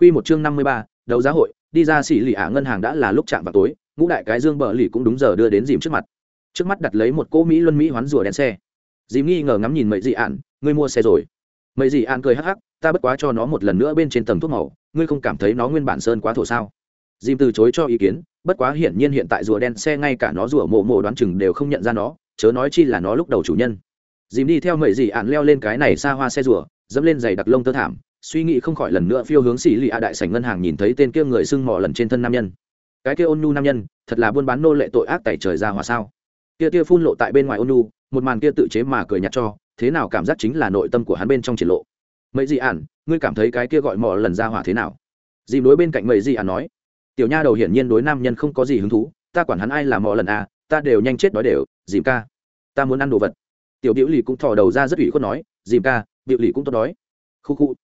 Quy một chương năm mươi ba, đấu giá hội, đi ra xỉ lì ả ngân hàng đã là lúc chạm vào tối, ngũ đại cái dương bờ lì cũng đúng giờ đưa đến dìm trước mặt. Trước mắt đặt lấy một cô Mỹ Luân Mỹ hoán rùa đèn xe. Dìm nghi ngờ ngắm nhìn mấy dị ạn, ngươi mua xe rồi. Mấy dị ạn cười hắc hắc, ta bất quá cho nó một lần nữa bên trên tầng thuốc màu, ngươi không cảm thấy nó nguyên bản sơn quá thổ sao? Dìm từ chối cho ý kiến, bất quá hiển nhiên hiện tại rùa đen xe ngay cả nó rùa mồ mồ đoán chừng đều không nhận ra nó, chớ nói chi là nó lúc đầu chủ nhân. Dìm đi theo mấy dị ạn leo lên cái này xa hoa xe rùa, dẫm lên giày đặc lông tơ thảm, suy nghĩ không khỏi lần nữa phiêu hướng xỉ lì a đại sảnh ngân hàng nhìn thấy tên kia người sưng mò lần trên thân nam nhân. Cái kia ôn nu nam nhân, thật là buôn bán nô lệ tội ác tẩy trời ra hòa sao? Kia kia phun lộ tại bên ngoài ôn nu một màn kia tự chế mà cười nhạt cho, thế nào cảm giác chính là nội tâm của hắn bên trong triển lộ. Mấy gì ản, ngươi cảm thấy cái kia gọi mò lần ra hỏa thế nào? Dìm đối bên cạnh mấy gì ản nói, tiểu nha đầu hiển nhiên đối nam nhân không có gì hứng thú, ta quản hắn ai là mò lần à ta đều nhanh chết đói đều, dìm ca, ta muốn ăn đồ vật. Tiểu biểu lì cũng thò đầu ra rất ủy khuất nói, dìm ca, biểu lì cũng tốt đói. Khu khu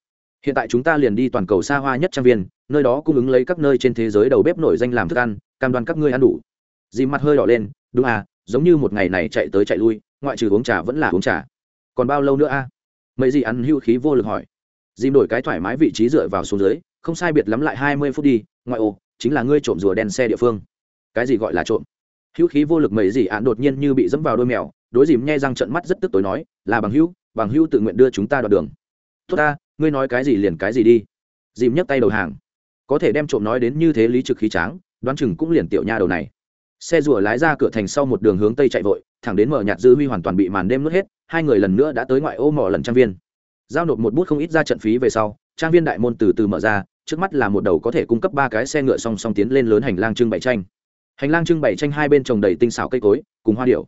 hiện tại chúng ta liền đi toàn cầu xa hoa nhất trang viên, nơi đó cung ứng lấy các nơi trên thế giới đầu bếp nổi danh làm thức ăn, cam đoan các ngươi ăn đủ. Dì mặt hơi đỏ lên, đúng à giống như một ngày này chạy tới chạy lui, ngoại trừ uống trà vẫn là uống trà. Còn bao lâu nữa a à? mấy gì ăn hưu khí vô lực hỏi. Dìm đổi cái thoải mái vị trí dựa vào xuống dưới, không sai biệt lắm lại hai mươi phút đi, ngoại ô, chính là ngươi trộm rùa đen xe địa phương. Cái gì gọi là trộm? Hữu khí vô lực mấy gì ạn đột nhiên như bị dẫm vào đôi mèo, đối dìm nhe răng trận mắt rất tức tối nói, là bằng hữu bằng hữu tự nguyện đưa chúng ta đoạn đường. Tốt ta ngươi nói cái gì liền cái gì đi. Dìm nhấc tay đầu hàng. Có thể đem trộm nói đến như thế lý trực khí tráng, đoán chừng cũng liền tiểu nha đầu này. Xe rùa lái ra cửa thành sau một đường hướng tây chạy vội, thẳng đến mở nhạt dư huy hoàn toàn bị màn đêm nuốt hết, hai người lần nữa đã tới ngoại ô mỏ lần trang viên. Giao nộp một bút không ít ra trận phí về sau, trang viên đại môn từ từ mở ra, trước mắt là một đầu có thể cung cấp ba cái xe ngựa song song tiến lên lớn hành lang trưng bày tranh. Hành lang trưng bày tranh hai bên trồng đầy tinh xảo cây cối, cùng hoa điệu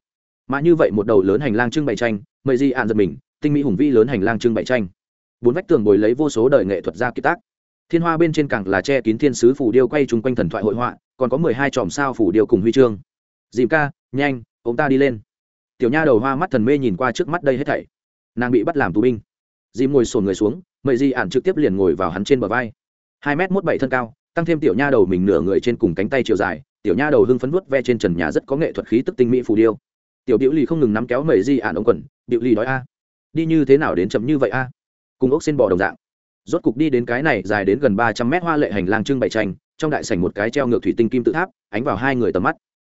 mà như vậy một đầu lớn hành lang trưng bày tranh mời di ạn giật mình, tinh mỹ hùng vĩ lớn hành lang trưng bày tranh bốn vách tường bồi lấy vô số đời nghệ thuật gia kiệt tác. Thiên hoa bên trên càng là che kín thiên sứ phủ điêu quay chung quanh thần thoại hội họa, còn có mười hai chòm sao phủ điêu cùng huy chương. Dìm ca, nhanh ông ta đi lên. Tiểu nha đầu hoa mắt thần mê nhìn qua trước mắt đây hết thảy. Nàng bị bắt làm tù binh. Dìm ngồi sồn người xuống, mậy di ản trực tiếp liền ngồi vào hắn trên bờ vai. Hai m mốt bảy thân cao, tăng thêm tiểu nha đầu mình nửa người trên cùng cánh tay chiều dài, tiểu nha đầu hưng phấn vuốt ve trên trần nhà rất có nghệ thuật khí tức tinh mỹ phù điêu. Tiểu biểu lì không ngừng nắm kéo mậy di ản ống quần biểu lì đói a. Đi như thế nào đến chậm như vậy a? Cùng ốc xin bò đồng dạng. Rốt cục đi đến cái này dài đến gần ba trăm mét hoa lệ hành lang trưng bày tranh, trong đại sảnh một cái treo ngược thủy tinh kim tự tháp, ánh vào hai người tầm mắt.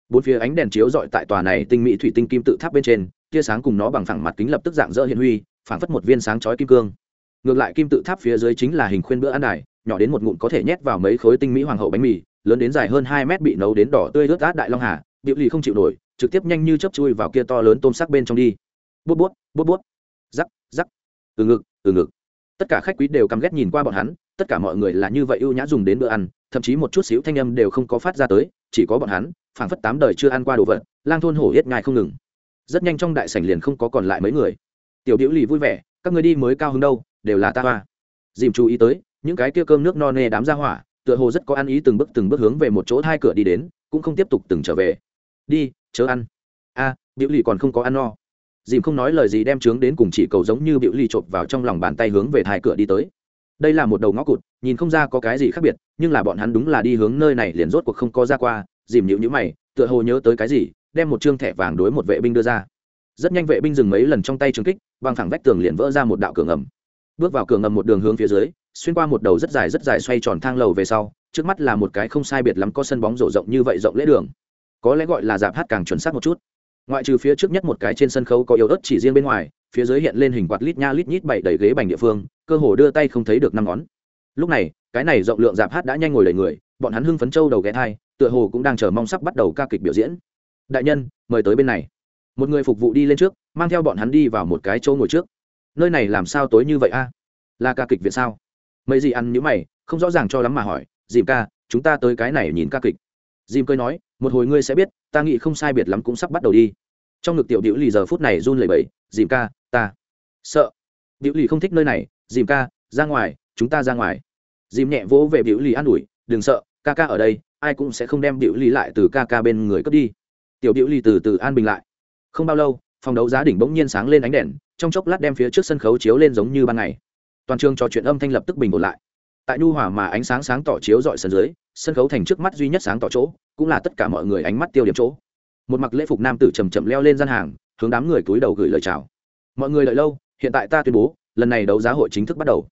Bốn phía ánh đèn chiếu dọi tại tòa này tinh mỹ thủy tinh kim tự tháp bên trên, tia sáng cùng nó bằng phẳng mặt kính lập tức dạng dỡ hiện huy, phảng phất một viên sáng chói kim cương. Ngược lại kim tự tháp phía dưới chính là hình khuyên bữa ăn đài, nhỏ đến một ngụm có thể nhét vào mấy khối tinh mỹ hoàng hậu bánh mì, lớn đến dài hơn hai mét bị nấu đến đỏ tươi rớt át đại long hà, điệu lì không chịu nổi, trực tiếp nhanh như chấp chui vào kia to lớn tôm sắc bên trong đi. Bút bút bút bút từ ngực từ ngực. Tất cả khách quý đều căm ghét nhìn qua bọn hắn tất cả mọi người là như vậy ưu nhã dùng đến bữa ăn thậm chí một chút xíu thanh âm đều không có phát ra tới chỉ có bọn hắn phảng phất tám đời chưa ăn qua đồ vật lang thôn hổ hết ngài không ngừng. Rất nhanh trong đại sảnh liền không có còn lại mấy người. Tiểu điệu lì vui vẻ các người đi mới cao hứng đâu đều là ta hoa. Dìm chú ý tới những cái kia cơm nước no nê đám ra hỏa tựa hồ rất có ăn ý từng bước từng bước hướng về một chỗ hai cửa đi đến cũng không tiếp tục từng trở về. Đi chớ ăn. A à, điệu lì còn không có ăn no dìm không nói lời gì đem trướng đến cùng chỉ cầu giống như bịu ly chộp vào trong lòng bàn tay hướng về thai cửa đi tới. Đây là một đầu ngõ cụt, nhìn không ra có cái gì khác biệt, nhưng là bọn hắn đúng là đi hướng nơi này liền rốt cuộc không có ra qua, dìm nhịu nhữ mày, tựa hồ nhớ tới cái gì, đem một chương thẻ vàng đối một vệ binh đưa ra. Rất nhanh vệ binh dừng mấy lần trong tay trường kích băng thẳng vách tường liền vỡ ra một đạo cửa ngầm. Bước vào cửa ngầm một đường hướng phía dưới, xuyên qua một đầu rất dài rất dài xoay tròn thang lầu về sau, trước mắt là một cái không sai biệt lắm có sân bóng rổ rộng như vậy rộng lễ đường. Có lẽ gọi là dạp hát càng chuẩn xác một chút ngoại trừ phía trước nhất một cái trên sân khấu có yếu ớt chỉ riêng bên ngoài, phía dưới hiện lên hình quạt lít nha lít nhít bảy đầy ghế bành địa phương, cơ hồ đưa tay không thấy được năm ngón. Lúc này, cái này rộng lượng dạp hát đã nhanh ngồi đầy người, bọn hắn hưng phấn châu đầu ghé thai, tựa hồ cũng đang chờ mong sắp bắt đầu ca kịch biểu diễn. Đại nhân, mời tới bên này. Một người phục vụ đi lên trước, mang theo bọn hắn đi vào một cái chỗ ngồi trước. Nơi này làm sao tối như vậy a? Là ca kịch viện sao? Mấy gì ăn nhữ mày, không rõ ràng cho lắm mà hỏi, dìm ca, chúng ta tới cái này nhìn ca kịch dìm cười nói, một hồi ngươi sẽ biết, ta nghĩ không sai biệt lắm cũng sắp bắt đầu đi. Trong ngực tiểu biểu lì giờ phút này run lẩy bẩy dìm ca, ta sợ. Biểu lì không thích nơi này dìm ca, ra ngoài, chúng ta ra ngoài. Dìm nhẹ vỗ về biểu lì an ủi, đừng sợ, ca ca ở đây, ai cũng sẽ không đem biểu lì lại từ ca ca bên người cướp đi. Tiểu biểu lì từ từ an bình lại. Không bao lâu, phòng đấu giá đỉnh bỗng nhiên sáng lên ánh đèn, trong chốc lát đem phía trước sân khấu chiếu lên giống như ban ngày. Toàn trường trò chuyện âm thanh lập tức bình ổn lại tại nhu hòa mà ánh sáng sáng tỏ chiếu dọi sân dưới, sân khấu thành trước mắt duy nhất sáng tỏ chỗ, cũng là tất cả mọi người ánh mắt tiêu điểm chỗ. Một mặc lễ phục nam tử chầm chậm leo lên gian hàng, hướng đám người túi đầu gửi lời chào. Mọi người đợi lâu, hiện tại ta tuyên bố, lần này đấu giá hội chính thức bắt đầu.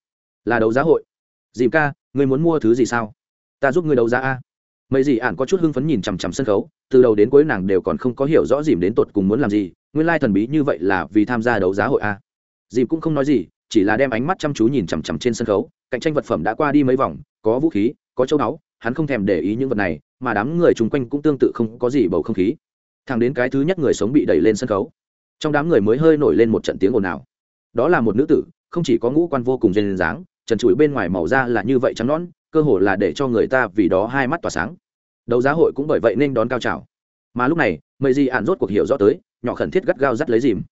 Là đấu giá hội? Dìm ca, ngươi muốn mua thứ gì sao? Ta giúp ngươi đấu giá a. Mấy gì ạn có chút hưng phấn nhìn chằm chằm sân khấu, từ đầu đến cuối nàng đều còn không có hiểu rõ dìm đến tột cùng muốn làm gì, nguyên lai thần bí như vậy là vì tham gia đấu giá hội a. Dìm cũng không nói gì chỉ là đem ánh mắt chăm chú nhìn chằm chằm trên sân khấu, cạnh tranh vật phẩm đã qua đi mấy vòng, có vũ khí, có châu báu, hắn không thèm để ý những vật này, mà đám người chung quanh cũng tương tự không có gì bầu không khí. Thằng đến cái thứ nhất người sống bị đẩy lên sân khấu, trong đám người mới hơi nổi lên một trận tiếng ồn ào. Đó là một nữ tử, không chỉ có ngũ quan vô cùng duyên dáng, trần trụi bên ngoài màu da là như vậy trắng nón cơ hồ là để cho người ta vì đó hai mắt tỏa sáng. Đấu giá hội cũng bởi vậy nên đón cao trào. Mà lúc này mây di ạn rốt cuộc hiểu rõ tới, nhỏ khẩn thiết gắt gao dắt lấy dìm.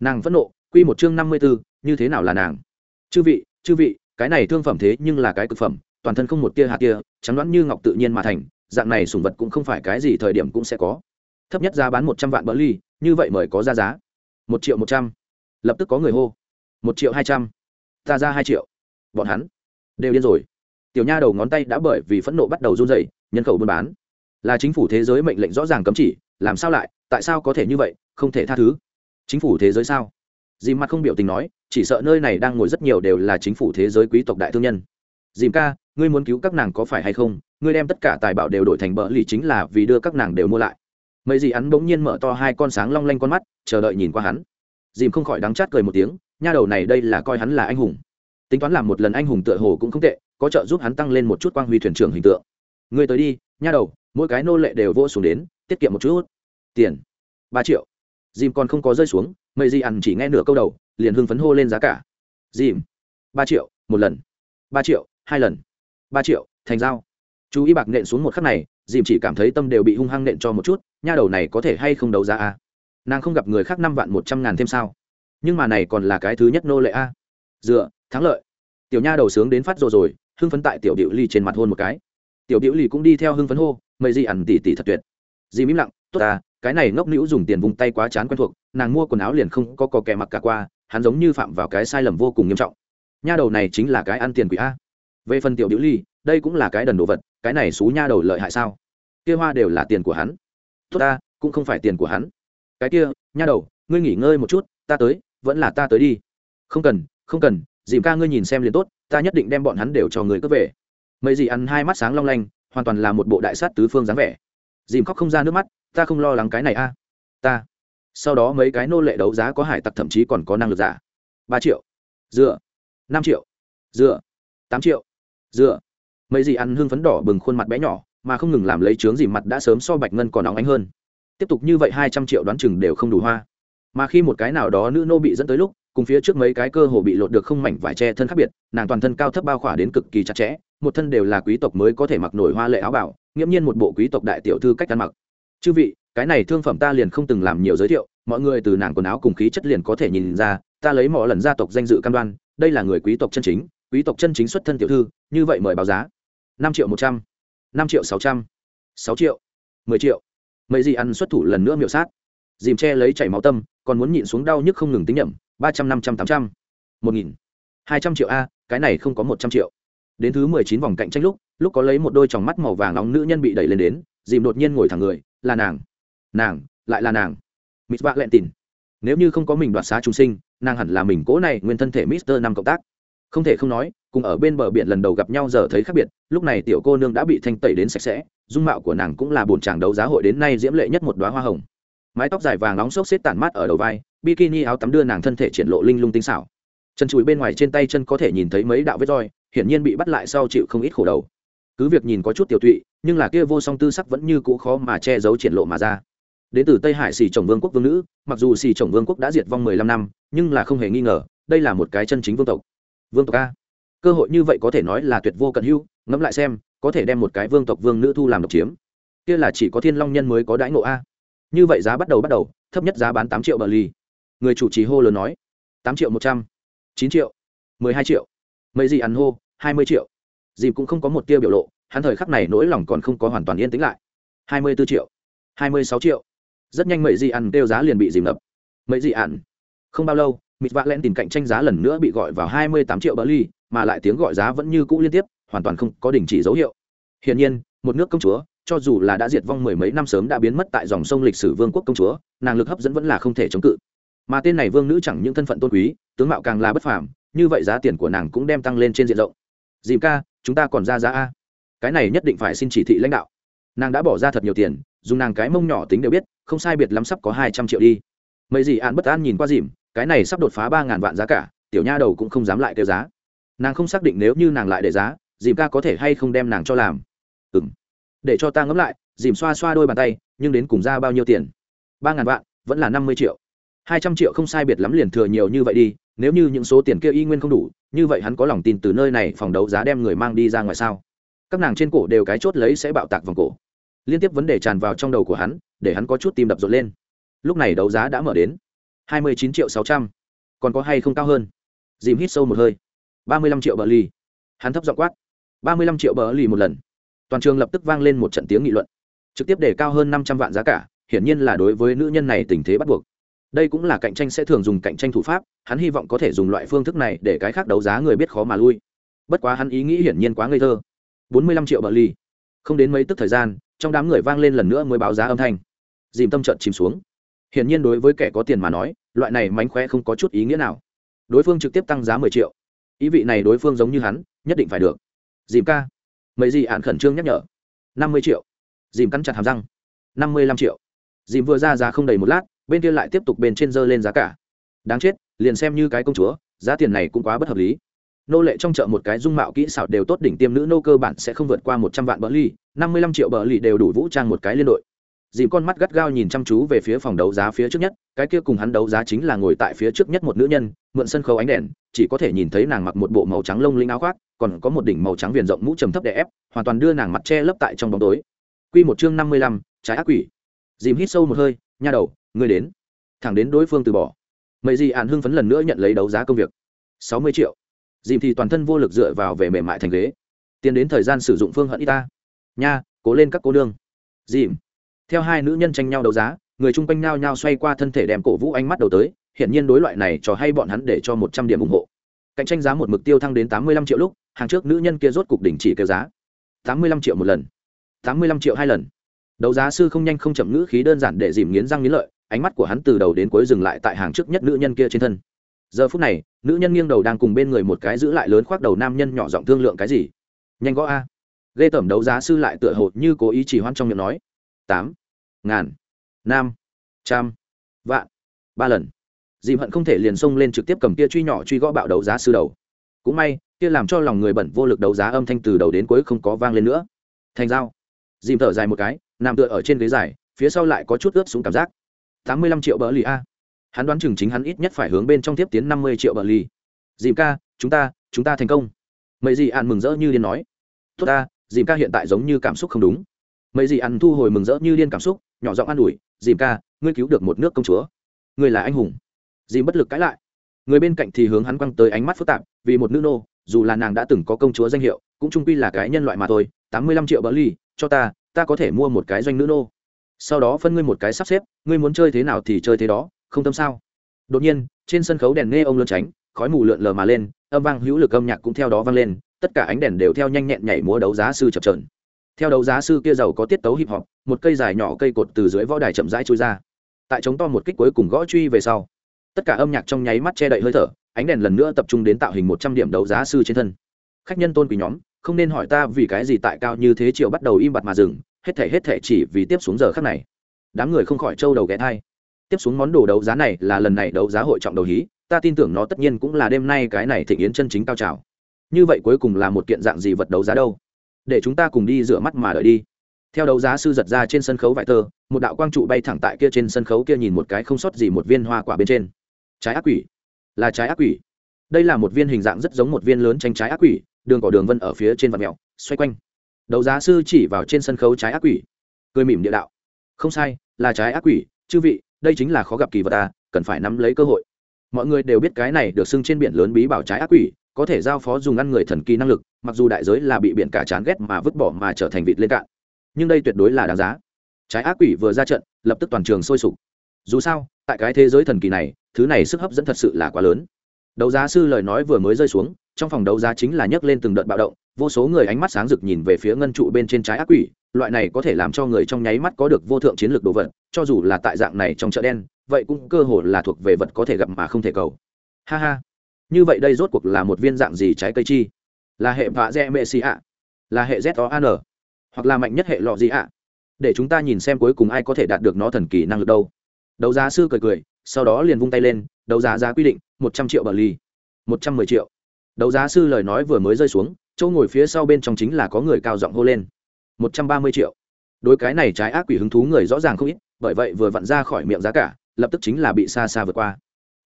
Nàng phẫn nộ quy một chương năm mươi b ố như thế nào là nàng? Chư vị chư vị, cái này thương phẩm thế nhưng là cái cực phẩm, toàn thân không một tia hạt tia, trắng đoán như ngọc tự nhiên mà thành, dạng này sủng vật cũng không phải cái gì thời điểm cũng sẽ có. Thấp nhất giá bán một trăm vạn bỡ ly, như vậy mời có ra giá. Một triệu một trăm. Lập tức có người hô. Một triệu hai trăm. Ta ra hai triệu. Bọn hắn đều điên rồi. Tiểu nha đầu ngón tay đã bởi vì phẫn nộ bắt đầu run rẩy, nhân khẩu buôn bán. Là chính phủ thế giới mệnh lệnh rõ ràng cấm chỉ, làm sao lại, tại sao có thể như vậy, không thể tha thứ? Chính phủ thế giới sao? Dìm mặt không biểu tình nói, chỉ sợ nơi này đang ngồi rất nhiều đều là chính phủ thế giới quý tộc đại thương nhân. Dìm ca, ngươi muốn cứu các nàng có phải hay không? Ngươi đem tất cả tài bảo đều đổi thành bờ lì chính là vì đưa các nàng đều mua lại. Mấy gì hắn bỗng nhiên mở to hai con sáng long lanh con mắt, chờ đợi nhìn qua hắn. Dìm không khỏi đắng chát cười một tiếng, nha đầu này đây là coi hắn là anh hùng. Tính toán làm một lần anh hùng tựa hồ cũng không tệ, có trợ giúp hắn tăng lên một chút quang huy thuyền trưởng hình tượng. Ngươi tới đi, nha đầu, mỗi cái nô lệ đều vô xuống đến, tiết kiệm một chút. Tiền. Ba triệu. Dìm còn không có rơi xuống mây di ăn chỉ nghe nửa câu đầu, liền hưng phấn hô lên giá cả. Dìm. Ba triệu, một lần. Ba triệu, hai lần. Ba triệu, thành dao chú ý bạc nện xuống một khắc này, dìm chỉ cảm thấy tâm đều bị hung hăng nện cho một chút, nha đầu này có thể hay không đấu giá a? Nàng không gặp người khác năm vạn một trăm ngàn thêm sao? Nhưng mà này còn là cái thứ nhất nô lệ a. Dựa, thắng lợi. Tiểu nha đầu sướng đến phát rồi rồi, hưng phấn tại tiểu điệu ly trên mặt hôn một cái. Tiểu điệu ly cũng đi theo hưng phấn hô mày di ẩn tỉ tỉ thật tuyệt. Dìm im lặng, tốt ta cái này ngốc nữ dùng tiền vùng tay quá chán quen thuộc, nàng mua quần áo liền không có cò kẻ mặc cả qua, hắn giống như phạm vào cái sai lầm vô cùng nghiêm trọng. Nha đầu này chính là cái ăn tiền quỷ a. Về phần tiểu điệu ly, đây cũng là cái đần đồ vật, cái này xú nha đầu lợi hại sao? Kia hoa đều là tiền của hắn. Tốt ta, cũng không phải tiền của hắn. Cái kia, nha đầu, ngươi nghỉ ngơi một chút, ta tới, vẫn là ta tới đi. Không cần không cần dìm ca ngươi nhìn xem liền tốt, ta nhất định đem bọn hắn đều cho người cướp về. Mấy gì ăn hai mắt sáng long lanh, hoàn toàn là một bộ đại sát tứ phương dáng vẻ. Dìm khóc không ra nước mắt ta không lo lắng cái này a. Ta. Sau đó mấy cái nô lệ đấu giá có hải tặc thậm chí còn có năng lực giả. Ba triệu. Dựa. Năm triệu. Dựa. Tám triệu. Dựa. Mấy gì ăn hương phấn đỏ bừng khuôn mặt bé nhỏ, mà không ngừng làm lấy trướng dìm mặt đã sớm so bạch ngân còn óng ánh hơn. Tiếp tục như vậy hai trăm triệu đoán chừng đều không đủ hoa. Mà khi một cái nào đó nữ nô bị dẫn tới lúc, cùng phía trước mấy cái cơ hồ bị lột được không mảnh vải che thân khác biệt, nàng toàn thân cao thấp bao khỏa đến cực kỳ chặt chẽ, một thân đều là quý tộc mới có thể mặc nổi hoa lệ áo bảo, nghiễm nhiên một bộ quý tộc đại tiểu thư cách ăn mặc chư vị, cái này thương phẩm ta liền không từng làm nhiều giới thiệu, mọi người từ nàng quần áo cùng khí chất liền có thể nhìn ra, ta lấy mọi lần gia tộc danh dự cam đoan, đây là người quý tộc chân chính, quý tộc chân chính xuất thân tiểu thư, như vậy mời báo giá. Năm triệu một trăm, năm triệu sáu trăm, sáu triệu, mười triệu. Mấy gì ăn xuất thủ lần nữa miệu sát. Dìm che lấy chảy máu tâm, còn muốn nhịn xuống đau nhức không ngừng tính nhầm ba trăm, năm trăm, tám trăm, một nghìn, hai trăm triệu a, cái này không có một trăm triệu. Đến thứ mười chín vòng cạnh tranh lúc lúc có lấy một đôi tròng mắt màu vàng nóng nữ nhân bị đẩy lên đến, dìm đột nhiên ngồi thẳng người là nàng. Nàng, lại là nàng. Mít bạ lẹn tìn nếu như không có mình đoạt xá trung sinh, nàng hẳn là mình cố này nguyên thân thể mister năm cộng tác. Không thể không nói, cùng ở bên bờ biển lần đầu gặp nhau giờ thấy khác biệt, lúc này tiểu cô nương đã bị thanh tẩy đến sạch sẽ, dung mạo của nàng cũng là bồn tràng đấu giá hội đến nay diễm lệ nhất một đoá hoa hồng. Mái tóc dài vàng nóng xốc xếp tản mát ở đầu vai, bikini áo tắm đưa nàng thân thể triển lộ linh lung tinh xảo. Chân chùi bên ngoài trên tay chân có thể nhìn thấy mấy đạo vết roi, hiển nhiên bị bắt lại sau chịu không ít khổ đầu. Cứ việc nhìn có chút tiểu tụy nhưng là kia vô song tư sắc vẫn như cũ khó mà che giấu triển lộ mà ra. Đến từ tây hải xì chồng vương quốc vương nữ, mặc dù xì chồng vương quốc đã diệt vong mười lăm năm, nhưng là không hề nghi ngờ, đây là một cái chân chính vương tộc. Vương tộc a. Cơ hội như vậy có thể nói là tuyệt vô cận hưu ngẫm lại xem, có thể đem một cái vương tộc vương nữ thu làm độc chiếm. Kia là chỉ có thiên long nhân mới có đãi ngộ a. Như vậy giá bắt đầu bắt đầu, thấp nhất giá bán tám triệu bờ ly người chủ trì hô lớn nói, tám triệu một trăm, chín triệu, mười hai triệu. Mấy gì ăn hô, hai mươi triệu. Dìm cũng không có một tia biểu lộ hắn thời khắc này nỗi lòng còn không có hoàn toàn yên tĩnh lại. Hai mươi b ố triệu, hai mươi sáu triệu. Rất nhanh mấy dị ăn kêu giá liền bị dìm ngập. Mấy dị ăn không bao lâu, mịt vạ len tìm cạnh tranh giá lần nữa bị gọi vào hai mươi tám triệu bờ ly mà lại tiếng gọi giá vẫn như cũ liên tiếp, hoàn toàn không có đình chỉ dấu hiệu. Hiển nhiên, một nước công chúa, cho dù là đã diệt vong mười mấy năm sớm đã biến mất tại dòng sông lịch sử vương quốc công chúa, nàng lực hấp dẫn vẫn là không thể chống cự. Mà tên này vương nữ chẳng những thân phận tôn quý, tướng mạo càng là bất phàm, như vậy giá tiền của nàng cũng đem tăng lên trên diện rộng. Dìm ca, chúng ta còn ra giá a cái này nhất định phải xin chỉ thị lãnh đạo. Nàng đã bỏ ra thật nhiều tiền, dùng nàng cái mông nhỏ tính đều biết, không sai biệt lắm sắp có hai trăm triệu đi. Mấy gì an bất an nhìn qua dìm, cái này sắp đột phá ba ngàn vạn giá cả, tiểu nha đầu cũng không dám lại kêu giá. Nàng không xác định nếu như nàng lại để giá, dìm ca có thể hay không đem nàng cho làm. Ừ m để cho ta ngẫm lại, dìm xoa xoa đôi bàn tay, nhưng đến cùng ra bao nhiêu tiền? Ba ngàn vạn, vẫn là năm mươi triệu. Hai trăm triệu không sai biệt lắm liền thừa nhiều như vậy đi, nếu như những số tiền kia y nguyên không đủ, như vậy hắn có lòng tin từ nơi này phòng đấu giá đem người mang đi ra ngoài sao? Các nàng trên cổ đều cái chốt lấy sẽ bạo tạc vòng cổ. Liên tiếp vấn đề tràn vào trong đầu của hắn, để hắn có chút tim đập rộn lên. Lúc này đấu giá đã mở đến. Hai mươi chín triệu sáu trăm. Còn có hay không cao hơn? Dìm hít sâu một hơi. Ba mươi lăm triệu bờ ly hắn thấp dọ quát. Ba mươi lăm triệu bờ ly một lần. Toàn trường lập tức vang lên một trận tiếng nghị luận. Trực tiếp để cao hơn năm trăm vạn giá cả, hiển nhiên là đối với nữ nhân này tình thế bắt buộc. Đây cũng là cạnh tranh sẽ thường dùng cạnh tranh thủ pháp, hắn hy vọng có thể dùng loại phương thức này để cái khác đấu giá người biết khó mà lui. Bất quá hắn ý nghĩ hiển nhiên quá ngây thơ bốn mươi lăm triệu bờ ly không đến mấy tức thời gian, trong đám người vang lên lần nữa mới báo giá âm thanh. Dìm tâm trận chìm xuống. Hiển nhiên đối với kẻ có tiền mà nói, loại này mánh khóe không có chút ý nghĩa nào. Đối phương trực tiếp tăng giá mười triệu. Ý vị này đối phương giống như hắn, nhất định phải được. Dìm ca. Mấy gì ạn khẩn trương nhắc nhở. năm mươi triệu. Dìm cắn chặt hàm răng. năm mươi lăm triệu. Dìm vừa ra giá không đầy một lát, bên kia lại tiếp tục bên trên dơ lên giá cả. Đáng chết, liền xem như cái công chúa, giá tiền này cũng quá bất hợp lý nô lệ trong chợ một cái dung mạo kỹ xảo đều tốt đỉnh tiêm nữ nô cơ bản sẽ không vượt qua một trăm vạn bờ ly năm mươi lăm triệu bờ ly đều đủ vũ trang một cái liên đội. Dìm con mắt gắt gao nhìn chăm chú về phía phòng đấu giá phía trước nhất, cái kia cùng hắn đấu giá chính là ngồi tại phía trước nhất một nữ nhân, mượn sân khấu ánh đèn, chỉ có thể nhìn thấy nàng mặc một bộ màu trắng lông linh áo khoác, còn có một đỉnh màu trắng viền rộng mũ trầm thấp đè ép, hoàn toàn đưa nàng mặt che lấp tại trong bóng tối. Quy một chương năm mươi lăm, trái ác quỷ. Dìm hít sâu một hơi, nha đầu, ngươi đến. Thẳng đến đối phương từ bỏ. Mấy gì ạn hưng phấn lần nữa nhận lấy đấu giá công việc. sáu mươi triệu dìm thì toàn thân vô lực dựa vào về mềm mại thành ghế. Tiến đến thời gian sử dụng phương hận y ta. Nha, cố lên các cô nương. Dìm, theo hai nữ nhân tranh nhau đấu giá, người chung quanh nhao nhao xoay qua thân thể đem cổ vũ ánh mắt đầu tới hiện nhiên đối loại này cho hay bọn hắn để cho một trăm điểm ủng hộ. Cạnh tranh giá một mục tiêu thăng đến tám mươi lăm triệu lúc, hàng trước nữ nhân kia rốt cục đỉnh chỉ kêu giá. tám mươi lăm triệu một lần. tám mươi lăm triệu hai lần. Đấu giá sư không nhanh không chậm ngữ khí đơn giản để dìm nghiến răng nghiến lợi, ánh mắt của hắn từ đầu đến cuối dừng lại tại hàng trước nhất nữ nhân kia trên thân giờ phút này, nữ nhân nghiêng đầu đang cùng bên người một cái giữ lại lớn khoác đầu nam nhân nhỏ giọng thương lượng cái gì? Nhanh gõ a. Ghê tẩm đấu giá sư lại tựa hồ như cố ý chỉ hoan trong miệng nói. Tám. Ngàn. Nam. Trăm. Vạn. Ba lần. Dìm hận không thể liền xông lên trực tiếp cầm kia truy nhỏ truy gõ bạo đấu giá sư đầu. Cũng may, kia làm cho lòng người bẩn vô lực đấu giá âm thanh từ đầu đến cuối không có vang lên nữa. Thành dao. Dìm thở dài một cái, nằm tựa ở trên ghế dài, phía sau lại có chút ướt xuống cảm giác. Tám mươi lăm triệu bờ lì a hắn đoán chừng chính hắn ít nhất phải hướng bên trong tiếp tiến năm mươi triệu bờ lì dìm ca, chúng ta chúng ta thành công. Mấy gì ăn mừng rỡ như điên nói. Tốt ta, dìm ca hiện tại giống như cảm xúc không đúng. Mấy gì ăn thu hồi mừng rỡ như điên cảm xúc, nhỏ giọng an ủi, dìm ca, ngươi cứu được một nước công chúa. Ngươi là anh hùng. Dìm bất lực cãi lại. Người bên cạnh thì hướng hắn quăng tới ánh mắt phức tạp, vì một nữ nô, dù là nàng đã từng có công chúa danh hiệu, cũng trung quy là cái nhân loại mà thôi, tám mươi lăm triệu bờ ly, cho ta ta có thể mua một cái doanh nữ nô. Sau đó phân ngươi một cái sắp xếp, ngươi muốn chơi thế nào thì chơi thế đó không tâm sao? Đột nhiên, trên sân khấu đèn nghe ông lơn tránh, khói mù lượn lờ mà lên, âm vang hữu lực âm nhạc cũng theo đó vang lên, tất cả ánh đèn đều theo nhanh nhẹn nhảy múa đấu giá sư chập trờn theo đấu giá sư kia giàu có tiết tấu hip hop, một cây dài nhỏ cây cột từ dưới võ đài chậm rãi trôi ra. Tại chống to một kích cuối cùng gõ truy về sau, tất cả âm nhạc trong nháy mắt che đậy hơi thở, ánh đèn lần nữa tập trung đến tạo hình một trăm điểm đấu giá sư trên thân. Khách nhân tôn quý nhóm, không nên hỏi ta vì cái gì tại cao như thế triệu bắt đầu im bặt mà dừng, hết thể hết thể chỉ vì tiếp xuống giờ khác này. Đám người không khỏi trâu đầu ghé thai tiếp xuống món đồ đấu giá này là lần này đấu giá hội trọng đầu hí, ta tin tưởng nó tất nhiên cũng là đêm nay cái này thịnh yến chân chính cao trào. Như vậy cuối cùng là một kiện dạng gì vật đấu giá đâu? Để chúng ta cùng đi rửa mắt mà đợi đi. Theo đấu giá sư giật ra trên sân khấu vải tơ, một đạo quang trụ bay thẳng tại kia trên sân khấu kia nhìn một cái không sót gì một viên hoa quả bên trên. Trái ác quỷ. Là trái ác quỷ. Đây là một viên hình dạng rất giống một viên lớn tranh trái ác quỷ, đường cỏ đường vân ở phía trên vạt mẹo, xoay quanh. Đấu giá sư chỉ vào trên sân khấu trái ác quỷ. Cười mỉm địa đạo. Không sai, là trái ác quỷ, chư vị đây chính là khó gặp kỳ vật ta, cần phải nắm lấy cơ hội. Mọi người đều biết cái này được xưng trên biển lớn bí bảo trái ác quỷ, có thể giao phó dùng ăn người thần kỳ năng lực, mặc dù đại giới là bị biển cả chán ghét mà vứt bỏ mà trở thành vịt lên cạn. Nhưng đây tuyệt đối là đáng giá. Trái ác quỷ vừa ra trận, lập tức toàn trường sôi sục. Dù sao, tại cái thế giới thần kỳ này, thứ này sức hấp dẫn thật sự là quá lớn. Đấu giá sư lời nói vừa mới rơi xuống, trong phòng đấu giá chính là nhấc lên từng đợt bạo động, vô số người ánh mắt sáng rực nhìn về phía ngân trụ bên trên trái ác quỷ loại này có thể làm cho người trong nháy mắt có được vô thượng chiến lược đồ vật, cho dù là tại dạng này trong chợ đen, vậy cũng cơ hồ là thuộc về vật có thể gặp mà không thể cầu. Ha ha. Như vậy đây rốt cuộc là một viên dạng gì trái cây chi? Là hệ vạ dẹ mệ xì ạ? Là hệ z o an hoặc là mạnh nhất hệ lọ gì ạ? Để chúng ta nhìn xem cuối cùng ai có thể đạt được nó thần kỳ năng lực đâu. Đấu giá sư cười cười, sau đó liền vung tay lên, đấu giá giá quy định, một trăm triệu bờ ly một trăm mười triệu. Đấu giá sư lời nói vừa mới rơi xuống, chỗ ngồi phía sau bên trong chính là có người cao giọng hô lên một trăm ba mươi triệu. Đối cái này trái ác quỷ hứng thú người rõ ràng không ít, bởi vậy vừa vặn ra khỏi miệng giá cả, lập tức chính là bị xa xa vượt qua.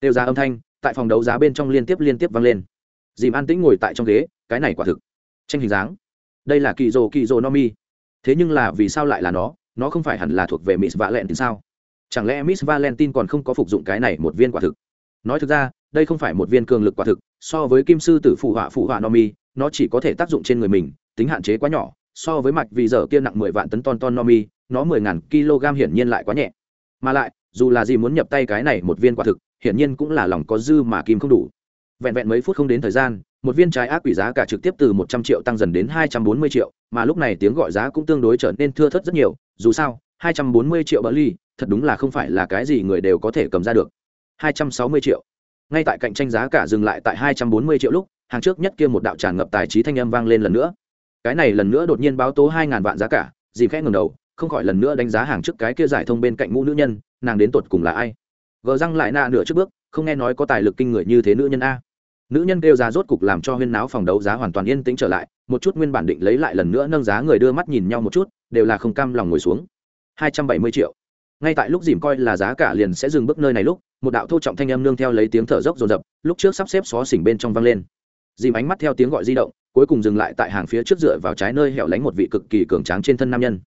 Tiêu ra âm thanh, tại phòng đấu giá bên trong liên tiếp liên tiếp vang lên. Dìm an tĩnh ngồi tại trong ghế, cái này quả thực. Tranh hình dáng. Đây là kỳ rồ kỳ rồ no mi. Thế nhưng là vì sao lại là nó? Nó không phải hẳn là thuộc về miss valentine sao? Chẳng lẽ miss valentine còn không có phục dụng cái này một viên quả thực? Nói thực ra, đây không phải một viên cường lực quả thực, so với kim sư tử phụ họa phụ họa no mi, nó chỉ có thể tác dụng trên người mình, tính hạn chế quá nhỏ so với mạch vì giờ kia nặng mười vạn tấn ton ton no mi, nó mười ngàn kg hiển nhiên lại quá nhẹ. Mà lại, dù là gì muốn nhập tay cái này một viên quả thực, hiển nhiên cũng là lòng có dư mà kim không đủ. Vẹn vẹn mấy phút không đến thời gian, một viên trái ác quỷ giá cả trực tiếp từ một trăm triệu tăng dần đến hai trăm bốn mươi triệu, mà lúc này tiếng gọi giá cũng tương đối trở nên thưa thớt rất nhiều, dù sao, hai trăm bốn mươi triệu bờ ly thật đúng là không phải là cái gì người đều có thể cầm ra được. Hai trăm sáu mươi triệu. Ngay tại cạnh tranh giá cả dừng lại tại hai trăm bốn mươi triệu lúc, hàng trước nhất kia một đạo tràn ngập tài trí thanh âm vang lên lần nữa cái này lần nữa đột nhiên báo tố hai ngàn vạn giá cả dìm khẽ ngầm đầu, không khỏi lần nữa đánh giá hàng trước cái kia giải thông bên cạnh mũ nữ nhân, nàng đến tột cùng là ai? Gờ răng lại nạ nửa trước bước, không nghe nói có tài lực kinh người như thế nữ nhân a. Nữ nhân kêu giá rốt cục làm cho huyên náo phòng đấu giá hoàn toàn yên tĩnh trở lại, một chút nguyên bản định lấy lại lần nữa nâng giá người đưa mắt nhìn nhau một chút, đều là không cam lòng ngồi xuống. Hai trăm bảy mươi triệu. Ngay tại lúc dìm coi là giá cả liền sẽ dừng bước nơi này lúc, một đạo thô trọng thanh âm nương theo lấy tiếng thở dốc dồn dập, lúc trước sắp xếp xó xỉnh bên trong vang lên. Dìm ánh mắt theo tiếng gọi di động cuối cùng dừng lại tại hàng phía trước dựa vào trái nơi hẻo lánh một vị cực kỳ cường tráng trên thân nam nhân.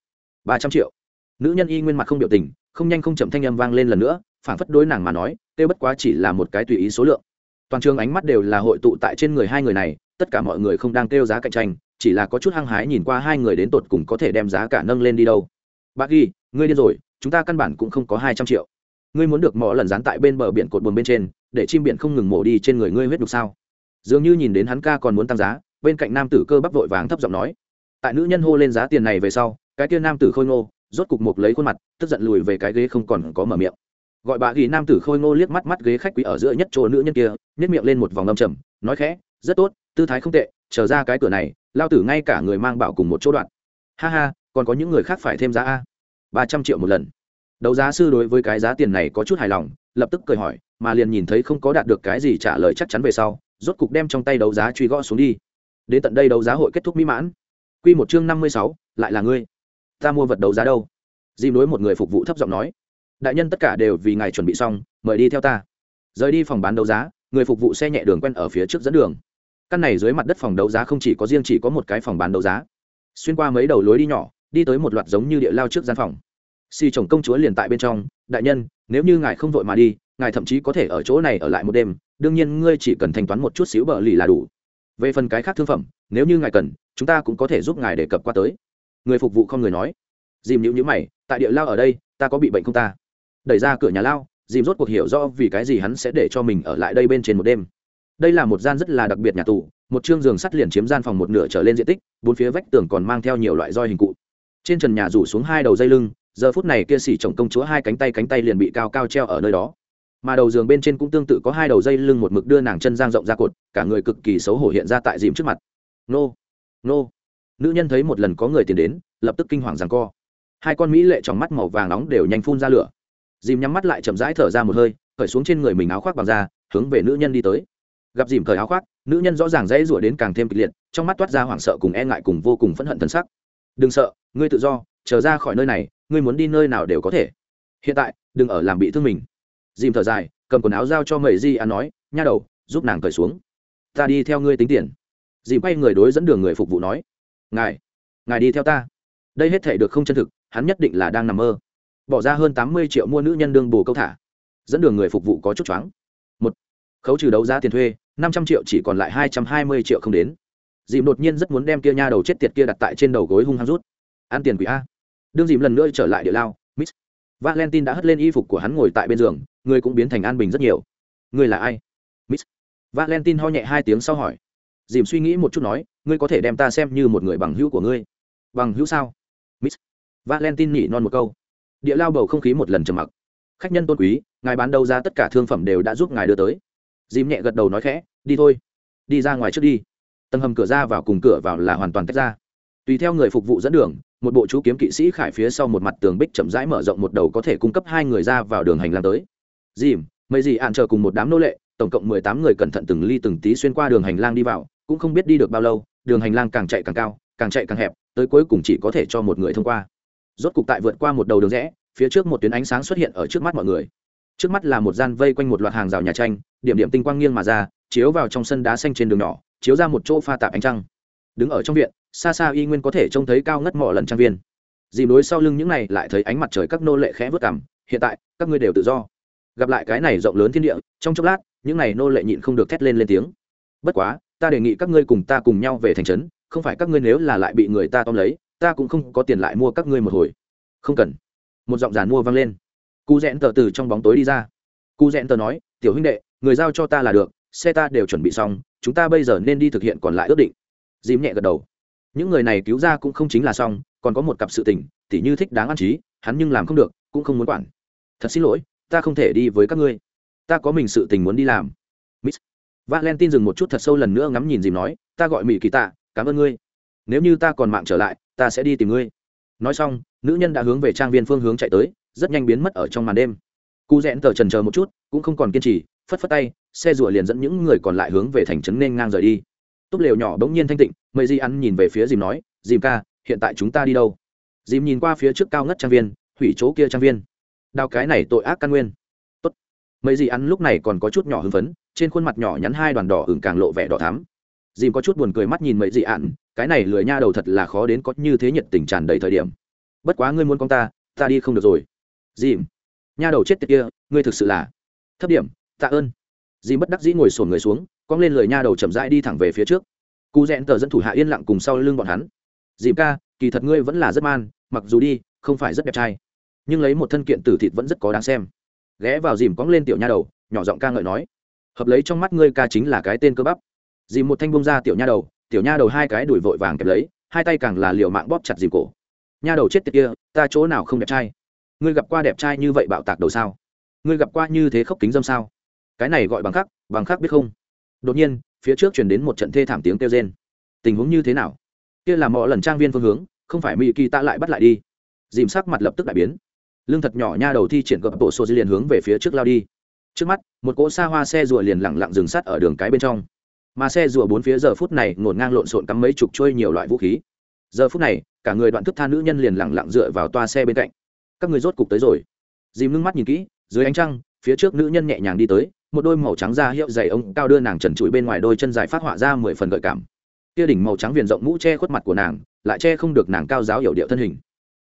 Ba trăm triệu. Nữ nhân y nguyên mặt không biểu tình, không nhanh không chậm thanh âm vang lên lần nữa phản phất đối nàng mà nói, kêu bất quá chỉ là một cái tùy ý số lượng. Toàn trường ánh mắt đều là hội tụ tại trên người hai người này, tất cả mọi người không đang kêu giá cạnh tranh, chỉ là có chút hăng hái nhìn qua hai người đến tột cùng có thể đem giá cả nâng lên đi đâu. Bác ghi, ngươi điên rồi, chúng ta căn bản cũng không có hai trăm triệu. Ngươi muốn được mỏ lần dán tại bên bờ biển cột buồn bên trên, để chim biển không ngừng mổ đi trên người ngươi huyết đục sao? Dường như nhìn đến hắn ca còn muốn tăng giá bên cạnh nam tử cơ bắp vội vàng thấp giọng nói, tại nữ nhân hô lên giá tiền này về sau, cái kia nam tử khôi ngô, rốt cục mục lấy khuôn mặt, tức giận lùi về cái ghế không còn có mở miệng. Gọi bà ghi nam tử khôi ngô liếc mắt mắt ghế khách quý ở giữa nhất chỗ nữ nhân kia nhét miệng lên một vòng âm trầm, nói khẽ, rất tốt, tư thái không tệ trở ra cái cửa này, lao tử ngay cả người mang bảo cùng một chỗ đoạn. Ha ha, còn có những người khác phải thêm giá a. Ba trăm triệu một lần. Đấu giá sư đối với cái giá tiền này có chút hài lòng, lập tức cười hỏi, mà liền nhìn thấy không có đạt được cái gì trả lời chắc chắn về sau, rốt cục đem trong tay đấu giá truy gõ xuống đi đến tận đây đấu giá hội kết thúc mỹ mãn. Q một chương năm mươi sáu, lại là ngươi. Ta mua vật đấu giá đâu? Dìm đối một người phục vụ thấp giọng nói. Đại nhân tất cả đều vì ngài chuẩn bị xong, mời đi theo ta. Rời đi phòng bán đấu giá, người phục vụ xe nhẹ đường quen ở phía trước dẫn đường. Căn này dưới mặt đất phòng đấu giá không chỉ có riêng chỉ có một cái phòng bán đấu giá. Xuyên qua mấy đầu lối đi nhỏ, đi tới một loạt giống như địa lao trước gian phòng. Xì chồng công chúa liền tại bên trong, đại nhân, nếu như ngài không vội mà đi, ngài thậm chí có thể ở chỗ này ở lại một đêm, đương nhiên ngươi chỉ cần thanh toán một chút xíu bờ lì là đủ về phần cái khác thương phẩm, nếu như ngài cần, chúng ta cũng có thể giúp ngài đề cập qua tới. Người phục vụ không người nói. Dìm nhữ nhữ mày, tại địa lao ở đây, ta có bị bệnh không ta? Đẩy ra cửa nhà lao, dìm rốt cuộc hiểu rõ vì cái gì hắn sẽ để cho mình ở lại đây bên trên một đêm. Đây là một gian rất là đặc biệt nhà tù, một chương giường sắt liền chiếm gian phòng một nửa trở lên diện tích, bốn phía vách tường còn mang theo nhiều loại roi hình cụ. Trên trần nhà rủ xuống hai đầu dây lưng, giờ phút này kia xỉ chồng công chúa hai cánh tay cánh tay liền bị cao cao treo ở nơi đó mà đầu giường bên trên cũng tương tự có hai đầu dây lưng một mực đưa nàng chân giang rộng ra cột, cả người cực kỳ xấu hổ hiện ra tại dìm trước mặt. Nô nô. Nữ nhân thấy một lần có người tiến đến, lập tức kinh hoàng rằng co. Hai con mỹ lệ trong mắt màu vàng nóng đều nhanh phun ra lửa. Dìm nhắm mắt lại chậm rãi thở ra một hơi, cởi xuống trên người mình áo khoác bằng da, hướng về nữ nhân đi tới. Gặp dìm cởi áo khoác, nữ nhân rõ ràng dãy rủa đến càng thêm kịch liệt, trong mắt toát ra hoảng sợ cùng e ngại cùng vô cùng phẫn hận thân sắc. Đừng sợ, ngươi tự do trở ra khỏi nơi này, ngươi muốn đi nơi nào đều có thể. Hiện tại, đừng ở làm bị thương mình dìm thở dài, cầm quần áo giao cho mầy di an nói, nha đầu, giúp nàng cởi xuống. Ta đi theo ngươi tính tiền. Dìm quay người đối dẫn đường người phục vụ nói, ngài ngài đi theo ta. Đây hết thể được không chân thực, hắn nhất định là đang nằm mơ. Bỏ ra hơn tám mươi triệu mua nữ nhân đương bù câu thả. Dẫn đường người phục vụ có chút choáng. Một, khấu trừ đấu giá tiền thuê, năm trăm triệu chỉ còn lại hai trăm hai mươi triệu không đến. Dìm đột nhiên rất muốn đem kia nha đầu chết tiệt kia đặt tại trên đầu gối hung hăng rút. Ăn tiền quỷ a. Đương dìm lần nữa trở lại địa lao, miss valentine đã hất lên y phục của hắn ngồi tại bên giường Ngươi cũng biến thành an bình rất nhiều. Ngươi là ai? Miss. Valentine ho nhẹ hai tiếng sau hỏi. Dìm suy nghĩ một chút nói, ngươi có thể đem ta xem như một người bằng hữu của ngươi. Bằng hữu sao? Miss. Valentine nhỉ non một câu. Địa lao bầu không khí một lần trầm mặc. Khách nhân tôn quý, ngài bán đâu ra tất cả thương phẩm đều đã giúp ngài đưa tới. Dìm nhẹ gật đầu nói khẽ, đi thôi. Đi ra ngoài trước đi. Tầng hầm cửa ra vào cùng cửa vào là hoàn toàn tách ra. Tùy theo người phục vụ dẫn đường, một bộ chú kiếm kỵ sĩ khải phía sau một mặt tường bích chậm rãi mở rộng một đầu có thể cung cấp hai người ra vào đường hành lang tới dìm, mấy gì ạn chờ cùng một đám nô lệ, tổng cộng mười tám người cẩn thận từng ly từng tí xuyên qua đường hành lang đi vào, cũng không biết đi được bao lâu, đường hành lang càng chạy càng cao, càng chạy càng hẹp, tới cuối cùng chỉ có thể cho một người thông qua. Rốt cục tại vượt qua một đầu đường rẽ, phía trước một tuyến ánh sáng xuất hiện ở trước mắt mọi người. Trước mắt là một gian vây quanh một loạt hàng rào nhà tranh, điểm điểm tinh quang nghiêng mà ra, chiếu vào trong sân đá xanh trên đường nhỏ, chiếu ra một chỗ pha tạp ánh trăng. Đứng ở trong viện, xa xa y nguyên có thể trông thấy cao ngất mỏ lần trang viên. Dìm đối sau lưng những này lại thấy ánh mặt trời các nô lệ khẽ vớt cảm hiện tại, các ngươi đều tự do gặp lại cái này rộng lớn thiên địa, trong chốc lát, những này nô lệ nhịn không được thét lên lên tiếng. Bất quá, ta đề nghị các ngươi cùng ta cùng nhau về thành trấn, không phải các ngươi nếu là lại bị người ta tóm lấy, ta cũng không có tiền lại mua các ngươi một hồi. Không cần. Một giọng giàn mua vang lên. Cụ rẽn tờ từ trong bóng tối đi ra. Cụ rẽn tờ nói, tiểu huynh đệ, người giao cho ta là được, xe ta đều chuẩn bị xong, chúng ta bây giờ nên đi thực hiện còn lại ước định. Dìm nhẹ gật đầu. Những người này cứu ra cũng không chính là xong, còn có một cặp sự tình, tỉ như thích đáng ăn trí hắn nhưng làm không được, cũng không muốn quản. Thật xin lỗi ta không thể đi với các ngươi. Ta có mình sự tình muốn đi làm. Miss valentine dừng một chút thật sâu lần nữa ngắm nhìn dìm nói, ta gọi mỹ kỳ tạ, cảm ơn ngươi. Nếu như ta còn mạng trở lại, ta sẽ đi tìm ngươi. Nói xong, nữ nhân đã hướng về trang viên phương hướng chạy tới, rất nhanh biến mất ở trong màn đêm. Cụ rẽn tờ trần chờ một chút, cũng không còn kiên trì, phất phất tay, xe rùa liền dẫn những người còn lại hướng về thành trấn nên ngang rời đi. Túp lều nhỏ bỗng nhiên thanh tịnh mây di ăn nhìn về phía dìm nói, dìm ca, hiện tại chúng ta đi đâu? Dìm nhìn qua phía trước cao ngất trang viên, hủy chỗ kia trang viên đào cái này tội ác căn nguyên. Tốt. Mấy gì ăn lúc này còn có chút nhỏ hưng phấn, trên khuôn mặt nhỏ nhắn hai đoàn đỏ hừng càng lộ vẻ đỏ thắm. Dìm có chút buồn cười mắt nhìn mấy gì ăn, cái này lười nha đầu thật là khó đến có như thế nhiệt tình tràn đầy thời điểm. Bất quá ngươi muốn con ta ta đi không được rồi. Dìm. Nha đầu chết tiệt kia, ngươi thực sự là thấp điểm, tạ ơn. Dìm bất đắc dĩ ngồi sổn người xuống, cong lên lười nha đầu chậm rãi đi thẳng về phía trước. Cụ rẽn tờ dẫn thủ hạ yên lặng cùng sau lưng bọn hắn. Dìm ca, kỳ thật ngươi vẫn là rất man, mặc dù đi, không phải rất đẹp trai nhưng lấy một thân kiện tử thịt vẫn rất có đáng xem. Ghé vào dìm cóng lên tiểu nha đầu, nhỏ giọng ca ngợi nói, hợp lấy trong mắt ngươi ca chính là cái tên cơ bắp. Dìm một thanh bông ra tiểu nha đầu, tiểu nha đầu hai cái đuổi vội vàng kẹp lấy, hai tay càng là liều mạng bóp chặt dìm cổ. Nha đầu chết tiệt kia, ta chỗ nào không đẹp trai? Ngươi gặp qua đẹp trai như vậy bạo tạc đầu sao? Ngươi gặp qua như thế khóc kính dâm sao? Cái này gọi bằng khắc bằng khắc biết không? Đột nhiên, phía trước chuyển đến một trận thê thảm tiếng kêu rên. Tình huống như thế nào? Kia là mọi lần trang viên phương hướng, không phải mỹ kỳ ta lại bắt lại đi. Dìm sắc mặt lập tức đại biến lương thật nhỏ nha đầu thi triển gập bộ số dư liền hướng về phía trước lao đi. Trước mắt, một cỗ xa hoa xe rùa liền lẳng lặng dừng sắt ở đường cái bên trong. Mà xe rùa bốn phía giờ phút này ngổn ngang lộn xộn cắm mấy chục trôi nhiều loại vũ khí. Giờ phút này, cả người đoạn thức tha nữ nhân liền lẳng lặng dựa vào toa xe bên cạnh. Các người rốt cục tới rồi. Dìm ngưng mắt nhìn kỹ, dưới ánh trăng, phía trước nữ nhân nhẹ nhàng đi tới, một đôi màu trắng da hiệu dày ông cao đưa nàng trần trụi bên ngoài đôi chân dài phát họa ra mười phần gợi cảm. Kia đỉnh màu trắng viền rộng mũ che khuất mặt của nàng, lại che không được nàng cao giáo hiểu điệu thân hình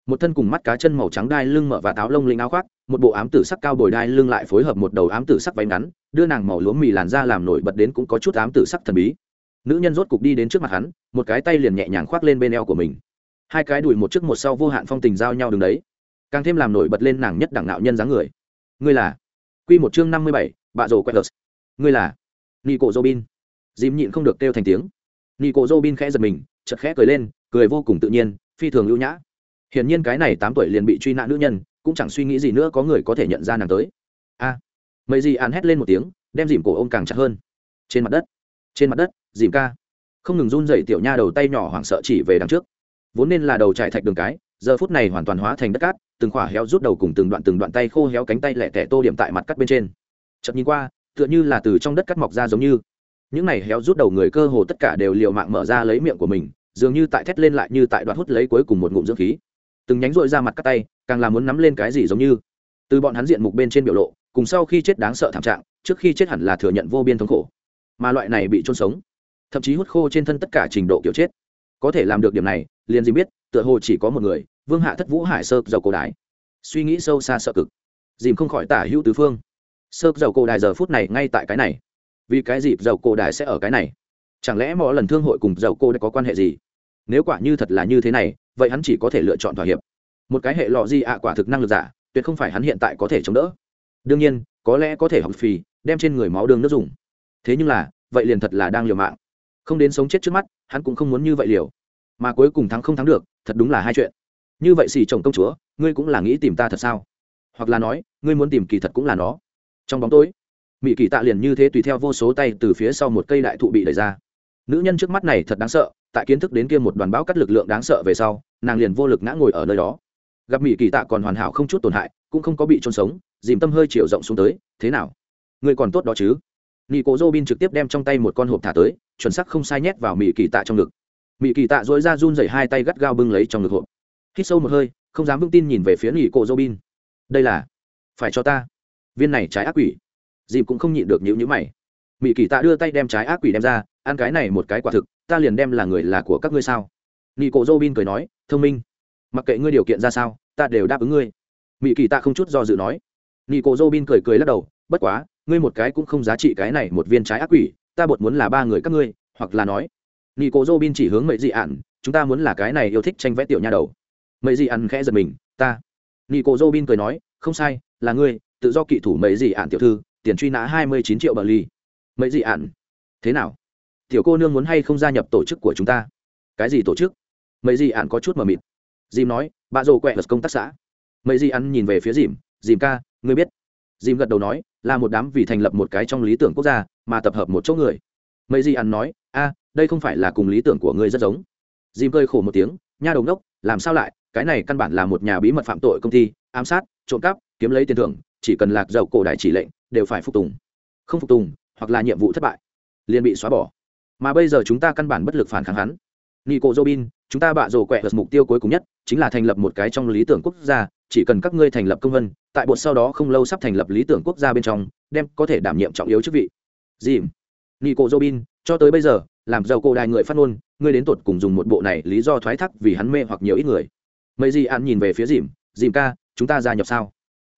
một thân cùng mắt cá chân màu trắng đai lưng mở và táo lông linh áo khoác, một bộ ám tử sắc cao bồi đai lưng lại phối hợp một đầu ám tử sắc váy ngắn, đưa nàng màu lúa mì làn ra làm nổi bật đến cũng có chút ám tử sắc thần bí. Nữ nhân rốt cục đi đến trước mặt hắn, một cái tay liền nhẹ nhàng khoác lên bên eo của mình. Hai cái đùi một trước một sau vô hạn phong tình giao nhau đứng đấy, càng thêm làm nổi bật lên nàng nhất đẳng nạo nhân dáng người. Ngươi là? Q một chương năm mươi bảy, bạ rồ quẹt ngươi là? Nico robin dìm nhịn không được kêu thành tiếng. Nico robin khẽ giật mình chật khẽ cười lên, cười vô cùng tự nhiên, phi thường lưu nhã hiển nhiên cái này tám tuổi liền bị truy nã nữ nhân cũng chẳng suy nghĩ gì nữa có người có thể nhận ra nàng tới. A. À, mấy gì ăn hét lên một tiếng đem dìm cổ ô m càng chặt hơn. Trên mặt đất. Trên mặt đất dìm ca. Không ngừng run dậy tiểu nha đầu tay nhỏ hoảng sợ chỉ về đằng trước. Vốn nên là đầu trải thạch đường cái giờ phút này hoàn toàn hóa thành đất cát từng khỏa héo rút đầu cùng từng đoạn từng đoạn tay khô héo cánh tay lẹ tẻ tô điểm tại mặt cắt bên trên. Chậm nhìn qua tựa như là từ trong đất cắt mọc ra giống như. Những này héo rút đầu người cơ hồ tất cả đều liều mạng mở ra lấy miệng của mình dường như tại thét lên lại như tại đoạn hút lấy cuối cùng một ngụm dưỡng khí từng nhánh rội ra mặt cắt tay, càng là muốn nắm lên cái gì giống như. Từ bọn hắn diện mục bên trên biểu lộ, cùng sau khi chết đáng sợ thảm trạng, trước khi chết hẳn là thừa nhận vô biên thống khổ. Mà loại này bị trôn sống, thậm chí hút khô trên thân tất cả trình độ kiểu chết. Có thể làm được điểm này, liền gì biết, tựa hồ chỉ có một người, vương hạ thất vũ hải sơ dầu cổ đái suy nghĩ sâu xa sợ cực, dìm không khỏi tả hữu tứ phương. Sơ dầu cổ đài giờ phút này ngay tại cái này. Vì cái dịp dầu cổ đài sẽ ở cái này? Chẳng lẽ mọi lần thương hội cùng dầu cô đã có quan hệ gì? Nếu quả như thật là như thế này vậy hắn chỉ có thể lựa chọn thỏa hiệp. Một cái hệ lọ gì ạ quả thực năng lực giả, tuyệt không phải hắn hiện tại có thể chống đỡ. Đương nhiên, có lẽ có thể học phì, đem trên người máu đường nước dùng. Thế nhưng là, vậy liền thật là đang liều mạng. Không đến sống chết trước mắt, hắn cũng không muốn như vậy liều. Mà cuối cùng thắng không thắng được, thật đúng là hai chuyện. Như vậy xì chồng công chúa, ngươi cũng là nghĩ tìm ta thật sao? Hoặc là nói, ngươi muốn tìm kỳ thật cũng là nó. Trong bóng tối mỹ kỳ tạ liền như thế tùy theo vô số tay từ phía sau một cây đại thụ bị đẩy ra. Nữ nhân trước mắt này thật đáng sợ tại kiến thức đến kia một đoàn bão cắt lực lượng đáng sợ về sau, nàng liền vô lực ngã ngồi ở nơi đó. Gặp mỹ kỳ tạ còn hoàn hảo không chút tổn hại, cũng không có bị trôn sống, dìm tâm hơi chiều rộng xuống tới, thế nào? Người còn tốt đó chứ? Nị cố dô bin trực tiếp đem trong tay một con hộp thả tới, chuẩn sắc không sai nhét vào mỹ kỳ tạ trong ngực. Mỹ kỳ tạ dối ra run dày hai tay gắt gao bưng lấy trong ngực hộp. Hít sâu một hơi, không dám vững tin nhìn về phía nị cố dô bin. Đây là, phải cho ta. Viên này trái ác quỷ. Dìm cũng không nhịn được nhữ nhữ mày. Mỹ kỳ tạ đưa tay đem trái ác quỷ đem ra, ăn cái này một cái quả thực ta liền đem là người là của các ngươi sao? Nị cổ dô bin cười nói, thông minh. Mặc kệ ngươi điều kiện ra sao, ta đều đáp ứng ngươi. Mỹ kỳ tạ không chút do dự nói. Nị cổ dô bin cười cười lắc đầu, bất quá, ngươi một cái cũng không giá trị cái này một viên trái ác quỷ, ta bột muốn là ba người các ngươi, hoặc là nói. Nị cổ dô bin chỉ hướng mấy dị ạn chúng ta muốn là cái này yêu thích tranh vẽ tiểu nha đầu. Mấy dị ạn khẽ giật mình, ta. Nị cổ dô bin cười nói, không sai, là ngươi, tự do kỵ thủ mấy dị ạn tiểu thư, tiền truy nã hai mươi chín triệu bờ ly. Mấy dị ạn thế nào? Tiểu cô nương muốn hay không gia nhập tổ chức của chúng ta? Cái gì tổ chức? Mấy gì ạn có chút mờ mịt. Dìm nói, bà rồ quẹ vật công tác xã. Mấy gì ăn nhìn về phía dìm dìm ca, ngươi biết. Dìm gật đầu nói, là một đám vì thành lập một cái trong lý tưởng quốc gia, mà tập hợp một chỗ người. Mấy gì ăn nói, a, đây không phải là cùng lý tưởng của ngươi rất giống. Dìm cơi khổ một tiếng, nha đầu ngốc, làm sao lại? Cái này căn bản là một nhà bí mật phạm tội công ty, ám sát, trộm cắp, kiếm lấy tiền thưởng, chỉ cần lạc dầu cổ đại chỉ lệnh, đều phải phục tùng. Không phục tùng, hoặc là nhiệm vụ thất bại, liền bị xóa bỏ mà bây giờ chúng ta căn bản bất lực phản kháng hắn. Nico robin chúng ta bạ rồ quẹt vật mục tiêu cuối cùng nhất chính là thành lập một cái trong lý tưởng quốc gia, chỉ cần các ngươi thành lập công vân, tại bột sau đó không lâu sắp thành lập lý tưởng quốc gia bên trong, đem có thể đảm nhiệm trọng yếu chức vị. Dìm. Nico robin cho tới bây giờ, làm giàu cổ đài người phát ngôn, ngươi đến tột cùng dùng một bộ này lý do thoái thác vì hắn mê hoặc nhiều ít người. Mấy gì ăn nhìn về phía dìm. Dìm ca, chúng ta gia nhập sao?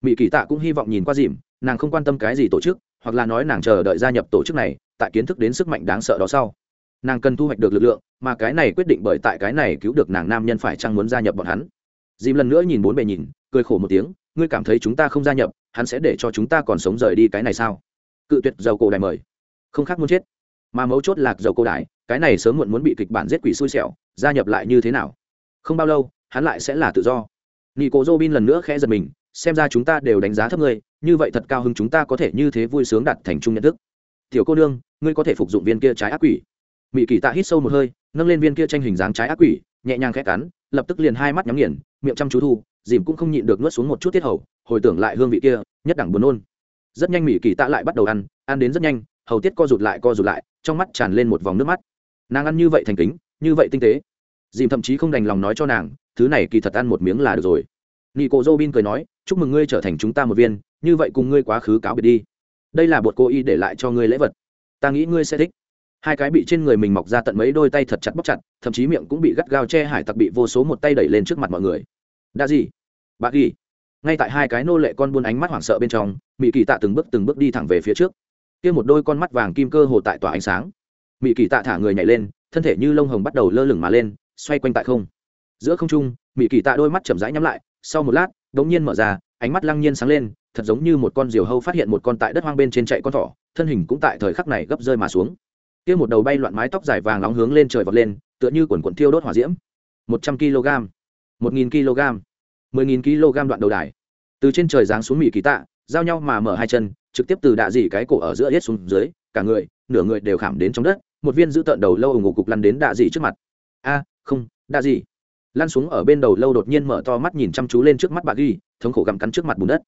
Mỹ kỳ tạ cũng hy vọng nhìn qua dìm, nàng không quan tâm cái gì tổ chức hoặc là nói nàng chờ đợi gia nhập tổ chức này, tại kiến thức đến sức mạnh đáng sợ đó sau. Nàng cần thu hoạch được lực lượng, mà cái này quyết định bởi tại cái này cứu được nàng nam nhân phải chăng muốn gia nhập bọn hắn. Dìm lần nữa nhìn bốn bề nhìn, cười khổ một tiếng, ngươi cảm thấy chúng ta không gia nhập, hắn sẽ để cho chúng ta còn sống rời đi cái này sao? Cự tuyệt dầu cổ đài mời. Không khác muốn chết. Mà mấu chốt lạc dầu cổ đài cái này sớm muộn muốn bị kịch bản giết quỷ xui xẻo, gia nhập lại như thế nào? Không bao lâu, hắn lại sẽ là tự do. Nị cố dô bin lần nữa khẽ giật mình, xem ra chúng ta đều đánh giá thấp ngươi như vậy thật cao hứng chúng ta có thể như thế vui sướng đạt thành chung nhận thức. Tiểu cô nương, ngươi có thể phục dụng viên kia trái ác quỷ. Mỹ kỳ tạ hít sâu một hơi, nâng lên viên kia tranh hình dáng trái ác quỷ, nhẹ nhàng khẽ cắn, lập tức liền hai mắt nhắm nghiền, miệng chăm chú thu, dìm cũng không nhịn được nuốt xuống một chút tiết hầu, hồi tưởng lại hương vị kia, nhất đẳng buồn nôn. Rất nhanh mỹ kỳ tạ lại bắt đầu ăn ăn đến rất nhanh, hầu tiết co rụt lại co rụt lại, trong mắt tràn lên một vòng nước mắt. Nàng ăn như vậy thành kính, như vậy tinh tế. Dìm thậm chí không đành lòng nói cho nàng, thứ này kỳ thật ăn một miếng là được rồi. Nị cổ dô bin cười nói, chúc mừng ngươi trở thành chúng ta một viên như vậy cùng ngươi quá khứ cáo biệt đi. Đây là bột cô y để lại cho ngươi lễ vật. Ta nghĩ ngươi sẽ thích. Hai cái bị trên người mình mọc ra tận mấy đôi tay thật chặt bóc chặt, thậm chí miệng cũng bị gắt gao che hải tặc bị vô số một tay đẩy lên trước mặt mọi người. Đã gì? Bà ghi ngay tại hai cái nô lệ con buôn ánh mắt hoảng sợ bên trong mỹ kỳ tạ từng bước từng bước đi thẳng về phía trước. Kia một đôi con mắt vàng kim cơ hồ tại tỏa ánh sáng. Mỹ kỳ tạ thả người nhảy lên, thân thể như lông hồng bắt đầu lơ lửng mà lên, xoay quanh tại không. Giữa không trung mỹ kỳ tạ đôi mắt chậm rãi nhắm lại, sau một lát đ n g nhiên mở ra, ánh mắt lăng nhiên sáng lên thật giống như một con diều hâu phát hiện một con tại đất hoang bên trên chạy con thỏ, thân hình cũng tại thời khắc này gấp rơi mà xuống. Kia một đầu bay loạn mái tóc dài vàng nóng hướng lên trời vọt lên, tựa như quần quần thiêu đốt hỏa diễm. Một trăm kg, một nghìn kg, mười nghìn kg đoạn đầu đài. Từ trên trời giáng xuống mỹ kỳ tạ, giao nhau mà mở hai chân, trực tiếp từ đạ dỉ cái cổ ở giữa hết xuống dưới, cả người, nửa người đều khảm đến trong đất, một viên giữ tợn đầu lâu ủng ngục cục lăn đến đạ dỉ trước mặt. A, không, đạ dỉ. Lăn xuống ở bên đầu lâu đột nhiên mở to mắt nhìn chăm chú lên trước mắt bà ghi, thống khổ gặm cắn trước mặt bùn đất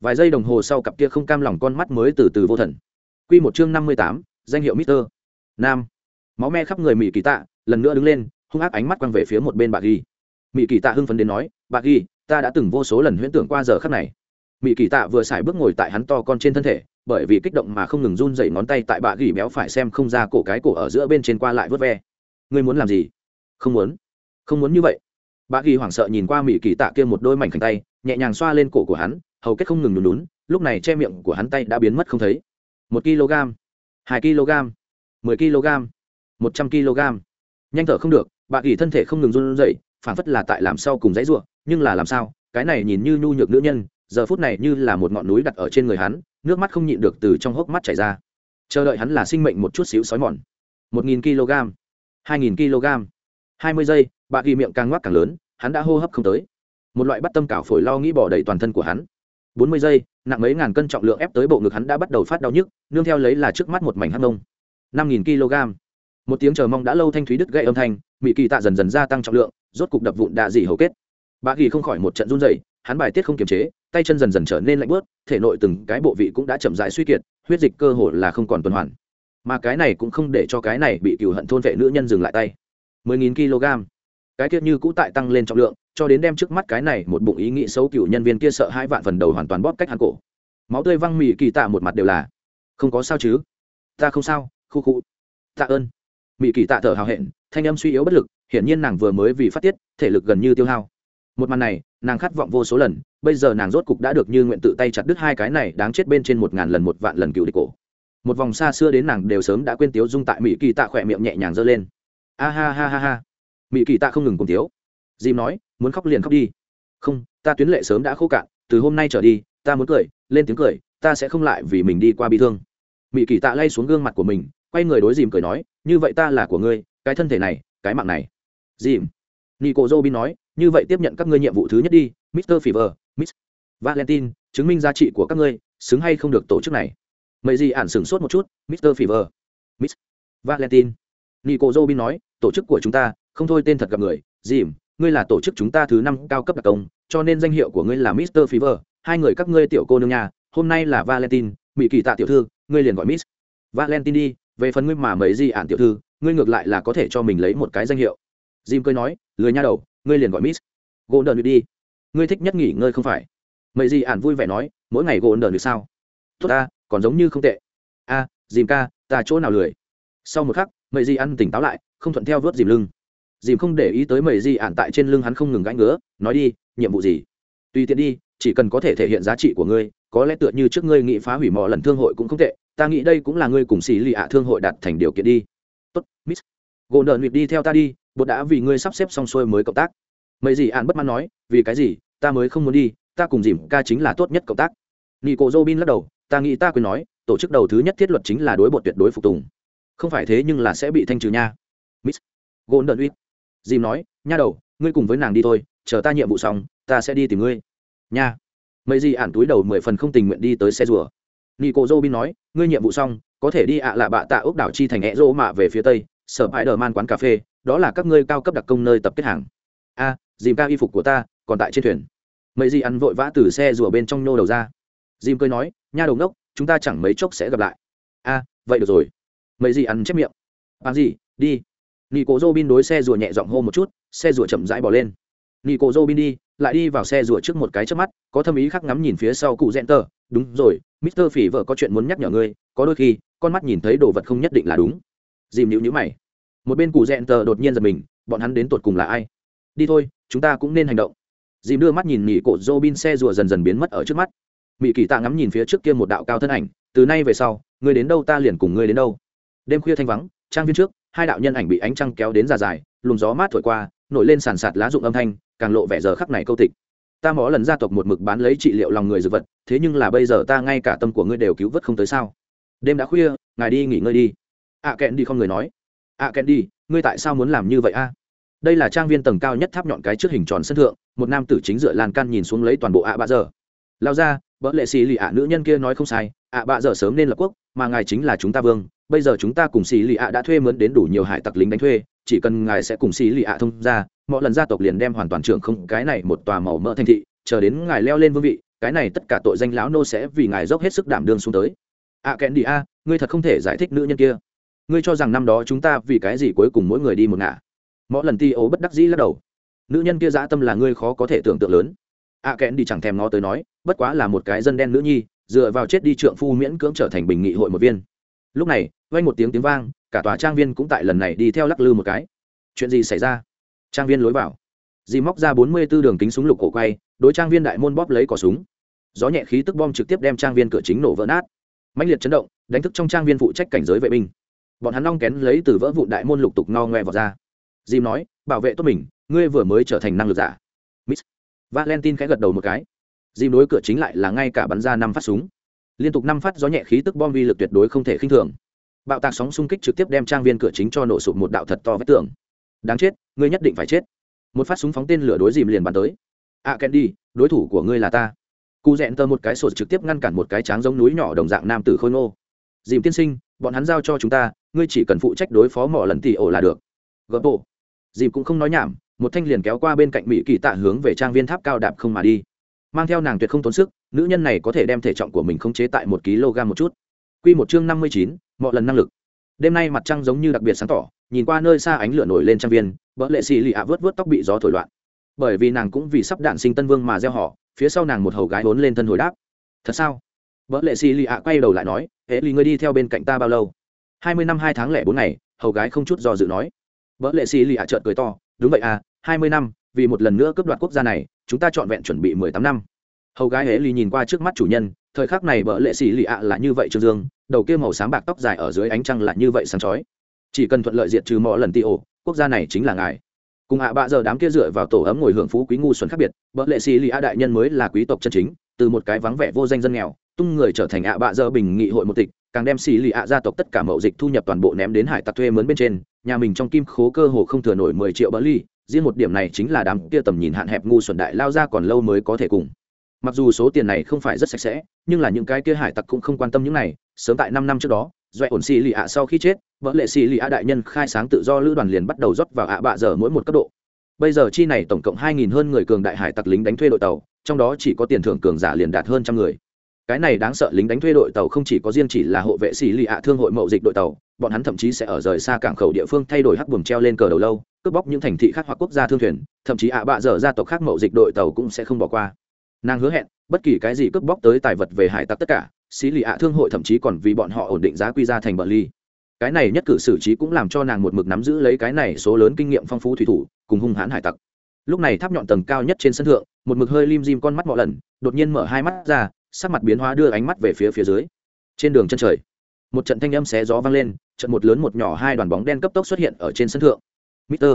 vài giây đồng hồ sau cặp kia không cam lòng con mắt mới từ từ vô thần. Q một chương năm mươi tám, danh hiệu mister. Nam. Máu me khắp người mỹ kỳ tạ, lần nữa đứng lên, hung ác ánh mắt quăng về phía một bên bà ghi. Mỹ kỳ tạ hưng phấn đến nói bà ghi, ta đã từng vô số lần huyễn tưởng qua giờ khắc này. Mỹ kỳ tạ vừa xài bước ngồi tại hắn to con trên thân thể, bởi vì kích động mà không ngừng run dậy ngón tay tại bà ghi béo phải xem không ra cổ cái cổ ở giữa bên trên qua lại vớt ve. Ngươi muốn làm gì? Không muốn. Không muốn như vậy. Bà ghi hoảng sợ nhìn qua mỹ kỳ tạ kia một đôi mảnh khảnh tay, nhẹ nhàng xoa lên cổ của hắn hầu kết không ngừng lún lún lúc này che miệng của hắn tay đã biến mất không thấy. Một kg, hai kg, mười kg, một trăm kg. Nhanh thở không được, bà kỳ thân thể không ngừng run rẩy phản phất là tại làm sau cùng dãy ruộng nhưng là làm sao? Cái này nhìn như nhu nhược nữ nhân, giờ phút này như là một ngọn núi đặt ở trên người hắn, nước mắt không nhịn được từ trong hốc mắt chảy ra. Chờ đợi hắn là sinh mệnh một chút xíu sói mòn. Một nghìn kg, hai nghìn kg. Hai mươi giây, bà kỳ miệng càng ngoác càng lớn, hắn đã hô hấp không tới. Một loại bắt tâm cảo phổi lo nghĩ bỏ đầy toàn thân của hắn bốn mươi giây, nặng mấy ngàn cân trọng lượng ép tới bộ ngực hắn đã bắt đầu phát đau nhức, nương theo lấy là trước mắt một mảnh hắc nông năm nghìn kg. Một tiếng chờ mong đã lâu thanh thúy đứt gãy âm thanh mỹ kỳ tạ dần dần gia tăng trọng lượng, rốt cục đập vụn đạ dị hầu kết. Bà ghi không khỏi một trận run dày hắn bài tiết không kiềm chế, tay chân dần dần trở nên lạnh bớt, thể nội từng cái bộ vị cũng đã chậm rãi suy kiệt, huyết dịch cơ hồ là không còn tuần hoàn. Mà cái này cũng không để cho cái này bị cựu hận thôn vệ nữ nhân dừng lại tay. 10.000 kg. Cái kiệt như cũ tại tăng lên trọng lượng cho đến đem trước mắt cái này một bụng ý nghĩ xấu cựu nhân viên kia sợ hai vạn phần đầu hoàn toàn bóp cách hắn cổ. Máu tươi văng mì kỳ tạ một mặt đều là, không có sao chứ? Ta không sao, khu khu. Tạ ơn. Mì kỳ tạ thở hào hẹn, thanh âm suy yếu bất lực, hiển nhiên nàng vừa mới vì phát tiết, thể lực gần như tiêu hao. Một màn này, nàng khát vọng vô số lần, bây giờ nàng rốt cục đã được như nguyện tự tay chặt đứt hai cái này đáng chết bên trên một ngàn lần một vạn lần cựu địch cổ. Một vòng xa xưa đến nàng đều sớm đã quên tiếu dung tại mỹ kỳ tạ khỏe miệng nhẹ nhàng giơ lên. A ha ha ha ha. Mỹ kỳ tạ không ngừng cùng tiếu dìm nói, muốn khóc liền khóc đi. Không, ta tuyến lệ sớm đã khô cạn, từ hôm nay trở đi, ta muốn cười, lên tiếng cười, ta sẽ không lại vì mình đi qua bị thương. Mỹ kỳ tạ lay xuống gương mặt của mình, quay người đối dìm cười nói, như vậy ta là của ngươi, cái thân thể này, cái mạng này. Dìm, nico robin nói, như vậy tiếp nhận các ngươi nhiệm vụ thứ nhất đi mr fever, miss valentine, chứng minh giá trị của các ngươi, xứng hay không được tổ chức này? Mấy gì ản sửng sốt một chút mr fever, miss valentine. Nico robin nói, tổ chức của chúng ta, không thôi tên thật gặp người, dìm ngươi là tổ chức chúng ta thứ năm cao cấp đặc công cho nên danh hiệu của ngươi là mister fever hai người các ngươi tiểu cô nương nhà hôm nay là valentine mỹ kỳ tạ tiểu thư ngươi liền gọi miss valentine đi về phần ngươi mà mấy gì ản tiểu thư ngươi ngược lại là có thể cho mình lấy một cái danh hiệu. Jim cười nói lười nha đầu ngươi liền gọi miss gỗ đờn đi. Ngươi thích nhất nghỉ ngơi không phải? Mấy gì ản vui vẻ nói mỗi ngày gỗ đờn được sao? Tốt ta còn giống như không tệ. A à, dìm ca ta chỗ nào lười? Sau một khắc mấy gì ăn tỉnh táo lại không thuận theo vớt dìm lưng dìm không để ý tới mầy gì ản tại trên lưng hắn không ngừng gãi ngứa, nói đi, nhiệm vụ gì? Tùy tiện đi, chỉ cần có thể thể hiện giá trị của ngươi, có lẽ tựa như trước ngươi nghĩ phá hủy mỏ lần thương hội cũng không tệ, ta nghĩ đây cũng là ngươi cùng xì lì ạ thương hội đạt thành điều kiện đi. Tốt, miss. Gồn đợn việc đi theo ta đi, bột đã vì ngươi sắp xếp xong xuôi mới cộng tác. Mấy gì ạn bất mãn nói, vì cái gì? Ta mới không muốn đi, ta cùng dìm ca chính là tốt nhất cộng tác. Nico robin lắc đầu, ta nghĩ ta quên nói, tổ chức đầu thứ nhất thiết luật chính là đối bột tuyệt đối phục tùng. Không phải thế nhưng là sẽ bị thanh trừ nha. Miss gồn đợn uýt dìm nói nha đầu ngươi cùng với nàng đi thôi chờ ta nhiệm vụ xong ta sẽ đi tìm ngươi. Nha. Mấy gì ản túi đầu mười phần không tình nguyện đi tới xe rùa. Nị cổ dô bin nói ngươi nhiệm vụ xong có thể đi ạ à lạ bạ tạ ốc đảo chi thành ẹ rô mạ về phía tây sở bãi đờ man quán cà phê đó là các ngươi cao cấp đặc công nơi tập kết hàng. A à, dìm ca y phục của ta còn tại trên thuyền. Mấy gì ăn vội vã từ xe rùa bên trong nô đầu ra. Dìm cười nói nha đầu ngốc chúng ta chẳng mấy chốc sẽ gặp lại. A vậy được rồi. Mấy gì ăn chép miệng. Bằng gì đi nị cổ dô bin đối xe rùa nhẹ giọng hô một chút, xe rùa chậm rãi bỏ lên. Nị cổ dô bin đi, lại đi vào xe rùa trước một cái trước mắt, có thâm ý khắc ngắm nhìn phía sau cụ rẽn tờ đúng rồi, mister phỉ vợ có chuyện muốn nhắc nhở ngươi, có đôi khi, con mắt nhìn thấy đồ vật không nhất định là đúng. Dìm nhữ nhữ mày. Một bên cụ rẽn tờ đột nhiên giật mình, bọn hắn đến tột cùng là ai? Đi thôi, chúng ta cũng nên hành động. Dìm đưa mắt nhìn nghỉ cổ dô bin xe rùa dần dần biến mất ở trước mắt. Mỹ kỳ tạ ngắm nhìn phía trước kia một đạo cao thân ảnh, từ nay về sau, ngươi đến đâu ta liền cùng ngươi đến đâu. Đêm khuya thanh vắng, trang viên trước hai đạo nhân ảnh bị ánh trăng kéo đến già dài luồng gió mát thổi qua nổi lên sàn sạt lá dụng âm thanh càng lộ vẻ giờ khắc này câu tịch. Ta mó lần gia tộc một mực bán lấy trị liệu lòng người dược vật thế nhưng là bây giờ ta ngay cả tâm của ngươi đều cứu vớt không tới sao? Đêm đã khuya ngài đi nghỉ ngơi đi. Ạ à, kẹn đi không người nói. Ạ à, kẹn đi ngươi tại sao muốn làm như vậy a? Đây là trang viên tầng cao nhất tháp nhọn cái trước hình tròn sân thượng một nam tử chính dựa lan can nhìn xuống lấy toàn bộ ạ bạ giờ lao ra bỡ lệ xì lì ạ nữ nhân kia nói không sai ạ bạ giờ sớm nên lập quốc mà ngài chính là chúng ta vương bây giờ chúng ta cùng xì lì ạ đã thuê mướn đến đủ nhiều hải tặc lính đánh thuê chỉ cần ngài sẽ cùng xì lì ạ thông ra mọi lần gia tộc liền đem hoàn toàn trưởng không cái này một tòa màu mỡ thành thị chờ đến ngài leo lên vương vị cái này tất cả tội danh lão nô sẽ vì ngài dốc hết sức đảm đương xuống tới. Ạ à, kẽn đi a ngươi thật không thể giải thích nữ nhân kia. Ngươi cho rằng năm đó chúng ta vì cái gì cuối cùng mỗi người đi một ngả? Mỗi lần ti ố bất đắc dĩ lắc đầu. Nữ nhân kia dã tâm là ngươi khó có thể tưởng tượng lớn. Ạ à, kẽn đi chẳng thèm ngó tới nói bất quá là một cái dân đen nữ nhi dựa vào chết đi trượng phu miễn cưỡng trở thành bình nghị hội một viên. Lúc này vang một tiếng tiếng vang, cả tòa trang viên cũng tại lần này đi theo lắc lư một cái. Chuyện gì xảy ra? Trang viên lối vào. Dì móc ra bốn mươi b ố đường kính súng lục cổ quay, đối trang viên đại môn bóp lấy cỏ súng. Gió nhẹ khí tức bom trực tiếp đem trang viên cửa chính nổ vỡ nát. Mạnh liệt chấn động, đánh thức trong trang viên phụ trách cảnh giới vệ binh. Bọn hắn long kén lấy từ vỡ vụ đại môn lục tục no ngoe vào ra. Dìm nói, bảo vệ tốt mình, ngươi vừa mới trở thành năng lực giả. Miss valentine khẽ gật đầu một cái. Dìm đối cửa chính lại là ngay cả bắn ra năm phát súng. Liên tục năm phát gió nhẹ khí tức bom vi lực tuyệt đối không thể khinh thường bạo tạc sóng xung kích trực tiếp đem trang viên cửa chính cho nổ sụp một đạo thật to vết tường. Đáng chết ngươi nhất định phải chết. Một phát súng phóng tên lửa đối dìm liền bắn tới. A à, đi đối thủ của ngươi là ta. Cụ rẽn tơ một cái sổ trực tiếp ngăn cản một cái tráng giống núi nhỏ đồng dạng nam tử khôi ngô. Dìm tiên sinh bọn hắn giao cho chúng ta ngươi chỉ cần phụ trách đối phó mỏ lần tỷ ổ là được. Gấp bộ. Dìm cũng không nói nhảm một thanh liền kéo qua bên cạnh mỹ kỳ tạ hướng về trang viên tháp cao đạp không mà đi. Mang theo nàng tuyệt không tốn sức nữ nhân này có thể đem thể trọng của mình khống chế tại một kg một chút. Quy một chương năm mươi chín, mọi lần năng lực. Đêm nay mặt trăng giống như đặc biệt sáng tỏ, nhìn qua nơi xa ánh lửa nổi lên trang viên Bỡ lệ xì Lị ạ vớt vớt tóc bị gió thổi loạn. Bởi vì nàng cũng vì sắp đạn sinh tân vương mà gieo họ, phía sau nàng một hầu gái bốn lên thân hồi đáp. Thật sao? Bỡ lệ xì Lị ạ quay đầu lại nói hễ lì ngươi đi theo bên cạnh ta bao lâu? Hai mươi năm hai tháng lẻ bốn ngày, hầu gái không chút do dự nói. Bỡ lệ xì Lị ạ trợn cười to, đúng vậy à hai mươi năm, vì một lần nữa cướp đoạt quốc gia này, chúng ta chọn vẹn chuẩn bị mười tám năm. Hầu gái hễ lì nhìn qua trước mắt chủ nhân thời khắc này bợ lệ xì lì ạ là như vậy trương dương, đầu kia màu sáng bạc tóc dài ở dưới ánh trăng là như vậy sáng chói. Chỉ cần thuận lợi diệt trừ mọi lần ti ổ, quốc gia này chính là ngài. Cùng ạ bạ giờ đám kia dựa vào tổ ấm ngồi hưởng phú quý ngu xuẩn khác biệt, Bợ lệ xì lì ạ đại nhân mới là quý tộc chân chính, từ một cái vắng vẻ vô danh dân nghèo, tung người trở thành ạ bạ giờ bình nghị hội một tịch, càng đem xì lì ạ gia tộc tất cả mậu dịch thu nhập toàn bộ ném đến hải tặc thuê mướn bên trên, nhà mình trong kim khố cơ hồ không thừa nổi mười triệu bỡ ly, riêng một điểm này chính là đám kia tầm nhìn hạn hẹp ngu xuẩn đại lao ra còn lâu mới có thể cùng mặc dù số tiền này không phải rất sạch sẽ, nhưng là những cái kia hải tặc cũng không quan tâm những này. Sớm tại năm năm trước đó doẹ ổn xì lì ạ sau khi chết vợ lệ xì lì ạ đại nhân khai sáng tự do lữ đoàn liền bắt đầu rót vào ạ bạ giờ mỗi một cấp độ. Bây giờ chi này tổng cộng hai nghìn hơn người cường đại hải tặc lính đánh thuê đội tàu, trong đó chỉ có tiền thưởng cường giả liền đạt hơn trăm người. Cái này đáng sợ, lính đánh thuê đội tàu không chỉ có riêng chỉ là hộ vệ xì lì ạ thương hội mậu dịch đội tàu, bọn hắn thậm chí sẽ ở rời xa cảng khẩu địa phương thay đổi hắc buồm treo lên cờ đầu lâu, cướp bóc những thành thị khác hoặc quốc gia thương thuyền, thậm chí ạ bạ dở gia tộc khác mậu dịch đội tàu cũng sẽ không bỏ qua nàng hứa hẹn bất kỳ cái gì cướp bóc tới tài vật về hải tặc tất cả xí lì ạ thương hội thậm chí còn vì bọn họ ổn định giá quy ra thành bờ ly cái này nhất cử xử trí cũng làm cho nàng một mực nắm giữ lấy cái này số lớn kinh nghiệm phong phú thủy thủ cùng hung hãn hải tặc. Lúc này tháp nhọn tầng cao nhất trên sân thượng một mực hơi lim dim con mắt mọi lần đột nhiên mở hai mắt ra sắc mặt biến hóa đưa ánh mắt về phía phía dưới. Trên đường chân trời một trận thanh âm xé gió vang lên trận một lớn một nhỏ hai đoàn bóng đen cấp tốc xuất hiện ở trên sân thượng. Mister,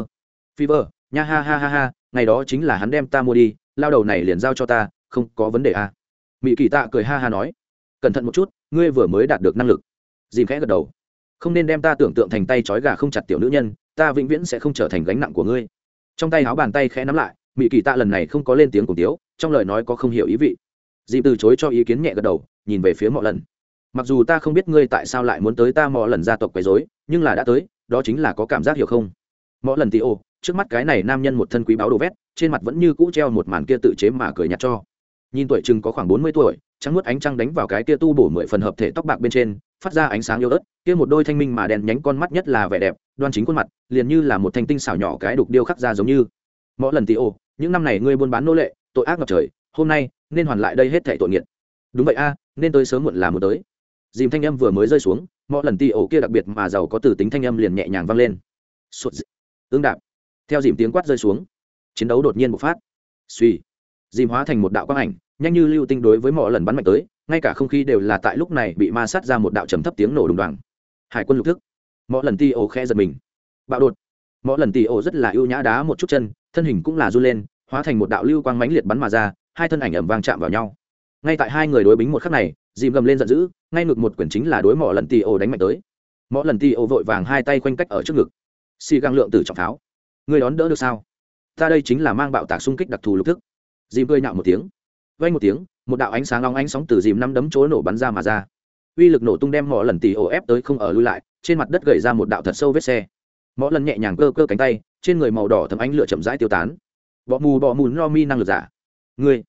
Fever, nha ha ha ha ha, ngày đó chính là hắn đem ta mua đi, lao đầu này liền giao cho ta, không có vấn đề à. Mỹ Kỳ Tạ cười ha ha nói, cẩn thận một chút, ngươi vừa mới đạt được năng lực. Dìm khẽ gật đầu, không nên đem ta tưởng tượng thành tay trói gà không chặt tiểu nữ nhân, ta vĩnh viễn sẽ không trở thành gánh nặng của ngươi. Trong tay áo bàn tay khẽ nắm lại, Mỹ Kỳ Tạ lần này không có lên tiếng cùng tiếu, trong lời nói có không hiểu ý vị. Dìm từ chối cho ý kiến nhẹ gật đầu, nhìn về phía mọi Lần. Mặc dù ta không biết ngươi tại sao lại muốn tới ta mọi Lần gia tộc quấy rối, nhưng là đã tới, đó chính là có cảm giác hiểu không? mọi lần tì ô trước mắt cái này nam nhân một thân quý báo đồ vét trên mặt vẫn như cũ treo một màn kia tự chế mà cười nhạt cho nhìn tuổi chừng có khoảng bốn mươi tuổi, trắng nuốt ánh trăng đánh vào cái kia tu bổ mười phần hợp thể tóc bạc bên trên, phát ra ánh sáng yếu ớt, kia một đôi thanh minh mà đèn nhánh con mắt nhất là vẻ đẹp, đoan chính khuôn mặt, liền như là một thanh tinh xảo nhỏ cái đục điêu khắc ra giống như. Mỗi lần tì ô, những năm này ngươi buôn bán nô lệ, tội ác ngập trời, hôm nay, nên hoàn lại đây hết thảy tội nghiệt. Đúng vậy a, nên tới sớm muộn là một tới. Dìm thanh âm vừa mới rơi xuống mỗi lần tì ổ kia đặc biệt mà giàu có từ tính thanh âm liền nhẹ nhàng vang lên. Sụt dị, ương đạp. Theo dìm tiếng quát rơi xuống, chiến đấu đột nhiên bộc phát. Suy dìm hóa thành một đạo quang ảnh, nhanh như lưu tinh đối với mọi lần bắn mạnh tới, ngay cả không khí đều là tại lúc này bị ma sát ra một đạo trầm thấp tiếng nổ đùng đoàng. Hải quân lục thức. Mọi lần ti ổ khe giật mình. Bạo đột. Mỗi lần ti ổ rất là ưu nhã đá một chút chân, thân hình cũng là run lên, hóa thành một đạo lưu quang mãnh liệt bắn mà ra, hai thân ảnh ẩm vang chạm vào nhau. Ngay tại hai người đối bính một khắc này, dìm gầm lên giận dữ, ngay ngực một quyển chính là đối mỏ lần ti ổ đánh mạnh tới. Mỗi lần ti ổ vội vàng hai tay quanh cách ở trước ngực. Xì găng lượng tử trọng pháo người đón đỡ được sao? Ta đây chính là mang bạo tạc xung kích đặc thù lục thức dìm cười nhạo một tiếng. Vay một tiếng, một đạo ánh sáng long ánh sóng từ dìm năm đấm chỗ nổ bắn ra mà ra. Uy lực nổ tung đem mỏ lần tỉ ổ ép tới không ở lui lại, trên mặt đất gầy ra một đạo thật sâu vết xe. Mỏ lần nhẹ nhàng cơ cơ cánh tay, trên người màu đỏ thấm ánh lửa chậm rãi tiêu tán. Bọ mù bọ mù no mi năng lực giả. Ngươi,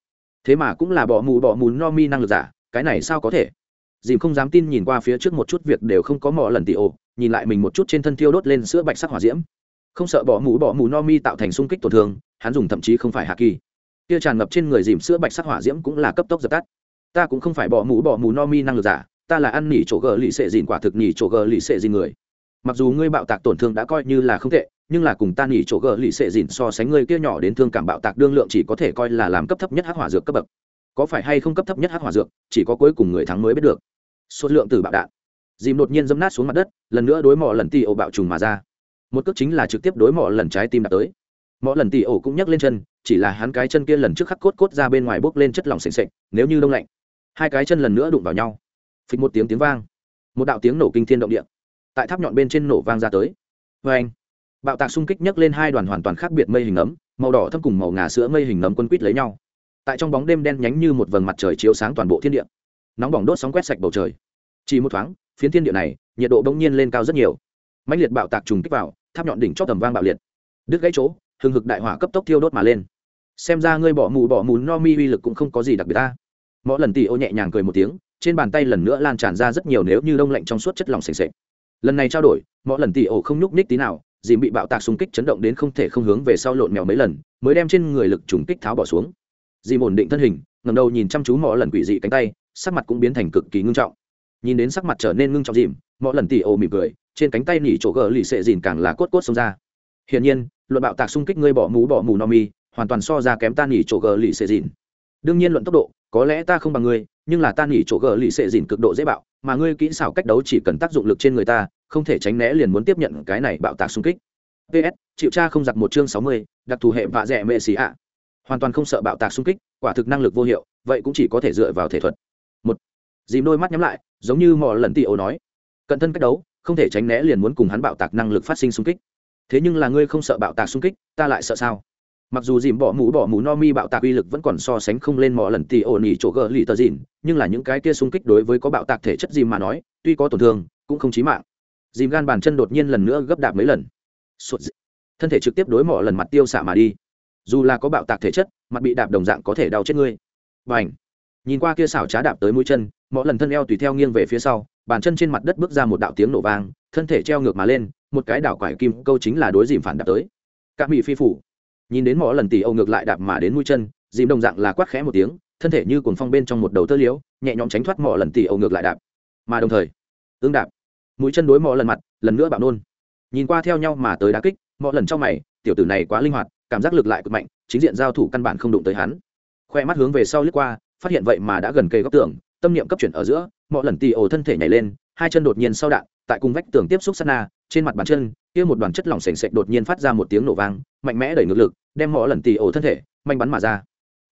thế mà cũng là bọ mù bọ mù no mi năng lực giả, cái này sao có thể? Dìm không dám tin nhìn qua phía trước một chút việc đều không có mỏ lần tỉ ổ, nhìn lại mình một chút trên thân thiêu đốt lên sữa bạch sắc hỏa diễm. Không sợ bỏ mũ bỏ mù no mi tạo thành sung kích tổn thương, hắn dùng thậm chí không phải hạ kỳ kia tràn ngập trên người dìm sữa bạch sắc hỏa diễm cũng là cấp tốc dập tắt. Ta cũng không phải bỏ mũ bỏ mù no mi năng lực giả, ta là ăn nỉ chỗ gờ lì xệ dìn quả thực nỉ chỗ gờ lì xệ dìn người. Mặc dù ngươi bạo tạc tổn thương đã coi như là không tệ, nhưng là cùng ta nỉ chỗ gờ lì xệ dìn so sánh ngươi kia nhỏ đến thương cảm bạo tạc đương lượng chỉ có thể coi là làm cấp thấp nhất hắc hỏa dược cấp bậc. Có phải hay không cấp thấp nhất hắc hỏa dược, chỉ có cuối cùng người thắng mới biết được. Số lượng từ bạo đạn. Dìm đột nhiên dâm nát xuống mặt đất, lần nữa đối mỏ lần ti ổ bạo trùng mà ra. Một cước chính là trực tiếp đối mỏ lần trái tim đã tới mọi lần tỉ ổ cũng nhấc lên chân, chỉ là hắn cái chân kia lần trước khắc cốt cốt ra bên ngoài bốc lên chất lỏng s ề nếu như đông lạnh, hai cái chân lần nữa đụng vào nhau. Phịch một tiếng tiếng vang. Một đạo tiếng nổ kinh thiên động địa. Tại tháp nhọn bên trên nổ vang ra tới. Vê anh, bạo tạc xung kích nhấc lên hai đoàn hoàn toàn khác biệt mây hình ấm, màu đỏ thâm cùng màu ngà sữa mây hình ấm quân quýt lấy nhau. Tại trong bóng đêm đen nhánh như một vầng mặt trời chiếu sáng toàn bộ thiên địa. Nóng bỏng đốt sóng quét sạch bầu trời. Chỉ một thoáng, phiến thiên địa này, nhiệt độ bỗng nhiên lên cao rất nhiều. Mạnh liệt bạo tạc trùng kích vào, tháp nhọn đỉnh chót tầm vang bạo liệt. Đứt gãy chỗ hừng hực đại hỏa cấp tốc thiêu đốt mà lên. Xem ra ngươi bỏ mù bỏ mù no mi uy lực cũng không có gì đặc biệt ta. Mỗi lần tỷ ô nhẹ nhàng cười một tiếng, trên bàn tay lần nữa lan tràn ra rất nhiều nếu như đông lạnh trong suốt chất lỏng sềnh sệch lần này trao đổi mỗi lần tỷ ô không nhúc ních tí nào, dìm bị bạo tạc xung kích chấn động đến không thể không hướng về sau lộn mèo mấy lần, mới đem trên người lực trùng kích tháo bỏ xuống. Dìm ổn định thân hình ngầm đầu nhìn chăm chú mỗi lần quỷ dị cánh tay, sắc mặt cũng biến thành cực kỳ ngưng trọng. Nhìn đến sắc mặt trở nên ngưng trọng dìm mỗi lần tỷ ô mỉm cười, trên cánh tay nỉ chỗ gờ lì xệ dìn càng là cốt cốt xông ra. Hiển nhiên luận bạo tạc xung kích ngươi bỏ mũ bỏ mù no mi hoàn toàn so ra kém ta nỉ chỗ gờ lì xệ dìn. Đương nhiên luận tốc độ, có lẽ ta không bằng ngươi, nhưng là ta nỉ chỗ gờ lì xệ dìn cực độ dễ bạo, mà ngươi kỹ xảo cách đấu chỉ cần tác dụng lực trên người ta, không thể tránh né liền muốn tiếp nhận cái này bạo tạc xung kích. Ps chịu cha không giặc một chương sáu mươi, đặc thù hệ vạ rẻ mệ xì ạ. Hoàn toàn không sợ bạo tạc xung kích, quả thực năng lực vô hiệu, vậy cũng chỉ có thể dựa vào thể thuật. Một, dìm đôi mắt nhắm lại, giống như mò lần tị ấu nói, cận thân cách đấu, không thể tránh né liền muốn cùng hắn bạo tạc năng lực phát sinh xung kích thế nhưng là ngươi không sợ bạo tạc xung kích, ta lại sợ sao? Mặc dù dìm bỏ mũ bỏ mũ no mi bạo tạc uy lực vẫn còn so sánh không lên mỏ lần tì ổn ỉ chỗ gờ lì tờ dìn, nhưng là những cái kia xung kích đối với có bạo tạc thể chất dìm mà nói, tuy có tổn thương, cũng không chí mạng. Dìm gan bàn chân đột nhiên lần nữa gấp đạp mấy lần. Sụt thân thể trực tiếp đối mỏ lần mặt tiêu xạ mà đi. Dù là có bạo tạc thể chất, mặt bị đạp đồng dạng có thể đau chết ngươi. Và ảnh nhìn qua kia xảo trá đạp tới mũi chân, mỏ lần thân eo tùy theo nghiêng về phía sau, bàn chân trên mặt đất bước ra một đạo tiếng nổ vang, thân thể treo ngược mà lên một cái đảo quải kim câu chính là đối dìm phản đạp tới. Các mỹ phi phủ, nhìn đến mỏ lần tỷ âu ngược lại đạp mà đến mũi chân, dìm đồng dạng là quát khẽ một tiếng, thân thể như cuồng phong bên trong một đầu tơ liễu, nhẹ nhõm tránh thoát mỏ lần tỷ âu ngược lại đạp. Mà đồng thời ương đạp, mũi chân đối mỏ lần mặt, lần nữa bạo nôn. Nhìn qua theo nhau mà tới đá kích, mỏ lần trong mày, tiểu tử này quá linh hoạt, cảm giác lực lại cực mạnh, chính diện giao thủ căn bản không đụng tới hắn. Khoe mắt hướng về sau lướt qua, phát hiện vậy mà đã gần cây góc tường, tâm niệm cấp chuyển ở giữa, mỏ lần tỷ âu thân thể nhảy lên, hai chân đột nhiên sau đạn, tại cùng vách tường tiếp xúc sát na trên mặt bàn chân, kia một đoàn chất lỏng sền sệt đột nhiên phát ra một tiếng nổ vang, mạnh mẽ đẩy ngược lực, đem mỏ lần tì ổ thân thể, manh bắn mà ra.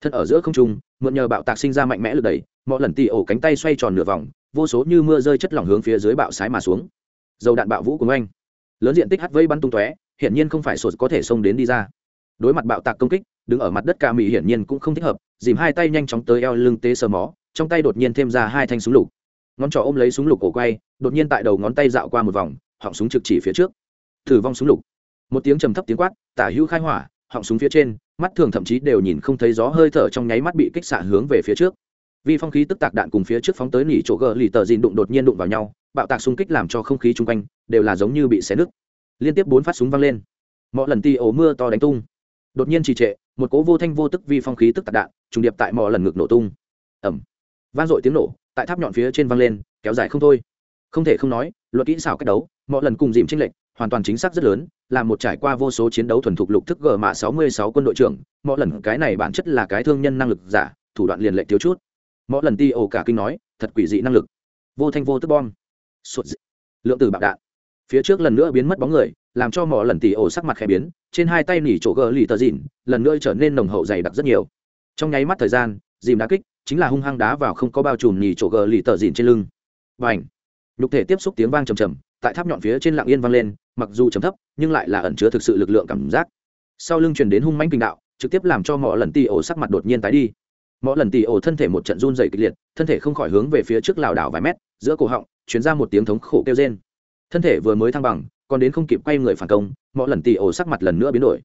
Thân ở giữa không trung, mượn nhờ bạo tạc sinh ra mạnh mẽ lực đẩy mỏ lần tì ổ cánh tay xoay tròn nửa vòng, vô số như mưa rơi chất lỏng hướng phía dưới bạo sái mà xuống. Dầu đạn bạo vũ của anh. Lớn diện tích hắt vây bắn tung tóe, hiển nhiên không phải sột có thể xông đến đi ra. Đối mặt bạo tạc công kích, đứng ở mặt đất ca mỹ hiển nhiên cũng không thích hợp, dìm hai tay nhanh chóng tới eo lưng tế sờ mó, trong tay đột nhiên thêm ra hai thanh súng lục. Ngón trỏ ôm lấy súng lục cổ quay, đột nhiên tại đầu ngón tay dạo qua một vòng họng súng trực chỉ phía trước. Thử vong súng lục. Một tiếng trầm thấp tiếng quát, tả hữu khai hỏa, họng súng phía trên, mắt thường thậm chí đều nhìn không thấy gió hơi thở trong nháy mắt bị kích xạ hướng về phía trước. Vì phong khí tức tạc đạn cùng phía trước phóng tới nỉ chỗ gờ lì tờ dìn đụng đột nhiên đụng vào nhau, bạo tạc xung kích làm cho không khí chung quanh đều là giống như bị xé nứt. Liên tiếp bốn phát súng văng lên. Mọi lần ti ổ mưa to đánh tung. Đột nhiên trì trệ, một cố vô thanh vô tức vi phong khí tức tạc đạn trùng điệp tại mọi lần ngực nổ tung. Ẩm vang dội tiếng nổ, tại tháp nhọn phía trên văng lên, kéo dài không thôi. Không thể không nói luật kỹ xảo cách đấu mọi lần cùng dìm tranh lệch, hoàn toàn chính xác rất lớn, là một trải qua vô số chiến đấu thuần thục lục thức gờ mạ sáu mươi sáu quân đội trưởng mọi lần cái này bản chất là cái thương nhân năng lực giả, thủ đoạn liền lệ thiếu chút. Mỗi lần ti ổ cả kinh nói, thật quỷ dị năng lực. Vô thanh vô tức bom. Sụt dị. lượng tử bạo đạn. Phía trước lần nữa biến mất bóng người, làm cho mọi lần tỉ ổ sắc mặt khẽ biến, trên hai tay nỉ chỗ gờ lì tờ dìn lần nữa trở nên nồng hậu dày đặc rất nhiều. Trong nháy mắt thời gian, dìm đá kích, chính là hung hăng đá vào không có bao trùm nỉ chỗ gờ lì tờ dìn trên lưng. Và ảnh nhục thể tiếp xúc tiếng vang trầm trầm tại tháp nhọn phía trên lạng yên vang lên, mặc dù trầm thấp, nhưng lại là ẩn chứa thực sự lực lượng cảm giác. Sau lưng truyền đến hung mãnh kinh đạo, trực tiếp làm cho mọi lần tì ổ sắc mặt đột nhiên tái đi. Mọi lần tì ổ thân thể một trận run dày kịch liệt, thân thể không khỏi hướng về phía trước lảo đảo vài mét, giữa cổ họng chuyển ra một tiếng thống khổ kêu trên thân thể vừa mới thăng bằng, còn đến không kịp quay người phản công mọi lần tì ổ sắc mặt lần nữa biến đổi.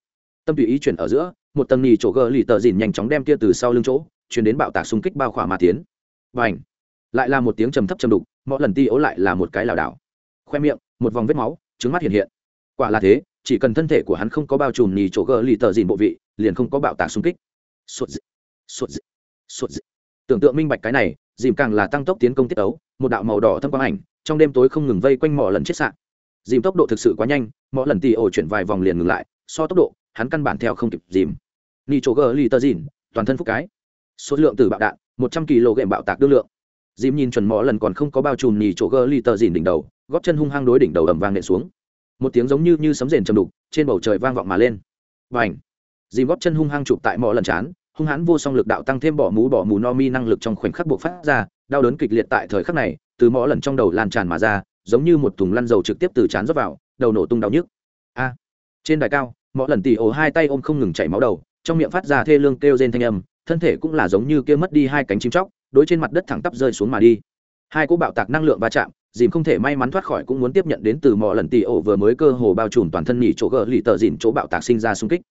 Tâm tùy ý chuyển ở giữa, một tầng nì chỗ gờ lì tờ dìn nhanh chóng đem kia từ sau lưng chỗ chuyển đến bạo tạc xung kích bao khỏa mà tiến. Và ảnh lại là một tiếng trầm thấp trầm đục mọi lần ti ố lại là một cái lảo đảo khoe miệng một vòng vết máu trứng mắt hiện hiện. Quả là thế chỉ cần thân thể của hắn không có bao trùm nhì chỗ gờ lì tờ dìn bộ vị liền không có bạo tạc xung kích. Suột dị, suột dị, suột dị. tưởng tượng minh bạch cái này dìm càng là tăng tốc tiến công tiết ấu một đạo màu đỏ thâm quang ảnh trong đêm tối không ngừng vây quanh mỏ lần chết sạn dìm tốc độ thực sự quá nhanh mỗi lần tì ổ chuyển vài vòng liền ngừng lại so tốc độ hắn căn bản theo không kịp dìm. Ni chỗ gờ lì tờ dìn toàn thân phúc cái. Số lượng từ bạo đạn một trăm kg bạo tạc đương lượng. Dìm nhìn chuẩn mỏ lần còn không có bao trùm nhì chỗ gờ lì tờ dìn đỉnh đầu góp chân hung hăng đối đỉnh đầu ầm vang nện xuống. Một tiếng giống như như sấm rền chầm đục, trên bầu trời vang vọng mà lên. Và ảnh dìm góp chân hung hăng chụp tại mỏ lần chán, hung hãn vô song lực đạo tăng thêm bỏ mũ bỏ mù no mi năng lực trong khoảnh khắc buộc phát ra, đau đớn kịch liệt tại thời khắc này, từ mỏ lần trong đầu lan tràn mà ra, giống như một thùng lăn dầu trực tiếp từ chán rót vào, đầu nổ tung đau nhức. A! Trên đài cao, mỏ lần tỉ ổ hai tay ôm không ngừng chảy máu đầu, trong miệng phát ra thê lương kêu rên thanh âm, thân thể cũng là giống như kia mất đi hai cánh chim chóc, đối trên mặt đất thẳng tắp rơi xuống mà đi. Hai cỗ bạo tạc năng lượng va chạm dìm không thể may mắn thoát khỏi cũng muốn tiếp nhận đến từ mọi lần tì ổ vừa mới cơ hồ bao trùm toàn thân nhỉ chỗ gờ lì tờ dìn chỗ bạo tạc sinh ra xung kích.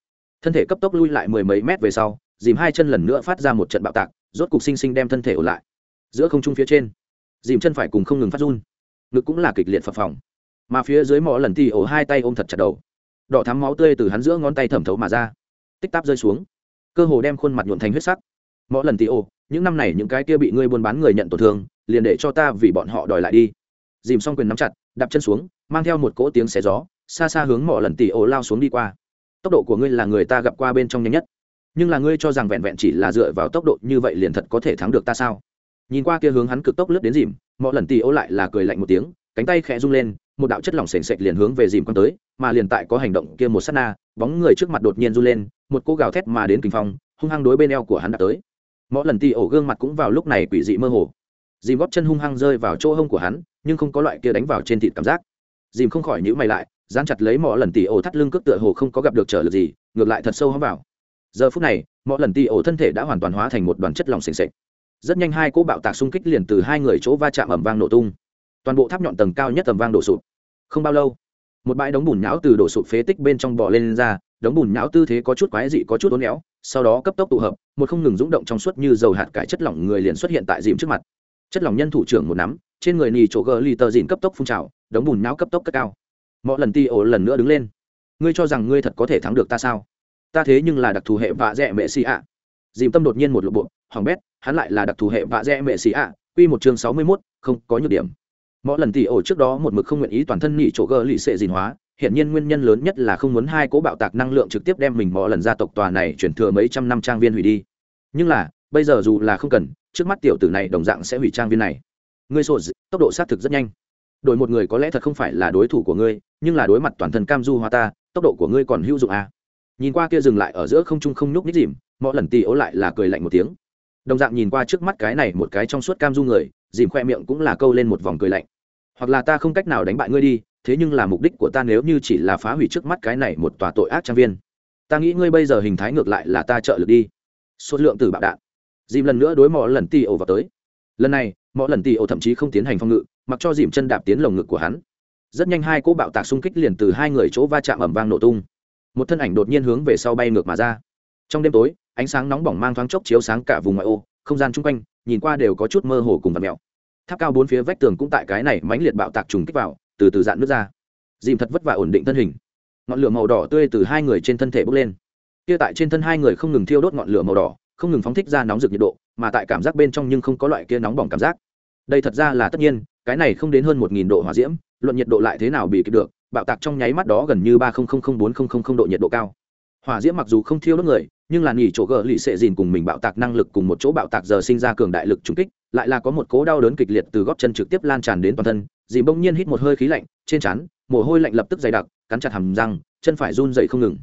Thân thể cấp tốc lui lại mười mấy mét về sau, dìm hai chân lần nữa phát ra một trận bạo tạc, rốt cục sinh sinh đem thân thể ổ lại. Giữa không trung phía trên, dìm chân phải cùng không ngừng phát run, ngực cũng là kịch liệt phập phòng mà phía dưới mỏ lần tì ổ hai tay ôm thật chặt đầu. Đỏ thắm máu tươi từ hắn giữa ngón tay thẩm thấu mà ra, tích táp rơi xuống. Cơ hồ đem khuôn mặt nhuộn thành huyết sắc. Mỏ lần tì ổ, những năm này những cái kia bị ngươi buôn bán người nhận tổn thương, liền để cho ta vì bọn họ đòi lại đi dìm xong quyền nắm chặt, đạp chân xuống, mang theo một cỗ tiếng xé gió, xa xa hướng mỏ lần Tỷ ổ lao xuống đi qua. Tốc độ của ngươi là người ta gặp qua bên trong nhanh nhất. Nhưng là ngươi cho rằng vẹn vẹn chỉ là dựa vào tốc độ như vậy liền thật có thể thắng được ta sao? Nhìn qua kia hướng hắn cực tốc lướt đến dìm, mỏ lần Tỷ ổ lại là cười lạnh một tiếng, cánh tay khẽ rung lên, một đạo chất lỏng sền sệt liền hướng về dìm quăng tới, mà liền tại có hành động kia một sát na, bóng người trước mặt đột nhiên run lên, một cô gào thét mà đến kinh phong, hung hăng đối bên eo của hắn đã tới. Mỗi lần tì ổ gương mặt cũng vào lúc này quỷ dị mơ hồ. Dìm góp chân hung hăng rơi vào chỗ hông của hắn nhưng không có loại kia đánh vào trên thịt cảm giác. Dìm không khỏi nhữ mày lại dán chặt lấy mọi lần tỉ ổ thắt lưng cước tựa hồ không có gặp được trở lực gì ngược lại thật sâu hóng vào. Giờ phút này mọi lần tỉ ổ thân thể đã hoàn toàn hóa thành một đoàn chất lỏng s ề n rất nhanh hai cỗ bạo tạc xung kích liền từ hai người chỗ va chạm ẩm vang nổ tung. Toàn bộ tháp nhọn tầng cao nhất tầm vang đổ sụp. Không bao lâu một bãi đống bùn nhão từ đổ sụp phế tích bên trong bò lên, lên ra đống bùn nhão tư thế có chút quái dị có chút uốn néo sau đó cấp tốc tụ hợp một không ngừng rúng động trong suốt như dầu hạt cải chất lỏng người liền xuất hiện tại dìm trước mặt. Chất lỏng nhân thủ trưởng một nắm trên người nì chỗ gờ lì tờ dìn cấp tốc phun trào, đống bùn nhão cấp tốc cất cao. Mọi lần ti ổ lần nữa đứng lên. Ngươi cho rằng ngươi thật có thể thắng được ta sao? Ta thế nhưng là đặc thù hệ vạ dẹ mẹ xì ạ. Dìm tâm đột nhiên một lộ bộ hoàng bét, hắn lại là đặc thù hệ vạ dẹ mẹ xì ạ q một chương sáu mươi mốt, không có nhược điểm. Mọi lần tỷ ổ trước đó một mực không nguyện ý toàn thân nỉ chỗ gờ lì xệ dìn hóa hiện nhiên nguyên nhân lớn nhất là không muốn hai cố bạo tạc năng lượng trực tiếp đem mình mọi lần gia tộc tòa này chuyển thừa mấy trăm năm trang viên hủy đi. Nhưng là, bây giờ dù là không cần, trước mắt tiểu tử này đồng dạng sẽ hủy trang viên này ngươi sổ tốc độ xác thực rất nhanh. Đổi một người có lẽ thật không phải là đối thủ của ngươi, nhưng là đối mặt toàn thân cam du hoa ta, tốc độ của ngươi còn hữu dụng à. nhìn qua kia dừng lại ở giữa không trung không nhúc nhích dìm mỗi lần tì ố lại là cười lạnh một tiếng. Đồng dạng nhìn qua trước mắt cái này một cái trong suốt cam du người, dìm khoe miệng cũng là câu lên một vòng cười lạnh. Hoặc là ta không cách nào đánh bại ngươi đi, thế nhưng là mục đích của ta nếu như chỉ là phá hủy trước mắt cái này một tòa tội ác trang viên, ta nghĩ ngươi bây giờ hình thái ngược lại là ta trợ lực đi. Số lượng từ bạo đạn. Dìm lần nữa đối mỏ lần tì ổ vào tới. Lần này mọi lần tì ổ thậm chí không tiến hành phong ngự, mặc cho dìm chân đạp tiến lồng ngực của hắn. Rất nhanh hai cỗ bạo tạc xung kích liền từ hai người chỗ va chạm ẩm vang nổ tung. Một thân ảnh đột nhiên hướng về sau bay ngược mà ra. Trong đêm tối, ánh sáng nóng bỏng mang thoáng chốc chiếu sáng cả vùng ngoại ô, không gian chung quanh, nhìn qua đều có chút mơ hồ cùng vật mèo tháp cao bốn phía vách tường cũng tại cái này mãnh liệt bạo tạc trùng kích vào, từ từ dạn nước ra. Dìm thật vất vả ổn định thân hình. Ngọn lửa màu đỏ tươi từ hai người trên thân thể bốc lên. Kia tại trên thân hai người không ngừng thiêu đốt ngọn lửa màu đỏ, không ngừng phóng thích ra nóng rực nhiệt độ, mà tại cảm giác bên trong nhưng không có loại kia nóng bỏng cảm giác đây thật ra là tất nhiên, cái này không đến hơn một nghìn độ hỏa diễm, luận nhiệt độ lại thế nào bị kịp được, bạo tạc trong nháy mắt đó gần như ba bốn độ nhiệt độ cao. Hỏa diễm mặc dù không thiêu đốt người, nhưng là nghỉ chỗ gờ lì xệ dìn cùng mình bạo tạc năng lực cùng một chỗ bạo tạc giờ sinh ra cường đại lực trung kích, lại là có một cố đau đớn kịch liệt từ góp chân trực tiếp lan tràn đến toàn thân, dì bỗng nhiên hít một hơi khí lạnh, trên trán, mồ hôi lạnh lập tức dày đặc, cắn chặt hầm răng, chân phải run dậy không ngừng.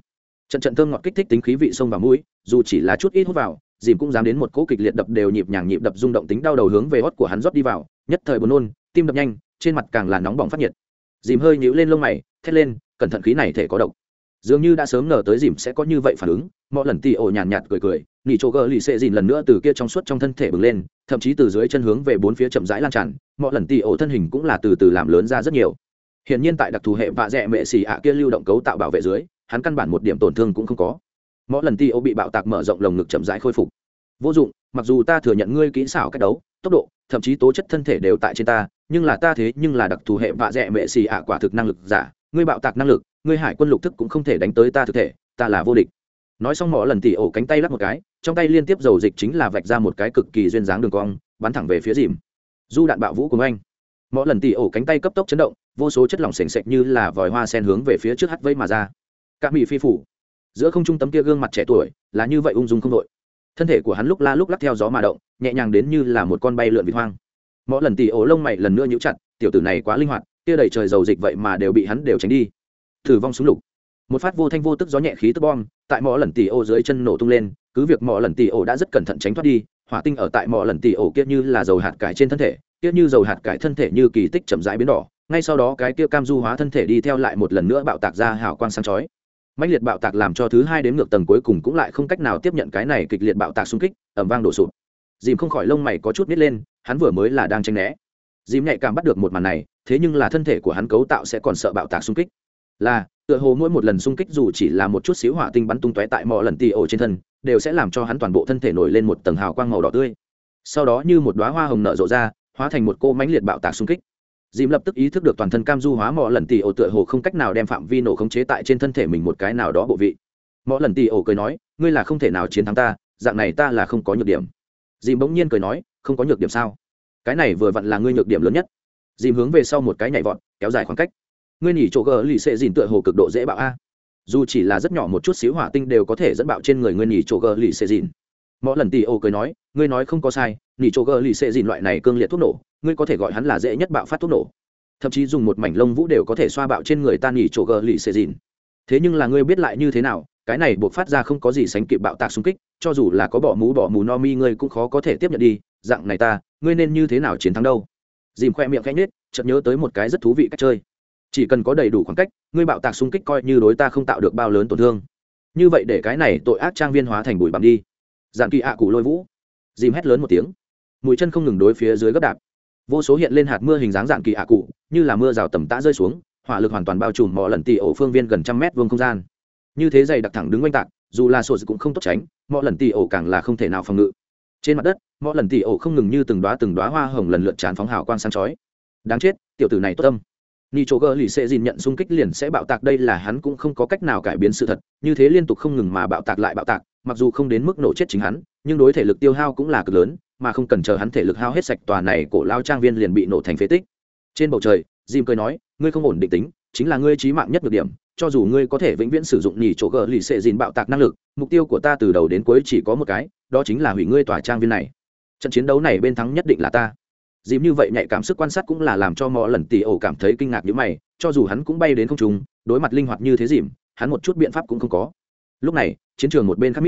Trận trận thơm ngọt kích thích tính khí vị sông vào mũi, dù chỉ là chút ít hút vào dìm cũng dám đến một cỗ kịch liệt đập đều nhịp nhàng nhịp đập rung động tính đau đầu hướng về hót của hắn rót đi vào nhất thời buồn nôn tim đập nhanh trên mặt càng là nóng bỏng phát nhiệt. Dìm hơi nhíu lên lông mày thét lên cẩn thận khí này thể có độc. Dường như đã sớm ngờ tới dìm sẽ có như vậy phản ứng mọi lần tì ổ nhàn nhạt, nhạt cười cười nỉ chỗ gờ lì xệ dìn lần nữa từ kia trong suốt trong thân thể bừng lên thậm chí từ dưới chân hướng về bốn phía chậm rãi lan tràn mọi lần tì ổ thân hình cũng là từ từ làm lớn ra rất nhiều. Hiện nhiên tại đặc thù hệ vạ dẹ mệ xì ạ kia lưu động cấu tạo bảo vệ dưới hắn căn bản một điểm tổn thương cũng không có mỗi lần ti ô bị bạo tạc mở rộng lồng ngực chậm rãi khôi phục. Vô dụng, mặc dù ta thừa nhận ngươi kỹ xảo cách đấu, tốc độ, thậm chí tố chất thân thể đều tại trên ta, nhưng là ta thế nhưng là đặc thù hệ vạ dẹ mệ xì ạ quả thực năng lực giả. Ngươi bạo tạc năng lực, ngươi hải quân lục thức cũng không thể đánh tới ta thực thể, ta là vô địch. Nói xong mỏ lần tỉ ổ cánh tay lắp một cái, trong tay liên tiếp dầu dịch chính là vạch ra một cái cực kỳ duyên dáng đường cong, bắn thẳng về phía dìm. Du đạn bạo vũ của anh. Mỗi lần tỉ ổ cánh tay cấp tốc chấn động, vô số chất lỏng s ề n sệch như là vòi hoa sen hướng về phía trước hắt vây mà ra. Cả mỹ phi phủ giữa không trung tấm kia gương mặt trẻ tuổi, là như vậy ung dung không đội. Thân thể của hắn lúc la lúc lắc theo gió mà động, nhẹ nhàng đến như là một con bay lượn vịt hoang. Mỗi lần tỉ ổ lông mày lần nữa nhũ chặt, tiểu tử này quá linh hoạt, kia đầy trời dầu dịch vậy mà đều bị hắn đều tránh đi. Thử vong súng lục. Một phát vô thanh vô tức gió nhẹ khí tức bom, tại mỏ lần tỉ ổ dưới chân nổ tung lên, cứ việc mỏ lần tỉ ổ đã rất cẩn thận tránh thoát đi, hỏa tinh ở tại mỏ lần tỉ ổ kia như là dầu hạt cải trên thân thể, kia như dầu hạt cải thân thể như kỳ tích chậm rãi biến đỏ, ngay sau đó cái kia cam du hóa thân thể đi theo lại một lần nữa bạo tạc ra hào quang sáng chói mạnh liệt bạo tạc làm cho thứ hai đến ngược tầng cuối cùng cũng lại không cách nào tiếp nhận cái này kịch liệt bạo tạc xung kích ẩm vang đổ sụp. Dìm không khỏi lông mày có chút nít lên, hắn vừa mới là đang tranh né. Dìm nhạy cảm bắt được một màn này, thế nhưng là thân thể của hắn cấu tạo sẽ còn sợ bạo tạc xung kích. Là, tựa hồ mỗi một lần xung kích dù chỉ là một chút xíu hỏa tinh bắn tung tóe tại mọi lần tì ổ trên thân, đều sẽ làm cho hắn toàn bộ thân thể nổi lên một tầng hào quang màu đỏ tươi. Sau đó như một đoá hoa hồng nở rộ ra, hóa thành một cô mánh liệt bạo tạc xung kích dìm lập tức ý thức được toàn thân cam du hóa mọ lần tì ổ tựa hồ không cách nào đem phạm vi nổ khống chế tại trên thân thể mình một cái nào đó bộ vị. Mọ lần tì ổ cười nói, ngươi là không thể nào chiến thắng ta, dạng này ta là không có nhược điểm. Dìm bỗng nhiên cười nói, không có nhược điểm sao? Cái này vừa vặn là ngươi nhược điểm lớn nhất. Dìm hướng về sau một cái nhảy vọt, kéo dài khoảng cách. Ngươi nhỉ chỗ gờ lì xệ dìn tựa hồ cực độ dễ bạo a. Dù chỉ là rất nhỏ một chút xíu hỏa tinh đều có thể dẫn bạo trên người ngươi nhỉ chỗ gờ lì xệ dìn mỗi lần tì ô cười nói, ngươi nói không có sai, nỉ chỗ gờ lì xệ dìn loại này cương liệt thuốc nổ, ngươi có thể gọi hắn là dễ nhất bạo phát thuốc nổ. Thậm chí dùng một mảnh lông vũ đều có thể xoa bạo trên người ta nỉ chỗ gờ lì xệ dìn. Thế nhưng là ngươi biết lại như thế nào, cái này buộc phát ra không có gì sánh kịp bạo tạc xung kích, cho dù là có bỏ mũ bỏ mù no mi ngươi cũng khó có thể tiếp nhận đi, dạng này ta, ngươi nên như thế nào chiến thắng đâu? Dìm khoe miệng khẽ nhết chợt nhớ tới một cái rất thú vị cách chơi. Chỉ cần có đầy đủ khoảng cách, ngươi bạo tạc xung kích coi như đối ta không tạo được bao lớn tổn thương. Như vậy để cái này tội ác trang viên hóa thành bụi bặm đi dàn kỳ ạ cụ lôi vũ. Dìm hét lớn một tiếng. Mũi chân không ngừng đối phía dưới gấp đạp. Vô số hiện lên hạt mưa hình dáng dạn kỳ ạ cụ như là mưa rào tầm tã rơi xuống, hỏa lực hoàn toàn bao trùm mọi lần tỷ ổ phương viên gần trăm mét vuông không gian. Như thế dày đặc thẳng đứng oanh tạc, dù là sổ cũng không tốt tránh, mọi lần tỷ ổ càng là không thể nào phòng ngự. Trên mặt đất, mọi lần tỷ ổ không ngừng như từng đoá từng đoá hoa hồng lần lượt chán phóng hào quang sáng chói. Đáng chết, tiểu tử này tốt tâm ni chỗ gờ lì sẽ dìn nhận xung kích liền sẽ bạo tạc, đây là hắn cũng không có cách nào cải biến sự thật, như thế liên tục không ngừng mà bạo tạc lại bạo tạc, mặc dù không đến mức nổ chết chính hắn, nhưng đối thể lực tiêu hao cũng là cực lớn, mà không cần chờ hắn thể lực hao hết sạch, tòa này cổ lao trang viên liền bị nổ thành phế tích. Trên bầu trời, jim cười nói, ngươi không ổn định tính, chính là ngươi trí mạng nhất được điểm, cho dù ngươi có thể vĩnh viễn sử dụng nhì chỗ gờ lì xệ dìn bạo tạc năng lực, mục tiêu của ta từ đầu đến cuối chỉ có một cái, đó chính là hủy ngươi tòa trang viên này. Trận chiến đấu này bên thắng nhất định là ta dìm như vậy nhạy cảm sức quan sát cũng là làm cho mọi lần tì ổ cảm thấy kinh ngạc như mày, cho dù hắn cũng bay đến không trung, đối mặt linh hoạt như thế dìm hắn một chút biện pháp cũng không có. Lúc này, chiến trường một bên khắc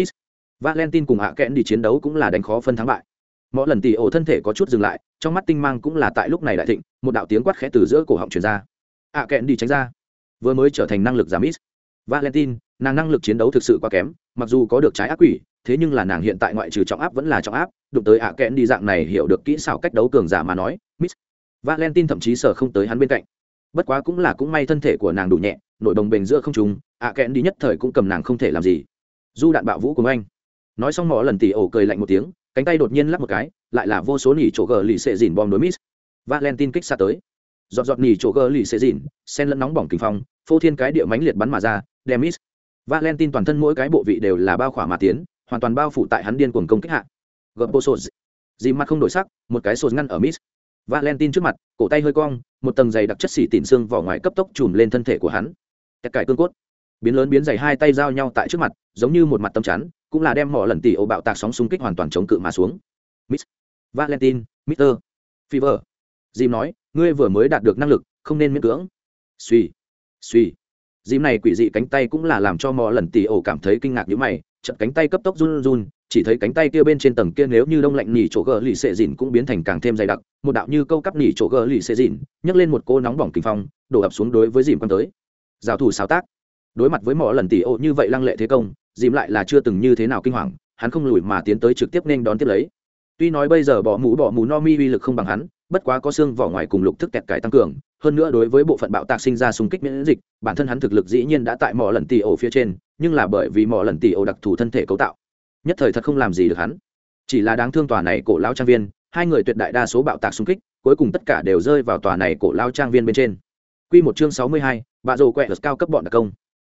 valentine cùng hạ kẽn đi chiến đấu cũng là đánh khó phân thắng bại. Mỗi lần tì ổ thân thể có chút dừng lại, trong mắt tinh mang cũng là tại lúc này đại thịnh, một đạo tiếng quát khẽ từ giữa cổ họng truyền ra. Hạ kẽn đi tránh ra. Vừa mới trở thành năng lực giảm ít valentine, nàng năng lực chiến đấu thực sự quá kém, mặc dù có được trái ác quỷ, thế nhưng là nàng hiện tại ngoại trừ trọng áp vẫn là trọng áp đụng tới ạ kẽn đi dạng này hiểu được kỹ xảo cách đấu cường giả mà nói, miss valentine thậm chí sở không tới hắn bên cạnh. Bất quá cũng là cũng may thân thể của nàng đủ nhẹ, nội đồng bền giữa không trùng ạ kẽn đi nhất thời cũng cầm nàng không thể làm gì. Du đạn bạo vũ của anh. Nói xong mỏ lần tỉ ổ cười lạnh một tiếng, cánh tay đột nhiên lắp một cái, lại là vô số nỉ chỗ gờ lì xệ dìn bom đối miss valentine kích xa tới. Giọt giọt nỉ chỗ gờ lì xệ dìn, sen lẫn nóng bỏng kinh phong, phô thiên cái địa mánh liệt bắn mà ra, đem miss valentine toàn thân mỗi cái bộ vị đều là bao khỏa mà tiến, hoàn toàn bao phủ tại hắn điên cuồng công kích hạ gợp bộ sột dì mặt không đổi sắc, một cái sột ngăn ở miss valentine trước mặt, cổ tay hơi cong, một tầng dày đặc chất xỉ tỉn xương vỏ ngoài cấp tốc chùm lên thân thể của hắn. Tất cải cương cốt biến lớn biến dày hai tay giao nhau tại trước mặt, giống như một mặt tâm chắn, cũng là đem mỏ lần tỉ ổ bạo tạc sóng xung kích hoàn toàn chống cự mà xuống. Miss valentine, mister fever. Dìm nói, ngươi vừa mới đạt được năng lực, không nên miễn cưỡng. Suy suy. Dìm này quỷ dị cánh tay cũng là làm cho mỏ lần tỉ ổ cảm thấy kinh ngạc như mày trận cánh tay cấp tốc run run chỉ thấy cánh tay kia bên trên tầng kia nếu như đông lạnh nỉ chỗ gờ lì xệ dìn cũng biến thành càng thêm dày đặc, một đạo như câu cắp nỉ chỗ gờ lì xệ dìn, nhấc lên một cô nóng bỏng kinh phong, đổ ập xuống đối với dìm quan tới. Giao thủ sao tác. Đối mặt với mỏ lần tỉ ô như vậy lăng lệ thế công, dìm lại là chưa từng như thế nào kinh hoàng, hắn không lùi mà tiến tới trực tiếp nên đón tiếp lấy. Tuy nói bây giờ bỏ mũ bỏ mù no mi uy lực không bằng hắn, bất quá có xương vỏ ngoài cùng lục thức kẹt cải tăng cường, hơn nữa đối với bộ phận bạo tạc sinh ra xung kích miễn dịch, bản thân hắn thực lực dĩ nhiên đã tại mỏ lần tỉ ổ phía trên, nhưng là bởi vì mỏ lần tỉ ổ đặc thù thân thể cấu tạo nhất thời thật không làm gì được hắn chỉ là đáng thương tòa này cổ lao trang viên hai người tuyệt đại đa số bạo tạc xung kích cuối cùng tất cả đều rơi vào tòa này cổ lao trang viên bên trên Quy một chương sáu mươi hai, bạ rồ quẹt cao cấp bọn đặc công.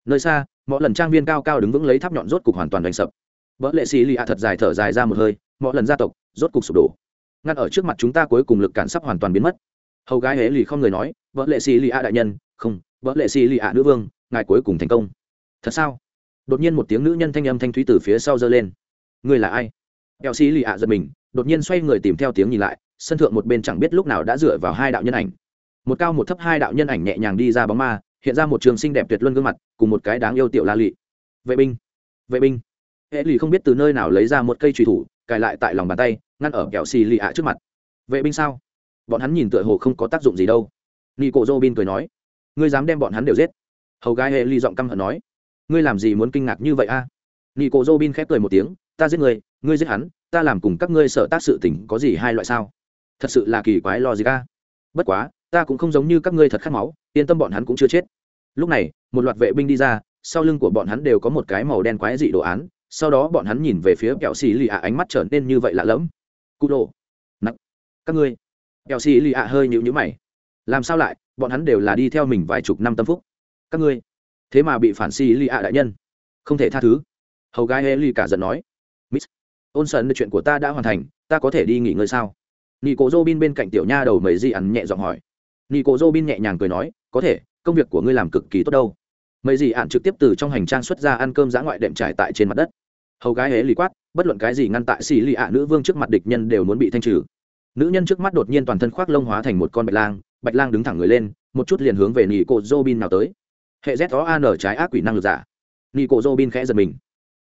Nơi xa, mỗi lần trang viên cao cao đứng vững lấy tháp nhọn rốt cục hoàn toàn đánh sập. Vỡ lệ xì lì ạ thật dài thở dài ra một hơi, mỗi lần gia tộc rốt cục sụp đổ. Ngăn ở trước mặt chúng ta cuối cùng lực cản sắp hoàn toàn biến mất. Hầu gái hễ lì không người nói, vợ lệ xì lì đại nhân, không, vợ lệ xì lì nữ vương, ngài cuối cùng thành công. Thật sao? Đột nhiên một tiếng nữ nhân thanh âm thanh thúy từ phía sau giơ lên. Người là ai? Eo xì lì ạ giật mình, đột nhiên xoay người tìm theo tiếng nhìn lại, sân thượng một bên chẳng biết lúc nào đã dựa vào hai đạo nhân ảnh. Một cao một thấp hai đạo nhân ảnh nhẹ nhàng đi ra bóng ma, hiện ra một trường xinh đẹp tuyệt luân gương mặt, cùng một cái đáng yêu tiểu la lị. Vệ binh! Vệ binh! Hệ lì không biết từ nơi nào lấy ra một cây trùy thủ, cài lại tại lòng bàn tay, ngăn ở kẹo xì lì ạ trước mặt. Vệ binh sao? Bọn hắn nhìn tựa hồ không có tác dụng gì đâu. Nị cổ dô bin cười nói, ngươi dám đem bọn hắn đều giết? Hầu gái hệ lì giọng căm hận nói ngươi làm gì muốn kinh ngạc như vậy a? À? nị cổ dô bin khép cười một tiếng, ta giết người ngươi giết hắn, ta làm cùng các ngươi sợ tác sự tình có gì hai loại sao? Thật sự là kỳ quái lo gì ca bất quá, ta cũng không giống như các ngươi thật khát máu, yên tâm bọn hắn cũng chưa chết. Lúc này, một loạt vệ binh đi ra, sau lưng của bọn hắn đều có một cái màu đen quái dị đồ án, sau đó bọn hắn nhìn về phía kẹo xì lì ạ ánh mắt trở nên như vậy lạ lẫm. Cụ đồ. Nặng các ngươi. Kẹo xì lì ạ hơi nhịu nhữ mày. Làm sao lại, bọn hắn đều là đi theo mình vài chục năm tâm phúc. Các ngươi thế mà bị phản xì lì ạ đại nhân. Không thể tha thứ. Hầu gái hê ly cả giận nói. Miss ôn sơn chuyện của ta đã hoàn thành, ta có thể đi nghỉ ngơi sao? Nị cổ dô bin bên cạnh tiểu nha đầu mấy di ăn nhẹ giọng hỏi. Nị cổ dô bin nhẹ nhàng cười nói, có thể, công việc của ngươi làm cực kỳ tốt đâu. Mấy gì ạn trực tiếp từ trong hành trang xuất ra ăn cơm giã ngoại đệm trải tại trên mặt đất. Hầu gái hễ lì quát, bất luận cái gì ngăn tại xì lì ạ nữ vương trước mặt địch nhân đều muốn bị thanh trừ. Nữ nhân trước mắt đột nhiên toàn thân khoác lông hóa thành một con bạch lang bạch lang đứng thẳng người lên, một chút liền hướng về nị cổ dô bin nào tới hệ z có an trái ác quỷ năng lực giả. Nị cổ dô bin khẽ giật mình.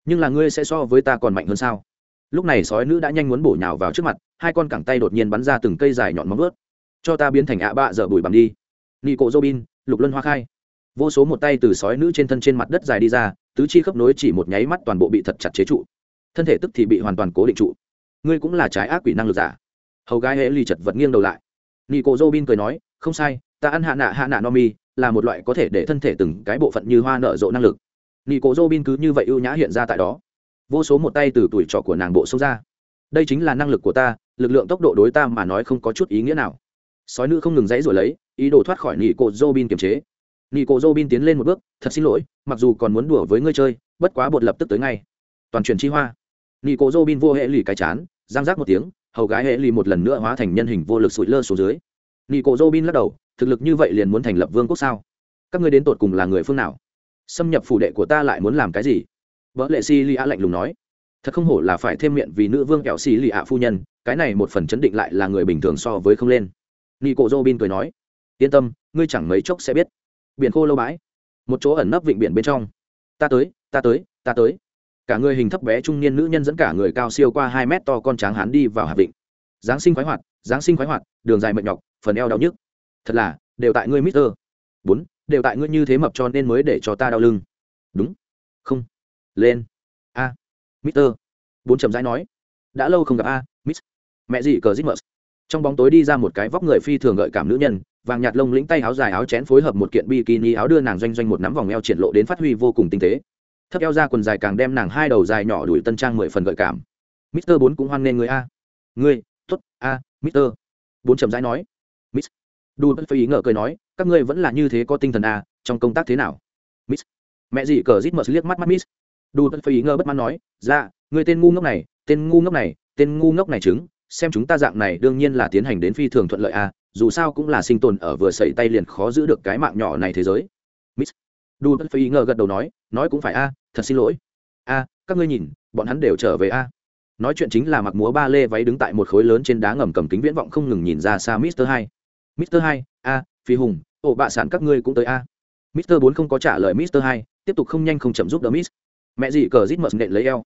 Nhưng là ngươi sẽ so với ta còn mạnh hơn sao? Lúc này sói nữ đã nhanh muốn bổ nhào vào trước mặt, hai con cẳng tay đột nhiên bắn ra từng cây dài nhọn móng vớt cho ta biến thành ạ bạ dở bùi bằng đi. Nị cổ dô bin lục luân hoa khai. Vô số một tay từ sói nữ trên thân trên mặt đất dài đi ra, tứ chi khớp nối chỉ một nháy mắt toàn bộ bị thật chặt chế trụ. Thân thể tức thì bị hoàn toàn cố định trụ. Ngươi cũng là trái ác quỷ năng lực giả. Hầu gái hễ ly chật vật nghiêng đầu lại. Nị cổ dô bin cười nói, không sai, ta ăn hạ nạ hạ nạ no mi là một loại có thể để thân thể từng cái bộ phận như hoa nở rộ năng lực. Nị cố dô bin cứ như vậy ưu nhã hiện ra tại đó. Vô số một tay từ tuổi trọ của nàng bộ xông ra. Đây chính là năng lực của ta, lực lượng tốc độ đối ta mà nói không có chút ý nghĩa nào. Sói nữ không ngừng dãy rồi lấy, ý đồ thoát khỏi nị cố dô bin kiềm chế. Nị cố dô bin tiến lên một bước, thật xin lỗi, mặc dù còn muốn đùa với ngươi chơi, bất quá bột lập tức tới ngay. Toàn chuyển chi hoa. Nị cố dô bin vô hệ lì cái chán giang giác một tiếng, hầu gái hệ lì một lần nữa hóa thành nhân hình vô lực sụi lơ xuống dưới nị cổ dô bin lắc đầu, thực lực như vậy liền muốn thành lập vương quốc sao? Các ngươi đến tột cùng là người phương nào? Xâm nhập phủ đệ của ta lại muốn làm cái gì? Vợ lệ si li a lạnh lùng nói. Thật không hổ là phải thêm miệng vì nữ vương kẹo si li a phu nhân, cái này một phần chấn định lại là người bình thường so với không lên. Nị cổ dô bin cười nói. Yên tâm, ngươi chẳng mấy chốc sẽ biết. Biển khô lâu bãi. Một chỗ ẩn nấp vịnh biển bên trong. Ta tới ta tới ta tới. Cả người hình thấp bé trung niên nữ nhân dẫn cả người cao siêu qua hai mét to con tráng hán đi vào hạt vịnh. Giáng sinh khoái hoạt, giáng sinh khoái hoạt, đường dài mệt nhọc phần eo đau nhức. Thật là, đều tại ngươi, mister. Bốn, đều tại ngươi như thế mập cho nên mới để cho ta đau lưng. Đúng. Không. Lên. A. Mister. Bốn chầm rãi nói. Đã lâu không gặp a, miss. Mẹ gì cờ dít mờ trong bóng tối đi ra một cái vóc người phi thường gợi cảm nữ nhân, vàng nhạt lông lĩnh tay áo dài áo chén phối hợp một kiện bikini áo đưa nàng doanh doanh một nắm vòng eo triển lộ đến phát huy vô cùng tinh tế. Thấp eo ra quần dài càng đem nàng hai đầu dài nhỏ đuổi tân trang mười phần gợi cảm. mister bốn cũng hoan nghênh người a. Ngươi t ố t a, mister. Bốn chậm rãi nói miss đu bất phải ý ngờ cười nói các ngươi vẫn là như thế có tinh thần à? trong công tác thế nào? Miss. Mẹ gì cờ rít mờ liếc mắt mắt miss. Đu bất phải ý ngờ bất mãn nói ra dạ, người tên ngu ngốc này tên ngu ngốc này tên ngu ngốc này chứng xem chúng ta dạng này đương nhiên là tiến hành đến phi thường thuận lợi à? dù sao cũng là sinh tồn ở vừa sẩy tay liền khó giữ được cái mạng nhỏ này thế giới. Miss. Đu bất phải ý ngờ gật đầu nói nói cũng phải a thật xin lỗi. A các ngươi nhìn bọn hắn đều trở về a nói chuyện chính là mặc múa ba lê váy đứng tại một khối lớn trên đá ngầm cầm kính viễn vọng không ngừng nhìn ra xa mister hai mister hai, a, phi hùng, ổ bạ sản các ngươi cũng tới a. mister bốn không có trả lời mister hai, tiếp tục không nhanh không chậm giúp đỡ miss. mẹ gì cờ rít mật nện lấy eo.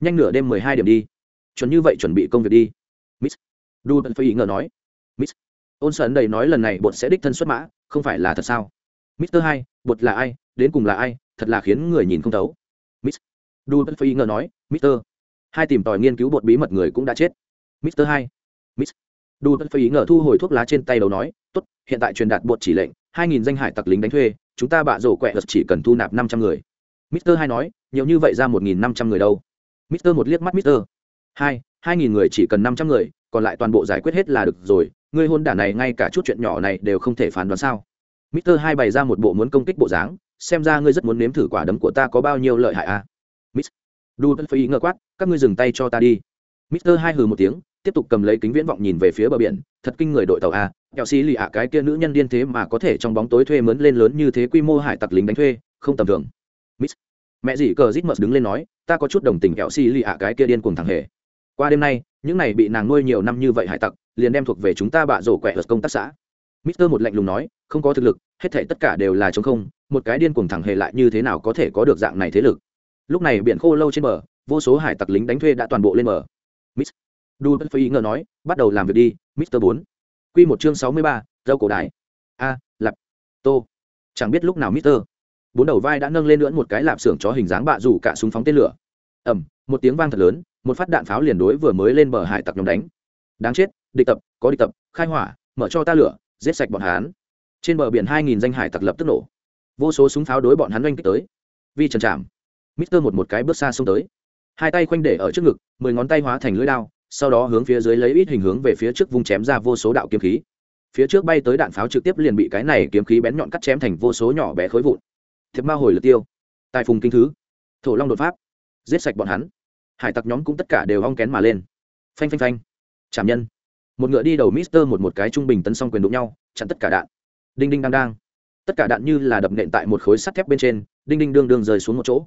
nhanh nửa đêm mười hai điểm đi. chuẩn như vậy chuẩn bị công việc đi. miss. đu phải ý ngờ nói. miss. ôn sơn đầy nói lần này bột sẽ đích thân xuất mã, không phải là thật sao? mister hai, bột là ai, đến cùng là ai, thật là khiến người nhìn không thấu. miss. đu phải ý ngờ nói, mister, hai tìm tòi nghiên cứu bột bí mật người cũng đã chết. mister hai, miss đu phải ý ngờ thu hồi thuốc lá trên tay đầu nói, tốt, hiện tại truyền đạt bột chỉ lệnh, hai nghìn danh hải tặc lính đánh thuê, chúng ta bạ rổ quẹ chỉ cần thu nạp năm trăm người. Mister hai nói, nhiều như vậy ra một nghìn năm trăm người đâu? Mister một liếc mắt mister. Hai hai nghìn người chỉ cần năm trăm người, còn lại toàn bộ giải quyết hết là được rồi, ngươi hôn đả này ngay cả chút chuyện nhỏ này đều không thể phán đoán sao? Mister hai bày ra một bộ muốn công kích bộ dáng, xem ra ngươi rất muốn nếm thử quả đấm của ta có bao nhiêu lợi hại à? Miss đu tân phi ngờ quát, các ngươi dừng tay cho ta đi. Mister hai hừ một tiếng tiếp tục cầm lấy kính viễn vọng nhìn về phía bờ biển, thật kinh người đội tàu a, kẹo xì lì ạ, cái kia nữ nhân điên thế mà có thể trong bóng tối thuê mướn lên lớn như thế quy mô hải tặc lính đánh thuê, không tầm thường. Miss, mẹ dì cờ rít mật đứng lên nói, ta có chút đồng tình kẹo xì lì ạ, cái kia điên cuồng thằng hề. Qua đêm nay, những này bị nàng nuôi nhiều năm như vậy hải tặc, liền đem thuộc về chúng ta bạ rổ quẹ ở công tác xã. Mister một lạnh lùng nói, không có thực lực, hết thể tất cả đều là chống không, một cái điên cuồng thẳng hề lại như thế nào có thể có được dạng này thế lực? Lúc này biển khô lâu trên bờ, vô số hải tặc lính đánh thuê đã toàn bộ lên bờ. Miss đu bất phi ngờ nói bắt đầu làm việc đi mister bốn. Q một chương sáu mươi ba dâu cổ đại. A à, lạp tô. Chẳng biết lúc nào mister bốn đầu vai đã nâng lên lưỡn một cái lạp xưởng chó hình dáng bạ rủ cả súng phóng tên lửa. Ẩm một tiếng vang thật lớn một phát đạn pháo liền đối vừa mới lên bờ hải tặc nhóm đánh. Đáng chết địch tập có địch tập khai hỏa mở cho ta lửa giết sạch bọn hắn. Trên bờ biển hai nghìn danh hải tặc lập tức nổ. Vô số súng pháo đối bọn hắn oanh kích tới. Vi trần chạm mister một một cái bước xa xông tới. Hai tay khoanh để ở trước ngực mười ngón tay hóa thành lưỡi đao sau đó hướng phía dưới lấy ít hình hướng về phía trước vung chém ra vô số đạo kiếm khí. Phía trước bay tới đạn pháo trực tiếp liền bị cái này kiếm khí bén nhọn cắt chém thành vô số nhỏ bé khối vụn. Thiệp ma hồi lượt tiêu. Tài phùng kinh thứ. Thổ long đột pháp. Giết sạch bọn hắn. Hải tặc nhóm cũng tất cả đều hong kén mà lên. Phanh phanh phanh. Chạm nhân. Một ngựa đi đầu mister một một cái trung bình tấn xong quyền đụng nhau, chặn tất cả đạn. Đinh đinh đang đang. Tất cả đạn như là đập nện tại một khối sắt thép bên trên, đinh đinh đương đương rơi xuống một chỗ.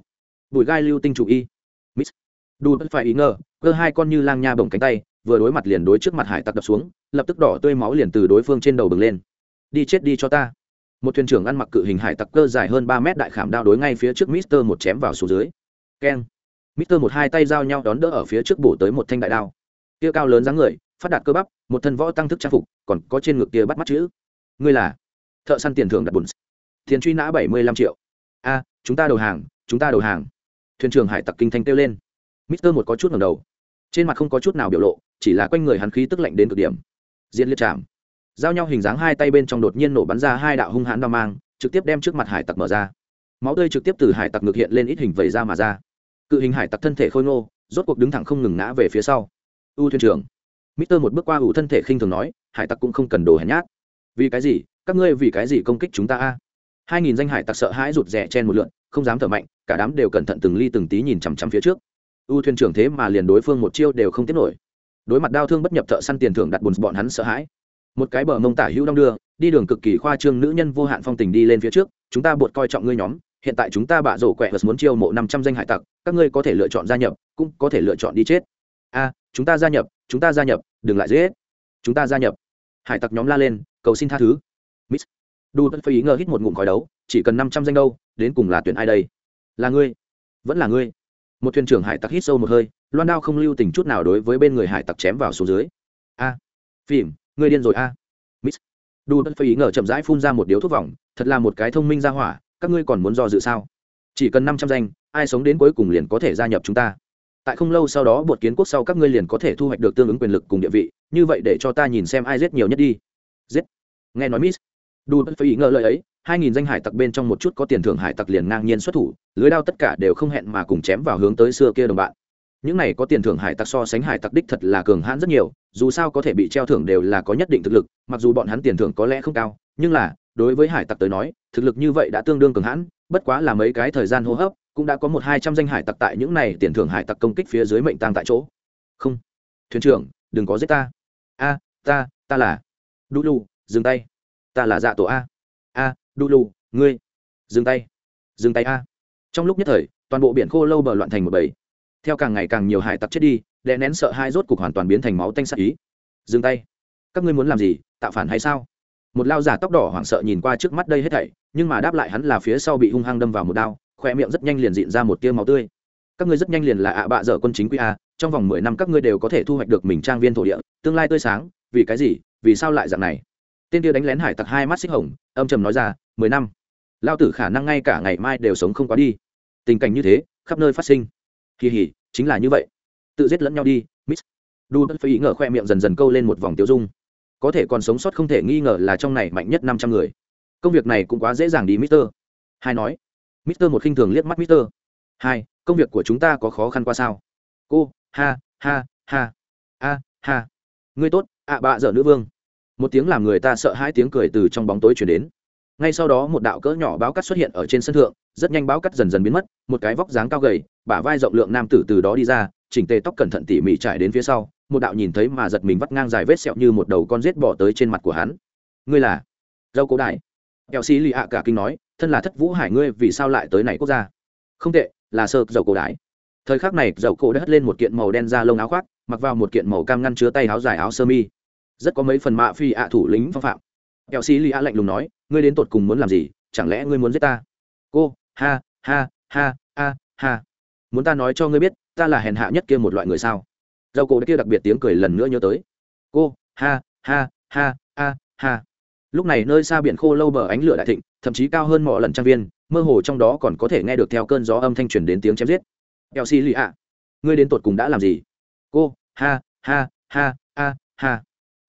Bụi gai lưu tinh chủ y. Miss. Đu phải ý ngờ cơ hai con như lang nha bồng cánh tay, vừa đối mặt liền đối trước mặt hải tặc đập xuống, lập tức đỏ tươi máu liền từ đối phương trên đầu bừng lên. Đi chết đi cho ta. Một thuyền trưởng ăn mặc cự hình hải tặc cơ dài hơn ba mét đại khảm đao đối ngay phía trước mister một chém vào xuống dưới. Keng. mister một hai tay giao nhau đón đỡ ở phía trước bổ tới một thanh đại đao. Kia cao lớn dáng người, phát đạt cơ bắp, một thân võ tăng thức trang phục, còn có trên ngực kia bắt mắt chữ. Ngươi là thợ săn tiền thưởng đặt bùn. Tiền truy nã bảy mươi lăm triệu. A, chúng ta đầu hàng, chúng ta đầu hàng. Thuyền trưởng hải tặc kinh thanh kêu lên. mister một có chút ngầm đầu trên mặt không có chút nào biểu lộ, chỉ là quanh người hắn khí tức lạnh đến cực điểm. Diễn liệt chạm. Giao nhau hình dáng hai tay bên trong đột nhiên nổ bắn ra hai đạo hung hãn đao mang, trực tiếp đem trước mặt hải tặc mở ra. Máu tươi trực tiếp từ hải tặc ngược hiện lên ít hình vẩy ra mà ra. Cự hình hải tặc thân thể khôi ngô, rốt cuộc đứng thẳng không ngừng ngã về phía sau. U thuyền trưởng. Mister một bước qua ủ thân thể khinh thường nói, hải tặc cũng không cần đồ hèn nhát. Vì cái gì? Các ngươi vì cái gì công kích chúng ta a? Hai nghìn danh hải tặc sợ hãi rụt rè chen một lượn, không dám thở mạnh, cả đám đều cẩn thận từng ly từng tí nhìn chằm chằm phía trước u thuyền trưởng thế mà liền đối phương một chiêu đều không tiếp nổi. Đối mặt đau thương bất nhập thợ săn tiền thưởng đặt bùn, bọn hắn sợ hãi. Một cái bờ mông tả hữu đong đưa, đi đường cực kỳ khoa trương nữ nhân vô hạn phong tình đi lên phía trước, chúng ta buộc coi trọng ngươi nhóm, hiện tại chúng ta bạ rổ quẹt muốn chiêu mộ năm trăm danh hải tặc, các ngươi có thể lựa chọn gia nhập, cũng có thể lựa chọn đi chết. A, chúng ta gia nhập, chúng ta gia nhập, đừng lại dễ chúng ta gia nhập. Hải tặc nhóm la lên, cầu xin tha thứ. Miss đu tất phải ý ngờ hít một ngụm khói đấu, chỉ cần năm trăm danh đâu, đến cùng là tuyển ai đây? Là ngươi. Vẫn là ngươi một thuyền trưởng hải tặc hít sâu một hơi, loan đao không lưu tình chút nào đối với bên người hải tặc chém vào xuống dưới. A phim người điên rồi a. Miss đu đất phải ý ngờ chậm rãi phun ra một điếu thuốc vòng, thật là một cái thông minh ra hỏa, các ngươi còn muốn do dự sao? Chỉ cần năm trăm danh, ai sống đến cuối cùng liền có thể gia nhập chúng ta. Tại không lâu sau đó bột kiến quốc sau các ngươi liền có thể thu hoạch được tương ứng quyền lực cùng địa vị, như vậy để cho ta nhìn xem ai giết nhiều nhất đi. Giết. Nghe nói miss đu đất phải ý ngờ lời ấy hai nghìn danh hải tặc bên trong một chút có tiền thưởng hải tặc liền ngang nhiên xuất thủ, lưới đao tất cả đều không hẹn mà cùng chém vào hướng tới xưa kia đồng bạn. Những này có tiền thưởng hải tặc so sánh hải tặc đích thật là cường hãn rất nhiều, dù sao có thể bị treo thưởng đều là có nhất định thực lực, mặc dù bọn hắn tiền thưởng có lẽ không cao, nhưng là, đối với hải tặc tới nói, thực lực như vậy đã tương đương cường hãn, bất quá là mấy cái thời gian hô hấp, cũng đã có một hai trăm danh hải tặc tại những này tiền thưởng hải tặc công kích phía dưới mệnh tang tại chỗ. Không. Thuyền trưởng, đừng có giết ta. A, ta ta là. Đu lu, dừng tay. Ta là dạ tổ a. A đu lù ngươi. Dừng tay. Dừng tay a. Trong lúc nhất thời, toàn bộ biển khô lâu bờ loạn thành một bầy. Theo càng ngày càng nhiều hải tặc chết đi, đè nén sợ hai rốt cục hoàn toàn biến thành máu tanh sắc ý. Dừng tay. Các ngươi muốn làm gì, tạo phản hay sao? Một lao giả tóc đỏ hoảng sợ nhìn qua trước mắt đây hết thảy, nhưng mà đáp lại hắn là phía sau bị hung hăng đâm vào một đao khoe miệng rất nhanh liền dịn ra một tia máu tươi. Các ngươi rất nhanh liền là ạ bạ dở quân chính quy a, trong vòng mười năm các ngươi đều có thể thu hoạch được mình trang viên thổ địa, tương lai tươi sáng, vì cái gì, vì sao lại dạng này? Tên kia đánh lén hải tặc hai mắt xích hồng, âm trầm nói ra, mười năm lao tử khả năng ngay cả ngày mai đều sống không quá đi. Tình cảnh như thế, khắp nơi phát sinh. Kỳ hỉ, chính là như vậy. Tự giết lẫn nhau đi, miss. Đu đất phải ý ngờ khoe miệng dần dần câu lên một vòng tiêu dung. Có thể còn sống sót không thể nghi ngờ là trong này mạnh nhất năm trăm người. Công việc này cũng quá dễ dàng đi, mister. Hai nói. Mister một khinh thường liếc mắt mister. Hai, công việc của chúng ta có khó khăn qua sao? Cô, ha ha ha. A, ha. Ngươi tốt, ạ bạ dở nữ vương một tiếng làm người ta sợ hai tiếng cười từ trong bóng tối chuyển đến. Ngay sau đó một đạo cỡ nhỏ báo cắt xuất hiện ở trên sân thượng, rất nhanh báo cắt dần dần biến mất, một cái vóc dáng cao gầy, bả vai rộng lượng nam tử từ đó đi ra, chỉnh tề tóc cẩn thận tỉ mỉ trải đến phía sau, một đạo nhìn thấy mà giật mình vắt ngang dài vết sẹo như một đầu con rết bỏ tới trên mặt của hắn. Ngươi là? Dâu cố đại. Kẹo xí lì ạ cả kinh nói, thân là thất vũ hải ngươi vì sao lại tới này quốc gia? Không tệ, là sơ dầu cổ đại. Thời khắc này dầu cổ đã hất lên một kiện màu đen da lông áo khoác, mặc vào một kiện màu cam ngăn chứa tay áo dài áo sơ mi rất có mấy phần mạ phi ạ thủ lĩnh phong phạm. Kẹo sĩ lì ạ lạnh lùng nói, ngươi đến tột cùng muốn làm gì? Chẳng lẽ ngươi muốn giết ta? Cô, ha ha ha ha ha. Muốn ta nói cho ngươi biết, ta là hèn hạ nhất kia một loại người sao? Dầu cổ kia đặc biệt tiếng cười lần nữa nhớ tới. Cô, ha ha ha ha ha. Lúc này nơi xa biển khô lâu bờ ánh lửa đại thịnh, thậm chí cao hơn mọi lần trang viên, mơ hồ trong đó còn có thể nghe được theo cơn gió âm thanh truyền đến tiếng chém giết. Eo sĩ lì ạ, ngươi đến tột cùng đã làm gì? Cô, ha ha ha ha ha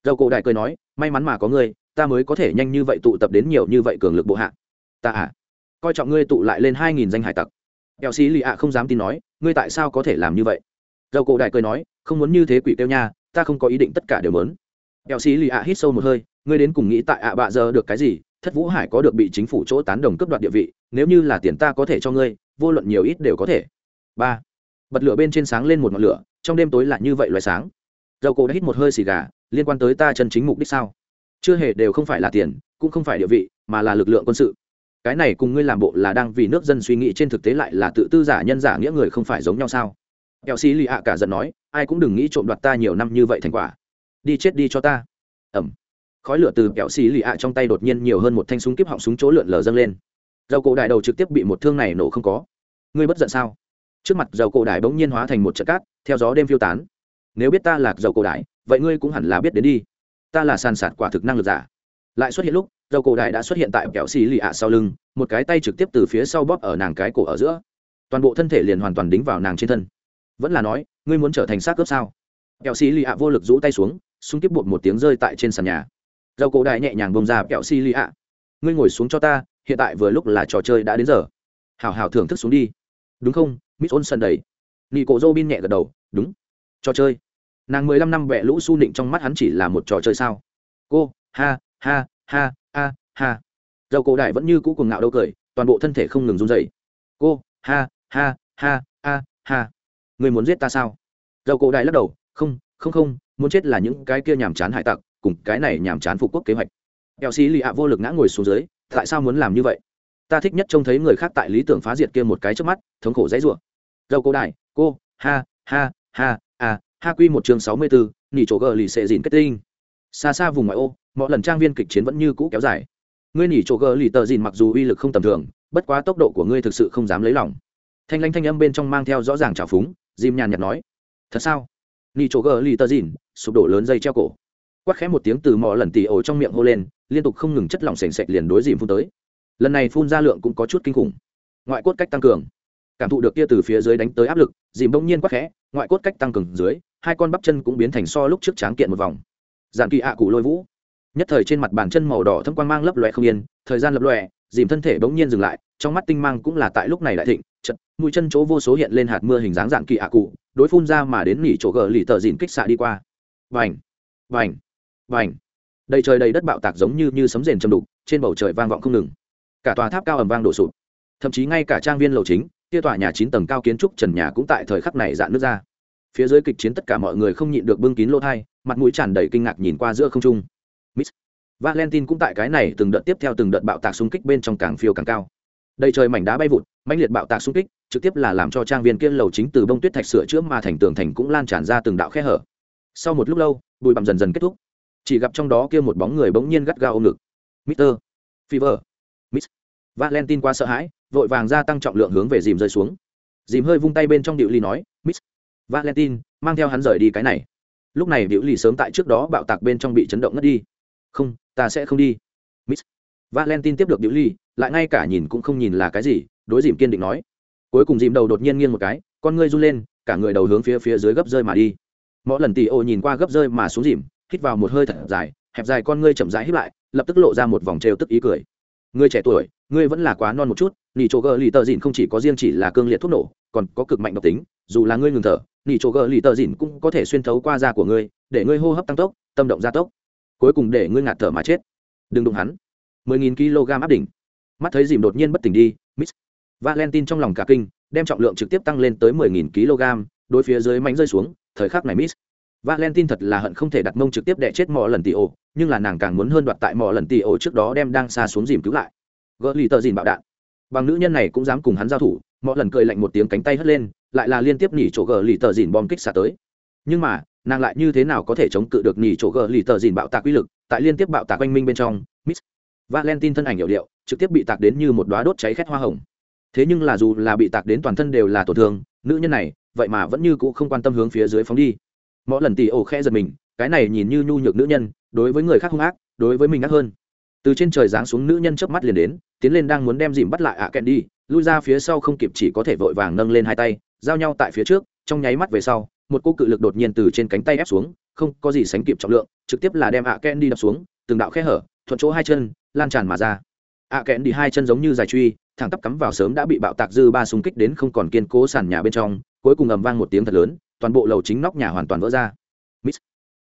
dầu cổ đại cười nói, may mắn mà có ngươi, ta mới có thể nhanh như vậy tụ tập đến nhiều như vậy cường lực bộ hạ. Ta à coi trọng ngươi tụ lại lên hai nghìn danh hải tặc. Eo xí lì ạ không dám tin nói, ngươi tại sao có thể làm như vậy? Dầu cổ đại cười nói, không muốn như thế quỷ tiêu nha, ta không có ý định tất cả đều lớn eo xí lì ạ hít sâu một hơi, ngươi đến cùng nghĩ tại ạ bạ giờ được cái gì? Thất vũ hải có được bị chính phủ chỗ tán đồng cấp đoạt địa vị, nếu như là tiền ta có thể cho ngươi, vô luận nhiều ít đều có thể. Ba. Bật lửa bên trên sáng lên một ngọn lửa, trong đêm tối lại như vậy loài sáng. Dầu cổ đã hít một hơi xì gà liên quan tới ta chân chính mục đích sao? Chưa hề đều không phải là tiền, cũng không phải địa vị, mà là lực lượng quân sự. Cái này cùng ngươi làm bộ là đang vì nước dân suy nghĩ trên thực tế lại là tự tư giả nhân giả nghĩa người không phải giống nhau sao? Kẹo xì lì ạ cả giận nói, ai cũng đừng nghĩ trộm đoạt ta nhiều năm như vậy thành quả. Đi chết đi cho ta. Ẩm. Khói lửa từ kẹo xì lì ạ trong tay đột nhiên nhiều hơn một thanh súng kíp họng súng chỗ lượn lờ dâng lên. Dầu cổ đại đầu trực tiếp bị một thương này nổ không có. Ngươi bất giận sao? Trước mặt dầu cổ đại bỗng nhiên hóa thành một trận cát, theo gió đêm phiêu tán. Nếu biết ta là dầu cổ đại vậy ngươi cũng hẳn là biết đến đi. Ta là sàn sạt quả thực năng lực giả. Lại xuất hiện lúc, dầu cổ đại đã xuất hiện tại kẹo xì lì ạ sau lưng, một cái tay trực tiếp từ phía sau bóp ở nàng cái cổ ở giữa. Toàn bộ thân thể liền hoàn toàn đính vào nàng trên thân. Vẫn là nói, ngươi muốn trở thành xác cướp sao? Kẹo xì lì ạ vô lực rũ tay xuống, xung tiếp bột một tiếng rơi tại trên sàn nhà. Dầu cổ đại nhẹ nhàng bông ra kẹo xì lì ạ. Ngươi ngồi xuống cho ta, hiện tại vừa lúc là trò chơi đã đến giờ. Hào hào thưởng thức xuống đi. Đúng không, miss olson đầy. Nị cổ dô bin nhẹ gật đầu, đúng. Trò chơi nàng mười lăm năm vẽ lũ su nịnh trong mắt hắn chỉ là một trò chơi sao? Cô, ha ha ha ha ha. Dầu cổ đại vẫn như cũ cuồng ngạo đâu cười, toàn bộ thân thể không ngừng run dậy cô, ha ha ha ha ha. Người muốn giết ta sao? Dầu cổ đại lắc đầu, không không không, muốn chết là những cái kia nhàm chán hải tặc, cùng cái này nhàm chán phục quốc kế hoạch. Eo xí lì ạ vô lực ngã ngồi xuống dưới, tại sao muốn làm như vậy? Ta thích nhất trông thấy người khác tại lý tưởng phá diệt kia một cái trước mắt, thống khổ dãy rủa. Dầu cổ đại, cô, ha ha ha ha quy một chương sáu mươi bốn, nỉ chỗ gờ lì xệ dìn kết tinh. Xa xa vùng ngoại ô, mọi lần trang viên kịch chiến vẫn như cũ kéo dài. Ngươi nỉ chỗ gờ lì tờ dìn mặc dù uy lực không tầm thường, bất quá tốc độ của ngươi thực sự không dám lấy lòng. Thanh lanh thanh âm bên trong mang theo rõ ràng trào phúng, dìm nhàn nhạt nói, thật sao? Nỉ chỗ gờ lì tờ dìn sụp đổ lớn dây treo cổ. Quát khẽ một tiếng từ mỏ lần tỉ ổ trong miệng hô lên, liên tục không ngừng chất lỏng sền sệt liền đối dìm phun tới. Lần này phun ra lượng cũng có chút kinh khủng. Ngoại cốt cách tăng cường. Cảm thụ được kia từ phía dưới đánh tới áp lực, dìm bỗng nhiên quắc khẽ, ngoại cốt cách tăng cường dưới hai con bắp chân cũng biến thành so lúc trước tráng kiện một vòng. Giàn kỳ ạ cụ lôi vũ. Nhất thời trên mặt bàn chân màu đỏ thâm quang mang lấp loe không yên, thời gian lập loe dìm thân thể bỗng nhiên dừng lại, trong mắt tinh mang cũng là tại lúc này đại thịnh chật mũi chân chỗ vô số hiện lên hạt mưa hình dáng dạng kỳ ạ cụ đối phun ra mà đến nỉ chỗ gờ lì tờ dìn kích xạ đi qua. Vành vành vành. Đầy trời đầy đất bạo tạc giống như như sấm rền châm đục, trên bầu trời vang vọng không ngừng. Cả tòa tháp cao ầm vang đổ sụp. Thậm chí ngay cả trang viên lầu chính, kia tòa nhà chín tầng cao kiến trúc trần nhà cũng tại thời khắc này dạn nước ra phía dưới kịch chiến tất cả mọi người không nhịn được bưng kín lỗ thai, mặt mũi tràn đầy kinh ngạc nhìn qua giữa không trung. Miss valentine cũng tại cái này từng đợt tiếp theo từng đợt bạo tạc xung kích bên trong càng phiêu càng cao. Đầy trời mảnh đá bay vụt, mãnh liệt bạo tạc xung kích, trực tiếp là làm cho trang viên kia lầu chính từ bông tuyết thạch sửa chữa mà thành tường thành cũng lan tràn ra từng đạo khe hở. Sau một lúc lâu, bụi bặm dần dần kết thúc. Chỉ gặp trong đó kia một bóng người bỗng nhiên gắt gao ôm ngực. Mister fever. Miss valentine qua sợ hãi, vội vàng gia tăng trọng lượng hướng về dìm rơi xuống. Dìm hơi vung tay bên trong điệu ly nói, miss valentine, mang theo hắn rời đi cái này. Lúc này biểu ly sớm tại trước đó bạo tạc bên trong bị chấn động ngất đi. Không, ta sẽ không đi. Miss. Valentine tiếp được biểu ly lại ngay cả nhìn cũng không nhìn là cái gì, đối dìm kiên định nói. Cuối cùng dìm đầu đột nhiên nghiêng một cái, con ngươi run lên, cả người đầu hướng phía phía dưới gấp rơi mà đi. Mỗi lần tì ô nhìn qua gấp rơi mà xuống dìm hít vào một hơi thật dài, hẹp dài con ngươi chậm rãi hít lại, lập tức lộ ra một vòng trêu tức ý cười. Ngươi trẻ tuổi, ngươi vẫn là quá non một chút nỉ chỗ gờ lì tờ dìn không chỉ có riêng chỉ là cương liệt thuốc nổ, còn có cực mạnh độc tính, dù là ngươi ngừng thở nỉ chỗ gờ lì tờ dìn cũng có thể xuyên thấu qua da của ngươi, để ngươi hô hấp tăng tốc, tâm động gia tốc. Cuối cùng để ngươi ngạt thở mà chết. Đừng đụng hắn. Mười nghìn kg áp đỉnh. Mắt thấy dìm đột nhiên bất tỉnh đi, miss. Valentine trong lòng cả kinh, đem trọng lượng trực tiếp tăng lên tới mười nghìn kg, đối phía dưới mánh rơi xuống, thời khắc này miss. Valentine thật là hận không thể đặt mông trực tiếp đẻ chết mỏ lần tì ổ, nhưng là nàng càng muốn hơn đoạt tại mỏ lần tì ổ trước đó đem đang xa xuống dìm cứu lại. Gỡ lì tờ dìn bạo đạn. Bằng nữ nhân này cũng dám cùng hắn giao thủ mọi lần cười lạnh một tiếng cánh tay hất lên lại là liên tiếp nhỉ chỗ gờ lì tờ dìn bom kích xả tới. Nhưng mà, nàng lại như thế nào có thể chống cự được nhỉ chỗ gờ lì tờ dìn bạo tạc quy lực tại liên tiếp bạo tạc oanh minh bên trong? Miss valentine thân ảnh hiệu điệu, trực tiếp bị tạc đến như một đoá đốt cháy khét hoa hồng. Thế nhưng là dù là bị tạc đến toàn thân đều là tổn thương, nữ nhân này, vậy mà vẫn như cũ không quan tâm hướng phía dưới phóng đi. Mỗi lần tỉ ổ khe giật mình, cái này nhìn như nhu nhược nữ nhân, đối với người khác hung ác, đối với mình ác hơn. Từ trên trời giáng xuống nữ nhân chớp mắt liền đến, tiến lên đang muốn đem dìm bắt lại ạ à kẹn đi, lui ra phía sau không kịp chỉ có thể vội vàng nâng lên hai tay giao nhau tại phía trước, trong nháy mắt về sau, một cô cự lực đột nhiên từ trên cánh tay ép xuống, không có gì sánh kịp trọng lượng, trực tiếp là đem ạ à đi đập xuống, từng đạo khe hở, thuận chỗ hai chân, lan tràn mà ra. ạ kẽn đi hai chân giống như dài truy, thẳng tắp cắm vào sớm đã bị bạo tạc dư ba súng kích đến không còn kiên cố sàn nhà bên trong, cuối cùng ầm vang một tiếng thật lớn, toàn bộ lầu chính nóc nhà hoàn toàn vỡ ra. Miss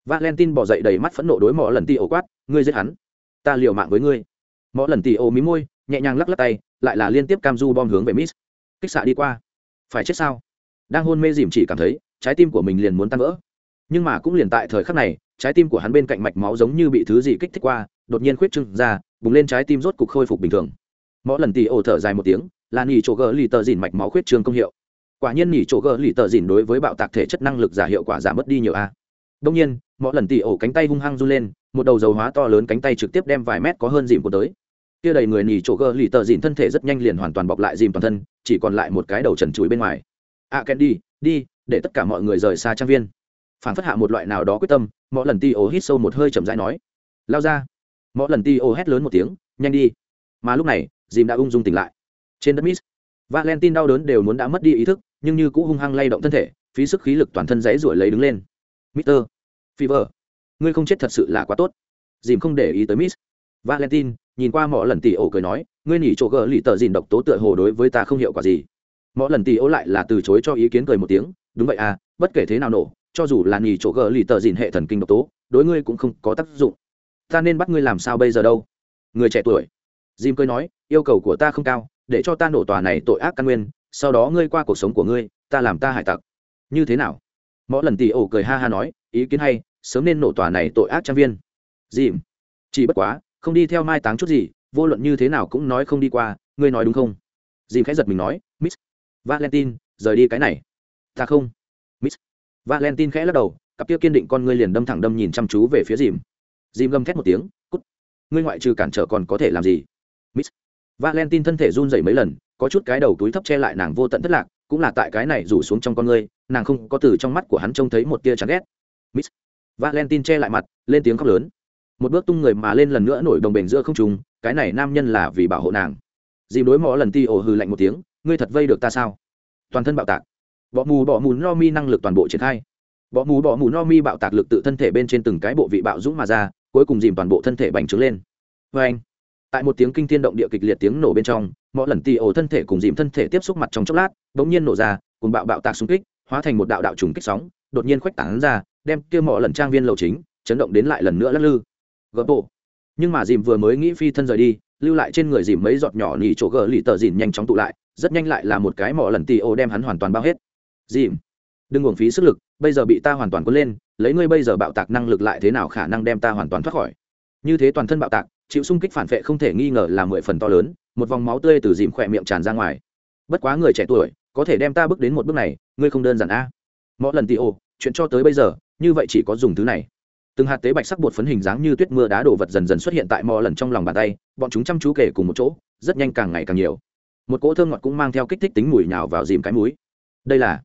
Valentin bỏ dậy đầy mắt phẫn nộ đối mỏ lần ti ổ quát, ngươi giết hắn, ta liều mạng với ngươi. Mỏ lần ti ổ mí môi, nhẹ nhàng lắc lắc tay, lại là liên tiếp cam du bom hướng về miss. Kích xạ đi qua, phải chết sao? Đang hôn mê dìm chỉ cảm thấy, trái tim của mình liền muốn tan vỡ. Nhưng mà cũng liền tại thời khắc này, trái tim của hắn bên cạnh mạch máu giống như bị thứ gì kích thích qua, đột nhiên khuyết trưng ra, bùng lên trái tim rốt cục khôi phục bình thường. Mỗi lần tì ổ thở dài một tiếng, là nỉ chỗ gỡ lì tờ dìn mạch máu khuyết trương công hiệu. Quả nhiên nỉ chỗ gỡ lì tờ dìn đối với bạo tạc thể chất năng lực giả hiệu quả giảm mất đi nhiều a. Đông nhiên mỗi lần tì ổ cánh tay hung hăng run lên, một đầu dầu hóa to lớn cánh tay trực tiếp đem vài mét có hơn dìm của tới. Kia đầy người nỉ chỗ gỡ lì tờ dìn thân thể rất nhanh liền hoàn toàn bọc lại dìm toàn thân, chỉ còn lại một cái đầu trần chuối bên ngoài. À, ạ kèn đi đi, để tất cả mọi người rời xa trang viên. Phản phất hạ một loại nào đó quyết tâm mỗi lần ti ô hít sâu một hơi chậm rãi nói. Lao ra. Mỗi lần ti ô hét lớn một tiếng, nhanh đi. Mà lúc này dìm đã ung dung tỉnh lại. Trên đất miss, valentine đau đớn đều muốn đã mất đi ý thức, nhưng như cũng hung hăng lay động thân thể, phí sức khí lực toàn thân dãy ruổi lấy đứng lên. Mister, fever, ngươi không chết thật sự là quá tốt. Dìm không để ý tới miss. Valentine nhìn qua mọi lần tỷ ổ cười nói, ngươi nỉ chỗ gờ lì tờ dìn độc tố tựa hồ đối với ta không hiệu quả gì mỗi lần tỷ ô lại là từ chối cho ý kiến cười một tiếng, đúng vậy à bất kể thế nào nổ, cho dù là nhì chỗ gờ lì tờ dìn hệ thần kinh độc tố, đối ngươi cũng không có tác dụng. Ta nên bắt ngươi làm sao bây giờ đâu? Người trẻ tuổi. Jim cười nói, yêu cầu của ta không cao, để cho ta nổ tòa này tội ác căn nguyên, sau đó ngươi qua cuộc sống của ngươi, ta làm ta hải tặc. Như thế nào? Mỗi lần tỷ ổ cười ha ha nói, ý kiến hay, sớm nên nổ tòa này tội ác trang viên. Dìm chỉ bất quá, không đi theo mai táng chút gì, vô luận như thế nào cũng nói không đi qua, ngươi nói đúng không? Dìm khẽ giật mình nói, miss valentine, rời đi cái này. Ta không. Miss. Valentine khẽ lắc đầu, cặp kia kiên định con ngươi liền đâm thẳng đâm nhìn chăm chú về phía dìm dìm gầm thét một tiếng, cút. Ngươi ngoại trừ cản trở còn có thể làm gì? Miss. Valentine thân thể run rẩy mấy lần, có chút cái đầu túi thấp che lại nàng vô tận thất lạc, cũng là tại cái này rủ xuống trong con ngươi, nàng không có từ trong mắt của hắn trông thấy một tia chán ghét. Miss. Valentine che lại mặt, lên tiếng khóc lớn. Một bước tung người mà lên lần nữa nổi đồng bền giữa không trùng cái này nam nhân là vì bảo hộ nàng. Dìm đối mõ lần ti ồ hừ lạnh một tiếng ngươi thật vây được ta sao? Toàn thân bạo tạc. Bọ mù bọ mù no mi năng lực toàn bộ triển khai. Bọ mù bọ mù no mi bạo tạc lực tự thân thể bên trên từng cái bộ vị bạo dũng mà ra, cuối cùng dìm toàn bộ thân thể bành trướng lên. Vê anh, tại một tiếng kinh thiên động địa kịch liệt tiếng nổ bên trong mỗi lần tì ổ thân thể cùng dìm thân thể tiếp xúc mặt trong chốc lát, bỗng nhiên nổ ra, cùng bạo bạo tạc xung kích, hóa thành một đạo đạo trùng kích sóng, đột nhiên khuếch tảng ra, đem kia mọi lần trang viên lầu chính chấn động đến lại lần nữa lắc lư. Gấp bộ. Nhưng mà dìm vừa mới nghĩ phi thân rời đi lưu lại trên người dìm mấy giọt nhỏ nỉ chỗ gờ lì tờ dìm nhanh chóng tụ lại, rất nhanh lại là một cái mỏ lần tì ô đem hắn hoàn toàn bao hết. Dìm, đừng uổng phí sức lực, bây giờ bị ta hoàn toàn cuốn lên, lấy ngươi bây giờ bạo tạc năng lực lại thế nào khả năng đem ta hoàn toàn thoát khỏi? Như thế toàn thân bạo tạc, chịu xung kích phản vệ không thể nghi ngờ là mười phần to lớn, một vòng máu tươi từ dìm khỏe miệng tràn ra ngoài. Bất quá người trẻ tuổi, có thể đem ta bước đến một bước này, ngươi không đơn giản a. Mỗi lần tì ô, chuyện cho tới bây giờ, như vậy chỉ có dùng thứ này. Từng hạt tế bạch sắc bột phấn hình dáng như tuyết mưa đá đổ vật dần dần xuất hiện tại mò lần trong lòng bàn tay bọn chúng chăm chú kể cùng một chỗ, rất nhanh càng ngày càng nhiều. Một cỗ thơm ngọt cũng mang theo kích thích tính mùi nhào vào dìm cái múi đây là,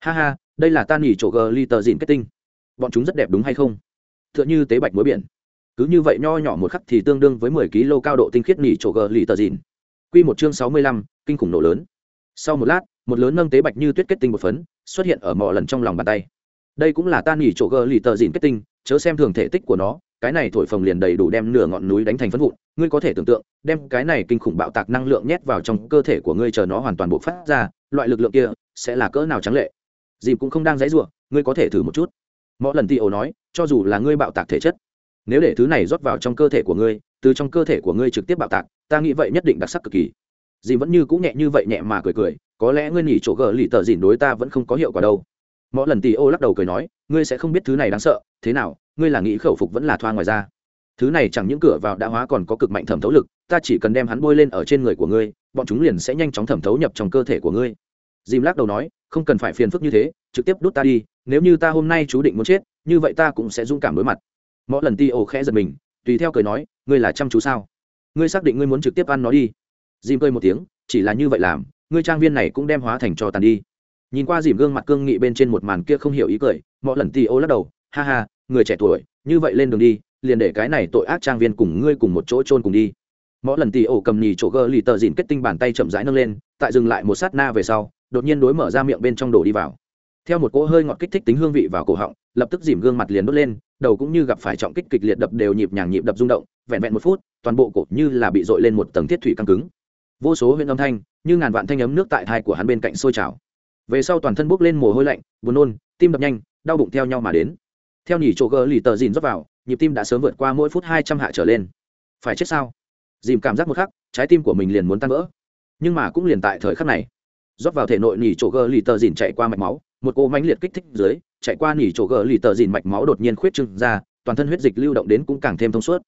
ha ha, đây là tan nghỉ chỗ g li tờ dìn kết tinh. Bọn chúng rất đẹp đúng hay không? T h ư ợ n h ư tế bạch muối biển. Cứ như vậy nho nhỏ một khắc thì tương đương với mười kg cao độ tinh khiết nghỉ chỗ g li tờ dìn q một chương sáu mươi lăm, kinh khủng nổ lớn. Sau một lát, một lớn nâng tế bạch như tuyết kết tinh một phấn, xuất hiện ở mỏ lần trong lòng bàn tay. Đây cũng là tan nghỉ chỗ g li tờ dìn kết tinh, chớ xem thường thể tích của nó, cái này thổi phồng liền đầy đủ đem nửa ngọn núi đánh thành phân vụn ngươi có thể tưởng tượng, đem cái này kinh khủng bạo tạc năng lượng nhét vào trong cơ thể của ngươi chờ nó hoàn toàn bộ phát ra, loại lực lượng kia sẽ là cỡ nào trắng lệ. Dìm cũng không đang dãy ruộng ngươi có thể thử một chút. Mỗi lần ti ổ nói, cho dù là ngươi bạo tạc thể chất, nếu để thứ này rót vào trong cơ thể của ngươi, từ trong cơ thể của ngươi trực tiếp bạo tạc, ta nghĩ vậy nhất định đặc sắc cực kỳ. Dìm vẫn như cũng nhẹ như vậy nhẹ mà cười cười, có lẽ ngươi nghỉ chỗ gờ lì tờ dìn đối ta vẫn không có hiệu quả đâu. Mỗi lần tì ô lắc đầu cười nói, ngươi sẽ không biết thứ này đáng sợ, thế nào, ngươi là nghĩ khẩu phục vẫn là thoa ngoài ra thứ này chẳng những cửa vào đã hóa còn có cực mạnh thẩm thấu lực, ta chỉ cần đem hắn bôi lên ở trên người của ngươi, bọn chúng liền sẽ nhanh chóng thẩm thấu nhập trong cơ thể của ngươi. Dìm lắc đầu nói, không cần phải phiền phức như thế, trực tiếp đút ta đi, nếu như ta hôm nay chú định muốn chết, như vậy ta cũng sẽ dũng cảm đối mặt. Mỗi lần ti ồ khẽ giật mình, tùy theo cười nói, ngươi là chăm chú sao? Ngươi xác định ngươi muốn trực tiếp ăn nó đi. Dìm cười một tiếng, chỉ là như vậy làm, ngươi trang viên này cũng đem hóa thành cho tàn đi. Nhìn qua dìm gương mặt cương nghị bên trên một màn kia không hiểu ý cười mọi lần ti ô lắc đầu, ha ha, người trẻ tuổi, như vậy lên đường đi liền để cái này tội ác trang viên cùng ngươi cùng một chỗ trôn cùng đi. Mỗi lần tì ổ cầm nhì chỗ gơ lì tờ dìn kết tinh bàn tay chậm rãi nâng lên, tại dừng lại một sát na về sau, đột nhiên đối mở ra miệng bên trong đổ đi vào. Theo một cỗ hơi ngọt kích thích tính hương vị vào cổ họng, lập tức dìm gương mặt liền đốt lên, đầu cũng như gặp phải trọng kích kịch liệt đập đều nhịp nhàng nhịp đập rung động, vẹn vẹn một phút, toàn bộ cổ như là bị dội lên một tầng thiết thủy căng cứng. Vô số huyện âm thanh, như ngàn vạn thanh ấm nước tại thai của hắn bên cạnh sôi trào. Về sau toàn thân bốc lên mồ hôi lạnh, buồn nôn, tim đập nhanh, đau bụng theo nhau mà đến. Theo nhỉ chỗ gờ lì tờ dìn rót vào nhịp tim đã sớm vượt qua mỗi phút hai trăm hạ trở lên. Phải chết sao? Dìm cảm giác một khắc, trái tim của mình liền muốn tan vỡ. Nhưng mà cũng liền tại thời khắc này, rót vào thể nội nỉ chỗ gờ lì tờ dìn chạy qua mạch máu, một cô mãnh liệt kích thích dưới, chạy qua nỉ chỗ gờ lì tờ dìn mạch máu đột nhiên khuyết trưng ra, toàn thân huyết dịch lưu động đến cũng càng thêm thông suốt.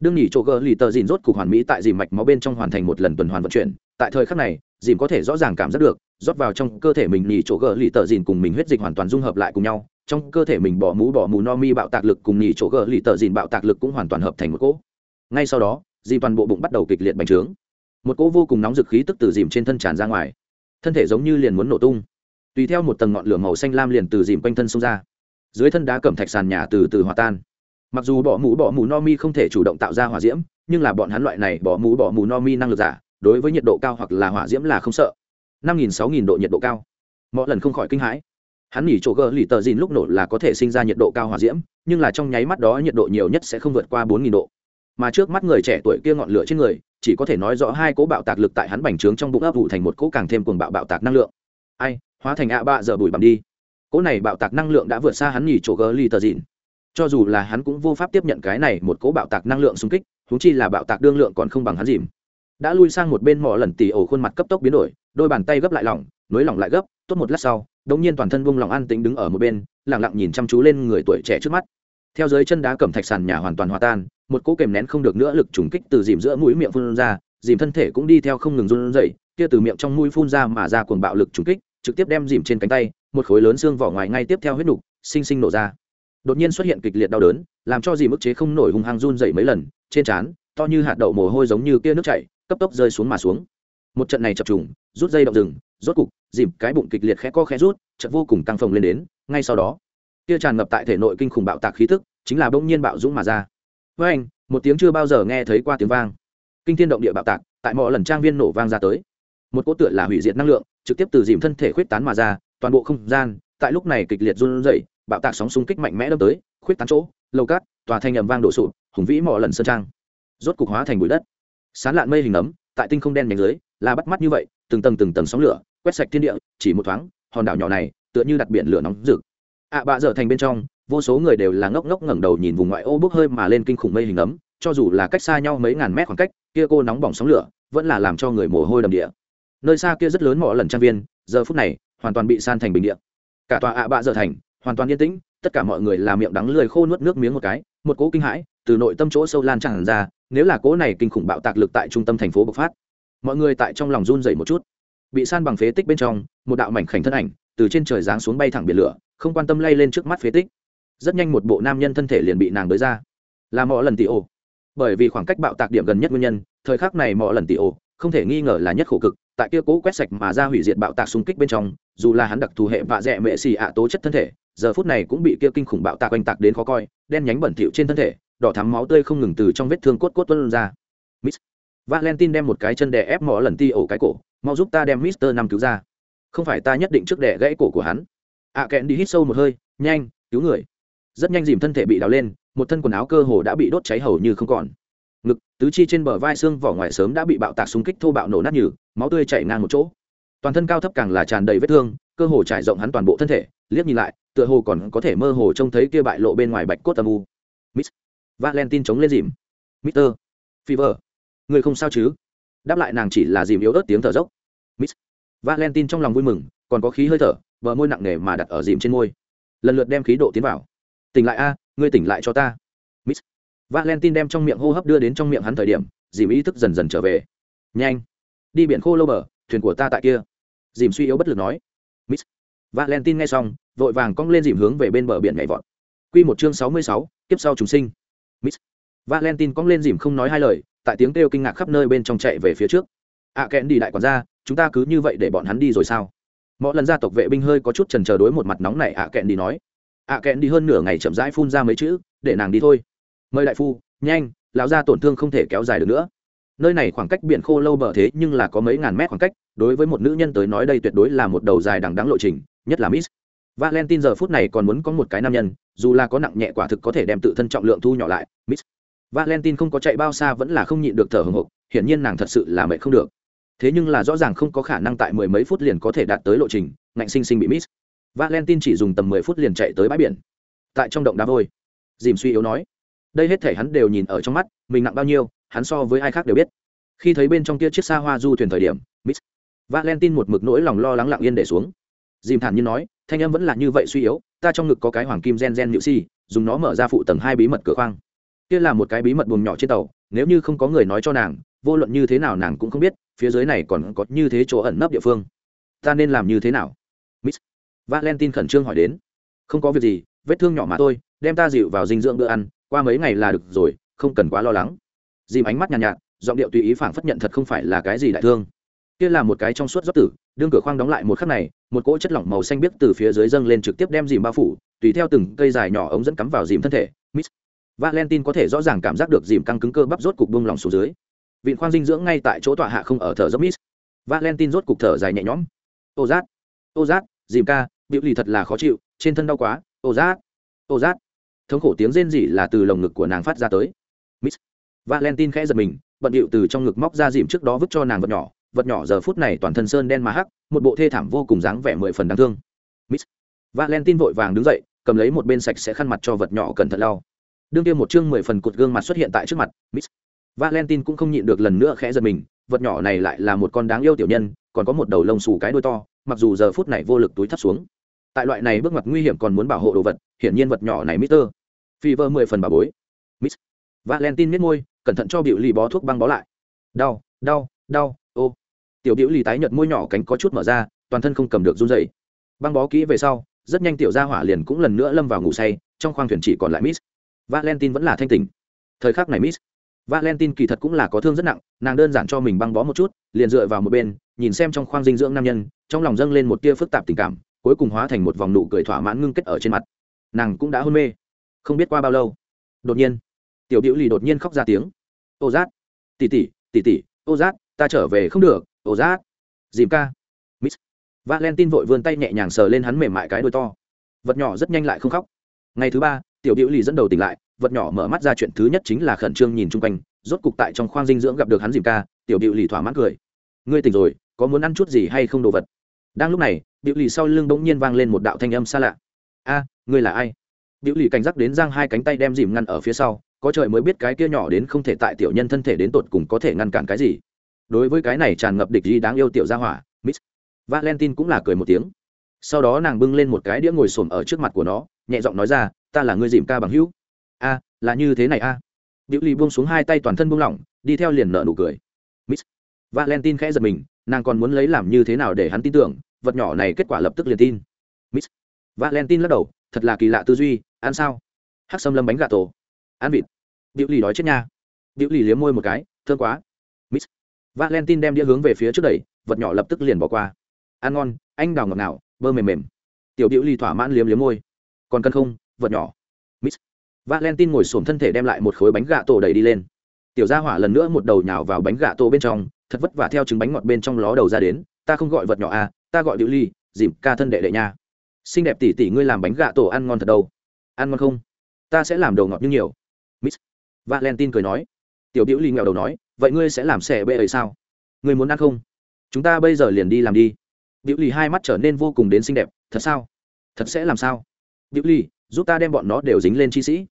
Đương nỉ chỗ gờ lì tờ dìn rốt cục hoàn mỹ tại dìm mạch máu bên trong hoàn thành một lần tuần hoàn vận chuyển, tại thời khắc này, dìm có thể rõ ràng cảm giác được, rót vào trong cơ thể mình nỉ chỗ gờ lì tờ dìn cùng mình huyết dịch hoàn toàn dung hợp lại cùng nhau trong cơ thể mình bỏ mũ bỏ mù no mi bạo tạc lực cùng nhì chỗ gờ lì tờ dìn bạo tạc lực cũng hoàn toàn hợp thành một cỗ. Ngay sau đó dìm toàn bộ bụng bắt đầu kịch liệt bành trướng. Một cỗ vô cùng nóng dực khí tức từ dìm trên thân tràn ra ngoài. Thân thể giống như liền muốn nổ tung. Tùy theo một tầng ngọn lửa màu xanh lam liền từ dìm quanh thân xông ra. Dưới thân đá cẩm thạch sàn nhà từ từ hòa tan. Mặc dù bỏ mũ bỏ mù no mi không thể chủ động tạo ra hỏa diễm, nhưng là bọn hắn loại này bỏ mũ bỏ mù no mi năng lực giả, đối với nhiệt độ cao hoặc là hỏa diễm là không sợ. Năm nghìn sáu nghìn độ nhiệt độ cao. Mọi lần không khỏi kinh hãi hắn nghỉ chỗ gờ lì tờ dìn lúc nổ là có thể sinh ra nhiệt độ cao hòa diễm, nhưng là trong nháy mắt đó nhiệt độ nhiều nhất sẽ không vượt qua bốn nghìn độ. Mà trước mắt người trẻ tuổi kia ngọn lửa trên người, chỉ có thể nói rõ hai cỗ bạo tạc lực tại hắn bành trướng trong bụng ấp vụ thành một cỗ càng thêm cuồng bạo bạo tạc năng lượng. Ai, hóa thành ạ ba giờ bùi bằm đi. Cỗ này bạo tạc năng lượng đã vượt xa hắn nhỉ chỗ gờ lì tờ dìn. cho dù là hắn cũng vô pháp tiếp nhận cái này một cỗ bạo tạc năng lượng xung kích thúng chi là bạo tạc đương lượng còn không bằng hắn dìm. Đã lui sang một bên mỏ lần tỉ ổ khuôn mặt cấp tốc biến đổi, đôi bàn tay gấp lại lỏng, nối lỏng lại gấp, tốt một lát sau đống nhiên toàn thân buông lòng an tĩnh đứng ở một bên, lặng lặng nhìn chăm chú lên người tuổi trẻ trước mắt. Theo dưới chân đá cẩm thạch sàn nhà hoàn toàn hòa tan, một cỗ kèm nén không được nữa lực trùng kích từ dìm giữa mũi miệng phun ra, dìm thân thể cũng đi theo không ngừng run rẩy, kia từ miệng trong mũi phun ra mà ra cuồng bạo lực trùng kích, trực tiếp đem dìm trên cánh tay, một khối lớn xương vỏ ngoài ngay tiếp theo huyết nục, sinh sinh nổ ra. Đột nhiên xuất hiện kịch liệt đau đớn, làm cho dìm ức chế không nổi hung hăng run rẩy mấy lần, trên trán, to như hạt đậu mồ hôi giống như kia nước chảy, cấp tốc rơi xuống mà xuống. Một trận này chập trùng, rút dây động rừng rốt cục dìm cái bụng kịch liệt khẽ co khẽ rút, chợt vô cùng căng phồng lên đến, ngay sau đó, kia tràn ngập tại thể nội kinh khủng bạo tạc khí tức, chính là bỗng nhiên bạo dũng mà ra. Với anh, một tiếng chưa bao giờ nghe thấy qua tiếng vang. Kinh thiên động địa bạo tạc, tại mọi lần trang viên nổ vang ra tới. Một cỗ tựa là hủy diệt năng lượng, trực tiếp từ dìm thân thể khuyết tán mà ra, toàn bộ không gian, tại lúc này kịch liệt run rẩy, bạo tạc sóng xung kích mạnh mẽ đâm tới khuyết tán chỗ lâu cát, tòa thanh ầm vang đổ sụp, hùng vĩ mọi lần sơn trang. Rốt cục hóa thành bụi đất. Sán lạn mây hình ấm, tại tinh không đen nhánh dưới, là bắt mắt như vậy từng tầng từng tầng sóng lửa quét sạch thiên địa chỉ một thoáng hòn đảo nhỏ này tựa như đặt biển lửa nóng rực. Ạ à, bạ dở thành bên trong vô số người đều là ngốc ngốc ngẩng đầu nhìn vùng ngoại ô bốc hơi mà lên kinh khủng mây hình ấm cho dù là cách xa nhau mấy ngàn mét khoảng cách kia cô nóng bỏng sóng lửa vẫn là làm cho người mồ hôi đầm địa. Nơi xa kia rất lớn mọi lần trang viên giờ phút này hoàn toàn bị san thành bình địa. Cả tòa ạ bạ dở thành hoàn toàn yên tĩnh tất cả mọi người làm miệng đắng lười khô nuốt nước miếng một cái một cỗ kinh hãi từ nội tâm chỗ sâu lan tràn ra nếu là cỗ này kinh khủng bạo tạc lực tại trung tâm thành phố bộc phát mọi người tại trong lòng run dậy một chút. Bị san bằng phế tích bên trong, một đạo mảnh khảnh thân ảnh từ trên trời giáng xuống bay thẳng biển lửa, không quan tâm lay lên trước mắt phế tích. Rất nhanh một bộ nam nhân thân thể liền bị nàng đới ra. Là mọi lần tỷ ô. bởi vì khoảng cách bạo tạc điểm gần nhất nguyên nhân, thời khắc này mọi lần tỷ ô không thể nghi ngờ là nhất khổ cực, tại kia cố quét sạch mà ra hủy diệt bạo tạc xung kích bên trong, dù là hắn đặc thù hệ vạ dẹ mệ xì ạ tố chất thân thể, giờ phút này cũng bị kia kinh khủng bạo tạc oanh tạc đến khó coi, đen nhánh bẩn thỉu trên thân thể, đỏ thắm máu tươi không ngừng từ trong vết thương cốt cốt tuân ra. Miss valentine đem một cái chân đè ép mỏ lần ti ổ cái cổ mau giúp ta đem mister năm cứu ra. Không phải ta nhất định trước đè gãy cổ của hắn. Ạ à, kẹn đi hít sâu một hơi nhanh cứu người. Rất nhanh dìm thân thể bị đào lên một thân quần áo cơ hồ đã bị đốt cháy hầu như không còn. Ngực tứ chi trên bờ vai xương vỏ ngoài sớm đã bị bạo tạc súng kích thô bạo nổ nát nhừ máu tươi chảy ngang một chỗ. Toàn thân cao thấp càng là tràn đầy vết thương cơ hồ trải rộng hắn toàn bộ thân thể liếc nhìn lại tựa hồ còn có thể mơ hồ trông thấy kia bại lộ bên ngoài bạch cốt âm u. Miss valentine chống lên dìm. Mister fever người không sao chứ? Đáp lại nàng chỉ là dìm yếu ớt tiếng thở dốc. Miss valentine trong lòng vui mừng, còn có khí hơi thở, bờ môi nặng nề mà đặt ở dìm trên môi. Lần lượt đem khí độ tiến vào. Tỉnh lại a, ngươi tỉnh lại cho ta. Miss valentine đem trong miệng hô hấp đưa đến trong miệng hắn thời điểm, dìm ý thức dần dần trở về. Nhanh, đi biển khô lâu bờ, thuyền của ta tại kia. Dìm suy yếu bất lực nói. Miss valentine nghe xong, vội vàng cong lên dìm hướng về bên bờ biển nhảy vọt. Q một chương sáu mươi sáu, kiếp sau chúng sinh. Miss valentine cong lên dìm không nói hai lời tại tiếng kêu kinh ngạc khắp nơi bên trong chạy về phía trước. Ạ à, kẽn đi đại quản gia chúng ta cứ như vậy để bọn hắn đi rồi sao? Mỗi lần gia tộc vệ binh hơi có chút trần chờ đối một mặt nóng này ạ à, kẽn đi nói. Ạ à, kẽn đi hơn nửa ngày chậm rãi phun ra mấy chữ để nàng đi thôi. Mời đại phu nhanh lão gia tổn thương không thể kéo dài được nữa. Nơi này khoảng cách biển khô lâu bờ thế nhưng là có mấy ngàn mét khoảng cách đối với một nữ nhân tới nói đây tuyệt đối là một đầu dài đằng đắng lộ trình nhất là miss. Valentine giờ phút này còn muốn có một cái nam nhân dù là có nặng nhẹ quả thực có thể đem tự thân trọng lượng thu nhỏ lại miss valentine không có chạy bao xa vẫn là không nhịn được thở hổn hộc, hiển nhiên nàng thật sự là mệt không được. Thế nhưng là rõ ràng không có khả năng tại mười mấy phút liền có thể đạt tới lộ trình, ngạnh sinh sinh bị miss. Valentine chỉ dùng tầm mười phút liền chạy tới bãi biển. Tại trong động đá vôi, dìm suy yếu nói, đây hết thể hắn đều nhìn ở trong mắt, mình nặng bao nhiêu, hắn so với ai khác đều biết. Khi thấy bên trong kia chiếc xa hoa du thuyền thời điểm, miss valentine một mực nỗi lòng lo lắng lặng yên để xuống. Dìm thản nhiên nói, thanh em vẫn là như vậy suy yếu, ta trong ngực có cái hoàng kim gen gen nhũ si dùng nó mở ra phụ tầng hai bí mật cửa khoang kia là một cái bí mật buồng nhỏ trên tàu nếu như không có người nói cho nàng vô luận như thế nào nàng cũng không biết phía dưới này còn có như thế chỗ ẩn nấp địa phương. Ta nên làm như thế nào? Miss valentine khẩn trương hỏi đến. Không có việc gì vết thương nhỏ mà thôi đem ta dịu vào dinh dưỡng bữa ăn qua mấy ngày là được rồi không cần quá lo lắng. Dìm ánh mắt nhàn nhạt, nhạt giọng điệu tùy ý phảng phất nhận thật không phải là cái gì đại thương. Kia là một cái trong suốt rót tử đương cửa khoang đóng lại một khắc này một cỗ chất lỏng màu xanh biếc từ phía dưới dâng lên trực tiếp đem dìm bao phủ tùy theo từng cây dài nhỏ ống dẫn cắm vào dìm thân thể. Miss valentine có thể rõ ràng cảm giác được dìm căng cứng cơ bắp rốt cục bông lỏng xuống dưới. Vịn khoang dinh dưỡng ngay tại chỗ tọa hạ không ở thở dốc miss. Valentine rốt cục thở dài nhẹ nhõm. Ô giác ô giác dìm ca, biểu lì thật là khó chịu, trên thân đau quá, ô giác ô giác thống khổ tiếng rên rỉ là từ lồng ngực của nàng phát ra tới. Miss valentine khẽ giật mình, bận điệu từ trong ngực móc ra dìm trước đó vứt cho nàng vật nhỏ. Vật nhỏ giờ phút này toàn thân sơn đen mà hắc, một bộ thê thảm vô cùng dáng vẻ mười phần đáng thương. Miss valentine vội vàng đứng dậy, cầm lấy một bên sạch sẽ khăn mặt cho vật nhỏ cẩn thận lau đương kia một chương mười phần cột gương mặt xuất hiện tại trước mặt, miss valentine cũng không nhịn được lần nữa khẽ giật mình, vật nhỏ này lại là một con đáng yêu tiểu nhân, còn có một đầu lông xù cái đuôi to, mặc dù giờ phút này vô lực túi thắt xuống. Tại loại này bước ngoặt nguy hiểm còn muốn bảo hộ đồ vật, hiển nhiên vật nhỏ này mister phi vơ mười phần bà bối. Miss valentine miết môi, cẩn thận cho biểu lì bó thuốc băng bó lại. Đau đau đau, ô. Tiểu biểu lì tái nhợt môi nhỏ cánh có chút mở ra, toàn thân không cầm được run dậy băng bó kỹ về sau, rất nhanh tiểu gia hỏa liền cũng lần nữa lâm vào ngủ say, trong khoang thuyền chỉ còn lại miss valentine vẫn là thanh tỉnh. thời khắc này miss valentine kỳ thật cũng là có thương rất nặng, nàng đơn giản cho mình băng bó một chút, liền dựa vào một bên, nhìn xem trong khoang dinh dưỡng nam nhân, trong lòng dâng lên một tia phức tạp tình cảm, cuối cùng hóa thành một vòng nụ cười thỏa mãn ngưng kết ở trên mặt. Nàng cũng đã hôn mê. Không biết qua bao lâu. Đột nhiên, tiểu biểu lì đột nhiên khóc ra tiếng. Ô giác tỉ tỉ tỉ tỉ ô giác ta trở về không được, ô giác dìm ca. Miss valentine vội vươn tay nhẹ nhàng sờ lên hắn mềm mại cái đôi to. Vật nhỏ rất nhanh lại không khóc. Ngày thứ ba tiểu biểu lì dẫn đầu tỉnh lại, vật nhỏ mở mắt ra chuyện thứ nhất chính là khẩn trương nhìn chung quanh, rốt cục tại trong khoang dinh dưỡng gặp được hắn dìm ca, tiểu biểu lì thỏa mãn cười. Ngươi tỉnh rồi, có muốn ăn chút gì hay không đồ vật? Đang lúc này biểu lì sau lưng bỗng nhiên vang lên một đạo thanh âm xa lạ. A, ngươi là ai? Biểu lì cảnh giác đến giang hai cánh tay đem dìm ngăn ở phía sau, có trời mới biết cái kia nhỏ đến không thể tại tiểu nhân thân thể đến tột cùng có thể ngăn cản cái gì. Đối với cái này tràn ngập địch gì đáng yêu tiểu gia hỏa, miss valentine cũng là cười một tiếng. Sau đó nàng bưng lên một cái đĩa ngồi xổm ở trước mặt của nó, nhẹ giọng nói ra ta là người dìm ca bằng hữu. A, là như thế này a. À. biểu lì buông xuống hai tay toàn thân buông lỏng, đi theo liền nợ nụ cười. Miss valentine khẽ giật mình, nàng còn muốn lấy làm như thế nào để hắn tin tưởng, vật nhỏ này kết quả lập tức liền tin. Miss valentine lắc đầu, thật là kỳ lạ tư duy, ăn sao? Hắc xâm lâm bánh gà tổ. Ăn vịt. Điệu lì đói chết nha. Điệu lì liếm môi một cái thương quá. Miss valentine đem đĩa hướng về phía trước đẩy, vật nhỏ lập tức liền bỏ qua. Ăn ngon, anh đào ngọt nào bơ mềm mềm. Tiểu điệu lì thỏa mãn liếm liếm môi. Còn cân không? Vật nhỏ. Miss valentine ngồi xổm thân thể đem lại một khối bánh gà tổ đẩy đi lên. Tiểu gia hỏa lần nữa một đầu nhào vào bánh gà tổ bên trong, thật vất vả theo trứng bánh ngọt bên trong ló đầu ra đến, ta không gọi vật nhỏ à ta gọi điệu ly, dìm ca thân đệ đệ nha. Xinh đẹp tỷ tỷ ngươi làm bánh gà tổ ăn ngon thật đâu. Ăn ngon không? Ta sẽ làm đầu ngọt như nhiều. Miss valentine cười nói. Tiểu điệu ly nghèo đầu nói, vậy ngươi sẽ làm xẻ bê ấy sao? Ngươi muốn ăn không? Chúng ta bây giờ liền đi làm đi. Điệu ly hai mắt trở nên vô cùng đến xinh đẹp, thật sao? Thật sẽ làm sao? Điệu ly giúp ta đem bọn nó đều dính lên chi sĩ.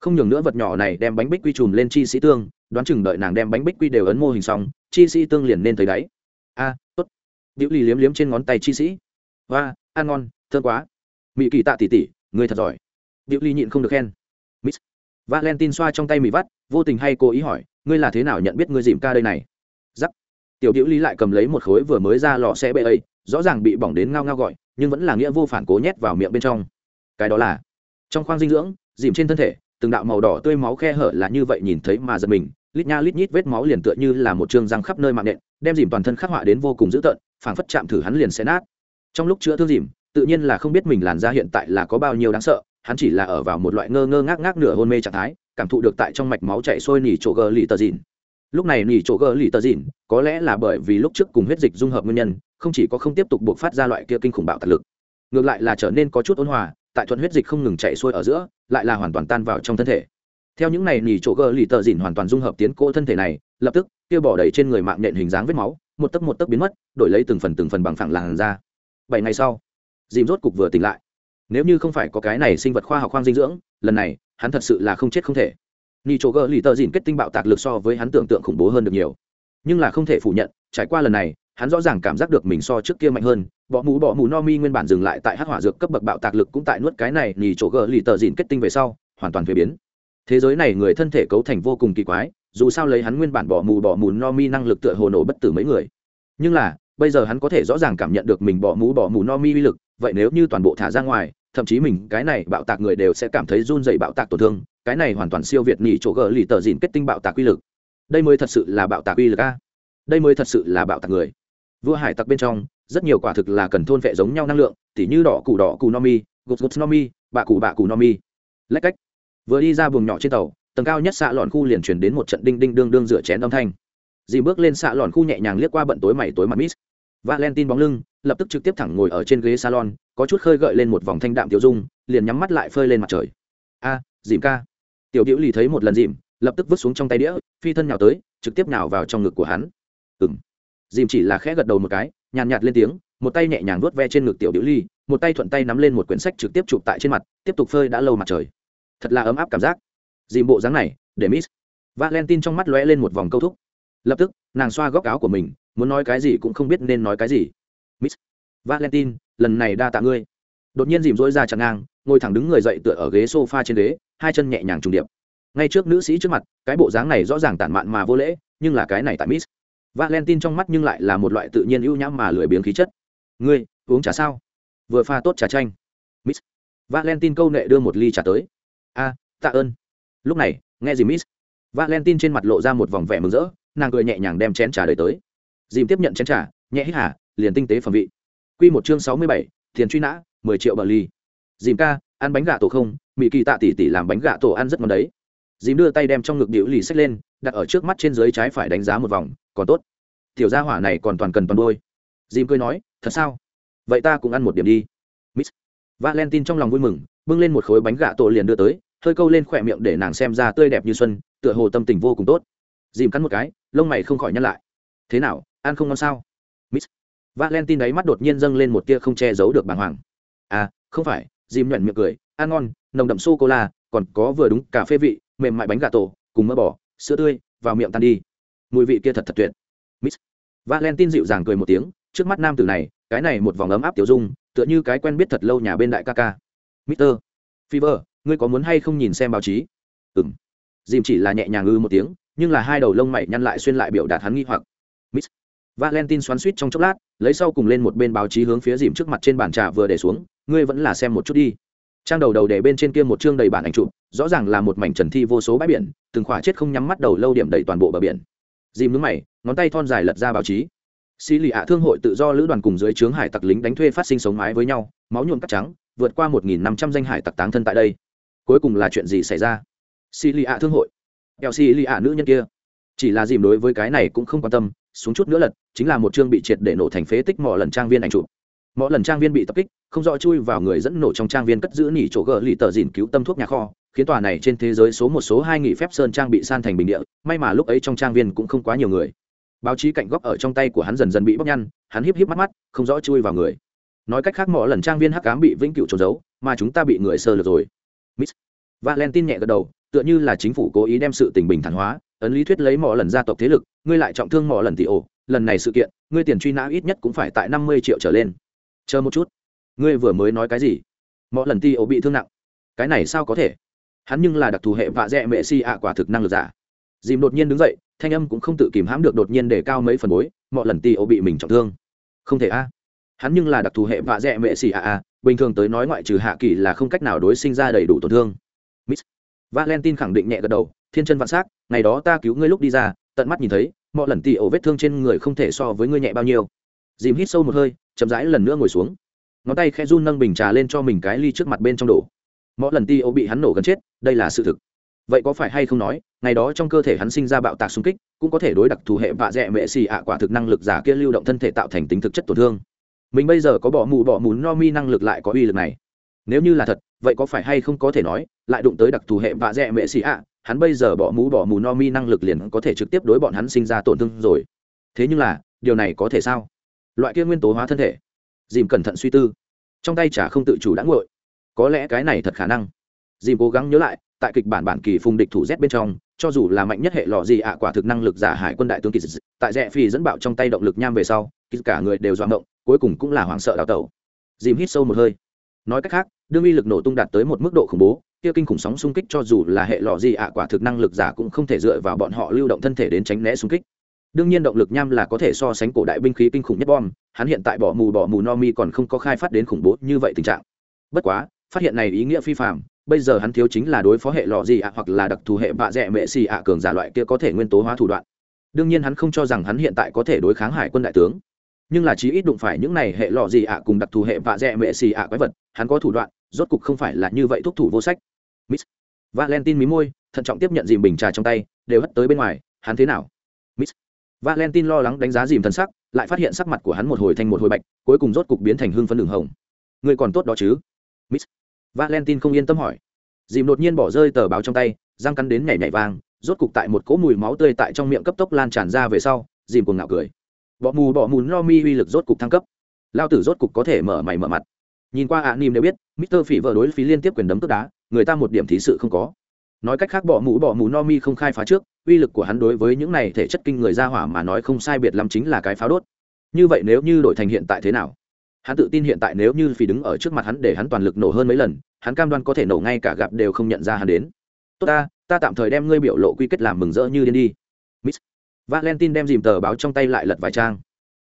Không nhường nữa vật nhỏ này đem bánh bích quy chùm lên chi sĩ tương đoán chừng đợi nàng đem bánh bích quy đều ấn mô hình xong chi sĩ tương liền nên thấy đáy a à, tốt. Biểu ly liếm liếm trên ngón tay chi sĩ. Và ăn ngon thơm quá. Mỹ kỳ tạ tỉ tỉ ngươi thật giỏi. Biểu ly nhịn không được khen. Miss. Valentine xoa trong tay mì vắt vô tình hay cố ý hỏi ngươi là thế nào nhận biết ngươi dìm ca đây này? Giắc. Tiểu biểu ly lại cầm lấy một khối vừa mới ra lò xe bê ấy rõ ràng bị bỏng đến ngao ngao gọi nhưng vẫn là nghĩa vô phản cố nhét vào miệng bên trong. Cái đó là trong khoang dinh dưỡng, dìm trên thân thể, từng đạo màu đỏ tươi máu khe hở là như vậy nhìn thấy mà giật mình, lít nha lít nhít vết máu liền tựa như là một chương răng khắp nơi mạng nện, đem dìm toàn thân khắc họa đến vô cùng dữ tợn, phảng phất chạm thử hắn liền xé nát. Trong lúc chữa thương dìm, tự nhiên là không biết mình làn da hiện tại là có bao nhiêu đáng sợ, hắn chỉ là ở vào một loại ngơ ngơ ngác ngác nửa hôn mê trạng thái, cảm thụ được tại trong mạch máu chạy sôi nỉ chỗ gờ lì tờ dìn. Lúc này nỉ chỗ gờ lì tờ dìn, có lẽ là bởi vì lúc trước cùng huyết dịch dung hợp nguyên nhân, không chỉ có không tiếp tục buộc phát ra loại kia kinh khủng bạo tạc lực, ngược lại là trở nên có chút ôn hòa tại thuận huyết dịch không ngừng chạy xuôi ở giữa, lại là hoàn toàn tan vào trong thân thể. Theo những này nỉ chỗ gờ lì tờ dìn hoàn toàn dung hợp tiến cỗ thân thể này, lập tức, kia bỏ đầy trên người mạng nhện hình dáng vết máu, một tấc một tấc biến mất, đổi lấy từng phần từng phần bằng phẳng làn ra bảy ngày sau, dìm rốt cục vừa tỉnh lại. Nếu như không phải có cái này sinh vật khoa học khoang dinh dưỡng, lần này, hắn thật sự là không chết không thể. Nỉ chỗ gờ lì tờ dìn kết tinh bạo tạc lực so với hắn tưởng tượng khủng bố hơn được nhiều. Nhưng là không thể phủ nhận, trải qua lần này hắn rõ ràng cảm giác được mình so trước kia mạnh hơn, bọ mũ bọ mũ no mi nguyên bản dừng lại tại hắc hỏa dược cấp bậc bạo tạc lực cũng tại nuốt cái này nhì chỗ gờ lì tờ dịn kết tinh về sau, hoàn toàn thuế biến. Thế giới này người thân thể cấu thành vô cùng kỳ quái, dù sao lấy hắn nguyên bản bỏ mù bỏ mù no mi năng lực tựa hồ nổ bất tử mấy người. Nhưng là, bây giờ hắn có thể rõ ràng cảm nhận được mình bỏ mũ bỏ mù no mi uy lực, vậy nếu như toàn bộ thả ra ngoài, thậm chí mình, cái này bạo tạc người đều sẽ cảm thấy run dày bạo tạc tổn thương, cái này hoàn toàn siêu việt nhì chỗ gờ lì tờ dịn kết tinh bạo tạc uy lực. Đây mới thật sự là bạo tạc uy lực a. Đây mới thật sự là bạo tạc người vua hải tặc bên trong, rất nhiều quả thực là cần thôn vệ giống nhau năng lượng, tỉ như đỏ củ đỏ cù no mi, gột gột no mi, bạ củ bạ cù no mi. Lách cách. Vừa đi ra vùng nhỏ trên tàu, tầng cao nhất xạ lòn khu liền chuyển đến một trận đinh đinh đương đương rửa chén âm thanh. Dì bước lên xạ lòn khu nhẹ nhàng liếc qua bận tối mày tối mặt mít. Valentine bóng lưng, lập tức trực tiếp thẳng ngồi ở trên ghế salon, có chút khơi gợi lên một vòng thanh đạm tiểu dung, liền nhắm mắt lại phơi lên mặt trời. A, dìm ca. Tiểu điệu lì thấy một lần dìm, lập tức vứt xuống trong tay đĩa, phi thân nhào tới, trực tiếp nhào vào trong ngực của hắn. Ừng dìm chỉ là khẽ gật đầu một cái, nhàn nhạt lên tiếng, một tay nhẹ nhàng vuốt ve trên ngực tiểu điệu ly, một tay thuận tay nắm lên một quyển sách trực tiếp chụp tại trên mặt, tiếp tục phơi đã lâu mặt trời. Thật là ấm áp cảm giác. Dìm bộ dáng này, để miss. Valentine trong mắt lóe lên một vòng câu thúc. Lập tức, nàng xoa góc áo của mình, muốn nói cái gì cũng không biết nên nói cái gì. Miss valentine, lần này đa tạ ngươi. Đột nhiên dìm dỗi ra chặn ngang, ngồi thẳng đứng người dậy tựa ở ghế sofa trên ghế, hai chân nhẹ nhàng trùng điệp. Ngay trước nữ sĩ trước mặt, cái bộ dáng này rõ ràng tản mạn mà vô lễ, nhưng là cái này tại miss valentine trong mắt nhưng lại là một loại tự nhiên ưu nhã mà lười biếng khí chất. Ngươi, uống trà sao? Vừa pha tốt trà chanh. Miss. Valentine câu nệ đưa một ly trà tới. A, tạ ơn. Lúc này, nghe gì, miss? Valentine trên mặt lộ ra một vòng vẻ mừng rỡ, nàng cười nhẹ nhàng đem chén trà đẩy tới. Dìm tiếp nhận chén trà, nhẹ hít hà, liền tinh tế phẩm vị. Quy một chương sáu mươi bảy tiền truy nã, mười triệu bờ ly. Dìm ca, ăn bánh gà tổ không? Mỹ kỳ tạ tỷ tỷ làm bánh gà tổ ăn rất ngon đấy. Dìm đưa tay đem trong ngực điệu lì xách lên đặt ở trước mắt trên dưới trái phải đánh giá một vòng, còn tốt. Tiểu gia hỏa này còn toàn cần toàn đôi. Dìm cười nói, thật sao? Vậy ta cũng ăn một điểm đi. Miss valentine trong lòng vui mừng, bưng lên một khối bánh gà tổ liền đưa tới, hơi câu lên khỏe miệng để nàng xem ra tươi đẹp như xuân, tựa hồ tâm tình vô cùng tốt. Dìm cắn một cái, lông mày không khỏi nhăn lại. Thế nào, ăn không ngon sao? Miss valentine đấy mắt đột nhiên dâng lên một tia không che giấu được bàng hoàng. À không phải. Dìm nhuận miệng cười, ăn ngon, nồng đậm sô cô la, còn có vừa đúng cà phê vị, mềm mại bánh gà tổ, cùng mỡ bỏ sữa tươi, vào miệng tan đi. Mùi vị kia thật thật tuyệt. Miss valentine dịu dàng cười một tiếng, trước mắt nam tử này, cái này một vòng ấm áp tiểu dung, tựa như cái quen biết thật lâu nhà bên đại ca ca. Mister fever, ngươi có muốn hay không nhìn xem báo chí? Ừng dìm chỉ là nhẹ nhàng ư một tiếng, nhưng là hai đầu lông mày nhăn lại xuyên lại biểu đạt hắn nghi hoặc. Miss valentine xoắn suýt trong chốc lát, lấy sau cùng lên một bên báo chí hướng phía dìm trước mặt trên bàn trà vừa để xuống, ngươi vẫn là xem một chút đi trang đầu đầu để bên trên kia một chương đầy bản ảnh chụp, rõ ràng là một mảnh trần thi vô số bãi biển, từng khỏa chết không nhắm mắt đầu lâu điểm đầy toàn bộ bờ biển. Dìm nước mày, ngón tay thon dài lật ra báo chí. Xì lì ạ thương hội tự do lữ đoàn cùng dưới trướng hải tặc lính đánh thuê phát sinh sống mái với nhau, máu nhuộm cắt trắng, vượt qua một nghìn năm trăm danh hải tặc táng thân tại đây. Cuối cùng là chuyện gì xảy ra? Xì lì ạ thương hội. Eo xì lì ạ nữ nhân kia. Chỉ là dìm đối với cái này cũng không quan tâm, xuống chút nữa lật, chính là một chương bị triệt để nổ thành phế tích mỏ lần trang viên ảnh chụp mỗi lần trang viên bị tập kích, không rõ chui vào người dẫn nổ trong trang viên cất giữ nỉ chỗ gờ lì tờ dìn cứu tâm thuốc nhà kho, khiến tòa này trên thế giới số một số hai nghị phép sơn trang bị san thành bình địa, may mà lúc ấy trong trang viên cũng không quá nhiều người. Báo chí cạnh góc ở trong tay của hắn dần dần bị bóc nhăn, hắn híp híp mắt mắt, không rõ chui vào người. Nói cách khác mỗi lần trang viên hắc cám bị vĩnh cửu trốn giấu, mà chúng ta bị người sơ lược rồi. Miss valentine nhẹ gật đầu, tựa như là chính phủ cố ý đem sự tình bình thản hóa, ấn lý thuyết lấy mỗi lần gia tộc thế lực, ngươi lại trọng thương mỗi lần tỷ ổ, lần này sự kiện, ngươi tiền truy nã ít nhất cũng phải tại năm mươi triệu trở lên chờ một chút. Ngươi vừa mới nói cái gì? Mọi lần tỷ ổ bị thương nặng. Cái này sao có thể? Hắn nhưng là đặc thù hệ vạ dẹ mẹ si ạ, quả thực năng lực giả. Dìm đột nhiên đứng dậy, thanh âm cũng không tự kìm hãm được đột nhiên để cao mấy phần bối mọi lần tỷ ổ bị mình trọng thương. Không thể a. Hắn nhưng là đặc thù hệ vạ dẹ mẹ xì a a bình thường tới nói ngoại trừ hạ kỳ là không cách nào đối sinh ra đầy đủ tổn thương. Miss valentine khẳng định nhẹ gật đầu, thiên chân vạn s á c ngày đó ta cứu ngươi lúc đi ra, tận mắt nhìn thấy mọi lần tỷ ổ vết thương trên người không thể so với ngươi nhẹ bao nhiêu dìm hít sâu một hơi, chậm rãi lần nữa ngồi xuống. Ngón tay khe run nâng bình trà lên cho mình cái ly trước mặt bên trong đổ. Mỗi lần ti ổ bị hắn nổ gần chết, đây là sự thực. Vậy có phải hay không nói, ngày đó trong cơ thể hắn sinh ra bạo tạc xung kích, cũng có thể đối đặc thù hệ vạ dẹ mệ xì ạ quả thực năng lực giả kia lưu động thân thể tạo thành tính thực chất tổn thương. Mình bây giờ có bỏ mù bỏ mù no mi năng lực lại có uy lực này. Nếu như là thật, vậy có phải hay không có thể nói, lại đụng tới đặc thù hệ vạ dẹ mệ xì ạ, hắn bây giờ bỏ mũ bỏ mù no mi năng lực liền có thể trực tiếp đối bọn hắn sinh ra tổn thương rồi. Thế nhưng là, điều này có thể sao? Loại kia nguyên tố hóa thân thể. Dìm cẩn thận suy tư. Trong tay chả không tự chủ đã ngội có lẽ cái này thật khả năng. Dìm cố gắng nhớ lại, tại kịch bản bản kỳ phùng địch thủ z bên trong, cho dù là mạnh nhất hệ lò gì ạ, quả thực năng lực giả hải quân đại tướng kỳ dị, tại rẽ phi dẫn bạo trong tay động lực nham về sau kỳ cả người đều doạng động, cuối cùng cũng là hoảng sợ đào tẩu. Dìm hít sâu một hơi. Nói cách khác, đương uy lực nổ tung đạt tới một mức độ khủng bố, kia kinh khủng sóng xung kích cho dù là hệ lọ gì ạ, quả thực năng lực giả cũng không thể dựa vào bọn họ lưu động thân thể đến tránh né xung kích đương nhiên động lực nham là có thể so sánh cổ đại binh khí kinh khủng nhất bom, hắn hiện tại bỏ mù bỏ mù no mi còn không có khai phát đến khủng bố như vậy tình trạng. Bất quá, phát hiện này ý nghĩa phi phạm bây giờ hắn thiếu chính là đối phó hệ lọ gì ạ hoặc là đặc thù hệ bạ rẽ mệ xì ạ cường giả loại kia có thể nguyên tố hóa thủ đoạn. Đương nhiên hắn không cho rằng hắn hiện tại có thể đối kháng hải quân đại tướng. Nhưng là chí ít đụng phải những này hệ lọ gì ạ cùng đặc thù hệ bạ rẽ mệ xì ạ quái vật, hắn có thủ đoạn, rốt cục không phải là như vậy thúc thủ vô sách. Miss valentine mí môi, thận trọng tiếp nhận dìm bình trà trong tay, đều hất tới bên ngoài, hắn thế nào? Valentine lo lắng đánh giá dìm thân sắc lại phát hiện sắc mặt của hắn một hồi thành một hồi bạch cuối cùng rốt cục biến thành hương phấn đường hồng. Người còn tốt đó chứ? Miss valentine không yên tâm hỏi. Dìm đột nhiên bỏ rơi tờ báo trong tay răng cắn đến nhảy nhảy vang rốt cục tại một cỗ mùi máu tươi tại trong miệng cấp tốc lan tràn ra về sau dìm cuồng ngạo cười. Bọ mù bọ mù no mi uy lực rốt cục thăng cấp. Lao tử rốt cục có thể mở mày mở mặt. Nhìn qua ạ à, nìm đều biết mister phỉ vợ đối phí liên tiếp quyền đấm tức đá người ta một điểm thí sự không có nói cách khác bỏ mũ bỏ mũ no mi không khai phá trước, uy lực của hắn đối với những này thể chất kinh người ra hỏa mà nói không sai biệt lắm chính là cái pháo đốt. Như vậy nếu như đổi thành hiện tại thế nào? Hắn tự tin hiện tại nếu như phi đứng ở trước mặt hắn để hắn toàn lực nổ hơn mấy lần, hắn cam đoan có thể nổ ngay cả gặp đều không nhận ra hắn đến. Tốt ta ta tạm thời đem ngươi biểu lộ quy kết làm mừng rỡ như điên đi. Miss valentine đem dìm tờ báo trong tay lại lật vài trang.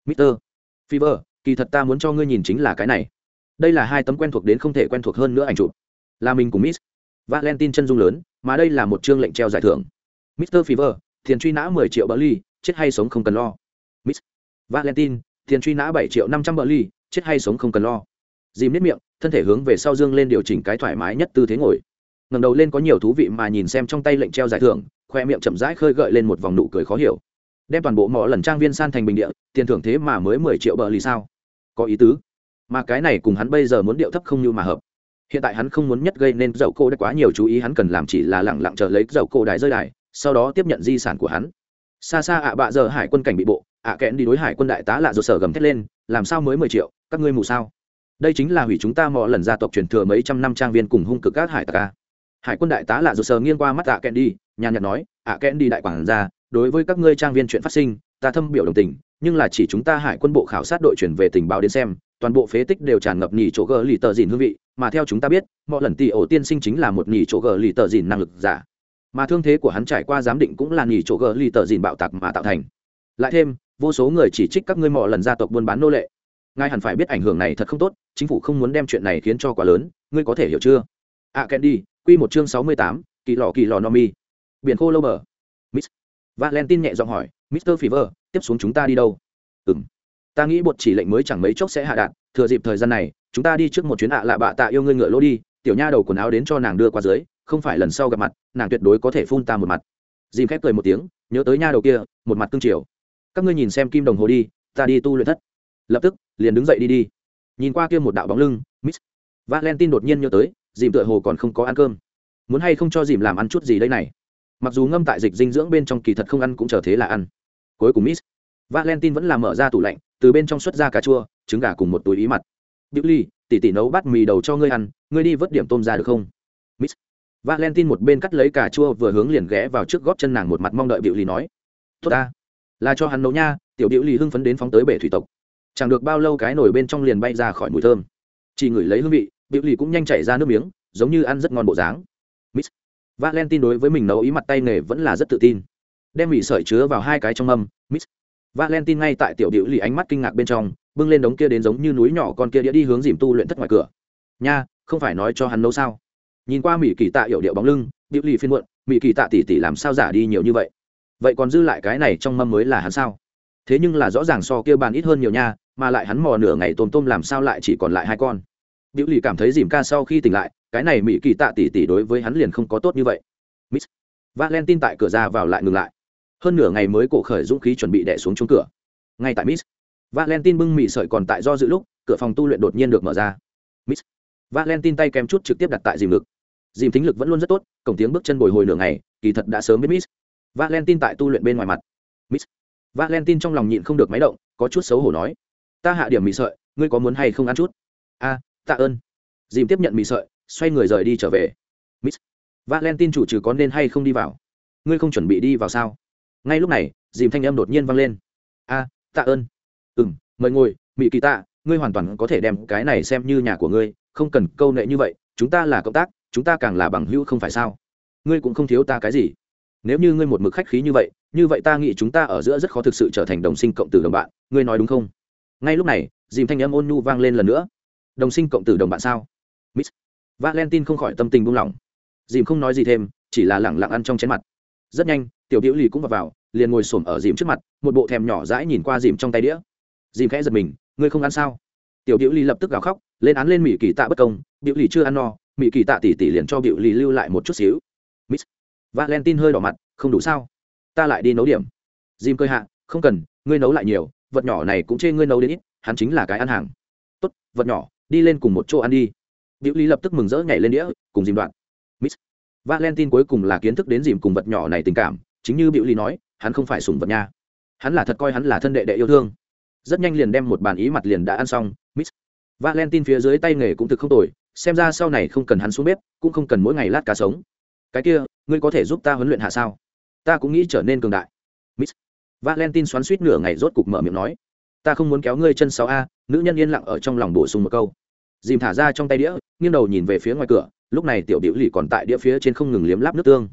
Mister fever, kỳ thật ta muốn cho ngươi nhìn chính là cái này. Đây là hai tấm quen thuộc đến không thể quen thuộc hơn nữa ảnh chụp. Là mình cùng miss valentine chân dung lớn mà đây là một chương lệnh treo giải thưởng. Mister fever, tiền truy nã mười triệu bờ ly chết hay sống không cần lo. Miss valentine, tiền truy nã bảy triệu năm trăm bờ ly chết hay sống không cần lo. Dìm nếp miệng, thân thể hướng về sau dương lên điều chỉnh cái thoải mái nhất tư thế ngồi. Ngẩng đầu lên có nhiều thú vị mà nhìn xem trong tay lệnh treo giải thưởng, khoe miệng chậm rãi khơi gợi lên một vòng nụ cười khó hiểu. Đem toàn bộ mỏ lần trang viên san thành bình địa, tiền thưởng thế mà mới mười triệu bờ lì sao? Có ý tứ. Mà cái này cùng hắn bây giờ muốn điệu thấp không như mà hợp hiện tại hắn không muốn nhất gây nên dậu cô đã quá nhiều chú ý, hắn cần làm chỉ là lẳng lặng chờ lấy dậu cô đài rơi đài, sau đó tiếp nhận di sản của hắn. Xa xa ạ bạ giờ hải quân cảnh bị bộ, ạ kẽn đi đối hải quân đại tá lạ rồi sở gầm thét lên, làm sao mới mười triệu, các ngươi mù sao? Đây chính là hủy chúng ta mò lần gia tộc truyền thừa mấy trăm năm trang viên cùng hung cực các hải tặc ca hải quân đại tá lạ rồi sở nghiêng qua mắt ạ kẽn đi, nhàn nhạt nói, ạ kẽn đi đại quản gia, đối với các ngươi trang viên chuyện phát sinh, ta thâm biểu đồng tình, nhưng là chỉ chúng ta hải quân bộ khảo sát đội chuyển về tình báo đến xem, toàn bộ phế tích đều tràn ngập nhì chỗ gờ lì tờ dìn hương vị mà theo chúng ta biết mọi lần tỷ ổ tiên sinh chính là một nhì chỗ gờ lì tờ dìn năng lực giả. Mà thương thế của hắn trải qua giám định cũng là nhì chỗ gờ lì tờ dìn bạo tạc mà tạo thành. Lại thêm vô số người chỉ trích các ngươi mọi lần gia tộc buôn bán nô lệ. Ngài hẳn phải biết ảnh hưởng này thật không tốt chính phủ không muốn đem chuyện này khiến cho quá lớn ngươi có thể hiểu chưa? À candy quy một chương sáu mươi tám kỳ lò kỳ lò no mi. Biển khô lâu bờ. Miss valentine nhẹ giọng hỏi mister fever tiếp xuống chúng ta đi đâu? Ừm, ta nghĩ bột chỉ lệnh mới chẳng mấy chốc sẽ hạ đạn thừa dịp thời gian này chúng ta đi trước một chuyến ạ lạ bạ tạ yêu ngươi ngựa lỗ đi, tiểu nha đầu quần áo đến cho nàng đưa qua dưới, không phải lần sau gặp mặt, nàng tuyệt đối có thể phun ta một mặt. Dìm khép cười một tiếng, nhớ tới nha đầu kia, một mặt cưng chiều. Các ngươi nhìn xem kim đồng hồ đi, ta đi tu luyện thất. Lập tức, liền đứng dậy đi đi. Nhìn qua kia một đạo bóng lưng, miss valentine đột nhiên nhớ tới, dìm tựa hồ còn không có ăn cơm. Muốn hay không cho dìm làm ăn chút gì đây này? Mặc dù ngâm tại dịch dinh dưỡng bên trong kỳ thật không ăn cũng chờ thế là ăn. Cuối cùng miss valentine vẫn làm mở ra tủ lạnh, từ bên trong xuất ra cà chua, trứng gà cùng một túi ý mặt. Diệu ly tỉ tỉ nấu bát mì đầu cho ngươi ăn, ngươi đi vớt điểm tôm ra được không? Miss valentine một bên cắt lấy cà chua vừa hướng liền ghé vào trước gót chân nàng một mặt mong đợi Diệu ly nói. Tốt ta. Là cho hắn nấu nha, tiểu Diệu ly hưng phấn đến phóng tới bể thủy tộc. Chẳng được bao lâu cái nồi bên trong liền bay ra khỏi mùi thơm. Chỉ ngửi lấy hương vị Diệu ly cũng nhanh chảy ra nước miếng, giống như ăn rất ngon bộ dáng. Miss valentine đối với mình nấu ý mặt tay nghề vẫn là rất tự tin. Đem mì sợi chứa vào hai cái trong mâm, miss valentine ngay tại tiểu điệu lì ánh mắt kinh ngạc bên trong bưng lên đống kia đến giống như núi nhỏ con kia đĩa đi hướng dìm tu luyện thất ngoài cửa. Nha, không phải nói cho hắn nấu sao? Nhìn qua mỹ kỳ tạ hiệu điệu bóng lưng, điệu lì phiên muộn mỹ kỳ tạ tỉ tỉ làm sao giả đi nhiều như vậy? Vậy còn dư lại cái này trong mâm mới là hắn sao? Thế nhưng là rõ ràng so kia bàn ít hơn nhiều nha, mà lại hắn mò nửa ngày tôm tôm làm sao lại chỉ còn lại hai con. Điệu lì cảm thấy dìm ca sau khi tỉnh lại, cái này mỹ kỳ tạ tỉ tỉ đối với hắn liền không có tốt như vậy. Miss valentine tại cửa ra vào lại ngừng lại. Hơn nửa ngày mới cổ khởi dũng khí chuẩn bị đẻ xuống chung cửa. Ngay tại miss valentine bưng mì sợi còn tại do dự lúc cửa phòng tu luyện đột nhiên được mở ra. Miss valentine tay kèm chút trực tiếp đặt tại dìm lực, dìm thính lực vẫn luôn rất tốt cổng tiếng bước chân bồi hồi nửa ngày kỳ thật đã sớm biết miss valentine tại tu luyện bên ngoài mặt. Miss valentine trong lòng nhịn không được máy động có chút xấu hổ nói ta hạ điểm mì sợi ngươi có muốn hay không ăn chút? A tạ ơn. Dìm tiếp nhận mì sợi xoay người rời đi trở về. Miss valentine chủ trừ có nên hay không đi vào. Ngươi không chuẩn bị đi vào sao? Ngay lúc này dìm thanh âm đột nhiên vang lên. A tạ ơn ừ m mời ngồi mỹ kỳ tạ ngươi hoàn toàn có thể đem cái này xem như nhà của ngươi không cần câu nệ như vậy chúng ta là cộng tác chúng ta càng là bằng hữu không phải sao? Ngươi cũng không thiếu ta cái gì. Nếu như ngươi một mực khách khí như vậy như vậy ta nghĩ chúng ta ở giữa rất khó thực sự trở thành đồng sinh cộng tử đồng bạn ngươi nói đúng không? Ngay lúc này dìm thanh âm ôn nhu vang lên lần nữa. Đồng sinh cộng tử đồng bạn sao? Miss valentine không khỏi tâm tình buông lỏng. Dìm không nói gì thêm chỉ là lẳng lặng ăn trong chén mặt. Rất nhanh tiểu biểu lì cũng vào, vào liền ngồi xổm ở dìm trước mặt một bộ thèm nhỏ dãi nhìn qua dìm trong tay đĩa dìm khẽ giật mình, ngươi không ăn sao? Tiểu biểu Ly lập tức gào khóc, lên án lên mỹ kỳ tạ bất công, biểu Ly chưa ăn no mỹ kỳ tạ tỉ tỉ liền cho biểu Ly lưu lại một chút xíu. Miss valentine hơi đỏ mặt, không đủ sao? Ta lại đi nấu điểm. Dìm cơi hạ, không cần, ngươi nấu lại nhiều, vật nhỏ này cũng chê ngươi nấu đến ít, hắn chính là cái ăn hàng. Tốt, vật nhỏ, đi lên cùng một chỗ ăn đi. Biểu Ly lập tức mừng rỡ nhảy lên đĩa, cùng dìm đoạn. Miss valentine cuối cùng là kiến thức đến dìm cùng vật nhỏ này tình cảm, chính như biểu Ly nói, hắn không phải sùng vật nha. Hắn là thật coi hắn là thân đệ đệ yêu thương rất nhanh liền đem một bàn ý mặt liền đã ăn xong, miss. Valentine phía dưới tay nghề cũng thực không tồi, xem ra sau này không cần hắn xuống bếp, cũng không cần mỗi ngày lát cá sống. Cái kia, ngươi có thể giúp ta huấn luyện hạ sao? Ta cũng nghĩ trở nên cường đại. Miss. Valentine xoắn suýt nửa ngày rốt cục mở miệng nói. Ta không muốn kéo ngươi chân sáu a, nữ nhân yên lặng ở trong lòng bổ sung một câu. Dìm thả ra trong tay đĩa, nghiêng đầu nhìn về phía ngoài cửa, lúc này tiểu biểu lì còn tại đĩa phía trên không ngừng liếm láp nước tương.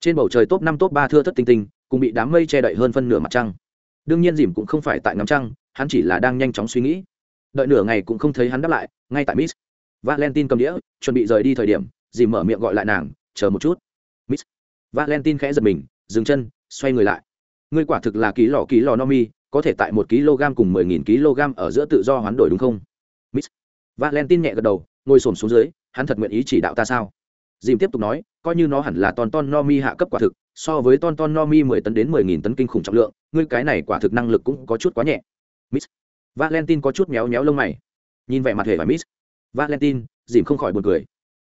Trên bầu trời top năm top ba thưa thất tinh tinh, cùng bị đám mây che đậy hơn phân nửa mặt trăng. Đương nhiên dìm cũng không phải tại ngắm trăng hắn chỉ là đang nhanh chóng suy nghĩ. Đợi nửa ngày cũng không thấy hắn đáp lại, ngay tại miss valentine cầm đĩa, chuẩn bị rời đi thời điểm, dì mở miệng gọi lại nàng, chờ một chút. Miss valentine khẽ giật mình, dừng chân, xoay người lại. Ngươi quả thực là ký lò ký lò no mi, có thể tại một kg cùng mười nghìn kg ở giữa tự do hoán đổi đúng không? Miss valentine nhẹ gật đầu, ngồi xổm xuống dưới, hắn thật nguyện ý chỉ đạo ta sao? Dìm tiếp tục nói, coi như nó hẳn là ton ton no mi hạ cấp quả thực, so với ton ton no mi mười tấn đến mười nghìn tấn kinh khủng trọng lượng, ngươi cái này quả thực năng lực cũng có chút quá nhẹ miss. Valentine có chút méo méo lông mày. Nhìn vẻ mặt hề và miss. Valentine, dìm không khỏi buồn cười.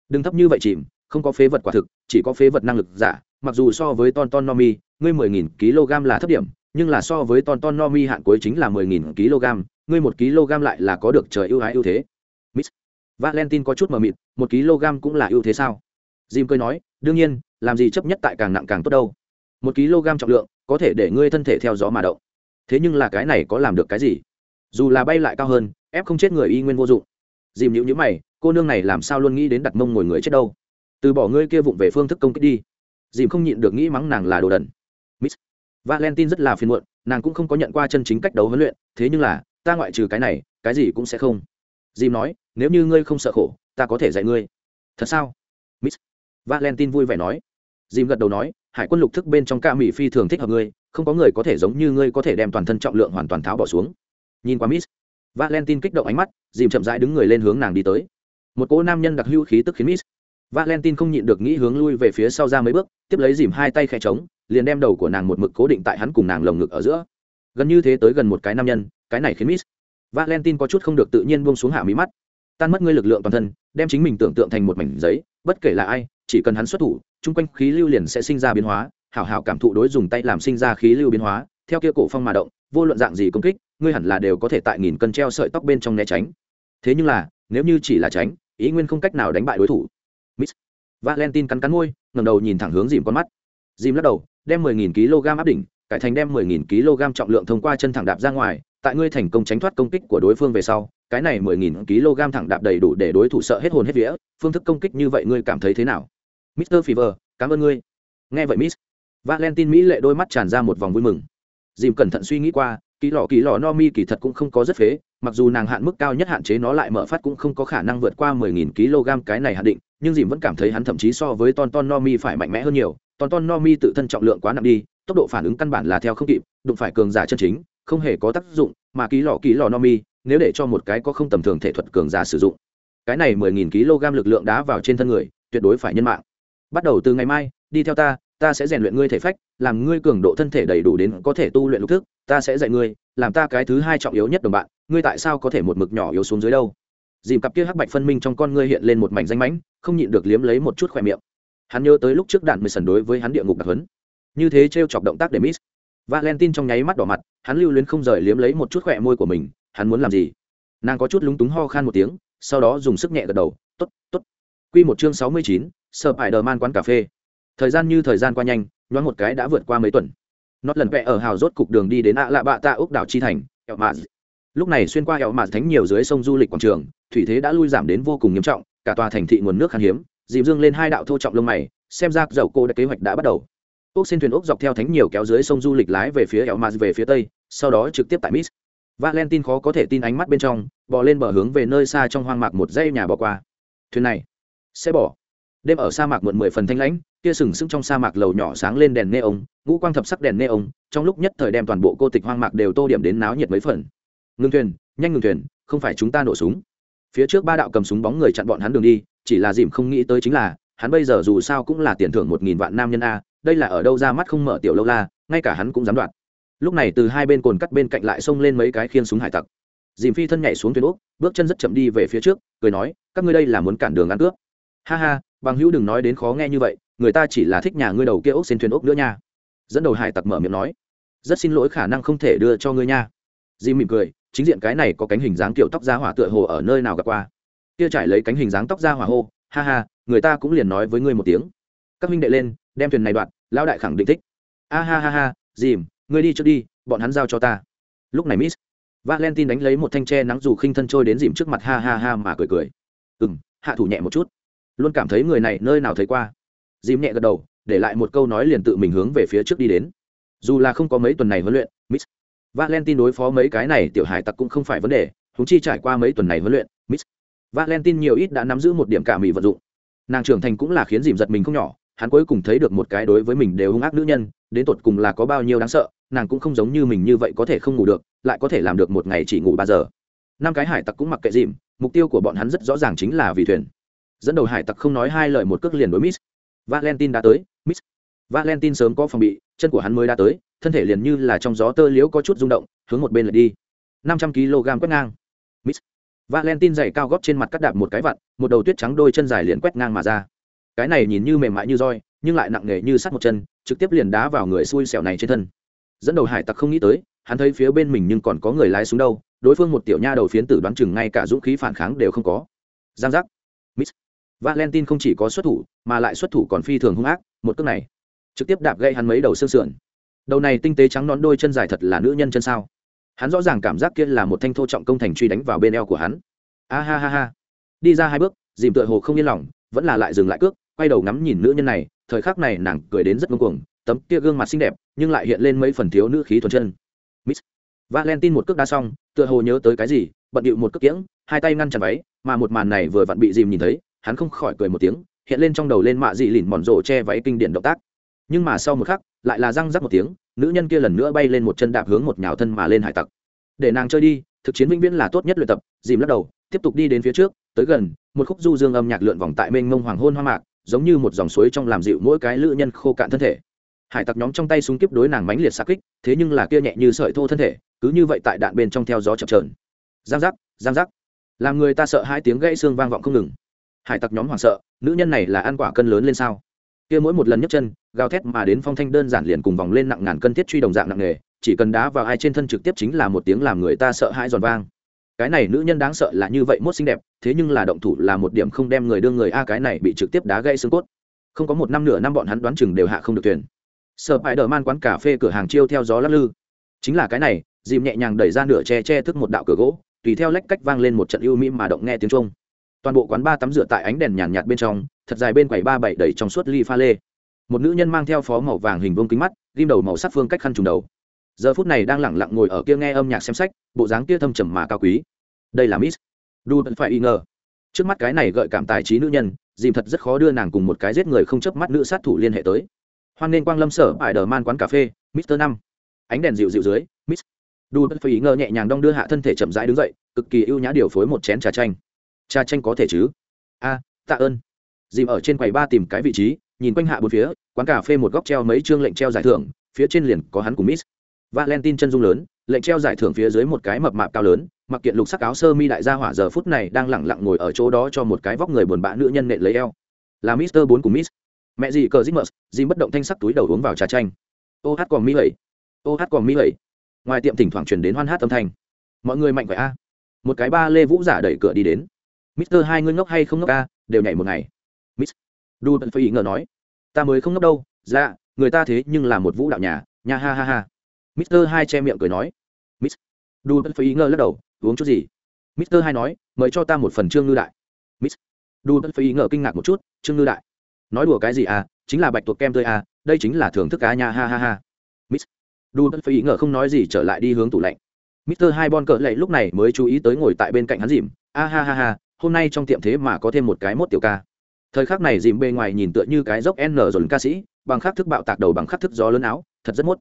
Đừng thấp như vậy chìm, không có phế vật quả thực, chỉ có phế vật năng lực giả, mặc dù so với ton ton nomi, ngươi mười nghìn kg là thấp điểm, nhưng là so với ton ton nomi hạn cuối chính là mười nghìn kg, ngươi một kg lại là có được trời ưu ái ưu thế. Miss. Valentine có chút mờ mịt, một kg cũng là ưu thế sao? Jim cười nói, đương nhiên, làm gì chấp nhất tại càng nặng càng tốt đâu. Một kg trọng lượng, có thể để ngươi thân thể theo gió mà động thế nhưng là cái này có làm được cái gì? Dù là bay lại cao hơn, ép không chết người y nguyên vô dụng. Dìm nhữ nhữ mày, cô nương này làm sao luôn nghĩ đến đặt mông ngồi người chết đâu? Từ bỏ ngươi kia vụng về phương thức công kích đi. Dìm không nhịn được nghĩ mắng nàng là đồ đần. Miss valentine rất là phiền muộn, nàng cũng không có nhận qua chân chính cách đấu huấn luyện, thế nhưng là, ta ngoại trừ cái này, cái gì cũng sẽ không. Dìm nói, nếu như ngươi không sợ khổ, ta có thể dạy ngươi. Thật sao? Miss valentine vui vẻ nói. Dìm gật đầu nói, hải quân lục thức bên trong ca mỹ phi thường thích hợp ngươi không có người có thể giống như ngươi có thể đem toàn thân trọng lượng hoàn toàn tháo bỏ xuống. Nhìn qua miss. Valentine kích động ánh mắt, dìm chậm rãi đứng người lên hướng nàng đi tới. Một cỗ nam nhân đặc hữu khí tức khiến miss. Valentine không nhịn được nghĩ hướng lui về phía sau ra mấy bước, tiếp lấy dìm hai tay khẽ trống, liền đem đầu của nàng một mực cố định tại hắn cùng nàng lồng ngực ở giữa. Gần như thế tới gần một cái nam nhân, cái này khiến miss. Valentine có chút không được tự nhiên buông xuống hạ mí mắt. Tan mất ngươi lực lượng toàn thân, đem chính mình tưởng tượng thành một mảnh giấy, bất kể là ai, chỉ cần hắn xuất thủ, chung quanh khí lưu liền sẽ sinh ra biến hóa hảo hảo cảm thụ đối dùng tay làm sinh ra khí lưu biến hóa theo kia cổ phong mà động vô luận dạng gì công kích ngươi hẳn là đều có thể tại nghìn cân treo sợi tóc bên trong né tránh. Thế nhưng là nếu như chỉ là tránh ý nguyên không cách nào đánh bại đối thủ. Miss valentine cắn cắn môi ngẩng đầu nhìn thẳng hướng dìm con mắt. Dìm lắc đầu đem mười nghìn kg áp đỉnh cải thành đem mười nghìn kg trọng lượng thông qua chân thẳng đạp ra ngoài tại ngươi thành công tránh thoát công kích của đối phương về sau cái này mười nghìn kg thẳng đạp đầy đủ để đối thủ sợ hết hồn hết vía phương thức công kích như vậy ngươi cảm thấy thế nào? Mister Fever, cảm ơn ngươi. Nghe vậy Miss, Valentine Mỹ lệ đôi mắt tràn ra một vòng vui mừng. Dìm cẩn thận suy nghĩ qua, ký lọ ký lọ no mi kỳ thật cũng không có rất phế, mặc dù nàng hạn mức cao nhất hạn chế nó lại mở phát cũng không có khả năng vượt qua 10.000 kg cái này hạn định, nhưng Dìm vẫn cảm thấy hắn thậm chí so với Ton Ton no mi phải mạnh mẽ hơn nhiều, Ton Ton no mi tự thân trọng lượng quá nặng đi, tốc độ phản ứng căn bản là theo không kịp, đụng phải cường giả chân chính, không hề có tác dụng, mà ký lọ ký lọ no mi, nếu để cho một cái có không tầm thường thể thuật cường giả sử dụng, cái này 10.000 kg lực lượng đá vào trên thân người, tuyệt đối phải nhân mạng bắt đầu từ ngày mai đi theo ta ta sẽ rèn luyện ngươi thể phách, làm ngươi cường độ thân thể đầy đủ đến có thể tu luyện lục thức, ta sẽ dạy ngươi, làm ta cái thứ hai trọng yếu nhất đồng bạn, ngươi tại sao có thể một mực nhỏ yếu xuống dưới đâu? Dìm cặp kia hắc bạch phân minh trong con ngươi hiện lên một mảnh danh mãnh, không nhịn được liếm lấy một chút khỏe miệng. Hắn nhớ tới lúc trước đạn mười sần đối với hắn địa ngục đặc hấn như thế t r e o chọc động tác để miss. Valentine trong nháy mắt đỏ mặt, hắn lưu luyến không rời liếm lấy một chút khỏe môi của mình, hắn muốn làm gì? Nàng có chút lúng túng ho khan một tiếng, sau đó dùng sức nhẹ gật đầu t ố t t ố t q một chương sáu mươi chín sợ hãi đờ man quán cà phê thời gian như thời gian qua nhanh, nhoáng một cái đã vượt qua mấy tuần. Nót lần vẽ ở hào rốt cục đường đi đến ạ lạ bạ tạ ốc đảo chi thành, eo mạt. Lúc này xuyên qua ẹo mạt thánh nhiều dưới sông du lịch quảng trường, thủy thế đã lui giảm đến vô cùng nghiêm trọng, cả tòa thành thị nguồn nước khan hiếm dìm dương lên hai đạo thô trọng lông mày, xem ra dầu cô đã kế hoạch đã bắt đầu. Ốc xin thuyền ốc dọc theo thánh nhiều kéo dưới sông du lịch lái về phía ẹo maz về phía tây, sau đó trực tiếp tại miss. Valentine khó có thể tin ánh mắt bên trong, bò lên bờ hướng về nơi xa trong hoang mạc một dây nhà bỏ qua. Thuyền này sẽ bỏ đêm ở sa mạc muộn mười phần thanh lãnh, kia sừng sững trong sa mạc lầu nhỏ sáng lên đèn nê ông ngũ quang thập sắc đèn nê ông trong lúc nhất thời đem toàn bộ cô tịch hoang mạc đều tô điểm đến náo nhiệt mấy phần. Ngưng thuyền, nhanh ngừng thuyền, không phải chúng ta nổ súng. Phía trước ba đạo cầm súng bóng người chặn bọn hắn đường đi, chỉ là dìm không nghĩ tới chính là, hắn bây giờ dù sao cũng là tiền thưởng một nghìn vạn nam nhân a, đây là ở đâu ra mắt không mở tiểu lâu la, ngay cả hắn cũng dám đoạt. Lúc này từ hai bên cồn cắt bên cạnh lại xông lên mấy cái khiên súng hải tặc. Dìm phi thân nhảy xuống thuyền úp bước chân rất chậm đi về phía trước, cười nói, các ngươi đây là muốn cản đường ăn cướp. Ha ha bằng hữu đừng nói đến khó nghe như vậy, người ta chỉ là thích nhà ngươi đầu kia ốc xin thuyền ốc nữa nha. Dẫn đầu hải tặc mở miệng nói, rất xin lỗi khả năng không thể đưa cho ngươi nha. Di mỉm cười, chính diện cái này có cánh hình dáng kiểu tóc da hỏa tựa hồ ở nơi nào gặp qua. Kia trải lấy cánh hình dáng tóc da hỏa hô, ha ha, người ta cũng liền nói với ngươi một tiếng. Các minh đệ lên, đem thuyền này đoạn. lão đại khẳng định thích. A ha ha ha, dìm, ngươi đi trước đi, bọn hắn giao cho ta. Lúc này miss, valentine đánh lấy một thanh tre nắng dù khinh thân trôi đến dìm trước mặt, ha ha ha mà cười cười. Ừ m hạ thủ nhẹ một chút luôn cảm thấy người này nơi nào thấy qua. Dìm nhẹ gật đầu, để lại một câu nói liền tự mình hướng về phía trước đi đến. Dù là không có mấy tuần này huấn luyện, miss valentine đối phó mấy cái này tiểu hải tặc cũng không phải vấn đề húng chi trải qua mấy tuần này huấn luyện, miss valentine nhiều ít đã nắm giữ một điểm cả mỹ vận dụng. Nàng trưởng thành cũng là khiến dìm giật mình không nhỏ, hắn cuối cùng thấy được một cái đối với mình đều hung ác nữ nhân, đến tột cùng là có bao nhiêu đáng sợ, nàng cũng không giống như mình như vậy có thể không ngủ được, lại có thể làm được một ngày chỉ ngủ ba giờ. Năm cái hải tặc cũng mặc kệ dìm, mục tiêu của bọn hắn rất rõ ràng chính là vì thuyền dẫn đầu hải tặc không nói hai lời một cước liền đối miss. Valentine đã tới, miss. Valentine sớm có phòng bị, chân của hắn mới đã tới, thân thể liền như là trong gió tơ liễu có chút rung động, hướng một bên lại đi. năm trăm kg quét ngang, miss. Valentine dày cao góp trên mặt cắt đạp một cái vặn, một đầu tuyết trắng đôi chân dài liền quét ngang mà ra. Cái này nhìn như mềm mại như roi, nhưng lại nặng nề như sắt một chân, trực tiếp liền đá vào người xui xẻo này trên thân. Dẫn đầu hải tặc không nghĩ tới, hắn thấy phía bên mình nhưng còn có người lái xuống đâu, đối phương một tiểu nha đầu phiến tử đoán chừng ngay cả dũng khí phản kháng đều không có. Giang giác valentine không chỉ có xuất thủ, mà lại xuất thủ còn phi thường hung ác, một cước này, trực tiếp đạp gãy hắn mấy đầu xương sườn. Đầu này tinh tế trắng nón đôi chân dài thật là nữ nhân chân sao. Hắn rõ ràng cảm giác kia là một thanh thô trọng công thành truy đánh vào bên eo của hắn. A ha ha ha. Đi ra hai bước, dìm tựa hồ không yên lòng, vẫn là lại dừng lại cước, quay đầu ngắm nhìn nữ nhân này, thời khắc này nàng cười đến rất ngông cuồng, tấm kia gương mặt xinh đẹp, nhưng lại hiện lên mấy phần thiếu nữ khí thuần chân. Miss valentine một cước đá xong, tựa hồ nhớ tới cái gì, bận điệu một cước kiễng hai tay ngăn chặn váy, mà một màn này vừa vặn bị dìm nhìn thấy hắn không khỏi cười một tiếng, hiện lên trong đầu lên mạ dị lìn mòn rổ che váy kinh điển động tác. Nhưng mà sau một khắc, lại là răng rắc một tiếng, nữ nhân kia lần nữa bay lên một chân đạp hướng một nhào thân mà lên hải tặc. Để nàng chơi đi, thực chiến vĩnh viễn là tốt nhất luyện tập, dìm lắc đầu, tiếp tục đi đến phía trước, tới gần, một khúc du dương âm nhạc lượn vòng tại mênh mông hoàng hôn hoa mạc, giống như một dòng suối trong làm dịu mỗi cái lữ nhân khô cạn thân thể. Hải tặc nhóm trong tay súng kiếp đối nàng mãnh liệt xa kích, thế nhưng là kia nhẹ như sợi thô thân thể, cứ như vậy tại đạn bên trong theo gió chập trờn giang giác giang giác. Làm người ta sợ hai tiếng gãy xương vang vọng không ngừng hải tặc nhóm hoảng sợ, nữ nhân này là ăn quả cân lớn lên sao? Kia mỗi một lần nhấc chân, gào thét mà đến phong thanh đơn giản liền cùng vòng lên nặng ngàn cân thiết truy đồng dạng nặng nghề chỉ cần đá vào ai trên thân trực tiếp chính là một tiếng làm người ta sợ hãi giòn vang. Cái này nữ nhân đáng sợ là như vậy mốt xinh đẹp, thế nhưng là động thủ là một điểm không đem người đương người a, cái này bị trực tiếp đá gây xương cốt. Không có một năm nửa năm bọn hắn đoán chừng đều hạ không được tuyển sợ hãi đờ man quán cà phê cửa hàng chiêu theo gió lắc lư. Chính là cái này, dìm nhẹ nhàng đẩy ra nửa che che thức một đạo cửa gỗ, tùy theo lách cách vang lên một trận ưu mỹ mà động nghe tiếng trung toàn bộ quán ba tắm rửa tại ánh đèn nhàn nhạt bên trong, thật dài bên quầy ba bảy đẩy trong suốt ly pha lê. Một nữ nhân mang theo phó màu vàng hình vuông kính mắt, ghim đầu màu sắc phương cách khăn trùng đầu. Giờ phút này đang lẳng lặng ngồi ở kia nghe âm nhạc xem sách, bộ dáng kia thâm trầm mà cao quý. Đây là miss đu phải y ngờ. Trước mắt cái này gợi cảm tài trí nữ nhân, dìm thật rất khó đưa nàng cùng một cái giết người không chớp mắt nữ sát thủ liên hệ tới. Hoan nên quang lâm sở bại đờ man quán cà phê mister năm. Ánh đèn dịu dịu dưới, miss đu phải y ngờ nhẹ nhàng đong đưa hạ thân thể chậm rãi đứng dậy, cực kỳ ưu nhã điều phối một chén trà chanh trà chanh có thể chứ? A, tạ ơn. Dìm ở trên quầy ba tìm cái vị trí, nhìn quanh hạ bốn phía, quán cà phê một góc treo mấy chương lệnh treo giải thưởng, phía trên liền có hắn cùng miss. Valentine chân dung lớn, lệnh treo giải thưởng phía dưới một cái mập mạp cao lớn, mặc kiện lục sắc áo sơ mi đại gia hỏa giờ phút này đang lẳng lặng ngồi ở chỗ đó cho một cái vóc người buồn bã nữ nhân nện lấy eo. Là mister bốn cùng miss. Mẹ gì cờ dít mờ dì bất động thanh sắc túi đầu uống vào trà chanh. Ô hát còn mi lầy ô hát còn mi lầy ngoài tiệm thỉnh thoảng truyền đến hoan hát âm thanh. Mọi người mạnh khỏe a. Một cái ba lê vũ giả đẩy cửa đi đến mister hai ngươi ngốc hay không ngốc a, đều nhảy một ngày. Miss đu tận phải ý ngờ nói, ta mới không ngốc đâu dạ người ta thế nhưng là một vũ đạo nhà, nha ha ha ha. mister hai che miệng cười nói. Miss đu tận phải ý ngờ lắc đầu, uống chút gì? mister hai nói, mời cho ta một phần trương ngư đại. Miss đu tận phải ý ngờ kinh ngạc một chút, trương ngư đại. Nói đùa cái gì à chính là bạch tuộc kem tươi à đây chính là thưởng thức cá nha ha ha ha. Miss đu tận phải ý ngờ không nói gì trở lại đi hướng tủ lạnh. Mr. hai bon cỡ lệ lúc này mới chú ý tới ngồi tại bên cạnh hắn dìm, a ha ha ha hôm nay trong tiệm thế mà có thêm một cái mốt tiểu ca. Thời khắc này dìm bề ngoài nhìn tựa như cái dốc n dồn ca sĩ, bằng khắc thức bạo tạc đầu bằng khắc thức gió lớn áo, thật rất mốt.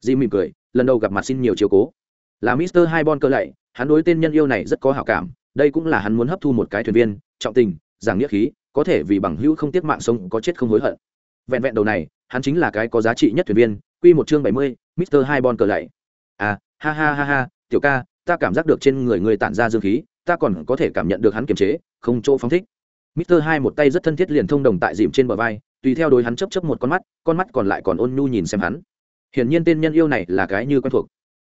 Dìm mỉm cười, lần đầu gặp mặt xin nhiều chiều cố. Là mister hai bon cơ lạy, hắn đối tên nhân yêu này rất có hảo cảm, đây cũng là hắn muốn hấp thu một cái thuyền viên, trọng tình, giảng nghĩa khí, có thể vì bằng hữu không tiếc mạng sống có chết không hối hận. Vẹn vẹn đầu này, hắn chính là cái có giá trị nhất thuyền viên, quy một chương bảy mươi, mister hai bon cờ lạy. À ha ha ha ha, tiểu ca, ta cảm giác được trên người người tản ra dương khí ta còn có thể cảm nhận được hắn kiềm chế, không chỗ phóng thích. Mister hai một tay rất thân thiết liền thông đồng tại dìm trên bờ vai, tùy theo đôi hắn chấp chấp một con mắt con mắt còn lại còn ôn nhu nhìn xem hắn. Hiển nhiên tên nhân yêu này là cái như quen thuộc.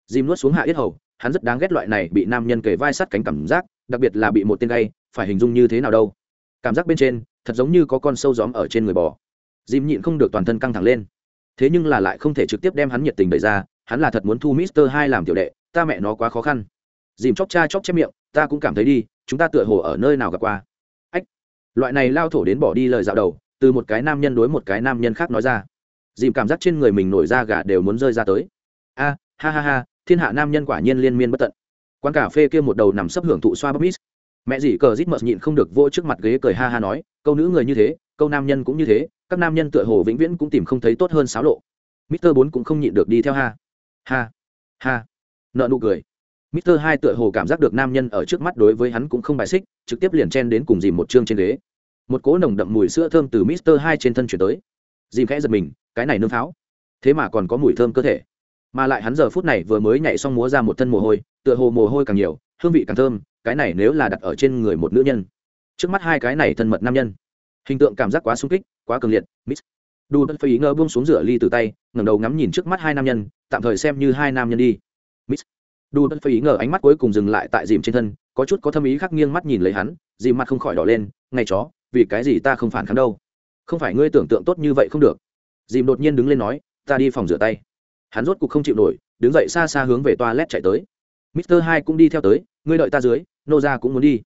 Dìm nuốt xuống hạ yết hầu, hắn rất đáng ghét loại này bị nam nhân kề vai sát cánh cảm giác, đặc biệt là bị một tên gay, phải hình dung như thế nào đâu. Cảm giác bên trên, thật giống như có con sâu gióm ở trên người bò. Dìm nhịn không được toàn thân căng thẳng lên. Thế nhưng là lại không thể trực tiếp đem hắn nhiệt tình đẩy ra, hắn là thật muốn thu mister hai làm tiểu đệ, ta mẹ nó quá khó khăn dìm chóc cha chóc chép miệng, ta cũng cảm thấy đi, chúng ta tựa hồ ở nơi nào gặp qua. Ách, loại này lao thổ đến bỏ đi lời dạo đầu, từ một cái nam nhân đối một cái nam nhân khác nói ra. Dìm cảm giác trên người mình nổi da gà đều muốn rơi ra tới. A, ha ha ha, thiên hạ nam nhân quả nhiên liên miên bất tận. Quán cà phê kia một đầu nằm sấp hưởng thụ xoa bắp mít. Mẹ dì cờ rít mợt nhịn không được vô trước mặt ghế cười ha ha nói, câu nữ người như thế, câu nam nhân cũng như thế, các nam nhân tựa hồ vĩnh viễn cũng tìm không thấy tốt hơn xáo lộ. Mister bốn cũng không nhịn được đi theo ha. Ha ha. Nợ nụ cười mister hai tựa hồ cảm giác được nam nhân ở trước mắt đối với hắn cũng không bài xích, trực tiếp liền chen đến cùng dìm một chương trên ghế. Một cỗ nồng đậm mùi sữa thơm từ mister hai trên thân chuyển tới. Dìm khẽ giật mình, cái này nương pháo. Thế mà còn có mùi thơm cơ thể. Mà lại hắn giờ phút này vừa mới nhảy xong múa ra một thân mồ hôi, tựa hồ mồ hôi càng nhiều, hương vị càng thơm, cái này nếu là đặt ở trên người một nữ nhân. Trước mắt hai cái này thân mật nam nhân. Hình tượng cảm giác quá sung kích, quá cường liệt, miss. Đu đất phải ngơ buông xuống rửa ly từ tay, ngẩng đầu ngắm nhìn trước mắt hai nam nhân, tạm thời xem như hai nam nhân đi, miss đu bất phải ý ngờ ánh mắt cuối cùng dừng lại tại dìm trên thân, có chút có thâm ý khắc nghiêng mắt nhìn lấy hắn, dìm mặt không khỏi đỏ lên ngay chó, vì cái gì ta không phản kháng đâu? Không phải ngươi tưởng tượng tốt như vậy không được. Dìm đột nhiên đứng lên nói, ta đi phòng rửa tay. Hắn rốt cục không chịu nổi, đứng dậy xa xa hướng về toilet chạy tới. Mister hai cũng đi theo tới, ngươi đợi ta dưới, nô ra cũng muốn đi.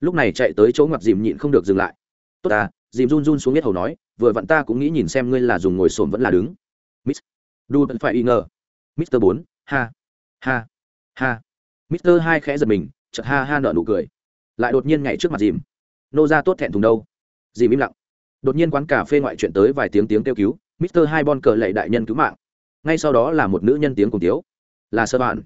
Lúc này chạy tới chỗ ngoặt dìm nhịn không được dừng lại. Tốt ta, dìm run run xuống biết hầu nói, vừa vặn ta cũng nghĩ nhìn xem ngươi là dùng ngồi xổm vẫn là đứng. Miss đu vẫn phải y ngờ. Mister bốn, ha ha ha. Mister hai khẽ giật mình, chợt ha ha nở nụ cười. Lại đột nhiên nhảy trước mặt dìm. Nô ra tốt thẹn thùng đâu? Dìm im lặng. Đột nhiên quán cà phê ngoại chuyện tới vài tiếng tiếng kêu cứu, mister hai bon cờ lệ đại nhân cứu mạng. Ngay sau đó là một nữ nhân tiếng cùng tiếu. Là sơ bạn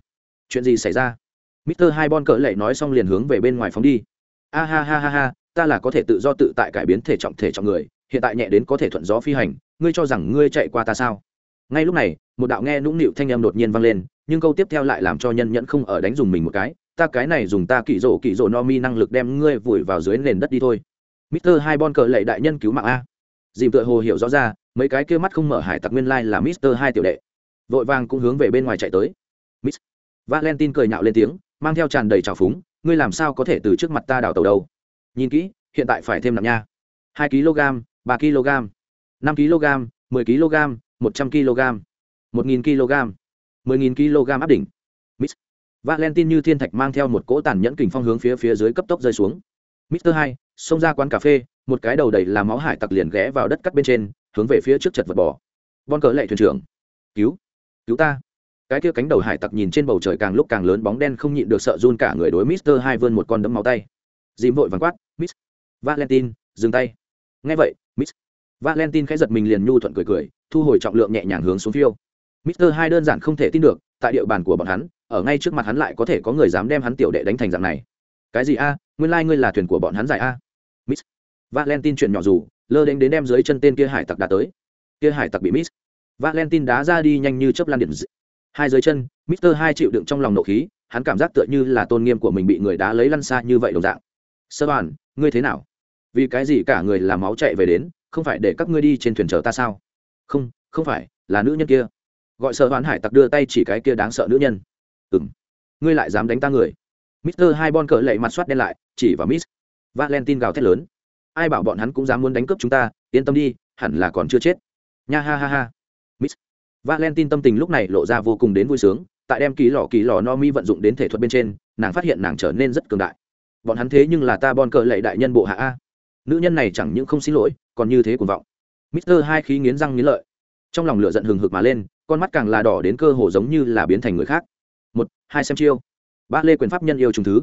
chuyện gì xảy ra? Mister hai bon cờ lệ nói xong liền hướng về bên ngoài phóng đi. A ha ha ha ha, ta là có thể tự do tự tại cải biến thể trọng thể trọng người, hiện tại nhẹ đến có thể thuận gió phi hành, ngươi cho rằng ngươi chạy qua ta sao? Ngay lúc này, một đạo nghe nũng nịu thanh âm đột nhiên vang lên nhưng câu tiếp theo lại làm cho nhân nhẫn không ở đánh dùng mình một cái, ta cái này dùng ta kỹ rỗ kỹ rỗ no mi năng lực đem ngươi vùi vào dưới nền đất đi thôi. Mister hai bon cờ lệ đại nhân cứu mạng a. Dìm tựa hồ hiểu rõ ra, mấy cái kia mắt không mở hải tặc nguyên lai là mister hai tiểu đệ. Vội vàng cũng hướng về bên ngoài chạy tới. Miss valentine cười nhạo lên tiếng, mang theo tràn đầy trào phúng, ngươi làm sao có thể từ trước mặt ta đào tàu đâu? Nhìn kỹ, hiện tại phải thêm nặng nha. Hai kg, ba kg, năm kg, mười kg, một trăm kg, một nghìn kg. 10.000 kg áp đỉnh. Miss valentine như thiên thạch mang theo một cỗ tàn nhẫn kình phong hướng phía phía dưới cấp tốc rơi xuống. Mister hai, xông ra quán cà phê, một cái đầu đầy là máu hải tặc liền ghé vào đất cắt bên trên, hướng về phía trước chật vật bò. Bon cờ lệ thuyền trưởng. Cứu. Cứu ta. Cái kia cánh đầu hải tặc nhìn trên bầu trời càng lúc càng lớn bóng đen không nhịn được sợ run cả người đối mister hai vươn một con đấm máu tay. Dìm vội vàng quát, miss valentine, dừng tay. Nghe vậy, miss valentine khẽ giật mình liền nhu thuận cười cười, thu hồi trọng lượng nhẹ nhàng hướng xuống phiêu mister hai đơn giản không thể tin được, tại địa bàn của bọn hắn, ở ngay trước mặt hắn lại có thể có người dám đem hắn tiểu đệ đánh thành dạng này. Cái gì a? Nguyên lai、like、ngươi là thuyền của bọn hắn giải a? Miss valentin chuyện nhỏ dù, lơ đến đến đem dưới chân tên kia hải tặc đã tới. Kia hải tặc bị miss. Valentin đá ra đi nhanh như chớp lan điện. Hai dưới chân, mister hai chịu đựng trong lòng nộ khí, hắn cảm giác tựa như là tôn nghiêm của mình bị người đá lấy lăn xa như vậy đồng dạng. Sơ bản ngươi thế nào? Vì cái gì cả người làm máu chạy về đến, không phải để các ngươi đi trên thuyền chờ ta sao? Không không phải, là nữ nhân kia gọi sợ hoán hải tặc đưa tay chỉ cái kia đáng sợ nữ nhân. Ừ m ngươi lại dám đánh ta người. Mister hai bon cỡ lệ mặt soát đen lại, chỉ vào miss valentine gào thét lớn. Ai bảo bọn hắn cũng dám muốn đánh cướp chúng ta, yên tâm đi, hẳn là còn chưa chết. Nha ha ha ha. Miss valentine tâm tình lúc này lộ ra vô cùng đến vui sướng, tại đem ký lò ký lò no mi vận dụng đến thể thuật bên trên, nàng phát hiện nàng trở nên rất cường đại. Bọn hắn thế nhưng là ta bon cỡ lệ đại nhân bộ hạ a. Nữ nhân này chẳng những không xin lỗi, còn như thế cuồng vọng. Mister hai khí nghiến răng nghiến lợi. Trong lòng lửa giận hừng hực mà lên con mắt càng là đỏ đến cơ hồ giống như là biến thành người khác. Một, hai xem chiêu. Ba lê quyền pháp nhân yêu trùng thứ.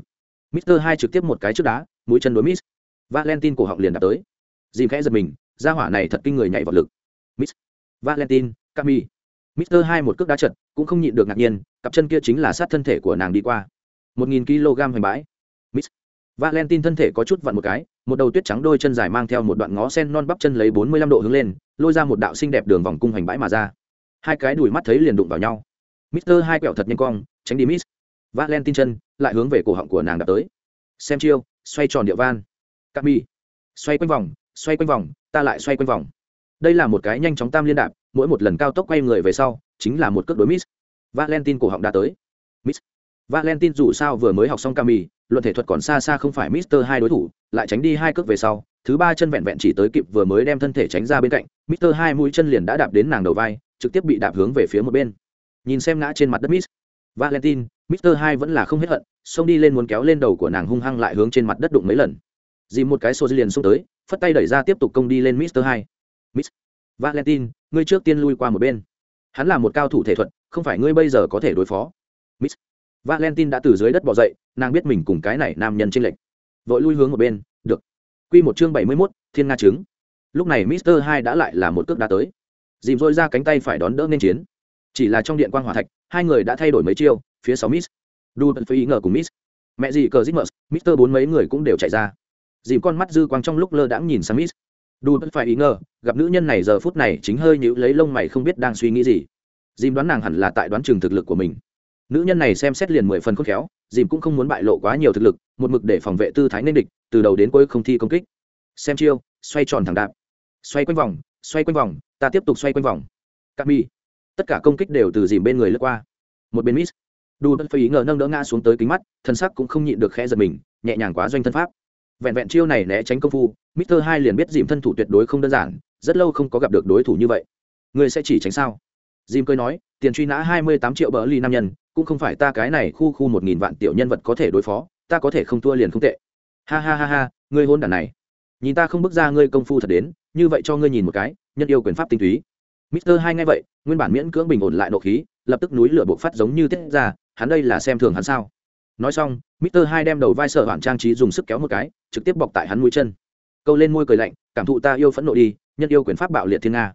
Mister hai trực tiếp một cái trước đá, mũi chân đối miss. Valentine cổ họng liền đạp tới. Dìm khẽ giật mình ra hỏa này thật kinh người nhảy vào lực. Miss. Valentine, cami. Mister hai một cước đá chật, cũng không nhịn được ngạc nhiên, cặp chân kia chính là sát thân thể của nàng đi qua. Một nghìn kg hoành bãi. Miss. Valentine thân thể có chút vặn một cái, một đầu tuyết trắng đôi chân dài mang theo một đoạn ngó sen non bắp chân lấy bốn mươi lăm độ hướng lên, lôi ra một đạo xinh đẹp đường vòng cung hoành bãi mà ra hai cái đùi mắt thấy liền đụng vào nhau. Mister hai quẹo thật nhanh cong, tránh đi miss. Valentine chân, lại hướng về cổ họng của nàng đạp tới. Xem chiêu, xoay tròn địa van. Cami, xoay quanh vòng, xoay quanh vòng, ta lại xoay quanh vòng. Đây là một cái nhanh chóng tam liên đạp, mỗi một lần cao tốc quay người về sau, chính là một cước đối miss. Valentine cổ họng đã tới. Miss. Valentine dù sao vừa mới học xong cami, luận thể thuật còn xa xa không phải mister hai đối thủ, lại tránh đi hai cước về sau, thứ ba chân vẹn vẹn chỉ tới kịp vừa mới đem thân thể tránh ra bên cạnh, mister hai mũi chân liền đã đạp đến nàng đầu vai trực tiếp bị đạp hướng về phía một bên. Nhìn xem ngã trên mặt đất miss valentine mister hai vẫn là không hết hận xông đi lên muốn kéo lên đầu của nàng hung hăng lại hướng trên mặt đất đụng mấy lần. Dì một cái sô liền xông tới phất tay đẩy ra tiếp tục công đi lên mister hai. Miss valentine ngươi trước tiên lui qua một bên. Hắn là một cao thủ thể thuật không phải ngươi bây giờ có thể đối phó. Miss valentine đã từ dưới đất bỏ dậy nàng biết mình cùng cái này nam nhân tranh lệch. Vội lui hướng một bên được. Quy một chương bảy mươi 71, Thiên Nga trứng. Lúc này Mister Hai đã lại là một cước đá tới. Dìm rôi ra cánh tay phải đón đỡ nên chiến. Chỉ là trong điện quang hỏa thạch, hai người đã thay đổi mấy chiêu, phía sau Miss. Đu Bận Phi ngờ cùng Miss. Mẹ gì cờ Zimmer, Mister bốn mấy người cũng đều chạy ra. Dìm con mắt dư quang trong lúc lơ đãng nhìn sang Miss. Đu Bận phải ý ngờ, gặp nữ nhân này giờ phút này chính hơi nhữ lấy lông mày không biết đang suy nghĩ gì. Dìm đoán nàng hẳn là tại đoán trường thực lực của mình nữ nhân này xem xét liền mười phần khôn khéo dìm cũng không muốn bại lộ quá nhiều thực lực một mực để phòng vệ tư thái nên địch từ đầu đến cuối không thi công kích xem chiêu xoay tròn thẳng đạp xoay quanh vòng xoay quanh vòng ta tiếp tục xoay quanh vòng. Cắt mi tất cả công kích đều từ dìm bên người lướt qua. Một bên miss. Đu đất phải ý ngờ nâng đỡ ngã xuống tới kính mắt, thân sắc cũng không nhịn được khẽ giật mình, nhẹ nhàng quá doanh thân pháp. Vẹn vẹn chiêu này né tránh công phu, mister hai liền biết dìm thân thủ tuyệt đối không đơn giản, rất lâu không có gặp được đối thủ như vậy. Ngươi sẽ chỉ tránh sao? Dìm cười nói, tiền truy nã hai mươi tám triệu bờ ly nam nhân, cũng không phải ta cái này khu khu một nghìn vạn tiểu nhân vật có thể đối phó, ta có thể không thua liền không tệ. Ha ha ha ha, ngươi hôn đản này. Nhìn ta không bước ra ngươi công phu thật đến như vậy cho ngươi nhìn một cái, nhân yêu quyền pháp tinh túy. Mister hai ngay vậy, nguyên bản miễn cưỡng bình ổn lại nộ khí, lập tức núi lửa bộc phát giống như tiết ra, hắn đây là xem thường hắn sao? Nói xong, mister hai đem đầu vai sợ hoạn trang trí dùng sức kéo một cái, trực tiếp bọc tại hắn mũi chân. Câu lên môi cười lạnh, cảm thụ ta yêu phẫn nộ đi, nhân yêu quyền pháp bạo liệt thiên nga.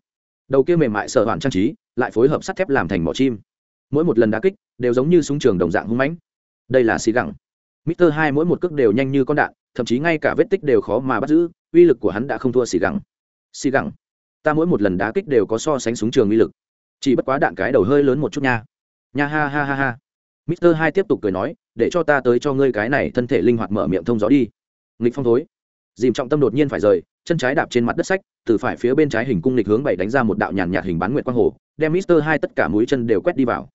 Đầu kia mềm mại sợ hoạn trang trí, lại phối hợp sắt thép làm thành mỏ chim. Mỗi một lần đá kích, đều giống như súng trường đồng dạng hung mãnh. Đây là xì gẳng. Mister hai mỗi một cước đều nhanh như con đạn, thậm chí ngay cả vết tích đều khó mà bắt giữ, uy lực của hắn đã không thua xì gẳng xì gẳng. Ta mỗi một lần đá kích đều có so sánh súng trường uy lực. Chỉ bất quá đạn cái đầu hơi lớn một chút nha. Nha ha ha ha ha. Mister hai tiếp tục cười nói, để cho ta tới cho ngươi cái này thân thể linh hoạt mở miệng thông gió đi. Nghịch phong thối. Dìm trọng tâm đột nhiên phải rời, chân trái đạp trên mặt đất sách, từ phải phía bên trái hình cung lịch hướng bảy đánh ra một đạo nhàn nhạt hình bán nguyệt quang hồ, đem mister hai tất cả mũi chân đều quét đi vào.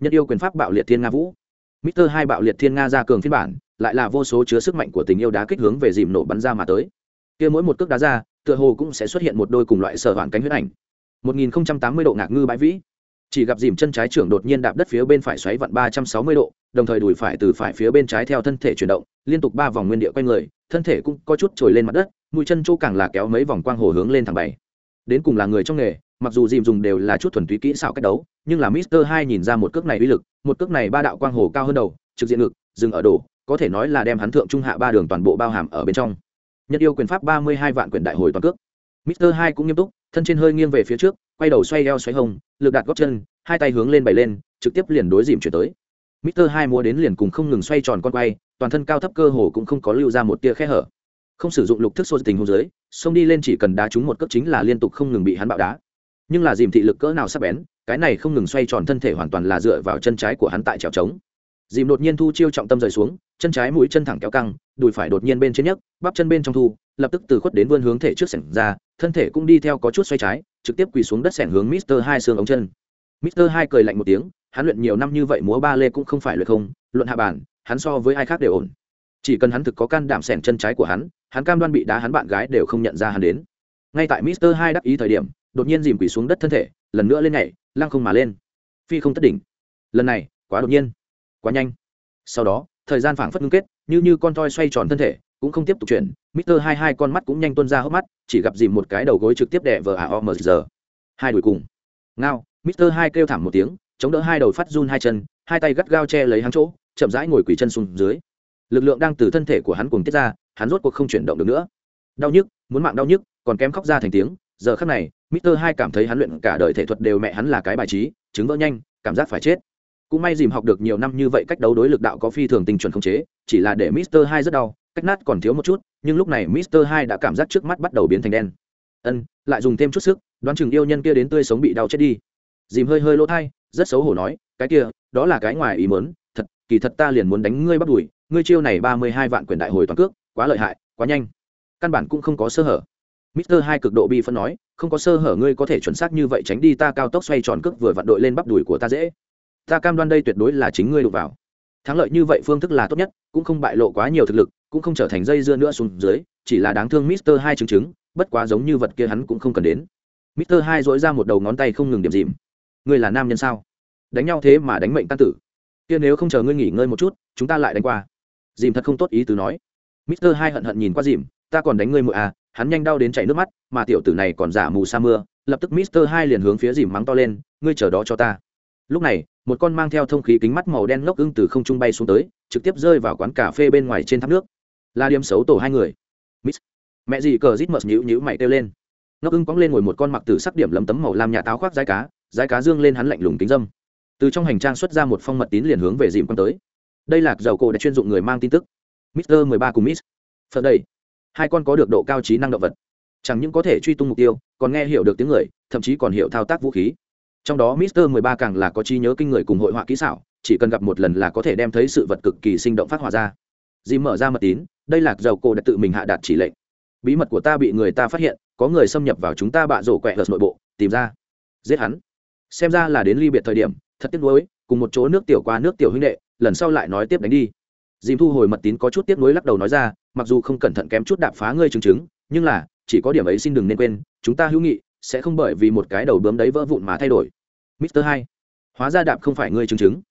Nhân yêu quyền pháp bạo liệt thiên nga vũ. Mister hai bạo liệt thiên nga ra cường phiên bản, lại là vô số chứa sức mạnh của tình yêu đá kích hướng về dìm nổ bắn ra mà tới. Kia mỗi một cước đá ra tựa hồ cũng sẽ xuất hiện một đôi cùng loại sở hoàn cánh huyết ảnh. 1080 độ ngạc ngư bãi vĩ. Chỉ gặp dìm chân trái trưởng đột nhiên đạp đất phía bên phải xoáy vặn 360 độ, đồng thời đùi phải từ phải phía bên trái theo thân thể chuyển động, liên tục ba vòng nguyên địa quanh người, thân thể cũng có chút trồi lên mặt đất, mũi chân chỗ càng là kéo mấy vòng quang hồ hướng lên thẳng bảy. Đến cùng là người trong nghề, mặc dù dìm dùng đều là chút thuần túy kỹ xảo cách đấu, nhưng là mister hai nhìn ra một cước này uy lực, một cước này ba đạo quang hồ cao hơn đầu, trực diện ngực, dừng ở đổ, có thể nói là đem hắn thượng trung hạ ba đường toàn bộ bao hàm ở bên trong nhất yêu quyền pháp ba mươi hai vạn quyền đại hồi toàn cước. Mister hai cũng nghiêm túc thân trên hơi nghiêng về phía trước quay đầu xoay eo xoay hồng, lực đặt góc chân hai tay hướng lên bày lên trực tiếp liền đối dìm chuyển tới. Mister hai múa đến liền cùng không ngừng xoay tròn con quay toàn thân cao thấp cơ hồ cũng không có lưu ra một tia khe hở. Không sử dụng lục thức xô tình hôn dưới xông đi lên chỉ cần đá trúng một cước chính là liên tục không ngừng bị hắn bạo đá. Nhưng là dìm thị lực cỡ nào sắp bén cái này không ngừng xoay tròn thân thể hoàn toàn là dựa vào chân trái của hắn tại trèo trống dìm đột nhiên thu chiêu trọng tâm rời xuống, chân trái mũi chân thẳng kéo căng, đùi phải đột nhiên bên trên nhấc, bắp chân bên trong thu, lập tức từ khuất đến vươn hướng thể trước sẻng ra, thân thể cũng đi theo có chút xoay trái, trực tiếp quỳ xuống đất sẻng hướng mister hai xương ống chân. mister hai cười lạnh một tiếng, hắn luyện nhiều năm như vậy múa ba lê cũng không phải luyện không, luận hạ bản hắn so với ai khác đều ổn. Chỉ cần hắn thực có can đảm sẻng chân trái của hắn hắn cam đoan bị đá hắn bạn gái đều không nhận ra hắn đến. Ngay tại mister hai đắc ý thời điểm, đột nhiên dìm quỳ xuống đất thân thể, lần nữa lên nhảy, lăng không mà lên. Phi không tất đỉnh. Lần này, quá đột nhiên quá nhanh. Sau đó, thời gian phảng phất ngưng kết, như như con toi xoay tròn thân thể, cũng không tiếp tục chuyển. Mister hai hai con mắt cũng nhanh tuân ra hốc mắt, chỉ gặp dìm một cái đầu gối trực tiếp đè vờ ảo mờ giờ. Hai đuổi cùng. Ngao, mister hai kêu thảm một tiếng, chống đỡ hai đầu phát run hai chân, hai tay gắt gao che lấy hắn chỗ, chậm rãi ngồi quỳ chân xuống dưới. Lực lượng đang từ thân thể của hắn cùng tiết ra, hắn rốt cuộc không chuyển động được nữa. Đau nhức, muốn mạng đau nhức, còn kém khóc ra thành tiếng. Giờ khắc này, mister hai cảm thấy hắn luyện cả đời thể thuật đều mẹ hắn là cái bài trí, chứng vỡ nhanh, cảm giác phải chết cũng may dìm học được nhiều năm như vậy cách đấu đối lực đạo có phi thường tinh chuẩn không chế, chỉ là để mister hai rất đau, cách nát còn thiếu một chút, nhưng lúc này mister hai đã cảm giác trước mắt bắt đầu biến thành đen. Ân, lại dùng thêm chút sức, đoán chừng yêu nhân kia đến tươi sống bị đau chết đi. Dìm hơi hơi lỗ thai, rất xấu hổ nói, cái kia, đó là cái ngoài ý mớn thật, kỳ thật ta liền muốn đánh ngươi bắt đùi ngươi chiêu này ba mươi hai vạn quyền đại hồi toàn cước, quá lợi hại, quá nhanh. Căn bản cũng không có sơ hở. mister hai cực độ bi phân nói, không có sơ hở ngươi có thể chuẩn xác như vậy tránh đi, ta cao tốc xoay tròn cước vừa vặn đội lên bắp đùi của ta dễ ta cam đoan đây tuyệt đối là chính ngươi đụng vào. Thắng lợi như vậy phương thức là tốt nhất, cũng không bại lộ quá nhiều thực lực, cũng không trở thành dây dưa nữa xuống dưới, chỉ là đáng thương mister hai chứng chứng, bất quá giống như vật kia hắn cũng không cần đến. mister hai dỗi ra một đầu ngón tay không ngừng điểm dìm. Ngươi là nam nhân sao? Đánh nhau thế mà đánh mệnh tan tử. Kia nếu không chờ ngươi nghỉ ngơi một chút, chúng ta lại đánh qua. Dìm thật không tốt ý từ nói. mister hai hận hận nhìn qua dìm, ta còn đánh ngươi mượn à hắn nhanh đau đến chảy nước mắt, mà tiểu tử này còn giả mù sa mưa, lập tức mister hai liền hướng phía dìm mắng to lên, ngươi chờ đó cho ta lúc này, một con mang theo thông khí kính mắt màu đen ngốc ưng từ không trung bay xuống tới, trực tiếp rơi vào quán cà phê bên ngoài trên tháp nước. Là điểm xấu tổ hai người. Miss. mẹ gì cờ rít mật nhữ nhữ mày kêu lên. Ngốc ưng cóng lên ngồi một con mặc từ sắc điểm lấm tấm màu làm nhà táo khoác dái cá dái cá dương lên hắn lạnh lùng kính dâm. Từ trong hành trang xuất ra một phong mật tín liền hướng về dìm quan tới. Đây là dầu cổ đã chuyên dụng người mang tin tức. Mister mười ba cùng miss. Phật đây. Hai con có được độ cao trí năng động vật. Chẳng những có thể truy tung mục tiêu, còn nghe hiểu được tiếng người, thậm chí còn hiểu thao tác vũ khí trong đó mister mười ba càng là có trí nhớ kinh người cùng hội họa kỹ xảo, chỉ cần gặp một lần là có thể đem thấy sự vật cực kỳ sinh động phát họa ra. Dì mở ra mật tín, đây là dầu cổ đã tự mình hạ đạt chỉ lệnh. Bí mật của ta bị người ta phát hiện, có người xâm nhập vào chúng ta bạ rổ quẹt lợt nội bộ, tìm ra. Giết hắn. Xem ra là đến ly biệt thời điểm, thật tiếc nuối, cùng một chỗ nước tiểu qua nước tiểu huynh đệ, lần sau lại nói tiếp đánh đi. Dìm thu hồi mật tín có chút tiếc nuối lắc đầu nói ra, mặc dù không cẩn thận kém chút đạp phá ngươi chứng chứng, nhưng là, chỉ có điểm ấy xin đừng nên quên, chúng ta hữu nghị sẽ không bởi vì một cái đầu bướm đấy vỡ vụn mà thay đổi. Mister hai, hóa ra đạp không phải ngươi chứng chứng.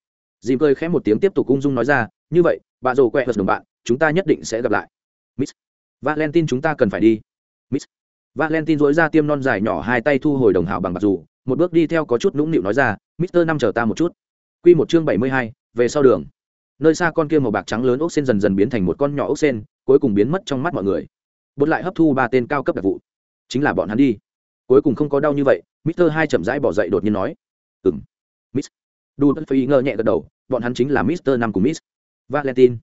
Dìm cười khẽ một tiếng tiếp tục ung dung nói ra, như vậy bà rồ quẹ hợp đồng bạn, chúng ta nhất định sẽ gặp lại. Miss valentine, chúng ta cần phải đi. Miss valentine dối ra tiêm non dài nhỏ hai tay thu hồi đồng hào bằng bạc dù, một bước đi theo có chút nũng nịu nói ra, mister năm chờ ta một chút. Q một chương bảy mươi hai, về sau đường. Nơi xa con kia màu bạc trắng lớn ốc sen dần dần biến thành một con nhỏ ốc sen, cuối cùng biến mất trong mắt mọi người. Bột lại hấp thu ba tên cao cấp đặc vụ. Chính là bọn hắn đi cuối cùng không có đau như vậy, mister hai chậm rãi bỏ dậy đột nhiên nói ừng miss. Đu đất phi ngơ nhẹ gật đầu, bọn hắn chính là mister năm cùng miss valentine.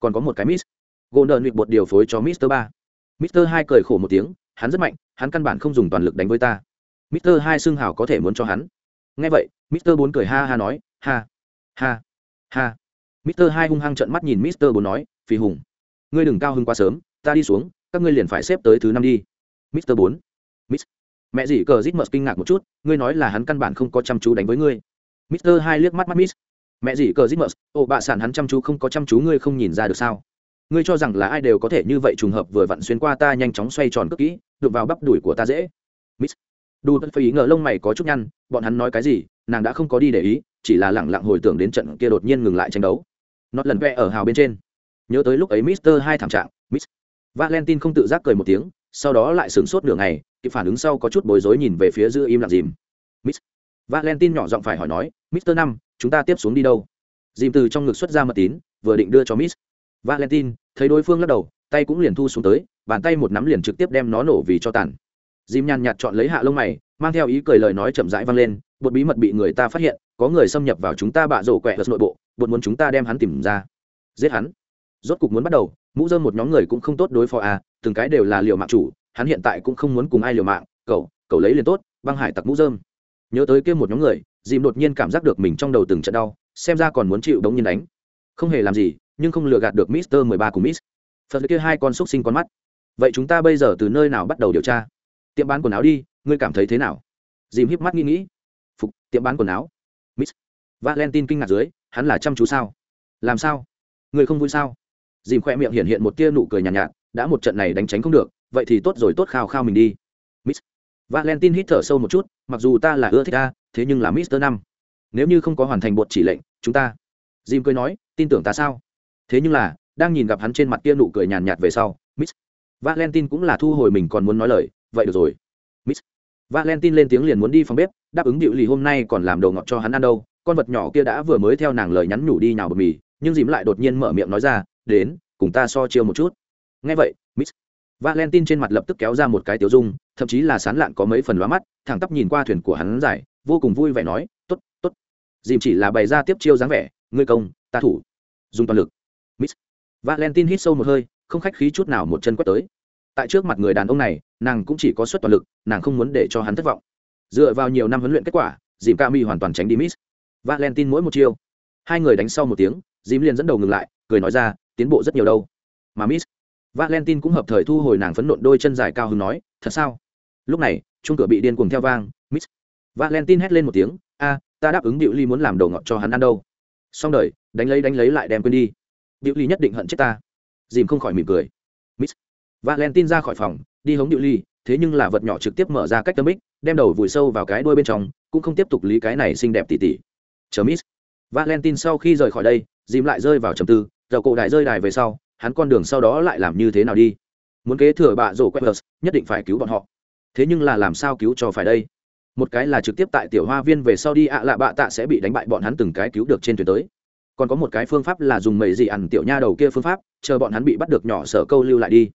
Còn có một cái miss. Golden nguyệt bột điều phối cho mister ba. mister hai cười khổ một tiếng, hắn rất mạnh, hắn căn bản không dùng toàn lực đánh với ta. mister hai xương hào có thể muốn cho hắn. Nghe vậy mister bốn cười ha ha nói, ha ha ha. mister hai hung hăng trợn mắt nhìn mister bốn nói, phi hùng, ngươi đừng cao hưng quá sớm, ta đi xuống, các ngươi liền phải xếp tới thứ năm đi. mister bốn, miss mẹ dì cờ rít mật kinh ngạc một chút, ngươi nói là hắn căn bản không có chăm chú đánh với ngươi. Mister hai liếc mắt mắt miss. Mẹ dì cờ rít mật ồ bạ sản hắn chăm chú không có chăm chú ngươi không nhìn ra được sao? Ngươi cho rằng là ai đều có thể như vậy trùng hợp vừa vặn xuyên qua ta nhanh chóng xoay tròn cất kỹ, đụng vào bắp đùi của ta dễ. Miss. Đu tất phải ý ngờ lông mày có chút nhăn, bọn hắn nói cái gì, nàng đã không có đi để ý, chỉ là lẳng lặng hồi tưởng đến trận kia đột nhiên ngừng lại tranh đấu. Nó lần vẽ ở hào bên trên. Nhớ tới lúc ấy mister hai thảm trạng, miss valentine không tự giác cười một tiếng sau đó lại sửng sốt nửa ngày, kịp phản ứng sau có chút bối rối nhìn về phía giữa im lặng dìm. Miss valentine nhỏ giọng phải hỏi nói, mister năm, chúng ta tiếp xuống đi đâu? Dìm từ trong ngực xuất ra mật tín, vừa định đưa cho miss valentine, thấy đối phương lắc đầu, tay cũng liền thu xuống tới, bàn tay một nắm liền trực tiếp đem nó nổ vì cho tàn. Dìm nhàn nhạt chọn lấy hạ lông mày, mang theo ý cười lời nói chậm rãi vang lên, bột bí mật bị người ta phát hiện, có người xâm nhập vào chúng ta bạ rổ quẹt nội bộ, bột muốn chúng ta đem hắn tìm ra. Giết hắn. Rốt cục muốn bắt đầu, mũ dơm một nhóm người cũng không tốt đối phó à từng cái đều là liều mạng chủ hắn hiện tại cũng không muốn cùng ai liều mạng cậu cậu lấy liền tốt băng hải tặc mũ dơm nhớ tới kia một nhóm người dìm đột nhiên cảm giác được mình trong đầu từng trận đau xem ra còn muốn chịu đống nhiên đánh. Không hề làm gì nhưng không lừa gạt được mister mười ba cùng miss. Phật kia hai con xúc sinh con mắt. Vậy chúng ta bây giờ từ nơi nào bắt đầu điều tra? Tiệm bán quần áo đi ngươi cảm thấy thế nào? Dìm híp mắt nghĩ nghĩ. Phục tiệm bán quần áo. Miss. Valentine kinh ngạc dưới hắn là chăm chú sao? Làm sao? Người không vui sao? Dìm khoe miệng hiện hiện một tia nụ cười nhàn nhạt, nhạt đã một trận này đánh tránh không được, vậy thì tốt rồi, tốt khao khao mình đi. Miss valentine hít thở sâu một chút, mặc dù ta là ưa thích ta, thế nhưng là mister năm. Nếu như không có hoàn thành bột chỉ lệnh, chúng ta. Jim cười nói, tin tưởng ta sao? Thế nhưng là, đang nhìn gặp hắn trên mặt kia nụ cười nhàn nhạt về sau, miss valentine cũng là thu hồi mình còn muốn nói lời, vậy được rồi. Miss valentine lên tiếng liền muốn đi phòng bếp, đáp ứng điệu lì hôm nay còn làm đồ ngọt cho hắn ăn đâu. Con vật nhỏ kia đã vừa mới theo nàng lời nhắn nhủ đi nào bột mì, nhưng dìm lại đột nhiên mở miệng nói ra, đến, cùng ta so chiêu một chút ngay vậy, miss valentine trên mặt lập tức kéo ra một cái tiểu dung, thậm chí là sán lạn có mấy phần lóa mắt, thẳng tắp nhìn qua thuyền của hắn giải vô cùng vui vẻ nói t ố t t ố t dìm chỉ là bày ra tiếp chiêu dáng vẻ, ngươi công, ta thủ. Dùng toàn lực. Miss valentine hít sâu một hơi, không khách khí chút nào một chân quét tới. Tại trước mặt người đàn ông này, nàng cũng chỉ có suất toàn lực, nàng không muốn để cho hắn thất vọng. Dựa vào nhiều năm huấn luyện kết quả, dìm ca mi hoàn toàn tránh đi miss. Valentine mỗi một chiêu, hai người đánh sau một tiếng, dìm liền dẫn đầu ngừng lại, cười nói ra, tiến bộ rất nhiều đâu. Mà miss valentine cũng hợp thời thu hồi nàng phấn nộn đôi chân dài cao hứng nói thật sao? Lúc này chuông cửa bị điên cuồng theo vang miss valentine hét lên một tiếng a ta đáp ứng Diệu ly muốn làm đồ ngọt cho hắn ăn đâu. Xong đời đánh lấy đánh lấy lại đem quên đi. Diệu ly nhất định hận chết ta. Dìm không khỏi mỉm cười. Miss valentine ra khỏi phòng đi hống Diệu ly thế nhưng là vật nhỏ trực tiếp mở ra cách tâm bích, đem đầu vùi sâu vào cái đuôi bên trong cũng không tiếp tục lý cái này xinh đẹp tỉ tỉ. Chờ miss valentine sau khi rời khỏi đây dìm lại rơi vào trầm tư dầu cổ đại rơi đài về sau hắn con đường sau đó lại làm như thế nào đi? Muốn kế thừa bạ rổ quét nhất định phải cứu bọn họ. Thế nhưng là làm sao cứu cho phải đây? Một cái là trực tiếp tại tiểu hoa viên về sau đi, ạ lạ bạ tạ sẽ bị đánh bại bọn hắn từng cái cứu được trên thuyền tới. Còn có một cái phương pháp là dùng mầy dị ăn tiểu nha đầu kia phương pháp, chờ bọn hắn bị bắt được nhỏ sở câu lưu lại đi.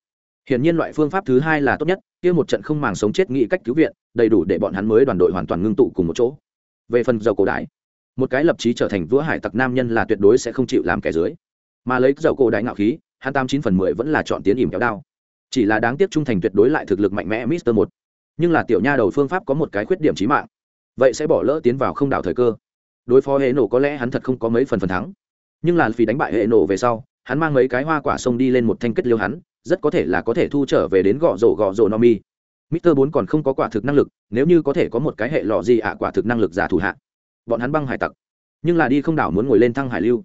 Hiển nhiên loại phương pháp thứ hai là tốt nhất, kia một trận không màng sống chết nghĩ cách cứu viện, đầy đủ để bọn hắn mới đoàn đội hoàn toàn ngưng tụ cùng một chỗ. Về phần dầu cổ đại, một cái lập trí trở thành vua hải tặc nam nhân là tuyệt đối sẽ không chịu làm kẻ dưới. Mà lấy dầu cổ đại ngạo khí hắn tám chín phần mười vẫn là chọn tiến ỉm kéo đao. Chỉ là đáng tiếc trung thành tuyệt đối lại thực lực mạnh mẽ mister một. Nhưng là tiểu nha đầu phương pháp có một cái khuyết điểm trí mạng. Vậy sẽ bỏ lỡ tiến vào không đảo thời cơ. Đối phó hệ nổ có lẽ hắn thật không có mấy phần phần thắng. Nhưng là vì đánh bại hệ nổ về sau, hắn mang mấy cái hoa quả sông đi lên một thanh kết liêu hắn, rất có thể là có thể thu trở về đến gõ rổ gõ rổ no mi. mister bốn còn không có quả thực năng lực, nếu như có thể có một cái hệ lọ gì ạ, quả thực năng lực giả thủ hạ. Bọn hắn băng hải tặc. Nhưng là đi không đảo muốn ngồi lên thăng hải lưu.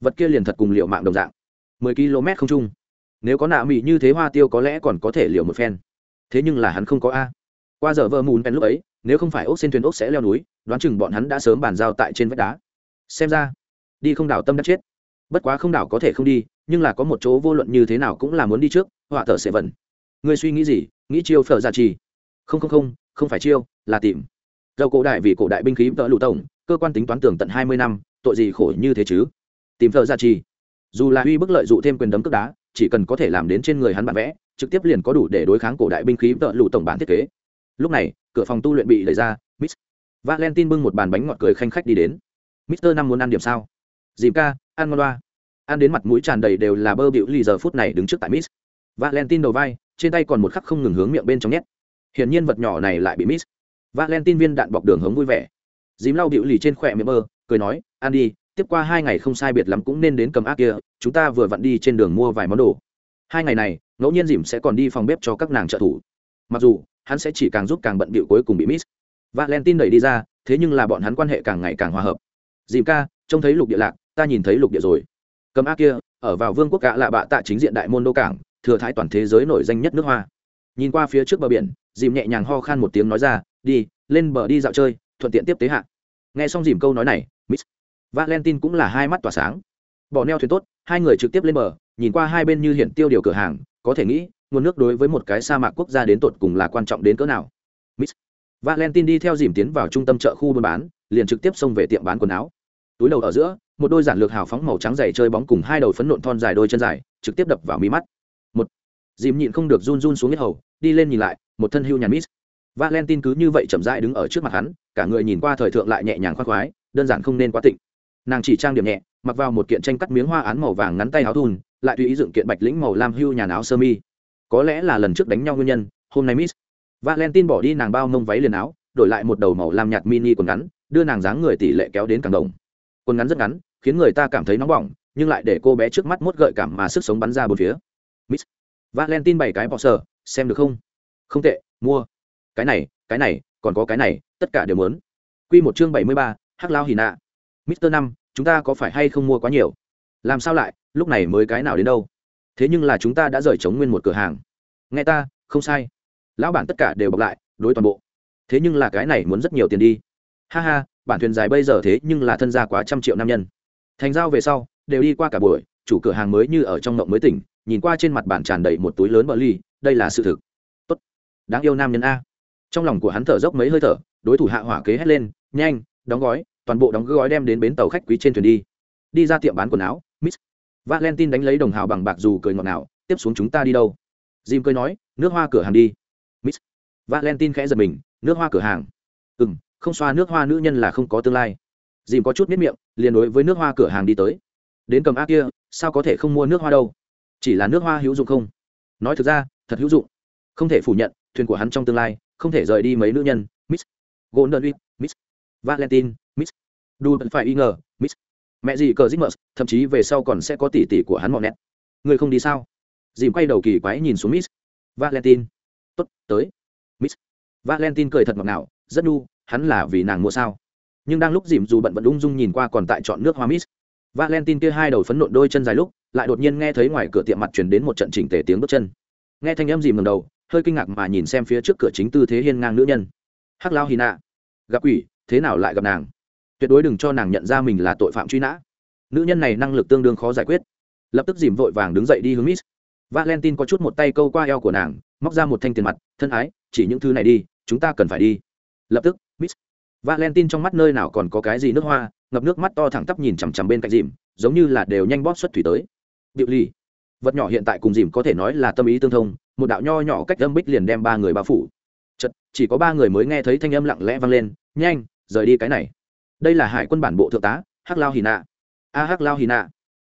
Vật kia liền thật cùng liệu mạng đồng dạng mười km không chung. Nếu có nạ mỹ như thế hoa tiêu có lẽ còn có thể liều một phen. Thế nhưng là hắn không có a. Qua giờ vợ mùn pen lúc ấy nếu không phải ốc xin thuyền ốc sẽ leo núi đoán chừng bọn hắn đã sớm bàn giao tại trên vách đá. Xem ra đi không đảo tâm đã chết. Bất quá không đảo có thể không đi nhưng là có một chỗ vô luận như thế nào cũng là muốn đi trước họa thở sẽ Vận, ngươi suy nghĩ gì? Nghĩ chiêu phở ra trì. Không không không không phải chiêu là tìm. Dầu cổ đại vì cổ đại binh khí tợ lụ tổng cơ quan tính toán tưởng tận hai mươi năm tội gì khổ như thế chứ? Tìm phở ra trì dù là uy bức lợi dụ thêm quyền đấm cước đá, chỉ cần có thể làm đến trên người hắn bản vẽ, trực tiếp liền có đủ để đối kháng cổ đại binh khí vợ lụ tổng bản thiết kế. Lúc này, cửa phòng tu luyện bị đẩy ra, miss valentine bưng một bàn bánh ngọt cười khanh khách đi đến. Mister năm muốn ăn điểm sao? Dìm ca, ăn ngon loa. Ăn đến mặt mũi tràn đầy đều là bơ bịu lì giờ phút này đứng trước tại miss valentine đầu vai, trên tay còn một khắc không ngừng hướng miệng bên trong nhét. Hiển nhiên vật nhỏ này lại bị miss valentine viên đạn bọc đường hống vui vẻ. Dìm lau bịu lì trên khỏe miệng mơ cười nói, ăn đi tiếp qua hai ngày không sai biệt lắm cũng nên đến cầm ác kia, chúng ta vừa vặn đi trên đường mua vài món đồ. Hai ngày này, ngẫu nhiên dìm sẽ còn đi phòng bếp cho các nàng trợ thủ. Mặc dù, hắn sẽ chỉ càng giúp càng bận bịu cuối cùng bị miss. Valentine đẩy đi ra, thế nhưng là bọn hắn quan hệ càng ngày càng hòa hợp. Dìm ca, trông thấy lục địa lạc, ta nhìn thấy lục địa rồi. Cầm ác kia, ở vào vương quốc gạ lạ bạ tạ chính diện đại môn đô cảng, thừa thái toàn thế giới nổi danh nhất nước hoa. Nhìn qua phía trước bờ biển, dìm nhẹ nhàng ho khan một tiếng nói ra, đi, lên bờ đi dạo chơi, thuận tiện tiếp tế hạ. Nghe xong dìm câu nói này, miss valentine cũng là hai mắt tỏa sáng. Bỏ neo thuyền tốt, hai người trực tiếp lên bờ, nhìn qua hai bên như hiện tiêu điều cửa hàng, có thể nghĩ, nguồn nước đối với một cái sa mạc quốc gia đến tột cùng là quan trọng đến cỡ nào. Miss valentine đi theo dìm tiến vào trung tâm chợ khu buôn bán, liền trực tiếp xông về tiệm bán quần áo. Túi đầu ở giữa, một đôi giản lược hào phóng màu trắng dày chơi bóng cùng hai đầu phấn nộn thon dài đôi chân dài, trực tiếp đập vào mi mắt. Một, dìm nhịn không được run run xuống hết hầu, đi lên nhìn lại, một thân hưu nhàn miss valentine cứ như vậy chậm rãi đứng ở trước mặt hắn, cả người nhìn qua thời thượng lại nhẹ nhàng khoác khoái, đơn giản không nên quá tịnh nàng chỉ trang điểm nhẹ, mặc vào một kiện tranh cắt miếng hoa án màu vàng ngắn tay áo thun, lại tùy ý dựng kiện bạch lĩnh màu lam hưu nhàn áo sơ mi. Có lẽ là lần trước đánh nhau nguyên nhân, hôm nay miss. Valentine bỏ đi nàng bao mông váy liền áo, đổi lại một đầu màu lam nhạt mini quần ngắn, đưa nàng dáng người tỷ lệ kéo đến càng đồng. Quần ngắn rất ngắn, khiến người ta cảm thấy nóng bỏng, nhưng lại để cô bé trước mắt mốt gợi cảm mà sức sống bắn ra bốn phía. Miss. Valentine bảy cái bỏ sờ xem được không? Không tệ, mua. Cái này cái này, còn có cái này, tất cả đều muốn. Quy một chương bảy mươi ba, hắc lao hì nạ mister năm, chúng ta có phải hay không mua quá nhiều? Làm sao lại, lúc này mới cái nào đến đâu? Thế nhưng là chúng ta đã rời chống nguyên một cửa hàng. Nghe ta, không sai. Lão bản tất cả đều bọc lại, đối toàn bộ. Thế nhưng là cái này muốn rất nhiều tiền đi. Ha ha, bản thuyền dài bây giờ thế nhưng là thân gia quá trăm triệu nam nhân. Thành giao về sau, đều đi qua cả buổi, chủ cửa hàng mới như ở trong mộng mới tỉnh, nhìn qua trên mặt bản tràn đầy một túi lớn bờ ly, đây là sự thực. Tốt. Đáng yêu nam nhân a. Trong lòng của hắn thở dốc mấy hơi thở, đối thủ hạ hỏa kế hét lên, nhanh, đóng gói toàn bộ đóng gói đem đến bến tàu khách quý trên thuyền đi. Đi ra tiệm bán quần áo, miss valentine đánh lấy đồng hào bằng bạc dù cười ngọt ngào, tiếp xuống chúng ta đi đâu? Jim cười nói, nước hoa cửa hàng đi. Miss valentine khẽ giật mình, nước hoa cửa hàng? Ừ m không xoa nước hoa nữ nhân là không có tương lai. Dìm có chút miết miệng, liền đối với nước hoa cửa hàng đi tới. Đến cầm a kia, sao có thể không mua nước hoa đâu? Chỉ là nước hoa hữu dụng không? Nói thực ra, thật hữu dụng. Không thể phủ nhận, thuyền của hắn trong tương lai, không thể rời đi mấy nữ nhân. Miss golden week, miss valentine đu vẫn phải y ngờ, miss. Mẹ gì cờ zimmer thậm chí về sau còn sẽ có tỷ tỷ của hắn mọn nét người không đi sao? Dìm quay đầu kỳ quái nhìn xuống miss. Valentine. Tốt, tới. Miss. Valentine cười thật ngọt ngào, rất nu hắn là vì nàng mua sao? Nhưng đang lúc dìm dù bận vẫn ung dung nhìn qua còn tại chọn nước hoa miss. Valentine kia hai đầu phấn nộn đôi chân dài lúc, lại đột nhiên nghe thấy ngoài cửa tiệm mặt truyền đến một trận chỉnh tề tiếng bước chân. Nghe thanh âm dìm ngầm đầu, hơi kinh ngạc mà nhìn xem phía trước cửa chính tư thế hiên ngang nữ nhân. Hắc lao hy nạ gặp quỷ, thế nào lại gặp nàng? Tuyệt đối đừng cho nàng nhận ra mình là tội phạm truy nã. Nữ nhân này năng lực tương đương khó giải quyết. Lập tức dìm vội vàng đứng dậy đi hướng miss. Valentine có chút một tay câu qua eo của nàng, móc ra một thanh tiền mặt, thân ái, chỉ những thứ này đi, chúng ta cần phải đi. Lập tức, miss valentine trong mắt nơi nào còn có cái gì nước hoa, ngập nước mắt to thẳng tắp nhìn chằm chằm bên cạnh dìm, giống như là đều nhanh bóp xuất thủy tới. Điệu ly vật nhỏ hiện tại cùng dìm có thể nói là tâm ý tương thông, một đạo nho nhỏ cách âm bích liền đem ba người bao phủ. Chật chỉ có ba người mới nghe thấy thanh âm lặng lẽ vang lên, nhanh, rời đi cái này đây là hải quân bản bộ thượng tá, hắc lao hì nạ. A, hắc lao hì nạ.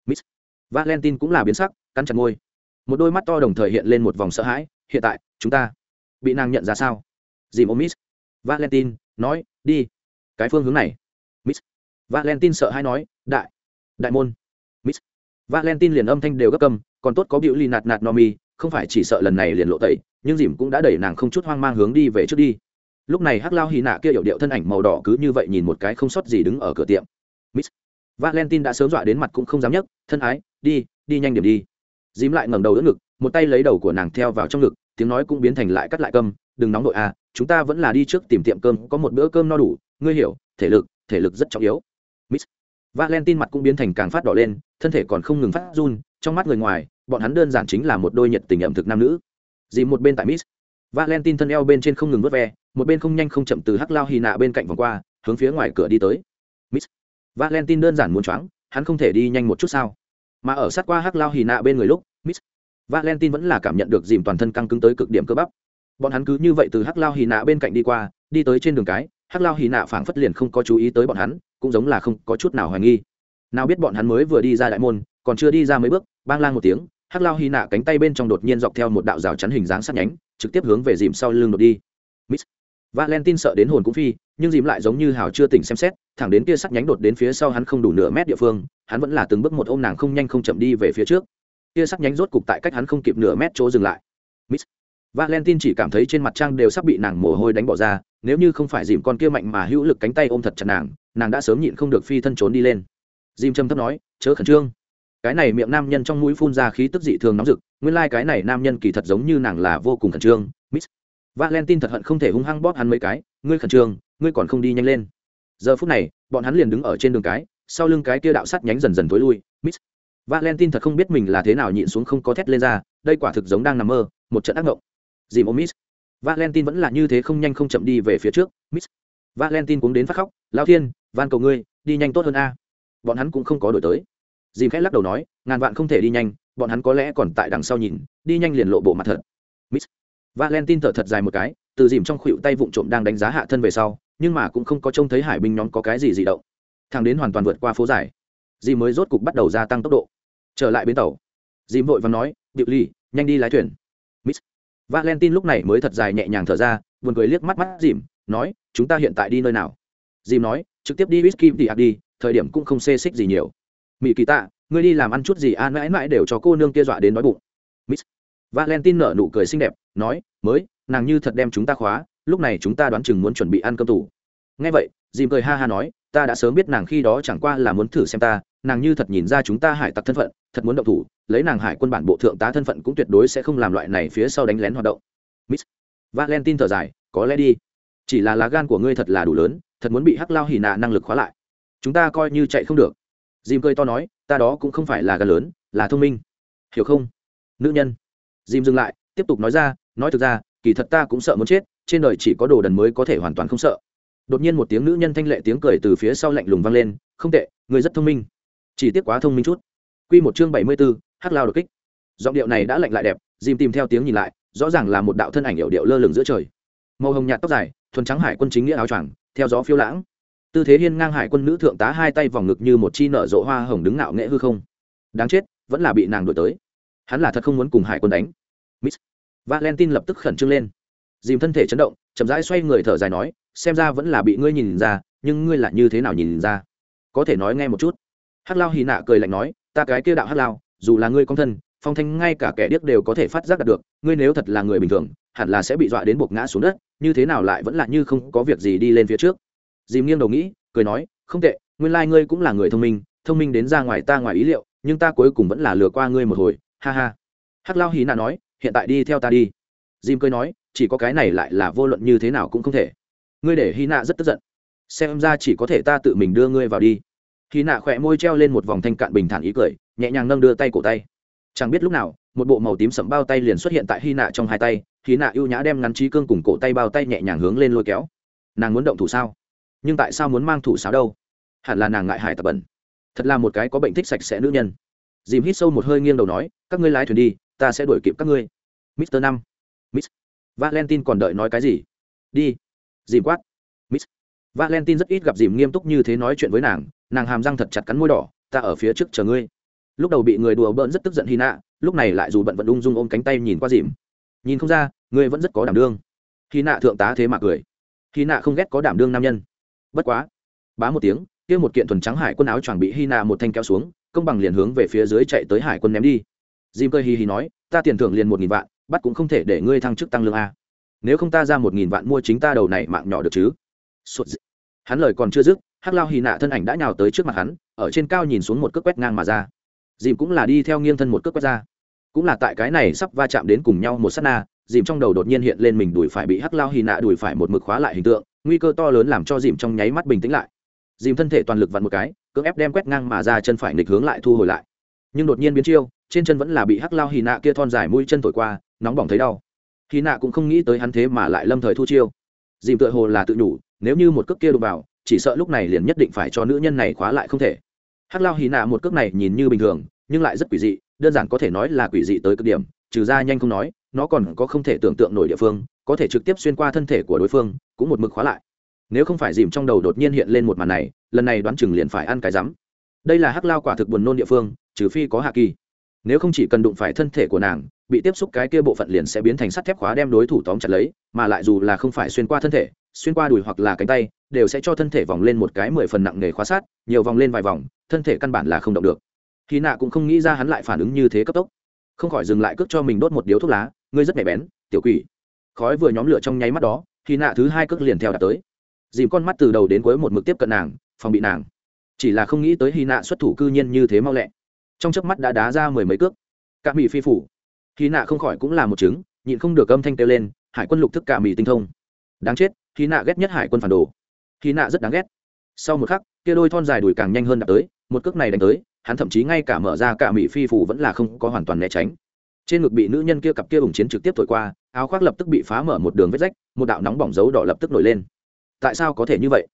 Miss valentine cũng là biến sắc, cắn chặt môi. Một đôi mắt to đồng thời hiện lên một vòng sợ hãi, hiện tại, chúng ta bị nàng nhận ra sao? Dì mô miss valentine nói, đi, cái phương hướng này. Miss valentine sợ hãi nói, đại đại môn. Miss valentine liền âm thanh đều gấp cầm, còn tốt có biểu ly nạt nạt no mi, không phải chỉ sợ lần này liền lộ tẩy, nhưng dìm cũng đã đẩy nàng không chút hoang mang hướng đi về trước đi lúc này hắc lao hy nạ kia hiểu điệu thân ảnh màu đỏ cứ như vậy nhìn một cái không sót gì đứng ở cửa tiệm. Miss valentine đã sớm dọa đến mặt cũng không dám nhấc, thân ái, đi đi nhanh điểm đi. Dím lại ngẩng đầu đỡ ngực, một tay lấy đầu của nàng theo vào trong ngực, tiếng nói cũng biến thành lại cắt lại câm đừng nóng nội à chúng ta vẫn là đi trước tìm tiệm cơm, có một bữa cơm no đủ, ngươi hiểu, thể lực thể lực rất trọng yếu. Miss valentine mặt cũng biến thành càng phát đỏ lên, thân thể còn không ngừng phát run, trong mắt người ngoài, bọn hắn đơn giản chính là một đôi nhiệt tình ẩm thực nam nữ. Dìm một bên tại miss valentine thân eo bên trên không ngừng vớt ve một bên không nhanh không chậm từ hắc lao hy nạ bên cạnh vòng qua, hướng phía ngoài cửa đi tới. Miss valentine đơn giản muốn choáng, hắn không thể đi nhanh một chút sao? Mà ở sát qua hắc lao hy nạ bên người lúc, miss valentine vẫn là cảm nhận được dìm toàn thân căng cứng tới cực điểm cơ bắp. Bọn hắn cứ như vậy từ hắc lao hy nạ bên cạnh đi qua, đi tới trên đường cái, hắc lao hy nạ phảng phất liền không có chú ý tới bọn hắn, cũng giống là không có chút nào hoài nghi. Nào biết bọn hắn mới vừa đi ra đại môn, còn chưa đi ra mấy bước, bang lang một tiếng, hắc lao hy nạ cánh tay bên trong đột nhiên dọc theo một đạo rào chắn hình dáng sắt nhánh, trực tiếp hướng về dìm sau lưng đột đi. Miss valentine sợ đến hồn cũng phi, nhưng dìm lại giống như hào chưa tỉnh xem xét, thẳng đến kia sắt nhánh đột đến phía sau hắn không đủ nửa mét địa phương, hắn vẫn là từng bước một ôm nàng không nhanh không chậm đi về phía trước. Kia sắt nhánh rốt cục tại cách hắn không kịp nửa mét chỗ dừng lại. Miss valentine chỉ cảm thấy trên mặt trang đều sắp bị nàng mồ hôi đánh bỏ ra, nếu như không phải dìm con kia mạnh mà hữu lực cánh tay ôm thật chặt nàng nàng đã sớm nhịn không được phi thân trốn đi lên. Dìm trầm thấp nói, chớ khẩn trương. Cái này miệng nam nhân trong mũi phun ra khí tức dị thường nóng rực, nguyên lai cái này nam nhân kỳ thật giống như nàng là vô cùng khẩn trương. Miss valentine thật hận không thể hung hăng bóp hắn mấy cái, ngươi khẩn trương, ngươi còn không đi nhanh lên. Giờ phút này, bọn hắn liền đứng ở trên đường cái, sau lưng cái kia đạo sắt nhánh dần dần tối lui. Miss valentine thật không biết mình là thế nào nhịn xuống không có thét lên ra, đây quả thực giống đang nằm mơ, một trận ác mộng. Dìm ôm miss valentine vẫn là như thế không nhanh không chậm đi về phía trước. Miss valentine cũng đến phát khóc, Lão thiên, van cầu ngươi, đi nhanh tốt hơn a. Bọn hắn cũng không có đổi tới. Dìm khẽ lắc đầu nói, ngàn vạn không thể đi nhanh, bọn hắn có lẽ còn tại đằng sau nhìn, đi nhanh liền lộ bộ mặt thật. Miss valentine thở thật dài một cái, từ dìm trong khuỷu tay vụng trộm đang đánh giá hạ thân về sau, nhưng mà cũng không có trông thấy hải binh nhóm có cái gì dị động. Thằng đến hoàn toàn vượt qua phố dài dìm mới rốt cục bắt đầu gia tăng tốc độ. Trở lại bến tàu, dìm vội và nói Diệu ly, nhanh đi lái thuyền. Miss valentine lúc này mới thật dài nhẹ nhàng thở ra, buồn cười liếc mắt mắt dìm, nói, chúng ta hiện tại đi nơi nào? Dìm nói, trực tiếp đi whisky thì ạc đi, thời điểm cũng không xê xích gì nhiều. Mỹ kỳ tạ, ngươi đi làm ăn chút gì an mãi mãi đều cho cô nương kia dọa đến đói bụng. Miss valentine nở nụ cười xinh đẹp nói, mới, nàng như thật đem chúng ta khóa, lúc này chúng ta đoán chừng muốn chuẩn bị ăn cơm tủ. Nghe vậy, dìm cười ha ha nói, ta đã sớm biết nàng khi đó chẳng qua là muốn thử xem ta, nàng như thật nhìn ra chúng ta hải tặc thân phận, thật muốn động thủ, lấy nàng hải quân bản bộ thượng tá thân phận cũng tuyệt đối sẽ không làm loại này phía sau đánh lén hoạt động. Miss valentine thở dài, có lẽ đi. Chỉ là lá gan của ngươi thật là đủ lớn, thật muốn bị hắc lao hỉ nạ năng lực khóa lại. Chúng ta coi như chạy không được. Dìm cười to nói, ta đó cũng không phải là gan lớn, là thông minh. Hiểu không? Nữ nhân. Dìm dừng lại, tiếp tục nói ra nói thực ra kỳ thật ta cũng sợ muốn chết trên đời chỉ có đồ đần mới có thể hoàn toàn không sợ đột nhiên một tiếng nữ nhân thanh lệ tiếng cười từ phía sau lạnh lùng vang lên không tệ người rất thông minh chỉ tiếc quá thông minh chút Quy một chương bảy mươi 74, hắc lao đột kích. Giọng điệu này đã lạnh lại đẹp, dìm tìm theo tiếng nhìn lại, rõ ràng là một đạo thân ảnh hiệu điệu lơ lửng giữa trời. Màu hồng nhạt tóc dài, thuần trắng hải quân chính nghĩa áo choàng, theo gió phiêu lãng. Tư thế hiên ngang hải quân nữ thượng tá hai tay vòng ngực như một chi nở rộ hoa hồng đứng ngạo nghệ hư không. Đáng chết, vẫn là bị nàng đuổi tới. Hắn là thật không muốn cùng hải quân đánh. Miss Valentine lập tức khẩn trương lên. Dìm thân thể chấn động, chậm rãi xoay người thở dài nói, xem ra vẫn là bị ngươi nhìn ra, nhưng ngươi là như thế nào nhìn ra? Có thể nói nghe một chút. Hắc Lao hì nạ cười lạnh nói, ta cái kia đạo Hắc Lao, dù là ngươi công thân, phong thanh ngay cả kẻ điếc đều có thể phát giác được, ngươi nếu thật là người bình thường, hẳn là sẽ bị dọa đến buộc ngã xuống đất, như thế nào lại vẫn là như không có việc gì đi lên phía trước. Dìm nghiêng đầu nghĩ, cười nói, không tệ, nguyên lai ngươi cũng là người thông minh, thông minh đến ra ngoài ta ngoài ý liệu, nhưng ta cuối cùng vẫn là lừa qua ngươi một hồi, ha ha. Hắc Lao hì nạ nói, hiện tại đi theo ta đi. Jim cười nói, chỉ có cái này lại là vô luận như thế nào cũng không thể. Ngươi để hy nạ rất tức giận. Xem ra chỉ có thể ta tự mình đưa ngươi vào đi. Hy nạ khỏe môi treo lên một vòng thanh cạn bình thản ý cười, nhẹ nhàng nâng đưa tay cổ tay. Chẳng biết lúc nào, một bộ màu tím sẫm bao tay liền xuất hiện tại hy nạ trong hai tay. Hy nạ ưu nhã đem ngắn trí cương cùng cổ tay bao tay nhẹ nhàng hướng lên lôi kéo. Nàng muốn động thủ sao? Nhưng tại sao muốn mang thủ sáo đâu? Hẳn là nàng ngại hải tập bẩn. Thật là một cái có bệnh thích sạch sẽ nữ nhân. Dìm hít sâu một hơi nghiêng đầu nói, các ngươi lái thuyền đi ta sẽ đuổi kịp các ngươi. Mister năm. Miss. Valentine còn đợi nói cái gì? Đi. Dìm quát. Miss. Valentine rất ít gặp dìm nghiêm túc như thế nói chuyện với nàng. Nàng hàm răng thật chặt cắn môi đỏ. Ta ở phía trước chờ ngươi. Lúc đầu bị người đùa bỡn rất tức giận hy nạ lúc này lại dù bận vẫn ung dung ôm cánh tay nhìn qua dìm. Nhìn không ra, ngươi vẫn rất có đảm đương. Hy nạ thượng tá thế mà cười. Hy nạ không ghét có đảm đương nam nhân. Bất quá. Bá một tiếng, kia một kiện thuần trắng hải quân áo choàng bị hy nạ một thanh kéo xuống, công bằng liền hướng về phía dưới chạy tới hải quân ném đi dìm cười hì hì nói, ta tiền thưởng liền một nghìn vạn, bắt cũng không thể để ngươi thăng chức tăng lương a. Nếu không ta ra một nghìn vạn mua chính ta đầu này mạng nhỏ được chứ? Hắn lời còn chưa dứt, hắc lao hì nạ thân ảnh đã nhào tới trước mặt hắn, ở trên cao nhìn xuống một cước quét ngang mà ra. Dìm cũng là đi theo nghiêng thân một cước quét ra. Cũng là tại cái này sắp va chạm đến cùng nhau một s á t na dìm trong đầu đột nhiên hiện lên mình đùi phải bị hắc lao hì nạ đùi phải một mực khóa lại hình tượng, nguy cơ to lớn làm cho dìm trong nháy mắt bình tĩnh lại. Dìm thân thể toàn lực vặn một cái, cưỡng ép đem quét ngang mà ra chân phải nghịch hướng lại thu hồi lại. Nhưng đột nhiên biến chiêu trên chân vẫn là bị hắc lao hì nạ kia thon dài mũi chân thổi qua, nóng bỏng thấy đau. Hì nạ cũng không nghĩ tới hắn thế mà lại lâm thời thu chiêu. Dìm tựa hồ là tự nhủ, nếu như một cước kia đụng vào, chỉ sợ lúc này liền nhất định phải cho nữ nhân này khóa lại không thể. Hắc lao hì nạ một cước này nhìn như bình thường, nhưng lại rất quỷ dị, đơn giản có thể nói là quỷ dị tới cực điểm, trừ ra nhanh không nói, nó còn có không thể tưởng tượng nổi địa phương, có thể trực tiếp xuyên qua thân thể của đối phương, cũng một mực khóa lại. Nếu không phải dìm trong đầu đột nhiên hiện lên một màn này, lần này đoán chừng liền phải ăn cái rắm. Đây là hắc lao quả thực buồn nôn địa phương, trừ phi có hạ kỳ nếu không chỉ cần đụng phải thân thể của nàng, bị tiếp xúc cái kia bộ phận liền sẽ biến thành sắt thép khóa đem đối thủ tóm chặt lấy, mà lại dù là không phải xuyên qua thân thể, xuyên qua đùi hoặc là cánh tay, đều sẽ cho thân thể vòng lên một cái mười phần nặng nề khóa sát, nhiều vòng lên vài vòng, thân thể căn bản là không động được. Khi nạ cũng không nghĩ ra hắn lại phản ứng như thế cấp tốc. Không khỏi dừng lại cước cho mình đốt một điếu thuốc lá, ngươi rất nhạy bén, tiểu quỷ. Khói vừa nhóm lửa trong nháy mắt đó, khi nạ thứ hai cước liền theo đạt tới. Dìm con mắt từ đầu đến cuối một mực tiếp cận nàng, phòng bị nàng. Chỉ là không nghĩ tới hy nạ xuất thủ cư nhiên như thế mau lẹ trong chớp mắt đã đá ra mười mấy cước. Cả mỹ phi phủ. Khi nạ không khỏi cũng là một chứng, nhịn không được âm thanh kêu lên, hải quân lục thức cả mỹ tinh thông. Đáng chết, khi nạ ghét nhất hải quân phản đồ. Khi nạ rất đáng ghét. Sau một khắc, kia đôi thon dài đùi càng nhanh hơn đạp tới, một cước này đánh tới, hắn thậm chí ngay cả mở ra cả mỹ phi phủ vẫn là không có hoàn toàn né tránh. Trên ngực bị nữ nhân kia cặp kia ủng chiến trực tiếp thổi qua, áo khoác lập tức bị phá mở một đường vết rách, một đạo nóng bỏng dấu đỏ lập tức nổi lên. Tại sao có thể như vậy?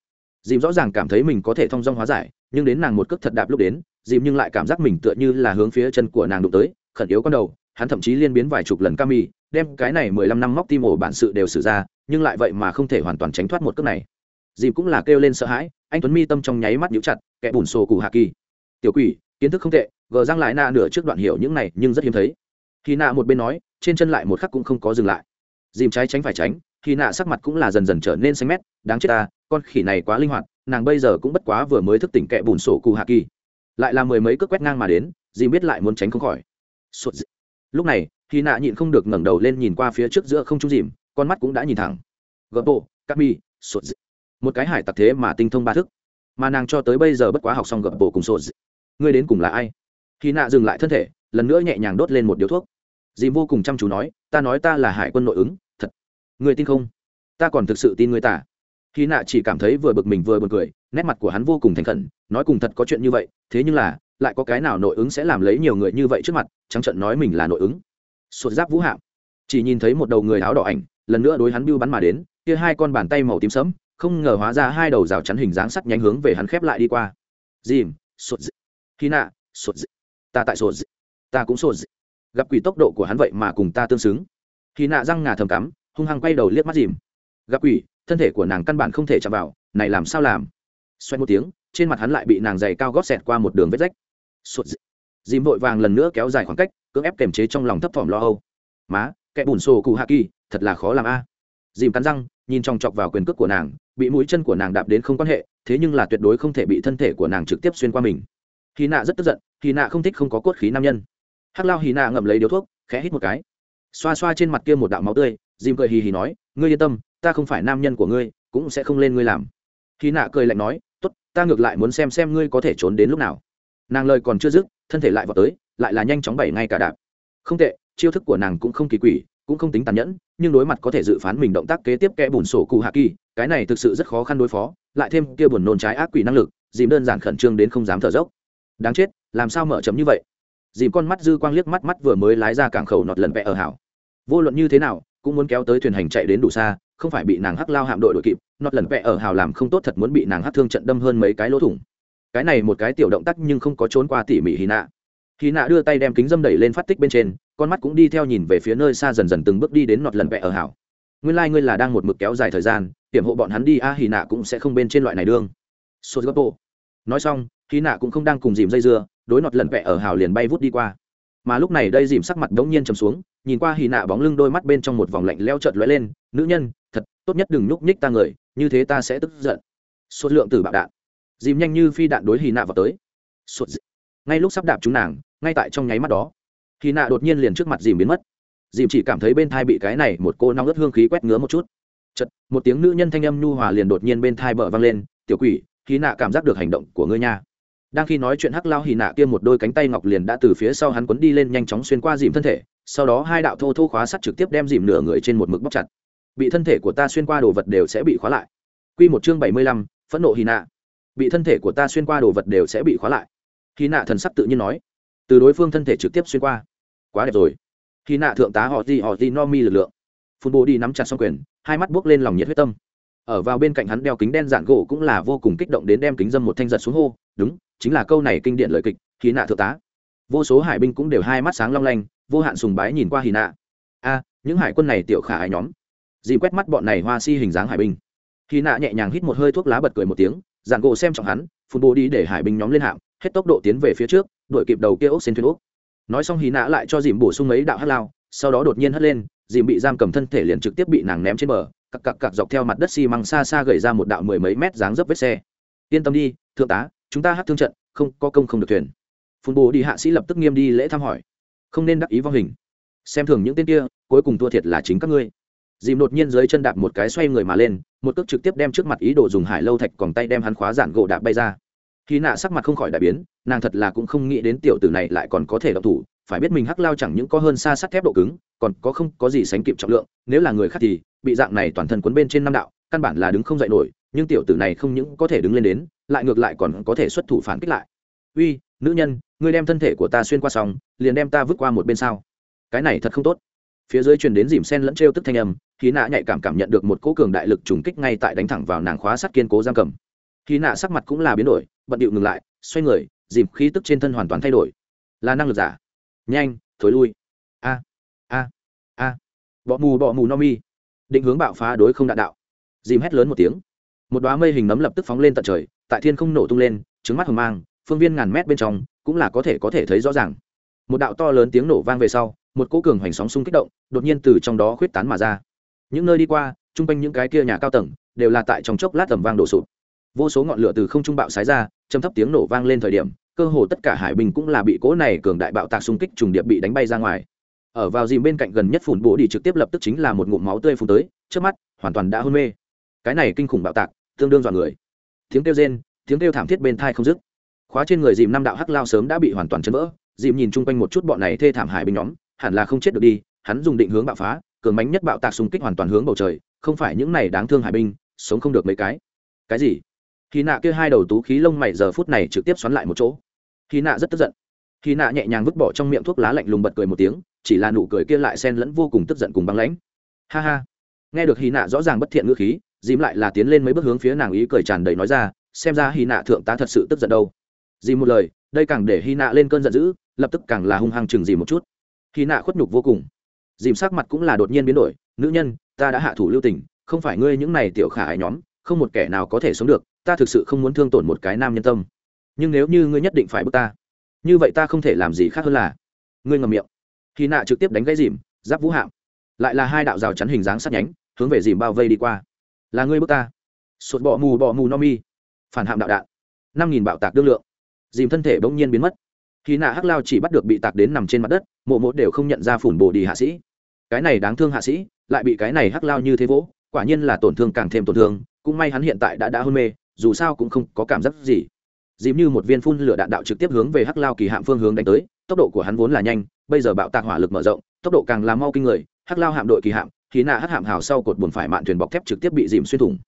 Dìm rõ ràng cảm thấy mình có thể thông dong hóa giải, nhưng đến nàng một cước thật đạp lúc đến dìm nhưng lại cảm giác mình tựa như là hướng phía chân của nàng đụng tới, khẩn yếu con đầu, hắn thậm chí liên biến vài chục lần ca mi đem cái này mười lăm năm móc tim ổ bản sự đều xử ra, nhưng lại vậy mà không thể hoàn toàn tránh thoát một cước này. Dìm cũng là kêu lên sợ hãi, anh tuấn mi tâm trong nháy mắt nhũ chặt, kẻ bùn sổ cù hạ kỳ. Tiểu quỷ, kiến thức không tệ, gờ răng lại na nửa trước đoạn hiểu những này, nhưng rất hiếm thấy. Khi nạ một bên nói, trên chân lại một khắc cũng không có dừng lại. Dìm trái tránh phải tránh, khi nạ sắc mặt cũng là dần dần trở nên xanh mét, đáng chết ta, con khỉ này quá linh hoạt, nàng bây giờ cũng bất quá vừa mới thức tỉnh kẻ bùn sổ cù hạ kỳ lại là mười mấy cước quét ngang mà đến, dì biết lại muốn tránh không khỏi. Sụt dị. lúc này khi nạ nhịn không được ngẩng đầu lên nhìn qua phía trước giữa không trung dìm, con mắt cũng đã nhìn thẳng. Gợp bộ cắt mi, sụt dị. một cái hải tặc thế mà tinh thông ba thức. Mà nàng cho tới bây giờ bất quá học xong gập bộ cùng sụt dị. ngươi đến cùng là ai? Khi nạ dừng lại thân thể, lần nữa nhẹ nhàng đốt lên một điếu thuốc. Dìm vô cùng chăm chú nói, ta nói ta là hải quân nội ứng, thật. Người tin không? Ta còn thực sự tin người ta. Khi nạ chỉ cảm thấy vừa bực mình vừa bực cười, nét mặt của hắn vô cùng thành khẩn nói cùng thật có chuyện như vậy, thế nhưng là, lại có cái nào nội ứng sẽ làm lấy nhiều người như vậy trước mặt, trắng trận nói mình là nội ứng sụt giáp vũ hạm chỉ nhìn thấy một đầu người áo đỏ ảnh, lần nữa đối hắn bưu bắn mà đến, kia hai con bàn tay màu tím sẫm, không ngờ hóa ra hai đầu rào chắn hình dáng sắt nhánh hướng về hắn khép lại đi qua dìm sụt dị. khi nạ sụt dị. ta tại sụt dị. ta cũng sụt dị. gặp quỷ tốc độ của hắn vậy mà cùng ta tương xứng khi nạ răng ngà thầm cắm, hung hăng quay đầu liếc mắt dìm gặp quỷ, thân thể của nàng căn bản không thể chạm vào, này làm sao làm xoay một tiếng trên mặt hắn lại bị nàng giày cao gót xẹt qua một đường vết rách. Sụt dìm vội vàng lần nữa kéo dài khoảng cách, cưỡng ép kềm chế trong lòng thấp thỏm lo âu. Má, kẻ bùn sổ cụ hạ kỳ, thật là khó làm a. Dìm cắn răng, nhìn trong chọc vào quyền cước của nàng, bị mũi chân của nàng đạp đến không quan hệ, thế nhưng là tuyệt đối không thể bị thân thể của nàng trực tiếp xuyên qua mình. Hy nạ rất tức giận hy nạ không thích không có cốt khí nam nhân. Hắc lao hy nạ ngậm lấy điếu thuốc, khẽ hít một cái. Xoa xoa trên mặt kia một đạo máu tươi, dìm cười hì hì nói, ngươi yên tâm, ta không phải nam nhân của ngươi, cũng sẽ không lên ngươi làm. Hy nạ cười lạnh nói tốt, ta ngược lại muốn xem xem ngươi có thể trốn đến lúc nào. Nàng lời còn chưa dứt, thân thể lại vào tới, lại là nhanh chóng bảy ngay cả đạp. Không tệ, chiêu thức của nàng cũng không kỳ quỷ, cũng không tính tàn nhẫn, nhưng đối mặt có thể dự phán mình động tác kế tiếp kẽ bùn sổ cụ hạ kỳ, cái này thực sự rất khó khăn đối phó, lại thêm kia buồn nôn trái ác quỷ năng lực, dìm đơn giản khẩn trương đến không dám thở dốc. Đáng chết, làm sao mở chấm như vậy? Dìm con mắt dư quang liếc mắt mắt vừa mới lái ra cảng khẩu nọt lần vẽ ở hảo. Vô luận như thế nào, cũng muốn kéo tới thuyền hành chạy đến đủ xa, không phải bị nàng hắc lao hạm đội đội kịp nọt lần vẽ ở hào làm không tốt thật muốn bị nàng hát thương trận đâm hơn mấy cái lỗ thủng. Cái này một cái tiểu động tác nhưng không có trốn qua tỉ mỉ hy nạ hy nạ đưa tay đem kính dâm đẩy lên phát tích bên trên con mắt cũng đi theo nhìn về phía nơi xa dần dần từng bước đi đến nọt lần vẽ ở hào. nguyên lai、like、ngươi là đang một mực kéo dài thời gian hiểm hộ bọn hắn đi a à, hy nạ cũng sẽ không bên trên loại này đương. Sô gấp bộ nói xong hy nạ cũng không đang cùng dìm dây dưa đối nọt lần vẽ ở hào liền bay vút đi qua. Mà lúc này đây dìm sắc mặt đống nhiên chầm xuống nhìn qua hy nạ bóng lưng đôi mắt bên trong một vòng lạnh leo trợt lóe lên nữ nhân thật, tốt nhất đừng nhúc nhích ta người, như thế ta sẽ tức giận. Số lượng tử bạo đạn. Dìm nhanh như phi đạn đối hy nạ vào tới. Sột dị. ngay lúc sắp đạp chúng nàng, ngay tại trong nháy mắt đó hy nạ đột nhiên liền trước mặt dìm biến mất. Dìm chỉ cảm thấy bên thai bị cái này một cô nóng ớt hương khí quét ngứa một chút. Chật một tiếng nữ nhân thanh âm nhu hòa liền đột nhiên bên thai bờ vang lên, tiểu quỷ hy nạ cảm giác được hành động của ngươi nha. Đang khi nói chuyện hắc lao hì nạ kia một đôi cánh tay ngọc liền đã từ phía sau hắn quấn đi lên nhanh chóng xuyên qua dìm thân thể, sau đó hai đạo thô thô khóa sắt trực tiếp đem dìm nửa người trên một mực bóc chặt bị thân thể của ta xuyên qua đồ vật đều sẽ bị khóa lại. Q một chương bảy mươi lăm, phẫn nộ hì nạ. Bị thân thể của ta xuyên qua đồ vật đều sẽ bị khóa lại. Hì nạ thần sắc tự nhiên nói. Từ đối phương thân thể trực tiếp xuyên qua. Quá đẹp rồi. Hì nạ thượng tá họ gì họ gì no mi lực lượng. Phun bồ đi nắm chặt xong quyền, hai mắt buốc lên lòng nhiệt huyết tâm. Ở vào bên cạnh hắn đeo kính đen dạn gỗ cũng là vô cùng kích động đến đem kính dâm một thanh giật xuống hô. Đúng, chính là câu này kinh điển lời kịch, hì nạ thượng tá. Vô số hải binh cũng đều hai mắt sáng long lanh, vô hạn sùng bái nhìn qua hì nạ. A, những hải quân này tiểu khả ai nhóm dì quét mắt bọn này hoa si hình dáng hải binh. Khi nạ nhẹ nhàng hít một hơi thuốc lá bật cười một tiếng dạng gỗ xem trọng hắn, phun bố đi để hải binh nhóm lên hạm, hết tốc độ tiến về phía trước, đuổi kịp đầu kia ốc xên thuyền úc nói xong hì nạ lại cho dìm bổ sung mấy đạo hát lao, sau đó đột nhiên hất lên, dìm bị giam cầm thân thể liền trực tiếp bị nàng ném trên bờ, cặc cặc cặc dọc theo mặt đất xi măng xa xa gầy ra một đạo mười mấy mét dáng dấp vết xe. Yên tâm đi, thượng tá, chúng ta hát thương trận, không, có công không được thuyền. Phun bố đi hạ sĩ lập tức nghiêm đi lễ thăm hỏi. Không nên đắc ý vong hình. Xem thường những tên kia, cuối cùng thua thiệt là chính các ngươi dìm đột nhiên dưới chân đạp một cái xoay người mà lên, một cước trực tiếp đem trước mặt ý đồ dùng hải lâu thạch còn tay đem hắn khóa giản gỗ đạp bay ra. Khi nạ sắc mặt không khỏi đại biến, nàng thật là cũng không nghĩ đến tiểu tử này lại còn có thể độc thủ, phải biết mình hắc lao chẳng những có hơn xa sắt thép độ cứng, còn có không có gì sánh kịp trọng lượng, nếu là người khác thì, bị dạng này toàn thân quấn bên trên năm đạo, căn bản là đứng không dậy nổi, nhưng tiểu tử này không những có thể đứng lên đến, lại ngược lại còn có thể xuất thủ phản kích lại. Uy, nữ nhân, ngươi đem thân thể của ta xuyên qua xong, liền đem ta vứt qua một bên sao? Cái này thật không tốt phía dưới truyền đến dìm sen lẫn trêu tức thanh âm khí nạ nhạy cảm cảm nhận được một cỗ cường đại lực trùng kích ngay tại đánh thẳng vào nàng khóa sắt kiên cố giam cầm. Khí nạ sắc mặt cũng là biến đổi, bận điệu ngừng lại, xoay người, dìm khí tức trên thân hoàn toàn thay đổi. Là năng lực giả. Nhanh, thối lui. A a a. Bọ mù bọ mù no mi. Định hướng bạo phá đối không đạn đạo. Dìm hét lớn một tiếng. Một đoá mây hình nấm lập tức phóng lên tận trời, tại thiên không nổ tung lên, trứng mắt hồng mang, phương viên ngàn mét bên trong, cũng là có thể có thể thấy rõ ràng. Một đạo to lớn tiếng nổ vang về sau một cỗ cường hoành sóng xung kích động, đột nhiên từ trong đó khuyết tán mà ra. Những nơi đi qua, chung quanh những cái kia nhà cao tầng, đều là tại trong chốc lát tầm vang đổ sụp. Vô số ngọn lửa từ không trung bạo sái ra châm thấp tiếng nổ vang lên thời điểm, cơ hồ tất cả hải bình cũng là bị cỗ này cường đại bạo tạc xung kích trùng điệp bị đánh bay ra ngoài. Ở vào dìm bên cạnh gần nhất phủn bố đi trực tiếp lập tức chính là một ngụm máu tươi phun tới trước mắt, hoàn toàn đã hôn mê. Cái này kinh khủng bạo tạc, tương đương dọn người. Tiếng kêu rên, tiếng kêu thảm thiết bên thai không dứt. Khóa trên người dìm năm đạo hắc lao sớm đã bị hoàn toàn chấn vỡ, dìm nhìn chung quanh một chút bọn này thê thảm hải binh nhóm hẳn là không chết được đi, hắn dùng định hướng bạo phá, cường mánh nhất bạo tạc xung kích hoàn toàn hướng bầu trời, không phải những này đáng thương hải binh, sống không được mấy cái. Cái gì? Khi nạ kia hai đầu tú khí lông mày giờ phút này trực tiếp xoắn lại một chỗ. Khi nạ rất tức giận. Khi nạ nhẹ nhàng vứt bỏ trong miệng thuốc lá lạnh lùng bật cười một tiếng, chỉ là nụ cười kia lại xen lẫn vô cùng tức giận cùng băng lãnh. Ha ha. Nghe được hy nạ rõ ràng bất thiện ngữ khí, dìm lại là tiến lên mấy bước hướng phía nàng ý cười tràn đầy nói ra, xem ra hy nạ thượng tá thật sự tức giận đâu. Dìm một lời, đây càng để hy nạ lên cơn giận dữ, lập tức càng là hung hăng chừng dìm một chút hy nạ khuất nhục vô cùng. Dìm sắc mặt cũng là đột nhiên biến đổi, nữ nhân, ta đã hạ thủ lưu tình, không phải ngươi những này tiểu khả ái nhóm, không một kẻ nào có thể sống được, ta thực sự không muốn thương tổn một cái nam nhân tâm. Nhưng nếu như ngươi nhất định phải bước ta, như vậy ta không thể làm gì khác hơn là ngươi ngầm miệng. Khi nạ trực tiếp đánh gãy dìm, giáp vũ hạm. Lại là hai đạo rào chắn hình dáng sắt nhánh, hướng về dìm bao vây đi qua. Là ngươi bước ta. Sụt bọ mù bọ mù no mi. Phản hạm đạo đạn. Năm nghìn bạo tạc đương lượng. Dìm thân thể bỗng nhiên biến mất khi nạ hắc lao chỉ bắt được bị tạc đến nằm trên mặt đất, mộ mộ đều không nhận ra phủn bồ đi hạ sĩ. Cái này đáng thương hạ sĩ, lại bị cái này hắc lao như thế vỗ, quả nhiên là tổn thương càng thêm tổn thương, cũng may hắn hiện tại đã đã hôn mê, dù sao cũng không có cảm giác gì. Dìm như một viên phun lửa đạn đạo trực tiếp hướng về hắc lao kỳ hạm phương hướng đánh tới, tốc độ của hắn vốn là nhanh, bây giờ bạo tạc hỏa lực mở rộng, tốc độ càng làm mau kinh người, hắc lao hạm đội kỳ hạm khí nạ hắc hạm hào sau cột buồn phải mạn thuyền bọc thép trực tiếp bị dìm xuyên thủng.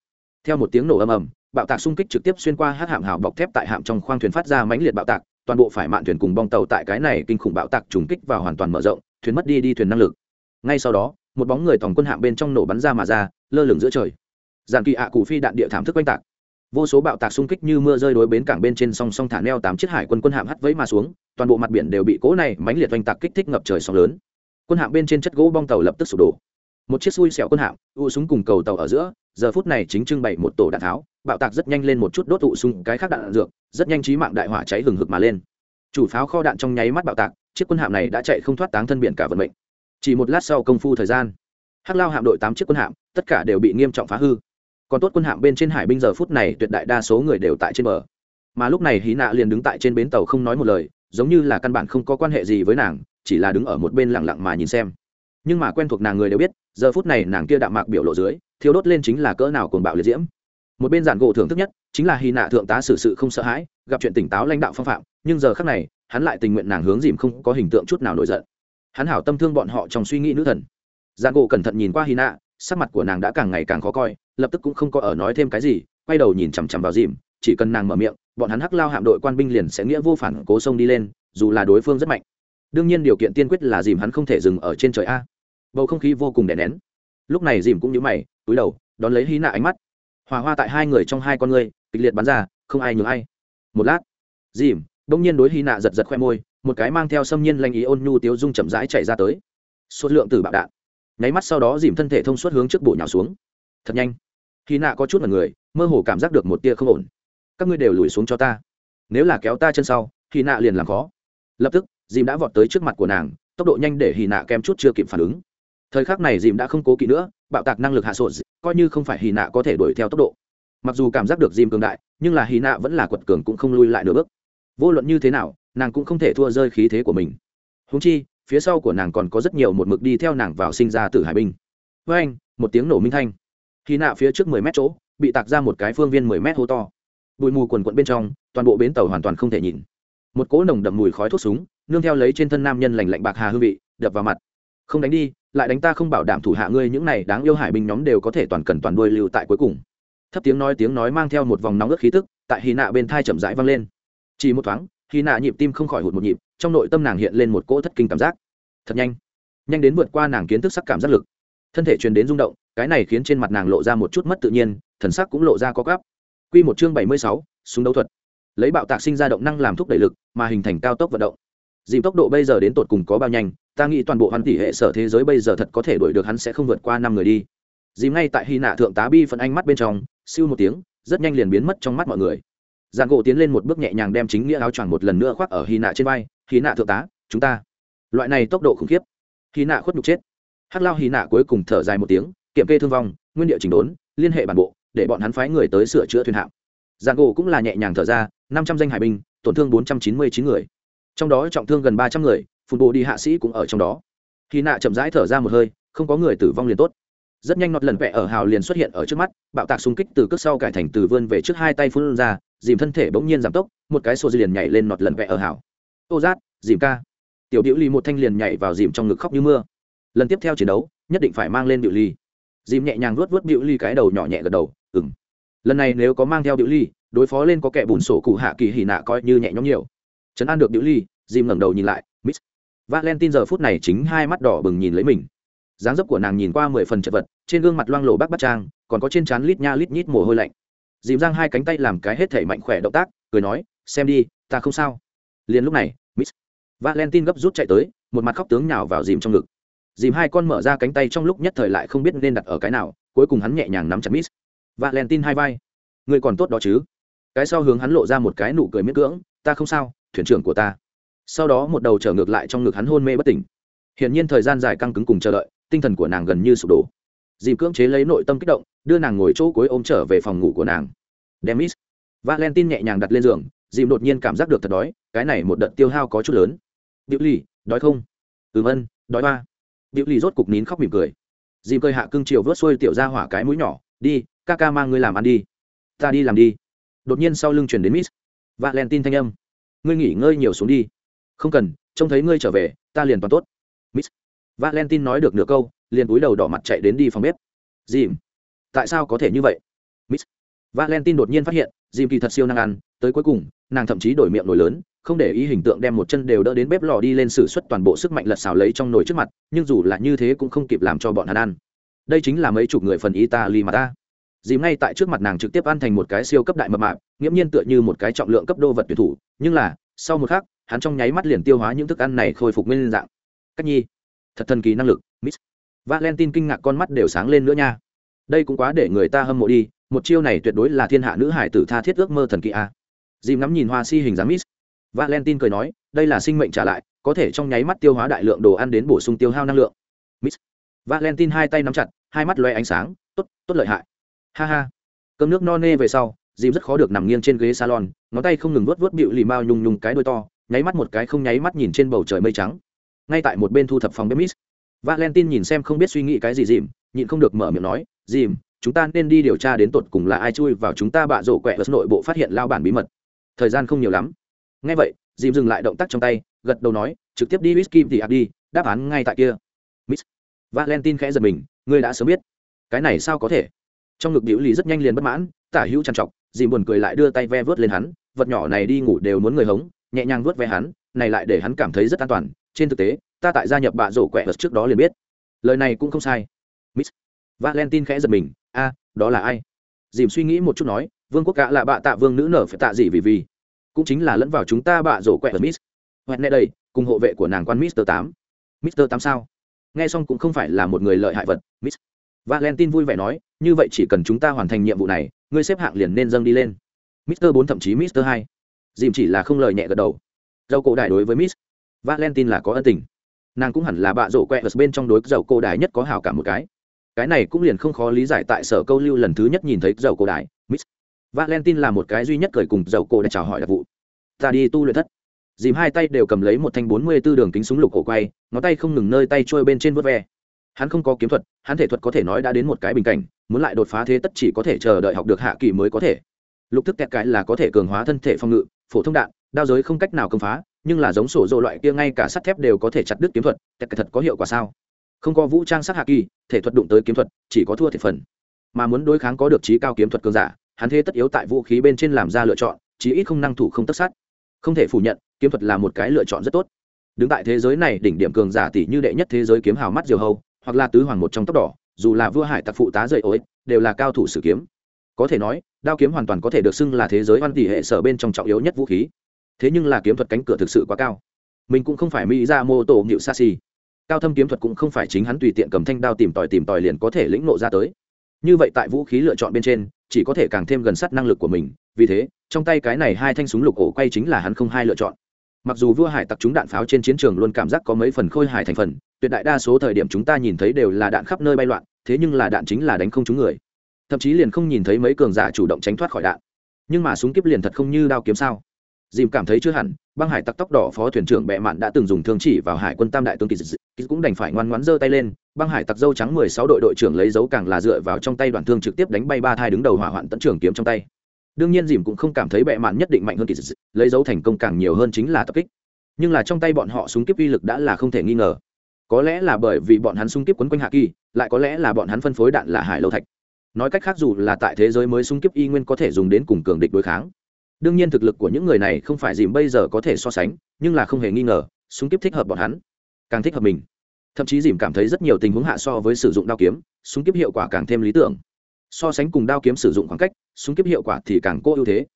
Theo một tiếng nổ ầm ầm, bạo tạc xung kích trực tiếp xuyên qua hắc hạm hào bọc thép tại hạm trong khoang thuyền phát ra mãnh liệt bạo tạc toàn bộ phải mạn thuyền cùng bong tàu tại cái này kinh khủng bạo tạc trùng kích và hoàn toàn mở rộng, thuyền mất đi đi thuyền năng lực. Ngay sau đó, một bóng người tòng quân hạm bên trong nổ bắn ra mà ra, lơ lửng giữa trời. Giàn kỳ ạ cụ phi đạn địa thảm thức quanh tạc. Vô số bạo tạc xung kích như mưa rơi đối bến cảng bên trên song song thả neo tám chiếc hải quân quân hạm hắt vẫy mà xuống, toàn bộ mặt biển đều bị cỗ này mãnh liệt oanh tạc kích thích ngập trời sóng lớn. Quân hạm bên trên chất gỗ bong tàu lập tức sụp đổ. Một chiếc xui xẻo quân hạm, u súng cùng cầu tàu ở giữa giờ phút này chính trưng bày một tổ đạn tháo, bạo tạc rất nhanh lên một chút đốt tụ súng cái khác đạn dược, rất nhanh trí mạng đại hỏa cháy hừng hực mà lên. Chủ pháo kho đạn trong nháy mắt bạo tạc, chiếc quân hạm này đã chạy không thoát táng thân biển cả vận mệnh. Chỉ một lát sau công phu thời gian, hắc lao hạm đội tám chiếc quân hạm, tất cả đều bị nghiêm trọng phá hư. Còn tốt quân hạm bên trên hải binh giờ phút này tuyệt đại đa số người đều tại trên bờ. Mà lúc này hí nạ liền đứng tại trên bến tàu không nói một lời, giống như là căn bản không có quan hệ gì với nàng, chỉ là đứng ở một bên lặng lặng mà nhìn xem nhưng mà quen thuộc nàng người đều biết, giờ phút này nàng kia đạm mạc biểu lộ dưới thiếu đốt lên chính là cỡ nào cuồng bạo liệt diễm. Một bên giản gỗ thưởng thức nhất, chính là hy nạ thượng tá xử sự không sợ hãi, gặp chuyện tỉnh táo lãnh đạo phong phạm, nhưng giờ khác này, hắn lại tình nguyện nàng hướng dìm không có hình tượng chút nào nổi giận. Hắn hảo tâm thương bọn họ trong suy nghĩ nữ thần. Giản gỗ cẩn thận nhìn qua hy nạ, sắc mặt của nàng đã càng ngày càng khó coi, lập tức cũng không có ở nói thêm cái gì, quay đầu nhìn chằm chằm vào dìm, chỉ cần nàng mở miệng, bọn hắn hắc lao hạm đội quan binh liền sẽ nghĩa vô phản cố sông đi lên, dù là đối phương rất mạnh đương nhiên điều kiện tiên quyết là dìm hắn không thể dừng ở trên trời a. Bầu không khí vô cùng đè nén. Lúc này dìm cũng nhớ mày, túi đầu, đón lấy hí nạ ánh mắt. Hòa hoa tại hai người trong hai con ngươi, kịch liệt bắn ra, không ai nhường ai. Một lát, dìm, đông nhiên đối hí nạ giật giật khoe môi, một cái mang theo xâm nhiên lanh ý ôn nhu tiếu dung chậm rãi chạy ra tới. Số lượng từ bạo đạn. Nháy mắt sau đó dìm thân thể thông suốt hướng trước bộ nhào xuống. Thật nhanh. Hy nạ có chút mật người, mơ hồ cảm giác được một tia không ổn. Các ngươi đều lùi xuống cho ta. Nếu là kéo ta chân sau hy nạ liền làm khó. Lập tức dìm đã vọt tới trước mặt của nàng, tốc độ nhanh để hì nạ kem chút chưa kịp phản ứng. Thời khắc này dìm đã không cố kỵ nữa, bạo tạc năng lực hạ sột, coi như không phải hì nạ có thể đuổi theo tốc độ. Mặc dù cảm giác được dìm cường đại, nhưng là hì nạ vẫn là quật cường cũng không lui lại nửa bước. Vô luận như thế nào, nàng cũng không thể thua rơi khí thế của mình. Húng chi, phía sau của nàng còn có rất nhiều một mực đi theo nàng vào sinh ra từ hải binh. Với anh, một tiếng nổ minh thanh. Hì nạ phía trước mười mét chỗ, bị tạc ra một cái phương viên mười mét hô to. Bụi mù quần quận bên trong, toàn bộ bến tàu hoàn toàn không thể nhìn một cỗ nồng đậm mùi khói thuốc súng, nương theo lấy trên thân nam nhân lành lạnh bạc hà hương vị, đập vào mặt. Không đánh đi, lại đánh ta không bảo đảm thủ hạ ngươi những này đáng yêu hải binh nhóm đều có thể toàn cần toàn đuôi lưu tại cuối cùng. Thấp tiếng nói tiếng nói mang theo một vòng nóng ướt khí tức, tại hy nạ bên thai chậm rãi vang lên. Chỉ một thoáng hy nạ nhịp tim không khỏi hụt một nhịp, trong nội tâm nàng hiện lên một cỗ thất kinh cảm giác. Thật nhanh. Nhanh đến vượt qua nàng kiến thức sắc cảm giác lực. Thân thể truyền đến rung động, cái này khiến trên mặt nàng lộ ra một chút mất tự nhiên, thần sắc cũng lộ ra có gáp q một chương bảy mươi sáu, súng đấu thuật lấy bạo tạc sinh ra động năng làm thúc đẩy lực, mà hình thành cao tốc vận động. Dìm tốc độ bây giờ đến tột cùng có bao nhanh, ta nghĩ toàn bộ hoàn tỷ hệ sở thế giới bây giờ thật có thể đuổi được hắn sẽ không vượt qua năm người đi. Dìm ngay tại hy nạ thượng tá bi phần anh mắt bên trong, siêu một tiếng, rất nhanh liền biến mất trong mắt mọi người. Giàn gỗ tiến lên một bước nhẹ nhàng đem chính nghĩa áo choàng một lần nữa khoác ở hy nạ trên vai, hy nạ thượng tá, chúng ta. Loại này tốc độ khủng khiếp. Hy nạ khuất nhục chết. Hắc lao hy nạ cuối cùng thở dài một tiếng, kiểm kê thương vong, nguyên địa chỉnh đốn, liên hệ bản bộ, để bọn hắn phái người tới sửa chữa thuyền hạm. Giàn gỗ cũng là nhẹ nhàng thở ra năm trăm danh hải binh, tổn thương 499 người. Trong đó trọng thương gần 300 người phun bộ đi hạ sĩ cũng ở trong đó. Khi nạ chậm rãi thở ra một hơi, không có người tử vong liền tốt. Rất nhanh nọt lần vẽ ở hào liền xuất hiện ở trước mắt, bạo tạc xung kích từ cước sau cải thành từ vươn về trước hai tay phun ra, dìm thân thể bỗng nhiên giảm tốc, một cái xô liền nhảy lên nọt lần vẽ ở hào. Ô giác dìm ca. Tiểu diệu ly một thanh liền nhảy vào dìm trong ngực khóc như mưa. Lần tiếp theo chiến đấu, nhất định phải mang lên diệu ly. Dìm nhẹ nhàng vuốt vuốt diệu ly cái đầu nhỏ nhẹ gật đầu ừng lần này nếu có mang theo điệu ly, đối phó lên có kẻ bùn sổ cụ hạ kỳ hỉ nạ coi như nhẹ nhõm nhiều. Trấn an được điệu ly, dìm ngẩng đầu nhìn lại, miss valentine giờ phút này chính hai mắt đỏ bừng nhìn lấy mình. Dáng dấp của nàng nhìn qua mười phần chật vật, trên gương mặt loang lổ bác bắt trang, còn có trên trán lít nha lít nhít mồ hôi lạnh. Dìm giang hai cánh tay làm cái hết thể mạnh khỏe động tác, cười nói, xem đi, ta không sao. Liền lúc này, miss valentine gấp rút chạy tới, một mặt khóc tướng nhào vào dìm trong ngực. Dìm hai con mở ra cánh tay trong lúc nhất thời lại không biết nên đặt ở cái nào, cuối cùng hắn nhẹ nhàng nắm chặt miss valentine hai vai. Người còn tốt đó chứ? Cái sau hướng hắn lộ ra một cái nụ cười miễn cưỡng, ta không sao, thuyền trưởng của ta. Sau đó một đầu trở ngược lại trong ngực hắn hôn mê bất tỉnh. Hiển nhiên thời gian dài căng cứng cùng chờ đợi, tinh thần của nàng gần như sụp đổ. Dìm cưỡng chế lấy nội tâm kích động, đưa nàng ngồi chỗ cuối ôm trở về phòng ngủ của nàng. Demis. Valentine nhẹ nhàng đặt lên giường, dìm đột nhiên cảm giác được thật đói, cái này một đợt tiêu hao có chút lớn. Điệu lì, đói không? Ừm ân, đói ba điệu lì rốt cục nín khóc mỉm cười. Dìm cơi hạ cưng chiều vớt xuôi tiểu ra hỏa cái mũi nhỏ đi, ca ca mang ngươi làm ăn đi. Ta đi làm đi. Đột nhiên sau lưng chuyển đến miss. Valentine thanh âm. Ngươi nghỉ ngơi nhiều xuống đi. Không cần, trông thấy ngươi trở về, ta liền toàn tốt. Miss. Valentine nói được nửa câu, liền cúi đầu đỏ mặt chạy đến đi phòng bếp. Dìm tại sao có thể như vậy? Miss. Valentine đột nhiên phát hiện dìm kỳ thật siêu năng ăn, tới cuối cùng, nàng thậm chí đổi miệng nổi lớn, không để ý hình tượng đem một chân đều đỡ đến bếp lò đi lên xử suất toàn bộ sức mạnh lật xào lấy trong nồi trước mặt, nhưng dù là như thế cũng không kịp làm cho bọn hắn ăn đây chính là mấy chục người phần italy mà ta. Dìm ngay tại trước mặt nàng trực tiếp ăn thành một cái siêu cấp đại mập mạp, nghiễm nhiên tựa như một cái trọng lượng cấp đô vật tuyển thủ, nhưng là, sau một khắc, hắn trong nháy mắt liền tiêu hóa những thức ăn này khôi phục nguyên dạng. Cách nhi. Thật thần kỳ năng lực, miss. Valentine kinh ngạc con mắt đều sáng lên nữa nha. Đây cũng quá để người ta hâm mộ đi, một chiêu này tuyệt đối là thiên hạ nữ hải tử tha thiết ước mơ thần kỳ a. Dìm ngắm nhìn hoa si hình dáng miss. Valentine cười nói, đây là sinh mệnh trả lại, có thể trong nháy mắt tiêu hóa đại lượng đồ ăn đến bổ sung tiêu hao năng lượng. Miss. Valentine hai tay nắm chặt hai mắt loe ánh sáng, tốt tốt lợi hại. Ha ha. Cơm nước no nê về sau dìm rất khó được nằm nghiêng trên ghế salon, ngón tay không ngừng vuốt vuốt bịu lì mao nhung nhung cái đôi to, nháy mắt một cái không nháy mắt nhìn trên bầu trời mây trắng. Ngay tại một bên thu thập phòng bếp miss, valentine nhìn xem không biết suy nghĩ cái gì dìm nhịn không được mở miệng nói dìm chúng ta nên đi điều tra đến tột cùng là ai chui vào chúng ta bạ rổ quẹ ở nội bộ phát hiện lao bản bí mật. Thời gian không nhiều lắm. Ngay vậy dìm dừng lại động tác trong tay, gật đầu nói, trực tiếp đi whisky thì ạc đi đáp án ngay tại kia. Miss valentine khẽ giật mình ngươi đã sớm biết. Cái này sao có thể? Trong ngực biểu lý rất nhanh liền bất mãn, tả hữu trằn trọc, Dì buồn cười lại đưa tay ve vớt lên hắn, vật nhỏ này đi ngủ đều muốn người hống, nhẹ nhàng vớt ve hắn, này lại để hắn cảm thấy rất an toàn. Trên thực tế, ta tại gia nhập bạ rổ quẹ vật trước đó liền biết. Lời này cũng không sai. Miss valentine khẽ giật mình, a, đó là ai? Dìm suy nghĩ một chút nói, vương quốc cả là bạ tạ vương nữ nở phải tạ gì vì vì. Cũng chính là lẫn vào chúng ta bạ rổ quẹ vật miss. Hoẹn nè đây, cùng hộ vệ của nàng quan mister tám. Mister tám sao? Nghe xong cũng không phải là một người lợi hại vật, miss. Valentine vui vẻ nói, như vậy chỉ cần chúng ta hoàn thành nhiệm vụ này, ngươi xếp hạng liền nên dâng đi lên. Mister bốn thậm chí mister hai. Dìm chỉ là không lời nhẹ gật đầu. Dầu cổ đại đối với miss, valentine là có ân tình. Nàng cũng hẳn là bạ rổ quẹt bên trong đối dầu cổ đại nhất có hảo cả một cái. Cái này cũng liền không khó lý giải tại sở câu lưu lần thứ nhất nhìn thấy dầu cổ đại, miss. Valentine là một cái duy nhất cười cùng dầu cổ đại chào hỏi đặc vụ. Ta đi tu luyện thất dìm hai tay đều cầm lấy một thanh bốn mươi 44 đường kính súng lục cổ quay, ngón tay không ngừng nơi tay trôi bên trên vớt ve. Hắn không có kiếm thuật, hắn thể thuật có thể nói đã đến một cái bình cảnh, muốn lại đột phá thế tất chỉ có thể chờ đợi học được hạ kỳ mới có thể. Lục thức kẹt cái là có thể cường hóa thân thể phòng ngự, phổ thông đạn, đao giới không cách nào công phá, nhưng là giống sổ dồ loại kia ngay cả sắt thép đều có thể chặt đứt kiếm thuật, kẹt thật có hiệu quả sao? Không có vũ trang sát hạ kỳ, thể thuật đụng tới kiếm thuật, chỉ có thua thiệt phần. Mà muốn đối kháng có được trí cao kiếm thuật cường giả, hắn thế tất yếu tại vũ khí bên trên làm ra lựa chọn, chí ít không năng thủ không tất sát. Không thể phủ nhận kiếm thuật là một cái lựa chọn rất tốt. Đứng tại thế giới này, đỉnh điểm cường giả tỷ như đệ nhất thế giới kiếm hào mắt diều hâu, hoặc là tứ hoàng một trong tóc đỏ, dù là vua hải tặc phụ tá dậy ối đều là cao thủ sử kiếm. Có thể nói, đao kiếm hoàn toàn có thể được xưng là thế giới văn tỷ hệ sở bên trong trọng yếu nhất vũ khí. Thế nhưng là kiếm thuật cánh cửa thực sự quá cao. Mình cũng không phải mỹ ra mô tổ nhịu xa xì cao thâm kiếm thuật cũng không phải chính hắn tùy tiện cầm thanh đao tìm tòi tìm tòi liền có thể lĩnh nộ ra tới. Như vậy tại vũ khí lựa chọn bên trên, chỉ có thể càng thêm gần sát năng lực của mình. Vì thế, trong tay cái này hai thanh súng lục ổ quay chính là hắn không hai lựa chọn mặc dù vua hải tặc chúng đạn pháo trên chiến trường luôn cảm giác có mấy phần khôi hài thành phần, tuyệt đại đa số thời điểm chúng ta nhìn thấy đều là đạn khắp nơi bay loạn, thế nhưng là đạn chính là đánh không trúng người. Thậm chí liền không nhìn thấy mấy cường giả chủ động tránh thoát khỏi đạn. Nhưng mà súng kiếp liền thật không như đao kiếm sao? Dìm cảm thấy chưa hẳn, băng hải tặc tóc đỏ phó thuyền trưởng bệ mạn đã từng dùng thương chỉ vào hải quân tam đại tướng kỳ cũng đành phải ngoan ngoãn giơ tay lên, băng hải tặc dâu trắng mười sáu đội đội trưởng lấy dấu càng là dựa vào trong tay đoàn thương trực tiếp đánh bay ba thai đứng đầu hỏa hoạn tận trưởng kiếm trong tay đương nhiên dìm cũng không cảm thấy bệ mạn nhất định mạnh hơn kỳ dị lấy dấu thành công càng nhiều hơn chính là tập kích. Nhưng là trong tay bọn họ súng kiếp uy lực đã là không thể nghi ngờ. Có lẽ là bởi vì bọn hắn súng kiếp quấn quanh hạ kỳ, lại có lẽ là bọn hắn phân phối đạn là hải lâu thạch. Nói cách khác dù là tại thế giới mới súng kiếp y nguyên có thể dùng đến cùng cường địch đối kháng. Đương nhiên thực lực của những người này không phải dìm bây giờ có thể so sánh, nhưng là không hề nghi ngờ, súng kiếp thích hợp bọn hắn, càng thích hợp mình. Thậm chí dìm cảm thấy rất nhiều tình huống hạ so với sử dụng đao kiếm, súng kiếp hiệu quả càng thêm lý tưởng so sánh cùng đao kiếm sử dụng khoảng cách, súng kiếp hiệu quả thì càng cố ưu thế.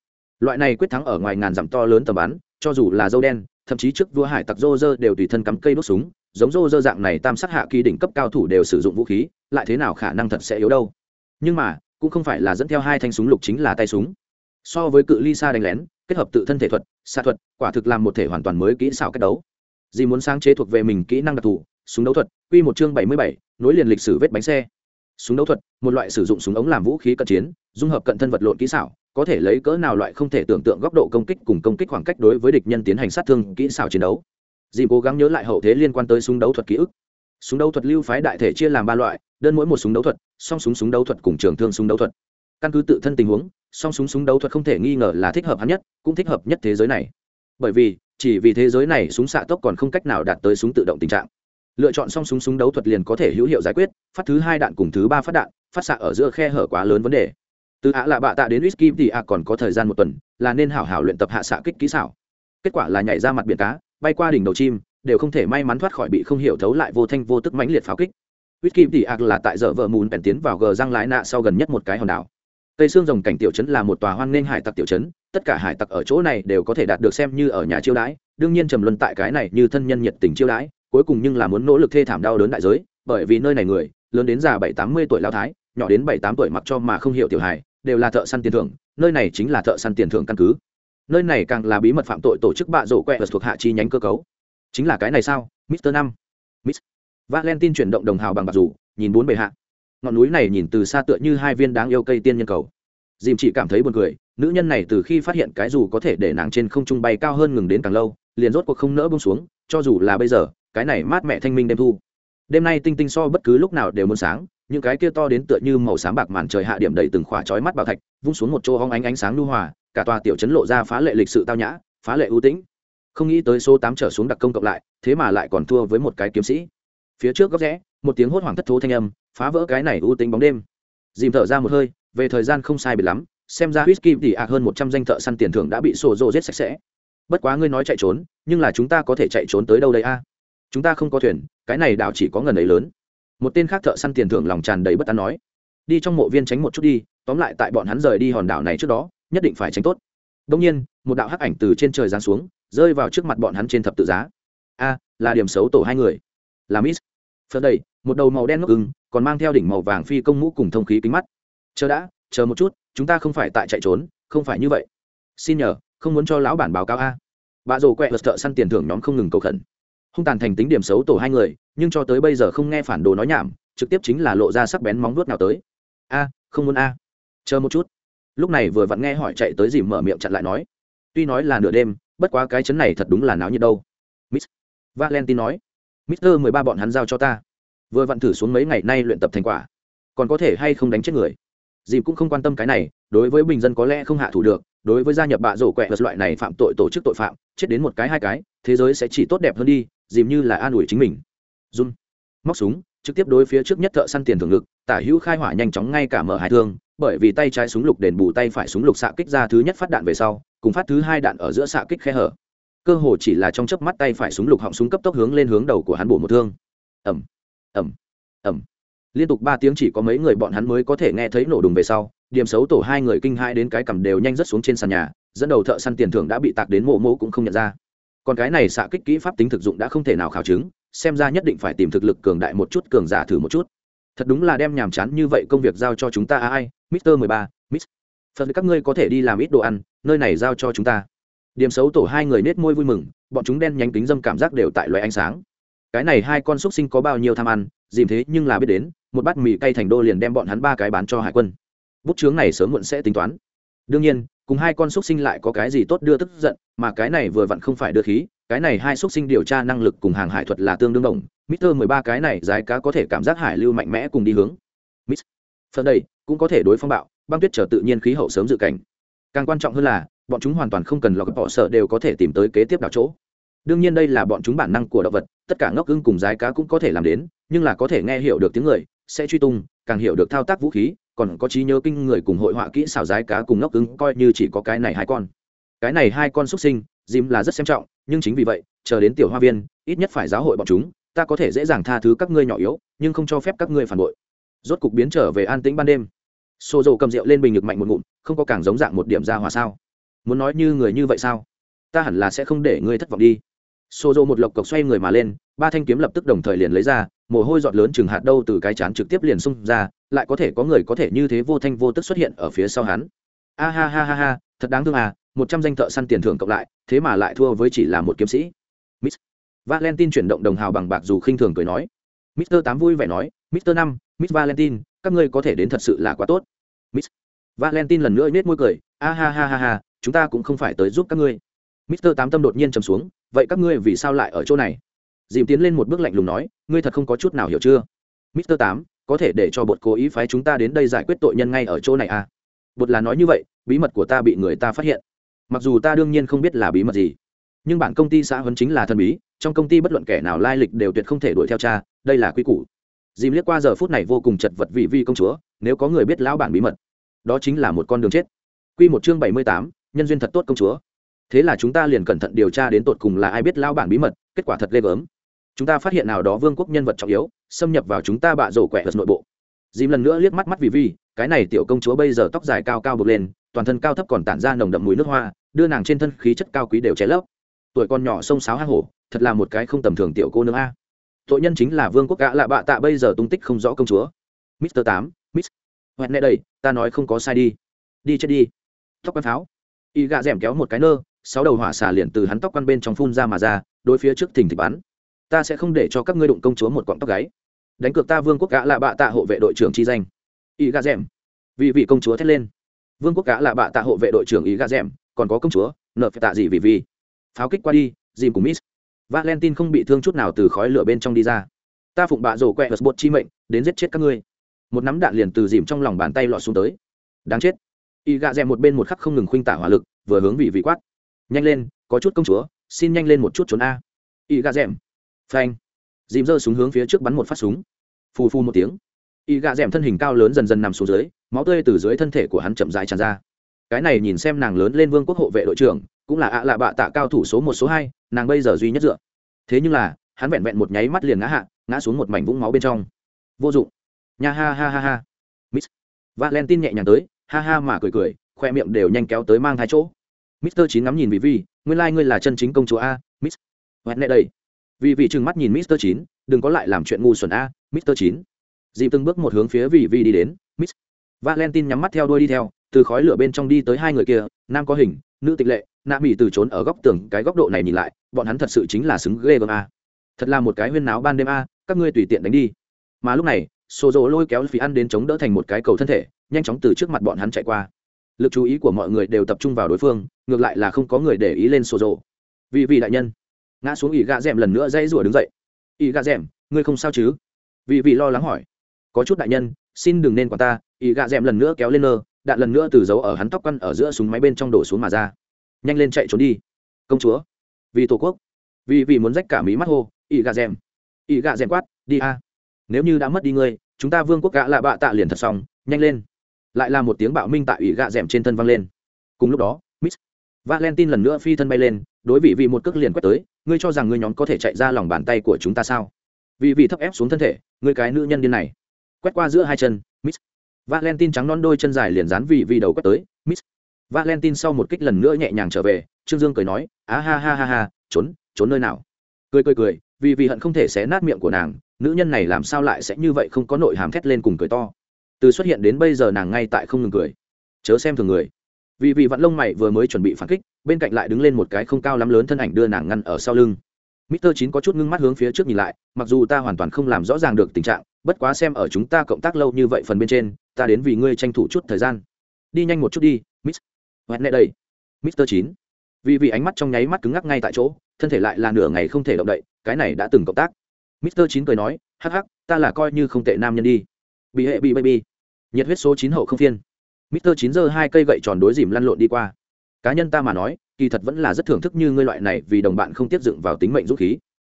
Loại này quyết thắng ở ngoài ngàn dặm to lớn tầm bắn, cho dù là dâu đen, thậm chí trước vua hải tặc rô rơ đều tùy thân cắm cây đốt súng, giống rô rơ dạng này tam sát hạ kỳ đỉnh cấp cao thủ đều sử dụng vũ khí, lại thế nào khả năng thật sẽ yếu đâu. Nhưng mà, cũng không phải là dẫn theo hai thanh súng lục chính là tay súng. So với cự ly xa đánh lén, kết hợp tự thân thể thuật, xạ thuật, quả thực làm một thể hoàn toàn mới kỹ xảo cách đấu. Dì muốn sáng chế thuộc về mình kỹ năng đặc thù, súng đấu thuật, quy một chương bảy mươi bảy, nối liền lịch sử vết bánh xe súng đấu thuật, một loại sử dụng súng ống làm vũ khí cận chiến, dung hợp cận thân vật lộn kỹ xảo, có thể lấy cỡ nào loại không thể tưởng tượng góc độ công kích cùng công kích khoảng cách đối với địch nhân tiến hành sát thương kỹ xảo chiến đấu. Dì cố gắng nhớ lại hậu thế liên quan tới súng đấu thuật ký ức. Súng đấu thuật lưu phái đại thể chia làm ba loại, đơn mỗi một súng đấu thuật, song súng súng đấu thuật cùng trường thương súng đấu thuật. Căn cứ tự thân tình huống, song súng súng đấu thuật không thể nghi ngờ là thích hợp hắn nhất, cũng thích hợp nhất thế giới này. Bởi vì, chỉ vì thế giới này súng xạ tốc còn không cách nào đạt tới súng tự động tình trạng lựa chọn xong súng súng đấu thuật liền có thể hữu hiệu giải quyết, phát thứ hai đạn cùng thứ ba phát đạn, phát xạ ở giữa khe hở quá lớn vấn đề. Từ ạ lạ bạ tạ đến whisky thì ạ còn có thời gian một tuần, là nên hảo hảo luyện tập hạ xạ kích kỹ xảo. Kết quả là nhảy ra mặt biển cá, bay qua đỉnh đầu chim, đều không thể may mắn thoát khỏi bị không hiểu thấu lại vô thanh vô tức mãnh liệt pháo kích. Whisky thì ạ là tại dở vợ mùn bèn tiến vào gờ răng lái nạ sau gần nhất một cái hòn đảo. Tây xương rồng cảnh tiểu trấn là một tòa hoan nghênh hải tặc tiểu trấn, tất cả hải tặc ở chỗ này đều có thể đạt được xem như ở nhà chiêu đãi, đương nhiên trầm luân tại cái này như thân nhân nhiệt tình chiêu đãi cuối cùng nhưng là muốn nỗ lực thê thảm đau đớn đại giới bởi vì nơi này người lớn đến già bảy tám mươi tuổi lao thái nhỏ đến bảy tám tuổi mặc cho mà không hiểu tiểu hài đều là thợ săn tiền thưởng nơi này chính là thợ săn tiền thưởng căn cứ. Nơi này càng là bí mật phạm tội tổ chức bạ rổ quẹt, thuộc hạ chi nhánh cơ cấu. Chính là cái này sao? Mister năm. Miss valentine chuyển động đồng hào bằng bạc rủ nhìn bốn bề hạ. Ngọn núi này nhìn từ xa tựa như hai viên đáng yêu cây tiên nhân cầu. Dìm chỉ cảm thấy buồn cười nữ nhân này từ khi phát hiện cái dù có thể để nàng trên không trung bay cao hơn ngừng đến càng lâu liền rốt cuộc không nỡ bông xuống cho dù là bây giờ cái này mát mẹ thanh minh đêm thu. Đêm nay tinh tinh so bất cứ lúc nào đều muốn sáng, những cái kia to đến tựa như màu sáng bạc màn trời hạ điểm đầy từng khỏa chói mắt bảo thạch, vung xuống một chỗ hóng ánh ánh sáng lưu hòa, cả tòa tiểu trấn lộ ra phá lệ lịch sự tao nhã, phá lệ ưu tĩnh. Không nghĩ tới số tám trở xuống đặc công cộng lại, thế mà lại còn thua với một cái kiếm sĩ. Phía trước góc rẽ, một tiếng hốt hoảng thất thố thanh âm, phá vỡ cái này ưu tính bóng đêm. Dìm thở ra một hơi, về thời gian không sai biệt lắm, xem ra whisky tỉ ạc hơn một trăm danh thợ săn tiền thưởng đã bị sổ rộ giết sạch sẽ. Bất quá ngươi nói chạy trốn, nhưng là chúng ta có thể chạy trốn tới đâu đây a? Chúng ta không có thuyền, cái này đảo chỉ có ngần ấy lớn. Một tên khác thợ săn tiền thưởng lòng tràn đầy bất an nói, đi trong mộ viên tránh một chút đi, tóm lại tại bọn hắn rời đi hòn đảo này trước đó, nhất định phải tránh tốt. Đông nhiên, một đạo hắc ảnh từ trên trời giáng xuống, rơi vào trước mặt bọn hắn trên thập tự giá. A, là điểm xấu tổ hai người. Là miss. Phật đầy, một đầu màu đen ngốc ưng, còn mang theo đỉnh màu vàng phi công mũ cùng thông khí kính mắt. Chờ đã, chờ một chút, chúng ta không phải tại chạy trốn, không phải như vậy. Xin nhờ, không muốn cho lão bản báo cáo a. Bà rồ quẹ vật thợ săn tiền thưởng nhóm không ngừng cầu khẩn hung tàn thành tính điểm xấu tổ hai người, nhưng cho tới bây giờ không nghe phản đồ nói nhảm, trực tiếp chính là lộ ra sắc bén móng vuốt nào tới. A, không muốn a. Chờ một chút. Lúc này vừa vặn nghe hỏi chạy tới dìm mở miệng chặn lại nói. Tuy nói là nửa đêm, bất quá cái chấn này thật đúng là náo nhiệt đâu. Miss valentine nói. Mister mười ba bọn hắn giao cho ta. Vừa vặn thử xuống mấy ngày nay luyện tập thành quả. Còn có thể hay không đánh chết người. Dìm cũng không quan tâm cái này, đối với bình dân có lẽ không hạ thủ được, đối với gia nhập bạ rổ quẹ vật loại này phạm tội tổ chức tội phạm, chết đến một cái hai cái, thế giới sẽ chỉ tốt đẹp hơn đi dìm như là an ủi chính mình. Run. Móc súng, trực tiếp đối phía trước nhất thợ săn tiền thường lực. tả hữu khai hỏa nhanh chóng ngay cả mở hai thương, bởi vì tay trái súng lục đền bù tay phải súng lục xạ kích ra thứ nhất phát đạn về sau, cùng phát thứ hai đạn ở giữa xạ kích khe hở. Cơ hồ chỉ là trong chớp mắt tay phải súng lục họng súng cấp tốc hướng lên hướng đầu của hắn bổ một thương. Ẩm ẩm ẩm liên tục ba tiếng chỉ có mấy người bọn hắn mới có thể nghe thấy nổ đùng về sau, điểm xấu tổ hai người kinh hai đến cái cầm đều nhanh rất xuống trên sàn nhà, dẫn đầu thợ săn tiền thưởng đã bị tạc đến mộ mộ cũng không nhận ra còn cái này xạ kích kỹ pháp tính thực dụng đã không thể nào khảo chứng, xem ra nhất định phải tìm thực lực cường đại một chút, cường giả thử một chút. Thật đúng là đem nhàm chán như vậy công việc giao cho chúng ta, ai, mister mười ba, miss. Phần các ngươi có thể đi làm ít đồ ăn, nơi này giao cho chúng ta. Điểm xấu tổ hai người nết môi vui mừng, bọn chúng đen nhánh kính dâm cảm giác đều tại loại ánh sáng. Cái này hai con xúc sinh có bao nhiêu tham ăn, dìm thế nhưng là biết đến, một bát mì cay thành đô liền đem bọn hắn ba cái bán cho hải quân. Bút chướng này sớm muộn sẽ tính toán đương nhiên cùng hai con xúc sinh lại có cái gì tốt đưa tức giận mà cái này vừa vặn không phải đưa khí cái này hai xúc sinh điều tra năng lực cùng hàng hải thuật là tương đương đồng Mister mười ba cái này giá cá có thể cảm giác hải lưu mạnh mẽ cùng đi hướng. Miss. Phần đây cũng có thể đối phong bạo, băng tuyết trở tự nhiên khí hậu sớm dự cảnh. Càng quan trọng hơn là, bọn chúng hoàn toàn không cần lọc bỏ sợ đều có thể tìm tới kế tiếp đảo chỗ. Đương nhiên đây là bọn chúng bản năng của động vật, tất cả ngốc ưng cùng giá cá cũng có thể làm đến, nhưng là có thể nghe hiểu được tiếng người, sẽ truy tung, càng hiểu được thao tác vũ khí, còn có trí nhớ kinh người cùng hội họa kỹ xảo giái cá cùng ngốc ứng coi như chỉ có cái này hai con. Cái này hai con xuất sinh, dìm là rất xem trọng, nhưng chính vì vậy, chờ đến tiểu hoa viên, ít nhất phải giáo hội bọn chúng, ta có thể dễ dàng tha thứ các ngươi nhỏ yếu nhưng không cho phép các ngươi phản bội. Rốt cục biến trở về an tĩnh ban đêm. Xô dầu cầm rượu lên bình ngực mạnh một ngụm không có càng giống dạng một điểm ra hòa sao? Muốn nói như người như vậy sao? Ta hẳn là sẽ không để ngươi thất vọng đi. Xô dầu một lộc cộc xoay người mà lên ba thanh kiếm lập tức đồng thời liền lấy ra mồ hôi giọt lớn chừng hạt đâu từ cái chán trực tiếp liền xung ra lại có thể có người có thể như thế vô thanh vô tức xuất hiện ở phía sau hắn. A ha ha ha ha, thật đáng thương à một trăm danh thợ săn tiền thưởng cộng lại, thế mà lại thua với chỉ là một kiếm sĩ. Miss valentine chuyển động đồng hào bằng bạc dù khinh thường cười nói. Mister tám vui vẻ nói, mister năm, miss valentine, các ngươi có thể đến thật sự là quá tốt. Miss valentine lần nữa nết môi cười, a ha ha ha ha, chúng ta cũng không phải tới giúp các ngươi. Mister tám tâm đột nhiên trầm xuống, vậy các ngươi vì sao lại ở chỗ này? Dìm tiến lên một bước lạnh lùng nói, ngươi thật không có chút nào hiểu chưa? Mister tám có thể để cho bột cố ý phái chúng ta đến đây giải quyết tội nhân ngay ở chỗ này à? Bột là nói như vậy, bí mật của ta bị người ta phát hiện. Mặc dù ta đương nhiên không biết là bí mật gì, nhưng bản công ty xã huấn chính là thần bí, trong công ty bất luận kẻ nào lai lịch đều tuyệt không thể đuổi theo cha, đây là quy củ. Dìm liếc qua giờ phút này vô cùng chật vật vị vi công chúa, nếu có người biết lão bản bí mật, đó chính là một con đường chết. Q một chương bảy mươi tám, nhân duyên thật tốt công chúa. Thế là chúng ta liền cẩn thận điều tra đến tột cùng là ai biết lão bản bí mật, kết quả thật ghê gớm. Chúng ta phát hiện nào đó vương quốc nhân vật trọng yếu xâm nhập vào chúng ta bạ rổ quẹ vật nội bộ. Dìm lần nữa liếc mắt mắt vì vi, cái này tiểu công chúa bây giờ tóc dài cao cao bực lên, toàn thân cao thấp còn tản ra nồng đậm mùi nước hoa, đưa nàng trên thân khí chất cao quý đều che lấp. Tuổi con nhỏ sông sáo hang hổ, thật là một cái không tầm thường tiểu cô nương a. Tội nhân chính là vương quốc gã lạ bạ tạ bây giờ tung tích không rõ công chúa. Mister tám, miss. Hoẹn nệ đây, ta nói không có sai đi. Đi chết đi. Tóc quan pháo. Y gạ d kéo một cái nơ, sáu đầu hỏa xả liền từ hắn tóc quan bên trong phun ra mà ra, đối phía trước thình thịch bắn. Ta sẽ không để cho các ngươi đụng công chúa một cọng tóc gáy đánh cược ta vương quốc gã là bạ tạ hộ vệ đội trưởng chi danh. Y gà rèm vì vị công chúa thét lên. Vương quốc gã là bạ tạ hộ vệ đội trưởng y gà rèm còn có công chúa, nợ phải tạ gì vì vì. Pháo kích qua đi, dìm cùng miss. Valentine không bị thương chút nào từ khói lửa bên trong đi ra. Ta phụng bạ rổ quẹ vật bột chi mệnh, đến giết chết các ngươi. Một nắm đạn liền từ dìm trong lòng bàn tay lọt xuống tới. Đáng chết. Y gạ rèm một bên một khắc không ngừng khuynh tả hỏa lực, vừa hướng vị vị quát. Nhanh lên, có chút công chúa, xin nhanh lên một chút trốn a. Y gạ rèm phanh dìm giơ súng hướng phía trước bắn một phát súng. Phù phù một tiếng. Y gạ rẽm thân hình cao lớn dần dần nằm xuống dưới, máu tươi từ dưới thân thể của hắn chậm rãi tràn ra. Cái này nhìn xem nàng lớn lên vương quốc hộ vệ đội trưởng, cũng là ạ lạ bạ tạ cao thủ số một số hai, nàng bây giờ duy nhất dựa. Thế nhưng là, hắn vẹn vẹn một nháy mắt liền ngã hạ, ngã xuống một mảnh vũng máu bên trong. Vô dụng. Nha ha ha ha ha. Miss Valentin nhẹ nhàng tới, ha ha mà cười cười, khoe miệng đều nhanh kéo tới mang hai chỗ. Mister chín ngắm nhìn vì vi nguyên lai、like、ngươi là chân chính công chúa a, miss hoẹt nệ đây vì vị trừng mắt nhìn mister chín, đừng có lại làm chuyện ngu xuẩn a, mister chín. Dịp từng bước một hướng phía vì vi đi đến, miss valentine nhắm mắt theo đuôi đi theo, từ khói lửa bên trong đi tới hai người kia, nam có hình, nữ tịch lệ, nạ mỹ từ trốn ở góc tường, cái góc độ này nhìn lại, bọn hắn thật sự chính là xứng ghê gớm a. Thật là một cái huyên náo ban đêm a, các ngươi tùy tiện đánh đi. Mà lúc này xô Rộ lôi kéo phí ăn đến chống đỡ thành một cái cầu thân thể, nhanh chóng từ trước mặt bọn hắn chạy qua. Lực chú ý của mọi người đều tập trung vào đối phương, ngược lại là không có người để ý lên xô Rộ. vì vị đại nhân ngã xuống ỉ gà d lần nữa dãy rủa đứng dậy. Ỉ gà d ngươi không sao chứ? Vì vì lo lắng hỏi. Có chút đại nhân, xin đừng nên quản ta ỉ gà d lần nữa kéo lên nơ, đạn lần nữa từ dấu ở hắn tóc quăn ở giữa súng máy bên trong đổ xuống mà ra. Nhanh lên chạy trốn đi. Công chúa. Vì tổ quốc. Vì vì muốn rách cả mí mắt hô. Ỉ gà rèm ỉ gà rèm quát, đi a. Nếu như đã mất đi ngươi, chúng ta vương quốc gã lạ bạ tạ liền thật xong, nhanh lên. Lại là một tiếng bạo minh tại ị gạ rèm trên thân văng lên. Cùng lúc đó valentine lần nữa phi thân bay lên, đối vị vị một cước liền quét tới, ngươi cho rằng ngươi nhóm có thể chạy ra lòng bàn tay của chúng ta sao? Vì vị thấp ép xuống thân thể, ngươi cái nữ nhân điên này. Quét qua giữa hai chân, miss. Valentine trắng non đôi chân dài liền dán vị vị đầu quét tới, miss. Valentine sau một kích lần nữa nhẹ nhàng trở về, trương dương cười nói, á ha ha ha ha, trốn trốn nơi nào? Cười cười cười vì vì hận không thể xé nát miệng của nàng, nữ nhân này làm sao lại sẽ như vậy không có nội hàm thét lên cùng cười to. Từ xuất hiện đến bây giờ nàng ngay tại không ngừng cười. Chớ xem thường người vì vị vạn lông mày vừa mới chuẩn bị phản kích bên cạnh lại đứng lên một cái không cao lắm lớn thân ảnh đưa nàng ngăn ở sau lưng. Mister chín có chút ngưng mắt hướng phía trước nhìn lại, mặc dù ta hoàn toàn không làm rõ ràng được tình trạng, bất quá xem ở chúng ta cộng tác lâu như vậy phần bên trên, ta đến vì ngươi tranh thủ chút thời gian. Đi nhanh một chút đi, Miss. Hoẹn nệ đây. Mister chín. Vì vì ánh mắt trong nháy mắt cứng ngắc ngay tại chỗ thân thể lại là nửa ngày không thể động đậy cái này đã từng cộng tác. Mister chín cười nói hắc hắc ta là coi như không tệ nam nhân đi. Bị hệ bị baby. Nhiệt huyết số chín hậu không phiên mister chín giơ hai cây gậy tròn đối dìm lăn lộn đi qua. Cá nhân ta mà nói, kỳ thật vẫn là rất thưởng thức như ngươi loại này vì đồng bạn không tiếp dựng vào tính mệnh dũng khí.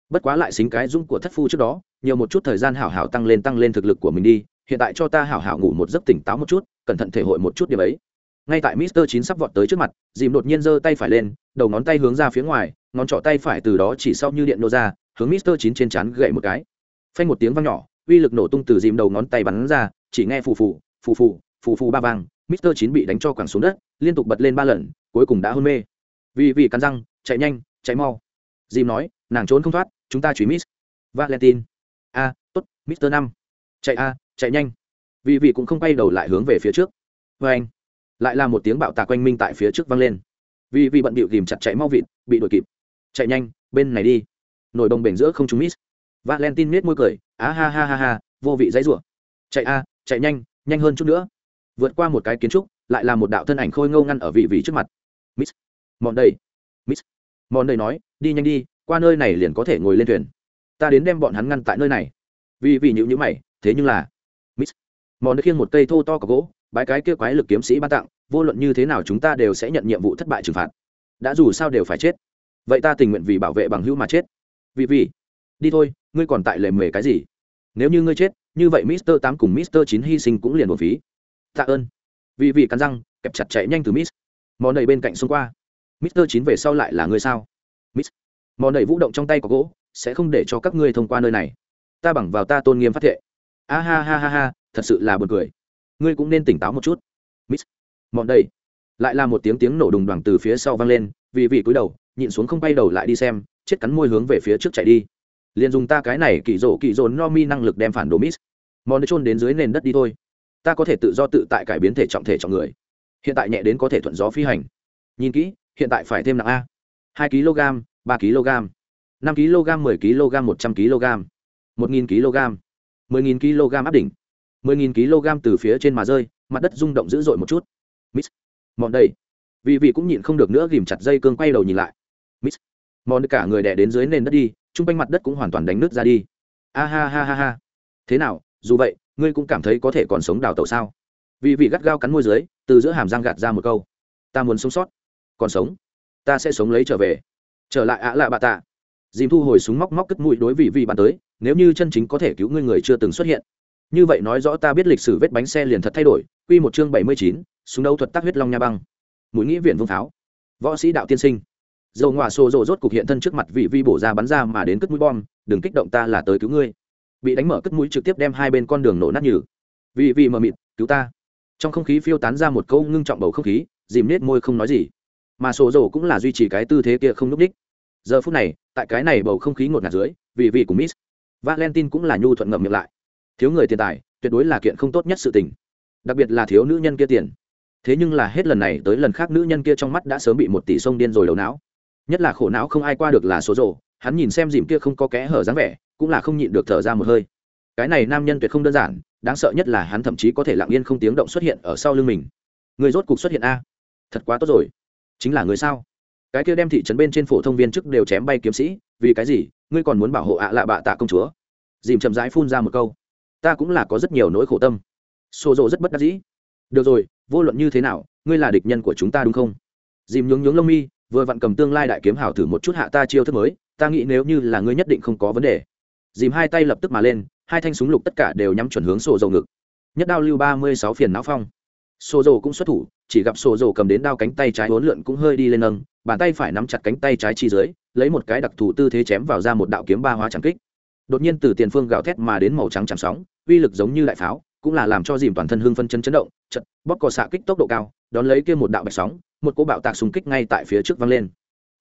Bất quá lại xính cái dũng của thất phu trước đó, nhiều một chút thời gian hảo hảo tăng lên tăng lên thực lực của mình đi, hiện tại cho ta hảo hảo ngủ một giấc tỉnh táo một chút, cẩn thận thể hội một chút điểm ấy. Ngay tại mister chín sắp vọt tới trước mặt, dìm đột nhiên giơ tay phải lên, đầu ngón tay hướng ra phía ngoài, ngón trỏ tay phải từ đó chỉ sau như điện nô ra, hướng mister chín trên chắn gậy một cái. Phanh một tiếng vang nhỏ, uy lực nổ tung từ dìm đầu ngón tay bắn ra, chỉ nghe phù phù phù phù phù phù ba vang mister chín bị đánh cho quẳng xuống đất, liên tục bật lên ba lần, cuối cùng đã hôn mê. Vì vì cắn răng, chạy nhanh, chạy mau. Dìm nói, nàng trốn không thoát, chúng ta truy miss. Valentine. A, tốt, mister năm. Chạy a, chạy nhanh. Vì vì cũng không quay đầu lại hướng về phía trước. Vê anh, lại là một tiếng bạo tạc quanh minh tại phía trước vang lên. Vì vì bận bịu tìm chặt chạy mau vịt, bị đuổi kịp. Chạy nhanh, bên này đi. Nổi đồng bể giữa không trúng miss. Valentine nết môi cười, á ha ha ha ha, vô vị dãy rủa. Chạy a, chạy nhanh nhanh hơn chút nữa vượt qua một cái kiến trúc, lại là một đạo thân ảnh khôi ngâu ngăn ở vị vị trước mặt. Miss mòn đây miss mòn đây nói, đi nhanh đi, qua nơi này liền có thể ngồi lên thuyền. Ta đến đem bọn hắn ngăn tại nơi này. Vì vì nhữ nhữ mày, thế nhưng là, miss mòn khiêng một cây thô to có gỗ bãi cái kia quái lực kiếm sĩ ban tặng, vô luận như thế nào chúng ta đều sẽ nhận nhiệm vụ thất bại trừng phạt. Đã dù sao đều phải chết. Vậy ta tình nguyện vì bảo vệ bằng hữu mà chết. Vì vì đi thôi, ngươi còn tại lề mề cái gì? Nếu như ngươi chết, như vậy mister tám cùng mister chín hy sinh cũng liền một phí tạ ơn. Vì vì cắn răng, kẹp chặt chạy nhanh từ miss. Mòn đầy bên cạnh xông qua. Mister chín về sau lại là người sao? Miss. Mòn đầy vũ động trong tay có gỗ, sẽ không để cho các ngươi thông qua nơi này. Ta bằng vào ta tôn nghiêm phát thệ. A ha ha ha ha, thật sự là buồn cười. Ngươi cũng nên tỉnh táo một chút. Miss. Mòn đầy. Lại là một tiếng tiếng nổ đùng đoàng từ phía sau vang lên, vì vị cúi đầu, nhịn xuống không bay đầu lại đi xem, chết cắn môi hướng về phía trước chạy đi. Liền dùng ta cái này kỳ rổ kỳ rổ no mi năng lực đem phản đồ miss. Mòn đầy trôn đến dưới nền đất đi thôi ta có thể tự do tự tại cải biến thể trọng thể trọng người. Hiện tại nhẹ đến có thể thuận gió phi hành. Nhìn kỹ, hiện tại phải thêm nặng a. Hai kg, ba kg. Năm kg, mười kg, một trăm kg. Một nghìn kg. Mười nghìn kg áp đỉnh. Mười nghìn kg từ phía trên mà rơi, mặt đất rung động dữ dội một chút. Miss mòn đây. Vì vị cũng nhịn không được nữa ghìm chặt dây cương quay đầu nhìn lại. Miss mòn cả người đẻ đến dưới nền đất đi, chung quanh mặt đất cũng hoàn toàn đánh nước ra đi. A ha ha ha ha. Thế nào, dù vậy ngươi cũng cảm thấy có thể còn sống đào tẩu sao? Vì vị gắt gao cắn môi dưới, từ giữa hàm răng gạt ra một câu. Ta muốn sống sót. Còn sống? Ta sẽ sống lấy trở về. Trở lại ạ lạ bà tạ. Dìm thu hồi súng móc móc cất mũi đối vị vị bạn tới, nếu như chân chính có thể cứu ngươi người chưa từng xuất hiện. Như vậy nói rõ ta biết lịch sử vết bánh xe liền thật thay đổi. Quy một chương bảy mươi chín, súng đấu thuật tác huyết long nha băng. Mũi nghĩ viện vương pháo. Võ sĩ đạo tiên sinh. Dầu ngoà xô rộ rốt cục hiện thân trước mặt vị vi bổ ra bắn ra mà đến cất mũi bom, đừng kích động ta là tới cứu ngươi bị đánh mở cất mũi trực tiếp đem hai bên con đường nổ nát nhừ. Vì vì mờ mịt, cứu ta. Trong không khí phiêu tán ra một câu ngưng trọng bầu không khí, dìm nết môi không nói gì. Mà sổ rổ cũng là duy trì cái tư thế kia không núp đích. Giờ phút này, tại cái này bầu không khí ngột ngạt dưới, vì vì của miss valentine cũng là nhu thuận ngậm miệng lại. Thiếu người tiền tài, tuyệt đối là kiện không tốt nhất sự tình. Đặc biệt là thiếu nữ nhân kia tiền. Thế nhưng là hết lần này tới lần khác nữ nhân kia trong mắt đã sớm bị một tỷ sông điên rồi đầu não. Nhất là khổ não không ai qua được là số rổ, hắn nhìn xem dìm kia không có kẽ hở dáng vẻ cũng là không nhịn được thở ra một hơi. Cái này nam nhân tuyệt không đơn giản, đáng sợ nhất là hắn thậm chí có thể lặng yên không tiếng động xuất hiện ở sau lưng mình. Người rốt cục xuất hiện a. Thật quá tốt rồi. Chính là người sao? Cái kia đem thị trấn bên trên phổ thông viên chức đều chém bay kiếm sĩ, vì cái gì? Ngươi còn muốn bảo hộ ạ lạ bạ tạ công chúa? Dìm chậm rãi phun ra một câu. Ta cũng là có rất nhiều nỗi khổ tâm. Xô rộ rất bất đắc dĩ. Được rồi, vô luận như thế nào, ngươi là địch nhân của chúng ta đúng không? Dìm nhướng nhướng lông mi, vừa vặn cầm tương lai đại kiếm hảo thử một chút hạ ta chiêu thức mới, ta nghĩ nếu như là ngươi nhất định không có vấn đề dìm hai tay lập tức mà lên, hai thanh súng lục tất cả đều nhắm chuẩn hướng sổ dầu ngực. Nhất đao lưu ba mươi sáu phiền não phong. Sổ dầu cũng xuất thủ, chỉ gặp sổ dầu cầm đến đao cánh tay trái hỗn lượn cũng hơi đi lên nâng, bàn tay phải nắm chặt cánh tay trái chi dưới, lấy một cái đặc thù tư thế chém vào ra một đạo kiếm ba hóa trắng kích. Đột nhiên từ tiền phương gào thét mà đến màu trắng chạm sóng, uy lực giống như đại pháo, cũng là làm cho dìm toàn thân hương phân chân chấn động, chật, bóp cò xạ kích tốc độ cao, đón lấy kia một đạo bạch sóng, một cỗ bạo tạc súng kích ngay tại phía trước văng lên.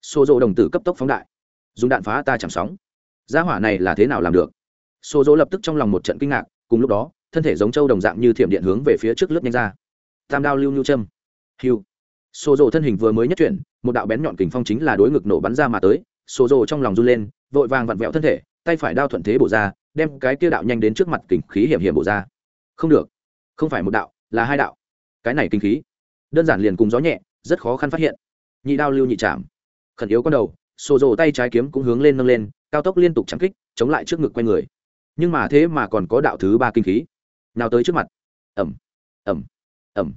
Xô dầu đồng tử cấp tốc phóng đại, dùng đạn phá ta chạm sóng gia hỏa này là thế nào làm được? Xô dỗ lập tức trong lòng một trận kinh ngạc, cùng lúc đó, thân thể giống châu đồng dạng như thiểm điện hướng về phía trước lướt nhanh ra. Tam đao lưu nhu châm. Hiu. Xô dỗ thân hình vừa mới nhất chuyển, một đạo bén nhọn kình phong chính là đối ngực nổ bắn ra mà tới. Xô dỗ trong lòng run lên, vội vàng vặn vẹo thân thể, tay phải đao thuận thế bổ ra, đem cái kia đạo nhanh đến trước mặt kình khí hiểm hiểm bổ ra. Không được. Không phải một đạo, là hai đạo. Cái này kinh khí. Đơn giản liền cùng gió nhẹ, rất khó khăn phát hiện. Nhị đao lưu nhị chạm. Khẩn yếu con đầu sổ rồ tay trái kiếm cũng hướng lên nâng lên cao tốc liên tục trắng kích, chống lại trước ngực quay người. Nhưng mà thế mà còn có đạo thứ ba kinh khí. Nào tới trước mặt. Ẩm ẩm ẩm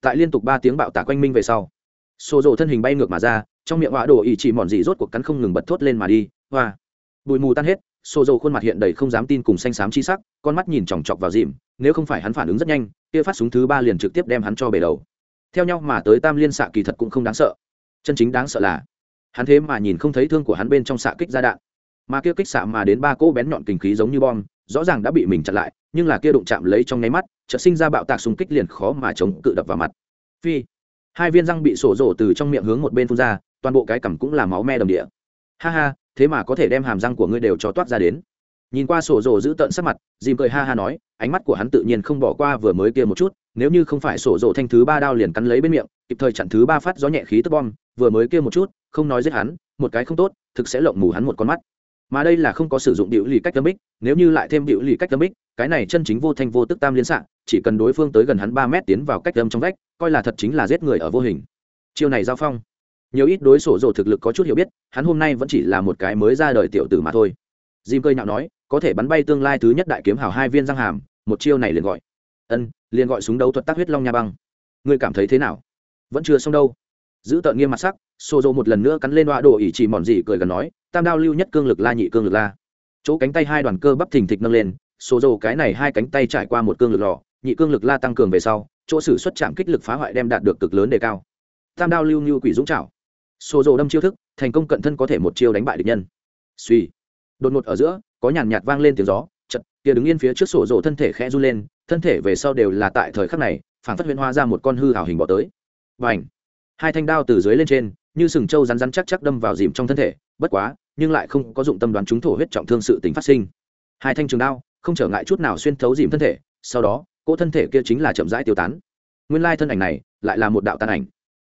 tại liên tục ba tiếng bạo tả quanh minh về sau xô rộ thân hình bay ngược mà ra, trong miệng họa đổ ỉ chỉ mòn dị rốt cuộc cắn không ngừng bật thốt lên mà đi. Hoa. Bụi mù tan hết xô rộ khuôn mặt hiện đầy không dám tin cùng xanh xám chi sắc, con mắt nhìn chòng chọc vào dìm, nếu không phải hắn phản ứng rất nhanh, kia phát súng thứ ba liền trực tiếp đem hắn cho bể đầu. Theo nhau mà tới tam liên xạ kỳ thật cũng không đáng sợ. Chân chính đáng sợ là, hắn thế mà nhìn không thấy thương của hắn bên trong xạ kích ra đạn mà kia kích xạ mà đến ba cỗ bén nhọn kinh khí giống như bom, rõ ràng đã bị mình chặn lại, nhưng là kia đụng chạm lấy trong nháy mắt, chợt sinh ra bạo tạc xung kích liền khó mà chống cự đập vào mặt. Phi. Hai viên răng bị sổ rổ từ trong miệng hướng một bên phun ra, toàn bộ cái cằm cũng là máu me đầm địa. Ha ha, thế mà có thể đem hàm răng của ngươi đều cho toát ra đến. Nhìn qua sổ rổ giữ tận sắc mặt, dìm cười ha ha nói, ánh mắt của hắn tự nhiên không bỏ qua vừa mới kia một chút, nếu như không phải sổ rổ thanh thứ ba đao liền cắn lấy bên miệng, kịp thời chặn thứ ba phát gió nhẹ khí tức bom, vừa mới kia một chút, không nói giết hắn, một cái không tốt, thực sẽ lộng mù hắn một con mắt mà đây là không có sử dụng điệu lì cách tâm bích, nếu như lại thêm điệu lì cách tâm bích, cái này chân chính vô thanh vô tức tam liên xạ, chỉ cần đối phương tới gần hắn ba mét tiến vào cách âm trong vách, coi là thật chính là giết người ở vô hình. Chiêu này giao phong. Nhiều ít đối sổ rồ thực lực có chút hiểu biết, hắn hôm nay vẫn chỉ là một cái mới ra đời tiểu tử mà thôi. Jim cơi nhạo nói, có thể bắn bay tương lai thứ nhất đại kiếm hào hai viên răng hàm, một chiêu này liền gọi. Ân, liền gọi súng đấu thuật tác huyết long nha băng. Ngươi cảm thấy thế nào? Vẫn chưa xong đâu. Giữ tợn nghiêm mặt sắc xô dô một lần nữa cắn lên đoạ đồ ỉ chỉ mòn gì cười gần nói, tam đao lưu nhất cương lực la nhị cương lực la. Chỗ cánh tay hai đoàn cơ bắp thình thịch nâng lên xô dô cái này hai cánh tay trải qua một cương lực lò, nhị cương lực la tăng cường về sau, chỗ sử xuất chạm kích lực phá hoại đem đạt được cực lớn đề cao. Tam đao lưu như quỷ dũng trảo. Xô dô đâm chiêu thức, thành công cận thân có thể một chiêu đánh bại địch nhân. Suy đột ngột ở giữa, có nhàn nhạt vang lên tiếng gió chật kia đứng yên phía trước sổ rộ thân thể khẽ run lên, thân thể về sau đều là tại thời khắc này phản phát huyễn hóa ra một con hư hào hình bỏ tới. Và ảnh hai thanh đao từ dưới lên trên như sừng trâu rắn rắn chắc chắc đâm vào dìm trong thân thể, bất quá, nhưng lại không có dụng tâm đoán chúng thổ huyết trọng thương sự tính phát sinh. Hai thanh trường đao, không trở ngại chút nào xuyên thấu dìm thân thể, sau đó, cỗ thân thể kia chính là chậm rãi tiêu tán. Nguyên lai thân ảnh này, lại là một đạo tàn ảnh.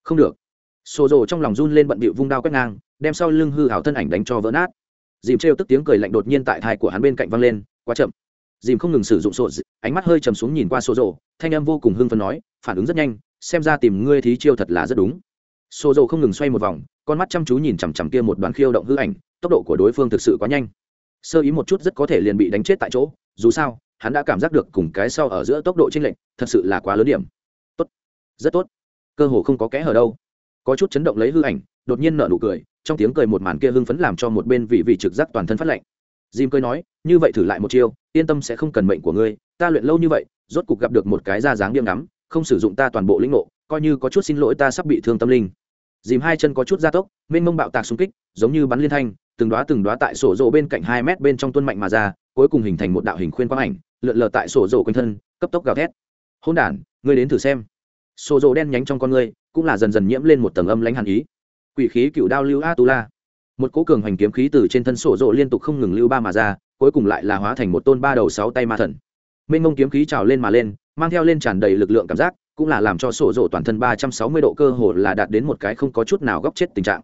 Không được. Xô rồ trong lòng run lên bận bịu vung đao quét ngang, đem sau lưng hư hảo thân ảnh đánh cho vỡ nát. Dìm trêu tức tiếng cười lạnh đột nhiên tại thai của hắn bên cạnh văng lên, quá chậm. Dìm không ngừng sử dụng sổ ánh mắt hơi trầm xuống nhìn qua xô rồ thanh em vô cùng hưng phấn nói, phản ứng rất nhanh, xem ra tìm ngươi thí chiêu thật là rất đúng. Sô Dầu không ngừng xoay một vòng con mắt chăm chú nhìn chằm chằm kia một đoàn khiêu động hư ảnh tốc độ của đối phương thực sự quá nhanh. Sơ ý một chút rất có thể liền bị đánh chết tại chỗ dù sao hắn đã cảm giác được cùng cái sau ở giữa tốc độ chênh lệch thật sự là quá lớn điểm. Tốt. Rất tốt. Cơ hồ không có kẽ hở đâu. Có chút chấn động lấy hư ảnh đột nhiên nở nụ cười trong tiếng cười một màn kia hưng phấn làm cho một bên vị vị trực giác toàn thân phát lạnh. Jim cười nói, như vậy thử lại một chiêu, yên tâm sẽ không cần mệnh của ngươi, ta luyện lâu như vậy, rốt cục gặp được một cái ra dáng điềm ngắm, không sử dụng ta toàn bộ linh ngộ, coi như có chút xin lỗi ta sắp bị thương tâm linh dìm hai chân có chút gia tốc, mênh mông bạo tạc xung kích, giống như bắn liên thanh, từng đóa từng đóa tại sổ rộ bên cạnh hai mét bên trong tuôn mạnh mà ra, cuối cùng hình thành một đạo hình khuyên quang ảnh, lượn lờ tại sổ rộ quanh thân, cấp tốc gào thét. Hỗn đản, ngươi đến thử xem. Sổ rộ đen nhánh trong con ngươi, cũng là dần dần nhiễm lên một tầng âm lãnh hàn ý. Quỷ khí cựu đao lưu a tu la một cỗ cường hoành kiếm khí từ trên thân sổ rộ liên tục không ngừng lưu ba mà ra cuối cùng lại là hóa thành một tôn ba đầu sáu tay ma thần mênh mông kiếm khí trào lên mà lên mang theo lên tràn đầy lực lượng cảm giác cũng là làm cho sổ rổ toàn thân ba trăm sáu mươi độ cơ hồ là đạt đến một cái không có chút nào góc chết tình trạng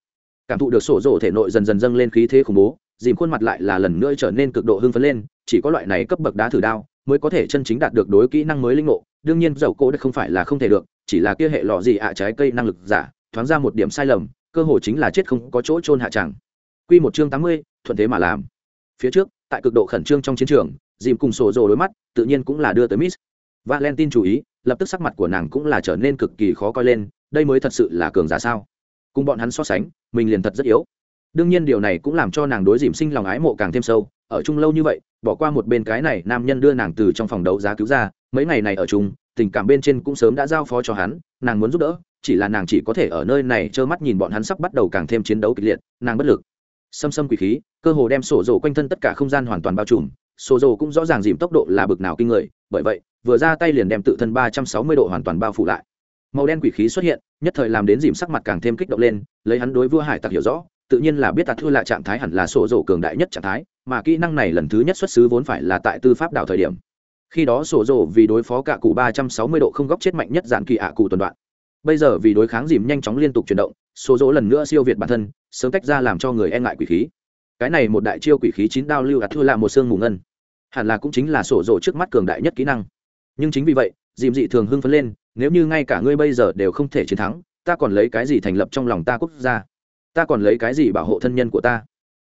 cảm thụ được sổ rổ thể nội dần dần dâng lên khí thế khủng bố dìm khuôn mặt lại là lần nữa trở nên cực độ hưng phấn lên chỉ có loại này cấp bậc đá thử đao mới có thể chân chính đạt được đối kỹ năng mới linh ngộ đương nhiên dầu cổ đây không phải là không thể được chỉ là kia hệ lọ gì ạ trái cây năng lực giả thoáng ra một điểm sai lầm cơ hồ chính là chết không có chỗ trôn hạ chẳng Quy một chương 80, thuận thế mà làm. Phía trước, tại cực độ khẩn trương trong chiến trường, dìm cùng sổ rồ đối mắt, tự nhiên cũng là đưa tới Miss. Valentine chú ý, lập tức sắc mặt của nàng cũng là trở nên cực kỳ khó coi lên, đây mới thật sự là cường giả sao? Cùng bọn hắn so sánh, mình liền thật rất yếu. Đương nhiên điều này cũng làm cho nàng đối dìm sinh lòng ái mộ càng thêm sâu, ở chung lâu như vậy, bỏ qua một bên cái này, nam nhân đưa nàng từ trong phòng đấu giá cứu ra, mấy ngày này ở chung, tình cảm bên trên cũng sớm đã giao phó cho hắn, nàng muốn giúp đỡ, chỉ là nàng chỉ có thể ở nơi này trơ mắt nhìn bọn hắn sắp bắt đầu càng thêm chiến đấu kịch liệt, nàng bất lực xâm xâm quỷ khí cơ hồ đem sổ rổ quanh thân tất cả không gian hoàn toàn bao trùm sổ rổ cũng rõ ràng dìm tốc độ là bực nào kinh người bởi vậy vừa ra tay liền đem tự thân ba trăm sáu mươi độ hoàn toàn bao phủ lại. Màu đen quỷ khí xuất hiện, nhất thời làm đến dìm sắc mặt càng thêm kích động lên, lấy hắn đối vua hải tặc hiểu rõ, tự nhiên là biết tạt thua lại trạng thái hẳn là sổ rổ cường đại nhất trạng thái, mà kỹ năng này lần thứ nhất xuất xứ vốn phải là tại tư pháp đảo thời điểm. Khi đó sổ rổ vì đối phó cả cụ ba trăm sáu mươi độ không góc chết mạnh nhất dạn kỳ ạ cụ tuần đoạn. Bây giờ vì đối kháng dìm nhanh chóng liên tục chuyển động, sổ dỗ lần nữa siêu việt bản thân, sớm tách ra làm cho người e ngại quỷ khí. Cái này một đại chiêu quỷ khí chín đao lưu ạt thua là một xương mù ngân. Hẳn là cũng chính là sổ rộ trước mắt cường đại nhất kỹ năng nhưng chính vì vậy, dìm dị thường hưng phấn lên, nếu như ngay cả ngươi bây giờ đều không thể chiến thắng, ta còn lấy cái gì thành lập trong lòng ta quốc gia? Ta còn lấy cái gì bảo hộ thân nhân của ta?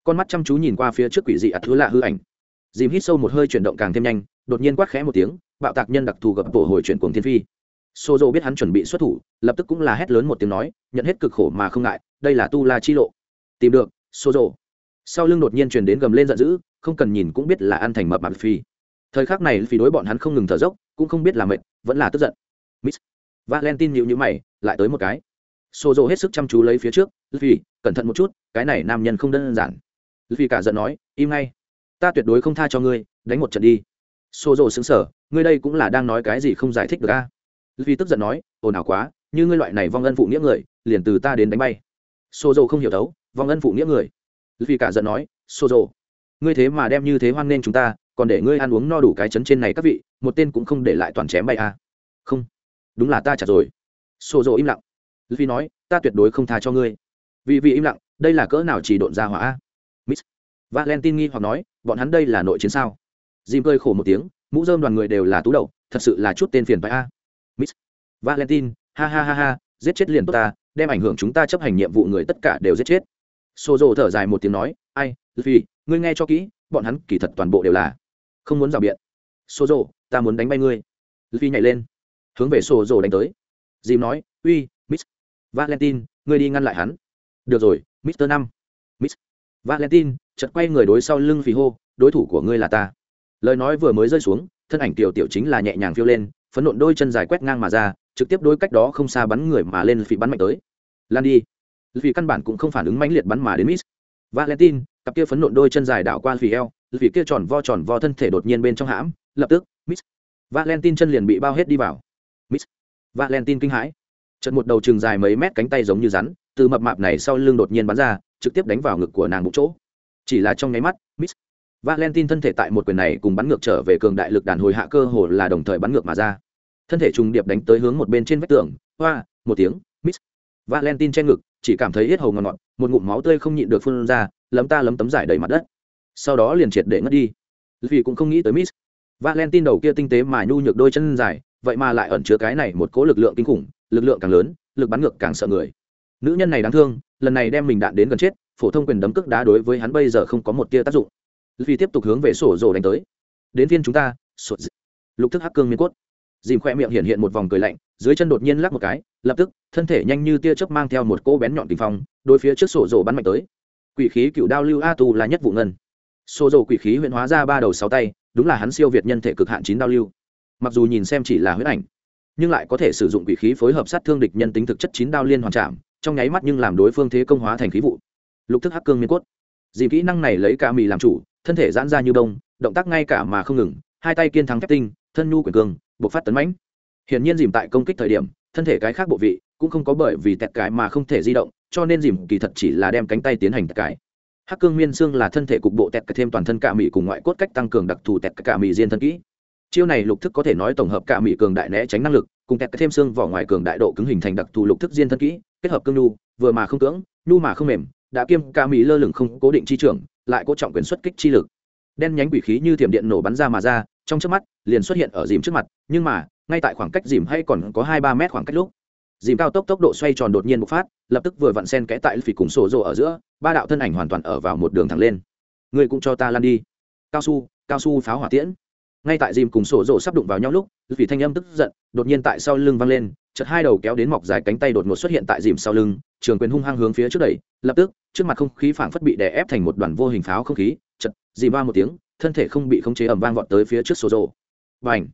Con mắt chăm chú nhìn qua phía trước quỷ dị ạt thứ lạ hư ảnh. Dìm hít sâu một hơi chuyển động càng thêm nhanh, đột nhiên quát khẽ một tiếng, bạo tạc nhân đặc thù gặp bộ hồi chuyển cuồng thiên phi. Xô dô biết hắn chuẩn bị xuất thủ, lập tức cũng là hét lớn một tiếng nói, nhận hết cực khổ mà không ngại, đây là tu la chi lộ. Tìm được xô dô. Sau lưng đột nhiên truyền đến gầm lên giận dữ, không cần nhìn cũng biết là ăn thành mập mạp phi thời khắc này phi đối bọn hắn không ngừng thở dốc, cũng không biết là mệt, vẫn là tức giận. Miss valentine nhịu nhữ mày, lại tới một cái. Xô dô hết sức chăm chú lấy phía trước phi cẩn thận một chút, cái này nam nhân không đơn giản. Phi cả giận nói, im ngay. Ta tuyệt đối không tha cho ngươi, đánh một trận đi. Xô dô xứng sở ngươi đây cũng là đang nói cái gì không giải thích được a? Vì tức giận nói, ồn ào quá, như ngươi loại này vong ân phụ nghĩa người, liền từ ta đến đánh bay. Xô dầu không hiểu đấu vong ân phụ nghĩa người. Vì cả giận nói xô dầu ngươi thế mà đem như thế hoan nghênh chúng ta còn để ngươi ăn uống no đủ cái chấn trên này các vị, một tên cũng không để lại toàn chém bay à. không. Đúng là ta trả rồi. Xô rộ im lặng. Vì nói, ta tuyệt đối không tha cho ngươi. Vì vì im lặng, đây là cỡ nào chỉ độn ra hỏa miss. Valentine nghi hoặc nói, bọn hắn đây là nội chiến sao? Dìm cơi khổ một tiếng, mũ dơm đoàn người đều là tú đậu thật sự là chút tên phiền phải a. Miss. Valentine, ha ha ha ha, giết chết liền tốt ta, đem ảnh hưởng chúng ta chấp hành nhiệm vụ người tất cả đều giết chết. Xô rộ thở dài một tiếng nói, ai vì ngươi nghe cho kỹ, bọn hắn kỳ thật toàn bộ đều là không muốn rào biện. Xô rộ ta muốn đánh bay ngươi. Phi nhảy lên, hướng về xô rộ đánh tới. Dìm nói, uy, miss valentine, ngươi đi ngăn lại hắn. Được rồi, mister năm. Miss valentine, chợt quay người đối sau lưng phì hô, đối thủ của ngươi là ta. Lời nói vừa mới rơi xuống, thân ảnh tiểu tiểu chính là nhẹ nhàng phiêu lên, phấn nộn đôi chân dài quét ngang mà ra, trực tiếp đôi cách đó không xa bắn người mà lên phi bắn mạnh tới. Lan đi. Vì căn bản cũng không phản ứng mãnh liệt bắn mà đến miss valentine cặp kia phấn nộn đôi chân dài đảo qua phỉ eo vì kia tròn vo tròn vo thân thể đột nhiên bên trong hãm, lập tức, miss. Valentine chân liền bị bao hết đi vào. Miss. Valentine kinh hãi. Chật một đầu chừng dài mấy mét cánh tay giống như rắn, từ mập mạp này sau lưng đột nhiên bắn ra, trực tiếp đánh vào ngực của nàng bụng chỗ. Chỉ là trong nháy mắt, miss. Valentine thân thể tại một quyền này cùng bắn ngược trở về cường đại lực đàn hồi hạ cơ hồ là đồng thời bắn ngược mà ra. Thân thể trùng điệp đánh tới hướng một bên trên vách tường, hoa, một tiếng, miss. Valentine che ngực, chỉ cảm thấy hết hầu ngọt ngọt, một ngụm máu tươi không nhịn được phun ra lấm ta lấm tấm giải đầy mặt đất. Sau đó liền triệt để ngất đi. Vì cũng không nghĩ tới miss. Valentine đầu kia tinh tế mà nhu nhược đôi chân dài, vậy mà lại ẩn chứa cái này một cố lực lượng kinh khủng, lực lượng càng lớn, lực bắn ngược càng sợ người. Nữ nhân này đáng thương, lần này đem mình đạn đến gần chết, phổ thông quyền đấm cước đá đối với hắn bây giờ không có một tia tác dụng. Vì tiếp tục hướng về sổ rồ đánh tới. Đến viên chúng ta sụt lục thức hắc cương miên cốt. Dìm khoe miệng hiện hiện một vòng cười lạnh, dưới chân đột nhiên lắc một cái, lập tức, thân thể nhanh như tia chớp mang theo một cỗ bén nhọn tình phong, đối phía trước sổ rồ bắn mạnh tới quỷ khí cựu đao lưu a tu là nhất vụ ngân. Xô dầu quỷ khí huyện hóa ra ba đầu sáu tay, đúng là hắn siêu việt nhân thể cực hạn chín đao lưu. Mặc dù nhìn xem chỉ là huyết ảnh, nhưng lại có thể sử dụng quỷ khí phối hợp sát thương địch nhân tính thực chất chín đao liên hoàn chạm, trong nháy mắt nhưng làm đối phương thế công hóa thành khí vụ. Lục thức hắc cương miên cốt. Dìm kỹ năng này lấy cả mì làm chủ, thân thể giãn ra như bông động tác ngay cả mà không ngừng, hai tay kiên thắng thép tinh, thân nhu quyền cương bộc phát tấn mãnh. Hiển nhiên dìm tại công kích thời điểm thân thể cái khác bộ vị cũng không có bởi vì tẹt cái mà không thể di động, cho nên dìm kỳ thật chỉ là đem cánh tay tiến hành tẹt cái. Hắc cương miên xương là thân thể cục bộ tẹt cái thêm toàn thân cả mỹ cùng ngoại cốt cách tăng cường đặc thù tẹt cả mỹ diên thân kỹ. Chiêu này lục thức có thể nói tổng hợp cả mỹ cường đại né tránh năng lực, cùng tẹt thêm xương vỏ ngoài cường đại độ cứng hình thành đặc thù lục thức diên thân kỹ, kết hợp cương nhu, vừa mà không cưỡng, nhu mà không mềm, đã kiêm cả mỹ lơ lửng không cố định chi trưởng, lại có trọng quyền xuất kích chi lực. Đen nhánh quỷ khí như thiểm điện nổ bắn ra mà ra, trong trước mắt, liền xuất hiện ở dìm trước mặt, nhưng mà ngay tại khoảng cách dìm hay còn có hai ba mét khoảng cách lúc, dìm cao tốc tốc độ xoay tròn đột nhiên bộc phát, lập tức vừa vặn sen kẽ tại phỉ cùng sổ rộ ở giữa, ba đạo thân ảnh hoàn toàn ở vào một đường thẳng lên. Người cũng cho ta lan đi. Cao su cao su pháo hỏa tiễn. Ngay tại dìm cùng sổ rộ sắp đụng vào nhau lúc vì thanh âm tức giận, đột nhiên tại sau lưng văng lên chật hai đầu kéo đến mọc dài cánh tay đột ngột xuất hiện tại dìm sau lưng, trường quyền hung hăng hướng phía trước đẩy, lập tức, trước mặt không khí phảng phất bị đè ép thành một đoàn vô hình pháo không khí chật dìm ba một tiếng, thân thể không bị khống chế ẩm vang vọt tới phía trước sổ rộ. Và ảnh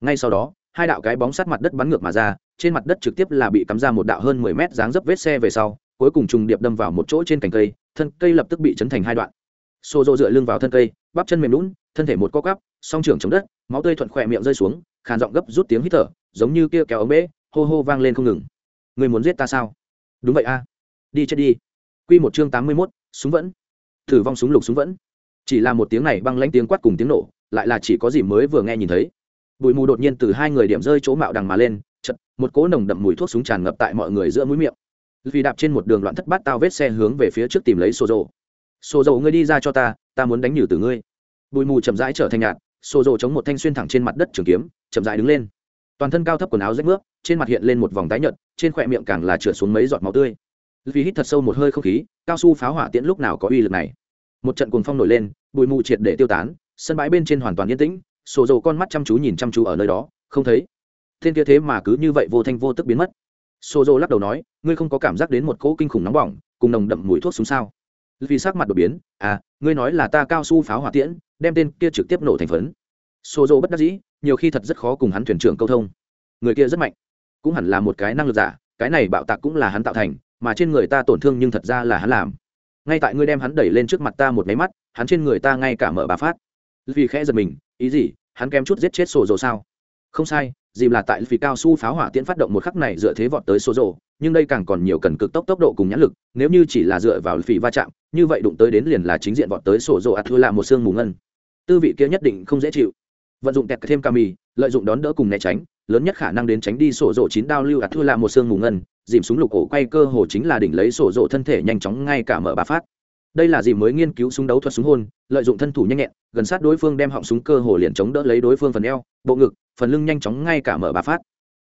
ngay sau đó hai đạo cái bóng sát mặt đất bắn ngược mà ra, trên mặt đất trực tiếp là bị cắm ra một đạo hơn mười mét dáng dấp vết xe về sau, cuối cùng trùng điệp đâm vào một chỗ trên cành cây, thân cây lập tức bị chấn thành hai đoạn. Xô rộ dựa lưng vào thân cây, bắp chân mềm lún, thân thể một co cắp song trưởng chống đất, máu tươi thuận khỏe miệng rơi xuống, khàn giọng gấp rút tiếng hít thở, giống như kia kéo ống bể hô hô vang lên không ngừng. Người muốn giết ta sao? Đúng vậy a. Đi chết đi. Q một chương tám mươi mốt, súng vẫn. Thử vong súng lục súng vẫn. Chỉ là một tiếng này băng lãnh tiếng quát cùng tiếng nổ, lại là chỉ có gì mới vừa nghe nhìn thấy bụi mù đột nhiên từ hai người điểm rơi chỗ mạo đằng mà lên, chật, một cỗ nồng đậm mùi thuốc súng tràn ngập tại mọi người giữa mũi miệng. Vì đạp trên một đường loạn thất bát tao vết xe hướng về phía trước tìm lấy sổ dầu sổ dầu ngươi đi ra cho ta ta muốn đánh nhử từ ngươi. Bụi mù chậm rãi trở thành nhạt sổ dầu chống một thanh xuyên thẳng trên mặt đất trường kiếm, chậm rãi đứng lên. Toàn thân cao thấp quần áo rách nước, trên mặt hiện lên một vòng tái nhợt, trên khỏe miệng càng là trượt xuống mấy giọt máu tươi. Vì hít thật sâu một hơi không khí, cao su pháo hỏa tiễn lúc nào có uy lực này. Một trận cuồng phong nổi lên, bụi mù triệt để tiêu tán, sân bãi bên trên hoàn toàn yên tĩnh sổ dầu con mắt chăm chú nhìn chăm chú ở nơi đó, không thấy. Thiên kia thế mà cứ như vậy vô thanh vô tức biến mất. Sổ dầu lắc đầu nói, ngươi không có cảm giác đến một cỗ kinh khủng nóng bỏng, cùng nồng đậm mùi thuốc súng sao? Vì sắc mặt đột biến à ngươi nói là ta cao su pháo hỏa tiễn, đem tên kia trực tiếp nổ thành phấn. Sổ dầu bất đắc dĩ, nhiều khi thật rất khó cùng hắn thuyền trưởng câu thông. Người kia rất mạnh, cũng hẳn là một cái năng lực giả, cái này bạo tạc cũng là hắn tạo thành, mà trên người ta tổn thương nhưng thật ra là hắn làm. Ngay tại ngươi đem hắn đẩy lên trước mặt ta một máy mắt, hắn trên người ta ngay cả mở bà phát. Vì khẽ giật mình, ý gì? Hắn kém chút giết chết sổ rồ sao? Không sai, dìm là tại vì cao su pháo hỏa tiễn phát động một khắc này dựa thế vọt tới sổ rồ, nhưng đây càng còn nhiều cần cực tốc tốc độ cùng nhãn lực, nếu như chỉ là dựa vào phỉ va chạm, như vậy đụng tới đến liền là chính diện vọt tới sổ rồ ạt thua là một xương mù ngân. Tư vị kia nhất định không dễ chịu. Vận dụng kẹt thêm cami, lợi dụng đón đỡ cùng né tránh, lớn nhất khả năng đến tránh đi sổ rộ chín đao lưu ạt thua là một xương mù ngân, dìm súng lục cổ quay cơ hồ chính là đỉnh lấy sổ rộ thân thể nhanh chóng ngay cả mở ba phát đây là gì mới nghiên cứu súng đấu thuật súng hôn, lợi dụng thân thủ nhanh nhẹn, gần sát đối phương đem họng súng cơ hồ liền chống đỡ lấy đối phương phần eo, bộ ngực, phần lưng nhanh chóng ngay cả mở bà phát.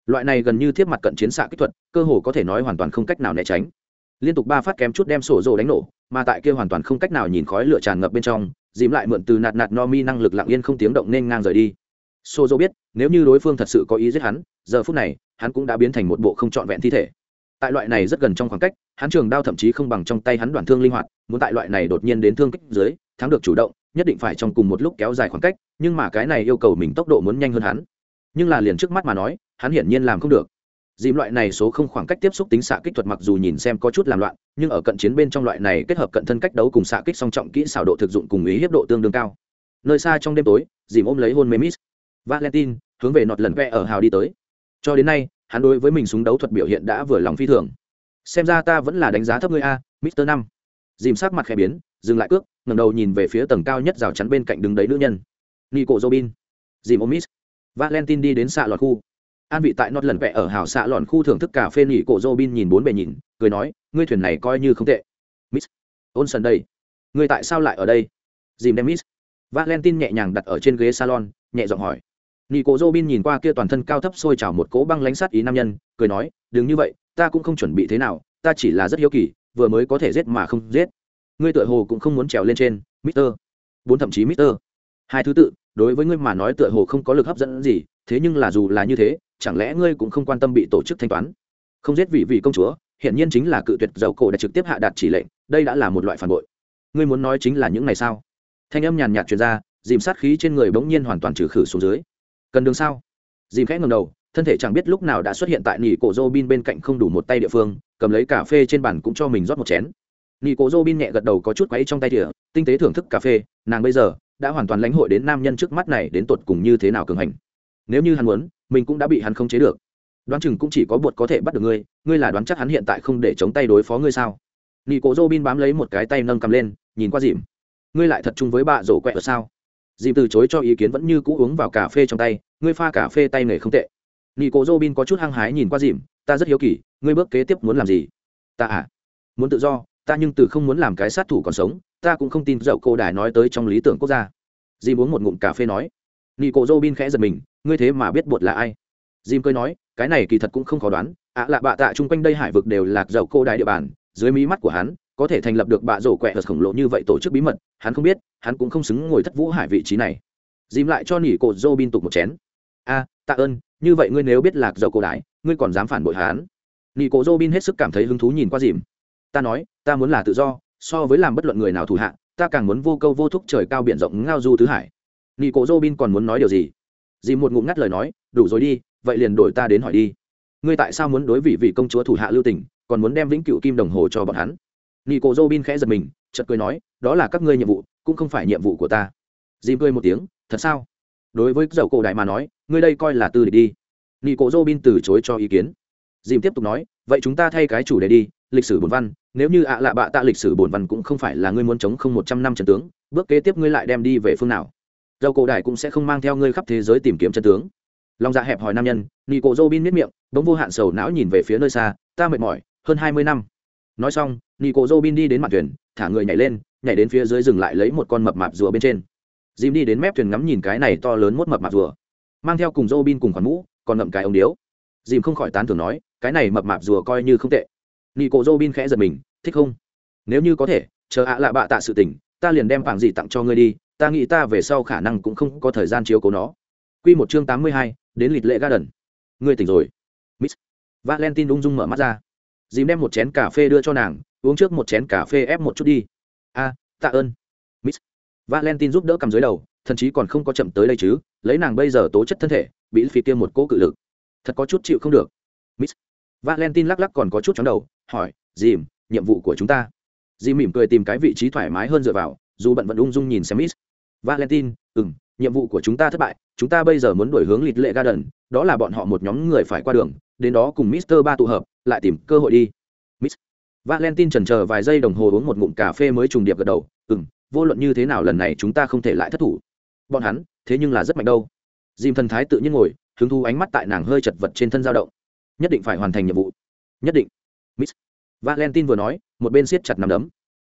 Loại này gần như thiết mặt cận chiến xạ kỹ thuật, cơ hồ có thể nói hoàn toàn không cách nào né tránh. Liên tục ba phát kém chút đem sổ rồ đánh nổ, mà tại kia hoàn toàn không cách nào nhìn khói lửa tràn ngập bên trong, dìm lại mượn từ nạt nạt no mi năng lực lặng yên không tiếng động nên ngang rời đi. Sổ rồ biết, nếu như đối phương thật sự có ý giết hắn, giờ phút này, hắn cũng đã biến thành một bộ không trọn vẹn thi thể tại loại này rất gần trong khoảng cách, hắn trường đao thậm chí không bằng trong tay hắn đoạn thương linh hoạt, muốn tại loại này đột nhiên đến thương kích dưới, thắng được chủ động, nhất định phải trong cùng một lúc kéo dài khoảng cách, nhưng mà cái này yêu cầu mình tốc độ muốn nhanh hơn hắn. Nhưng là liền trước mắt mà nói, hắn hiển nhiên làm không được. Dìm loại này số không khoảng cách tiếp xúc tính xạ kích thuật mặc dù nhìn xem có chút làm loạn, nhưng ở cận chiến bên trong loại này kết hợp cận thân cách đấu cùng xạ kích song trọng kỹ xảo độ thực dụng cùng ý hiếp độ tương đương cao. Nơi xa trong đêm tối, dìm ôm lấy hôn mê miss valentine hướng về nọt lần vẽ ở hào đi tới. Cho đến nay hắn đối với mình súng đấu thuật biểu hiện đã vừa lòng phi thường. Xem ra ta vẫn là đánh giá thấp ngươi a, mister năm. Dìm sắc mặt khẽ biến, dừng lại cước, ngẩng đầu nhìn về phía tầng cao nhất rào chắn bên cạnh đứng đấy nữ nhân. Nico robin. Dìm ôm miss valentine đi đến xạ lọt khu. An vị tại nọt lần vẽ ở hào xạ lọn khu thưởng thức cà phê nỉ cổ robin nhìn bốn bề nhìn, cười nói, ngươi thuyền này coi như không tệ. Miss ôn sần đây. Ngươi tại sao lại ở đây? Dìm đem miss valentine nhẹ nhàng đặt ở trên ghế salon, nhẹ giọng hỏi nỉ cổ robin nhìn qua kia toàn thân cao thấp sôi trào một cỗ băng lánh sát ý nam nhân, cười nói, đừng như vậy, ta cũng không chuẩn bị thế nào, ta chỉ là rất hiếu kỳ, vừa mới có thể giết mà không giết. Ngươi tựa hồ cũng không muốn trèo lên trên, mister. Bốn thậm chí mister. Hai thứ tự, đối với ngươi mà nói tựa hồ không có lực hấp dẫn gì, thế nhưng là dù là như thế, chẳng lẽ ngươi cũng không quan tâm bị tổ chức thanh toán? Không giết vị vị công chúa hiện nhiên chính là cự tuyệt dầu cổ đã trực tiếp hạ đạt chỉ lệnh, đây đã là một loại phản bội. Ngươi muốn nói chính là những này sao? Thanh âm nhàn nhạt truyền ra, dìm sát khí trên người bỗng nhiên hoàn toàn trừ khử xuống dưới cần đường sao? Dìm khẽ ngầm đầu, thân thể chẳng biết lúc nào đã xuất hiện tại nỉ cổ dô bin bên cạnh không đủ một tay địa phương, cầm lấy cà phê trên bàn cũng cho mình rót một chén. Nỉ cổ dô bin nhẹ gật đầu có chút quấy trong tay tỉa tinh tế thưởng thức cà phê, nàng bây giờ đã hoàn toàn lãnh hội đến nam nhân trước mắt này đến tột cùng như thế nào cường hành. Nếu như hắn muốn, mình cũng đã bị hắn không chế được. Đoán chừng cũng chỉ có bột có thể bắt được ngươi ngươi là đoán chắc hắn hiện tại không để chống tay đối phó ngươi sao? Nị cổ dô bin bám lấy một cái tay nâng cầm lên, nhìn qua dìm. Ngươi lại thật chung với bạ rổ quẹt sao? Dìm từ chối cho ý kiến vẫn như cũ uống vào cà phê trong tay, ngươi pha cà phê tay nghề không tệ. Nị cố dô bin có chút hăng hái nhìn qua dìm, ta rất hiếu kỳ, ngươi bước kế tiếp muốn làm gì? Ta à? Muốn tự do, ta nhưng từ không muốn làm cái sát thủ còn sống, ta cũng không tin dậu cô đài nói tới trong lý tưởng quốc gia. Dìm uống một ngụm cà phê nói. Nị cố dô bin khẽ giật mình, ngươi thế mà biết bột là ai? Jim cười nói, cái này kỳ thật cũng không khó đoán, ạ lạ bạ tạ chung quanh đây hải vực đều lạc dậu cô đài địa bàn, dưới mí mắt của hắn có thể thành lập được bạ rổ quẹ vật khổng lồ như vậy tổ chức bí mật, hắn không biết, hắn cũng không xứng ngồi thất vũ hải vị trí này. Dìm lại cho nỉ cột dô bin tục một chén. A, tạ ơn, như vậy ngươi nếu biết lạc dầu cổ đại, ngươi còn dám phản bội hắn. Nỉ cột dô bin hết sức cảm thấy hứng thú nhìn qua dìm. Ta nói, ta muốn là tự do, so với làm bất luận người nào thủ hạ, ta càng muốn vô câu vô thúc trời cao biển rộng ngao du tứ hải. Nỉ cột dô bin còn muốn nói điều gì? Dìm một ngụm ngắt lời nói, đủ rồi đi, vậy liền đổi ta đến hỏi đi. Ngươi tại sao muốn đối vị vị công chúa thủ hạ lưu tình, còn muốn đem vĩnh cựu kim đồng hồ cho bọn hắn? Nico robin khẽ giật mình, chợt cười nói, đó là các ngươi nhiệm vụ, cũng không phải nhiệm vụ của ta. Dìm cười một tiếng, thật sao? Đối với dầu cổ đại mà nói, ngươi đây coi là tư địch đi. Nico robin từ chối cho ý kiến. Dìm tiếp tục nói, vậy chúng ta thay cái chủ đề đi, lịch sử bổn văn. Nếu như ạ lạ bạ tạ lịch sử bổn văn cũng không phải là ngươi muốn chống không một trăm năm trần tướng, bước kế tiếp ngươi lại đem đi về phương nào? Dầu cổ đại cũng sẽ không mang theo ngươi khắp thế giới tìm kiếm chân tướng. Lòng dạ hẹp hỏi nam nhân, nị cổ dô bin miết miệng, bỗng vô hạn sầu não nhìn về phía nơi xa, ta mệt mỏi, hơn hai mươi năm nói xong nị cổ dô bin đi đến mặt thuyền, thả người nhảy lên, nhảy đến phía dưới dừng lại lấy một con mập mạp rùa bên trên. Dìm đi đến mép thuyền ngắm nhìn cái này to lớn mốt mập mạp rùa. Mang theo cùng dô bin cùng khoản mũ, còn ngậm cái ống điếu. Dìm không khỏi tán thưởng nói, cái này mập mạp rùa coi như không tệ. Nị cổ dô bin khẽ giật mình, thích không? Nếu như có thể, chờ ạ lạ bạ tạ sự tình, ta liền đem vàng gì tặng cho ngươi đi, ta nghĩ ta về sau khả năng cũng không có thời gian chiếu cố nó. Q một chương tám mươi hai, đến lịch lệ garden. Ngươi tỉnh rồi. Miss valentine ung dung mở mắt ra dìm đem một chén cà phê đưa cho nàng, uống trước một chén cà phê ép một chút đi. A, tạ ơn. Miss valentine giúp đỡ cầm dưới đầu, thậm chí còn không có chậm tới đây chứ, lấy nàng bây giờ tố chất thân thể, bị phi tiêm một cỗ cự lực. Thật có chút chịu không được. Miss valentine lắc lắc còn có chút chóng đầu, hỏi, dìm, nhiệm vụ của chúng ta? Dìm mỉm cười tìm cái vị trí thoải mái hơn dựa vào, dù bận vẫn ung dung nhìn xem miss valentine ừ m nhiệm vụ của chúng ta thất bại, chúng ta bây giờ muốn đổi hướng lịch lệ garden, đó là bọn họ một nhóm người phải qua đường đến đó cùng mister ba tụ hợp lại tìm cơ hội đi. Miss valentine chần chờ vài giây đồng hồ uống một ngụm cà phê mới trùng điệp gật đầu. "Ừm, vô luận như thế nào lần này chúng ta không thể lại thất thủ. Bọn hắn thế nhưng là rất mạnh đâu. Dìm thần thái tự nhiên ngồi hứng thu ánh mắt tại nàng hơi chật vật trên thân dao động. Nhất định phải hoàn thành nhiệm vụ. Nhất định. Miss valentine vừa nói một bên siết chặt nắm đấm.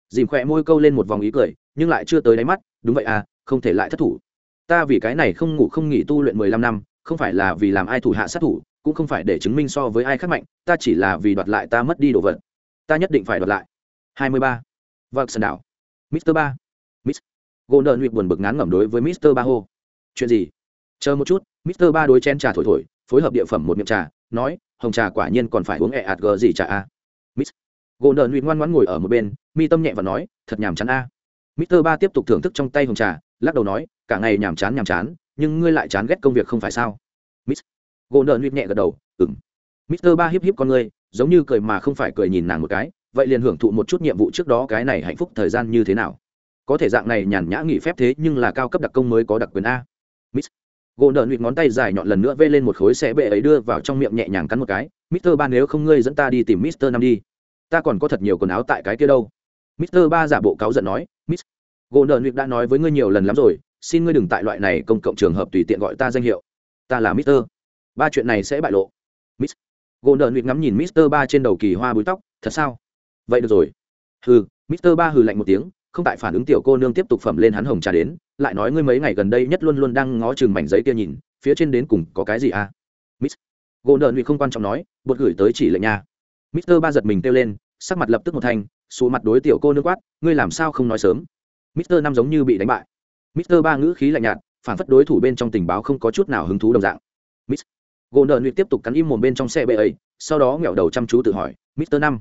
Dìm khỏe môi câu lên một vòng ý cười nhưng lại chưa tới đáy mắt đúng vậy à không thể lại thất thủ. Ta vì cái này không ngủ không nghỉ tu luyện mười lăm năm không phải là vì làm ai thủ hạ sát thủ cũng không phải để chứng minh so với ai khác mạnh, ta chỉ là vì đoạt lại ta mất đi đồ vật. Ta nhất định phải đoạt lại. Hai mươi ba. Vâng, sân đảo. Mister ba. Miss golden nguyệt buồn bực ngán ngẩm đối với mister ba hô. Chuyện gì? Chờ một chút, mister ba đối chén trà thổi thổi, phối hợp địa phẩm một miệng trà, nói, hồng trà quả nhiên còn phải uống ẹ ạt gờ gì trà a? Miss golden nguyệt ngoan ngoãn ngồi ở một bên, mi tâm nhẹ và nói, thật nhàm chán a. Mister ba tiếp tục thưởng thức trong tay hồng trà, lắc đầu nói, cả ngày nhàm chán nhàm chán, nhưng ngươi lại chán ghét công việc không phải sao? Gỗ nợ nhịp nhẹ gật đầu ừng mister ba híp híp con ngươi, giống như cười mà không phải cười nhìn nàng một cái, vậy liền hưởng thụ một chút nhiệm vụ trước đó cái này hạnh phúc thời gian như thế nào? Có thể dạng này nhàn nhã nghỉ phép thế nhưng là cao cấp đặc công mới có đặc quyền a. Miss gỗ nợ nhịp ngón tay dài nhọn lần nữa vê lên một khối xe bệ ấy đưa vào trong miệng nhẹ nhàng cắn một cái, mister ba nếu không ngươi dẫn ta đi tìm mister năm đi. Ta còn có thật nhiều quần áo tại cái kia đâu. Mister ba giả bộ cáu giận nói, miss gỗ nợ nhịp đã nói với ngươi nhiều lần lắm rồi, xin ngươi đừng tại loại này công cộng trường hợp tùy tiện gọi ta danh hiệu. Ta là mister ba chuyện này sẽ bại lộ. Miss gỗ đợn nguyệt ngắm nhìn mister ba trên đầu kỳ hoa búi tóc, thật sao? Vậy được rồi. Hừ. Mister ba hừ lạnh một tiếng, không tại phản ứng tiểu cô nương tiếp tục phẩm lên hắn hồng trà đến, lại nói, ngươi mấy ngày gần đây nhất luôn luôn đang ngó chừng mảnh giấy kia nhìn, phía trên đến cùng có cái gì à? Miss gỗ nợ không quan trọng nói, bột gửi tới chỉ lệnh nha. Mister ba giật mình kêu lên, sắc mặt lập tức một thanh xuống mặt đối tiểu cô nương quát, ngươi làm sao không nói sớm? Mister năm giống như bị đánh bại. Mister ba ngữ khí lạnh nhạt, phản phất đối thủ bên trong tình báo không có chút nào hứng thú đồng dạng gỗ nợ nguyệt tiếp tục cắn im mồm bên trong xe bệ ấy, sau đó nghẹo đầu chăm chú tự hỏi, mister năm,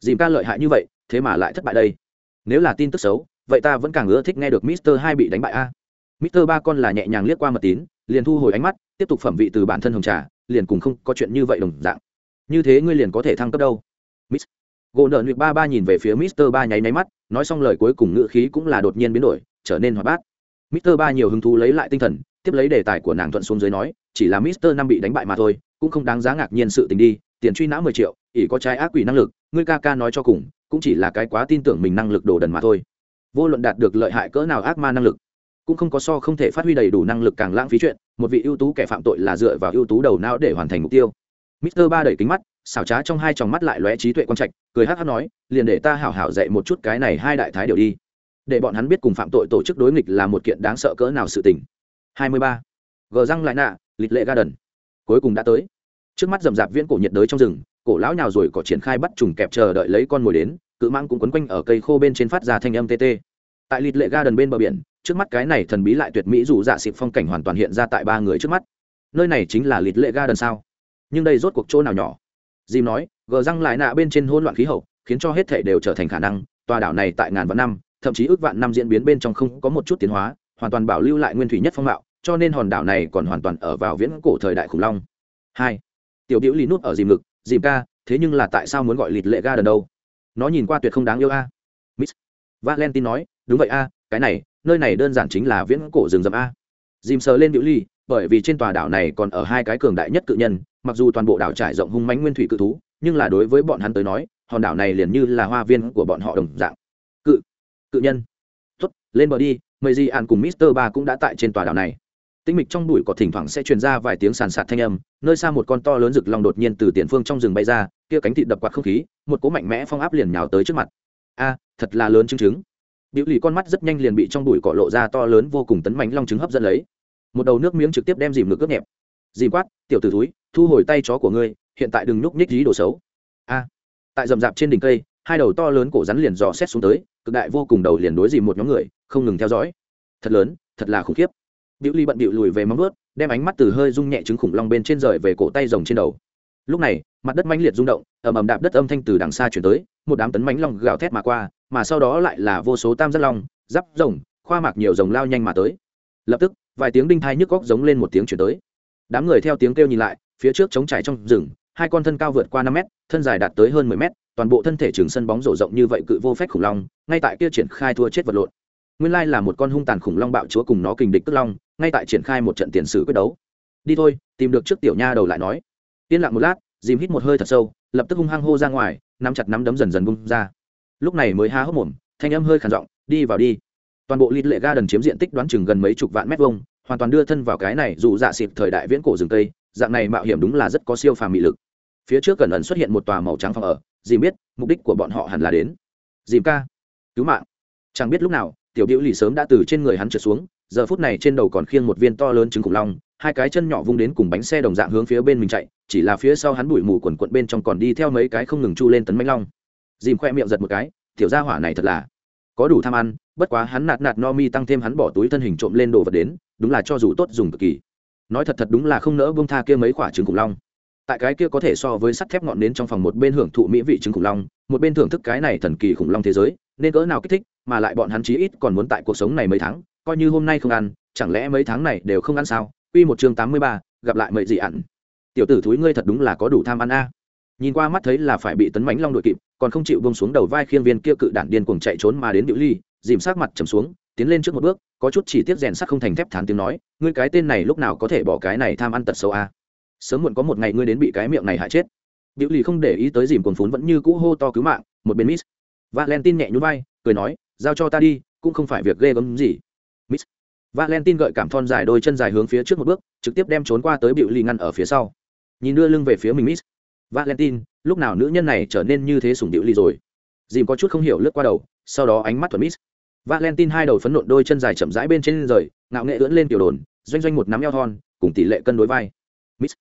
dìm ca lợi hại như vậy, thế mà lại thất bại đây. Nếu là tin tức xấu, vậy ta vẫn càng ưa thích nghe được mister hai bị đánh bại a. Mister ba con là nhẹ nhàng liếc qua mật tín, liền thu hồi ánh mắt, tiếp tục phẩm vị từ bản thân hồng trà, liền cùng không có chuyện như vậy đồng dạng. Như thế ngươi liền có thể thăng cấp đâu. Miss gỗ nợ nguyệt ba ba nhìn về phía mister ba nháy nháy mắt, nói xong lời cuối cùng ngữ khí cũng là đột nhiên biến đổi, trở nên hoạt bát. Mister ba nhiều hứng thú lấy lại tinh thần tiếp lấy đề tài của nàng thuận xuống dưới nói, chỉ là mister năm bị đánh bại mà thôi, cũng không đáng giá ngạc nhiên sự tình đi, tiền truy nã mười triệu, ỷ có trái ác quỷ năng lực, ngươi ca ca nói cho cùng, cũng chỉ là cái quá tin tưởng mình năng lực đồ đần mà thôi. Vô luận đạt được lợi hại cỡ nào ác ma năng lực, cũng không có so không thể phát huy đầy đủ năng lực càng lãng phí chuyện, một vị ưu tú kẻ phạm tội là dựa vào ưu tú đầu não để hoàn thành mục tiêu. mister ba đẩy kính mắt, xảo trá trong hai tròng mắt lại lóe trí tuệ quan trạch, cười hát hát nói, liền để ta hảo hảo dạy một chút cái này hai đại thái điều đi. Để bọn hắn biết cùng phạm tội tổ chức đối nghịch là một kiện đáng sợ cỡ nào sự tình hai mươi ba. Gờ răng lại nạ, lịch lệ ga đần cuối cùng đã tới. Trước mắt rậm rạp viễn cổ nhiệt đới trong rừng, cổ lão nhào rồi có triển khai bắt trùng kẹp chờ đợi lấy con mồi đến, cự mãng cũng quấn quanh ở cây khô bên trên phát ra thanh âm tê tê. Tại lịt lệ ga đần bên bờ biển, trước mắt cái này thần bí lại tuyệt mỹ dù dạ xịp phong cảnh hoàn toàn hiện ra tại ba người trước mắt. Nơi này chính là lịt lệ ga đần sao? Nhưng đây rốt cuộc chỗ nào nhỏ? Jim nói, gờ răng lại nạ bên trên hỗn loạn khí hậu, khiến cho hết thể đều trở thành khả năng. Tòa đảo này tại ngàn vạn năm, thậm chí ước vạn năm diễn biến bên trong không có một chút tiến hóa hoàn toàn bảo lưu lại nguyên thủy nhất phong mạo, cho nên hòn đảo này còn hoàn toàn ở vào viễn cổ thời đại khủng long. Hai, tiểu biểu lì nút ở dìm ngực, dìm ca, thế nhưng là tại sao muốn gọi lịt lệ ga đần đâu? Nó nhìn qua tuyệt không đáng yêu a. Miss valentine nói, đúng vậy a, cái này, nơi này đơn giản chính là viễn cổ rừng rậm a. Dìm sờ lên biểu ly bởi vì trên tòa đảo này còn ở hai cái cường đại nhất cự nhân, mặc dù toàn bộ đảo trải rộng hung mánh nguyên thủy cự thú, nhưng là đối với bọn hắn tới nói, hòn đảo này liền như là hoa viên của bọn họ đồng dạng. Cự cự nhân. Tuất lên bờ đi mời di an cùng mister ba cũng đã tại trên tòa đảo này. Tinh mịch trong bụi cỏ thỉnh thoảng sẽ truyền ra vài tiếng sàn sạt thanh âm, nơi xa một con to lớn rực lòng đột nhiên từ tiền phương trong rừng bay ra, kia cánh thịt đập quạt không khí, một cỗ mạnh mẽ phong áp liền nhào tới trước mặt. A, thật là lớn chứng chứng. Biểu lì con mắt rất nhanh liền bị trong bụi cỏ lộ ra to lớn vô cùng tấn mánh long trứng hấp dẫn lấy. Một đầu nước miếng trực tiếp đem dìm ngực cướp nhẹp. Dìm quát, tiểu t ử túi thu hồi tay chó của ngươi, hiện tại đừng nhúc nhích dí đồ xấu. A, tại rậm rạp trên đỉnh cây, hai đầu to lớn cổ rắn liền dò xét xuống tới cực đại vô cùng đầu liền đối dìm một nhóm người không ngừng theo dõi thật lớn thật là khủng khiếp Biểu Ly bận bịu lùi về móng vớt đem ánh mắt từ hơi rung nhẹ trứng khủng long bên trên rời về cổ tay rồng trên đầu. Lúc này, mặt đất mãnh liệt rung động, ầm ầm đạp đất âm thanh từ đằng xa truyền tới, một đám tấn mãnh long gào thét mà qua, mà sau đó lại là vô số tam giác long, giáp rồng, khoa mạc nhiều rồng lao nhanh mà tới. Lập tức, vài tiếng đinh thai nhức góc giống lên một tiếng truyền tới. Đám người theo tiếng kêu nhìn lại, phía trước trống trải trong rừng, hai con thân cao vượt qua năm mét, thân dài đạt tới hơn mười mét, toàn bộ thân thể trường sân bóng rổ rộng như vậy cự vô phép khủng long, ngay tại kia triển khai thua chết vật lộn. Nguyên lai là một con hung tàn khủng long bạo chúa cùng nó kình địch tức long ngay tại triển khai một trận tiền sử quyết đấu. Đi thôi tìm được trước tiểu nha đầu lại nói. Yên lặng một lát dìm hít một hơi thật sâu lập tức hung hăng hô ra ngoài nắm chặt nắm đấm dần dần bung ra. Lúc này mới há hốc mồm thanh âm hơi khản giọng đi vào đi. Toàn bộ lịt lệ ga đần chiếm diện tích đoán chừng gần mấy chục vạn mét vuông hoàn toàn đưa thân vào cái này dù dạ xịt thời đại viễn cổ rừng tây dạng này mạo hiểm đúng là rất có siêu phàm mị lực phía trước gần ẩn xuất hiện một tòa màu trắng phòng ở dìm biết, mục đích của bọn họ hẳn là đến. Dìm ca, cứu mạng. Chẳng biết lúc nào, tiểu điệu lì sớm đã từ trên người hắn trượt xuống, giờ phút này trên đầu còn khiêng một viên to lớn trứng khủng long, hai cái chân nhỏ vung đến cùng bánh xe đồng dạng hướng phía bên mình chạy, chỉ là phía sau hắn bụi mù quần quận bên trong còn đi theo mấy cái không ngừng chu lên tấn mánh long. Dìm khoe miệng giật một cái, tiểu gia hỏa này thật là có đủ tham ăn, bất quá hắn nạt nạt no mi tăng thêm hắn bỏ túi thân hình trộm lên đồ vật đến, đúng là cho dù tốt dùng cực kỳ. Nói thật thật đúng là không nỡ bông tha kia mấy quả trứng khủng long tại cái kia có thể so với sắt thép ngọn nến trong phòng một bên hưởng thụ mỹ vị trứng khủng long một bên thưởng thức cái này thần kỳ khủng long thế giới nên cỡ nào kích thích mà lại bọn hắn chí ít còn muốn tại cuộc sống này mấy tháng coi như hôm nay không ăn chẳng lẽ mấy tháng này đều không ăn sao? Quy một chương tám mươi ba, gặp lại mậy gì ẩn. Tiểu tử thúi ngươi thật đúng là có đủ tham ăn a. Nhìn qua mắt thấy là phải bị tấn mánh long đội kịp còn không chịu bông xuống đầu vai khiên viên kia cự đản điên cuồng chạy trốn mà đến điệu ly dìm sát mặt trầm xuống tiến lên trước một bước có chút chỉ tiết rèn sắt không thành thép thán tiếng nói ngươi cái tên này lúc nào có thể bỏ cái này tham ăn tật xấu a? Sớm muộn có một ngày ngươi đến bị cái miệng này hại chết. Điệu lì không để ý tới dìm cồn phún vẫn như cũ hô to cứu mạng, một bên miss valentine nhẹ nhún vai, cười nói, giao cho ta đi, cũng không phải việc ghê gớm gì. Miss valentine gợi cảm thon dài đôi chân dài hướng phía trước một bước, trực tiếp đem trốn qua tới biểu lì ngăn ở phía sau. Nhìn đưa lưng về phía mình, miss valentine, lúc nào nữ nhân này trở nên như thế sủng biểu lì rồi? Dìm có chút không hiểu lướt qua đầu, sau đó ánh mắt thuần miss valentine hai đầu phấn nộn đôi chân dài chậm rãi bên trên rời, ngạo nghệ ưỡn lên tiểu đồn, doanh doanh một nắm eo thon, cùng tỷ lệ cân đối vai. Miss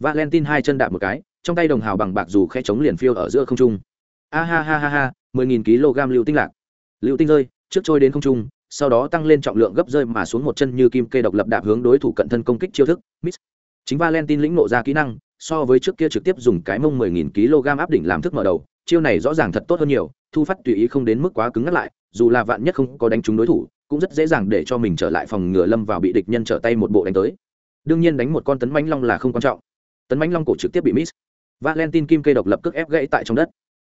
valentine hai chân đạp một cái, trong tay đồng hào bằng bạc dù khẽ chống liền phiêu ở giữa không trung. A ha ha ha ha, mười nghìn kg lưu tinh lạc. Lưu tinh rơi, trước trôi đến không trung, sau đó tăng lên trọng lượng gấp rơi mà xuống một chân như kim kê độc lập đạp hướng đối thủ cận thân công kích chiêu thức, miss. Chính valentine lĩnh nộ ra kỹ năng, so với trước kia trực tiếp dùng cái mông mười nghìn kg áp đỉnh làm thức mở đầu, chiêu này rõ ràng thật tốt hơn nhiều, thu phát tùy ý không đến mức quá cứng ngắt lại, dù là vạn nhất không có đánh trúng đối thủ, cũng rất dễ dàng để cho mình trở lại phòng ngừa lâm vào bị địch nhân trở tay một bộ đánh tới. Đương nhiên đánh một con tấn mãnh long là không quan trọng tấn mãnh long cổ trực tiếp bị miss. Valentine kim cây độc lập cước ép gãy tại trong đất.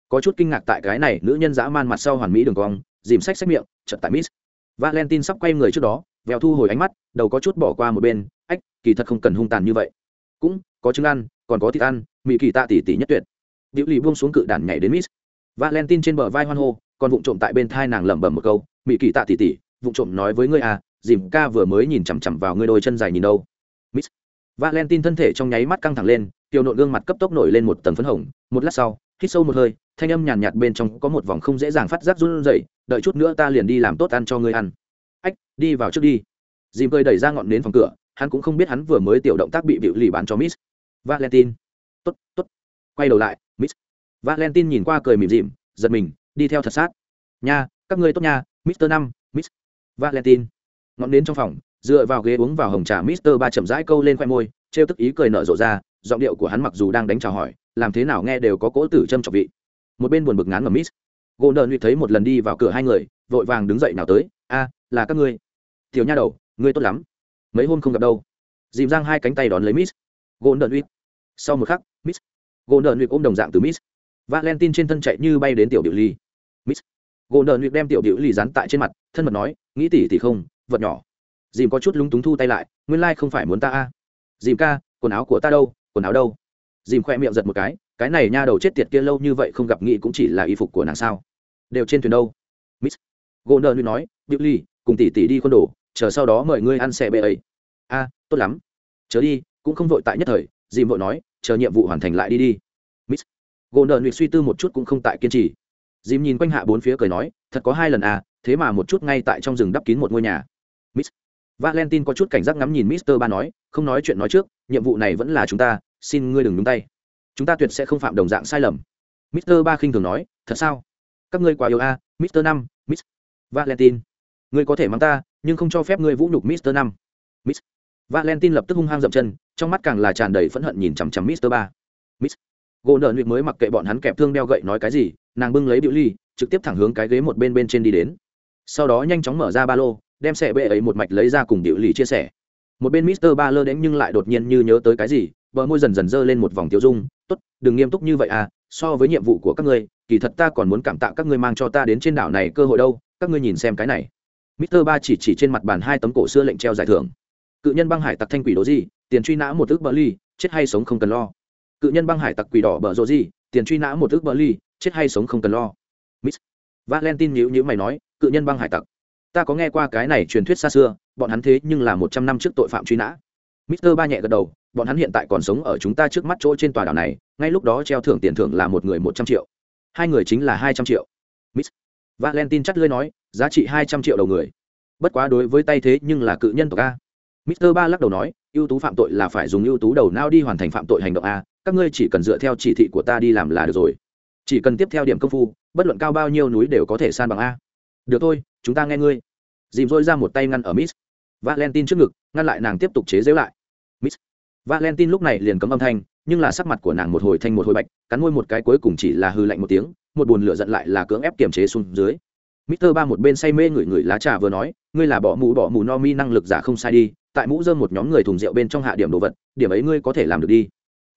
Có chút kinh ngạc tại cái này nữ nhân dã man mặt sau hoàn mỹ đường cong, dìm sách sách miệng chật tại miss. Valentine sắp quay người trước đó, vèo thu hồi ánh mắt, đầu có chút bỏ qua một bên, ách, kỳ thật không cần hung tàn như vậy. Cũng, có trứng ăn, còn có thịt ăn, mỹ kỳ tạ tỉ tỉ nhất tuyệt. Điệu lì buông xuống cự đản nhảy đến miss. Valentine trên bờ vai hoan hô, còn vụng trộm tại bên thai nàng lẩm bẩm một câu, mỹ kỳ tạ tỉ tỉ vụng trộm nói với ngươi à dìm ca vừa mới nhìn chằm chằm vào ngươi đôi chân dài nhìn đâu. Miss valentine thân thể trong nháy mắt căng thẳng lên tiểu nộn gương mặt cấp tốc nổi lên một tầng phấn hồng. Một lát sau hít sâu một hơi thanh âm nhàn nhạt, nhạt bên trong có một vòng không dễ dàng phát giác run rẩy đợi chút nữa ta liền đi làm tốt ăn cho ngươi ăn. Ách đi vào trước đi. Dìm cười đẩy ra ngọn nến phòng cửa hắn cũng không biết hắn vừa mới tiểu động tác bị bịu lì bán cho miss valentine. Tốt tốt. Quay đầu lại miss valentine nhìn qua cười mỉm dìm giật mình đi theo thật sát. Nha các ngươi tốt nha mister năm miss valentine. Ngọn nến trong phòng dựa vào ghế uống vào hồng trà mister ba chậm rãi câu lên khoe môi, trêu tức ý cười nở rộ ra, giọng điệu của hắn mặc dù đang đánh chào hỏi, làm thế nào nghe đều có cỗ tử châm trọc vị. Một bên buồn bực ngán ngầm miss. Gỗ nợ nụy thấy một lần đi vào cửa hai người, vội vàng đứng dậy nào tới, a, là các ngươi. Tiểu nha đầu, ngươi tốt lắm. Mấy hôm không gặp đâu. Dìm giang hai cánh tay đón lấy miss. Gỗ đợn huy sau một khắc, miss. Gỗ đợn huy ôm đồng dạng từ miss. Valentine trên thân chạy như bay đến tiểu điệu ly. Miss. Gỗ đợn huy đem tiểu điệu ly dán tại trên mặt, thân mật nói, nghĩ tỉ thì không, vật nhỏ dìm có chút lúng túng thu tay lại, nguyên lai không phải muốn ta a. Dìm ca, quần áo của ta đâu, quần áo đâu? Dìm khoe miệng giật một cái cái này nha đầu chết tiệt kia lâu như vậy không gặp nghị cũng chỉ là y phục của nàng sao? Đều trên thuyền đâu? Miss gordon nói biểu ly cùng tỷ tỷ đi con đồ, chờ sau đó mời ngươi ăn xe bê ấy. A, tốt lắm. Chớ đi, cũng không vội tại nhất thời. Dìm vội nói, chờ nhiệm vụ hoàn thành lại đi đi. Miss gordon suy tư một chút cũng không tại kiên trì. Dìm nhìn quanh hạ bốn phía cười nói, thật có hai lần à thế mà một chút ngay tại trong rừng đắp kín một ngôi nhà valentine có chút cảnh giác ngắm nhìn mister ba nói, không nói chuyện nói trước, nhiệm vụ này vẫn là chúng ta, xin ngươi đừng nhúng tay. Chúng ta tuyệt sẽ không phạm đồng dạng sai lầm. mister ba khinh thường nói, thật sao? Các ngươi quá yêu a, mister năm, miss valentine. Ngươi có thể mắng ta, nhưng không cho phép ngươi vũ nhục mister năm. Miss valentine lập tức hung hăng dậm chân, trong mắt càng là tràn đầy phẫn hận nhìn chằm chằm mister ba. Miss gỗ nợ nguyệt mới mặc kệ bọn hắn kẹp thương đeo gậy nói cái gì, nàng bưng lấy biểu ly trực tiếp thẳng hướng cái ghế một bên bên trên đi đến. Sau đó nhanh chóng mở ra ba lô đem xe bệ ấy một mạch lấy ra cùng điệu lì chia sẻ. Một bên mister ba lơ đến nhưng lại đột nhiên như nhớ tới cái gì, bờ môi dần dần dơ lên một vòng tiêu dung, tốt, đừng nghiêm túc như vậy à so với nhiệm vụ của các ngươi, kỳ thật ta còn muốn cảm tạ các ngươi mang cho ta đến trên đảo này cơ hội đâu, các ngươi nhìn xem cái này. Mister ba chỉ chỉ trên mặt bàn hai tấm cổ xưa lệnh treo giải thưởng. Cự nhân băng hải tặc thanh quỷ đồ gì, tiền truy nã một ước bờ ly, chết hay sống không cần lo. Cự nhân băng hải tặc quỷ đỏ bờ rộ gì, tiền truy nã một ước bờ ly, chết hay sống không cần lo. Miss valentine nhữ nhữ mày nói, cự nhân băng hải tặc ta có nghe qua cái này truyền thuyết xa xưa, bọn hắn thế nhưng là một trăm năm trước tội phạm truy nã. Mister ba nhẹ gật đầu, bọn hắn hiện tại còn sống ở chúng ta trước mắt chỗ trên tòa đảo này, ngay lúc đó treo thưởng tiền thưởng là một người một trăm triệu. Hai người chính là hai trăm triệu. Miss valentine chắt lưới nói, giá trị hai trăm triệu đầu người. Bất quá đối với tay thế nhưng là cự nhân tộc a. Mister ba lắc đầu nói, ưu tú phạm tội là phải dùng ưu tú đầu não đi hoàn thành phạm tội hành động a, các ngươi chỉ cần dựa theo chỉ thị của ta đi làm là được rồi. Chỉ cần tiếp theo điểm công phu, bất luận cao bao nhiêu núi đều có thể san bằng a. Được thôi, chúng ta nghe ngươi dìm dôi ra một tay ngăn ở miss valentine trước ngực ngăn lại nàng tiếp tục chế giễu lại miss valentine lúc này liền cấm âm thanh nhưng là sắc mặt của nàng một hồi thanh một hồi bạch cắn môi một cái cuối cùng chỉ là hư lạnh một tiếng một buồn lửa giận lại là cưỡng ép kiềm chế xuống dưới Mister Ba một bên say mê ngửi ngửi lá trà vừa nói, ngươi là bỏ mũ bỏ mũ no mi năng lực giả không sai đi, tại mũ dơm một nhóm người thùng rượu bên trong hạ điểm đồ vật, điểm ấy ngươi có thể làm được đi.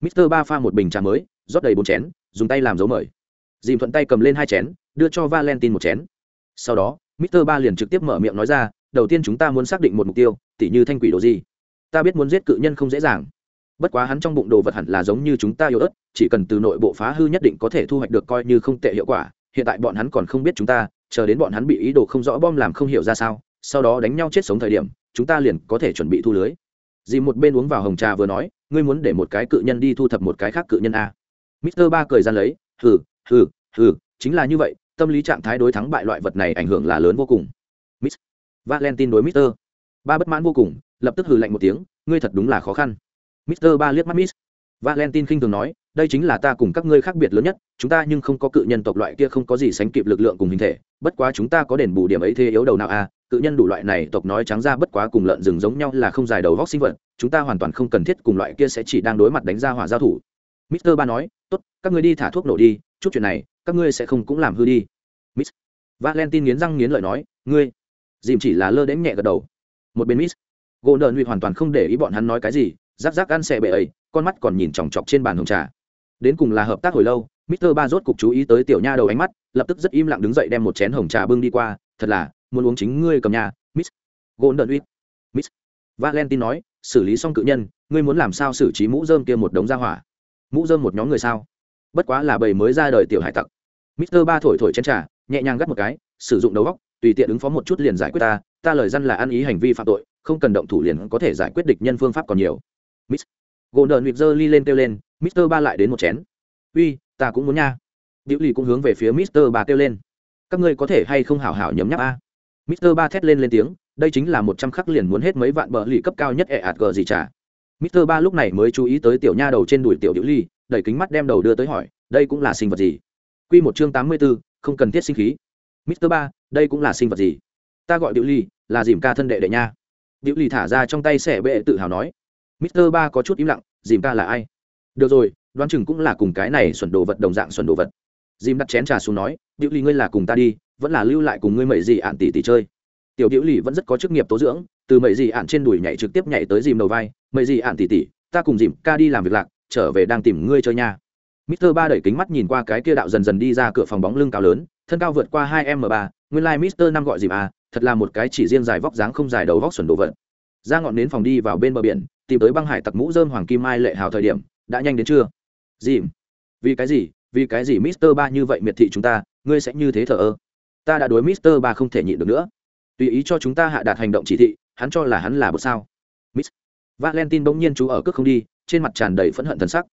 Mister Ba pha một bình trà mới, rót đầy bốn chén, dùng tay làm dấu mời. Dìm thuận tay cầm lên hai chén, đưa cho Valentine một chén. Sau đó, Mr. Ba liền trực tiếp mở miệng nói ra, đầu tiên chúng ta muốn xác định một mục tiêu, tỉ như thanh quỷ đồ gì. Ta biết muốn giết cự nhân không dễ dàng, bất quá hắn trong bụng đồ vật hẳn là giống như chúng ta yếu ớt chỉ cần từ nội bộ phá hư nhất định có thể thu hoạch được coi như không tệ hiệu quả hiện tại bọn hắn còn không biết chúng ta chờ đến bọn hắn bị ý đồ không rõ bom làm không hiểu ra sao sau đó đánh nhau chết sống thời điểm chúng ta liền có thể chuẩn bị thu lưới dì một bên uống vào hồng trà vừa nói ngươi muốn để một cái cự nhân đi thu thập một cái khác cự nhân à? a Mr. ba cười ra lấy hừ hừ hừ chính là như vậy tâm lý trạng thái đối thắng bại loại vật này ảnh hưởng là lớn vô cùng. Miss valentine đối mister ba bất mãn vô cùng lập tức hừ lạnh một tiếng ngươi thật đúng là khó khăn. Mister ba liếc mắt miss valentine khinh thường nói đây chính là ta cùng các ngươi khác biệt lớn nhất chúng ta nhưng không có cự nhân tộc loại kia không có gì sánh kịp lực lượng cùng hình thể bất quá chúng ta có đền bù điểm ấy thế yếu đầu nào a à, cự nhân đủ loại này tộc nói trắng ra bất quá cùng lợn rừng giống nhau là không dài đầu góc sinh vật chúng ta hoàn toàn không cần thiết cùng loại kia sẽ chỉ đang đối mặt đánh ra hỏa giao thủ. Mister ba nói tốt các ngươi đi thả thuốc nổ đi chút chuyện này các ngươi sẽ không cũng làm hư đi miss valentine nghiến răng nghiến lợi nói ngươi dìm chỉ là lơ đến nhẹ gật đầu một bên miss gỗ nợ nguy hoàn toàn không để ý bọn hắn nói cái gì rác rác ăn xe bệ ấy con mắt còn nhìn chòng chọc trên bàn hồng trà đến cùng là hợp tác hồi lâu Mister Ba rốt cục chú ý tới tiểu nha đầu ánh mắt, lập tức rất im lặng đứng dậy đem một chén hồng trà bưng đi qua, thật là, muốn uống chính ngươi cầm nhà, Miss. Golden Week. Miss. Valentine nói, xử lý xong cự nhân, ngươi muốn làm sao xử trí mũ rơm kia một đống ra hỏa? Mũ rơm một nhóm người sao? Bất quá là bầy mới ra đời tiểu hải tặc. Mister Ba thổi thổi chén trà, nhẹ nhàng gắt một cái, sử dụng đầu góc, tùy tiện ứng phó một chút liền giải quyết ta, ta lời dân là ăn ý hành vi phạm tội, không cần động thủ liền có thể giải quyết địch nhân phương pháp còn nhiều. Miss. Golden Week giơ ly lên kêu lên, Mister Ba lại đến một chén. Uy, ta cũng muốn nha điệu lì cũng hướng về phía mister ba kêu lên các ngươi có thể hay không hảo hảo nhấm nháp a mister ba thét lên lên tiếng đây chính là một trăm khắc liền muốn hết mấy vạn bờ lì cấp cao nhất ẹ ạt gờ gì trả mister ba lúc này mới chú ý tới tiểu nha đầu trên đùi tiểu điệu ly đẩy kính mắt đem đầu đưa tới hỏi, đây cũng là sinh vật gì? Q một chương tám mươi b ố không cần thiết sinh khí. Mister ba, đây cũng là sinh vật gì? Ta gọi Diệu ly là dìm ca thân đệ đệ nha. Diệu ly thả ra trong tay xẻ bệ tự hào nói. Mister ba có chút im lặng, dìm ca là ai? Được rồi, đoán chừng cũng là cùng cái này xuẩn đồ vật đồng dạng xuẩn đồ vật. Dìm đặt chén trà xuống nói Diệu ly ngươi là cùng ta đi, vẫn là lưu lại cùng ngươi mẩy gì ạn tỷ tỷ chơi. Tiểu Diệu ly vẫn rất có chức nghiệp tố dưỡng, từ mẩy gì ạn trên đùi nhảy trực tiếp nhảy tới dìm đầu vai, mẩy gì ạn tỷ tỷ, ta cùng dìm ca đi làm việc lạc trở về đang tìm ngươi chơi nha Mister Ba đẩy kính mắt nhìn qua cái kia đạo dần dần đi ra cửa phòng bóng lưng cao lớn, thân cao vượt qua hai m ba, nguyên lai like Mister năm gọi gì à, thật là một cái chỉ riêng dài vóc dáng không dài đầu vóc xuẩn đồ vật. Ra ngọn nến phòng đi vào bên bờ biển, tìm tới băng hải tặc mũ rơm hoàng kim mai lệ hào thời điểm, đã nhanh đến chưa? Dìm, vì cái gì vì cái gì mister ba như vậy miệt thị chúng ta ngươi sẽ như thế thờ ơ ta đã đối mister ba không thể nhịn được nữa tùy ý cho chúng ta hạ đạt hành động chỉ thị hắn cho là hắn là bộ sao valentine bỗng nhiên chú ở cước không đi, trên mặt tràn đầy phẫn hận thần sắc.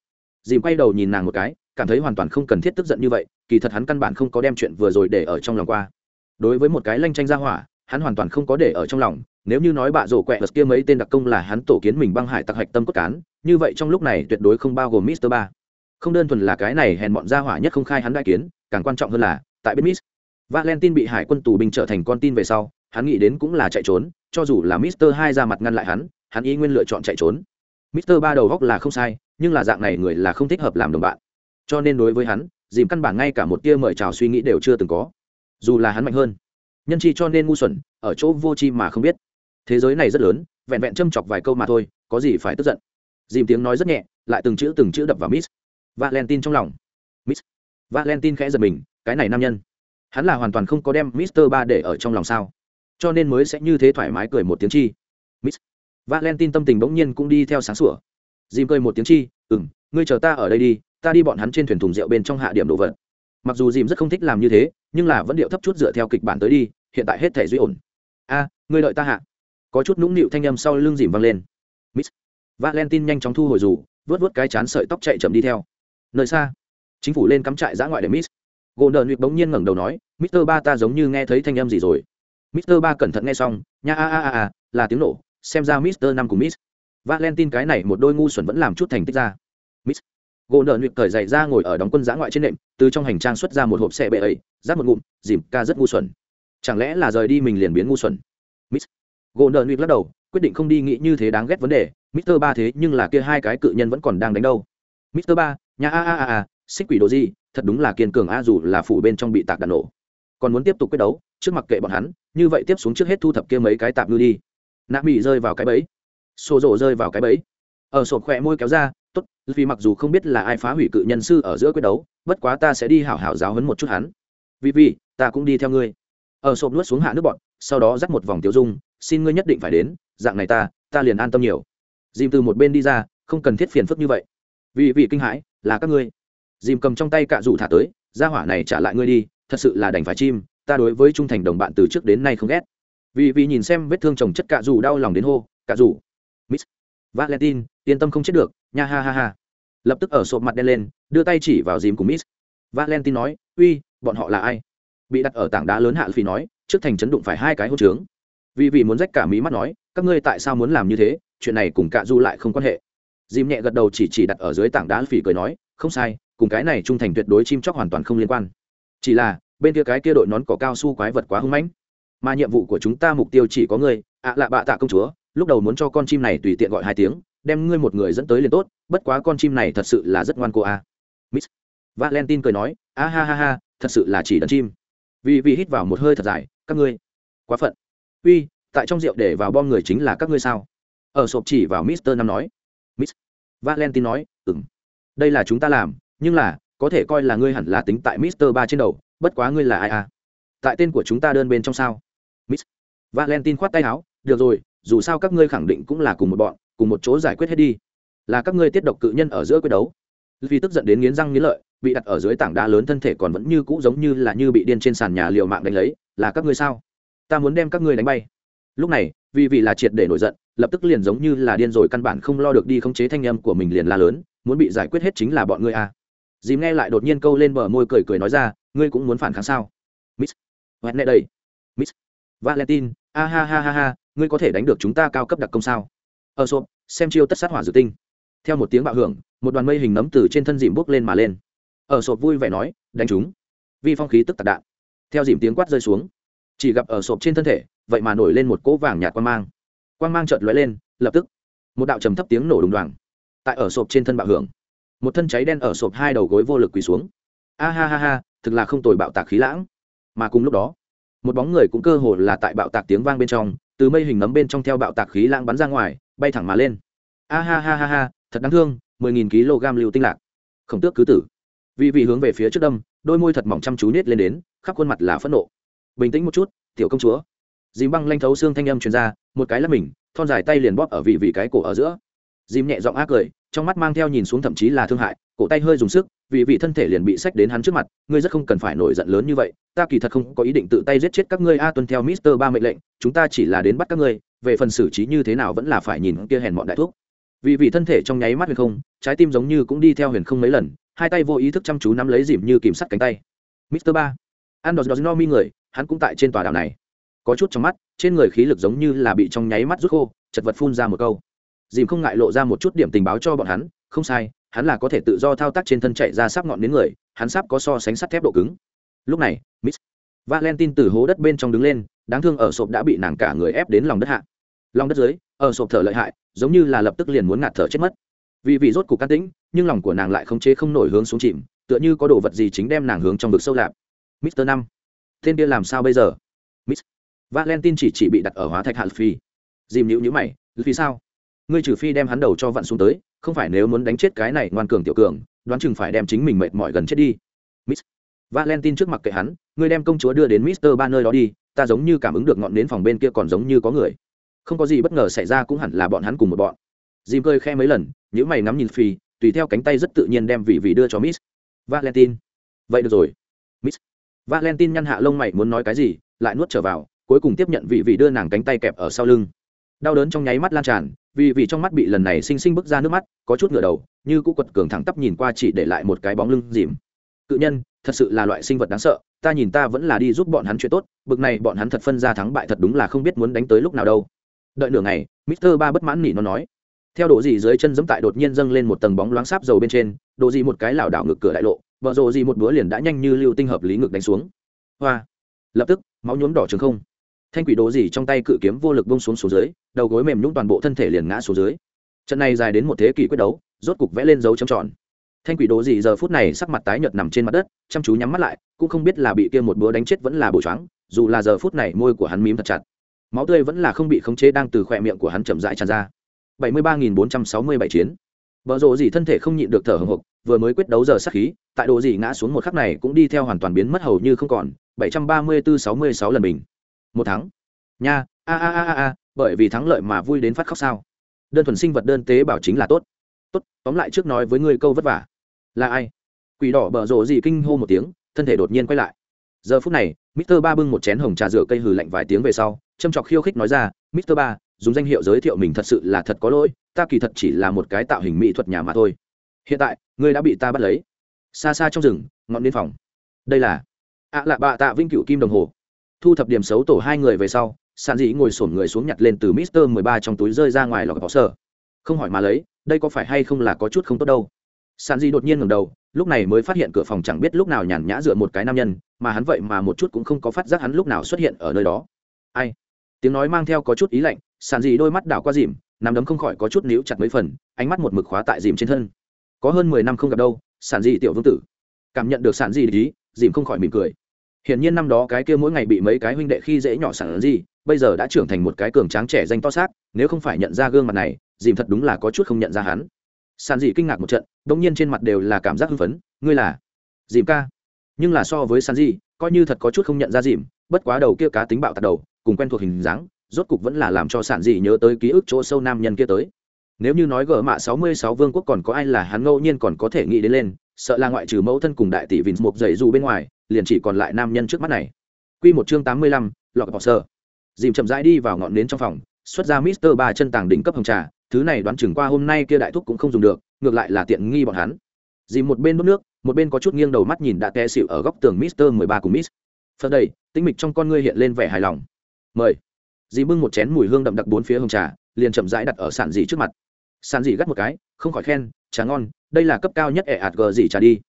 Dìm quay đầu nhìn nàng một cái, cảm thấy hoàn toàn không cần thiết tức giận như vậy, kỳ thật hắn căn bản không có đem chuyện vừa rồi để ở trong lòng qua. Đối với một cái lanh tranh ra hỏa, hắn hoàn toàn không có để ở trong lòng, nếu như nói bạ rổ quẹ vật kia mấy tên đặc công là hắn tổ kiến mình băng hải tặc hạch tâm cốt cán, như vậy trong lúc này tuyệt đối không bao gồm mister ba. Không đơn thuần là cái này hèn bọn gia hỏa nhất không khai hắn đại kiến, càng quan trọng hơn là, tại bên miss valentine bị hải quân tù binh trở thành con tin về sau, hắn nghĩ đến cũng là chạy trốn, cho dù là mister hai ra mặt ngăn lại hắn hắn ý nguyên lựa chọn chạy trốn. Mister ba đầu góc là không sai, nhưng là dạng này người là không thích hợp làm đồng bạn. Cho nên đối với hắn, dìm căn bản ngay cả một tia mời chào suy nghĩ đều chưa từng có. Dù là hắn mạnh hơn, nhân chi cho nên ngu xuẩn, ở chỗ vô chi mà không biết. Thế giới này rất lớn, vẹn vẹn châm chọc vài câu mà thôi, có gì phải tức giận? Dìm tiếng nói rất nhẹ, lại từng chữ từng chữ đập vào miss valentine trong lòng. Miss valentine khẽ giật mình, cái này nam nhân, hắn là hoàn toàn không có đem mister ba để ở trong lòng sao? Cho nên mới sẽ như thế thoải mái cười một tiếng chi. Miss valentine tâm tình bỗng nhiên cũng đi theo sáng sủa. Dìm cười một tiếng chi ừm, ngươi chờ ta ở đây đi ta đi bọn hắn trên thuyền thùng rượu bên trong hạ điểm đồ vật. Mặc dù dìm rất không thích làm như thế nhưng là vẫn điệu thấp chút dựa theo kịch bản tới đi hiện tại hết thể duy ổn. A ngươi đợi ta hạ. Có chút nũng nịu thanh âm sau lưng dìm văng lên. Miss. Valentine nhanh chóng thu hồi dù vớt vớt cái chán sợi tóc chạy chậm đi theo. Nơi xa. Chính phủ lên cắm trại dã ngoại để miss. Golden đờn bỗng nhiên ngẩng đầu nói mister ba ta giống như nghe thấy thanh âm gì rồi. Mister ba cẩn thận nghe xong nha a a a a là tiếng nổ xem ra mister năm của miss valentine cái này một đôi ngu xuẩn vẫn làm chút thành tích ra miss gỗ nợ nuyệt cởi dày ra ngồi ở đóng quân giã ngoại trên nệm từ trong hành trang xuất ra một hộp xe bệ ấy giáp một ngụm, dìm ca rất ngu xuẩn. chẳng lẽ là rời đi mình liền biến ngu xuẩn? miss gỗ nợ nuyệt lắc đầu, quyết định không đi nghĩ như thế đáng ghét vấn đề. mister ba thế nhưng là kia hai cái cự nhân vẫn còn đang đánh đâu? mister ba nhà a a a a, xích quỷ đồ gì? thật đúng là kiên cường a, dù là phủ bên trong bị tạc đạn nổ. còn muốn tiếp tục quyết đấu, trước mặc kệ bọn hắn, như vậy tiếp xuống trước hết thu thập kia mấy cái tạp ngư đi nạ bị rơi vào cái bẫy. Xô rộ rơi vào cái bẫy. Ở sổ khỏe môi kéo ra, tốt, vì mặc dù không biết là ai phá hủy cự nhân sư ở giữa quyết đấu, bất quá ta sẽ đi hảo hảo giáo hấn một chút hắn. Vì vì, ta cũng đi theo ngươi. Ở sộp nuốt xuống hạ nước bọn sau đó dắt một vòng tiêu dung, xin ngươi nhất định phải đến, dạng này ta ta liền an tâm nhiều. Dìm từ một bên đi ra, không cần thiết phiền phức như vậy. Vì vì kinh hãi, là các ngươi. Dìm cầm trong tay cạ rủ thả tới ra hỏa này trả lại ngươi đi, thật sự là đành phải chim, ta đối với trung thành đồng bạn từ trước đến nay không ghét vì vì nhìn xem vết thương chồng chất cạ rủ đau lòng đến hô, cạ rủ, miss, valentine, yên tâm không chết được, nha ha ha ha. Lập tức ở sộp mặt đen lên, đưa tay chỉ vào dìm của miss. Valentine nói, uy, bọn họ là ai? Bị đặt ở tảng đá lớn hạ phi nói, trước thành chấn đụng phải hai cái hôn trướng. Vì vì muốn rách cả mí mắt nói, các ngươi tại sao muốn làm như thế? Chuyện này cùng cạ du lại không quan hệ. Dìm nhẹ gật đầu chỉ chỉ đặt ở dưới tảng đá phỉ cười nói, không sai, cùng cái này trung thành tuyệt đối chim chóc hoàn toàn không liên quan. Chỉ là, bên kia cái kia đội nón cỏ cao su quái vật quá hưng mãnh mà nhiệm vụ của chúng ta mục tiêu chỉ có ngươi, ạ lạ bạ tạ công chúa, lúc đầu muốn cho con chim này tùy tiện gọi hai tiếng, đem ngươi một người dẫn tới liền tốt, bất quá con chim này thật sự là rất ngoan cô a à. miss valentine cười nói, a ha ha ha, thật sự là chỉ đần chim. Vì vì hít vào một hơi thật dài, các ngươi, quá phận. Uy, tại trong rượu để vào bom người chính là các ngươi sao? Ở sộp chỉ vào mister năm nói. Miss valentine nói ừng đây là chúng ta làm, nhưng là, có thể coi là ngươi hẳn là tính tại mister ba trên đầu, bất quá ngươi là ai à? Tại tên của chúng ta đơn bên trong sao? Miss valentine khoát tay áo, được rồi, dù sao các ngươi khẳng định cũng là cùng một bọn, cùng một chỗ giải quyết hết đi. Là các ngươi tiết độc cự nhân ở giữa quyết đấu. Vì tức giận đến nghiến răng nghiến lợi, bị đặt ở dưới tảng đá lớn thân thể còn vẫn như cũ giống như là như bị điên trên sàn nhà liều mạng đánh lấy, là các ngươi sao? Ta muốn đem các ngươi đánh bay. Lúc này, vì vì là triệt để nổi giận, lập tức liền giống như là điên rồi căn bản không lo được đi khống chế thanh âm của mình liền la lớn, muốn bị giải quyết hết chính là bọn ngươi à. dìm nghe lại đột nhiên câu lên bờ môi cười cười nói ra, ngươi cũng muốn phản kháng sao? Miss hoẹt nệ đây. Miss valentine a ha ha ha ha, ngươi có thể đánh được chúng ta cao cấp đặc công sao? Ờ, ở sộp xem chiêu tất sát hỏa dự tinh. Theo một tiếng bạo hưởng, một đoàn mây hình nấm từ trên thân dìm bốc lên mà lên. Ờ, ở sộp vui vẻ nói, đánh chúng. Vi phong khí tức tạc đạn. Theo dìm tiếng quát rơi xuống. Chỉ gặp ở sộp trên thân thể, vậy mà nổi lên một cỗ vàng nhạt quan mang. Quan mang chợt lóe lên, lập tức, một đạo trầm thấp tiếng nổ đùng đoàng, tại ở sộp trên thân bạo hưởng. Một thân cháy đen ở sộp hai đầu gối vô lực quỳ xuống. A ha ha ha, thực là không tồi bạo tạc khí lãng. Mà cùng lúc đó một bóng người cũng cơ hồ là tại bạo tạc tiếng vang bên trong, từ mây hình nấm bên trong theo bạo tạc khí lãng bắn ra ngoài, bay thẳng mà lên. A ha ha ha ha, thật đáng thương, mười nghìn kg lưu tinh lạc. Khổng tước cứ tử. Vì Vị hướng về phía trước đâm, đôi môi thật mỏng chăm chú nết lên đến, khắp khuôn mặt là phẫn nộ. Bình tĩnh một chút, tiểu công chúa. Dìm băng lanh thấu xương thanh âm truyền ra, một cái là mình, thon dài tay liền bóp ở vị vị cái cổ ở giữa. Dìm nhẹ giọng ác cười, trong mắt mang theo nhìn xuống thậm chí là thương hại, cổ tay hơi dùng sức vì vị thân thể liền bị sách đến hắn trước mặt, ngươi rất không cần phải nổi giận lớn như vậy, ta kỳ thật không có ý định tự tay giết chết các ngươi. A, tuân theo mister ba mệnh lệnh, chúng ta chỉ là đến bắt các ngươi, về phần xử trí như thế nào vẫn là phải nhìn kia hèn mọn đại thuốc vì vị thân thể trong nháy mắt huyền không, trái tim giống như cũng đi theo huyền không mấy lần, hai tay vô ý thức chăm chú nắm lấy dìm như kìm sắt cánh tay. mister ba ăn no mi người, hắn cũng tại trên tòa đảo này. Có chút trong mắt, trên người khí lực giống như là bị trong nháy mắt rút khô, chật vật phun ra một câu. Dìm không ngại lộ ra một chút điểm tình báo cho bọn hắn, không sai hắn là có thể tự do thao tác trên thân chạy ra sắp ngọn đến người, hắn sắp có so sánh sắt thép độ cứng. Lúc này, miss valentine từ hố đất bên trong đứng lên, đáng thương ở sộp đã bị nàng cả người ép đến lòng đất hạ. Lòng đất dưới, ở sộp thở lợi hại, giống như là lập tức liền muốn ngạt thở chết mất. Vì vị rốt cục can tĩnh, nhưng lòng của nàng lại không chế không nổi hướng xuống chìm, tựa như có đồ vật gì chính đem nàng hướng trong vực sâu lạp mister năm, tên kia làm sao bây giờ? Miss valentine chỉ chỉ bị đặt ở hóa thạch hạn phi. Dìm nhữ nhữ mày vì sao? Ngươi trừ phi đem hắn đầu cho vặn xuống tới, không phải nếu muốn đánh chết cái này ngoan cường tiểu cường, đoán chừng phải đem chính mình mệt mỏi gần chết đi. Miss valentine trước mặt kệ hắn, ngươi đem công chúa đưa đến mister ba nơi đó đi, ta giống như cảm ứng được ngọn nến phòng bên kia còn giống như có người. Không có gì bất ngờ xảy ra cũng hẳn là bọn hắn cùng một bọn. Dìm cơi khe mấy lần những mày ngắm nhìn phi, tùy theo cánh tay rất tự nhiên đem vị vị đưa cho miss valentine. Vậy được rồi. Miss valentine nhăn hạ lông mày muốn nói cái gì, lại nuốt trở vào, cuối cùng tiếp nhận vị vị đưa nàng cánh tay kẹp ở sau lưng đau đớn trong nháy mắt lan tràn, vì vì trong mắt bị lần này sinh sinh bước ra nước mắt, có chút ngửa đầu, như cũ quật cường thẳng tắp nhìn qua chỉ để lại một cái bóng lưng dìm. Cự nhân, thật sự là loại sinh vật đáng sợ, ta nhìn ta vẫn là đi giúp bọn hắn chuyện tốt, bực này bọn hắn thật phân ra thắng bại thật đúng là không biết muốn đánh tới lúc nào đâu. Đợi nửa ngày, mister ba bất mãn nỉ nó nói. Theo độ gì dưới chân giẫm tại đột nhiên dâng lên một tầng bóng loáng sáp dầu bên trên độ gì một cái lảo đảo ngực cửa đại lộ, vợ rộ gì một bữa liền đã nhanh như lưu tinh hợp lý ngực đánh xuống. Hoa! Lập tức, máu nhuốm đỏ trường không. Thanh quỷ đồ gì trong tay cự kiếm vô lực bông xuống xuống dưới đầu gối mềm nhũng toàn bộ thân thể liền ngã xuống dưới. Trận này dài đến một thế kỷ quyết đấu rốt cục vẽ lên dấu châm tròn. Thanh quỷ đồ gì giờ phút này sắc mặt tái nhợt nằm trên mặt đất chăm chú nhắm mắt lại cũng không biết là bị kia một búa đánh chết vẫn là bổ choáng dù là giờ phút này môi của hắn mím thật chặt. Máu tươi vẫn là không bị khống chế đang từ khỏe miệng của hắn chậm rãi tràn ra. Bảy mươi ba nghìn bốn trăm sáu mươi bảy chiến. Bờ rồ gì thân thể không nhịn được thở hổn hộc, vừa mới quyết đấu giờ sát khí, tại đồ gì ngã xuống một khắc này cũng đi theo hoàn toàn biến mất hầu như không còn, bảy trăm ba mươi sáu mươi sáu lần bình. Một thắng. Nha, a a a a, bởi vì thắng lợi mà vui đến phát khóc sao? Đơn thuần sinh vật đơn tế bảo chính là tốt. Tốt, tóm lại trước nói với ngươi câu vất vả. Là ai? Quỷ đỏ bờ rộ gì kinh hô một tiếng, thân thể đột nhiên quay lại. Giờ phút này, Mister Ba bưng một chén hồng trà rửa cây hừ lạnh vài tiếng về sau, châm chọc khiêu khích nói ra, Mister Ba, dùng danh hiệu giới thiệu mình thật sự là thật có lỗi, ta kỳ thật chỉ là một cái tạo hình mỹ thuật nhà mà thôi hiện tại ngươi đã bị ta bắt lấy xa xa trong rừng ngọn đến phòng đây là ạ à lạ bạ tạ vinh cựu kim đồng hồ thu thập điểm xấu tổ hai người về sau sàn dĩ ngồi sổm người xuống nhặt lên từ mister mười ba trong túi rơi ra ngoài lọc bỏ sở không hỏi mà lấy, đây có phải hay không là có chút không tốt đâu. Sàn dĩ đột nhiên ngầm đầu, lúc này mới phát hiện cửa phòng chẳng biết lúc nào nhàn nhã dựa một cái nam nhân, mà hắn vậy mà một chút cũng không có phát giác hắn lúc nào xuất hiện ở nơi đó. Ai? Tiếng nói mang theo có chút ý lạnh, sàn dĩ đôi mắt đảo qua dìm nằm đấm không khỏi có chút níu chặt mấy phần, ánh mắt một mực khóa tại dìm trên thân. Có hơn mười năm không gặp đâu sản dị tiểu vương tử. Cảm nhận được sản dị ý, dìm không khỏi mỉm cười. Hiển nhiên năm đó cái kia mỗi ngày bị mấy cái huynh đệ khi dễ nhỏ sản dị bây giờ đã trưởng thành một cái cường tráng trẻ danh to xác, nếu không phải nhận ra gương mặt này, dìm thật đúng là có chút không nhận ra hắn. Sàn dị kinh ngạc một trận đ ỗ n g nhiên trên mặt đều là cảm giác hưng phấn, ngươi là dìm ca? Nhưng là so với sàn dị coi như thật có chút không nhận ra dìm, bất quá đầu kia cá tính bạo tạt đầu, cùng quen thuộc hình dáng, rốt cục vẫn là làm cho sản dị nhớ tới ký ức chỗ sâu nam nhân kia tới. Nếu như nói gỡ mạ sáu mươi sáu vương quốc còn có ai là hắn, ngẫu nhiên còn có thể nghĩ đến lên, sợ là ngoại trừ mẫu thân cùng đại tỷ vinh một giày dù bên ngoài, liền chỉ còn lại nam nhân trước mắt này. Quy một chương tám mươi lăm lọc bọc sơ dìm chậm rãi đi vào ngọn nến trong phòng, xuất ra mister ba chân tàng đỉnh cấp hồng trà, thứ này đoán chừng qua hôm nay kia đại thúc cũng không dùng được, ngược lại là tiện nghi bọn hắn. Dìm một bên đốt nước, một bên có chút nghiêng đầu mắt nhìn đã té xịu ở góc tường mister mười ba cùng miss. Phật đầy tinh mịch trong con ngươi hiện lên vẻ hài lòng. Mời. Dì bưng một chén mùi hương đậm đặc bốn phía hồng trà, liền chậm rãi đặt ở sản dì trước mặt. Sản dì gắt một cái, không khỏi khen, trà ngon, đây là cấp cao nhất ẻ ạt gờ dì trà đi.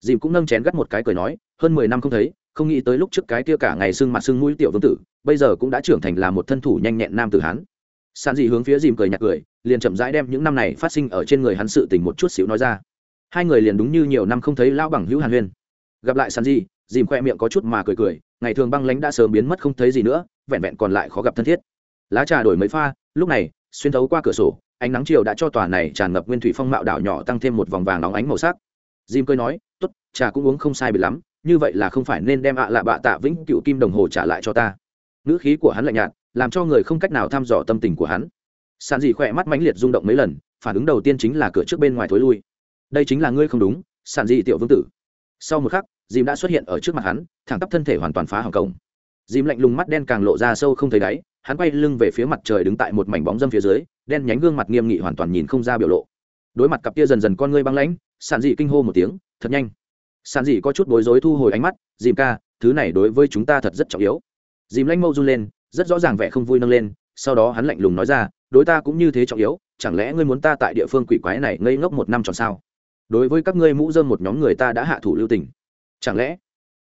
Dì cũng nâng chén gắt một cái cười nói, hơn mười năm không thấy không nghĩ tới lúc trước cái kia cả ngày sưng mặt sưng mũi tiểu vương tử, bây giờ cũng đã trưởng thành là một thân thủ nhanh nhẹn nam tử hán. San dị hướng phía dìm cười nhạt cười, liền chậm rãi đem những năm này phát sinh ở trên người hắn sự tình một chút xíu nói ra. Hai người liền đúng như nhiều năm không thấy lão bằng hữu hàn huyên. Gặp lại san dị, dìm khoe miệng có chút mà cười cười, ngày thường băng lãnh đã sớm biến mất không thấy gì nữa, vẹn vẹn còn lại khó gặp thân thiết. Lá trà đổi mấy pha, lúc này, xuyên thấu qua cửa sổ, ánh nắng chiều đã cho tòa này tràn ngập nguyên thủy phong mạo đảo nhỏ tăng thêm một vòng vàng nóng ánh màu sắc. Dìm cười nói, tốt, trà cũng uống không sai biệt lắm như vậy là không phải nên đem ạ à lạ bạ tạ vĩnh cựu kim đồng hồ trả lại cho ta. Ngữ khí của hắn lạnh nhạt, làm cho người không cách nào thăm dò tâm tình của hắn. Sàn dị khỏe mắt mãnh liệt rung động mấy lần, phản ứng đầu tiên chính là cửa trước bên ngoài thối lui. Đây chính là ngươi không đúng, sàn dị tiểu vương tử. Sau một khắc, dìm đã xuất hiện ở trước mặt hắn, thẳng tắp thân thể hoàn toàn phá hỏng cổng. Dìm lạnh lùng mắt đen càng lộ ra sâu không thấy đáy, hắn quay lưng về phía mặt trời đứng tại một mảnh bóng dâm phía dưới, đen nhánh gương mặt nghiêm nghị hoàn toàn nhìn không ra biểu lộ. Đối mặt cặp kia dần dần con ngươi băng lãnh, Sàn dị kinh hô một tiếng, thật nhanh. Sàn dị có chút bối rối thu hồi ánh mắt dìm ca thứ này đối với chúng ta thật rất trọng yếu. Dìm lanh mâu run lên rất rõ ràng vẻ không vui nâng lên sau đó hắn lạnh lùng nói ra đối ta cũng như thế trọng yếu chẳng lẽ ngươi muốn ta tại địa phương quỷ quái này ngây ngốc một năm tròn sao? Đối với các ngươi mũ dơm một nhóm người ta đã hạ thủ lưu tình. Chẳng lẽ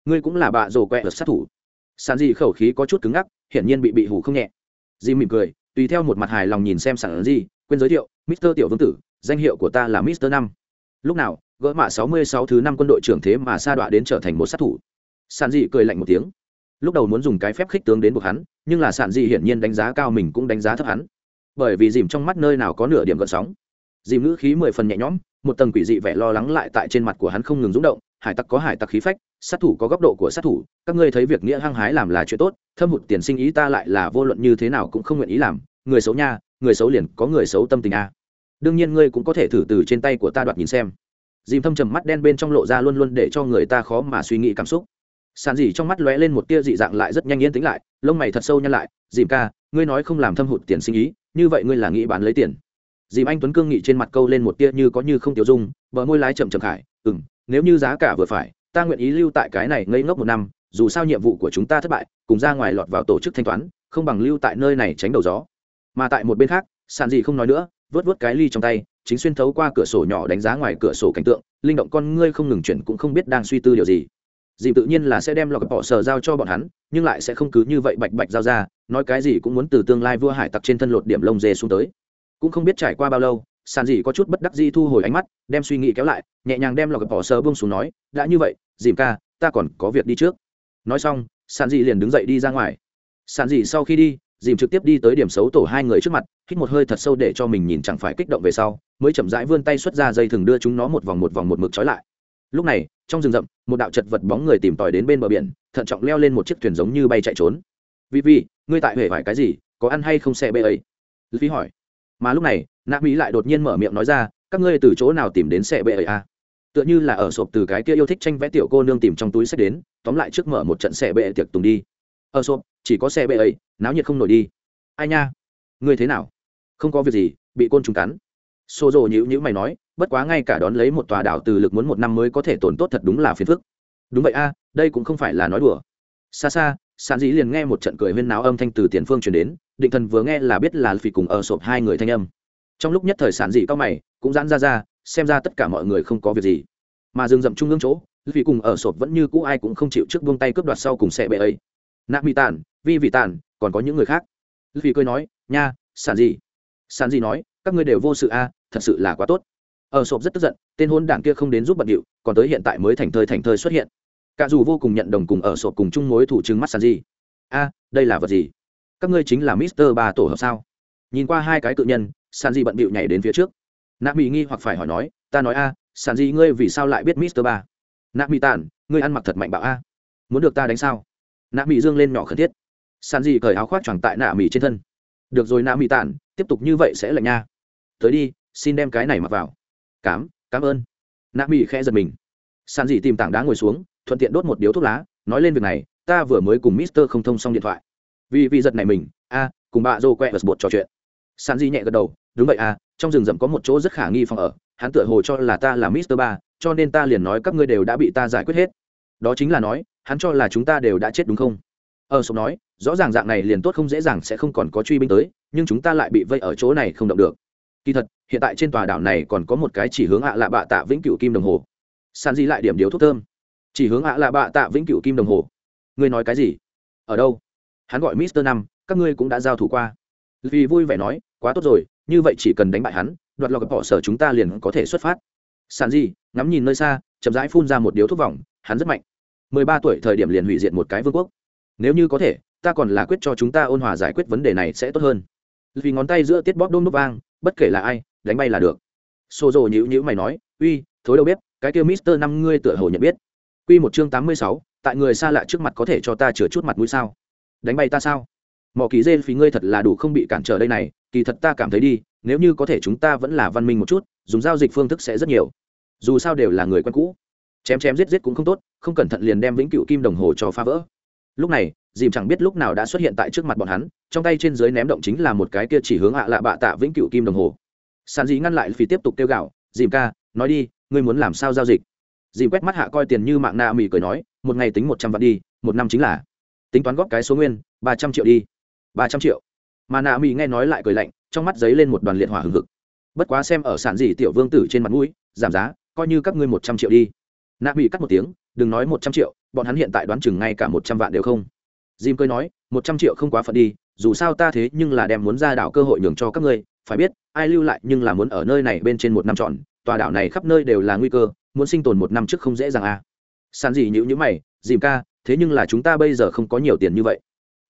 ngươi cũng là bạ rồ quẹ ở sát thủ? Sàn Dị khẩu khí có chút cứng ngắc hiển nhiên bị bị hủ không nhẹ. Dìm mỉm cười tùy theo một mặt hài lòng nhìn xem Sàn Dị, quên giới thiệu mister tiểu vương tử danh hiệu của ta là mister năm. Lúc nào gỡ mạ sáu mươi sáu thứ năm quân đội trưởng thế mà sa đọa đến trở thành một sát thủ. Sản dị cười lạnh một tiếng. Lúc đầu muốn dùng cái phép khích tướng đến buộc hắn, nhưng là sản dị hiển nhiên đánh giá cao mình cũng đánh giá thấp hắn. Bởi vì dìm trong mắt nơi nào có nửa điểm gợn sóng. Dìm ngữ khí mười phần nhẹ nhõm, một tầng quỷ dị vẻ lo lắng lại tại trên mặt của hắn không ngừng rúng động, hải tặc có hải tặc khí phách, sát thủ có góc độ của sát thủ, các ngươi thấy việc nghĩa hăng hái làm là chuyện tốt, thâm hụt tiền sinh ý ta lại là vô luận như thế nào cũng không nguyện ý làm, người xấu nha, người xấu liền có người xấu tâm tình a. Đương nhiên ngươi cũng có thể thử từ trên tay của ta đoạt nhìn xem dìm thâm trầm mắt đen bên trong lộ ra luôn luôn để cho người ta khó mà suy nghĩ cảm xúc. Sàn dì trong mắt lóe lên một tia dị dạng lại rất nhanh yên tĩnh lại, lông mày thật sâu nhăn lại, dìm ca, ngươi nói không làm thâm hụt tiền sinh ý, như vậy ngươi là nghĩ bán lấy tiền. Dìm anh tuấn cương nghị trên mặt câu lên một tia như có như không tiêu dung, bờ môi lái chậm chậm khải ừ m nếu như giá cả vừa phải, ta nguyện ý lưu tại cái này ngây ngốc một năm, dù sao nhiệm vụ của chúng ta thất bại, cùng ra ngoài lọt vào tổ chức thanh toán, không bằng lưu tại nơi này tránh đầu gió. Mà tại một bên khác, sàn dì không nói nữa, vớt vớt cái ly trong tay chính xuyên thấu qua cửa sổ nhỏ đánh giá ngoài cửa sổ cảnh tượng, linh động con ngươi không ngừng chuyển cũng không biết đang suy tư điều gì. Dì tự nhiên là sẽ đem lọc bỏ sờ giao cho bọn hắn, nhưng lại sẽ không cứ như vậy bạch bạch giao ra, nói cái gì cũng muốn từ tương lai vua hải tặc trên thân lột điểm lông dê xuống tới. Cũng không biết trải qua bao lâu, sàn dì có chút bất đắc di thu hồi ánh mắt, đem suy nghĩ kéo lại, nhẹ nhàng đem lọc bỏ sờ bông xuống nói, đã như vậy, dìm ca, ta còn có việc đi trước. Nói xong, sàn dì liền đứng dậy đi ra ngoài. Sàn dì sau khi đi dìm trực tiếp đi tới điểm xấu tổ hai người trước mặt, hít một hơi thật sâu để cho mình nhìn chẳng phải kích động về sau, mới chậm rãi vươn tay xuất ra dây thừng đưa chúng nó một vòng một vòng một mực trói lại. Lúc này, trong rừng rậm, một đạo chật vật bóng người tìm tòi đến bên bờ biển, thận trọng leo lên một chiếc thuyền giống như bay chạy trốn. Vì vì ngươi tại huệ vải cái gì, có ăn hay không xe bê ấy? Phí hỏi. Mà lúc này nạ mỹ lại đột nhiên mở miệng nói ra, các ngươi từ chỗ nào tìm đến xe bê ấy à? tựa như là ở sộp từ cái kia yêu thích tranh vẽ tiểu cô nương tìm trong túi sách đến, tóm lại trước mở một trận xe bệ tiệc tùng đi. Ở sộp chỉ có xe bệ ấy, náo nhiệt không nổi đi. Ai nha? Ngươi thế nào? Không có việc gì, bị côn trùng cắn. Xô rồ nhữ nhữ mày nói, bất quá ngay cả đón lấy một tòa đảo từ lực muốn một năm mới có thể tổn tốt thật đúng là phiền phức. Đúng vậy a, đây cũng không phải là nói đùa. Xa xa sàn dĩ liền nghe một trận cười huyên náo âm thanh từ tiền phương truyền đến, định thần vừa nghe là biết là phỉ cùng ở sộp hai người thanh âm. Trong lúc nhất thời sản dị cao mày, cũng giãn ra ra, xem ra tất cả mọi người không có việc gì. Mà dừng dậm trung ương chỗ vì cùng ở sộp vẫn như cũ ai cũng không chịu trước buông tay cướp đoạt sau cùng xe bệ ấy nạp mỹ tàn vi vị tàn còn có những người khác. Vì cười nói, nha, sản gì sản gì nói, các ngươi đều vô sự a, thật sự là quá tốt. Ở sộp rất tức giận, tên hôn đảng kia không đến giúp bận điệu, còn tới hiện tại mới thành thơi thành thơi xuất hiện. Cả dù vô cùng nhận đồng cùng ở sộp cùng chung mối thủ trưng mắt sản gì a, đây là vật gì? Các ngươi chính là mister ba tổ hợp sao? Nhìn qua hai cái cự nhân, sản gì bận bịu nhảy đến phía trước. Nạ mỹ nghi hoặc phải hỏi nói, ta nói a, sản gì ngươi vì sao lại biết mister ba? Nạ mỹ tàn ngươi ăn mặc thật mạnh bạo a. Muốn được ta đánh sao? Nạ mỹ dương lên nhỏ khẩn thiết. Sàn dị cởi áo khoác choàng tại nạ mỹ trên thân. Được rồi nạ mỹ tàn tiếp tục như vậy sẽ lạnh nha. Tới đi, xin đem cái này mặc vào. Cám cảm ơn. Nạ mỹ khẽ giật mình. Sàn dị tìm tảng đá ngồi xuống, thuận tiện đốt một điếu thuốc lá, nói lên việc này, ta vừa mới cùng mister không thông xong điện thoại. Vì vì giật này mình, a, cùng bà dô quẹ vật bột trò chuyện. Sàn dị nhẹ gật đầu, đúng vậy a, trong rừng rậm có một chỗ rất khả nghi phòng ở, hắn tựa hồ cho là ta là mister ba, cho nên ta liền nói các ngươi đều đã bị ta giải quyết hết. Đó chính là nói hắn cho là chúng ta đều đã chết đúng không? Ờ, ở sổ nói, rõ ràng dạng này liền tốt không dễ dàng sẽ không còn có truy binh tới, nhưng chúng ta lại bị vây ở chỗ này không động được. Kỳ thật, hiện tại trên tòa đảo này còn có một cái chỉ hướng ạ lạ bạ tạ vĩnh cửu kim đồng hồ. San di lại điểm điếu thuốc thơm. Chỉ hướng ạ lạ bạ tạ vĩnh cửu kim đồng hồ. Ngươi nói cái gì? Ở đâu? Hắn gọi mister năm, các ngươi cũng đã giao thủ qua. Vì vui vẻ nói, quá tốt rồi, như vậy chỉ cần đánh bại hắn, đoạt lọc bỏ sở chúng ta liền có thể xuất phát. Sàn di, ngắm nhìn nơi xa, chậm rãi phun ra một điếu thuốc vòng, hắn rất mạnh mười ba tuổi thời điểm liền hủy diệt một cái vương quốc. Nếu như có thể, ta còn là quyết cho chúng ta ôn hòa giải quyết vấn đề này sẽ tốt hơn. Vì ngón tay giữa tiết bóp đôm nút vang, bất kể là ai, đánh bay là được. Xô rồ nhữ nhữ mày nói, uy, thối đâu biết, cái kêu mister năm ngươi tựa hồ nhận biết. Q một chương tám mươi sáu, tại người xa lạ trước mặt có thể cho ta chừa chút mặt mũi sao? Đánh bay ta sao? Mỏ kỳ dê phí ngươi thật là đủ không bị cản trở đây này, kỳ thật ta cảm thấy đi, nếu như có thể chúng ta vẫn là văn minh một chút, dùng giao dịch phương thức sẽ rất nhiều. Dù sao đều là người quen cũ chém chém giết giết cũng không tốt, không cẩn thận liền đem vĩnh cựu kim đồng hồ cho phá vỡ. Lúc này, dìm chẳng biết lúc nào đã xuất hiện tại trước mặt bọn hắn, trong tay trên dưới ném động chính là một cái kia chỉ hướng hạ lạ bạ tạ vĩnh cựu kim đồng hồ. Sàn dì ngăn lại phi tiếp tục kêu gạo dìm ca, nói đi, ngươi muốn làm sao giao dịch? Dìm quét mắt hạ coi tiền như mạng nạ mì cười nói, một ngày tính một trăm vạn đi, một năm chính là. Tính toán góp cái số nguyên, ba trăm triệu đi. Ba trăm triệu. Mà nạ mỉ nghe nói lại cười lạnh, trong mắt giấy lên một đoàn liệt hỏa hừng hực. Bất quá xem ở sản dị tiểu vương tử trên mặt mũi, giảm giá, coi như các ngươi một trăm triệu đi nạ bị cắt một tiếng, đừng nói một trăm triệu, bọn hắn hiện tại đoán chừng ngay cả một trăm vạn đều không. Jim cười nói, một trăm triệu không quá phận đi, dù sao ta thế nhưng là đem muốn ra đảo cơ hội nhường cho các ngươi, phải biết, ai lưu lại nhưng là muốn ở nơi này bên trên một năm trọn, tòa đảo này khắp nơi đều là nguy cơ, muốn sinh tồn một năm trước không dễ dàng à. Sàn gì nhữ nhữ mày dìm ca, thế nhưng là chúng ta bây giờ không có nhiều tiền như vậy.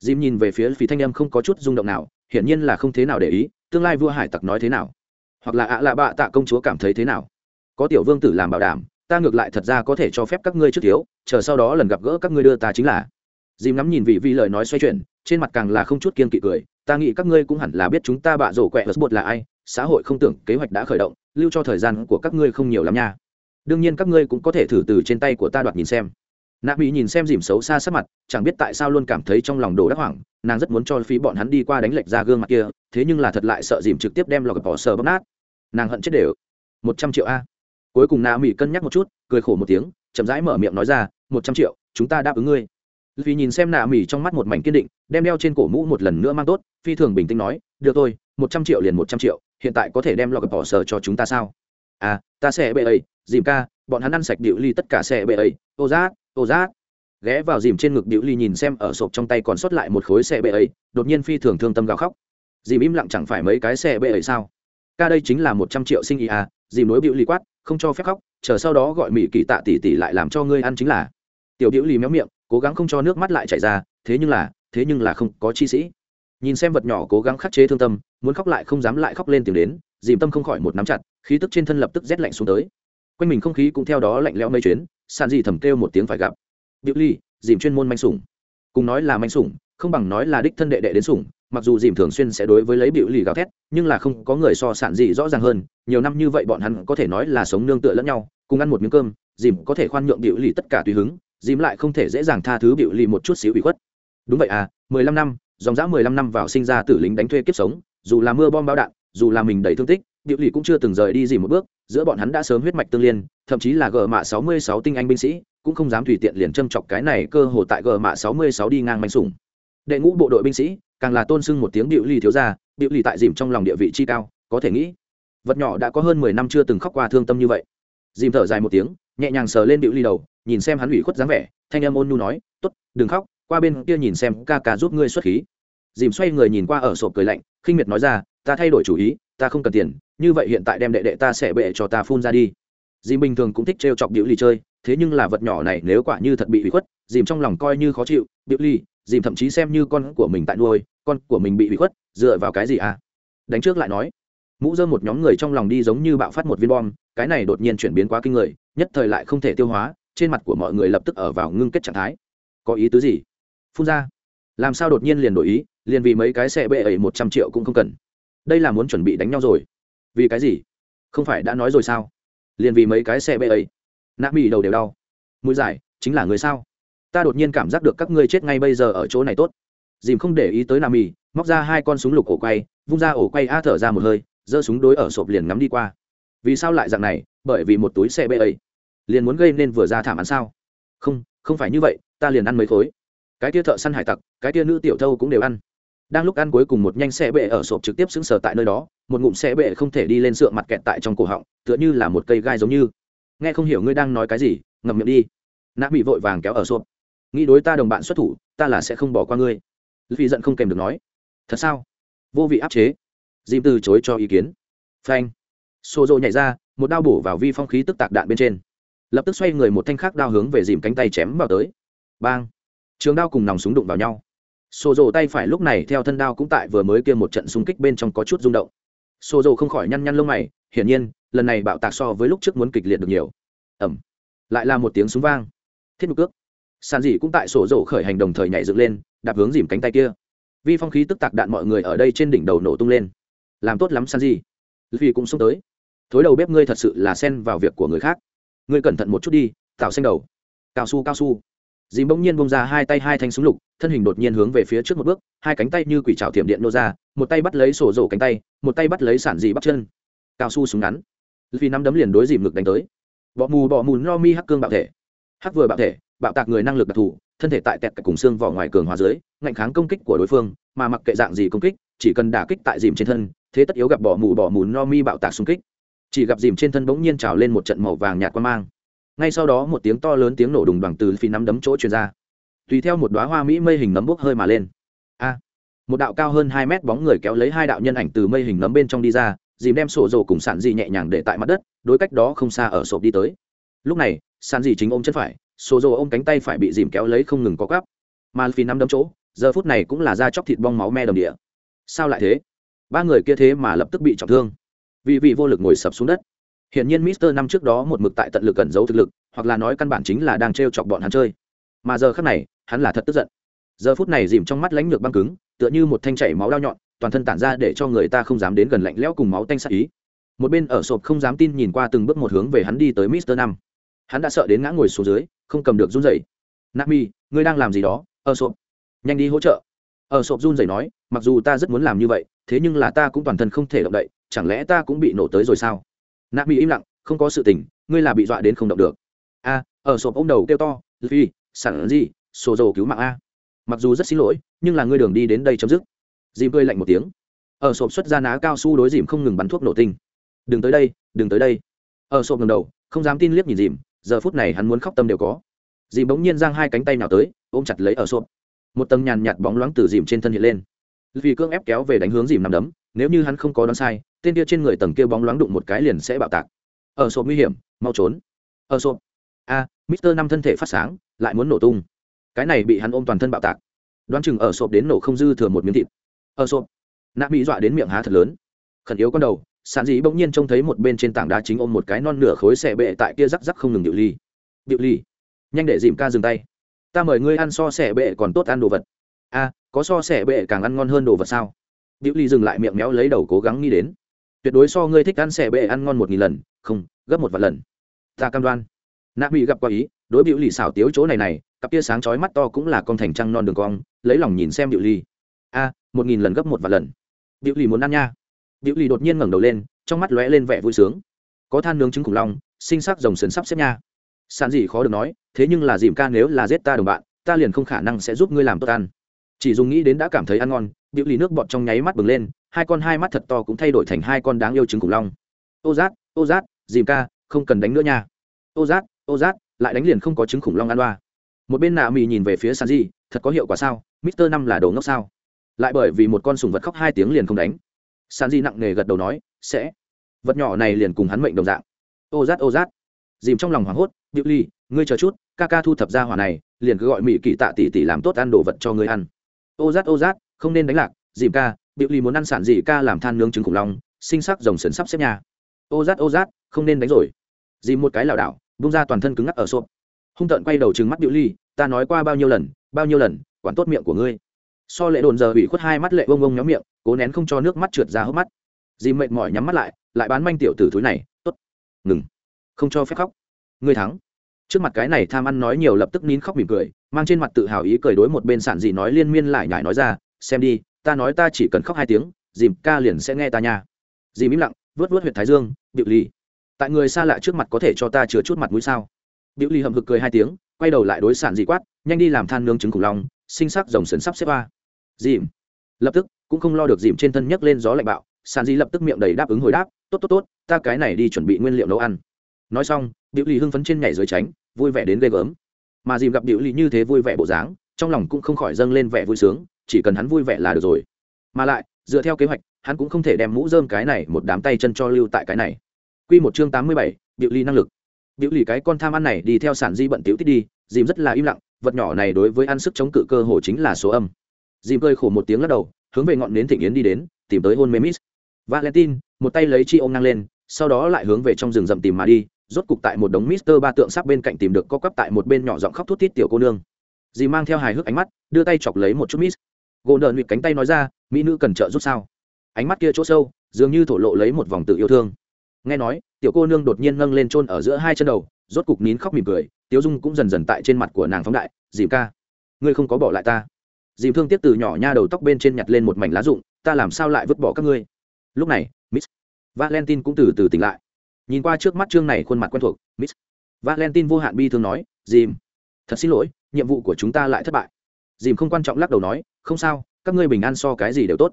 Dìm nhìn về phía phí thanh em không có chút rung động nào, hiển nhiên là không thế nào để ý, tương lai vua hải tặc nói thế nào, hoặc là ạ lạ bạ tạ công chúa cảm thấy thế nào. Có tiểu vương tử làm bảo đảm ta ngược lại thật ra có thể cho phép các ngươi trước thiếu, chờ sau đó lần gặp gỡ các ngươi đưa ta chính là. Dìm ngắm nhìn vị vi lời nói xoay chuyển, trên mặt càng là không chút kiên kỵ cười, ta nghĩ các ngươi cũng hẳn là biết chúng ta bạ rổ quẹ hớt bột là ai, xã hội không tưởng kế hoạch đã khởi động, lưu cho thời gian của các ngươi không nhiều lắm nha. Đương nhiên các ngươi cũng có thể thử từ trên tay của ta đoạt nhìn xem. Nạ bị nhìn xem dìm xấu xa sắc mặt, chẳng biết tại sao luôn cảm thấy trong lòng đồ đắc hoảng, nàng rất muốn cho phí bọn hắn đi qua đánh lệch ra gương mặt kia, thế nhưng là thật lại sợ dìm trực tiếp đem lọc bỏ sờ bóp nát. Nàng hận chết đều. Một trăm triệu a cuối cùng nạ mỹ cân nhắc một chút, cười khổ một tiếng, chậm rãi mở miệng nói ra, một trăm triệu, chúng ta đáp ứng ngươi. Vì nhìn xem nạ mỹ trong mắt một mảnh kiên định, đem đeo trên cổ mũ một lần nữa mang tốt, phi thường bình tĩnh nói, được thôi, một trăm triệu liền một trăm triệu, hiện tại có thể đem lọc bỏ sờ cho chúng ta sao? À ta sẽ bệ ấy, dìm ca, bọn hắn ăn sạch điệu ly tất cả sẽ bệ ấy. Ô giác ô giác ghé vào dìm trên ngực điệu ly nhìn xem ở sộp trong tay còn sót lại một khối xe bệ ấy, đột nhiên phi thường thương tâm gào khóc. Dìm im lặng chẳng phải mấy cái xe bệ ấy sao? Ca đây chính là một trăm triệu sinh ý à dìm nối điệu ly quát không cho phép khóc, chờ sau đó gọi mỹ kỳ tạ tỷ tỷ lại làm cho ngươi ăn chính là. Tiểu điệu lì méo miệng, cố gắng không cho nước mắt lại chảy ra, thế nhưng là, thế nhưng là không có chi sĩ. Nhìn xem vật nhỏ cố gắng khắc chế thương tâm, muốn khóc lại không dám lại khóc lên tiếng đến, dìm tâm không khỏi một nắm chặt, khí tức trên thân lập tức rét lạnh xuống tới. Quanh mình không khí cũng theo đó lạnh lẽo mấy chuyến, sàn dì thầm kêu một tiếng phải gặp. Điệu ly dìm chuyên môn manh sủng. Cùng nói là manh sủng, không bằng nói là đích thân đệ đệ đến sủng mặc dù dìm thường xuyên sẽ đối với lấy biểu lì gào thét, nhưng là không có người so sản gì rõ ràng hơn, nhiều năm như vậy bọn hắn có thể nói là sống nương tựa lẫn nhau, cùng ăn một miếng cơm, dìm có thể khoan nhượng biểu lì tất cả tùy hứng, dìm lại không thể dễ dàng tha thứ biểu lì một chút xíu bị khuất. Đúng vậy à mười lăm năm, dòng dã mười lăm năm vào sinh ra tử lính đánh thuê kiếp sống, dù là mưa bom bao đạn, dù là mình đầy thương tích, biểu lì cũng chưa từng rời đi gì một bước, giữa bọn hắn đã sớm huyết mạch tương liên, thậm chí là gờ mạ sáu mươi sáu tinh anh binh sĩ, cũng không dám tùy tiện liền châm chọc cái này cơ hồ tại gờ mạ sáu mươi sáu đi ngang manh sủng. Đệ ngũ bộ đội binh sĩ càng là tôn sưng một tiếng điệu ly thiếu gia điệu ly tại dìm trong lòng địa vị chi cao có thể nghĩ vật nhỏ đã có hơn mười năm chưa từng khóc qua thương tâm như vậy. Dìm thở dài một tiếng nhẹ nhàng sờ lên điệu ly đầu nhìn xem hắn ủy khuất dáng vẻ thanh em ôn nhu nói t ố t đừng khóc qua bên kia nhìn xem ca ca giúp ngươi xuất khí. Dìm xoay người nhìn qua ở sộp cười lạnh khinh miệt nói ra ta thay đổi chủ ý ta không cần tiền như vậy hiện tại đem đệ đệ ta sẽ bệ cho ta phun ra đi. Dìm bình thường cũng thích trêu chọc điệu ly chơi thế nhưng là vật nhỏ này nếu quả như thật bị ủy khuất dìm trong lòng coi như khó chịu điệu ly, dìm thậm chí xem như con của mình tại nuôi con của mình bị ủy khuất, dựa vào cái gì à? Đánh trước lại nói. Mũ dơ một nhóm người trong lòng đi giống như bạo phát một viên bom, cái này đột nhiên chuyển biến quá kinh người, nhất thời lại không thể tiêu hóa, trên mặt của mọi người lập tức ở vào ngưng kết trạng thái. Có ý tứ gì? Phun ra. Làm sao đột nhiên liền đổi ý, liền vì mấy cái xe bệ ấy một trăm triệu cũng không cần. Đây là muốn chuẩn bị đánh nhau rồi. Vì cái gì? Không phải đã nói rồi sao? Liền vì mấy cái xe bệ ấy. Nạ mỹ đầu đều đau. Mũi dài, chính là người sao? Ta đột nhiên cảm giác được các ngươi chết ngay bây giờ ở chỗ này tốt dìm không để ý tới nam mì, móc ra hai con súng lục ổ quay, vung ra ổ quay a thở ra một hơi, giơ súng đối ở sộp liền ngắm đi qua. Vì sao lại dạng này? Bởi vì một túi xe bê ấy. Liền muốn gây nên vừa ra thảm án sao? Không không phải như vậy, ta liền ăn mấy khối. Cái tia thợ săn hải tặc, cái tia nữ tiểu thâu cũng đều ăn. Đang lúc ăn cuối cùng một nhanh xe bệ ở sộp trực tiếp xứng sở tại nơi đó, một ngụm xe bệ không thể đi lên sượng mặt kẹt tại trong cổ họng, tựa như là một cây gai giống như. Nghe không hiểu ngươi đang nói cái gì, ngậm miệng đi. Nạp bị vội vàng kéo ở sộp. Nghĩ đối ta đồng bạn xuất thủ, ta là sẽ không bỏ qua ngươi vì giận không kèm được nói, thật sao? Vô vị áp chế. Dìm từ chối cho ý kiến. Phanh. Xô rộ nhảy ra, một đao bổ vào vi phong khí tức tạc đạn bên trên. Lập tức xoay người một thanh khác đao hướng về dìm cánh tay chém vào tới. Bang. Trường đao cùng nòng súng đụng vào nhau. Xô rộ tay phải lúc này theo thân đao cũng tại vừa mới kia một trận xung kích bên trong có chút rung động. Xô rộ không khỏi nhăn nhăn lông mày, hiển nhiên, lần này bạo tạc so với lúc trước muốn kịch liệt được nhiều. Ẩm. Lại là một tiếng súng vang. Thiết mục cước sàn dỉ cũng tại sổ rổ khởi hành đồng thời nhảy dựng lên, đạp hướng dìm cánh tay kia. Vi phong khí tức tạc đạn mọi người ở đây trên đỉnh đầu nổ tung lên. Làm tốt lắm, sàn dỉ vì cũng xông tới. Thối đầu bếp ngươi thật sự là xen vào việc của người khác. Ngươi cẩn thận một chút đi tạo xanh đầu. Cao su cao su. Dìm bỗng nhiên bông ra hai tay hai thanh súng lục, thân hình đột nhiên hướng về phía trước một bước, hai cánh tay như quỷ trào thiểm điện nô ra, một tay bắt lấy sổ rổ cánh tay, một tay bắt lấy sản dị bắt chân. Cao su súng ngắn. Vì năm đấm liền đối dìm ngực đánh tới. Bọ mù bọ mù no mi hắc cương bạo thể. Hắc vừa bạo thể bạo tạc người năng lực đặc thù, thân thể tại tẹt cả cùng xương vỏ ngoài cường hóa dưới, ngạnh kháng công kích của đối phương, mà mặc kệ dạng gì công kích, chỉ cần đả kích tại dìm trên thân, thế tất yếu gặp bỏ mù bỏ mù no mi bạo tạc xung kích. Chỉ gặp dìm trên thân bỗng nhiên trào lên một trận màu vàng nhạt quan mang. Ngay sau đó một tiếng to lớn tiếng nổ đùng đoàn từ phi nắm đấm chỗ truyền ra. Tùy theo một đoá hoa mỹ mây hình nấm bốc hơi mà lên. A! Một đạo cao hơn hai mét bóng người kéo lấy hai đạo nhân ảnh từ mây hình nấm bên trong đi ra, dìm đem sổ rồ cùng sản dị nhẹ nhàng để tại mặt đất, đối cách đó không xa ở sộp đi tới. Lúc này sản dị chính ôm chân phải sổ rồ ôm cánh tay phải bị dìm kéo lấy không ngừng có cắp mà phi nắm đấm chỗ giờ phút này cũng là da chóc thịt bong máu me đồng địa sao lại thế ba người kia thế mà lập tức bị trọng thương vì vị vô lực ngồi sập xuống đất Hiển nhiên Mister năm trước đó một mực tại tận lực cẩn giấu thực lực, hoặc là nói căn bản chính là đang trêu chọc bọn hắn chơi. Mà giờ khắc này, hắn là thật tức giận. Giờ phút này dìm trong mắt lãnh nhược băng cứng, tựa như một thanh chảy máu đao nhọn, toàn thân tản ra để cho người ta không dám đến gần lạnh lẽo cùng máu tanh sát ý. Một bên ở sộp không dám tin nhìn qua từng bước một hướng về hắn đi tới Mister năm. Hắn đã sợ đến ngã ngồi xuống dưới, không cầm được run rẩy. "Nami, ngươi đang làm gì đó?" Ở sộp, "Nhanh đi hỗ trợ." Ở sộp run rẩy nói, "Mặc dù ta rất muốn làm như vậy, thế nhưng là ta cũng toàn thân không thể động đậy, chẳng lẽ ta cũng bị nổ tới rồi sao?" Nami im lặng không có sự tình ngươi là bị dọa đến không động được a ở sộp ông đầu kêu to vì sẵn gì sổ dầu cứu mạng a mặc dù rất xin lỗi nhưng là ngươi đường đi đến đây chấm dứt dìm cười lạnh một tiếng ở sộp xuất ra ná cao su đối dìm không ngừng bắn thuốc nổ tinh đừng tới đây đừng tới đây ở sộp ngầm đầu không dám tin liếc nhìn dìm giờ phút này hắn muốn khóc tâm đều có. Dìm bỗng nhiên giang hai cánh tay nào tới, ôm chặt lấy ở xốp. Một tầng nhàn nhạt bóng loáng từ dìm trên thân hiện lên. Vì cương ép kéo về đánh hướng dìm nằm đấm, nếu như hắn không có đoán sai, tên kia trên người tầng kia bóng loáng đụng một cái liền sẽ bạo tạc. Ở xốp nguy hiểm, mau trốn. Ở xốp. A, mister năm thân thể phát sáng, lại muốn nổ tung. Cái này bị hắn ôm toàn thân bạo tạc. Đoán chừng ở xốp đến nổ không dư thừa một miếng thịt. Ở xốp. Nạ bị dọa đến miệng há thật lớn. Khẩn yếu con đầu sản dĩ bỗng nhiên trông thấy một bên trên tảng đá chính ôm một cái non nửa khối xẻ bệ tại kia rắc rắc không ngừng điệu ly. Điệu ly. Nhanh để dìm ca dừng tay. Ta mời ngươi ăn so xẻ bệ còn tốt ăn đồ vật. A, có so xẻ bệ càng ăn ngon hơn đồ vật sao? Điệu ly dừng lại miệng méo lấy đầu cố gắng nghĩ đến. Tuyệt đối so ngươi thích ăn xẻ bệ ăn ngon một nghìn lần, không, gấp một vạn lần. Ta cam đoan. Nạ bị gặp qua ý, đối biểu lì xảo tiếu chỗ này này, cặp tia sáng chói mắt to cũng là con thành trăng non đường cong, lấy lòng nhìn xem biểu lì a, một nghìn lần gấp một vạn lần. Biểu lì muốn ăn nha biểu lì đột nhiên ngẩng đầu lên trong mắt lóe lên vẻ vui sướng. Có than nướng trứng khủng long sinh sắc rồng sườn sắp xếp nha. Sản gì khó được nói thế nhưng là dìm ca nếu là giết ta đồng bạn ta liền không khả năng sẽ giúp ngươi làm tốt ăn. Chỉ dùng nghĩ đến đã cảm thấy ăn ngon biểu lì nước bọt trong nháy mắt bừng lên hai con hai mắt thật to cũng thay đổi thành hai con đáng yêu trứng khủng long. Ô giác ô giác dìm ca không cần đánh nữa nha. Ô giác ô giác lại đánh liền không có trứng khủng long ăn đoa một bên nạ mì nhìn về phía Sản gì, thật có hiệu quả sao? Mister năm là đồ ngốc sao? Lại bởi vì một con sùng vật khóc hai tiếng liền không đánh san di nặng nề gật đầu nói sẽ. Vật nhỏ này liền cùng hắn mệnh đồng dạng. Ô rát ô rát. dìm trong lòng hoảng hốt điệu ly ngươi chờ chút ca ca thu thập ra hỏa này liền cứ gọi mỹ kỳ tạ tỷ tỷ làm tốt ăn đồ vật cho ngươi ăn. Ô rát ô rát, không nên đánh lạc dìm ca điệu ly muốn ăn sản gì ca làm than nướng trứng khủng long sinh sắc rồng sấn sắp xếp nhà. Ô rát ô rát, không nên đánh rồi. Dìm một cái lảo đảo bung ra toàn thân cứng ngắc ở xộp hung tợn quay đầu trừng mắt điệu ly ta nói qua bao nhiêu lần bao nhiêu lần quản tốt miệng của ngươi so lệ đồn giờ bị khuất hai mắt lệ bông bông nhóm miệng, cố nén không cho nước mắt trượt ra hốc mắt. Dì mệt mỏi nhắm mắt lại lại bán manh tiểu tử thúi này, tốt. Ngừng. Không cho phép khóc. Ngươi thắng. Trước mặt cái này tham ăn nói nhiều lập tức nín khóc mỉm cười, mang trên mặt tự hào ý cười đối một bên sản dì nói liên miên lại nhải nói ra, xem đi, ta nói ta chỉ cần khóc hai tiếng, dìm ca liền sẽ nghe ta nha. Dìm im lặng, vớt vớt huyện thái dương điệu ly tại người xa lạ trước mặt có thể cho ta chứa chút mặt mũi sao? Điệu ly hầm hực cười hai tiếng, quay đầu lại đối sản dì quát, nhanh đi làm than nướng trứng khủng long sinh sắc rồng sần sắp xếp ba dìm. Lập tức cũng không lo được dìm trên thân nhấc lên gió lạnh bạo sản di lập tức miệng đầy đáp ứng hồi đáp tốt tốt tốt ta cái này đi chuẩn bị nguyên liệu nấu ăn. Nói xong điệu ly hưng phấn trên nhảy dưới tránh vui vẻ đến ghê gớm. Mà dìm gặp điệu ly như thế vui vẻ bộ dáng trong lòng cũng không khỏi dâng lên vẻ vui sướng chỉ cần hắn vui vẻ là được rồi. Mà lại dựa theo kế hoạch hắn cũng không thể đem mũ dơm cái này một đám tay chân cho lưu tại cái này. Quy một chương tám mươi bảy, biểu ly năng lực. Biểu lì cái con tham ăn này đi theo sản di bận tiểu tít đi, dìm rất là im lặng, vật nhỏ này đối với ăn sức chống cự cơ hồ chính là số âm. Dìm cười khổ một tiếng lắc đầu, hướng về ngọn nến thịnh yến đi đến, tìm tới hôn mê Miss. Valentine, một tay lấy chi ôm năng lên, sau đó lại hướng về trong rừng rậm tìm mà đi, rốt cục tại một đống Mister ba tượng sắc bên cạnh tìm được co quắp tại một bên nhỏ giọng khóc thút thít tiểu cô nương. Dì mang theo hài hước ánh mắt, đưa tay chọc lấy một chút Miss. Golden nguyệt cánh tay nói ra, mỹ nữ cần trợ giúp sao? Ánh mắt kia chỗ sâu, dường như thổ lộ lấy một vòng tự yêu thương nghe nói tiểu cô nương đột nhiên nâng lên trôn ở giữa hai chân đầu rốt cục nín khóc mỉm cười tiếu dung cũng dần dần tại trên mặt của nàng phóng đại, dìm ca, ngươi không có bỏ lại ta. Dìm thương tiếc từ nhỏ nha đầu tóc bên trên nhặt lên một mảnh lá rụng, ta làm sao lại vứt bỏ các ngươi? Lúc này, miss valentine cũng từ từ tỉnh lại. Nhìn qua trước mắt chương này khuôn mặt quen thuộc, miss valentine vô hạn bi thương nói, dìm, thật xin lỗi, nhiệm vụ của chúng ta lại thất bại. Dìm không quan trọng lắc đầu nói, không sao, các ngươi bình an so cái gì đều tốt.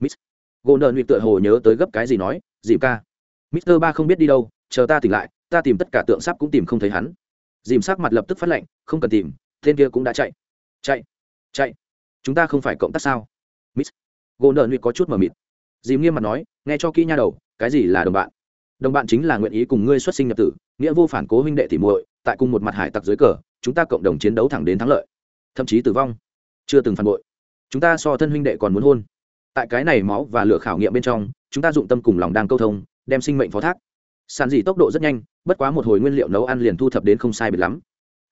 Miss gỗ nợ nụy tựa hồ nhớ tới gấp cái gì nói, dìm ca, mister ba không biết đi đâu, chờ ta tỉnh lại, ta tìm tất cả tượng sắp cũng tìm không thấy hắn dìm sắc mặt lập tức phát lệnh không cần tìm, tên kia cũng đã chạy. Chạy chạy. Chúng ta không phải cộng tác sao? Miss. Gỗ nợ nụy có chút mờ mịt. Dìm nghiêm mặt nói, nghe cho kỹ nha đầu, cái gì là đồng bạn? Đồng bạn chính là nguyện ý cùng ngươi xuất sinh nhập tử, nghĩa vô phản cố huynh đệ tỉ muội, tại cùng một mặt hải tặc dưới cờ, chúng ta cộng đồng chiến đấu thẳng đến thắng lợi. Thậm chí tử vong. Chưa từng phản bội. Chúng ta so thân huynh đệ còn muốn hôn. Tại cái này máu và lửa khảo nghiệm bên trong, chúng ta dụng tâm cùng lòng đang câu thông, đem sinh mệnh phó thác sàn dị tốc độ rất nhanh, bất quá một hồi nguyên liệu nấu ăn liền thu thập đến không sai biệt lắm.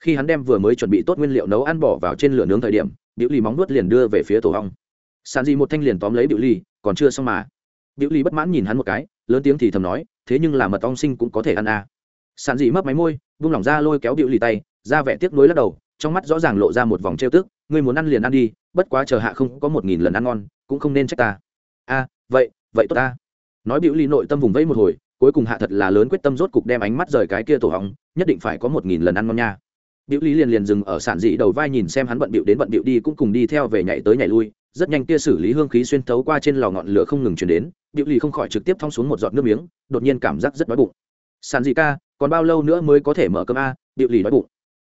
Khi hắn đem vừa mới chuẩn bị tốt nguyên liệu nấu ăn bỏ vào trên lửa nướng thời điểm, biểu lì móng nuốt liền đưa về phía tổ hong. Sàn dị một thanh liền tóm lấy biểu lì, còn chưa xong mà. Biểu lì bất mãn nhìn hắn một cái, lớn tiếng thì thầm nói, thế nhưng là mật ong sinh cũng có thể ăn à. sàn dị mấp máy môi, vung lỏng ra lôi kéo biểu lì tay, ra vẻ tiếc nuối lắc đầu, trong mắt rõ ràng lộ ra một vòng trêu tức, ngươi muốn ăn liền ăn đi, bất quá chờ hạ không có một nghìn lần ăn ngon, cũng không nên trách ta. A, vậy vậy tốt ta. Nói biểu ly nội tâm vùng vẫy một hồi cuối cùng hạ thật là lớn quyết tâm rốt cục đem ánh mắt rời cái kia tổ hóng, nhất định phải có một nghìn lần ăn ngon nha. Biểu lý liền liền dừng ở sản dị đầu vai nhìn xem hắn bận bịu đến bận bịu đi cũng cùng đi theo về nhảy tới nhảy lui, rất nhanh kia xử lý hương khí xuyên thấu qua trên lò ngọn lửa không ngừng chuyển đến, biểu lý không khỏi trực tiếp thong xuống một giọt nước miếng, đột nhiên cảm giác rất đói bụng. Sản dị ca, còn bao lâu nữa mới có thể mở cơm a? Biểu lý đói bụng.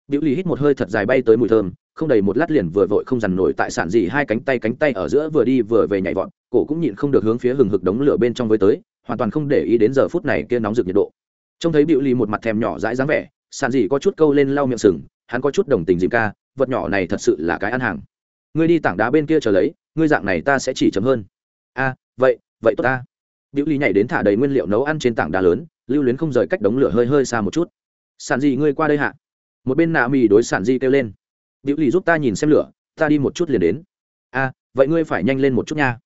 Biểu lý hít một hơi thật dài bay tới mùi thơm, không đầy một lát liền vừa vội không dằn nổi tại sản dị hai cánh tay cánh tay ở giữa vừa đi vừa về nhảy vọt, cổ cũng nhịn không được hướng phía hừng hực đống lửa bên trong với tới hoàn toàn không để ý đến giờ phút này kia nóng rực nhiệt độ. Trông thấy biểu lì một mặt thèm nhỏ dãi dáng vẻ, Sàn dị có chút câu lên lau miệng sừng, hắn có chút đồng tình dìm ca, vật nhỏ này thật sự là cái ăn hàng. Ngươi đi tảng đá bên kia chờ lấy, ngươi dạng này ta sẽ chỉ chấm hơn. A, vậy vậy tốt ta. Biểu lì nhảy đến thả đầy nguyên liệu nấu ăn trên tảng đá lớn, lưu luyến không rời cách đống lửa hơi hơi xa một chút. Sàn dị ngươi qua đây hạ. Một bên nạ mì đối sản di kêu lên. Biểu lì giúp ta nhìn xem lửa, ta đi một chút liền đến. A, vậy ngươi phải nhanh lên một chút nha.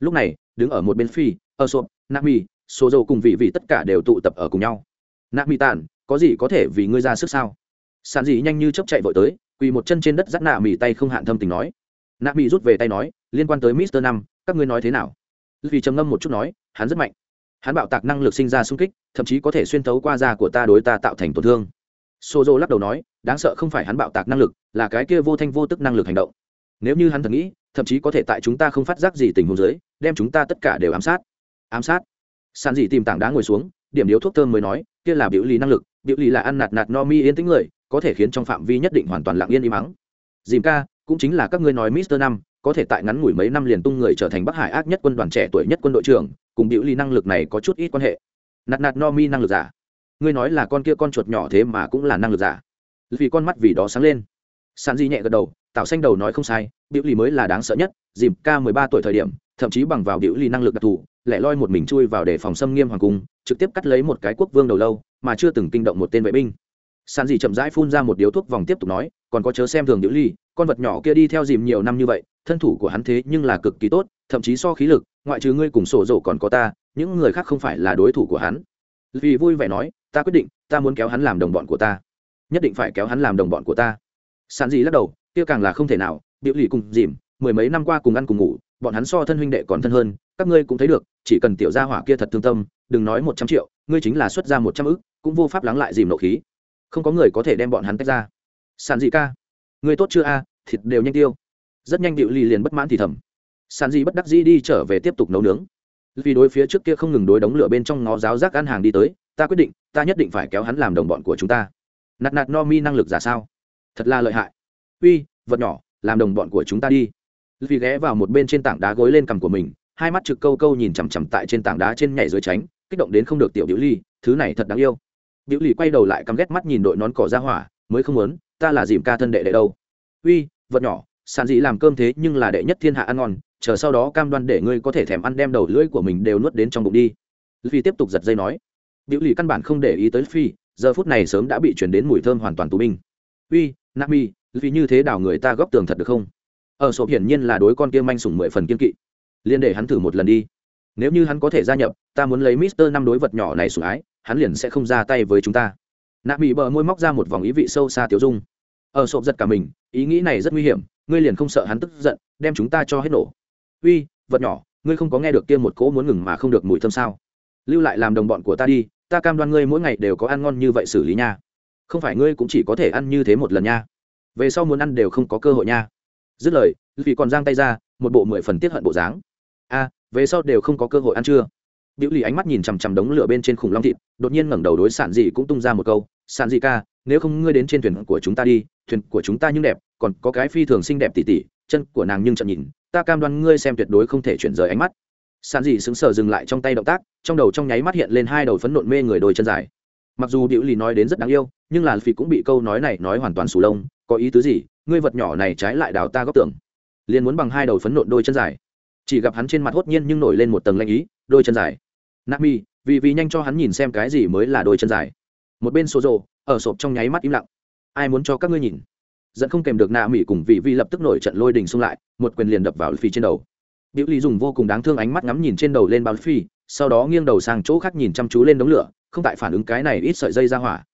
Lúc này, đứng ở một bên phi, ở sộp Nami, mì số dầu cùng vị vị tất cả đều tụ tập ở cùng nhau. Nami mì tàn có gì có thể vì ngươi ra sức sao? Sản dị nhanh như chấp chạy vội tới quỳ một chân trên đất dắt nạ mì tay không hạn thâm tình nói. Nạ mì rút về tay nói liên quan tới mister năm các ngươi nói thế nào? Vì trầm ngâm một chút nói hắn rất mạnh. Hắn bạo tạc năng lực sinh ra sung kích thậm chí có thể xuyên thấu qua da của ta đối ta tạo thành tổn thương. Sô Dô lắc đầu nói, đáng sợ không phải hắn bạo tạc năng lực, là cái kia vô thanh vô tức năng lực hành động. Nếu như hắn thật nghĩ, thậm chí có thể tại chúng ta không phát giác gì tình huống dưới, đem chúng ta tất cả đều ám sát. Ám sát? San dị tìm tảng đá ngồi xuống, điểm điếu thuốc thơm mới nói, kia là biểu lý năng lực, biểu lý là ăn nạt nạt no mi yên tĩnh người, có thể khiến trong phạm vi nhất định hoàn toàn lặng yên im mắng. Dìm ca, cũng chính là các ngươi nói Mister năm, có thể tại ngắn ngủi mấy năm liền tung người trở thành Bắc Hải ác nhất quân đoàn trẻ tuổi nhất quân đội trưởng, cùng biểu lý năng lực này có chút ít quan hệ. Nạt nạt no mi năng lực giả ngươi nói là con kia con chuột nhỏ thế mà cũng là năng lực giả vì con mắt vì đó sáng lên sàn di nhẹ gật đầu tạo xanh đầu nói không sai biểu lý mới là đáng sợ nhất dìm ca mười ba tuổi thời điểm thậm chí bằng vào biểu lý năng lực đặc thù lẻ loi một mình chui vào để phòng xâm nghiêm hoàng cung trực tiếp cắt lấy một cái quốc vương đầu lâu mà chưa từng kinh động một tên vệ binh. Sàn di chậm rãi phun ra một điếu thuốc vòng tiếp tục nói còn có chớ xem thường biểu Ly, con vật nhỏ kia đi theo dìm nhiều năm như vậy thân thủ của hắn thế nhưng là cực kỳ tốt thậm chí so khí lực ngoại trừ ngươi cùng sổ dầu còn có ta những người khác không phải là đối thủ của hắn. Vì vui vẻ nói ta quyết định ta muốn kéo hắn làm đồng bọn của ta. Nhất định phải kéo hắn làm đồng bọn của ta. Sàn dì lắc đầu kia càng là không thể nào biểu lì cùng dìm mười mấy năm qua cùng ăn cùng ngủ bọn hắn so thân huynh đệ còn thân hơn các ngươi cũng thấy được, chỉ cần tiểu gia hỏa kia thật thương tâm, đừng nói một trăm triệu, ngươi chính là xuất ra một trăm ức, cũng vô pháp lắng lại dìm nộ khí. Không có người có thể đem bọn hắn tách ra. Sàn dị ca, ngươi tốt chưa a, thịt đều nhanh tiêu. Rất nhanh điệu Ly liền bất mãn thì thầm. Sàn dị bất đắc dĩ đi trở về tiếp tục nấu nướng. Vì đối phía trước kia không ngừng đối đống lửa bên trong ngó giáo giác ăn hàng đi tới, ta quyết định, ta nhất định phải kéo hắn làm đồng bọn của chúng ta. Nạt nạt no mi năng lực giả sao? Thật là lợi hại. Uy, vật nhỏ, làm đồng bọn của chúng ta đi. Vì ghé vào một bên trên tảng đá gối lên cằm của mình hai mắt trực câu câu nhìn chằm chằm tại trên tảng đá trên nhảy dưới tránh, kích động đến không được tiểu biểu ly, thứ này thật đáng yêu. Biểu ly quay đầu lại căm ghét mắt nhìn đội nón cỏ ra hỏa, mới không muốn, ta là dìm ca thân đệ đệ đâu. Uy, vật nhỏ, sàn dị làm cơm thế nhưng là đệ nhất thiên hạ ăn ngon, chờ sau đó cam đoan để ngươi có thể thèm ăn đem đầu lưỡi của mình đều nuốt đến trong bụng đi. Phi tiếp tục giật dây nói. Biểu lì căn bản không để ý tới phi giờ phút này sớm đã bị chuyển đến mùi thơm hoàn toàn tù binh. Uy, nami vì như thế đảo người ta góp tường thật được không? Ở sộp hiển nhiên là đối con kia manh sủng mười phần kiên kỵ liên để hắn thử một lần đi. Nếu như hắn có thể gia nhập, ta muốn lấy mister năm đối vật nhỏ này sủng ái, hắn liền sẽ không ra tay với chúng ta. Nạ bị bờ môi móc ra một vòng ý vị sâu xa tiểu dung. Ở sộp giật cả mình, ý nghĩ này rất nguy hiểm, ngươi liền không sợ hắn tức giận, đem chúng ta cho hết nổ. Uy, vật nhỏ, ngươi không có nghe được kia một cỗ muốn ngừng mà không được mùi thơm sao? Lưu lại làm đồng bọn của ta đi, ta cam đoan ngươi mỗi ngày đều có ăn ngon như vậy xử lý nha. Không phải ngươi cũng chỉ có thể ăn như thế một lần nha. Về sau muốn ăn đều không có cơ hội nha. Dứt lời vì còn giang tay ra, một bộ mười phần tiết hận bộ dáng về sau đều không có cơ hội ăn trưa. biểu lì ánh mắt nhìn chằm chằm đống lửa bên trên khủng long thịt, đột nhiên ngẩng đầu đối sản dị cũng tung ra một câu sản dị ca, nếu không ngươi đến trên thuyền của chúng ta đi, thuyền của chúng ta nhưng đẹp, còn có cái phi thường xinh đẹp tỉ tỉ, chân của nàng nhưng chậm nhìn, ta cam đoan ngươi xem tuyệt đối không thể chuyển rời ánh mắt. Sản dị sững sờ dừng lại trong tay động tác, trong đầu trong nháy mắt hiện lên hai đầu phấn nộn mê người đôi chân dài. Mặc dù biểu lì nói đến rất đáng yêu, nhưng là phi cũng bị câu nói này nói hoàn toàn sù lông, có ý tứ gì? Ngươi vật nhỏ này trái lại đào ta góc tưởng liền muốn bằng hai đầu phấn nộn đôi chân dài chỉ gặp hắn trên mặt hốt nhiên nhưng nổi lên một tầng lanh ý, đôi chân dài. Nạp mi, vì vì nhanh cho hắn nhìn xem cái gì mới là đôi chân dài. Một bên xô rộ ở sộp trong nháy mắt im lặng. Ai muốn cho các ngươi nhìn? Dẫn không kèm được nạ mỹ cùng vị vi lập tức nổi trận lôi đình xung lại, một quyền liền đập vào phi trên đầu. Biểu ly dùng vô cùng đáng thương ánh mắt ngắm nhìn trên đầu lên bao phi sau đó nghiêng đầu sang chỗ khác nhìn chăm chú lên đống lửa, không tại phản ứng cái này ít sợi dây ra hỏa.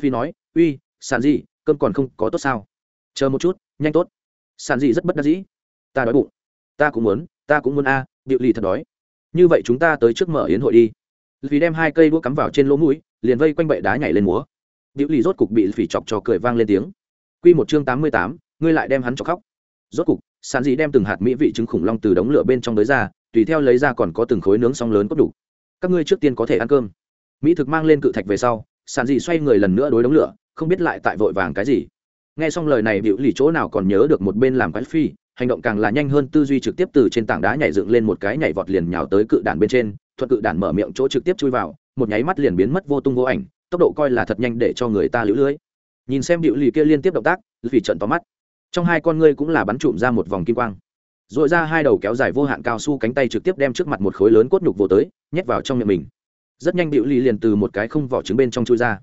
Phi nói, uy, sàn gì cơm còn không có tốt sao? Chờ một chút, nhanh tốt. Sàn gì rất bất đắc dĩ. Ta đói bụng. Ta cũng muốn ta cũng muốn a à, biểu thật đói. Như vậy chúng ta tới trước mở yến hội đi. Vì đem hai cây đũa cắm vào trên lỗ mũi liền vây quanh bệ đá nhảy lên múa. Điệu lì rốt cục bị phỉ chọc cho cười vang lên tiếng. Q một chương tám mươi tám ngươi lại đem hắn cho khóc. Rốt cục sàn dị đem từng hạt mỹ vị trứng khủng long từ đống lửa bên trong tới ra tùy theo lấy ra còn có từng khối nướng song lớn cốt đủ. Các ngươi trước tiên có thể ăn cơm. Mỹ thực mang lên cự thạch về sau sàn dị xoay người lần nữa đối đống lửa không biết lại tại vội vàng cái gì. Nghe xong lời này biểu lì chỗ nào còn nhớ được một bên làm quái phi hành động càng là nhanh hơn tư duy trực tiếp từ trên tảng đá nhảy dựng lên một cái nhảy vọt liền nhào tới cự đàn bên trên thuận cự đàn mở miệng chỗ trực tiếp chui vào một nháy mắt liền biến mất vô tung vô ảnh tốc độ coi là thật nhanh để cho người ta lũ lưới. Nhìn xem điệu lì kia liên tiếp động tác vì trận tóm mắt. Trong hai con ngươi cũng là bắn trụm ra một vòng kim quang. Dội ra hai đầu kéo dài vô hạn cao su cánh tay trực tiếp đem trước mặt một khối lớn cốt nhục vô tới nhét vào trong miệng mình. Rất nhanh điệu lì liền từ một cái không vỏ trứng bên trong chui ra.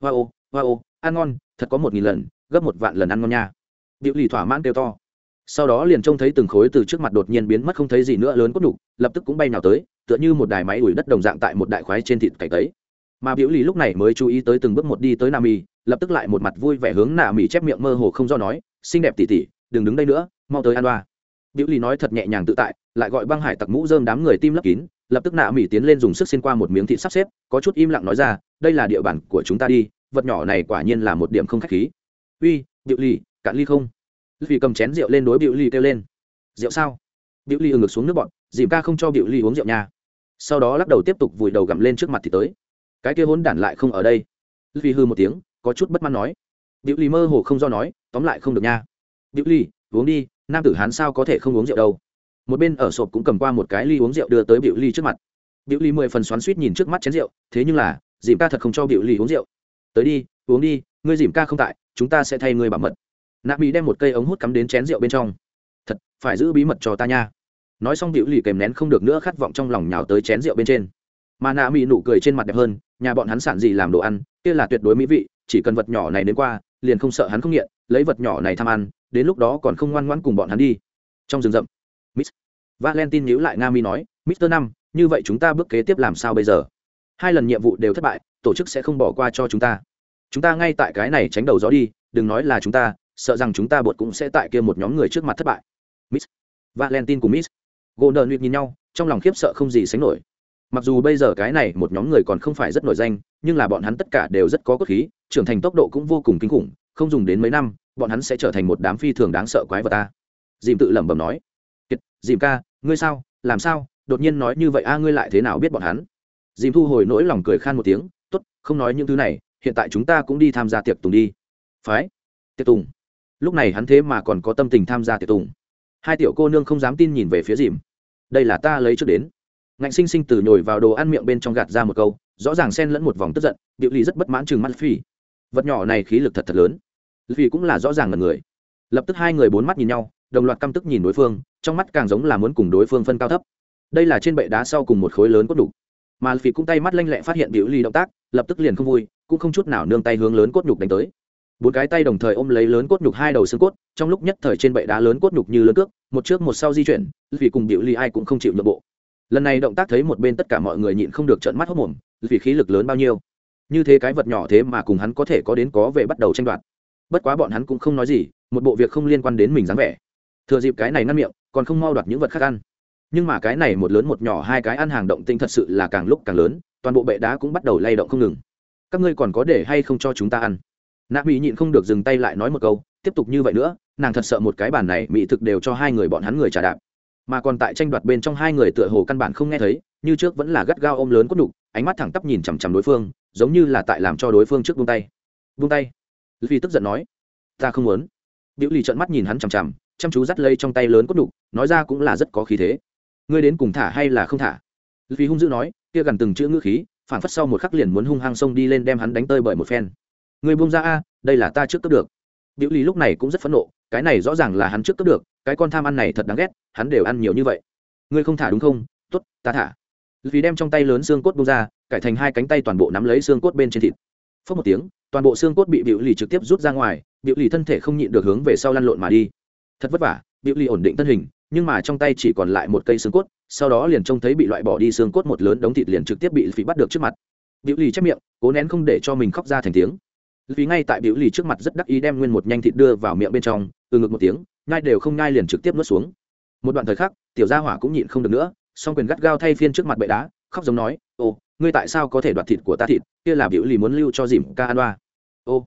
Wow, ô ô ăn ngon thật có một nghìn lần gấp một vạn lần ăn ngon nha. Điệu lì thỏa mãn kêu to sau đó liền trông thấy từng khối từ trước mặt đột nhiên biến mất không thấy gì nữa lớn cốt nhục, lập tức cũng bay nào tới, tựa như một đài máy ủi đất đồng dạng tại một đại khoái trên thịt cày tấy. Mà biểu lý lúc này mới chú ý tới từng bước một đi tới nam mì, lập tức lại một mặt vui vẻ hướng nạ mì chép miệng mơ hồ không do nói, xinh đẹp tỉ tỉ đừng đứng đây nữa, mau tới an đoa biểu lý nói thật nhẹ nhàng tự tại, lại gọi băng hải tặc mũ dơm đám người tim lấp kín, lập tức nạ mì tiến lên dùng sức xin qua một miếng thịt sắp xếp, có chút im lặng nói ra, đây là địa bàn của chúng ta đi, vật nhỏ này quả nhiên là một điểm không khách khí. Uy, biểu lý cạn ly không? Vì cầm chén rượu lên đối biểu ly kêu lên. Rượu sao? Biểu ly ừng ngược xuống nước bọn dìm ca không cho biểu ly uống rượu nha. Sau đó lắc đầu tiếp tục vùi đầu gặm lên trước mặt thì tới. Cái kia hốn đản lại không ở đây. Vì hư một tiếng, có chút bất mãn nói. Biểu ly mơ hồ không do nói, tóm lại không được nha. Biểu ly, uống đi, nam tử hán sao có thể không uống rượu đâu? Một bên ở sộp cũng cầm qua một cái ly uống rượu đưa tới biểu ly trước mặt. Biểu ly mười phần xoắn suýt nhìn trước mắt chén rượu, thế nhưng là, dìm ca thật không cho biểu ly uống rượu. Tới đi, uống đi, ngươi dìm ca không tại, chúng ta sẽ thay ngươi bảo mật nạ mỹ đem một cây ống hút cắm đến chén rượu bên trong. Thật, phải giữ bí mật cho ta nha. Nói xong biểu lì kèm nén không được nữa khát vọng trong lòng nhào tới chén rượu bên trên. Mà nạ mỹ nụ cười trên mặt đẹp hơn, nhà bọn hắn sản gì làm đồ ăn, kia là tuyệt đối mỹ vị, chỉ cần vật nhỏ này đến qua, liền không sợ hắn không nghiện, lấy vật nhỏ này tham ăn, đến lúc đó còn không ngoan ngoãn cùng bọn hắn đi. Trong rừng rậm, miss valentine nhíu lại nga mi nói, mister năm, như vậy chúng ta bước kế tiếp làm sao bây giờ? Hai lần nhiệm vụ đều thất bại, tổ chức sẽ không bỏ qua cho chúng ta. Chúng ta ngay tại cái này tránh đầu gió đi, đừng nói là chúng ta sợ rằng chúng ta bột cũng sẽ tại kia một nhóm người trước mặt thất bại. Miss valentine cùng miss golden nhìn nhau, trong lòng khiếp sợ không gì sánh nổi. Mặc dù bây giờ cái này một nhóm người còn không phải rất nổi danh, nhưng là bọn hắn tất cả đều rất có cốt khí, trưởng thành tốc độ cũng vô cùng kinh khủng, không dùng đến mấy năm, bọn hắn sẽ trở thành một đám phi thường đáng sợ quái vật ta. Dìm tự lẩm bẩm nói. Kiệt, dìm ca, ngươi sao, làm sao, đột nhiên nói như vậy a, ngươi lại thế nào biết bọn hắn? Dìm thu hồi nỗi lòng cười khan một tiếng, tốt, không nói những thứ này, hiện tại chúng ta cũng đi tham gia tiệc tùng đi. Phái, tiệc tùng? Lúc này hắn thế mà còn có tâm tình tham gia tiệc tùng. Hai tiểu cô nương không dám tin nhìn về phía dìm. Đây là ta lấy trước đến. Ngạnh sinh sinh từ nhồi vào đồ ăn miệng bên trong gạt ra một câu, rõ ràng xen lẫn một vòng tức giận, điệu ly rất bất mãn chừng mắt phi. Vật nhỏ này khí lực thật thật lớn. Vì cũng là rõ ràng là người. Lập tức hai người bốn mắt nhìn nhau, đồng loạt căm tức nhìn đối phương, trong mắt càng giống là muốn cùng đối phương phân cao thấp. Đây là trên bệ đá sau cùng một khối lớn cốt đục. Mà phi cũng tay mắt lanh lẹ phát hiện biểu ly động tác, lập tức liền không vui, cũng không chút nào nương tay hướng lớn cốt nhục đánh tới bốn cái tay đồng thời ôm lấy lớn cốt nhục hai đầu xương cốt, trong lúc nhất thời trên bệ đá lớn cốt nhục như lớn cước, một trước một sau di chuyển, vì cùng điệu ly ai cũng không chịu nhượng bộ. Lần này động tác thấy một bên tất cả mọi người nhịn không được trợn mắt hốc mồm, vì khí lực lớn bao nhiêu. Như thế cái vật nhỏ thế mà cùng hắn có thể có đến có về bắt đầu tranh đoạt. Bất quá bọn hắn cũng không nói gì, một bộ việc không liên quan đến mình dáng vẻ. Thừa dịp cái này ngăn miệng, còn không mau đoạt những vật khác ăn. Nhưng mà cái này một lớn một nhỏ hai cái ăn hàng động tinh thật sự là càng lúc càng lớn, toàn bộ bệ đá cũng bắt đầu lay động không ngừng. Các ngươi còn có để hay không cho chúng ta ăn? Nạ mỹ nhịn không được dừng tay lại nói một câu, tiếp tục như vậy nữa, nàng thật sợ một cái bàn này mỹ thực đều cho hai người bọn hắn người trả đạp. Mà còn tại tranh đoạt bên trong hai người tựa hồ căn bản không nghe thấy, như trước vẫn là gắt gao ôm lớn cốt đục ánh mắt thẳng tắp nhìn chằm chằm đối phương, giống như là tại làm cho đối phương trước buông tay. Buông tay? Vì tức giận nói. Ta không muốn. Biểu lì trợn mắt nhìn hắn chằm chằm, chăm chú dắt lây trong tay lớn cốt đục nói ra cũng là rất có khí thế. Ngươi đến cùng thả hay là không thả? Vì hung dữ nói, kia gần từng chữ ngữ khí phản phất sau một khắc liền muốn hung hăng xông đi lên đem hắn đánh tơi bởi một phen người buông ra a, đây là ta trước cướp được. Biểu lý lúc này cũng rất phẫn nộ, cái này rõ ràng là hắn trước cướp được, cái con tham ăn này thật đáng ghét, hắn đều ăn nhiều như vậy. Ngươi không thả đúng không? Tốt, ta thả. Vì đem trong tay lớn xương cốt buông ra, cải thành hai cánh tay toàn bộ nắm lấy xương cốt bên trên thịt. Phớt một tiếng, toàn bộ xương cốt bị biểu lì trực tiếp rút ra ngoài, biểu lì thân thể không nhịn được hướng về sau lăn lộn mà đi. Thật vất vả, biểu lì ổn định thân hình, nhưng mà trong tay chỉ còn lại một cây xương cốt, sau đó liền trông thấy bị loại bỏ đi xương cốt một lớn đống thịt liền trực tiếp bị phí bắt được trước mặt. Biểu lì chép miệng, cố nén không để cho mình khóc ra thành tiếng vì ngay tại biểu lì trước mặt rất đắc ý đem nguyên một nhanh thịt đưa vào miệng bên trong, từ ngực một tiếng ngai đều không ngai liền trực tiếp nuốt xuống. Một đoạn thời khắc, tiểu gia hỏa cũng nhịn không được nữa, song quyền gắt gao thay phiên trước mặt bệ đá, khóc giống nói ô ngươi tại sao có thể đoạt thịt của ta thịt? Kia là biểu lì muốn lưu cho dìm ca an ba. ô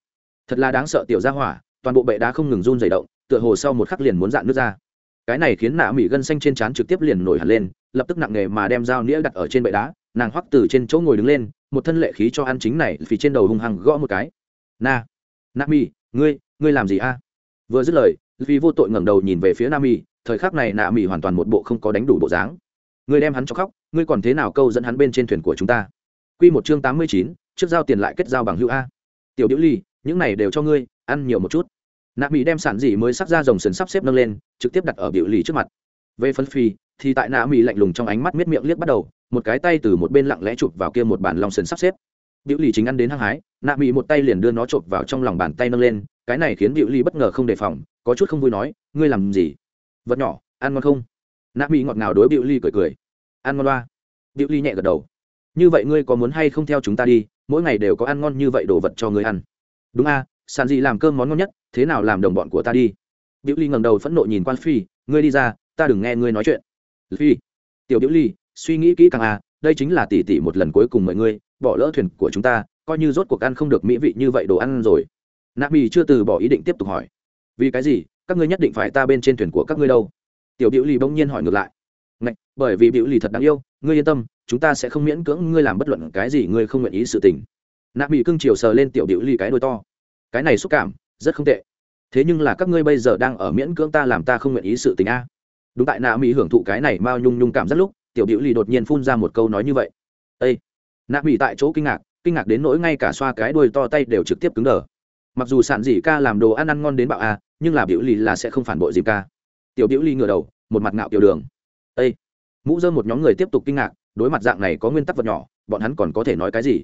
thật là đáng sợ tiểu gia hỏa. Toàn bộ bệ đá không ngừng run dày động, tựa hồ sau một khắc liền muốn dạn nước ra. Cái này khiến nạ mỹ gân xanh trên trán trực tiếp liền nổi hẳn lên, lập tức nặng nghề mà đem dao nĩa đặt ở trên bệ đá, nàng hoắc từ trên chỗ ngồi đứng lên, một thân lệ khí cho ăn chính này vì trên đầu hung hăng gõ một cái na. Nami ngươi ngươi làm gì a? Vừa dứt lời vì vô tội ngẩng đầu nhìn về phía nami thời khắc này nạ mỹ hoàn toàn một bộ không có đánh đủ bộ dáng. Ngươi đem hắn cho khóc ngươi còn thế nào câu dẫn hắn bên trên thuyền của chúng ta? Quy một chương tám mươi chín, trước giao tiền lại kết giao bằng hữu a. Tiểu Diệu Ly, những này đều cho ngươi, ăn nhiều một chút. Nạ mỹ đem sản dị mới sắc ra dòng sườn sắp xếp nâng lên trực tiếp đặt ở biểu lì trước mặt. Về phân phi thì tại nạ mỹ lạnh lùng trong ánh mắt miết miệng liếc bắt đầu một cái tay từ một bên lặng lẽ chụp vào kia một bản lòng sườn sắp xếp biểu lì chính ăn đến hăng hái, nạ mỹ một tay liền đưa nó chộp vào trong lòng bàn tay nâng lên, cái này khiến biểu lì bất ngờ không đề phòng, có chút không vui nói, ngươi làm gì? Vật nhỏ, ăn ngon không? Nạ mỹ ngọt ngào đối biểu lì cười cười, ăn ngon loa. Biểu lì nhẹ gật đầu, như vậy ngươi có muốn hay không theo chúng ta đi, mỗi ngày đều có ăn ngon như vậy đồ vật cho ngươi ăn. Đúng a sàn gì làm cơm món ngon nhất, thế nào làm đồng bọn của ta đi? Biểu ly ngẩng đầu phẫn nộ nhìn quan phi, ngươi đi ra, ta đừng nghe ngươi nói chuyện. Phi. Tiểu biểu ly suy nghĩ kỹ càng à đây chính là tỷ tỷ một lần cuối cùng mọi ngươi bỏ lỡ thuyền của chúng ta coi như rốt cuộc ăn không được mỹ vị như vậy đồ ăn rồi. Nạ bì chưa từ bỏ ý định tiếp tục hỏi. Vì cái gì? Các ngươi nhất định phải ta bên trên thuyền của các ngươi đâu. Tiểu biểu Lì bỗng nhiên hỏi ngược lại. Ngạch, bởi vì biểu Lì thật đáng yêu ngươi yên tâm chúng ta sẽ không miễn cưỡng ngươi làm bất luận cái gì ngươi không nguyện ý sự tình. Nạ bị cưng chiều sờ lên tiểu biểu Lì cái đôi to. Cái này xúc cảm rất không tệ. Thế nhưng là các ngươi bây giờ đang ở miễn cưỡng ta làm ta không nguyện ý sự tình a. Đúng tại nạ mỹ hưởng thụ cái này mao nhung nhung cảm rất lúc tiểu biểu lì đột nhiên phun ra một câu nói như vậy. Ây nạ mỹ tại chỗ kinh ngạc kinh ngạc đến nỗi ngay cả xoa cái đuôi to tay đều trực tiếp cứng đờ. Mặc dù sản dị ca làm đồ ăn ăn ngon đến bạo a, nhưng là biểu lì là sẽ không phản bội dịp ca. Tiểu biểu lì ngửa đầu, một mặt ngạo kiểu đường. Ây mũ dơ một nhóm người tiếp tục kinh ngạc, đối mặt dạng này có nguyên tắc vật nhỏ, bọn hắn còn có thể nói cái gì?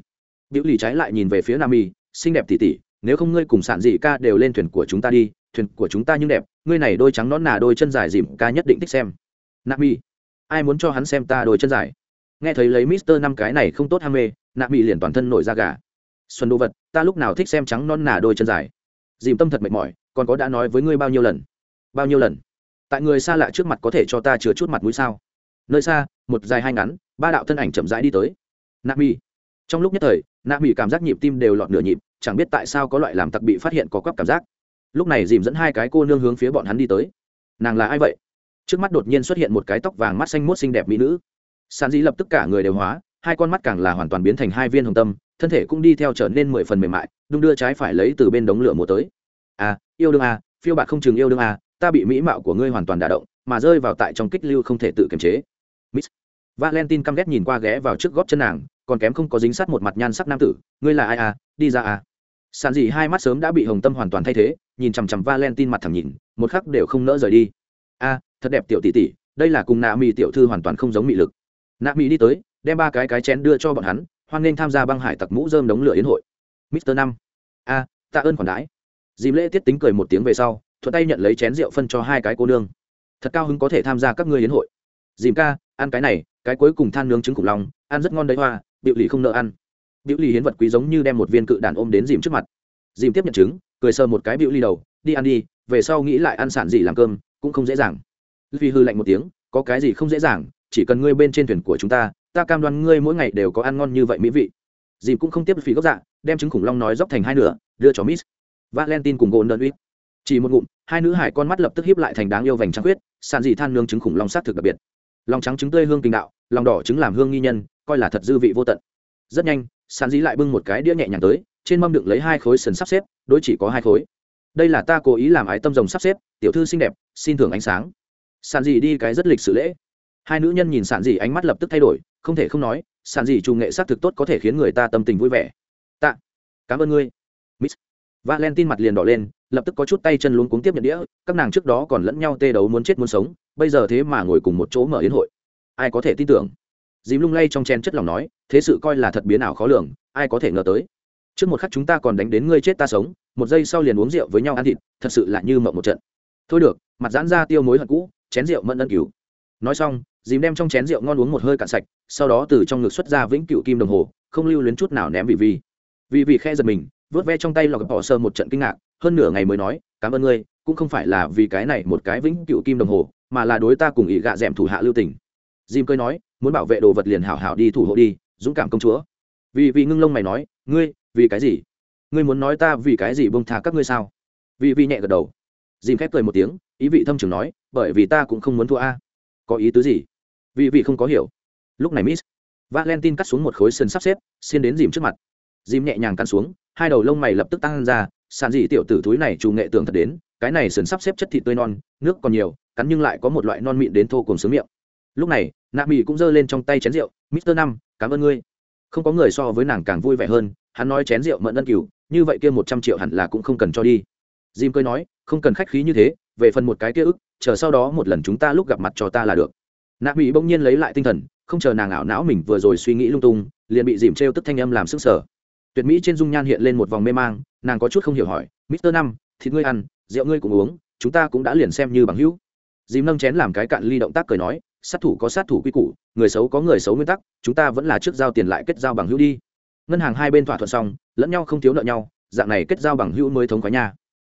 Biểu lì trái lại nhìn về phía nam mỹ, xinh đẹp tỉ tỉ, nếu không ngươi cùng sản dị ca đều lên thuyền của chúng ta đi, thuyền của chúng ta nhưng đẹp, ngươi này đôi trắng nón nà đôi chân dài dìm ca nhất định thích xem. Nam mi ai muốn cho hắn xem ta đôi chân dài? Nghe thấy lấy mister năm cái này không tốt ham mê, nạ mỹ liền toàn thân nổi da gà. Xuân đồ vật, ta lúc nào thích xem trắng non nà đôi chân dài. Dìm tâm thật mệt mỏi, còn có đã nói với ngươi bao nhiêu lần? Bao nhiêu lần? Tại người xa lạ trước mặt có thể cho ta chứa chút mặt mũi sao? Nơi xa, một dài hai ngắn, ba đạo thân ảnh chậm rãi đi tới. Nạ mỹ trong lúc nhất thời, nạ mỹ cảm giác nhịp tim đều lọt nửa nhịp, chẳng biết tại sao có loại làm tặc bị phát hiện có quắp cảm giác. Lúc này dìm dẫn hai cái cô nương hướng phía bọn hắn đi tới. Nàng là ai vậy? Trước mắt đột nhiên xuất hiện một cái tóc vàng mắt xanh mốt xinh đẹp mỹ nữ sàn dĩ lập tức cả người đều hóa, hai con mắt càng là hoàn toàn biến thành hai viên hồng tâm, thân thể cũng đi theo trở nên mười phần mềm mại, đung đưa trái phải lấy từ bên đống lửa mùa tới. À yêu đương à phiêu bạc không chừng yêu đương à ta bị mỹ mạo của ngươi hoàn toàn đả động, mà rơi vào tại trong kích lưu không thể tự kiềm chế. Miss valentine căm ghét nhìn qua ghé vào trước góp chân nàng, còn kém không có dính sát một mặt nhan sắc nam tử, ngươi là ai à đi ra à. Sàn dị hai mắt sớm đã bị hồng tâm hoàn toàn thay thế, nhìn chằm chằm valentine mặt thẳng nhìn, một khắc đều không nỡ rời đi. A thật đẹp tiểu tỷ tỷ, đây là cùng nạ mỹ tiểu thư hoàn toàn không giống mị lực nạ mỹ đi tới, đem ba cái cái chén đưa cho bọn hắn, hoan nghênh tham gia băng hải tặc mũ dơm đống lửa yến hội. Mister năm. A, tạ ơn khoản đãi. Dìm lễ tiết tính cười một tiếng về sau, thuận tay nhận lấy chén rượu phân cho hai cái cô nương. Thật cao hứng có thể tham gia các ngươi yến hội. Dìm ca, ăn cái này, cái cuối cùng than nướng trứng khủng long, ăn rất ngon đấy hoa, biểu lì không nợ ăn. Biểu lì hiến vật quý giống như đem một viên cự đàn ôm đến dìm trước mặt. Dìm tiếp nhận trứng, cười sờ một cái biểu lì đầu, đi ăn đi, về sau nghĩ lại ăn sản gì làm cơm, cũng không dễ dàng. Vì hư lạnh một tiếng, có cái gì không dễ dàng chỉ cần ngươi bên trên thuyền của chúng ta ta cam đoan ngươi mỗi ngày đều có ăn ngon như vậy mỹ vị. Dìm cũng không tiếp phí gốc dạ đem trứng khủng long nói dốc thành hai nửa, đưa cho miss valentine cùng gồn đơn uýt chỉ một ngụm, hai nữ hải con mắt lập tức hiếp lại thành đáng yêu vành trắng huyết sàn dị than nương trứng khủng long s á t thực đặc biệt. Lòng trắng trứng tươi hương kinh đạo, lòng đỏ trứng làm hương nghi nhân, coi là thật dư vị vô tận. Rất nhanh, sàn dị lại bưng một cái đĩa nhẹ nhàng tới, trên mâm đựng lấy hai khối sần sắp xếp, đối chỉ có hai khối. Đây là ta cố ý làm ái tâm rồng sắp xếp, tiểu thư xinh đẹp, xin thưởng ánh sáng. Sàn dị đi cái rất lịch sự lễ hai nữ nhân nhìn sàn dị ánh mắt lập tức thay đổi, không thể không nói sàn dị trù nghệ s á c thực tốt có thể khiến người ta tâm tình vui vẻ. Tạ, cảm ơn ngươi. Miss valentine mặt liền đỏ lên, lập tức có chút tay chân luống cuống tiếp nhận đĩa, các nàng trước đó còn lẫn nhau tê đấu muốn chết muốn sống, bây giờ thế mà ngồi cùng một chỗ mở yến hội. Ai có thể tin tưởng? Dìm lung lay trong chen chất lòng nói, thế sự coi là thật biến ảo khó lường, ai có thể ngờ tới? Trước một khắc chúng ta còn đánh đến ngươi chết ta sống, một giây sau liền uống rượu với nhau ăn thịt, thật sự là như mộng một trận. Thôi được, mặt giãn ra tiêu mối hận cũ, chén rượu mẫn ân cứu. Nói xong dìm đem trong chén rượu ngon uống một hơi cạn sạch, sau đó từ trong ngực xuất ra vĩnh cựu kim đồng hồ, không lưu luyến chút nào ném vì vi. Vì vì khe giật mình, vớt ve trong tay lọc bỏ sơ một trận kinh ngạc, hơn nửa ngày mới nói, cảm ơn ngươi, cũng không phải là vì cái này một cái vĩnh cựu kim đồng hồ, mà là đối ta cùng ý gạ d thủ hạ lưu tình. Dìm cười nói, muốn bảo vệ đồ vật liền hảo hảo đi thủ hộ đi, dũng cảm công chúa. Vì vì ngưng lông mày nói, ngươi, vì cái gì? Ngươi muốn nói ta vì cái gì bông tha các ngươi sao? Vì vì nhẹ gật đầu. Dìm khép cười một tiếng, ý vị thâm trường nói, bởi vì ta cũng không muốn thua a. Có ý tứ gì? Vì vị không có hiểu. Lúc này miss valentine cắt xuống một khối sườn sắp xếp xin đến dìm trước mặt. Dìm nhẹ nhàng cắn xuống, hai đầu lông mày lập tức tăng ra, sàn dị tiểu tử thúi này trù nghệ tưởng thật đến, cái này sườn sắp xếp chất thịt tươi non, nước còn nhiều, cắn nhưng lại có một loại non mịn đến thô cùng sướng miệng. Lúc này, nạ mỹ cũng giơ lên trong tay chén rượu, mister năm, cảm ơn ngươi. Không có người so với nàng càng vui vẻ hơn, hắn nói chén rượu mận ân cửu như vậy kia một trăm triệu hẳn là cũng không cần cho đi. Jim cười nói, không cần khách khí như thế, về phần một cái kia ức, chờ sau đó một lần chúng ta lúc gặp mặt cho ta là được nạ mỹ bỗng nhiên lấy lại tinh thần, không chờ nàng ảo não mình vừa rồi suy nghĩ lung tung, liền bị dìm t r e o tức thanh âm làm sức sở tuyệt mỹ trên dung nhan hiện lên một vòng mê mang, nàng có chút không hiểu hỏi, mister năm, thịt ngươi ăn, rượu ngươi cũng uống, chúng ta cũng đã liền xem như bằng hữu. Dìm nâng chén làm cái cạn ly động tác cười nói, sát thủ có sát thủ quy củ, người xấu có người xấu nguyên tắc, chúng ta vẫn là trước giao tiền lại kết giao bằng hữu đi. Ngân hàng hai bên thỏa thuận xong, lẫn nhau không thiếu nợ nhau, dạng này kết giao bằng hữu mới thống khoái nhà.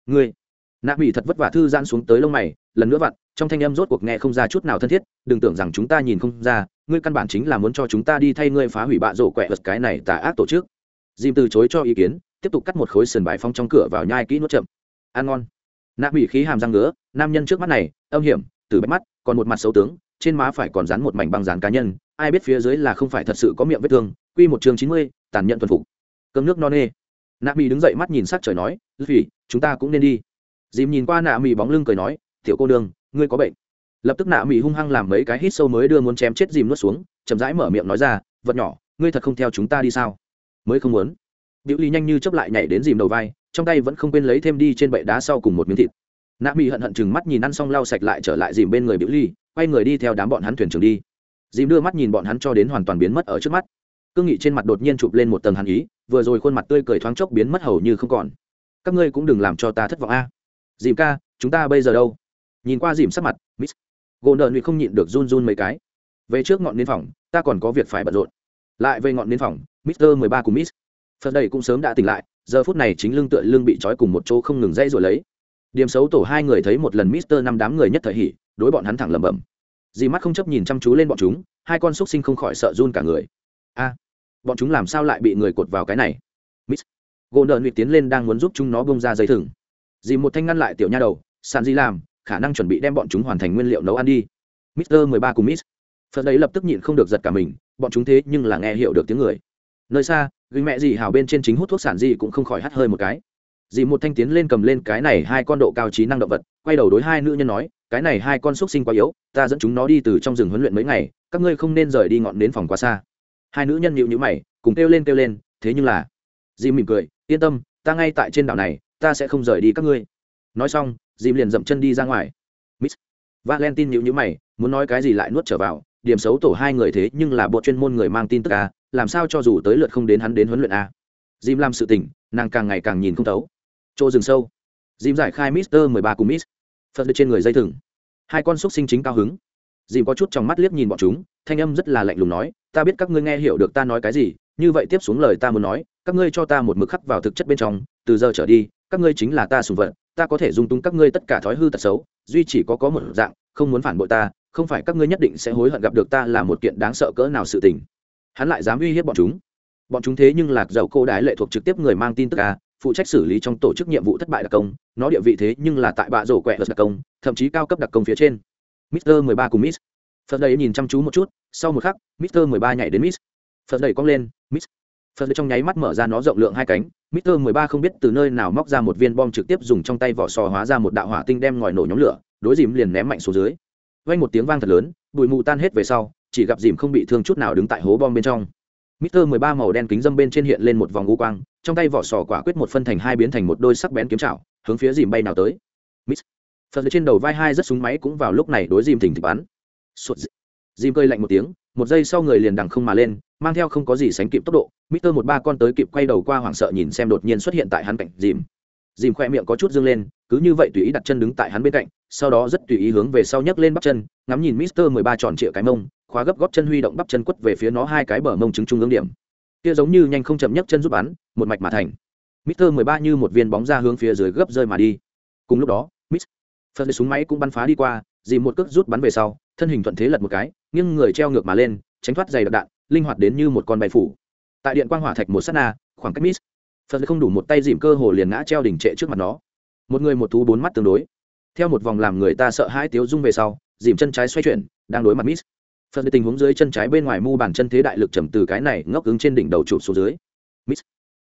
ngươi? Nạ bị thật vất vả thư giãn xuống tới lông mày, lần nữa vặn trong thanh âm rốt cuộc nghe không ra chút nào thân thiết, đừng tưởng rằng chúng ta nhìn không ra, ngươi căn bản chính là muốn cho chúng ta đi thay ngươi phá hủy bạ rổ quẹ vật cái này tà ác tổ chức. Dìm từ chối cho ý kiến, tiếp tục cắt một khối sườn bài phong trong cửa vào nhai kỹ nuốt chậm. Ăn ngon. Nạp bị khí hàm răng ngứa, nam nhân trước mắt này, âm hiểm, từ bách mắt, còn một mặt xấu tướng, trên má phải còn dán một mảnh băng dán cá nhân, ai biết phía dưới là không phải thật sự có miệng vết thương, quy một chương chín mươi, tàn nhẫn thuần phục. Cơm nước no nê. Nạp mỹ đứng dậy mắt nhìn sắc trời nói vì chúng ta cũng nên đi. Dìm nhìn qua nạ mỹ bóng lưng cười nói, tiểu cô đường ngươi có bệnh. Lập tức nạ mỹ hung hăng làm mấy cái hít sâu mới đưa muốn chém chết dìm nuốt xuống, chậm rãi mở miệng nói ra, vật nhỏ, ngươi thật không theo chúng ta đi sao? Mới không muốn. Biểu ly nhanh như chấp lại nhảy đến dìm đầu vai, trong tay vẫn không quên lấy thêm đi trên bệ đá sau cùng một miếng thịt. Nạ mỹ hận hận chừng mắt nhìn ăn xong lau sạch lại trở lại dìm bên người biểu ly, quay người đi theo đám bọn hắn thuyền trường đi. Dìm đưa mắt nhìn bọn hắn cho đến hoàn toàn biến mất ở trước mắt. Cương nghị trên mặt đột nhiên chụp lên một tầng hàn ý, vừa rồi khuôn mặt tươi cười thoáng chốc biến mất hầu như không còn. Các ngươi cũng đừng làm cho ta thất vọng a. Dìm ca, chúng ta bây giờ đâu? Nhìn qua dìm sắc mặt, miss gỗ nợ nụy không nhịn được run run mấy cái. Về trước ngọn nến phòng, ta còn có việc phải bận rộn. Lại về ngọn nến phòng mister mười ba cùng miss phật đầy cũng sớm đã tỉnh lại, giờ phút này chính lưng tựa lưng bị trói cùng một chỗ không ngừng dây rồi lấy. Điểm xấu tổ hai người thấy một lần mister năm đám người nhất thời hỉ, đối bọn hắn thẳng lẩm bẩm. Dì mắt không chấp nhìn chăm chú lên bọn chúng, hai con xúc sinh không khỏi sợ run cả người. A, bọn chúng làm sao lại bị người cột vào cái này? Miss gỗ nợ nụy tiến lên đang muốn giúp chúng nó bông ra dây thừng. Dì một thanh ngăn lại tiểu nha đầu, sàn dì làm? Khả năng chuẩn bị đem bọn chúng hoàn thành nguyên liệu nấu ăn đi. Mister mười ba cùng miss. Phật đấy lập tức nhịn không được giật cả mình, bọn chúng thế nhưng là nghe hiểu được tiếng người. Nơi xa, gửi mẹ dì hào bên trên chính hút thuốc sản dì cũng không khỏi hắt hơi một cái. Dì một thanh tiến lên cầm lên cái này hai con độ cao trí năng động vật, quay đầu đối hai nữ nhân nói, cái này hai con xúc sinh quá yếu, ta dẫn chúng nó đi từ trong rừng huấn luyện mấy ngày, các ngươi không nên rời đi ngọn đến phòng quá xa. Hai nữ nhân nhịu nhữ mày, cùng kêu lên kêu lên, thế nhưng là dì mỉm cười, yên tâm, ta ngay tại trên đảo này, ta sẽ không rời đi các ngươi. Nói xong Dìm liền dậm chân đi ra ngoài. Miss valentine nhịu nhữ mày muốn nói cái gì lại nuốt trở vào điểm xấu tổ hai người thế nhưng là bộ chuyên môn người mang tin tức à làm sao cho dù tới lượt không đến hắn đến huấn luyện à. Dìm làm sự tỉnh, nàng càng ngày càng nhìn không thấu. Chỗ rừng sâu. Dìm giải khai mister mười ba cùng miss phật trên người dây thừng. Hai con xúc sinh chính cao hứng. Dìm có chút trong mắt liếc nhìn bọn chúng thanh âm rất là lạnh lùng nói ta biết các ngươi nghe hiểu được ta nói cái gì như vậy tiếp xuống lời ta muốn nói các ngươi cho ta một mực khắc vào thực chất bên trong từ giờ trở đi các ngươi chính là ta sùng vật, ta có thể dung túng các ngươi tất cả thói hư tật xấu, duy chỉ có có một dạng, không muốn phản bội ta, không phải các ngươi nhất định sẽ hối hận gặp được ta là một kiện đáng sợ cỡ nào sự tình. Hắn lại dám uy hiếp bọn chúng. Bọn chúng thế nhưng lạc dầu cô đái lệ thuộc trực tiếp người mang tin tức à phụ trách xử lý trong tổ chức nhiệm vụ thất bại đặc công, nó địa vị thế nhưng là tại bạ rổ quẹ đặc công, thậm chí cao cấp đặc công phía trên. Mister mười ba cùng miss. Phật đầy nhìn chăm chú một chút, sau một khắc, mister mười ba nhảy đến miss. Phật đầy cong lên, miss. Phật trong nháy mắt mở ra nó rộng lượng hai cánh mister mười ba không biết từ nơi nào móc ra một viên bom trực tiếp dùng trong tay vỏ sò hóa ra một đạo hỏa tinh đem ngòi nổ nhóm lửa đối dìm liền ném mạnh xuống dưới vang một tiếng vang thật lớn bụi mù tan hết về sau chỉ gặp dìm không bị thương chút nào đứng tại hố bom bên trong Mister 13 màu đen kính dâm bên trên hiện lên một vòng u quang, trong tay vỏ sò quả quyết một phân thành hai biến thành một đôi sắc bén kiếm chảo, hướng phía dìm bay nào tới. Miss. Phần trên đầu vai hai rất súng máy cũng vào lúc này đối dìm thỉnh thịch bắn. Dìm cười lạnh một tiếng, một giây sau người liền đằng không mà lên, mang theo không có gì sánh kịp tốc độ. Mister 13 con tới kịp quay đầu qua hoảng sợ nhìn xem đột nhiên xuất hiện tại hắn cạnh dìm. Dìm khoe miệng có chút dương lên, cứ như vậy tùy ý đặt chân đứng tại hắn bên cạnh, sau đó rất tùy ý hướng về sau nhấc lên bắp chân, ngắm nhìn Mister 13 tròn trịa cái mông, khóa gấp góp chân huy động bắp chân quất về phía nó hai cái bờ mông chứng trung ương điểm kia giống như nhanh không chậm nhất chân giúp bắn một mạch mà thành Mister 13 như một viên bóng ra hướng phía dưới gấp rơi mà đi cùng lúc đó Miss phần súng máy cũng bắn phá đi qua dìm một cước rút bắn về sau, thân hình thuận thế lật một cái, nghiêng người treo ngược mà lên, tránh thoát dày đặc đạn, linh hoạt đến như một con bay phủ. Tại điện quang hỏa thạch một sát na, khoảng cách Miss phật không đủ một tay dìm cơ hồ liền ngã treo đỉnh trệ trước mặt nó. Một người một thú bốn mắt tương đối. Theo một vòng làm người ta sợ hãi tiếu dung về sau, dìm chân trái xoay chuyển, đang đối mặt Miss phật tình huống dưới chân trái bên ngoài mu bàn chân thế đại lực trầm từ cái này ngóc ứng trên đỉnh đầu trụ xuống dưới. Miss.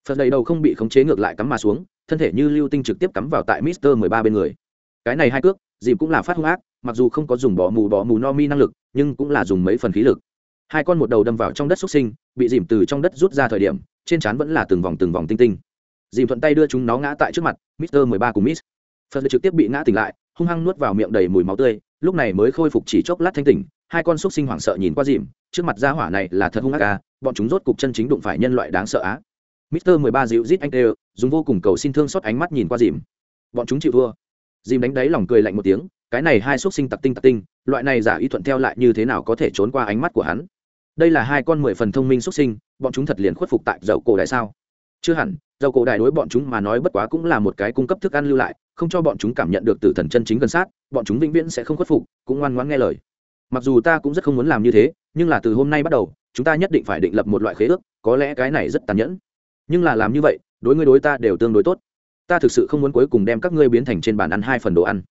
phật đầy đầu không bị khống chế ngược lại cắm mà xuống, thân thể như lưu tinh trực tiếp cắm vào tại Mister 13 bên người cái này hai cước, dìm cũng là phát hung ác, mặc dù không có dùng bỏ mù bỏ mù no mi năng lực, nhưng cũng là dùng mấy phần khí lực. Hai con một đầu đâm vào trong đất xuất sinh, bị dìm từ trong đất rút ra thời điểm, trên trán vẫn là từng vòng từng vòng tinh tinh. Dìm thuận tay đưa chúng nó ngã tại trước mặt, Mister 13 cùng Miss. phật trực tiếp bị ngã tỉnh lại, hung hăng nuốt vào miệng đầy mùi máu tươi, lúc này mới khôi phục chỉ chốc lát thanh tỉnh, hai con xúc sinh hoảng sợ nhìn qua dìm, trước mặt gia hỏa này là thật hung ác à bọn chúng rốt cục chân chính đụng phải nhân loại đáng sợ á. mister mười ba dịu rít anh tê, dùng vô cùng cầu xin thương xót ánh mắt nhìn qua dìm. Bọn chúng chịu thua dìm đánh đáy lòng cười lạnh một tiếng, cái này hai xúc sinh tặc tinh tặc tinh, loại này giả ý thuận theo lại như thế nào có thể trốn qua ánh mắt của hắn? Đây là hai con mười phần thông minh xúc sinh, bọn chúng thật liền khuất phục tại dầu cổ đại sao? Chưa hẳn, dầu cổ đại đối bọn chúng mà nói bất quá cũng là một cái cung cấp thức ăn lưu lại, không cho bọn chúng cảm nhận được từ thần chân chính gần sát, bọn chúng vĩnh viễn sẽ không khuất phục, cũng ngoan ngoãn nghe lời. Mặc dù ta cũng rất không muốn làm như thế, nhưng là từ hôm nay bắt đầu, chúng ta nhất định phải định lập một loại khế ước, có lẽ cái này rất tàn nhẫn. Nhưng là làm như vậy, đối ngươi đối ta đều tương đối tốt ta thực sự không muốn cuối cùng đem các ngươi biến thành trên bàn ăn hai phần đồ ăn.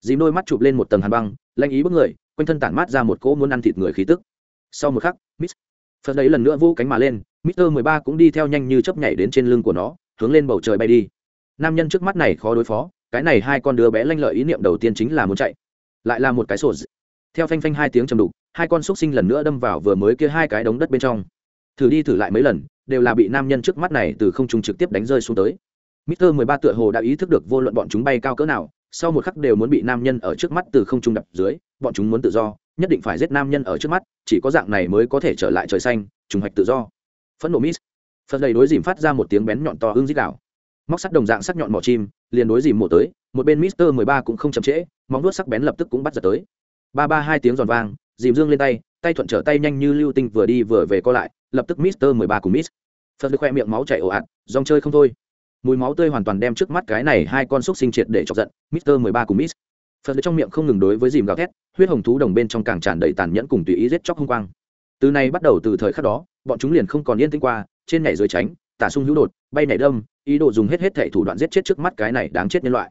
Dìm đôi mắt chụp lên một tầng hàn băng lanh ý bước người, quanh thân tản mát ra một cỗ muốn ăn thịt người khí tức. Sau một khắc mít phật đấy lần nữa vô cánh mà lên, mister mười ba cũng đi theo nhanh như chấp nhảy đến trên lưng của nó, hướng lên bầu trời bay đi. Nam nhân trước mắt này khó đối phó, cái này hai con đứa bé lanh lợi ý niệm đầu tiên chính là muốn chạy. Lại là một cái sổ theo phanh phanh hai tiếng trầm đục, hai con xúc sinh lần nữa đâm vào vừa mới kia hai cái đống đất bên trong. Thử đi thử lại mấy lần, đều là bị nam nhân trước mắt này từ không trung trực tiếp đánh rơi xuống tới. Mister mười ba tựa hồ đã ý thức được vô luận bọn chúng bay cao cỡ nào, sau một khắc đều muốn bị nam nhân ở trước mắt từ không trung đập dưới, bọn chúng muốn tự do, nhất định phải giết nam nhân ở trước mắt, chỉ có dạng này mới có thể trở lại trời xanh, trùng hoạch tự do. Phẫn nộ Miss. Phật đầy đối dìm phát ra một tiếng bén nhọn to ương rít gào. Móc sắt đồng dạng sắc nhọn mỏ chim, liền đối dìm mổ tới, một bên Mister mười ba cũng không chậm trễ, móng vuốt sắc bén lập tức cũng bắt giật tới ba ba hai tiếng giòn vang dìm dương lên tay tay thuận trở tay nhanh như lưu tinh vừa đi vừa về co lại lập tức mister mười ba cùng miss phật khoe miệng máu chảy ồ ạt dòng chơi không thôi mùi máu tươi hoàn toàn đem trước mắt cái này hai con xúc sinh triệt để chọc giận mister mười ba cùng miss phật trong miệng không ngừng đối với dìm gào thét huyết hồng thú đồng bên trong càng tràn đầy tàn nhẫn cùng tùy ý giết chóc hung quang. Từ nay bắt đầu từ thời khắc đó bọn chúng liền không còn yên tĩnh qua trên nhảy dưới tránh tả sung hữu đột bay nảy đâm ý đồ dùng hết hết thể thủ đoạn giết chết trước mắt cái này đáng chết nhân loại.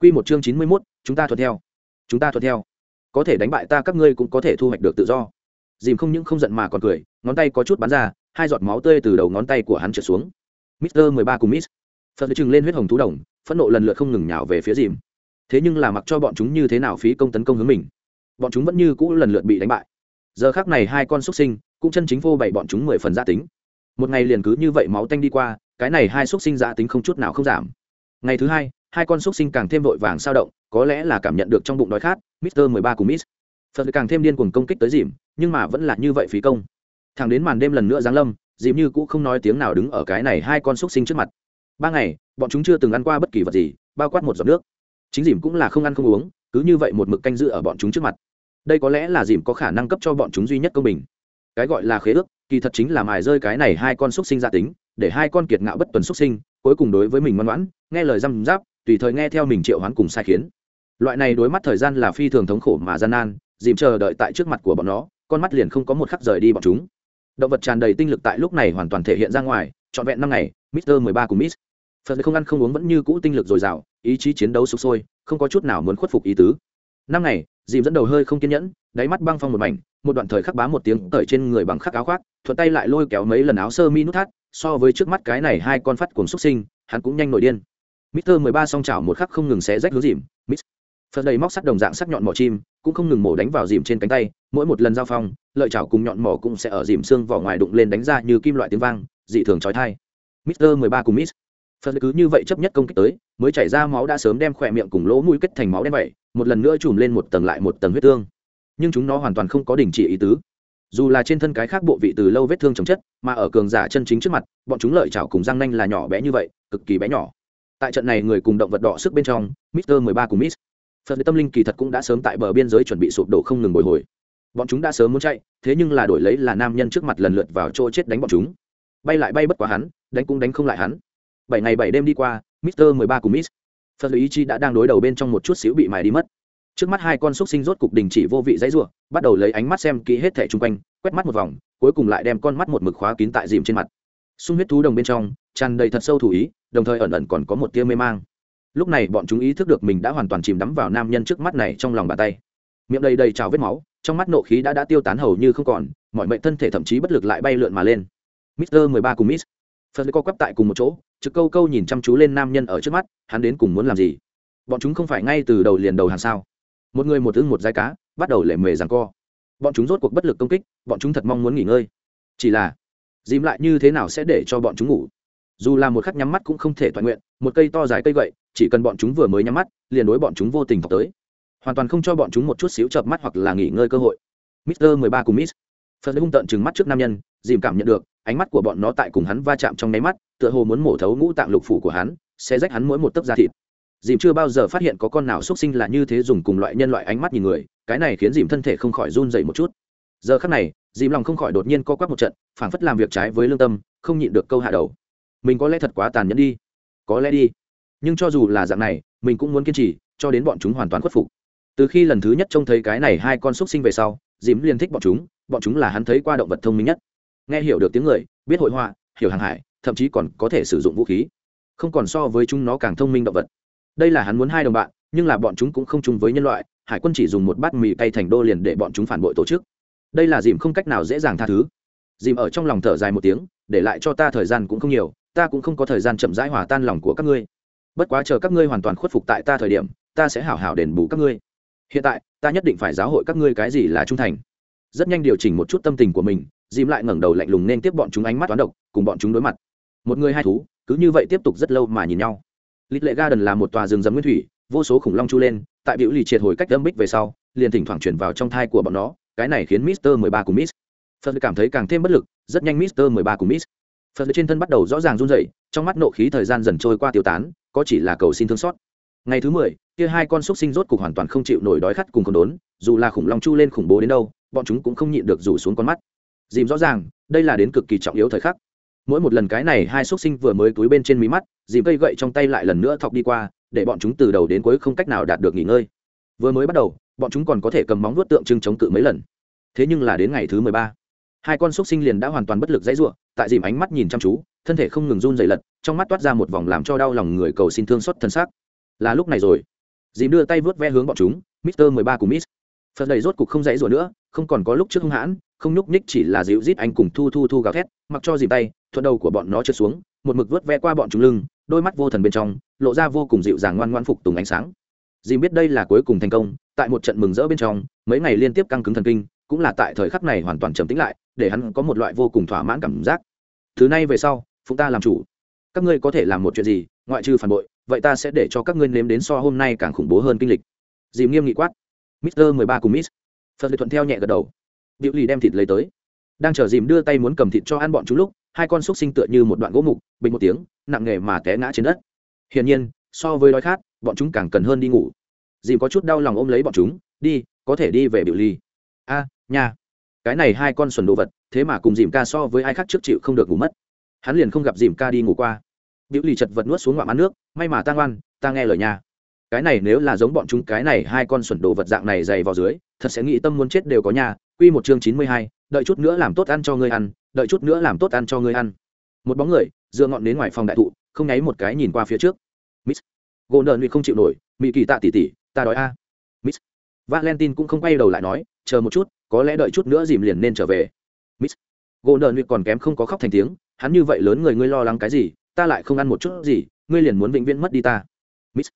Quy một chương chín mươi 91, chúng ta thuận theo. Chúng ta thuận theo. Có thể đánh bại ta các ngươi cũng có thể thu hoạch được tự do. Dìm không những không giận mà còn cười ngón tay có chút bắn ra hai giọt máu tươi từ đầu ngón tay của hắn trượt xuống. Mister mười ba cùng miss phật chừng lên huyết hồng thú đồng, phẫn nộ lần lượt không ngừng nhào về phía dìm. Thế nhưng là mặc cho bọn chúng như thế nào phí công tấn công hướng mình, bọn chúng vẫn như cũ lần lượt bị đánh bại. Giờ khác này hai con xuất sinh, cũng chân chính vô bảy bọn chúng mười phần gia tính. Một ngày liền cứ như vậy máu tanh đi qua, cái này hai xuất sinh gia tính không chút nào không giảm. Ngày thứ hai hai con xuất sinh càng thêm vội vàng sao động, có lẽ là cảm nhận được trong bụng đói khát, mister mười ba cùng miss. Phật càng thêm điên cuồng công kích tới dìm, nhưng mà vẫn là như vậy phí công. Thẳng đến màn đêm lần nữa giáng lâm, dìm như cũ không nói tiếng nào đứng ở cái này hai con xúc sinh trước mặt ba ngày, bọn chúng chưa từng ăn qua bất kỳ vật gì, bao quát một giọt nước. Chính dìm cũng là không ăn không uống, cứ như vậy một mực canh giữ ở bọn chúng trước mặt. Đây có lẽ là dìm có khả năng cấp cho bọn chúng duy nhất công bình. Cái gọi là khế ước, kỳ thật chính là mài rơi cái này hai con xúc sinh gia tính, để hai con kiệt ngạo bất tuần xúc sinh, cuối cùng đối với mình ngoan ngoãn, nghe lời răm giáp tùy thời nghe theo mình triệu hoán cùng sai khiến. Loại này đối mắt thời gian là phi thường thống khổ mà gian nan, dìm chờ đợi tại trước mặt của bọn nó, con mắt liền không có một khắc rời đi bọn chúng. Động vật tràn đầy tinh lực tại lúc này hoàn toàn thể hiện ra ngoài, trọn vẹn năm ngày, mister mười ba cùng miss phật không ăn không uống vẫn như cũ tinh lực dồi dào ý chí chiến đấu sục sôi không có chút nào muốn khuất phục ý tứ năm ngày dìm dẫn đầu hơi không kiên nhẫn đáy mắt băng phong một mảnh một đoạn thời khắc bá một tiếng cởi trên người bằng khắc áo khoác thuận tay lại lôi kéo mấy lần áo sơ mi nút thắt so với trước mắt cái này hai con phát cuồng xuất sinh hắn cũng nhanh nổi điên Mister 13 song chảo một khắc không ngừng xé rách hướng dìm, Miss. Phật đầy móc sắt đồng dạng sắc nhọn mỏ chim, cũng không ngừng mổ đánh vào dìm trên cánh tay, mỗi một lần giao phong, lợi chảo cùng nhọn mỏ cũng sẽ ở dìm xương vỏ ngoài đụng lên đánh ra như kim loại tiếng vang, dị thường chói tai. Mister 13 cùng Miss. Phật cứ như vậy chấp nhất công kích tới, mới chảy ra máu đã sớm đem khỏe miệng cùng lỗ mũi kết thành máu đen vậy, một lần nữa trùm lên một tầng lại một tầng huyết tương. Nhưng chúng nó hoàn toàn không có đình chỉ ý tứ. Dù là trên thân cái khác bộ vị từ lâu vết thương chồng chất, mà ở cường giả chân chính trước mặt, bọn chúng lợi chảo cùng răng nanh là nhỏ bé như vậy, cực kỳ bé nhỏ tại trận này người cùng động vật đỏ sức bên trong mister mười ba cùng miss phật tâm linh kỳ thật cũng đã sớm tại bờ biên giới chuẩn bị sụp đổ không ngừng bồi hồi bọn chúng đã sớm muốn chạy thế nhưng là đổi lấy là nam nhân trước mặt lần lượt vào chỗ chết đánh bọn chúng bay lại bay bất quá hắn đánh cũng đánh không lại hắn bảy ngày bảy đêm đi qua, mister mười ba cùng miss. Phật ý chi đã đang đối đầu bên trong một chút xíu bị mài đi mất. Trước mắt hai con xúc sinh rốt cục đình chỉ vô vị dãy ruộng bắt đầu lấy ánh mắt xem kỹ hết thẻ chung quanh, quét mắt một vòng, cuối cùng lại đem con mắt một mực khóa kín tại dìm trên mặt. Xung huyết thú đồng bên trong, tràn đầy thật sâu thủ ý, đồng thời ẩn ẩn còn có một tia mê mang. Lúc này bọn chúng ý thức được mình đã hoàn toàn chìm đắm vào nam nhân trước mắt này trong lòng bàn tay. Miệng đầy đầy trào vết máu, trong mắt nộ khí đã đã tiêu tán hầu như không còn, mọi mệnh thân thể thậm chí bất lực lại bay lượn mà lên. mister mười ba cùng miss phật co quắp tại cùng một chỗ, trực câu câu nhìn chăm chú lên nam nhân ở trước mắt, hắn đến cùng muốn làm gì? Bọn chúng không phải ngay từ đầu liền đầu hàng sao? Một người một ưng một dai cá, bắt đầu lệ mề rằng co. Bọn chúng rốt cuộc bất lực công kích, bọn chúng thật mong muốn nghỉ ngơi. Chỉ là, dìm lại như thế nào sẽ để cho bọn chúng ngủ? Dù là một khắc nhắm mắt cũng không thể toàn nguyện, một cây to dài cây gậy, chỉ cần bọn chúng vừa mới nhắm mắt, liền đối bọn chúng vô tình thọc tới. Hoàn toàn không cho bọn chúng một chút xíu chợp mắt hoặc là nghỉ ngơi cơ hội. Mister mười ba cùng miss. Phật hung tận chừng mắt trước nam nhân dìm cảm nhận được, ánh mắt của bọn nó tại cùng hắn va chạm trong nháy mắt, tựa hồ muốn mổ thấu ngũ tạng lục phủ của hắn sẽ rách hắn mỗi một tấc da thịt. Dìm chưa bao giờ phát hiện có con nào xuất sinh là như thế dùng cùng loại nhân loại ánh mắt nhìn người, cái này khiến dìm thân thể không khỏi run dậy một chút. Giờ khắc này, dìm lòng không khỏi đột nhiên co quắp một trận, phảng phất làm việc trái với lương tâm, không nhịn được câu hạ đầu. Mình có lẽ thật quá tàn nhẫn đi. Có lẽ đi. Nhưng cho dù là dạng này, mình cũng muốn kiên trì, cho đến bọn chúng hoàn toàn khuất phục. Từ khi lần thứ nhất trông thấy cái này hai con xúc sinh về sau, dìm liền thích bọn chúng bọn chúng là hắn thấy qua động vật thông minh nhất nghe hiểu được tiếng người, biết hội họa, hiểu hàng hải, thậm chí còn có thể sử dụng vũ khí. Không còn so với chúng nó càng thông minh động vật. Đây là hắn muốn hai đồng bạn, nhưng là bọn chúng cũng không chung với nhân loại, hải quân chỉ dùng một bát mì cay thành đô liền để bọn chúng phản bội tổ chức. Đây là dìm không cách nào dễ dàng tha thứ. Dìm ở trong lòng thở dài một tiếng, để lại cho ta thời gian cũng không nhiều, ta cũng không có thời gian chậm rãi hòa tan lòng của các ngươi. Bất quá chờ các ngươi hoàn toàn khuất phục tại ta thời điểm, ta sẽ hảo hảo đền bù các ngươi. Hiện tại, ta nhất định phải giáo hội các ngươi cái gì là trung thành. Rất nhanh điều chỉnh một chút tâm tình của mình dìm lại ngẩng đầu lạnh lùng nên tiếp bọn chúng ánh mắt toán độc, cùng bọn chúng đối mặt. Một người hai thú, cứ như vậy tiếp tục rất lâu mà nhìn nhau. Lít lệ ga đần là một tòa rừng rậm nguyên thủy, vô số khủng long chu lên, tại biểu lì triệt hồi cách âm bích về sau, liền thỉnh thoảng chuyển vào trong thai của bọn nó, cái này khiến mister mười ba cùng miss. Phật cảm thấy càng thêm bất lực, rất nhanh mister mười ba cùng miss. Phật trên thân bắt đầu rõ ràng run rẩy, trong mắt nộ khí thời gian dần trôi qua tiêu tán, có chỉ là cầu xin thương xót. Ngày thứ mười, kia hai con xúc sinh rốt cục hoàn toàn không chịu nổi đói khát cùng còn đốn, dù là khủng long chu lên khủng bố đến đâu, bọn chúng cũng không nhịn được rủ xuống con mắt dìm rõ ràng, đây là đến cực kỳ trọng yếu thời khắc. Mỗi một lần cái này hai xúc sinh vừa mới túi bên trên mí mắt, dìm cây gậy trong tay lại lần nữa thọc đi qua, để bọn chúng từ đầu đến cuối không cách nào đạt được nghỉ ngơi. Vừa mới bắt đầu, bọn chúng còn có thể cầm móng vuốt tượng trưng chống cự mấy lần. Thế nhưng là đến ngày thứ mười ba, hai con xúc sinh liền đã hoàn toàn bất lực dãy ruộng tại dìm ánh mắt nhìn chăm chú, thân thể không ngừng run dày lật, trong mắt toát ra một vòng làm cho đau lòng người cầu xin thương xót thân xác. Là lúc này rồi. Dìm đưa tay vớt ve hướng bọn chúng, mister mười ba cùng miss. Phật đầy rốt cục không dãy ruộng nữa, không còn có lúc trước hung hãn không nhúc nhích chỉ là dịu rít anh cùng thu thu thu gào thét, mặc cho dìm tay, thuận đầu của bọn nó trượt xuống, một mực vớt ve qua bọn chúng lưng, đôi mắt vô thần bên trong, lộ ra vô cùng dịu dàng ngoan ngoan phục tùng ánh sáng. Dìm biết đây là cuối cùng thành công, tại một trận mừng rỡ bên trong, mấy ngày liên tiếp căng cứng thần kinh, cũng là tại thời khắc này hoàn toàn trầm tĩnh lại, để hắn có một loại vô cùng thỏa mãn cảm giác. Thứ này về sau, phụng ta làm chủ. Các ngươi có thể làm một chuyện gì, ngoại trừ phản bội, vậy ta sẽ để cho các ngươi nếm đến so hôm nay càng khủng bố hơn kinh lịch. Dìm nghiêm nghị quát. Mister mười ba cùng miss. Phật thuận theo nhẹ gật đầu. Diệu lì đem thịt lấy tới. Đang chờ dìm đưa tay muốn cầm thịt cho ăn bọn chúng lúc, hai con xúc sinh tựa như một đoạn gỗ mục, bình một tiếng, nặng nghề mà té ngã trên đất. Hiển nhiên, so với đói khát, bọn chúng càng cần hơn đi ngủ. Dìm có chút đau lòng ôm lấy bọn chúng, đi, có thể đi về biểu ly a, nha. Cái này hai con xuẩn đồ vật, thế mà cùng dìm ca so với ai khác trước chịu không được ngủ mất. Hắn liền không gặp dìm ca đi ngủ qua. Biểu ly chật vật nuốt xuống ngoạm ăn nước, may mà ta ngoan, ta nghe lời nha. Cái này nếu là giống bọn chúng cái này hai con xuẩn đồ vật dạng này dày vào dưới, thật sẽ nghĩ tâm muốn chết đều có nhà quy một chương chín mươi hai, đợi chút nữa làm tốt ăn cho ngươi ăn, đợi chút nữa làm tốt ăn cho ngươi ăn. Một bóng người, dựa ngọn đến ngoài phòng đại thụ, không nháy một cái nhìn qua phía trước. Miss Golden nợ không chịu nổi, mỹ kỳ tạ tỷ tỷ, ta đói a. Miss valentine cũng không quay đầu lại nói, chờ một chút, có lẽ đợi chút nữa dìm liền nên trở về. Miss Golden nợ còn kém không có khóc thành tiếng, hắn như vậy lớn người ngươi lo lắng cái gì, ta lại không ăn một chút gì, ngươi liền muốn vĩnh viễn mất đi ta. Miss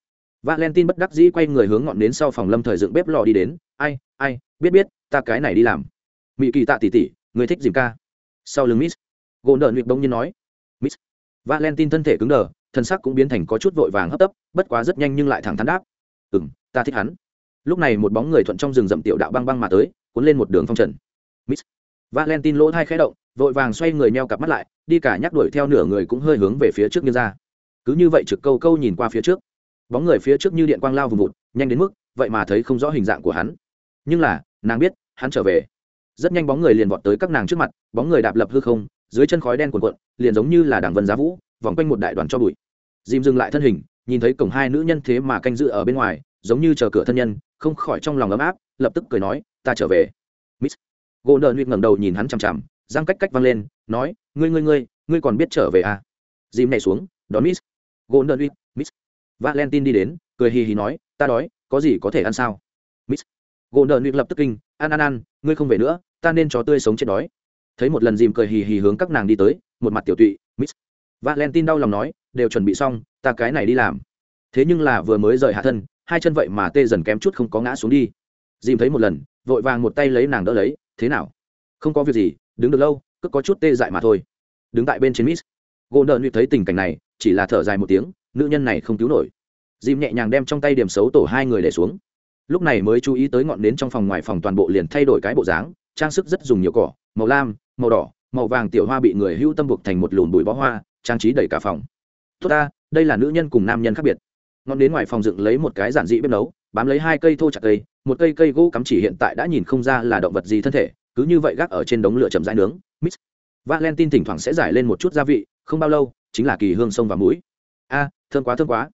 valentine bất đắc dĩ quay người hướng ngọn đến sau phòng lâm thời dựng bếp lò đi đến, ai ai, biết biết ta cái này đi làm. Mỹ kỳ tạ tỉ tỉ người thích dìm ca. Sau lưng miss gồn nợ nụy đông nhiên nói. Miss, valentine thân thể cứng đờ, thân sắc cũng biến thành có chút vội vàng hấp tấp, bất quá rất nhanh nhưng lại thẳng thắn đáp. Ừ m ta thích hắn. Lúc này một bóng người thuận trong rừng rậm tiểu đạo băng băng mà tới, cuốn lên một đường phong trần. Miss, valentine lỗ thai khẽ động, vội vàng xoay người neo cặp mắt lại, đi cả nhắc đuổi theo nửa người cũng hơi hướng về phía trước như ra. Cứ như vậy trực câu câu nhìn qua phía trước. Bóng người phía trước như điện quang lao vùng vụt, nhanh đến mức, vậy mà thấy không rõ hình dạng của hắn. Nhưng là, nàng biết hắn trở về. Rất nhanh bóng người liền vọt tới các nàng trước mặt, bóng người đạp lập hư không, dưới chân khói đen cuồn cuộn, liền giống như là đảng vân giá vũ, vòng quanh một đại đoàn cho bụi. Dìm dừng lại thân hình, nhìn thấy cổng hai nữ nhân thế mà canh giữ ở bên ngoài, giống như chờ cửa thân nhân, không khỏi trong lòng ấm áp, lập tức cười nói, ta trở về. Miss gỗ nợ nụy ngẩng đầu nhìn hắn chằm chằm răng cách cách văng lên, nói, ngươi ngươi ngươi ngươi còn biết trở về à? Dìm nhảy xuống, đón miss gỗ nợ nụy miss valentine đi đến, cười hì hì nói, ta đói, có gì có thể ăn sao? Gỗ nợ nịt lập tức kinh ăn ăn ăn ngươi không về nữa, ta nên cho tươi sống chết đói. Thấy một lần dìm cười hì hì hướng các nàng đi tới, một mặt tiểu tụy, miss valentine đau lòng nói, đều chuẩn bị xong, ta cái này đi làm. Thế nhưng là vừa mới rời hạ thân, hai chân vậy mà tê dần kém chút không có ngã xuống đi. Dìm thấy một lần, vội vàng một tay lấy nàng đỡ lấy, thế nào? Không có việc gì, đứng được lâu, cứ có chút tê dại mà thôi. Đứng tại bên trên miss gỗ nợ thấy tình cảnh này, chỉ là thở dài một tiếng, nữ nhân này không cứu nổi. Dìm nhẹ nhàng đem trong tay điểm xấu tổ hai người để xuống lúc này mới chú ý tới ngọn nến trong phòng ngoài phòng toàn bộ liền thay đổi cái bộ dáng trang sức rất dùng nhiều cỏ màu lam màu đỏ màu vàng tiểu hoa bị người hưu tâm buộc thành một lùn bụi bó hoa trang trí đầy cả phòng. Tốt ta đây là nữ nhân cùng nam nhân khác biệt. Ngọn đến ngoài phòng dựng lấy một cái giản dị bếp nấu bám lấy hai cây thô chặt cây một cây cây gỗ cắm chỉ hiện tại đã nhìn không ra là động vật gì thân thể cứ như vậy gác ở trên đống lửa chậm rãi nướng mix. Valentine thỉnh thoảng sẽ giải lên một chút gia vị không bao lâu chính là kỳ hương sông và mũi a à, thơm quá thơm quá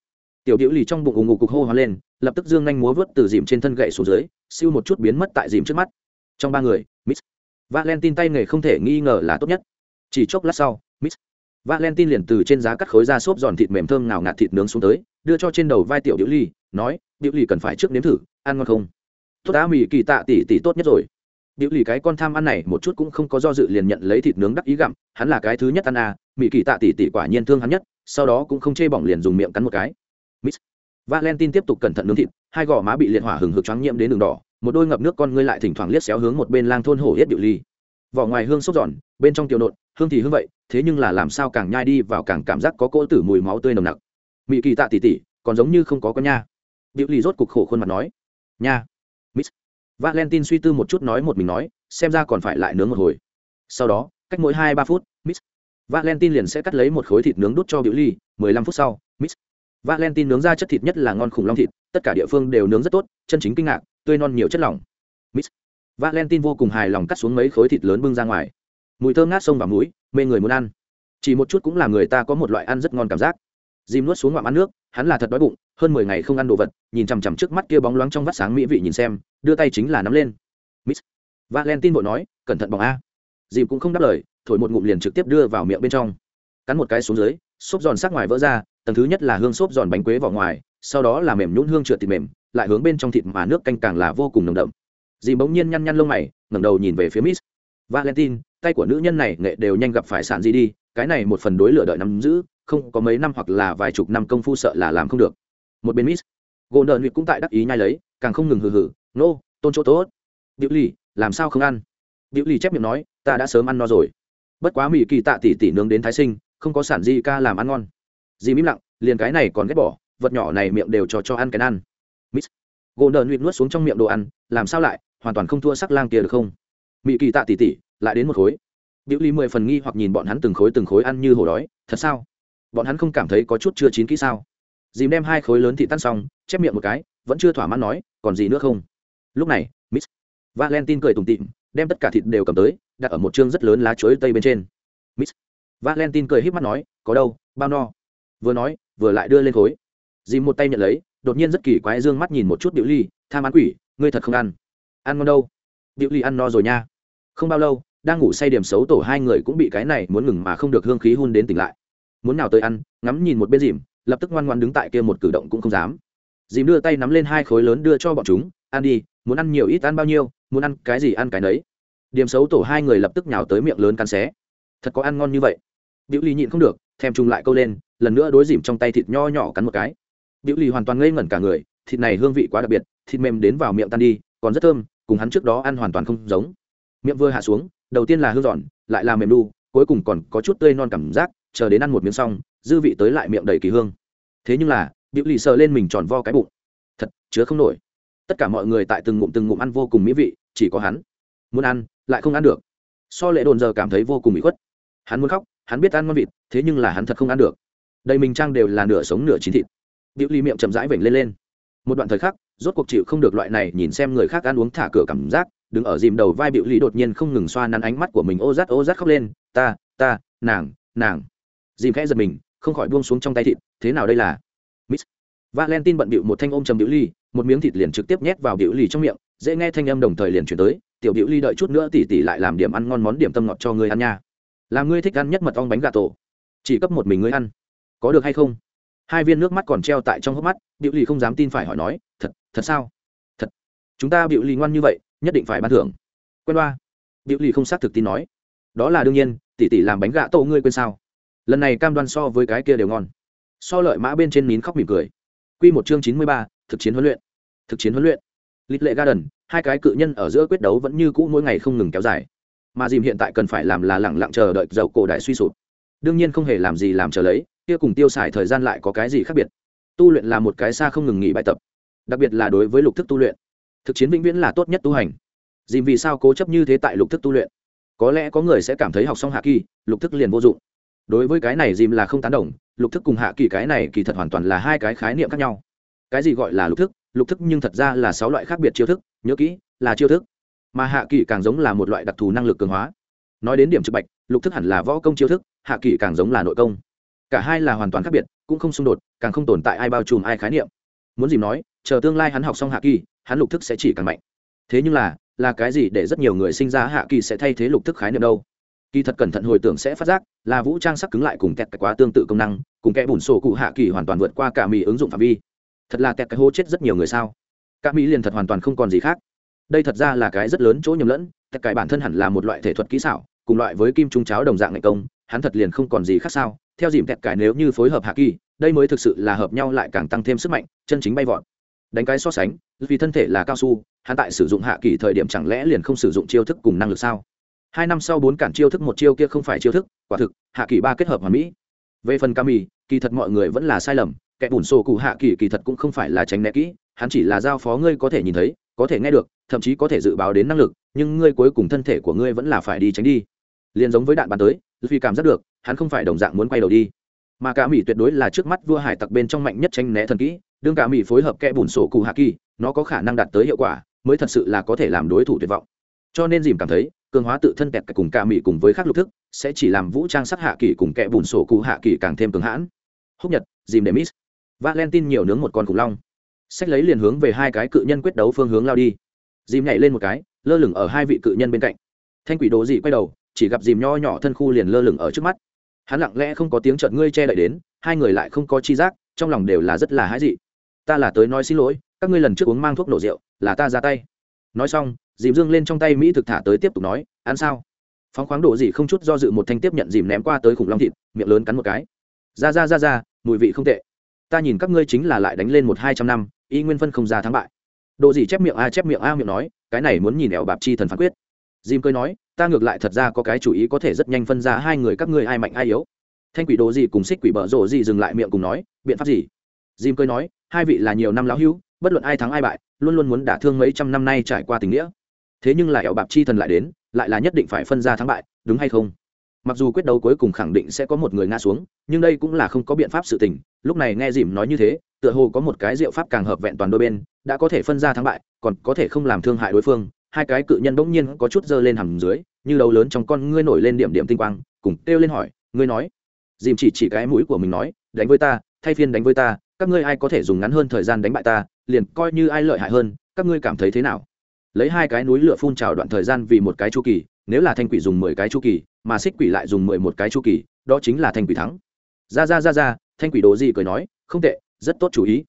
tiểu điệu lì trong bụng ủng ngục cục hô hoa lên lập tức dương nhanh múa vớt từ dìm trên thân gậy xuống dưới siêu một chút biến mất tại dìm trước mắt. Trong ba người Miss valentine tay nghề không thể nghi ngờ là tốt nhất. Chỉ chốc lát sau Miss valentine liền từ trên giá cắt khối ra xốp giòn thịt mềm thơm nào ngạt thịt nướng xuống tới đưa cho trên đầu vai tiểu điệu lì, nói điệu lì cần phải trước nếm thử ăn ngon không? Tốt đã mì kỳ tạ tỷ tỷ tốt nhất rồi. Điệu lì cái con tham ăn này một chút cũng không có do dự liền nhận lấy thịt nướng đắc ý gặm hắn là cái thứ nhất ăn à mì kỳ tạ tỷ tỷ quả nhiên thương hắn nhất sau đó cũng không chê bỏng liền dùng miệng cắn một cái. Miss. Valentine tiếp tục cẩn thận nướng thịt, hai gò má bị liệt hỏa hừng hực choáng nhiễm đến đường đỏ, một đôi ngập nước con ngươi lại thỉnh thoảng liếc xéo hướng một bên lang thôn hổ yết điệu ly. Vỏ ngoài hương sốt giòn bên trong tiểu nộn hương thì hương vậy thế nhưng là làm sao càng nhai đi vào càng cảm giác có cỗ tử mùi máu tươi nồng nặc. Mỹ kỳ tạ tỉ tỉ còn giống như không có con nha. Điệu ly rốt cục khổ khuôn mặt nói. Nha. Miss valentine suy tư một chút nói một mình nói xem ra còn phải lại nướng một hồi. Sau đó cách mỗi hai ba phút miss valentine liền sẽ cắt lấy một khối thịt nướng đút cho biểu ly mười lăm phút sau miss valentine nướng ra chất thịt nhất là ngon khủng long thịt, tất cả địa phương đều nướng rất tốt, chân chính kinh ngạc, tươi non nhiều chất lỏng. Miss. Valentine vô cùng hài lòng cắt xuống mấy khối thịt lớn bưng ra ngoài. Mùi thơm ngát sông và mũi, mê người muốn ăn. Chỉ một chút cũng làm người ta có một loại ăn rất ngon cảm giác. Dìm nuốt xuống ngoạm ăn nước, hắn là thật đói bụng, hơn mười ngày không ăn đồ vật, nhìn chằm chằm trước mắt kia bóng loáng trong vắt sáng mỹ vị nhìn xem, đưa tay chính là nắm lên. Miss. Valentine vội nói, cẩn thận bỏng a. Dìm cũng không đáp lời, thổi một ngụm liền trực tiếp đưa vào miệng bên trong. Cắn một cái xuống dưới, xốp giòn sắc ngoài vỡ ra tầng thứ nhất là hương xốp giòn bánh quế vỏ ngoài sau đó là mềm nhũn hương trượt thịt mềm lại hướng bên trong thịt mà nước canh càng là vô cùng nồng đậm. Dì bỗng nhiên nhăn nhăn lông mày ngẩng đầu nhìn về phía miss valentine tay của nữ nhân này nghệ đều nhanh gặp phải sản gì đi cái này một phần đối lửa đợi nắm giữ không có mấy năm hoặc là vài chục năm công phu sợ là làm không được. Một bên miss gồn đợn nuyệt cũng tại đắc ý nhai lấy càng không ngừng hừ hừ nô、no, tôn chỗ tốt. Điệu lì làm sao không ăn? Điệu lì chép miệng nói ta đã sớm ăn no rồi. Bất quá mỹ kỳ tạ tỉ tỉ nướng đến thái sinh không có sản di ca làm ăn ngon dì mím lặng, liền cái này còn ghét bỏ, vật nhỏ này miệng đều cho cho ăn cái ăn miss gỗ nợ nuyệt nuốt xuống trong miệng đồ ăn, làm sao lại, hoàn toàn không thua sắc lang kia được không? Mỹ kỳ tạ tỉ tỉ, lại đến một khối. Biểu ly mười phần nghi hoặc nhìn bọn hắn từng khối từng khối ăn như hổ đói, thật sao? Bọn hắn không cảm thấy có chút chưa chín kỹ sao? Dìm đem hai khối lớn thị tan xong, chép miệng một cái, vẫn chưa thỏa mãn nói, còn gì nữa không? Lúc này miss valentine cười tủm tịm, đem tất cả thịt đều cầm tới, đặt ở một chương rất lớn lá chuối tây bên trên. Miss valentine cười h í p mắt nói, có đâu, bao no vừa nói, vừa lại đưa lên khối. Dìm một tay nhận lấy, đột nhiên rất kỳ quái dương mắt nhìn một chút điệu ly, tham ăn quỷ, ngươi thật không ăn. Ăn ngon đâu? Điệu ly ăn no rồi nha. Không bao lâu, đang ngủ say điểm xấu tổ hai người cũng bị cái này muốn ngừng mà không được hương khí hun đến tỉnh lại. Muốn nào tới ăn, ngắm nhìn một bên dìm, lập tức ngoan ngoan đứng tại kia một cử động cũng không dám. Dìm đưa tay nắm lên hai khối lớn đưa cho bọn chúng, ăn đi, muốn ăn nhiều ít ăn bao nhiêu, muốn ăn cái gì ăn cái nấy. Điểm xấu tổ hai người lập tức nhào tới miệng lớn cắn xé. Thật có ăn ngon như vậy. Biểu ly nhịn không được, thèm chung lại câu lên lần nữa đối dìm trong tay thịt nho nhỏ cắn một cái. Biểu lì hoàn toàn ngây ngẩn cả người, thịt này hương vị quá đặc biệt, thịt mềm đến vào miệng tan đi, còn rất thơm, cùng hắn trước đó ăn hoàn toàn không giống. Miệng vừa hạ xuống, đầu tiên là hương giòn, lại là mềm đu cuối cùng còn có chút tươi non cảm giác, chờ đến ăn một miếng xong, dư vị tới lại miệng đầy kỳ hương. Thế nhưng là, biểu lì sờ lên mình tròn vo cái bụng. Thật, chứa không nổi. Tất cả mọi người tại từng ngụm từng ngụm ăn vô cùng mỹ vị, chỉ có hắn. Muốn ăn, lại không ăn được. So lệ đồn giờ cảm thấy vô cùng bị khuất. Hắn muốn khóc, hắn biết ăn ngon vịt, thế nhưng là hắn thật không ăn được đầy mình trang đều là nửa sống nửa chín thịt. Biểu ly miệng chậm rãi vểnh lên lên. Một đoạn thời khắc, rốt cuộc chịu không được loại này nhìn xem người khác ăn uống thả cửa cảm giác, đứng ở dìm đầu vai biểu ly đột nhiên không ngừng xoa nắn ánh mắt của mình, ô rát ô rát khóc lên, ta ta, nàng nàng. Dìm khẽ giật mình, không khỏi buông xuống trong tay thịt, thế nào đây là? Miss valentine bận bịu một thanh ôm chầm biểu ly, một miếng thịt liền trực tiếp nhét vào biểu ly trong miệng, dễ nghe thanh âm đồng thời liền chuyển tới, tiểu biểu ly đợi chút nữa tỉ tỉ lại làm điểm ăn ngon món điểm tâm ngọt cho ngươi ăn nha. Làm ngươi thích ăn nhất mật ong bánh gà tổ. Chỉ cấp một mình ngươi ăn có được hay không? Hai viên nước mắt còn treo tại trong hốc mắt, biểu lì không dám tin phải hỏi nói, thật thật sao? Thật. Chúng ta biểu lì ngoan như vậy, nhất định phải ban thưởng. Quen đoa biểu lì không xác thực tin nói. Đó là đương nhiên, tỷ tỷ làm bánh gà tổ ngươi quên sao? Lần này cam đoan so với cái kia đều ngon. So lợi mã bên trên nín khóc mỉm cười. Q một chương chín mươi ba, thực chiến huấn luyện. Thực chiến huấn luyện. Lịch lệ garden, hai cái cự nhân ở giữa quyết đấu vẫn như cũ mỗi ngày không ngừng kéo dài. Mà dìm hiện tại cần phải làm là lẳng lặng chờ đợi dầu cổ đại suy sụp. Đương nhiên không hề làm gì làm chờ lấy kia cùng tiêu xài thời gian lại có cái gì khác biệt? Tu luyện là một cái xa không ngừng nghỉ bài tập, đặc biệt là đối với lục thức tu luyện. Thực chiến vĩnh viễn là tốt nhất tu hành. Dìm vì sao cố chấp như thế tại lục thức tu luyện? Có lẽ có người sẽ cảm thấy học xong hạ kỳ, lục thức liền vô dụng. Đối với cái này dìm là không tán đồng, lục thức cùng hạ kỳ cái này kỳ thật hoàn toàn là hai cái khái niệm khác nhau. Cái gì gọi là lục thức? Lục thức nhưng thật ra là sáu loại khác biệt chiêu thức, nhớ kỹ, là chiêu thức. Mà hạ kỳ càng giống là một loại đặc thù năng lực cường hóa. Nói đến điểm trực bạch, lục thức hẳn là võ công chiêu thức, hạ kỳ càng giống là nội công cả hai là hoàn toàn khác biệt, cũng không xung đột, càng không tồn tại ai bao trùm ai khái niệm. Muốn dìm nói, chờ tương lai hắn học xong hạ kỳ, hắn lục thức sẽ chỉ càng mạnh. Thế nhưng là là cái gì để rất nhiều người sinh ra hạ kỳ sẽ thay thế lục thức khái niệm đâu? Kỳ thật cẩn thận hồi tưởng sẽ phát giác, là vũ trang sắc cứng lại cùng kẹt cái quá tương tự công năng, cùng kẽ bùn sổ cụ hạ kỳ hoàn toàn vượt qua cả mỹ ứng dụng phạm vi. Thật là kẹt cái hô chết rất nhiều người sao? Cả mỹ liền thật hoàn toàn không còn gì khác. Đây thật ra là cái rất lớn chỗ nhầm lẫn tất cái bản thân hẳn là một loại thể thuật kỹ xảo, cùng loại với kim trung cháo đồng dạng ngày công, hắn thật liền không còn gì khác sao? Theo dìm kẹt cải nếu như phối hợp hạ kỳ, đây mới thực sự là hợp nhau lại càng tăng thêm sức mạnh, chân chính bay vọt. Đánh cái so sánh, vì thân thể là cao su, hắn tại sử dụng hạ kỳ thời điểm chẳng lẽ liền không sử dụng chiêu thức cùng năng lực sao? Hai năm sau bốn cản chiêu thức một chiêu kia không phải chiêu thức, quả thực, hạ kỳ ba kết hợp hoàn mỹ. Về phần ca mì kỳ thật mọi người vẫn là sai lầm, kẻ bùn sổ cụ hạ kỳ kỳ thật cũng không phải là tránh né kỹ, hắn chỉ là giao phó ngươi có thể nhìn thấy, có thể nghe được, thậm chí có thể dự báo đến năng lực, nhưng ngươi cuối cùng thân thể của ngươi vẫn là phải đi tránh đi. Liền giống với đạn bắn tới vì cảm giác được, hắn không phải đồng dạng muốn quay đầu đi. Mà cả mỹ tuyệt đối là trước mắt vua hải tặc bên trong mạnh nhất tranh né thần kỹ, đương cả mỹ phối hợp kẽ bùn sổ cụ hạ kỳ, nó có khả năng đạt tới hiệu quả, mới thật sự là có thể làm đối thủ tuyệt vọng. Cho nên dìm cảm thấy, cường hóa tự thân kẹt cùng cả mỹ cùng với khác lục thức, sẽ chỉ làm vũ trang sắc hạ kỳ cùng kẽ bùn sổ cụ hạ kỳ càng thêm cường hãn. Húc nhật, dìm để miss. Valentine nhiều nướng một con khủng long. Sách lấy liền hướng về hai cái cự nhân quyết đấu phương hướng lao đi. Dìm nhảy lên một cái, lơ lửng ở hai vị cự nhân bên cạnh. Thanh quỷ đồ dị quay đầu chỉ gặp dìm nho nhỏ thân khu liền lơ lửng ở trước mắt. Hắn lặng lẽ không có tiếng trợn ngươi che đậy đến, hai người lại không có chi giác, trong lòng đều là rất là hãi dị. Ta là tới nói xin lỗi, các ngươi lần trước uống mang thuốc nổ rượu, là ta ra tay. Nói xong, dìm dương lên trong tay mỹ thực thả tới tiếp tục nói, ăn sao? Phóng khoáng độ gì không chút do dự một thanh tiếp nhận dìm ném qua tới khủng long thịt, miệng lớn cắn một cái. Ra ra ra ra, mùi vị không tệ. Ta nhìn các ngươi chính là lại đánh lên một hai trăm năm, y nguyên phân không ra thắng bại. Độ gì chép miệng a, chép miệng a miệng nói, cái này muốn nhìn ẻo bạp chi thần phán quyết dìm cười nói, ta ngược lại thật ra có cái chủ ý có thể rất nhanh phân ra hai người các ngươi ai mạnh ai yếu. Thanh quỷ đồ gì cùng xích quỷ bở rổ gì dừng lại miệng cùng nói, biện pháp gì? Dìm cười nói, hai vị là nhiều năm lão hữu, bất luận ai thắng ai bại, luôn luôn muốn đả thương mấy trăm năm nay trải qua tình nghĩa. Thế nhưng lại ẻo bạc chi thần lại đến, lại là nhất định phải phân ra thắng bại, đúng hay không? Mặc dù quyết đấu cuối cùng khẳng định sẽ có một người ngã xuống, nhưng đây cũng là không có biện pháp sự tình, lúc này nghe dìm nói như thế, tựa hồ có một cái diệu pháp càng hợp vẹn toàn đôi bên, đã có thể phân ra thắng bại, còn có thể không làm thương hại đối phương hai cái cự nhân bỗng nhiên có chút dơ lên hầm dưới, như đầu lớn trong con ngươi nổi lên điểm điểm tinh quang, cùng kêu lên hỏi, ngươi nói? Dìm chỉ chỉ cái mũi của mình nói, đánh với ta, thay phiên đánh với ta, các ngươi ai có thể dùng ngắn hơn thời gian đánh bại ta, liền coi như ai lợi hại hơn, các ngươi cảm thấy thế nào? Lấy hai cái núi lửa phun trào đoạn thời gian vì một cái chu kỳ, nếu là thanh quỷ dùng mười cái chu kỳ, mà xích quỷ lại dùng mười một cái chu kỳ, đó chính là thanh quỷ thắng. Ra ra ra ra, thanh quỷ đồ gì cười nói, không tệ, rất tốt chủ ý.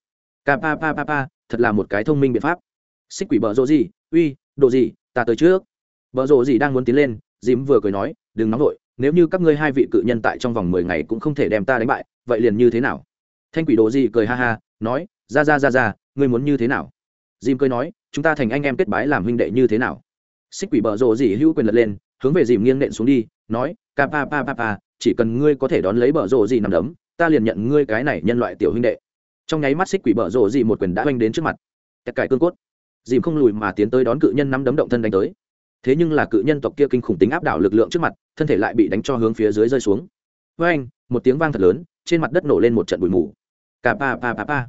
Ca pa pa pa pa, thật là một cái thông minh biện pháp. Xích quỷ bợ rộ gì, uy đồ gì, ta tới trước. Vợ rộ gì đang muốn tiến lên, dìm vừa cười nói, đừng nóng vội, nếu như các ngươi hai vị cự nhân tại trong vòng mười ngày cũng không thể đem ta đánh bại, vậy liền như thế nào? Thanh quỷ đồ gì cười ha ha, nói, ra ra ra ra, ngươi muốn như thế nào? Dìm cười nói, chúng ta thành anh em kết bái làm huynh đệ như thế nào? Xích quỷ bờ rộ gì hữu quyền lật lên, hướng về dìm nghiêng nện xuống đi, nói, ca pa pa pa pa, chỉ cần ngươi có thể đón lấy bờ rộ gì nằm đấm, ta liền nhận ngươi cái này nhân loại tiểu huynh đệ. Trong nháy mắt xích quỷ bờ rộ gì một quyền đã oanh đến trước mặt. Tất cải cương cốt dìm không lùi mà tiến tới đón cự nhân nắm đấm động thân đánh tới. Thế nhưng là cự nhân tộc kia kinh khủng tính áp đảo lực lượng trước mặt, thân thể lại bị đánh cho hướng phía dưới rơi xuống. Với anh một tiếng vang thật lớn, trên mặt đất nổ lên một trận bụi mù. Cà pa pa pa pa.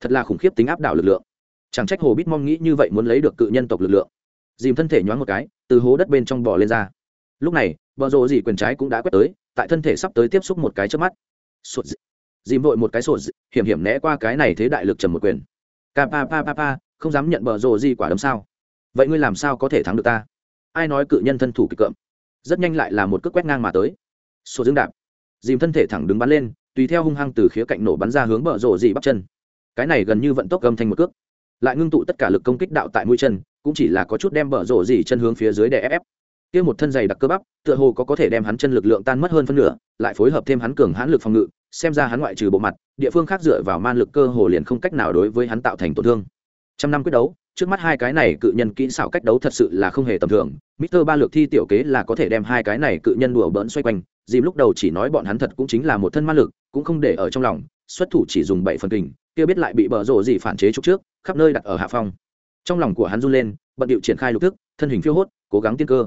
Thật là khủng khiếp tính áp đảo lực lượng. Chẳng trách hồ bít mong nghĩ như vậy muốn lấy được cự nhân tộc lực lượng. Dìm thân thể nhoáng một cái, từ hố đất bên trong bò lên ra. Lúc này, bờ rộ dì quyền trái cũng đã quét tới, tại thân thể sắp tới tiếp xúc một cái trước mắt. Sụt dìm vội một cái sụt hiểm hiểm né qua cái này thế đại lực trầm một quyền. Ca pa pa pa pa không dám nhận bờ rồ gì quả đấm sao? Vậy ngươi làm sao có thể thắng được ta? Ai nói cự nhân thân thủ kịch cợm? Rất nhanh lại là một cước quét ngang mà tới. Sổ dương đạp. Dìm thân thể thẳng đứng bắn lên, tùy theo hung hăng từ khía cạnh nổ bắn ra hướng bờ rồ gì bắp chân. Cái này gần như vận tốc gầm thành một cước. Lại ngưng tụ tất cả lực công kích đạo tại mũi chân, cũng chỉ là có chút đem bờ rồ gì chân hướng phía dưới để ép ép. Kia một thân dày đặc cơ bắp, tựa hồ có có thể đem hắn chân lực lượng tan mất hơn phân nửa, lại phối hợp thêm hắn cường hãn lực phòng ngự, xem ra hắn ngoại trừ bộ mặt, địa phương khác dựa vào man lực cơ hồ liền không cách nào đối với hắn tạo thành tổn thương trăm năm quyết đấu, trước mắt hai cái này cự nhân kỹ xảo cách đấu thật sự là không hề tầm thường. Mister ba lược thi tiểu kế là có thể đem hai cái này cự nhân đùa bỡn xoay quanh dìm lúc đầu chỉ nói bọn hắn thật cũng chính là một thân ma lực, cũng không để ở trong lòng, xuất thủ chỉ dùng bảy phần kình, kia biết lại bị bờ rổ gì phản chế trục trước, khắp nơi đặt ở hạ phong. Trong lòng của hắn run lên, bận điệu triển khai lục thức, thân hình phiêu hốt, cố gắng tiên cơ.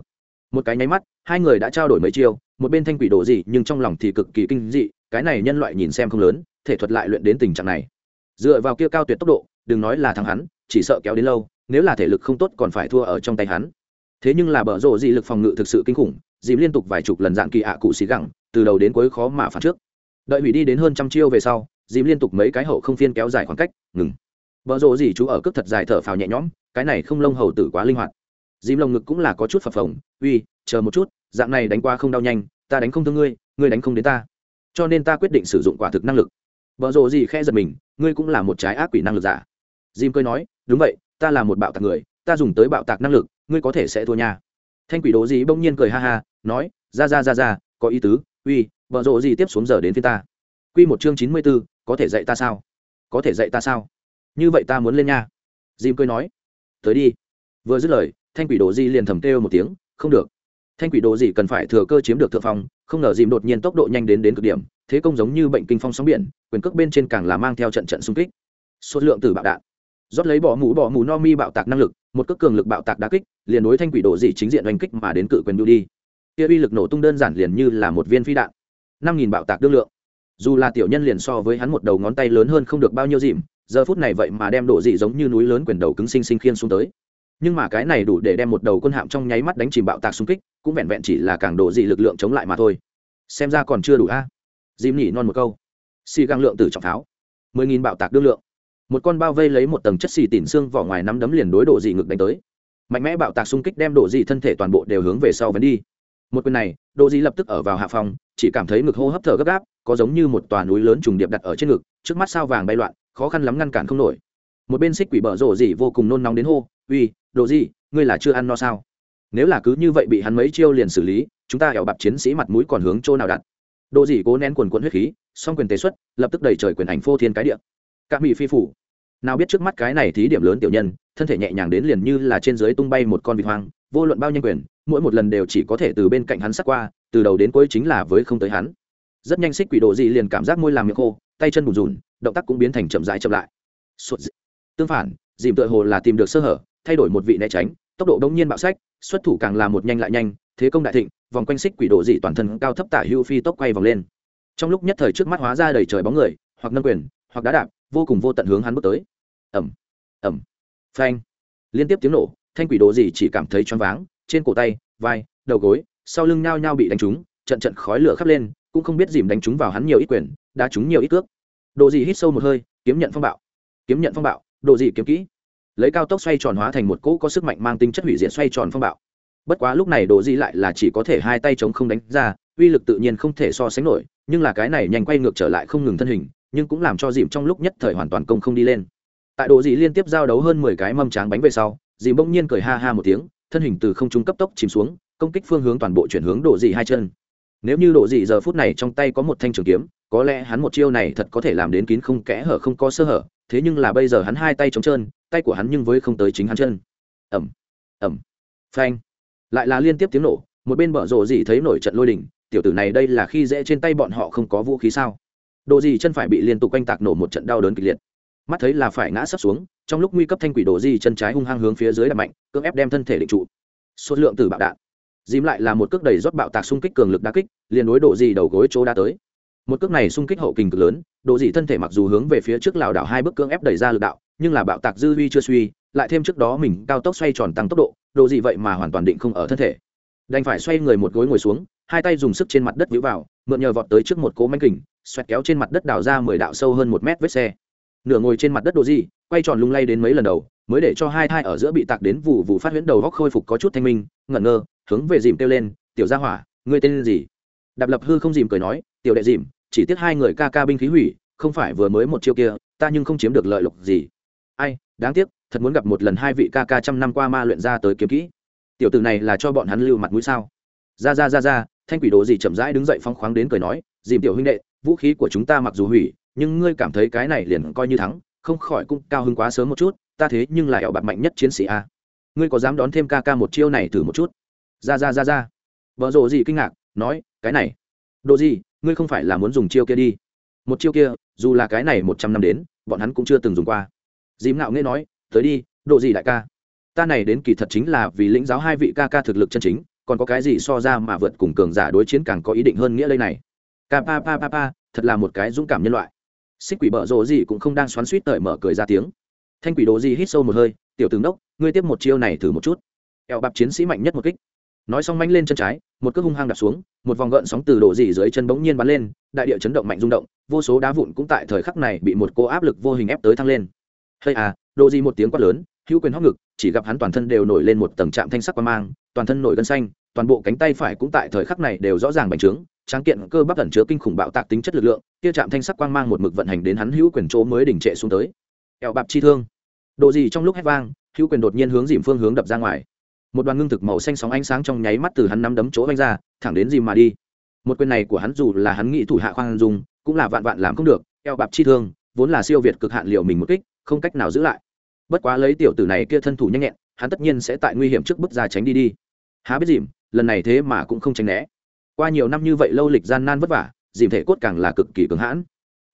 Một cái nháy mắt, hai người đã trao đổi mấy chiêu, một bên thanh quỷ đồ gì, nhưng trong lòng thì cực kỳ kinh dị, cái này nhân loại nhìn xem không lớn, thể thuật lại luyện đến tình trạng này. Dựa vào kia cao tuyệt tốc độ, đừng nói là thắng hắn chỉ sợ kéo đến lâu, nếu là thể lực không tốt còn phải thua ở trong tay hắn. Thế nhưng là bở rộ dị lực phòng ngự thực sự kinh khủng dìm liên tục vài chục lần dạng kỳ ạ cụ xì gẳng, từ đầu đến cuối khó mà phản trước. Đợi hủy đi đến hơn trăm chiêu về sau dìm liên tục mấy cái hậu không phiên kéo dài khoảng cách, ngừng. Bở rộ dị chú ở cước thật dài thở phào nhẹ nhõm, cái này không lông hầu tử quá linh hoạt. Dìm lồng ngực cũng là có chút phập phồng, uy, chờ một chút, dạng này đánh qua không đau nhanh, ta đánh không thương ngươi ngươi đánh không đến ta. Cho nên ta quyết định sử dụng quả thực năng lực. Vợ rộ gì khe giật mình, ngươi cũng là một trái ác quỷ năng lực giả dìm cười nói, đúng vậy, ta là một bạo tạc người, ta dùng tới bạo tạc năng lực, ngươi có thể sẽ thua nha. Thanh quỷ đồ gì bỗng nhiên cười ha ha, nói, ra ra ra ra, có ý tứ, uy, vợ rộ gì tiếp xuống giờ đến phía ta. Q một chương chín mươi b ố có thể dạy ta sao? Có thể dạy ta sao? Như vậy ta muốn lên nha. Dìm cười nói, tới đi. Vừa dứt lời, thanh quỷ đồ gì liền thầm kêu một tiếng, không được. Thanh quỷ đồ gì cần phải thừa cơ chiếm được thượng phong, không ngờ dìm đột nhiên tốc độ nhanh đến đến cực điểm, thế công giống như bệnh kinh phong sóng biển, quyền cước bên trên càng là mang theo trận trận xung kích. Số lượng từ bạo đạn rót lấy bỏ mũ bỏ mũ no mi bạo tạc năng lực, một cước cường lực bạo tạc đá kích, liền đối thanh quỷ đổ dị chính diện oanh kích mà đến cự quyền đu đi. Kia uy lực nổ tung đơn giản liền như là một viên phi đạn. Năm nghìn bạo tạc đương lượng. Dù là tiểu nhân liền so với hắn một đầu ngón tay lớn hơn không được bao nhiêu dìm, giờ phút này vậy mà đem đổ dị giống như núi lớn quyền đầu cứng sinh sinh khiên xuống tới. Nhưng mà cái này đủ để đem một đầu quân hạm trong nháy mắt đánh chìm bạo tạc xung kích, cũng vẹn vẹn chỉ là càng đổ dị lực lượng chống lại mà thôi. Xem ra còn chưa đủ a. À? dìm nhỉ non một câu. Xì găng lượng từ trọng tháo mười nghìn bạo tạc đương lượng một con bao vây lấy một tầng chất xì tỉn xương vỏ ngoài nắm đấm liền đối độ dị ngực đánh tới. Mạnh mẽ bạo tạc xung kích đem độ dị thân thể toàn bộ đều hướng về sau vấn đi. Một quyền này độ dị lập tức ở vào hạ phòng, chỉ cảm thấy ngực hô hấp thở gấp gáp, có giống như một tòa núi lớn trùng điệp đặt ở trên ngực, trước mắt sao vàng bay loạn, khó khăn lắm ngăn cản không nổi. Một bên xích quỷ bở rổ dị vô cùng nôn nóng đến hô, uy độ dị, ngươi là chưa ăn no sao? Nếu là cứ như vậy bị hắn mấy chiêu liền xử lý, chúng ta ẻo bạp chiến sĩ mặt mũi còn hướng chỗ nào đặt? Độ dị cố nén quần quẫn huyết khí, song quyền tế xuất, lập tức đẩy trời quyền ảnh phô thiên cái địa các mỹ phi phủ. Nào biết trước mắt cái này thí điểm lớn tiểu nhân, thân thể nhẹ nhàng đến liền như là trên dưới tung bay một con vịt hoang, vô luận bao nhanh quyền, mỗi một lần đều chỉ có thể từ bên cạnh hắn sắc qua, từ đầu đến cuối chính là với không tới hắn. Rất nhanh xích quỷ độ gì liền cảm giác môi làm miệng khô, tay chân bùn rùn, động tác cũng biến thành chậm rãi chậm lại. Tương phản, dìm tựa hồ là tìm được sơ hở, thay đổi một vị né tránh, tốc độ đông nhiên bạo sách, xuất thủ càng là một nhanh lại nhanh, thế công đại thịnh, vòng quanh xích quỷ độ dị toàn thân cao thấp tả hưu phi tốc quay vòng lên. Trong lúc nhất thời trước mắt hóa ra đầy trời bóng người, hoặc nâng quyền, hoặc đá đạp vô cùng vô tận hướng hắn bước tới. Ẩm ẩm phanh. Liên tiếp tiếng nổ, thanh quỷ đồ gì chỉ cảm thấy choáng váng, trên cổ tay, vai, đầu gối, sau lưng nhao nhao bị đánh trúng, trận trận khói lửa khắp lên, cũng không biết dìm đánh trúng vào hắn nhiều ít quyền, đá trúng nhiều ít cước. Đồ gì hít sâu một hơi, kiếm nhận phong bạo. Kiếm nhận phong bạo, đồ gì kiếm kỹ. Lấy cao tốc xoay tròn hóa thành một cỗ có sức mạnh mang tính chất hủy diệt xoay tròn phong bạo. Bất quá lúc này đồ di lại là chỉ có thể hai tay chống không đánh ra, uy lực tự nhiên không thể so sánh nổi, nhưng là cái này nhanh quay ngược trở lại không ngừng thân hình nhưng cũng làm cho dìm trong lúc nhất thời hoàn toàn công không đi lên. Tại độ dị liên tiếp giao đấu hơn mười cái mâm tráng bánh về sau, dìm bỗng nhiên cười ha ha một tiếng, thân hình từ không trung cấp tốc chìm xuống, công kích phương hướng toàn bộ chuyển hướng độ dị hai chân. Nếu như độ dị giờ phút này trong tay có một thanh trường kiếm, có lẽ hắn một chiêu này thật có thể làm đến kín không kẽ hở không có sơ hở, thế nhưng là bây giờ hắn hai tay trống trơn, tay của hắn nhưng với không tới chính hắn chân. Ẩm ẩm phanh. Lại là liên tiếp tiếng nổ, một bên bở rộ dị thấy nổi trận lôi đình, tiểu tử này đây là khi dễ trên tay bọn họ không có vũ khí sao? Đồ dị chân phải bị liên tục quanh tạc nổ một trận đau đớn kịch liệt. Mắt thấy là phải ngã sấp xuống, trong lúc nguy cấp thanh quỷ đồ dị chân trái hung hăng hướng phía dưới đập mạnh, cưỡng ép đem thân thể định trụ. Số lượng từ bạo đạn. Dìm lại là một cước đầy rót bạo tạc xung kích cường lực đa kích, liền đối độ dị đầu gối chỗ đã tới. Một cước này xung kích hậu kình cực lớn độ dị thân thể mặc dù hướng về phía trước lảo đảo hai bước cưỡng ép đẩy ra lực đạo, nhưng là bạo tạc dư vi chưa suy, lại thêm trước đó mình cao tốc xoay tròn tăng tốc độ độ dị vậy mà hoàn toàn định không ở thân thể. Đành phải xoay người một gối ngồi xuống, hai tay dùng sức trên mặt đất vĩu vào, mượn nhờ vọt tới trước một cố manh kình xoẹt kéo trên mặt đất đào ra mười đạo sâu hơn một mét vết xe. Nửa ngồi trên mặt đất đồ gì, quay tròn lung lay đến mấy lần đầu mới để cho hai thai ở giữa bị tạc đến vụ vụ phát huyễn đầu góc khôi phục có chút thanh minh ngẩn ngơ hướng về dìm kêu lên tiểu gia hỏa ngươi tên gì? Đạp lập hư không dìm cười nói tiểu đệ dìm chỉ tiếc hai người ca ca binh khí hủy không phải vừa mới một chiêu kia ta nhưng không chiếm được lợi lộc gì. Ai đáng tiếc thật muốn gặp một lần hai vị ca ca trăm năm qua ma luyện ra tới kiếm kỹ. Tiểu tử này là cho bọn hắn lưu mặt mũi sao? Ra ra ra ra thanh quỷ đồ gì chậm rãi đứng dậy phong khoáng đến cười nói dìm tiểu huynh đệ vũ khí của chúng ta mặc dù hủy, nhưng ngươi cảm thấy cái này liền coi như thắng, không khỏi cũng cao hứng quá sớm một chút, ta thế nhưng lại ẻo bạc mạnh nhất chiến sĩ a. Ngươi có dám đón thêm ca ca một chiêu này thử một chút? Ra ra ra ra. Vợ rộ gì kinh ngạc, nói, cái này. Đồ gì, ngươi không phải là muốn dùng chiêu kia đi. Một chiêu kia, dù là cái này một trăm năm đến, bọn hắn cũng chưa từng dùng qua. Dìm ngạo nghe nói, tới đi độ gì đại ca. Ta này đến kỳ thật chính là vì lĩnh giáo hai vị ca ca thực lực chân chính, còn có cái gì so ra mà vượt cùng cường giả đối chiến càng có ý định hơn nghĩa lây này ca pa pa pa pa, thật là một cái dũng cảm nhân loại. Xích quỷ bợ rộ gì cũng không đang xoắn suýt tởi mở cười ra tiếng. Thanh quỷ đồ gì hít sâu một hơi, tiểu tướng đốc ngươi tiếp một chiêu này thử một chút. Eo bạp chiến sĩ mạnh nhất một kích. Nói xong manh lên chân trái, một cước hung hăng đạp xuống, một vòng gợn sóng từ đồ gì dưới chân bỗng nhiên bắn lên, đại địa chấn động mạnh rung động, vô số đá vụn cũng tại thời khắc này bị một cô áp lực vô hình ép tới thăng lên. Hay à đồ gì một tiếng quát lớn, hữu quyền hóc ngực, chỉ gặp hắn toàn thân đều nổi lên một tầng trạm thanh sắc qua mang, toàn thân nổi gân xanh, toàn bộ cánh tay phải cũng tại thời khắc này đều rõ ràng bành trướng tráng kiện cơ bắp ẩn chứa kinh khủng bạo tạc tính chất lực lượng, kia chạm thanh sắc quang mang một mực vận hành đến hắn hữu quyền chỗ mới đỉnh trệ xuống tới. Eo bạp chi thương. Độ gì trong lúc hét vang, hữu quyền đột nhiên hướng dìm phương hướng đập ra ngoài. Một đoàn ngưng thực màu xanh sóng ánh sáng trong nháy mắt từ hắn nắm đấm chỗ vanh ra, thẳng đến dìm mà đi. Một quyền này của hắn dù là hắn nghĩ thủ hạ khoan dung, cũng là vạn vạn làm không được, eo bạp chi thương, vốn là siêu việt cực hạn liệu mình một kích, không cách nào giữ lại. Bất quá lấy tiểu tử này kia thân thủ nhanh nhẹn, hắn tất nhiên sẽ tại nguy hiểm trước bước ra tránh đi đi. Há biết dìm, lần này thế mà cũng không tránh né qua nhiều năm như vậy lâu lịch gian nan vất vả, dìm thể cốt càng là cực kỳ cứng hãn.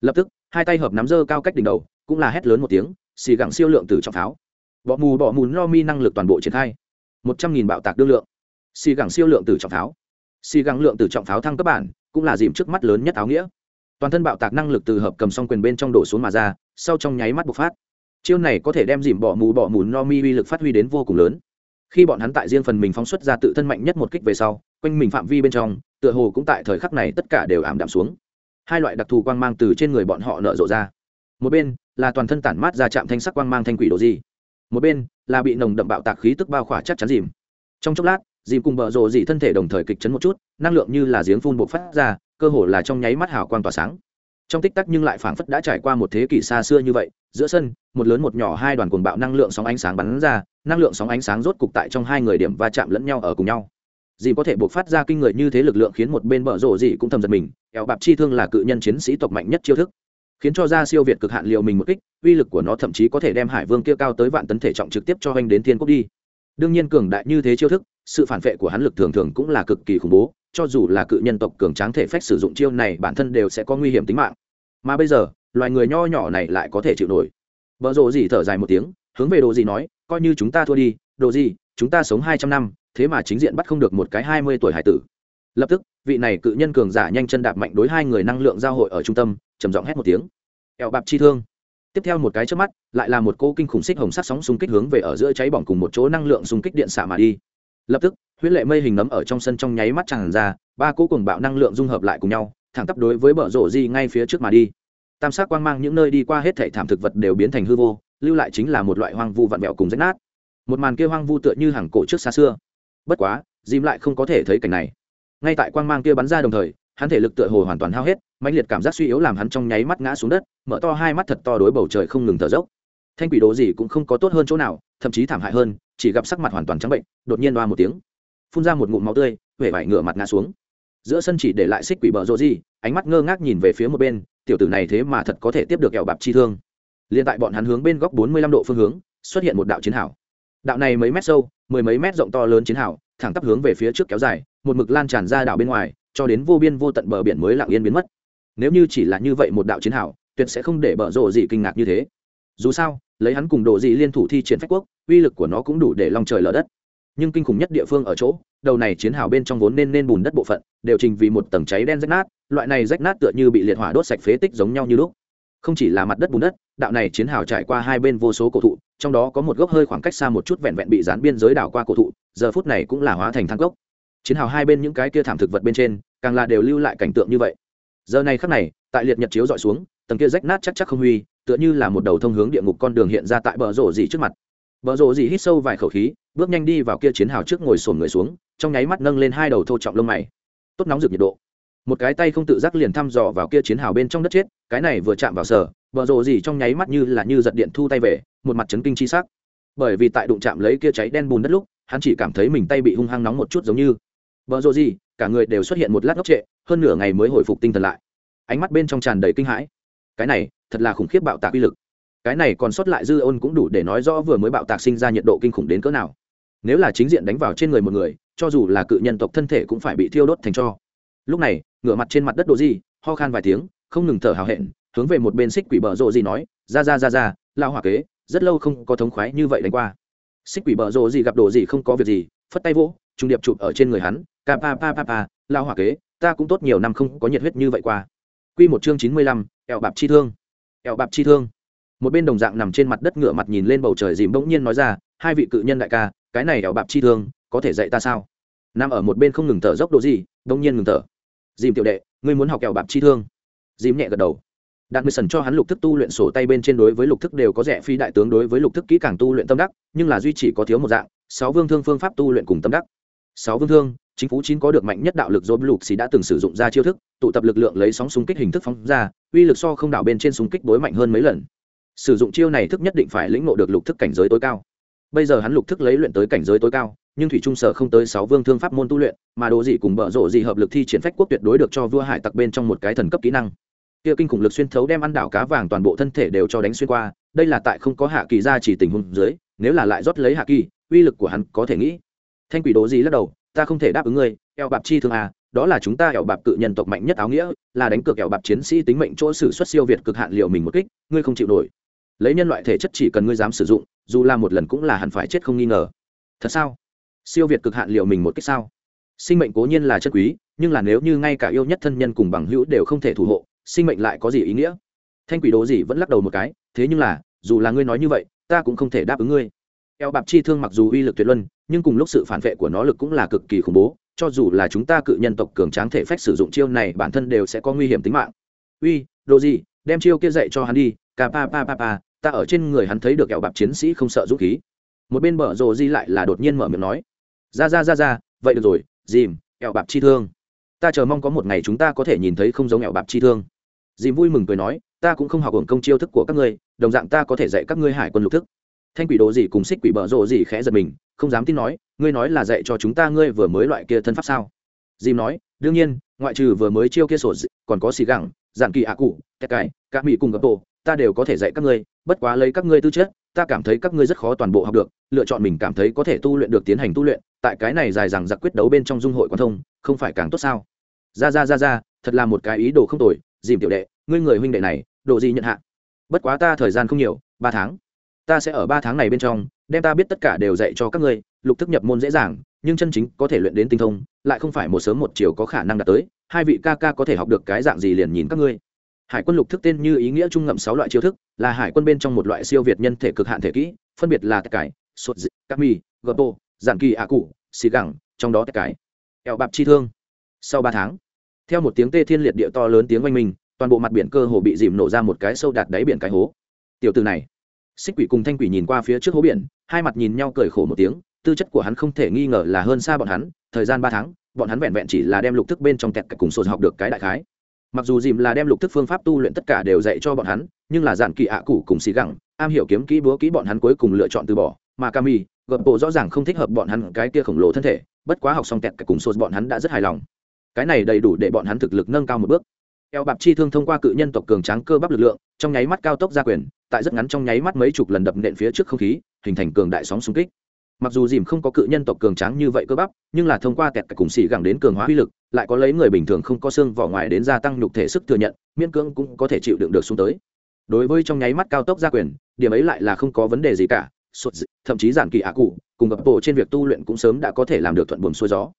Lập tức, hai tay hợp nắm dơ cao cách đỉnh đầu, cũng là hét lớn một tiếng, xì gẳng siêu lượng từ trọng pháo. Bọ mù bọ mù no mi năng lực toàn bộ triển khai. Một trăm nghìn bạo tạc đương lượng. Xì gẳng siêu lượng từ trọng pháo. Xì gẳng lượng từ trọng pháo thăng cấp bản, cũng là dìm trước mắt lớn nhất áo nghĩa. Toàn thân bạo tạc năng lực từ hợp cầm song quyền bên trong đổ xuống mà ra, sau trong nháy mắt bộc phát. Chiêu này có thể đem dìm bỏ mù bỏ mù no mi uy lực phát huy đến vô cùng lớn. Khi bọn hắn tại riêng phần mình phóng xuất ra tự thân mạnh nhất một kích về sau quanh mình phạm vi bên trong, tựa hồ cũng tại thời khắc này tất cả đều ảm đạm xuống. Hai loại đặc thù quang mang từ trên người bọn họ nở rộ ra. Một bên là toàn thân tản mát ra chạm thanh sắc quang mang thanh quỷ đồ gì. Một bên là bị nồng đậm bạo tạc khí tức bao khỏa chắc chắn dìm. Trong chốc lát, dìm cùng bờ rộ dị thân thể đồng thời kịch chấn một chút, năng lượng như là giếng phun bộc phát ra, cơ hồ là trong nháy mắt hào quang tỏa sáng. Trong tích tắc nhưng lại phảng phất đã trải qua một thế kỷ xa xưa như vậy, giữa sân, một lớn một nhỏ hai đoàn cuồng bạo năng lượng sóng ánh sáng bắn ra, năng lượng sóng ánh sáng rốt cục tại trong hai người điểm va chạm lẫn nhau ở cùng nhau dì có thể buộc phát ra kinh người như thế lực lượng khiến một bên bờ rộ dị cũng thầm giật mình. Eo bạp chi thương là cự nhân chiến sĩ tộc mạnh nhất chiêu thức, khiến cho ra siêu việt cực hạn liệu mình một kích, uy lực của nó thậm chí có thể đem hải vương kia cao tới vạn tấn thể trọng trực tiếp cho anh đến thiên quốc đi. Đương nhiên cường đại như thế chiêu thức, sự phản vệ của hắn lực thường thường cũng là cực kỳ khủng bố, cho dù là cự nhân tộc cường tráng thể phách sử dụng chiêu này bản thân đều sẽ có nguy hiểm tính mạng. Mà bây giờ, loài người nho nhỏ này lại có thể chịu nổi. Vợ rộ gì thở dài một tiếng, hướng về đồ gì nói, coi như chúng ta thua đi, đồ gì, chúng ta sống hai trăm năm thế mà chính diện bắt không được một cái hai mươi tuổi hải tử. Lập tức, vị này cự nhân cường giả nhanh chân đạp mạnh đối hai người năng lượng giao hội ở trung tâm, trầm giọng hét một tiếng. Ẹo bạp chi thương. Tiếp theo một cái trước mắt, lại là một cô kinh khủng xích hồng sắc sóng xung kích hướng về ở giữa cháy bỏng cùng một chỗ năng lượng xung kích điện xạ mà đi. Lập tức, huyết lệ mây hình nấm ở trong sân trong nháy mắt tràn ra, ba cỗ cùng bạo năng lượng dung hợp lại cùng nhau, thẳng tắp đối với bờ rổ di ngay phía trước mà đi. Tam sát quang mang những nơi đi qua hết thể thảm thực vật đều biến thành hư vô, lưu lại chính là một loại hoang vu vặn vẹo cùng rách nát. Một màn kia hoang vu tựa như hàng cổ trước xa xưa bất quá dìm lại không có thể thấy cảnh này. Ngay tại quang mang kia bắn ra đồng thời, hắn thể lực tựa hồ hoàn toàn hao hết mạnh liệt cảm giác suy yếu làm hắn trong nháy mắt ngã xuống đất, mở to hai mắt thật to đối bầu trời không ngừng thở dốc. Thanh quỷ đồ gì cũng không có tốt hơn chỗ nào, thậm chí thảm hại hơn, chỉ gặp sắc mặt hoàn toàn trắng bệnh, đột nhiên đoa một tiếng. Phun ra một ngụm máu tươi huệ vải ngửa mặt ngã xuống. Giữa sân chỉ để lại xích quỷ bờ rộ gì, ánh mắt ngơ ngác nhìn về phía một bên, tiểu tử này thế mà thật có thể tiếp được kẹo bạp chi thương. Liền tại bọn hắn hướng bên góc bốn mươi lăm độ phương hướng, xuất hiện một đạo chiến hảo đạo này mấy mét sâu, mười mấy mét rộng to lớn chiến hào, thẳng tắp hướng về phía trước kéo dài, một mực lan tràn ra đảo bên ngoài, cho đến vô biên vô tận bờ biển mới lặng yên biến mất. Nếu như chỉ là như vậy một đạo chiến hào, tuyệt sẽ không để bờ rộ gì kinh ngạc như thế. Dù sao, lấy hắn cùng độ gì liên thủ thi triển phách quốc, uy lực của nó cũng đủ để lòng trời lở đất. Nhưng kinh khủng nhất địa phương ở chỗ, đầu này chiến hào bên trong vốn nên nên bùn đất bộ phận, đều trình vì một tầng cháy đen rách nát, loại này rách nát tựa như bị liệt hỏa đốt sạch phế tích giống nhau như lúc. Không chỉ là mặt đất bùn đất, đạo này chiến hào trải qua hai bên vô số cổ thụ trong đó có một gốc hơi khoảng cách xa một chút vẹn vẹn bị dán biên giới đảo qua cổ thụ, giờ phút này cũng là hóa thành thang gốc chiến hào hai bên những cái kia thảm thực vật bên trên, càng là đều lưu lại cảnh tượng như vậy. Giờ này khắc này, tại liệt nhật chiếu dọi xuống, tầng kia rách nát chắc chắc không huy, tựa như là một đầu thông hướng địa ngục con đường hiện ra tại bờ rổ dì trước mặt. Bờ rổ dì hít sâu vài khẩu khí, bước nhanh đi vào kia chiến hào trước ngồi sồn người xuống, trong nháy mắt nâng lên hai đầu thô trọng lông mày. Tốt nóng rực nhiệt độ. Một cái tay không tự giác liền thăm dò vào kia chiến hào bên trong đất chết, cái này vừa chạm vào sở bờ rổ dì trong nháy mắt như là như giật điện thu tay về một mặt chấn kinh chi sắc. Bởi vì tại đụng chạm lấy kia cháy đen bùn đất lúc, hắn chỉ cảm thấy mình tay bị hung hăng nóng một chút giống như. Bờ rổ gì, cả người đều xuất hiện một lát ngốc trệ, hơn nửa ngày mới hồi phục tinh thần lại. Ánh mắt bên trong tràn đầy kinh hãi. Cái này, thật là khủng khiếp bạo tạc uy lực. Cái này còn sót lại dư ôn cũng đủ để nói rõ vừa mới bạo tạc sinh ra nhiệt độ kinh khủng đến cỡ nào. Nếu là chính diện đánh vào trên người một người, cho dù là cự nhân tộc thân thể cũng phải bị thiêu đốt thành cho. Lúc này, ngửa mặt trên mặt đất đồ gì ho khan vài tiếng, không ngừng thở hào hẹn, hướng về một bên xích quỷ bờ rộ gì nói, ra ra ra ra lao hỏa kế rất lâu không có thống khoái như vậy đánh qua. Xích quỷ bờ rộ gì gặp đồ gì không có việc gì, phất tay vỗ trung điệp chụp ở trên người hắn, ca, pa pa pa pa, lao hỏa kế, ta cũng tốt nhiều năm không có nhiệt huyết như vậy qua. Quy một chương chín mươi lăm ẹo bạp chi thương. Ẹo bạp chi thương. Một bên đồng dạng nằm trên mặt đất ngửa mặt nhìn lên bầu trời dìm bỗng nhiên nói ra, hai vị cự nhân đại ca, cái này ẹo bạp chi thương, có thể dạy ta sao? Nằm ở một bên không ngừng thở dốc đồ gì, bỗng nhiên ngừng thở. Dìm tiểu đệ, ngươi muốn học ẹo bạp chi thương? Dìm nhẹ gật đầu. Đạt mười sần cho hắn lục thức tu luyện sổ tay bên trên đối với lục thức đều có rẻ phi đại tướng đối với lục thức kỹ càng tu luyện tâm đắc, nhưng là duy chỉ có thiếu một dạng, sáu vương thương phương pháp tu luyện cùng tâm đắc. Sáu vương thương, chính phủ chín có được mạnh nhất đạo lực dồn lục xì đã từng sử dụng ra chiêu thức, tụ tập lực lượng lấy sóng súng kích hình thức phóng ra, uy lực so không đảo bên trên súng kích đối mạnh hơn mấy lần. Sử dụng chiêu này thức nhất định phải lĩnh ngộ được lục thức cảnh giới tối cao. Bây giờ hắn lục thức lấy luyện tới cảnh giới tối cao, nhưng thủy trung sở không tới sáu vương thương pháp môn tu luyện, mà đồ gì cùng bở rộ gì hợp lực thi triển phách quốc tuyệt đối được cho vua hải tặc bên trong một cái thần cấp kỹ năng kia kinh khủng lực xuyên thấu đem ăn đảo cá vàng toàn bộ thân thể đều cho đánh xuyên qua, đây là tại không có hạ kỳ ra chỉ tình huống dưới, nếu là lại rót lấy hạ kỳ, uy lực của hắn có thể nghĩ. Thanh quỷ đồ gì lắc đầu, ta không thể đáp ứng ngươi, eo bạp chi thương à đó là chúng ta eo bạp cự nhân tộc mạnh nhất áo nghĩa, là đánh cược eo bạp chiến sĩ tính mệnh chỗ sử xuất siêu việt cực hạn liệu mình một kích, ngươi không chịu nổi. Lấy nhân loại thể chất chỉ cần ngươi dám sử dụng, dù là một lần cũng là hẳn phải chết không nghi ngờ. Thật sao? Siêu việt cực hạn liệu mình một kích sao? Sinh mệnh cố nhiên là chất quý, nhưng là nếu như ngay cả yêu nhất thân nhân cùng bằng hữu đều không thể thủ hộ sinh mệnh lại có gì ý nghĩa? Thanh quỷ đồ gì vẫn lắc đầu một cái, thế nhưng là, dù là ngươi nói như vậy, ta cũng không thể đáp ứng ngươi. Eo bạp chi thương mặc dù uy lực tuyệt luân, nhưng cùng lúc sự phản vệ của nó lực cũng là cực kỳ khủng bố, cho dù là chúng ta cự nhân tộc cường tráng thể phách sử dụng chiêu này bản thân đều sẽ có nguy hiểm tính mạng. Uy, đồ gì, đem chiêu kia dạy cho hắn đi, ca pa pa pa pa, ta ở trên người hắn thấy được eo bạp chiến sĩ không sợ dũng khí. Một bên mở rồ di lại là đột nhiên mở miệng nói, ra ra ra ra, vậy được rồi, dìm, eo bạp chi thương. Ta chờ mong có một ngày chúng ta có thể nhìn thấy không giống eo bạp chi thương dìm vui mừng cười nói, ta cũng không học hưởng công chiêu thức của các ngươi, đồng dạng ta có thể dạy các ngươi hải quân lục thức. Thanh quỷ đồ gì cùng xích quỷ bờ rộ gì khẽ giật mình, không dám tin nói, ngươi nói là dạy cho chúng ta ngươi vừa mới loại kia thân pháp sao? Dìm nói, đương nhiên, ngoại trừ vừa mới chiêu kia sổ còn có xì gẳng, dạng kỳ ạ cụ, kẹt cái các mỹ cùng gấp bộ ta đều có thể dạy các ngươi, bất quá lấy các ngươi tư chất, ta cảm thấy các ngươi rất khó toàn bộ học được, lựa chọn mình cảm thấy có thể tu luyện được tiến hành tu luyện, tại cái này dài dằng giặc quyết đấu bên trong dung hội quan thông, không phải càng tốt sao? Ra ra ra ra, thật là một cái ý đồ không tồi dìm tiểu đệ, ngươi người huynh đệ này, đồ gì nhận hạ? Bất quá ta thời gian không nhiều, ba tháng. Ta sẽ ở ba tháng này bên trong, đem ta biết tất cả đều dạy cho các ngươi, lục thức nhập môn dễ dàng, nhưng chân chính có thể luyện đến tinh thông, lại không phải một sớm một chiều có khả năng đạt tới, hai vị ca ca có thể học được cái dạng gì liền nhìn các ngươi. Hải quân lục thức tên như ý nghĩa trung ngậm sáu loại chiêu thức, là hải quân bên trong một loại siêu việt nhân thể cực hạn thể kỹ, phân biệt là tất cải sốt dị các mi, gợp bộ giản kỳ ạ cụ, xì gẳng, trong đó tất cải. Eo bạp chi thương. Sau ba tháng theo một tiếng tê thiên liệt địa to lớn tiếng oanh minh, toàn bộ mặt biển cơ hồ bị dìm nổ ra một cái sâu đạt đáy biển cái hố. Tiểu từ này. Xích quỷ cùng thanh quỷ nhìn qua phía trước hố biển, hai mặt nhìn nhau cười khổ một tiếng, tư chất của hắn không thể nghi ngờ là hơn xa bọn hắn, thời gian ba tháng, bọn hắn vẹn vẹn chỉ là đem lục thức bên trong tẹt cùng sổ học được cái đại khái. Mặc dù dìm là đem lục thức phương pháp tu luyện tất cả đều dạy cho bọn hắn, nhưng là dạn kỳ ạ cụ cùng xì gẳng, am hiểu kiếm kỹ búa kỹ bọn hắn cuối cùng lựa chọn từ bỏ, mà kami, gợp bộ rõ ràng không thích hợp bọn hắn cái kia khổng lồ thân thể, bất quá học xong tẹt cùng sổ bọn hắn đã rất hài lòng cái này đầy đủ để bọn hắn thực lực nâng cao một bước. Eo bạp chi thương thông qua cự nhân tộc cường tráng cơ bắp lực lượng, trong nháy mắt cao tốc ra quyền, tại rất ngắn trong nháy mắt mấy chục lần đập nện phía trước không khí, hình thành cường đại sóng xung kích. Mặc dù dìm không có cự nhân tộc cường tráng như vậy cơ bắp, nhưng là thông qua kẹt cùng xì gẳng đến cường hóa uy lực, lại có lấy người bình thường không có xương vỏ ngoài đến gia tăng nhục thể sức thừa nhận, miễn cưỡng cũng có thể chịu đựng được xuống tới. Đối với trong nháy mắt cao tốc gia quyền, điểm ấy lại là không có vấn đề gì cả, sụt thậm chí giản kỳ ạ cụ, cùng gập bộ trên việc tu luyện cũng sớm đã có thể làm được thuận buồm xuôi gió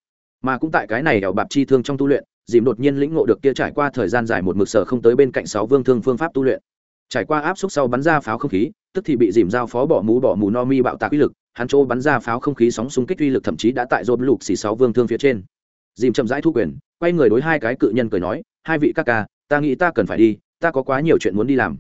mà cũng tại cái này ẻo bạp chi thương trong tu luyện, dìm đột nhiên lĩnh ngộ được kia trải qua thời gian dài một mực sở không tới bên cạnh sáu vương thương phương pháp tu luyện. Trải qua áp suất sau bắn ra pháo không khí, tức thì bị dìm giao phó bỏ mũ bỏ mù no mi bạo tạc uy lực, hắn chỗ bắn ra pháo không khí sóng xung kích uy lực thậm chí đã tại dồn lục xì sáu vương thương phía trên. Dìm chậm rãi thu quyền, quay người đối hai cái cự nhân cười nói, hai vị ca ca, ta nghĩ ta cần phải đi, ta có quá nhiều chuyện muốn đi làm.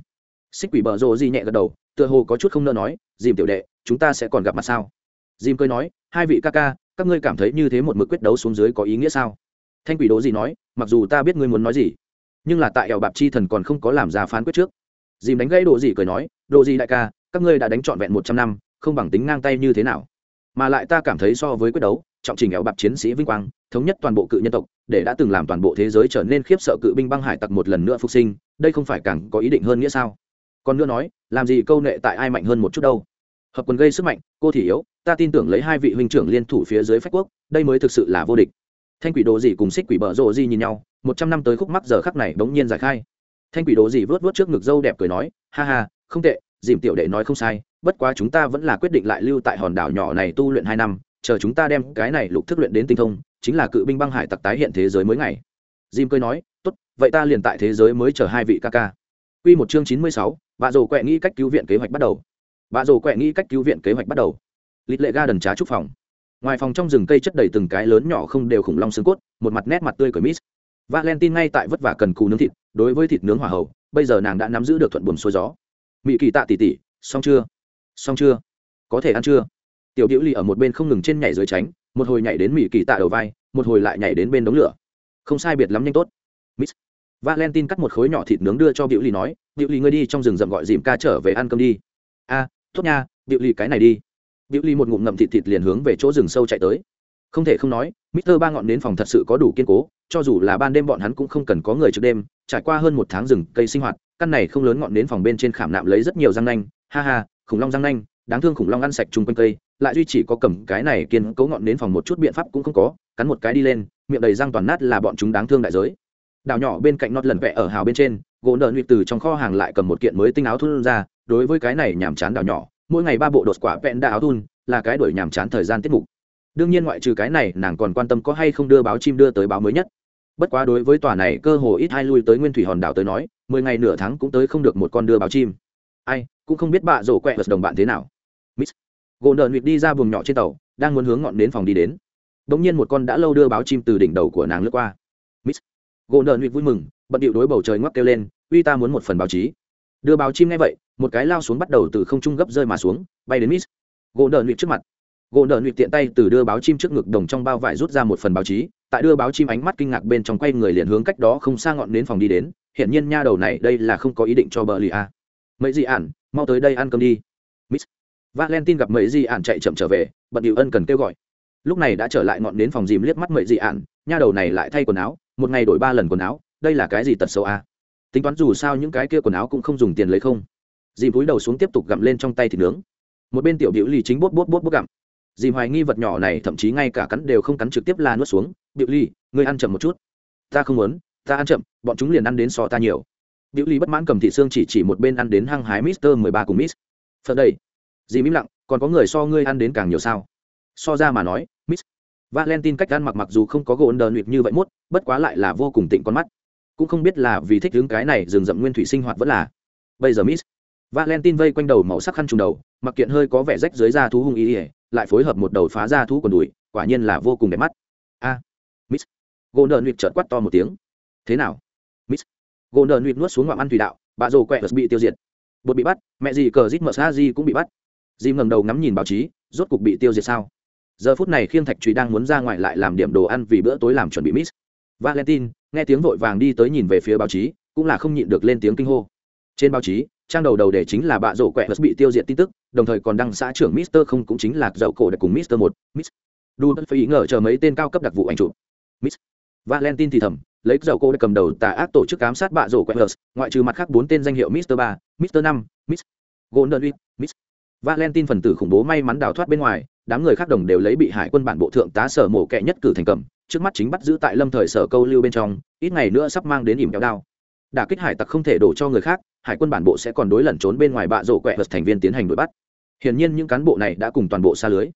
Xích quỷ bờ rồ di nhẹ gật đầu, tựa hồ có chút không nỡ nói, dìm tiểu đệ, chúng ta sẽ còn gặp mặt sao? Dìm cười nói, hai vị ca ca các ngươi cảm thấy như thế một mực quyết đấu xuống dưới có ý nghĩa sao? Thanh quỷ đố gì nói, mặc dù ta biết ngươi muốn nói gì, nhưng là tại ẻo bạp chi thần còn không có làm ra phán quyết trước. Dìm đánh gãy đồ gì cười nói đồ gì đại ca, các ngươi đã đánh trọn vẹn một trăm năm, không bằng tính ngang tay như thế nào? Mà lại ta cảm thấy so với quyết đấu, trọng trình ẻo bạp chiến sĩ vinh quang, thống nhất toàn bộ cự nhân tộc, để đã từng làm toàn bộ thế giới trở nên khiếp sợ cự binh băng hải tặc một lần nữa phục sinh, đây không phải càng có ý định hơn nghĩa sao? Còn nữa nói, làm gì câu nệ tại ai mạnh hơn một chút đâu? Hợp quần gây sức mạnh, cô thì yếu ta tin tưởng lấy hai vị huynh trưởng liên thủ phía dưới phách quốc đây mới thực sự là vô địch thanh quỷ đồ gì cùng xích quỷ bờ rộ gì nhìn nhau một trăm năm tới khúc mắc giờ khắc này bỗng nhiên giải khai thanh quỷ đồ gì vớt vớt trước ngực dâu đẹp cười nói ha ha không tệ dìm tiểu đệ nói không sai bất quá chúng ta vẫn là quyết định lại lưu tại hòn đảo nhỏ này tu luyện hai năm chờ chúng ta đem cái này lục thức luyện đến tinh thông chính là cự binh băng hải tặc tái hiện thế giới mới ngày dìm cười nói tốt vậy ta liền tại thế giới mới chờ hai vị ca ca Quy một chương chín mươi sáu, bà rồ quẹ nghĩ cách cứu viện kế hoạch bắt đầu. Bà rồ quẹ nghĩ cách cứu viện kế hoạch bắt đầu. Lít lệ ga đần trá trúc phòng. Ngoài phòng trong rừng cây chất đầy từng cái lớn nhỏ không đều khủng long xương cốt, một mặt nét mặt tươi cởi miss valentine ngay tại vất vả cần cù nướng thịt, đối với thịt nướng hỏa hậu, bây giờ nàng đã nắm giữ được thuận buồm xuôi gió. Mỹ kỳ tạ tỉ tỉ xong chưa? Xong chưa? Có thể ăn chưa? Tiểu điệu ly ở một bên không ngừng trên nhảy dưới tránh, một hồi nhảy đến mỹ kỳ tạ đầu vai, một hồi lại nhảy đến bên đống lửa. Không sai biệt lắm nhanh tốt. Miss valentine cắt một khối nhỏ thịt nướng đưa cho điệu ly nói điệu ly ngươi đi trong rừng rậm gọi dìm ca trở về ăn cơm đi. A, tốt nha điệu ly cái này đi. Biểu Ly một ngụm ngậm thịt thịt liền hướng về chỗ rừng sâu chạy tới. Không thể không nói, Mr. Ba ngọn nến phòng thật sự có đủ kiên cố, cho dù là ban đêm bọn hắn cũng không cần có người trực đêm, trải qua hơn một tháng rừng cây sinh hoạt, căn này không lớn ngọn nến phòng bên trên khảm nạm lấy rất nhiều răng nanh, ha ha, khủng long răng nanh, đáng thương khủng long ăn sạch chung quanh cây, lại duy chỉ có cầm cái này kiên cố ngọn nến phòng một chút biện pháp cũng không có, cắn một cái đi lên, miệng đầy răng toàn nát là bọn chúng đáng thương đại giới. Đảo nhỏ bên cạnh nót lần vẽ ở hào bên trên, gỗ nợ nguyệt từ trong kho hàng lại cầm một kiện mới tinh áo thun ra, đối với cái này nhảm chán đảo nhỏ, mỗi ngày ba bộ đột quả vẹn đa áo thun là cái đổi nhàm chán thời gian tiết mục. Đương nhiên ngoại trừ cái này, nàng còn quan tâm có hay không đưa báo chim đưa tới báo mới nhất. Bất quá đối với tòa này cơ hồ ít hai lui tới nguyên thủy hòn đảo tới nói, mười ngày nửa tháng cũng tới không được một con đưa báo chim. Ai, cũng không biết bạ rổ quẹ vật đồng bạn thế nào. Miss gồn đợn việc đi ra buồng nhỏ trên tàu, đang muốn hướng ngọn đến phòng đi đến. Đ ỗ n g nhiên một con đã lâu đưa báo chim từ đỉnh đầu của nàng lướt qua. Miss gồn đợn việc vui mừng, bận điệu đối bầu trời ngoắc kêu lên, uy, ta muốn một phần báo chí. Đưa báo chim ngay vậy một cái lao xuống bắt đầu từ không trung gấp rơi mà xuống, bay đến miss. Gỗ nợ nụy trước mặt. Gỗ nợ nụy tiện tay từ đưa báo chim trước ngực đồng trong bao vải rút ra một phần báo chí, tại đưa báo chim ánh mắt kinh ngạc bên trong quay người liền hướng cách đó không xa ngọn đến phòng đi đến hiện nhiên nha đầu này đây là không có ý định cho bờ lì a. Mấy gì ản mau tới đây ăn cơm đi. Miss. Valentin gặp mấy gì ản chạy chậm trở về, bận điệu ân cần kêu gọi. Lúc này đã trở lại ngọn đến phòng dìm liếc mắt mấy gì ản nha đầu này lại thay quần áo, một ngày đổi ba lần quần áo, đây là cái gì tật xấu a? Tính toán dù sao những cái kia quần áo cũng không dùng tiền lấy không dìm cúi đầu xuống tiếp tục gặm lên trong tay thịt nướng. Một bên tiểu biểu ly chính bốt bốt bốt bốt gặm. Dìm hoài nghi vật nhỏ này thậm chí ngay cả cắn đều không cắn trực tiếp là nuốt xuống. Biểu ly ngươi ăn chậm một chút. Ta không muốn, ta ăn chậm, bọn chúng liền ăn đến so ta nhiều. Biểu ly bất mãn cầm thị xương chỉ chỉ một bên ăn đến hăng hái mister mười ba cùng miss. Phật đây. Dìm im lặng, còn có người so ngươi ăn đến càng nhiều sao? So ra mà nói, miss valentine cách ăn mặc mặc dù không có gỗ đờ nuyệt như vậy mốt, bất quá lại là vô cùng tịnh con mắt. Cũng không biết là vì thích hướng cái này rừng rậm nguyên thủy sinh hoạt vẫn là. Bây giờ miss valentine vây quanh đầu màu sắc khăn trùng đầu, mặc kiện hơi có vẻ rách dưới da thú hung ý ý lại phối hợp một đầu phá da thú quần đùi, quả nhiên là vô cùng đẹp mắt. A, miss Golden nợ chợt quát to một tiếng. Thế nào? Miss Golden nợ nuốt xuống ngoạm ăn thủy đạo, bà rồ quẹ bị tiêu diệt. Bột bị bắt, mẹ gì cờ rít mở sa gì cũng bị bắt. Jim ngẩng đầu ngắm nhìn báo chí, rốt cục bị tiêu diệt sao? Giờ phút này khiêng thạch trùy đang muốn ra ngoài lại làm điểm đồ ăn vì bữa tối làm chuẩn bị miss valentine, nghe tiếng vội vàng đi tới nhìn về phía báo chí, cũng là không nhịn được lên tiếng kinh hô. Trên báo chí trang đầu đầu để chính là bạ rổ quẹ bị tiêu diệt tin tức, đồng thời còn đăng xã trưởng mister không cũng chính là dậu cổ để cùng mister một, miss. Đu phải ý ngờ chờ mấy tên cao cấp đặc vụ ảnh chụp. Miss. Valentine thì thầm, lấy dầu cô để cầm đầu tà ác tổ chức ám sát bạ rổ quẹ ngoại trừ mặt khác bốn tên danh hiệu mister ba, mister năm, miss. Golden week, miss. Valentine phần tử khủng bố may mắn đào thoát bên ngoài, đám người khác đồng đều lấy bị hải quân bản bộ thượng tá sở mổ kẹ nhất cử thành cầm, trước mắt chính bắt giữ tại lâm thời sở câu lưu bên trong, ít ngày nữa sắp mang đến ỉm kéo đao đả kích hải tặc không thể đổ cho người khác, hải quân bản bộ sẽ còn đối lẩn trốn bên ngoài bạ rổ quẹ vật thành viên tiến hành đuổi bắt. Hiển nhiên những cán bộ này đã cùng toàn bộ xa lưới.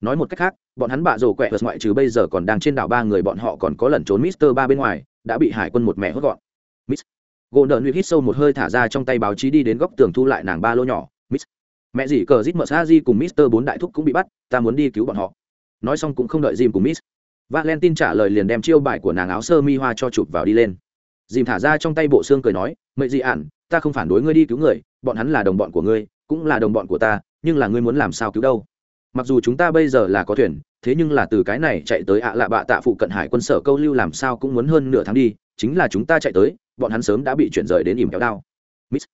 Nói một cách khác, bọn hắn bạ rổ quẹ vật ngoại trừ bây giờ còn đang trên đảo ba người bọn họ còn có lẩn trốn mister ba bên ngoài, đã bị hải quân một mẹ hốt gọn. Miss gỗ đợn hít sâu một hơi thả ra trong tay báo chí đi đến góc tường thu lại nàng ba lô nhỏ. Miss mẹ dì cờ rít mợ xa di cùng mister bốn đại thúc cũng bị bắt, ta muốn đi cứu bọn họ. Nói xong cũng không đợi dìm cùng miss valentine trả lời liền đem chiêu bài của nàng áo sơ mi hoa cho chụp vào đi lên dìm thả ra trong tay bộ xương cười nói mậy dị ản, ta không phản đối ngươi đi cứu người, bọn hắn là đồng bọn của ngươi, cũng là đồng bọn của ta, nhưng là ngươi muốn làm sao cứu đâu? Mặc dù chúng ta bây giờ là có thuyền, thế nhưng là từ cái này chạy tới ạ lạ bạ tạ phụ cận hải quân sở câu lưu làm sao cũng muốn hơn nửa tháng đi, chính là chúng ta chạy tới, bọn hắn sớm đã bị chuyển rời đến ỉm kéo đao. Miss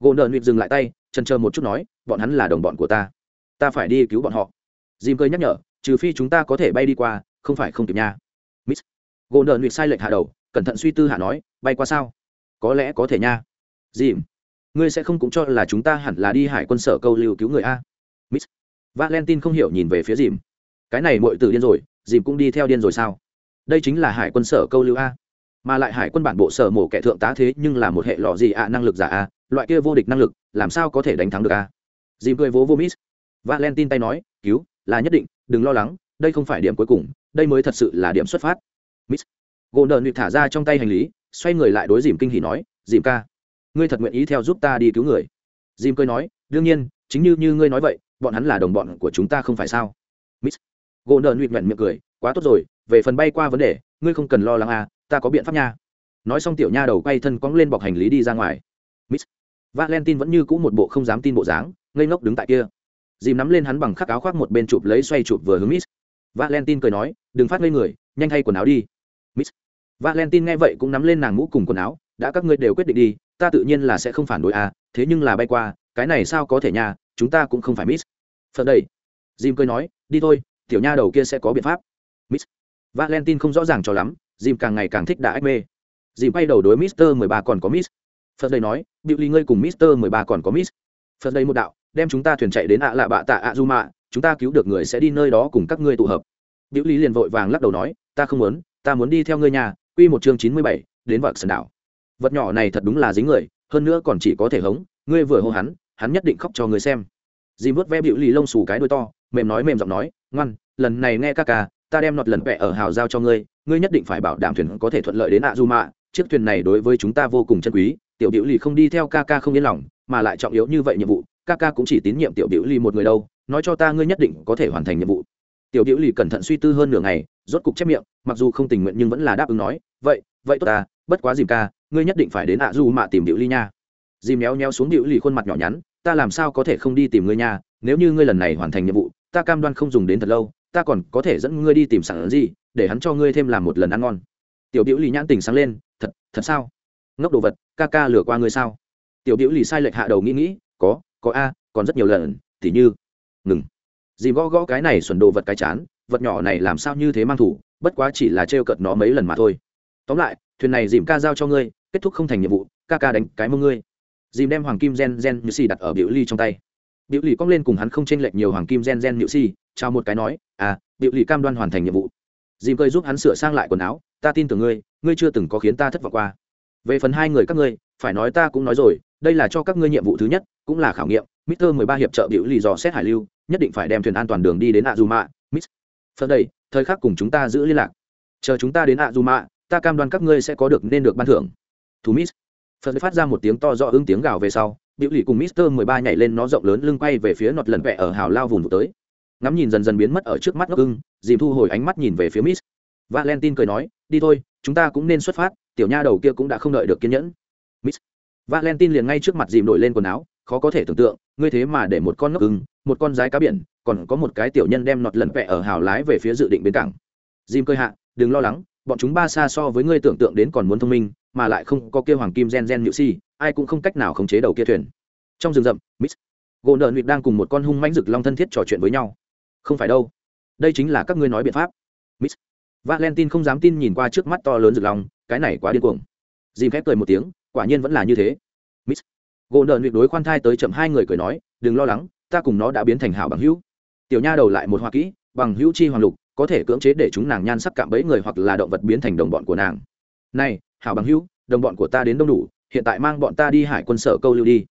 gỗ nợ nuyệt dừng lại tay chân chờ một chút nói, bọn hắn là đồng bọn của ta. Ta phải đi cứu bọn họ. Dìm cười nhắc nhở, trừ phi chúng ta có thể bay đi qua, không phải không kịp nha. Miss gỗ nợ nuyệt sai lệch hạ đầu, cẩn thận suy tư hạ nói bay qua sao? Có lẽ có thể nha. Dìm, ngươi sẽ không cũng cho là chúng ta hẳn là đi hải quân sở câu lưu cứu người a. Miss valentine không hiểu nhìn về phía dìm. Cái này mọi từ điên rồi, dìm cũng đi theo điên rồi sao? Đây chính là hải quân sở câu lưu a. Mà lại hải quân bản bộ sở mổ kẻ thượng tá thế nhưng là một hệ lọ gì ạ năng lực giả a, loại kia vô địch năng lực, làm sao có thể đánh thắng được a? Dìm cười vố vô miss valentine tay nói, cứu, là nhất định, đừng lo lắng, đây không phải điểm cuối cùng, đây mới thật sự là điểm xuất phát. Miss gồn đợn bị thả ra trong tay hành lý xoay người lại đối dìm kinh hỉ nói, dìm ca, ngươi thật nguyện ý theo giúp ta đi cứu người? Dìm cười nói, đương nhiên, chính như như ngươi nói vậy, bọn hắn là đồng bọn của chúng ta không phải sao? Miss gỗ nợ nịp nhuận miệng cười, quá tốt rồi, về phần bay qua vấn đề, ngươi không cần lo lắng à ta có biện pháp nha. Nói xong tiểu nha đầu quay thân cóng lên bọc hành lý đi ra ngoài. Miss valentine vẫn như cũ một bộ không dám tin bộ dáng, ngây ngốc đứng tại kia. Dìm nắm lên hắn bằng khắc áo khoác một bên chụp lấy xoay chụp vừa hướng miss valentine cười nói, đừng phát ngây người, nhanh thay quần áo đi. Miss valentine nghe vậy cũng nắm lên nàng mũ cùng quần áo, đã các ngươi đều quyết định đi, ta tự nhiên là sẽ không phản đối à thế nhưng là bay qua, cái này sao có thể nha, chúng ta cũng không phải miss. Phần đây jim cười nói, đi thôi, tiểu nha đầu kia sẽ có biện pháp. Miss valentine không rõ ràng cho lắm, jim càng ngày càng thích đã ách mê. Jim bay đầu đối mister mười ba còn có miss. Phần đây nói, biểu ly ngươi cùng mister mười ba còn có miss. Phần đây một đạo, đem chúng ta thuyền chạy đến ạ lạ bạ tạ ạ du mạ, chúng ta cứu được người sẽ đi nơi đó cùng các ngươi tụ hợp. Biểu ly liền vội vàng lắc đầu nói, ta không muốn, ta muốn đi theo ngươi nhà quy một chương chín mươi bảy, đến vợ sần đảo. Vật nhỏ này thật đúng là dính người, hơn nữa còn chỉ có thể hống, ngươi vừa hô hắn hắn nhất định khóc cho người xem. Dì vớt ve bịu lì lông xù cái đuôi to, mềm nói mềm giọng nói, ngoan, lần này nghe ca ca, ta đem nọt lần vẹ ở hào giao cho ngươi ngươi nhất định phải bảo đảm thuyền có thể thuận lợi đến ạ du mạ. Chiếc thuyền này đối với chúng ta vô cùng chân quý, tiểu biểu lì không đi theo ca ca không yên lòng, mà lại trọng yếu như vậy nhiệm vụ, ca ca cũng chỉ tín nhiệm tiểu biểu lì một người đâu, nói cho ta ngươi nhất định có thể hoàn thành nhiệm vụ tiểu điệu lì cẩn thận suy tư hơn nửa ngày, rốt cục chép miệng, mặc dù không tình nguyện nhưng vẫn là đáp ứng nói, vậy vậy tốt ta, bất quá dìm ca, ngươi nhất định phải đến ạ du mạ tìm điệu ly nha. Dìm méo méo xuống điệu lì khuôn mặt nhỏ nhắn, ta làm sao có thể không đi tìm ngươi nha, nếu như ngươi lần này hoàn thành nhiệm vụ, ta cam đoan không dùng đến thật lâu, ta còn có thể dẫn ngươi đi tìm sẵn gì, để hắn cho ngươi thêm làm một lần ăn ngon. Tiểu điệu lì nhãn tình sáng lên, thật thật sao? Ngốc đồ vật, ca ca lừa qua ngươi sao? Tiểu điệu lì sai lệch hạ đầu nghĩ nghĩ, có có a, còn rất nhiều lần, tỉ như, ngừng dìm gõ gõ cái này xuẩn đồ vật cái chán, vật nhỏ này làm sao như thế mang thủ, bất quá chỉ là trêu cợt nó mấy lần mà thôi. Tóm lại, thuyền này dìm ca giao cho ngươi, kết thúc không thành nhiệm vụ, ca ca đánh cái mông ngươi. Dìm đem hoàng kim gen gen như xì đặt ở biểu ly trong tay. Biểu ly cong lên cùng hắn không chênh lệch nhiều hoàng kim gen gen nhự xì chào một cái nói à biểu ly cam đoan hoàn thành nhiệm vụ. Dìm cơi giúp hắn sửa sang lại quần áo, ta tin tưởng ngươi ngươi chưa từng có khiến ta thất vọng qua. Về phần hai người các ngươi, phải nói ta cũng nói rồi, đây là cho các ngươi nhiệm vụ thứ nhất, cũng là khảo nghiệm. Mr. mười ba hiệp trợ biểu lì dò xét hải lưu, nhất định phải đem thuyền an toàn đường đi đến Azuma, Miss. Phần đây, thời khắc cùng chúng ta giữ liên lạc. Chờ chúng ta đến Azuma, ta cam đoan các ngươi sẽ có được nên được ban thưởng. Thú Miss. Phần phát ra một tiếng to rõ ứng tiếng gào về sau, biểu lì cùng Mister mười ba nhảy lên nó rộng lớn lưng quay về phía nọt lần vẹ ở hào lao vùng tới. Ngắm nhìn dần dần biến mất ở trước mắt ngốc ưng, dìm thu hồi ánh mắt nhìn về phía Miss. Valentine cười nói, đi thôi, chúng ta cũng nên xuất phát, tiểu nha đầu kia cũng đã không đợi được kiên nhẫn. Miss. Valentine liền ngay trước mặt dìm đổi lên quần áo, khó có thể tưởng tượng, ngươi thế mà để một con ngốc ưng, một con rái cá biển, còn có một cái tiểu nhân đem nọt lần vẹ ở hào lái về phía dự định bến cảng. Jim cơi hạ, đừng lo lắng, bọn chúng ba xa so với ngươi tưởng tượng đến còn muốn thông minh, mà lại không có kia hoàng kim gen gen nhự si, ai cũng không cách nào khống chế đầu kia thuyền. Trong rừng rậm, miss gỗ nợ nuyệt đang cùng một con hung mãnh rực long thân thiết trò chuyện với nhau. Không phải đâu, đây chính là các ngươi nói biện pháp. Miss valentine không dám tin nhìn qua trước mắt to lớn rực long, cái này quá điên cuồng. Dìm khép cười một tiếng, quả nhiên vẫn là như thế. Miss gỗ nợ nuyệt đối khoan thai tới chậm hai người cười nói, đừng lo lắng, ta cùng nó đã biến thành hảo bằng hữu. Tiểu nha đầu lại một hoa kỹ, bằng hữu chi hoàng lục, có thể cưỡng chế để chúng nàng nhan sắc cạm bẫy người hoặc là động vật biến thành đồng bọn của nàng. Này, hảo bằng hữu, đồng bọn của ta đến đông đủ, hiện tại mang bọn ta đi hải quân sở câu lưu đi.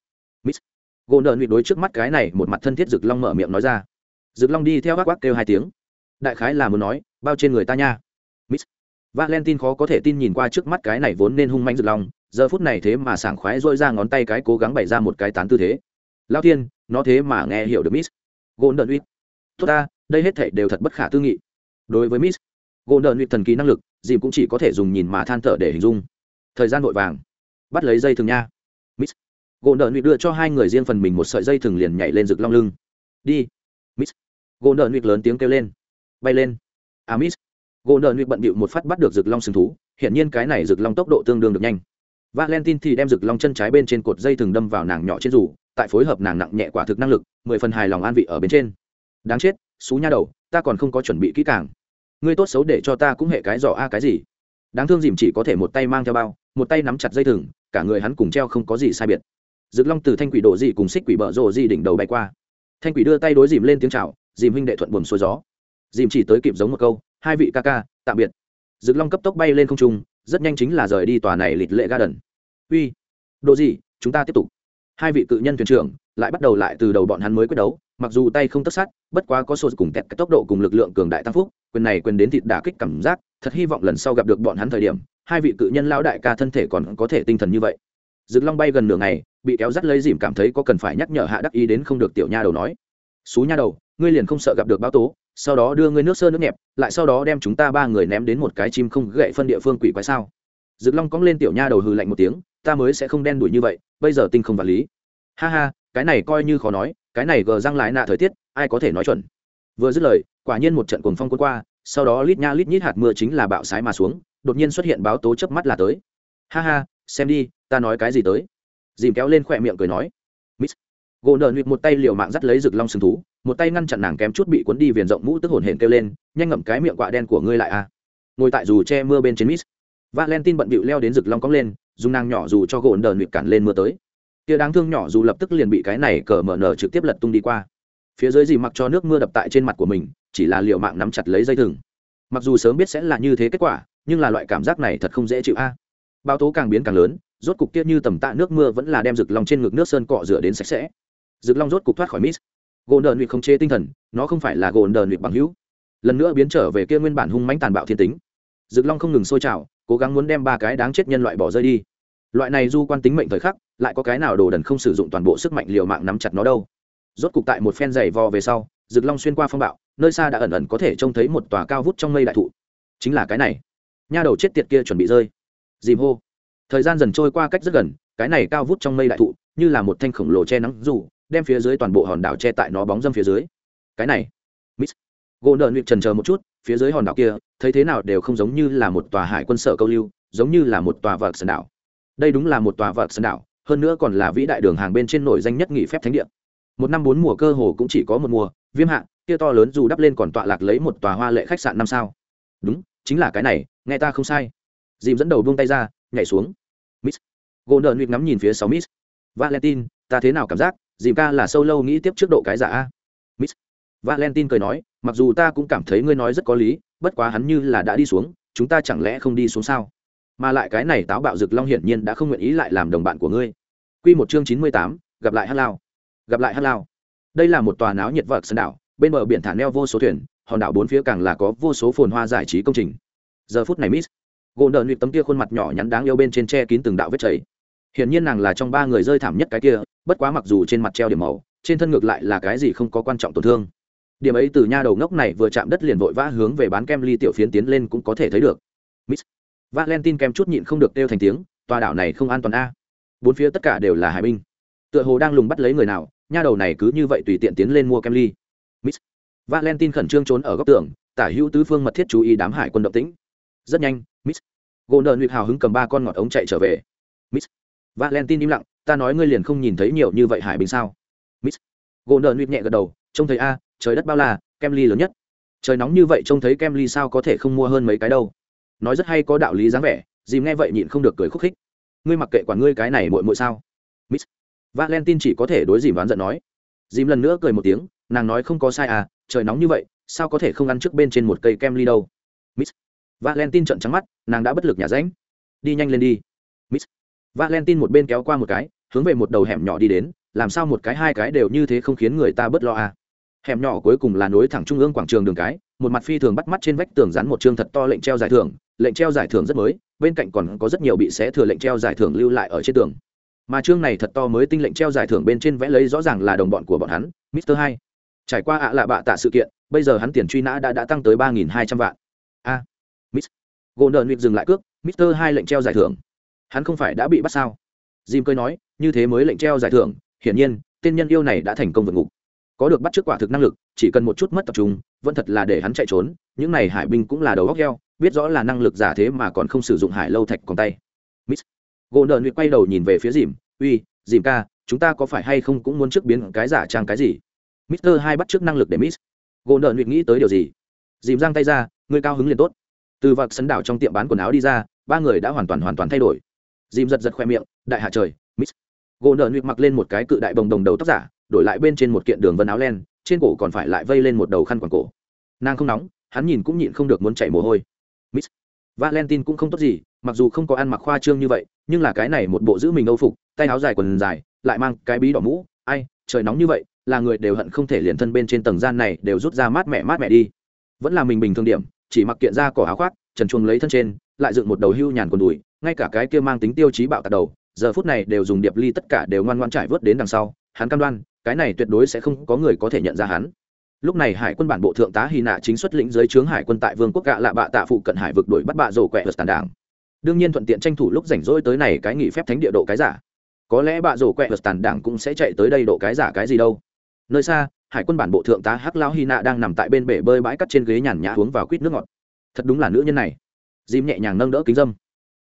Miss gỗ nợ nuyệt đối trước mắt cái này một mặt thân thiết rực long mở miệng nói ra. Rực long đi theo gác quắc kêu hai tiếng. Đại khái là muốn nói, bao trên người ta nha. Miss valentine khó có thể tin nhìn qua trước mắt cái này vốn nên hung manh rực long giờ phút này thế mà sảng khoái dội ra ngón tay cái cố gắng bày ra một cái tán tư thế. Lao thiên, nó thế mà nghe hiểu được miss. Gôn đợn uýt tốt ta, đây hết thể đều thật bất khả tư nghị. Đối với miss gôn đợn uýt thần kỳ năng lực, dìm cũng chỉ có thể dùng nhìn mà than thở để hình dung. Thời gian vội vàng. Bắt lấy dây thừng nha. Miss. Gôn đợn uýt đưa cho hai người riêng phần mình một sợi dây thừng liền nhảy lên rực long lưng. Đi. Miss. Gôn đợn uýt lớn tiếng kêu lên. Bay lên. À miss. Gôn đợn uýt bận bịu một phát bắt được rực long sừng thú. Hiển nhiên cái này rực long tốc độ tương đương được nhanh valentine thì đem rực long chân trái bên trên cột dây thừng đâm vào nàng nhỏ trên rủ tại phối hợp nàng nặng nhẹ quả thực năng lực, mười phần hài lòng an vị ở bên trên. Đáng chết, xú nha đầu, ta còn không có chuẩn bị kỹ càng. Ngươi tốt xấu để cho ta cũng hệ cái giỏ a cái gì. Đáng thương dìm chỉ có thể một tay mang theo bao, một tay nắm chặt dây thừng, cả người hắn cùng treo không có gì sai biệt. Rực long từ thanh quỷ đổ dị cùng xích quỷ bợ rộ dị đỉnh đầu bay qua. Thanh quỷ đưa tay đối dìm lên tiếng chào, dìm huynh đệ thuận buồm xuôi gió. Dìm chỉ tới kịp giống một câu, hai vị ca ca, tạm biệt. Rực long cấp tốc bay lên không trung rất nhanh chính là rời đi tòa này lịch lệ ga đần uy, đồ gì, chúng ta tiếp tục. Hai vị cự nhân thuyền trưởng lại bắt đầu lại từ đầu bọn hắn mới quyết đấu, mặc dù tay không tất sát, bất quá có số cùng tẹt cái tốc độ cùng lực lượng cường đại tăng phúc, quyền này quyền đến thịt đả kích cảm giác, thật hy vọng lần sau gặp được bọn hắn thời điểm, hai vị cự nhân lão đại ca thân thể còn có thể tinh thần như vậy. Dực long bay gần nửa ngày, bị kéo dắt lấy dìm cảm thấy có cần phải nhắc nhở hạ đắc ý đến không được tiểu nha đầu nói. "Sú nha đầu, ngươi liền không sợ gặp được báo tố sau đó đưa ngươi nước sơ nước nhẹp, lại sau đó đem chúng ta ba người ném đến một cái chim không gậy phân địa phương quỷ quái sao? Dực long cóng lên tiểu nha đầu hừ lạnh một tiếng, ta mới sẽ không đen đuổi như vậy, bây giờ tinh không vật lý. Ha ha, cái này coi như khó nói, cái này gờ răng lại nạ thời tiết, ai có thể nói chuẩn. Vừa dứt lời, quả nhiên một trận cuồng phong quân qua, sau đó lít nha lít nhít hạt mưa chính là bạo sái mà xuống, đột nhiên xuất hiện báo tố chớp mắt là tới. Ha ha, xem đi, ta nói cái gì tới. Dìm kéo lên khỏe miệng cười nói gỗ nợ nuyệt một tay liều mạng dắt lấy rực long sừng thú, một tay ngăn chặn nàng kém chút bị cuốn đi viền rộng mũ tức hồn hển kêu lên, nhanh ngậm cái miệng quạ đen của ngươi lại a ngồi tại dù che mưa bên trên miss, valentine bận bịu leo đến rực long cong lên, dùng nàng nhỏ dù cho gỗ nợ nuyệt cản lên mưa tới. Kia đáng thương nhỏ dù lập tức liền bị cái này cờ mở nở trực tiếp lật tung đi qua. Phía dưới gì mặc cho nước mưa đập tại trên mặt của mình, chỉ là liều mạng nắm chặt lấy dây thừng. Mặc dù sớm biết sẽ là như thế kết quả, nhưng là loại cảm giác này thật không dễ chịu a. À. bao tố càng biến càng lớn, rốt cục kia như tầm tạ nước mưa vẫn là đem rực long trên ngực nước sơn cọ rửa đến sạch sẽ. Dực long rốt cục thoát khỏi Miss, gồn đờn nguyệt không chế tinh thần nó không phải là gồn đờn nguyệt bằng hữu. Lần nữa biến trở về kia nguyên bản hung mãnh tàn bạo thiên tính. Dực long không ngừng sôi trào cố gắng muốn đem ba cái đáng chết nhân loại bỏ rơi đi. Loại này du quan tính mệnh thời khắc lại có cái nào đồ đần không sử dụng toàn bộ sức mạnh liều mạng nắm chặt nó đâu. Rốt cục tại một phen giày vò về sau Dực long xuyên qua phong bạo nơi xa đã ẩn ẩn có thể trông thấy một tòa cao vút trong mây đại thụ. Chính là cái này. Nha đầu chết tiệt kia chuẩn bị rơi. Dìm hô. Thời gian dần trôi qua cách rất gần cái này cao vút trong mây đại thụ như là một thanh khổng lồ che nắng dù đem phía dưới toàn bộ hòn đảo che tại nó bóng dâm phía dưới. Cái này, miss. Gỗ nợ nuyệt trần chờ một chút, phía dưới hòn đảo kia, thấy thế nào đều không giống như là một tòa hải quân sở câu lưu, giống như là một tòa vợt sơn đảo. Đây đúng là một tòa vợt sơn đảo, hơn nữa còn là vĩ đại đường hàng bên trên nổi danh nhất nghỉ phép thánh địa. Một năm bốn mùa cơ hồ cũng chỉ có một mùa, viêm hạ, kia to lớn dù đắp lên còn tọa lạc lấy một tòa hoa lệ khách sạn năm sao. Đúng, chính là cái này, nghe ta không sai. Dìm dẫn đầu buông tay ra, nhảy xuống. Miss. Gỗ nợ nuyệt ngắm nhìn phía sau miss. Valentine, ta thế nào cảm giác? Dìm ca là sâu lâu nghĩ tiếp trước độ cái giả a. Miss valentine cười nói, mặc dù ta cũng cảm thấy ngươi nói rất có lý, bất quá hắn như là đã đi xuống, chúng ta chẳng lẽ không đi xuống sao? Mà lại cái này táo bạo rực long hiển nhiên đã không nguyện ý lại làm đồng bạn của ngươi. Quy một chương chín mươi tám, gặp lại hát lao. Gặp lại hát lao. Đây là một tòa náo nhiệt vật sân đảo, bên bờ biển thả neo vô số thuyền, hòn đảo bốn phía càng là có vô số phồn hoa giải trí công trình. Giờ phút này, miss gồn đợn nuyệt tấm kia khuôn mặt nhỏ nhắn đáng yêu bên trên tre kín từng đạo vết chảy hiển nhiên nàng là trong ba người rơi thảm nhất cái kia, bất quá mặc dù trên mặt treo điểm màu, trên thân ngược lại là cái gì không có quan trọng tổn thương. Điểm ấy từ nha đầu ngốc này vừa chạm đất liền vội vã hướng về bán kem ly tiểu phiến tiến lên cũng có thể thấy được. Miss valentine kem chút nhịn không được đeo thành tiếng, tòa đảo này không an toàn a. Bốn phía tất cả đều là hải binh. Tựa hồ đang lùng bắt lấy người nào, nha đầu này cứ như vậy tùy tiện tiến lên mua kem ly. Miss valentine khẩn trương trốn ở góc tường, tả hữu tứ phương mật thiết chú ý đám hải quân động tĩnh. Rất nhanh, miss nợ nguyệt hào hứng cầm ba con ngọt ống chạy trở về. Miss valentine im lặng, ta nói ngươi liền không nhìn thấy nhiều như vậy hải bình sao? Miss golden nguyệt nhẹ gật đầu, trông thấy a, trời đất bao la, kem ly lớn nhất. Trời nóng như vậy trông thấy kem ly sao có thể không mua hơn mấy cái đâu? Nói rất hay có đạo lý dáng vẻ, dìm nghe vậy nhịn không được cười khúc khích. Ngươi mặc kệ quản ngươi cái này muội muội sao. Miss valentine chỉ có thể đối dìm đoán giận nói. Dìm lần nữa cười một tiếng, nàng nói không có sai à trời nóng như vậy, sao có thể không ăn trước bên trên một cây kem ly đâu? Miss valentine trợn trắng mắt, nàng đã bất lực nhà ránh. Đi nhanh lên đi. Miss valentine một bên kéo qua một cái hướng về một đầu hẻm nhỏ đi đến làm sao một cái hai cái đều như thế không khiến người ta bớt lo à? Hẻm nhỏ cuối cùng là nối thẳng trung ương quảng trường đường cái một mặt phi thường bắt mắt trên vách tường dán một chương thật to lệnh treo giải thưởng lệnh treo giải thưởng rất mới bên cạnh còn có rất nhiều bị xé thừa lệnh treo giải thưởng lưu lại ở trên tường. Mà chương này thật to mới tinh lệnh treo giải thưởng bên trên vẽ lấy rõ ràng là đồng bọn của bọn hắn mister hai. Trải qua ạ lạ bạ tạ sự kiện bây giờ hắn tiền truy nã đã đã tăng tới ba nghìn hai trăm vạn. A à, miss golden week dừng lại cước mister hai lệnh treo giải thưởng hắn không phải đã bị bắt sao? Jim cơi nói, như thế mới lệnh treo giải thưởng, hiển nhiên, tên nhân yêu này đã thành công vượt ngục. Có được bắt trước quả thực năng lực, chỉ cần một chút mất tập trung, vẫn thật là để hắn chạy trốn, những này hải binh cũng là đầu góc heo, biết rõ là năng lực giả thế mà còn không sử dụng hải lâu thạch còn tay. Miss gỗ nợ quay đầu nhìn về phía dìm uy dìm ca, chúng ta có phải hay không cũng muốn trước biến cái giả trang cái gì? Mister hai bắt trước năng lực để miss. Gỗ nợ nghĩ tới điều gì? Dìm giang tay ra người cao hứng liền tốt. Từ vạc sấn đảo trong tiệm bán quần áo đi ra, ba người đã hoàn toàn hoàn toàn thay đổi dìm giật giật khoe miệng, đại hạ trời, miss. Gỗ nợ mặc lên một cái cự đại bồng đồng đầu tóc giả, đổi lại bên trên một kiện đường vân áo len, trên cổ còn phải lại vây lên một đầu khăn quàng cổ. Nàng không nóng, hắn nhìn cũng nhịn không được muốn chảy mồ hôi. Miss. Valentine cũng không tốt gì, mặc dù không có ăn mặc khoa trương như vậy, nhưng là cái này một bộ giữ mình âu phục, tay áo dài quần dài, lại mang cái bí đỏ mũ. Ai, trời nóng như vậy, là người đều hận không thể liền thân bên trên tầng gian này đều rút ra mát mẹ mát mẹ đi. Vẫn là mình bình thường điểm, chỉ mặc kiện ra cỏ áo khoác, trần chuồng lấy thân trên, lại dựng một đầu hưu nhàn quần đùi ngay cả cái kia mang tính tiêu chí bạo tạc đầu, giờ phút này đều dùng điệp ly tất cả đều ngoan ngoan trải vớt đến đằng sau, hắn cam đoan, cái này tuyệt đối sẽ không có người có thể nhận ra hắn. Lúc này hải quân bản bộ thượng tá hy nạ chính xuất lĩnh dưới trướng hải quân tại vương quốc gạ lạ bạ tạ phụ cận hải vực đuổi bắt bạ rổ quẹ vật tàn đảng. Đương nhiên thuận tiện tranh thủ lúc rảnh rỗi tới này cái nghỉ phép thánh địa độ cái giả. Có lẽ bạ rổ quẹ vật tàn đảng cũng sẽ chạy tới đây độ cái giả cái gì đâu. Nơi xa, hải quân bản bộ thượng tá hắc lao hy nạ đang nằm tại bên bể bơi bãi cắt trên ghế nhàn nhã uống vào quýt nước ngọt. Thật đúng là nữ nhân này. Dìm nhẹ nhàng nâng đỡ kính dâm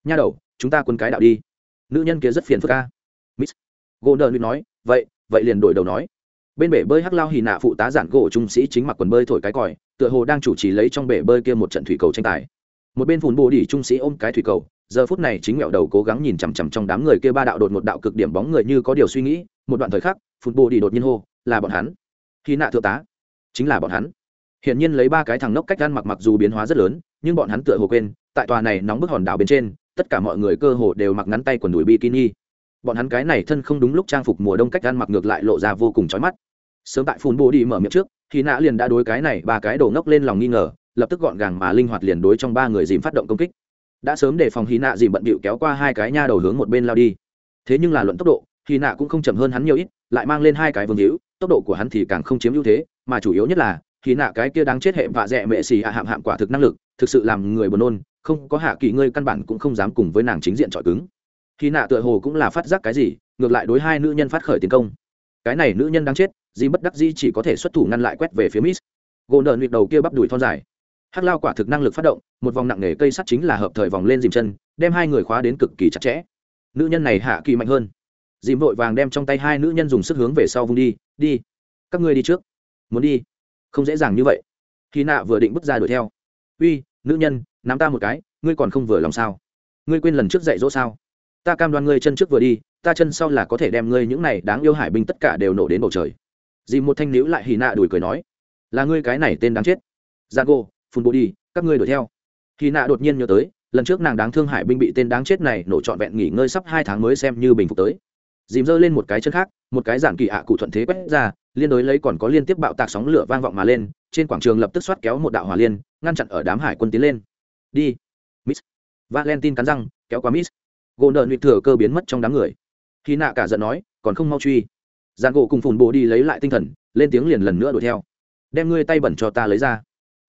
nha đầu, chúng ta quân cái đạo đi. Nữ nhân kia rất phiền phức ca miss golden nói, vậy vậy liền đổi đầu nói. Bên bể bơi hắc lao hì nạ phụ tá giản gỗ trung sĩ chính mặc quần bơi thổi cái còi, tựa hồ đang chủ trì lấy trong bể bơi kia một trận thủy cầu tranh tài. Một bên phùn bồ đỉ trung sĩ ôm cái thủy cầu, giờ phút này chính mẹo đầu cố gắng nhìn chằm chằm trong đám người kia ba đạo đột một đạo cực điểm bóng người như có điều suy nghĩ, một đoạn thời khắc, phùn bồ đỉ đột nhiên hô, là bọn hắn. Hì nạ thượng tá, chính là bọn hắn. Hiện nhiên lấy ba cái thằng nốc cách gan mặc mặc dù biến hóa rất lớn, nhưng bọn hắn tựa hồ quên, tại tòa này nóng bức hòn đảo bên trên tất cả mọi người cơ hồ đều mặc ngắn tay quần đùi bikini. Bọn hắn cái này thân không đúng lúc trang phục mùa đông cách ăn mặc ngược lại lộ ra vô cùng chói mắt. Sớm tại phun bồ đi mở miệng trước thì nã liền đã đối cái này ba cái đồ ngốc lên lòng nghi ngờ, lập tức gọn gàng mà linh hoạt liền đối trong ba người dìm phát động công kích. Đã sớm để phòng hy nạ dìm bận bịu kéo qua hai cái nha đầu hướng một bên lao đi. Thế nhưng là luận tốc độ hy nạ cũng không chậm hơn hắn nhiều ít, lại mang lên hai cái vương hữu, tốc độ của hắn thì càng không chiếm ưu thế, mà chủ yếu nhất là hy nạ cái kia đáng chết hệ vạ dẹ mệ xì hạ hạm hạm quả thực năng lực, thực sự làm người buồn nôn không có hạ kỳ ngươi căn bản cũng không dám cùng với nàng chính diện trọi cứng. Khi nạ tựa hồ cũng là phát giác cái gì, ngược lại đối hai nữ nhân phát khởi tiến công. Cái này nữ nhân đang chết dì bất đắc dĩ chỉ có thể xuất thủ ngăn lại quét về phía miss. Gỗ nợ nuyệt đầu kia bắp đùi thon dài. Hắc lao quả thực năng lực phát động, một vòng nặng nề cây sắt chính là hợp thời vòng lên dìm chân, đem hai người khóa đến cực kỳ chặt chẽ. Nữ nhân này hạ kỳ mạnh hơn. Dìm vội vàng đem trong tay hai nữ nhân dùng sức hướng về sau vung đi đi, các ngươi đi trước. Muốn đi? Không dễ dàng như vậy. Khi nạ vừa định bước ra đuổi theo. Uy, nữ nhân nắm ta một cái, ngươi còn không vừa lòng sao? Ngươi quên lần trước dạy dỗ sao? Ta cam đoan ngươi chân trước vừa đi, ta chân sau là có thể đem ngươi những này đáng yêu hải binh tất cả đều nổ đến bầu trời. Dì một thanh níu lại hì nạ đuổi cười nói, là ngươi cái này tên đáng chết. Ra o phun bố đi, các ngươi đuổi theo. Hì nạ đột nhiên nhớ tới, lần trước nàng đáng thương hải binh bị tên đáng chết này nổ trọn vẹn nghỉ ngơi sắp hai tháng mới xem như bình phục tới. Dìm giơ lên một cái chân khác, một cái giản kỳ ạ cụ thuận thế quét ra, liên đối lấy còn có liên tiếp bạo tạc sóng lửa vang vọng mà lên, trên quảng trường lập tức xoát kéo một đạo hỏa liên, ngăn chặn ở đám hải quân tiến lên đi. Miss. Valentine cắn răng, kéo qua miss. Gỗ nợ nụy thừa cơ biến mất trong đám người. Khi nạ cả giận nói, còn không mau truy. Giàn gỗ cùng phùn bộ đi lấy lại tinh thần, lên tiếng liền lần nữa đuổi theo. Đem ngươi tay bẩn cho ta lấy ra.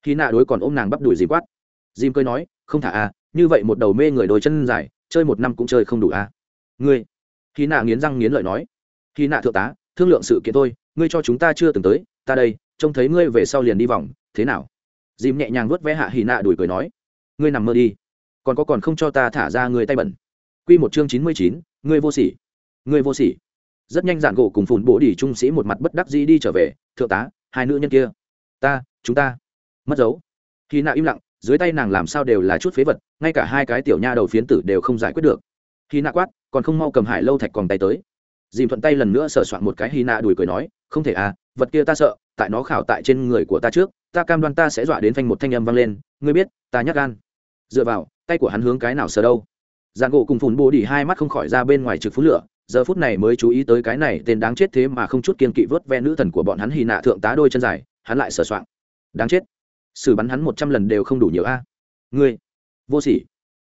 Khi nạ đối còn ôm nàng bắp đuổi dìm quát. Dìm cười nói, không thả à như vậy một đầu mê người đôi chân dài, chơi một năm cũng chơi không đủ à. Ngươi. Khi nạ nghiến răng nghiến lợi nói. Khi nạ thượng tá, thương lượng sự kiện tôi ngươi cho chúng ta chưa từng tới, ta đây, trông thấy ngươi về sau liền đi vòng, thế nào? Dìm nhẹ nhàng vuốt vé hạ hì nạ đuổi cười nói ngươi nằm mơ đi. Còn có còn không cho ta thả ra người tay bẩn. Q một chương chín mươi chín, ngươi vô sỉ. Ngươi vô sỉ. Rất nhanh dạn gỗ cùng phủn bổ đỉ trung sĩ một mặt bất đắc dĩ đi trở về, thượng tá, hai nữ nhân kia. Ta, chúng ta. Mất dấu. Khi nạ im lặng, dưới tay nàng làm sao đều là chút phế vật, ngay cả hai cái tiểu nha đầu phiến tử đều không giải quyết được. Khi nạ quát, còn không mau cầm hải lâu thạch còn tay tới. Dìm thuận tay lần nữa sửa soạn một cái hy nạ đùi cười nói, không thể à vật kia ta sợ, tại nó khảo tại trên người của ta trước, ta cam đoan ta sẽ dọa đến phanh một thanh âm vang lên, ngươi biết, ta nhắc gan dựa vào, tay của hắn hướng cái nào sờ đâu? Giàn gỗ cùng phùn bồ đỉ hai mắt không khỏi ra bên ngoài trực phú lửa, giờ phút này mới chú ý tới cái này tên đáng chết thế mà không chút kiên kỵ vớt ve nữ thần của bọn hắn hy nạ thượng tá đôi chân dài, hắn lại sờ soạn đáng chết. Xử bắn hắn một trăm lần đều không đủ nhiều a. À? Ngươi, vô sỉ.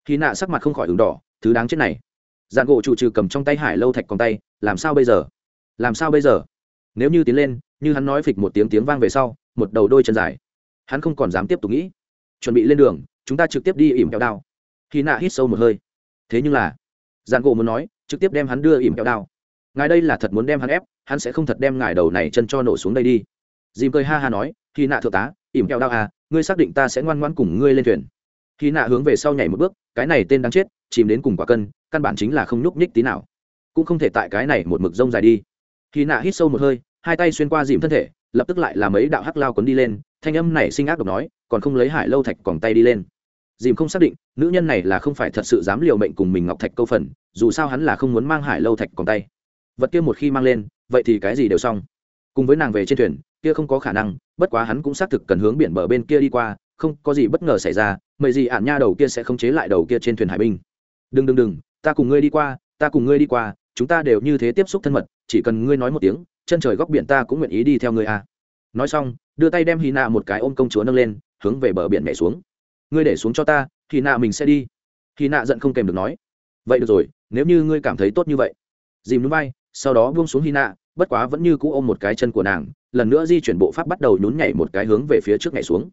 Hy nạ sắc mặt không khỏi đường đỏ, thứ đáng chết này. Dạng gỗ trụ trừ cầm trong tay hải lâu thạch còn tay, làm sao bây giờ? Làm sao bây giờ? Nếu như tiến lên, như hắn nói phịch một tiếng tiếng vang về sau, một đầu đôi chân dài. Hắn không còn dám tiếp tục nghĩ. Chuẩn bị lên đường chúng ta trực tiếp đi ỉm kẹo đao. Khi nạ hít sâu một hơi. Thế nhưng là dàn gỗ muốn nói, trực tiếp đem hắn đưa ỉm kẹo đao. Ngài đây là thật muốn đem hắn ép, hắn sẽ không thật đem ngài đầu này chân cho nổ xuống đây đi. Dìm cười ha ha nói, khi nạ thượng tá, ỉm kẹo đao à ngươi xác định ta sẽ ngoan ngoãn cùng ngươi lên thuyền. Khi nạ hướng về sau nhảy một bước, cái này tên đáng chết, chìm đến cùng quả cân, căn bản chính là không nhúc nhích tí nào. Cũng không thể tại cái này một mực rông dài đi. Khi nạ hít sâu một hơi, hai tay xuyên qua dìm thân thể, lập tức lại là mấy đạo hắc lao quấn đi lên, thanh âm này sinh ác độc nói, còn không lấy hải lâu thạch còn tay đi lên dìm không xác định, nữ nhân này là không phải thật sự dám liều mệnh cùng mình ngọc thạch câu phần, dù sao hắn là không muốn mang hải lâu thạch còn tay. Vật kia một khi mang lên, vậy thì cái gì đều xong. Cùng với nàng về trên thuyền, kia không có khả năng, bất quá hắn cũng xác thực cần hướng biển bờ bên kia đi qua, không có gì bất ngờ xảy ra mời gì ạn nha đầu kia sẽ không chế lại đầu kia trên thuyền hải binh. Đừng đừng đừng, ta cùng ngươi đi qua, ta cùng ngươi đi qua, chúng ta đều như thế tiếp xúc thân mật, chỉ cần ngươi nói một tiếng, chân trời góc biển ta cũng nguyện ý đi theo ngươi à. nói xong, đưa tay đem hy nạ một cái ôm công chúa nâng lên, hướng về bờ biển nhảy xuống ngươi để xuống cho ta, thì nạ mình sẽ đi. Thì nạ giận không kèm được nói. Vậy được rồi, nếu như ngươi cảm thấy tốt như vậy. Dìm núi bay, sau đó buông xuống hy nạ, bất quá vẫn như cũ ôm một cái chân của nàng, lần nữa di chuyển bộ pháp bắt đầu nhún nhảy một cái hướng về phía trước nhảy xuống.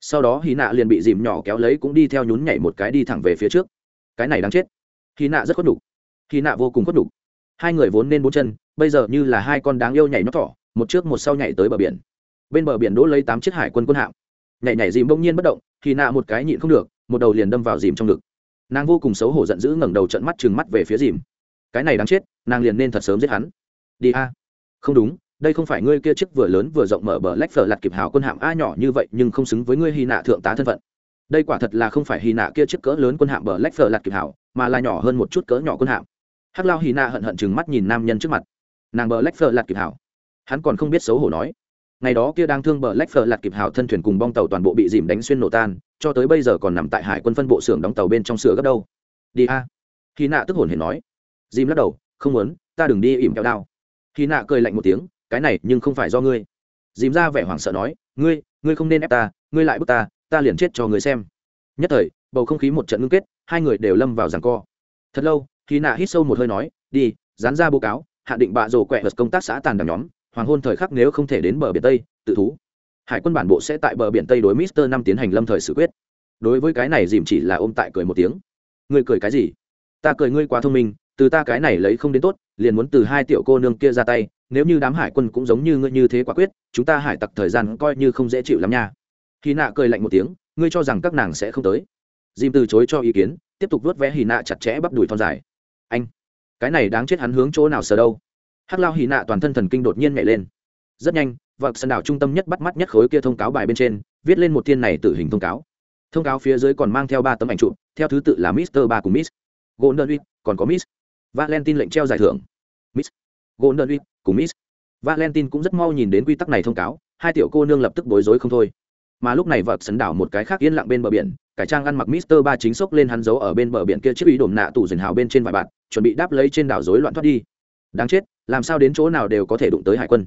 Sau đó hy nạ liền bị dìm nhỏ kéo lấy cũng đi theo nhún nhảy một cái đi thẳng về phía trước. Cái này đáng chết. Hy nạ rất khuất đục hy nạ vô cùng khuất đục hai người vốn nên bốn chân, bây giờ như là hai con đáng yêu nhảy nhót thỏ, một trước một sau nhảy tới bờ biển. Bên bờ biển đỗ lấy tám chiếc hải quân quân hạm nhảy nhảy dìm bỗng nhiên bất động thì nạ một cái nhịn không được, một đầu liền đâm vào dìm trong ngực. Nàng vô cùng xấu hổ giận dữ ngẩng đầu trận mắt trừng mắt về phía dìm. Cái này đáng chết, nàng liền nên thật sớm giết hắn. Đi a. Không đúng, đây không phải ngươi kia chiếc vừa lớn vừa rộng mở bờ lách phở lặt kịp hào quân hạm a nhỏ như vậy, nhưng không xứng với ngươi hy nạ thượng tá thân phận. Đây quả thật là không phải hy nạ kia chiếc cỡ lớn quân hạm bờ lách phở lặt kịp hào, mà là nhỏ hơn một chút cỡ nhỏ quân hạm. Hắc lao hy nạ hận hận chừng mắt nhìn nam nhân trước mặt. Nàng bờ lách phở lặt kịp hào. Hắn còn không biết xấu hổ nói ngày đó kia đang thương bờ lách phờ lạt kịp hào thân thuyền cùng bong tàu toàn bộ bị dìm đánh xuyên nổ tan, cho tới bây giờ còn nằm tại hải quân phân bộ xưởng đóng tàu bên trong sửa gấp đâu. Đi a. Khi nạ tức hồn hề nói. Dìm lắc đầu, không muốn, ta đừng đi ỉm kẹo đao. Khi nạ cười lạnh một tiếng, cái này nhưng không phải do ngươi. Dìm ra vẻ hoảng sợ nói, ngươi ngươi không nên ép ta, ngươi lại bức ta ta liền chết cho người xem. Nhất thời, bầu không khí một trận ngưng kết, hai người đều lâm vào giằng co. Thật lâu, khi nạ hít sâu một hơi nói, đi, dán ra báo cáo, hạ định bạ rồ quẹ vật công tác xã tàn đằng nhóm hoàng hôn thời khắc nếu không thể đến bờ biển tây, tự thú. Hải quân bản bộ sẽ tại bờ biển tây đối mister năm tiến hành lâm thời xử quyết. Đối với cái này dìm chỉ là ôm tại cười một tiếng. Ngươi cười cái gì? Ta cười ngươi quá thông minh, từ ta cái này lấy không đến tốt, liền muốn từ hai tiểu cô nương kia ra tay, nếu như đám hải quân cũng giống như ngươi như thế quả quyết, chúng ta hải tặc thời gian coi như không dễ chịu lắm nha. Khi nạ cười lạnh một tiếng, ngươi cho rằng các nàng sẽ không tới. Dìm từ chối cho ý kiến, tiếp tục vớt vé hì nạ chặt chẽ bắp đùi thon dài. Anh, cái này đáng chết hắn hướng chỗ nào sờ đâu? Hắc lao hì nạ toàn thân thần kinh đột nhiên nhảy lên. Rất nhanh vật sân đảo trung tâm nhất bắt mắt nhất khối kia thông cáo bài bên trên, viết lên một thiên này tử hình thông cáo. Thông cáo phía dưới còn mang theo ba tấm ảnh chụp, theo thứ tự là mister ba cùng miss golden week, còn có miss valentine lệnh treo giải thưởng. Miss golden week cùng miss valentine cũng rất mau nhìn đến quy tắc này thông cáo, hai tiểu cô nương lập tức bối rối không thôi. Mà lúc này vật sấn đảo một cái khác yên lặng bên bờ biển, cải trang ăn mặc mister ba chính sốc lên hắn giấu ở bên bờ biển kia chiếc ý đổm nạ tủ dền hào bên trên vài bạn, chuẩn bị đáp lấy trên đảo rối loạn thoát đi. Đáng chết làm sao đến chỗ nào đều có thể đụng tới hải quân.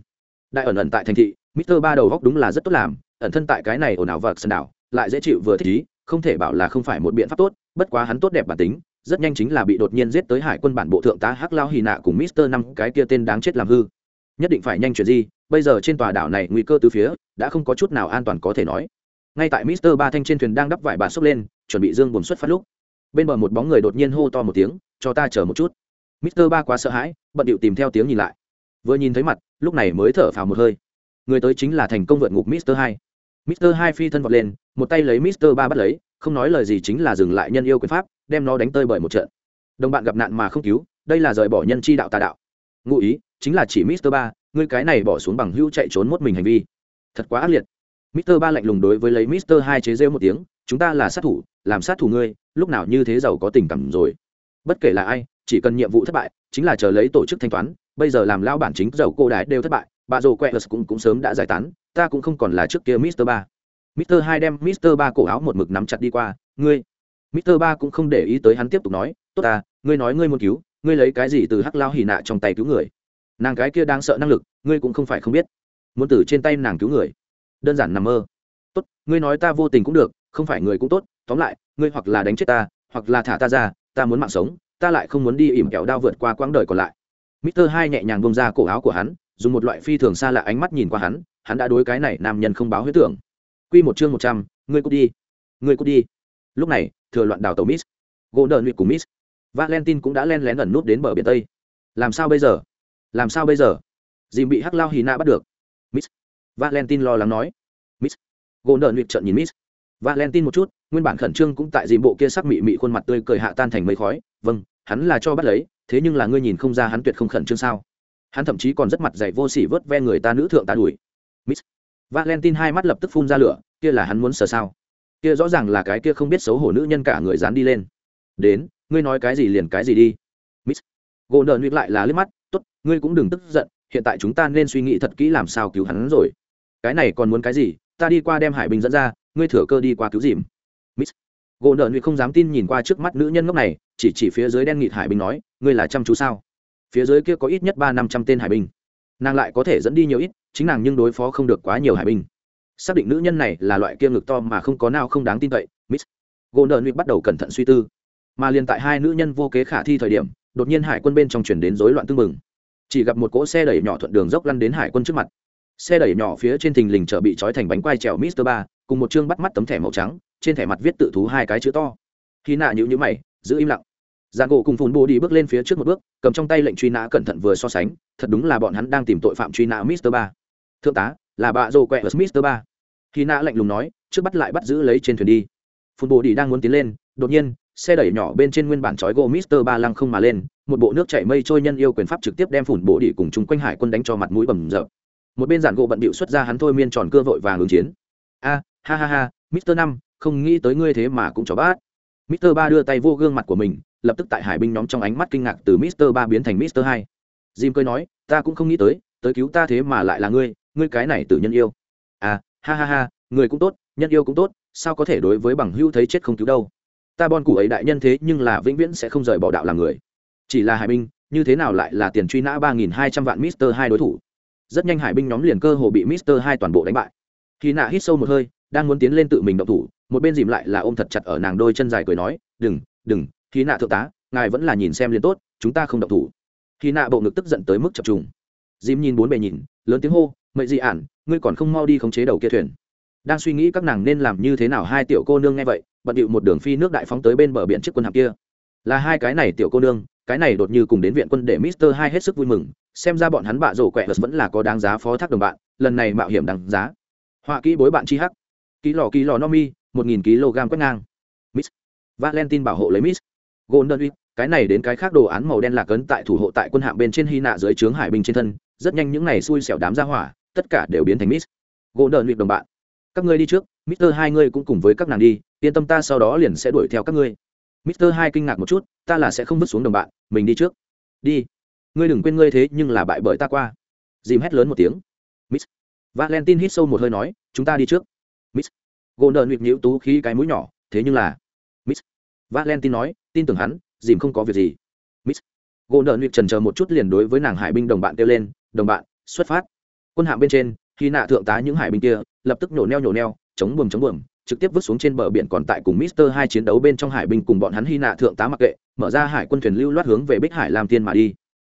Đại ẩn ẩn tại thành thị, mister ba đầu góc đúng là rất tốt làm, ẩn thân tại cái này ồn ào vật sân đảo, lại dễ chịu vừa thích ý, không thể bảo là không phải một biện pháp tốt, bất quá hắn tốt đẹp bản tính, rất nhanh chính là bị đột nhiên giết tới hải quân bản bộ thượng tá hắc lao hì nạ cùng mister năm, cái kia tên đáng chết làm hư. Nhất định phải nhanh chuyển gì bây giờ trên tòa đảo này nguy cơ từ phía, đã không có chút nào an toàn có thể nói. Ngay tại mister ba thanh trên thuyền đang đắp vải bà xốc lên, chuẩn bị dương buồn xuất phát lúc. Bên bờ một bóng người đột nhiên hô to một tiếng, cho ta chờ một chút mister ba quá sợ hãi, bận điệu tìm theo tiếng nhìn lại. Vừa nhìn thấy mặt, lúc này mới thở phào một hơi. Người tới chính là thành công vượt ngục mister hai. mister hai phi thân vọt lên, một tay lấy mister ba bắt lấy, không nói lời gì chính là dừng lại nhân yêu quyền pháp, đem nó đánh tơi bởi một trận. Đồng bạn gặp nạn mà không cứu, đây là rời bỏ nhân chi đạo tà đạo. Ngụ ý, chính là chỉ mister ba, ngươi cái này bỏ xuống bằng hữu chạy trốn một mình hành vi. Thật quá ác liệt. mister ba lạnh lùng đối với lấy mister hai chế rêu một tiếng, chúng ta là sát thủ, làm sát thủ ngươi, lúc nào như thế giàu có tình cảm rồi bất kể là ai, chỉ cần nhiệm vụ thất bại, chính là chờ lấy tổ chức thanh toán, bây giờ làm lao bản chính dầu cô đái đều thất bại, bà rồ quẹt cũng cũng sớm đã giải tán, ta cũng không còn là trước kia mister ba. Mister hai đem mister ba cổ áo một mực nắm chặt đi qua, ngươi. Mister ba cũng không để ý tới hắn tiếp tục nói, tốt ta, ngươi nói ngươi muốn cứu, ngươi lấy cái gì từ hắc lao hỉ nạ trong tay cứu người? Nàng cái kia đang sợ năng lực, ngươi cũng không phải không biết. Muốn từ trên tay nàng cứu người, đơn giản nằm mơ. Tốt, ngươi nói ta vô tình cũng được, không phải người cũng tốt, tóm lại, ngươi hoặc là đánh chết ta, hoặc là thả ta ra ta muốn mạng sống, ta lại không muốn đi ỉm kẹo đao vượt qua quãng đời còn lại. Mister hai nhẹ nhàng bông ra cổ áo của hắn, dùng một loại phi thường xa lạ ánh mắt nhìn qua hắn hắn đã đối cái này nam nhân không báo huyết tưởng. Quy một chương một trăm, ngươi cút đi. Ngươi cút đi. Lúc này, thừa loạn đào tàu miss gỗ đợn luyện cùng miss valentine cũng đã len lén ẩn nút đến bờ biển tây. Làm sao bây giờ? Làm sao bây giờ? Dìm bị hắc lao hì nạ bắt được. Miss valentine lo lắng nói. Miss gỗ đợn luyện trợn nhìn miss valentine một chút, nguyên bản khẩn trương cũng tại dìm bộ kia sắc mị mị khuôn mặt tươi cười hạ tan thành mây khói. Vâng hắn là cho bắt lấy, thế nhưng là ngươi nhìn không ra hắn tuyệt không khẩn trương sao. Hắn thậm chí còn rất mặt dày vô sỉ vớt ve người ta nữ thượng ta đuổi. Miss valentine hai mắt lập tức phun ra lửa, kia là hắn muốn sờ sao? Kia rõ ràng là cái kia không biết xấu hổ nữ nhân cả người dán đi lên. Đến, ngươi nói cái gì liền cái gì đi. Miss Golden đờn lại là liếc mắt, tốt, ngươi cũng đừng tức giận, hiện tại chúng ta nên suy nghĩ thật kỹ làm sao cứu hắn rồi. Cái này còn muốn cái gì? Ta đi qua đem hải Bình dẫn ra ngươi thừa cơ đi qua cứu dìm. Miss gỗ đờn Nguy không dám tin nhìn qua trước mắt nữ nhân ngốc này, chỉ chỉ phía dưới đen nghịt hải binh nói, ngươi là chăm chú sao? Phía dưới kia có ít nhất ba năm trăm tên hải binh. Nàng lại có thể dẫn đi nhiều ít, chính nàng nhưng đối phó không được quá nhiều hải binh. Xác định nữ nhân này là loại kia ngực to mà không có nào không đáng tin cậy, miss gỗ nợ Nguy bắt đầu cẩn thận suy tư. Mà liền tại hai nữ nhân vô kế khả thi thời điểm, đột nhiên hải quân bên trong chuyển đến rối loạn tưng mừng chỉ gặp một cỗ xe đẩy nhỏ thuận đường dốc lăn đến hải quân trước mặt. Xe đẩy nhỏ phía trên thình lình trở bị trói thành bánh quai trèo mister ba cùng một chương bắt mắt tấm thẻ màu trắng, trên thẻ mặt viết tự thú hai cái chữ to. Khi nạ nhữ nhữ mày, giữ im lặng. Giang gỗ cùng phun bồ đi bước lên phía trước một bước, cầm trong tay lệnh truy nã cẩn thận vừa so sánh, thật đúng là bọn hắn đang tìm tội phạm truy nã mister ba. Thượng tá, là bà dô quẹ mister ba. Khi nã lạnh lùng nói, trước bắt lại bắt giữ lấy trên thuyền đi. Phun bồ đi đang muốn tiến lên, đột nhiên, xe đẩy nhỏ bên trên nguyên bản trói gỗ mister ba lăng không mà lên, một bộ nước chảy mây trôi nhân yêu quyền pháp trực tiếp đem phủn bộ đi cùng chung quanh hải quân đánh cho mặt mũi bầm dập. Một bên giản gỗ bận bịu xuất ra hắn thôi miên tròn cưa vội vàng ứng chiến. A ha ha ha, mister năm, không nghĩ tới ngươi thế mà cũng cho bát. Mister ba đưa tay vô gương mặt của mình, lập tức tại hải binh nhóm trong ánh mắt kinh ngạc từ mister ba biến thành mister hai. Jim cười nói, ta cũng không nghĩ tới tới cứu ta thế mà lại là ngươi ngươi cái này tự nhân yêu. À ha ha ha, người cũng tốt, nhân yêu cũng tốt, sao có thể đối với bằng hưu thấy chết không cứu đâu? Ta bon cụ ấy đại nhân thế nhưng là vĩnh viễn sẽ không rời bỏ đạo làm người. Chỉ là hải binh, như thế nào lại là tiền truy nã ba nghìn hai trăm vạn mister hai đối thủ? Rất nhanh hải binh nhóm liền cơ hồ bị mister hai toàn bộ đánh bại. Khi nạ hít sâu một hơi đang muốn tiến lên tự mình động thủ, một bên dìm lại là ôm thật chặt ở nàng đôi chân dài cười nói, đừng đừng khi nạ thượng tá, ngài vẫn là nhìn xem liền tốt, chúng ta không động thủ. Khi nạ bộ ngực tức giận tới mức chập trùng. Dìm nhìn bốn bề nhìn, lớn tiếng hô, mậy dị ản, ngươi còn không mau đi khống chế đầu kia thuyền. Đang suy nghĩ các nàng nên làm như thế nào, hai tiểu cô nương nghe vậy, bận điệu một đường phi nước đại phóng tới bên bờ biển chiếc quân hạm kia. Là hai cái này tiểu cô nương, cái này đột như cùng đến viện quân để mister hai hết sức vui mừng, xem ra bọn hắn bạ rổ quẹ vẫn là có đáng giá phó thác đồng bạn, lần này mạo hiểm đáng giá. Họa kỹ bối bạn chi hắc ký lò ký lò no mi, một nghìn kg quét ngang. Miss. Valentine bảo hộ lấy miss. Golden week, cái này đến cái khác đồ án màu đen lạc ấn tại thủ hộ tại quân hạm bên trên hy nạ dưới trướng hải binh trên thân, rất nhanh những này xui xẻo đám ra hỏa, tất cả đều biến thành miss. Golden week đồng bạn. Các ngươi đi trước, mister hai ngươi cũng cùng với các nàng đi, yên tâm ta sau đó liền sẽ đuổi theo các ngươi. Mister hai kinh ngạc một chút, ta là sẽ không vứt xuống đồng bạn, mình đi trước. Đi. Ngươi đừng quên ngươi thế, nhưng là bại bởi ta qua. Dìm hét lớn một tiếng. Miss. Valentine hít sâu một hơi nói, chúng ta đi trước miss golden week nhíu tú khí cái mũi nhỏ thế nhưng là miss valentine nói tin tưởng hắn dìm không có việc gì miss golden week trần chờ một chút liền đối với nàng hải binh đồng bạn kêu lên đồng bạn xuất phát quân hạm bên trên khi nạ thượng tá những hải binh kia lập tức nhổ neo nhổ neo chống buồm chống buồm trực tiếp vứt xuống trên bờ biển còn tại cùng Mister hai chiến đấu bên trong hải binh cùng bọn hắn hy nạ thượng tá mặc kệ, mở ra hải quân thuyền lưu loát hướng về Bích Hải làm tiên mà đi.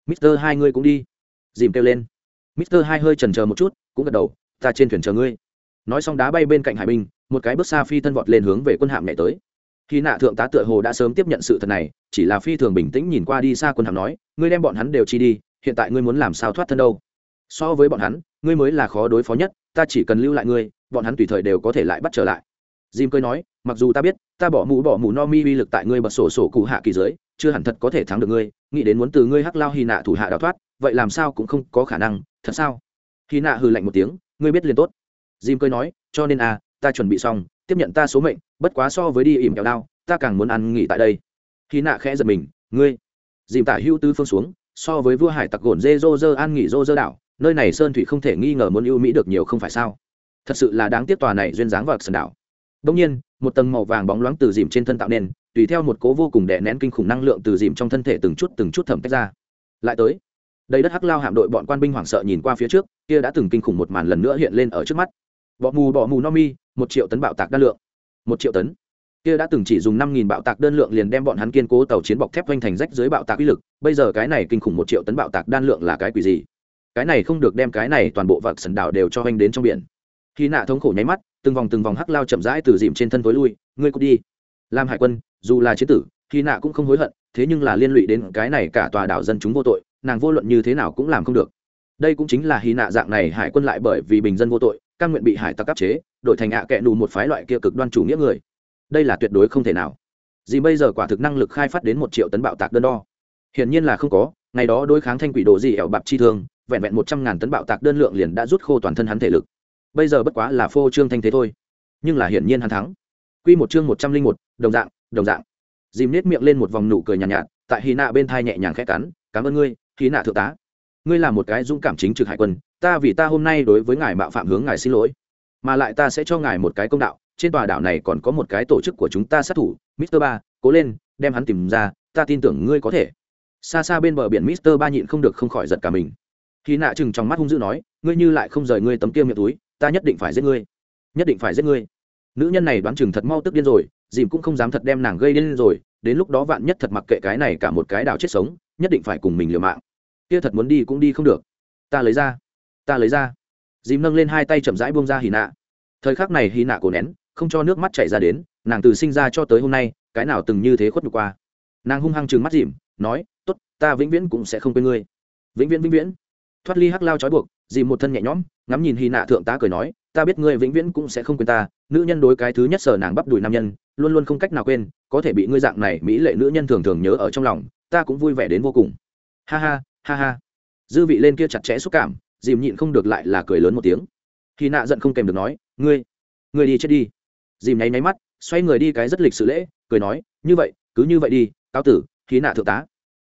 Mister hai ngươi cũng đi. Dìm kêu lên. Mister hai hơi chần chờ một chút, cũng gật đầu, ta trên thuyền chờ ngươi. Nói xong đá bay bên cạnh hải binh, một cái bước xa phi thân vọt lên hướng về quân hạm nhảy tới. Khi nạ thượng tá tựa hồ đã sớm tiếp nhận sự thật này, chỉ là phi thường bình tĩnh nhìn qua đi xa quân hạm nói, ngươi đem bọn hắn đều chi đi, hiện tại ngươi muốn làm sao thoát thân đâu? So với bọn hắn, ngươi mới là khó đối phó nhất ta chỉ cần lưu lại ngươi bọn hắn tùy thời đều có thể lại bắt trở lại jim cười nói mặc dù ta biết ta bỏ mũ bỏ mũ no mi uy lực tại ngươi bật sổ sổ cụ hạ kỳ giới chưa hẳn thật có thể thắng được ngươi nghĩ đến muốn từ ngươi hắc lao hy nạ thủ hạ đào thoát vậy làm sao cũng không có khả năng thật sao hy nạ hừ lạnh một tiếng ngươi biết liền tốt jim cười nói, cho nên à ta chuẩn bị xong, tiếp nhận ta số mệnh, bất quá so với đi ỉm kẹo đao, ta càng muốn ăn nghỉ tại đây. Khi nạ khẽ giật mình, ngươi? Dìm tả hữu tư phương xuống, so với vua hải tặc gồn dê dô dơ an nghỉ dô dơ đảo, nơi này sơn thủy không thể nghi ngờ muốn ưu mỹ được nhiều không phải sao? Thật sự là đáng tiếc tòa này duyên dáng vào sân đảo. Đông nhiên, một tầng màu vàng bóng loáng từ dìm trên thân tạo nên, tùy theo một cố vô cùng đè nén kinh khủng năng lượng từ dìm trong thân thể từng chút từng chút thẩm tách ra. Lại tới đây đất hắc lao hạm đội bọn quan binh hoảng sợ nhìn qua phía trước, kia đã từng kinh khủng một màn lần nữa hiện lên ở trước mắt bọ mù bọ mù no mi, một triệu tấn bạo tạc đa lượng. Một triệu tấn. Kia đã từng chỉ dùng năm nghìn bạo tạc đơn lượng liền đem bọn hắn kiên cố tàu chiến bọc thép vanh thành rách dưới bạo tạc uy lực. Bây giờ cái này kinh khủng một triệu tấn bạo tạc đan lượng là cái quỷ gì? Cái này không được đem cái này toàn bộ vạc sần đảo đều cho vanh đến trong biển. Khi nạ thống khổ nháy mắt, từng vòng từng vòng hắc lao chậm rãi từ dìm trên thân tối lui. Ngươi cút đi. Làm hải quân, dù là chế tử, khi nạ cũng không hối hận, thế nhưng là liên lụy đến cái này cả tòa đảo dân chúng vô tội, nàng vô luận như thế nào cũng làm không được. Đây cũng chính là hy nạ dạng này hải quân lại bởi vì bình dân vô tội căn nguyện bị hải tặc áp chế đổi thành ạ kệ nù một phái loại kia cực đoan chủ nghĩa người. Đây là tuyệt đối không thể nào. Dì bây giờ quả thực năng lực khai phát đến một triệu tấn bạo tạc đơn đo. Hiển nhiên là không có ngày đó đối kháng thanh quỷ đồ gì ẻo bạp chi thương vẹn vẹn một trăm ngàn tấn bạo tạc đơn lượng liền đã rút khô toàn thân hắn thể lực. Bây giờ bất quá là phô trương thanh thế thôi. Nhưng là hiển nhiên hắn thắng. Q một chương một trăm linh một đồng dạng đồng dạng. Dìm nết miệng lên một vòng nụ cười nhàn nhạt, nhạt tại hy nạ bên thai nhẹ nhàng khẽ cắn cảm ơn ngươi hy nạ thượng tá. Ngươi là một cái dũng cảm chính trực hải quân ta vì ta hôm nay đối với ngài mạo phạm hướng ngài xin lỗi, mà lại ta sẽ cho ngài một cái công đạo, trên tòa đảo này còn có một cái tổ chức của chúng ta sát thủ, mister ba, cố lên, đem hắn tìm ra, ta tin tưởng ngươi có thể. Xa xa bên bờ biển mister ba nhịn không được không khỏi giật cả mình. Khi nạ chừng trong mắt hung dữ nói, ngươi như lại không rời ngươi tấm kia miệng túi, ta nhất định phải giết ngươi. Nhất định phải giết ngươi. Nữ nhân này đoán chừng thật mau tức điên rồi, dìm cũng không dám thật đem nàng gây điên rồi, đến lúc đó vạn nhất thật mặc kệ cái này cả một cái đảo chết sống, nhất định phải cùng mình liều mạng. Kia thật muốn đi cũng đi không được. Ta lấy ra ta lấy ra. Dìm nâng lên hai tay chậm rãi buông ra hì nạ. Thời khắc này hì nạ cổ nén, không cho nước mắt chảy ra đến, nàng từ sinh ra cho tới hôm nay, cái nào từng như thế khuất nhục qua. Nàng hung hăng chừng mắt dìm, nói t ố t ta vĩnh viễn cũng sẽ không quên ngươi. Vĩnh viễn vĩnh viễn. Thoát ly hắc lao trói buộc, dìm một thân nhẹ nhõm, ngắm nhìn hy nạ thượng tá cười nói, ta biết ngươi vĩnh viễn cũng sẽ không quên ta, nữ nhân đối cái thứ nhất sở nàng bắp đùi nam nhân, luôn luôn không cách nào quên, có thể bị ngươi dạng này mỹ lệ nữ nhân thường thường nhớ ở trong lòng, ta cũng vui vẻ đến vô cùng. Ha ha ha ha. Dư vị lên kia chặt chẽ xúc cảm dìm nhịn không được lại là cười lớn một tiếng. Khi nạ giận không kèm được nói, ngươi ngươi đi chết đi. Dìm nháy nháy mắt, xoay người đi cái rất lịch sự lễ, cười nói, như vậy, cứ như vậy đi cao tử khí nạ thượng tá.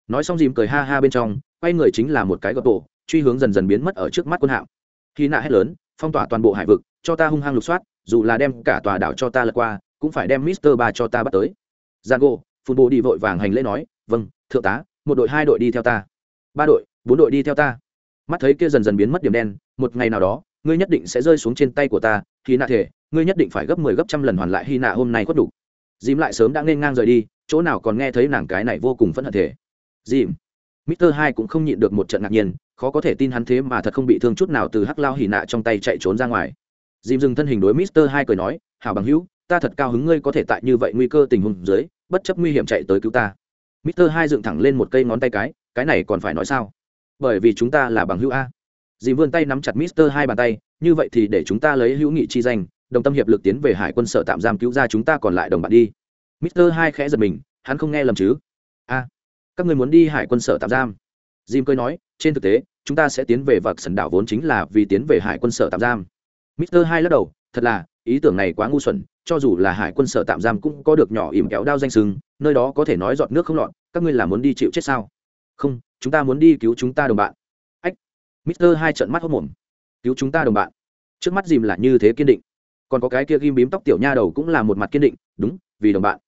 Nói xong dìm cười ha ha bên trong, quay người chính là một cái gập bộ truy hướng dần dần biến mất ở trước mắt quân hạm. Khi nạ hét lớn, phong tỏa toàn bộ hải vực, cho ta hung hăng lục soát, dù là đem cả tòa đảo cho ta lật qua, cũng phải đem mister ba cho ta bắt tới. Gian gỗ phun bồ đi vội vàng hành lễ nói vâng thượng tá, một đội hai đội đi theo ta. Ba đội, bốn đội đi theo ta mắt thấy kia dần dần biến mất điểm đen một ngày nào đó ngươi nhất định sẽ rơi xuống trên tay của ta khi nạ thể ngươi nhất định phải gấp mười 10 gấp trăm lần hoàn lại hy nạ hôm nay khuất đủ dìm lại sớm đã nên ngang rời đi chỗ nào còn nghe thấy nàng cái này vô cùng phẫn hận thể dìm Mister Hai cũng không nhịn được một trận ngạc nhiên, khó có thể tin hắn thế mà thật không bị thương chút nào từ hắc lao hỉ nạ trong tay chạy trốn ra ngoài. Dìm dừng thân hình đối Mister Hai cười nói, "Hảo bằng hữu, ta thật cao hứng ngươi có thể tại như vậy nguy cơ tình huống dưới, bất chấp nguy hiểm chạy tới cứu ta." Mister Hai dựng thẳng lên một cây ngón tay cái, cái này còn phải nói sao? Bởi vì chúng ta là bằng hữu a. dì vươn tay nắm chặt Mister Hai bàn tay, như vậy thì để chúng ta lấy hữu nghị chi danh, đồng tâm hiệp lực tiến về hải quân sở tạm giam cứu ra chúng ta còn lại đồng bạn đi. Mister hai khẽ giật mình hắn không nghe lầm chứ? A các người muốn đi hải quân sở tạm giam? Jim cười nói trên thực tế chúng ta sẽ tiến về vạc sần đảo vốn chính là vì tiến về hải quân sở tạm giam. Mister hai lắc đầu thật là ý tưởng này quá ngu xuẩn cho dù là hải quân sở tạm giam cũng có được nhỏ ỉm kéo đao danh sừng nơi đó có thể nói giọt nước không lọt các ngươi là muốn đi chịu chết sao? Không chúng ta muốn đi cứu chúng ta đồng bạn. Ách, mister hai trận mắt hốc mồm. Cứu chúng ta đồng bạn. Trước mắt dìm là như thế kiên định. Còn có cái kia ghim bím tóc tiểu nha đầu cũng là một mặt kiên định, đúng, vì đồng bạn.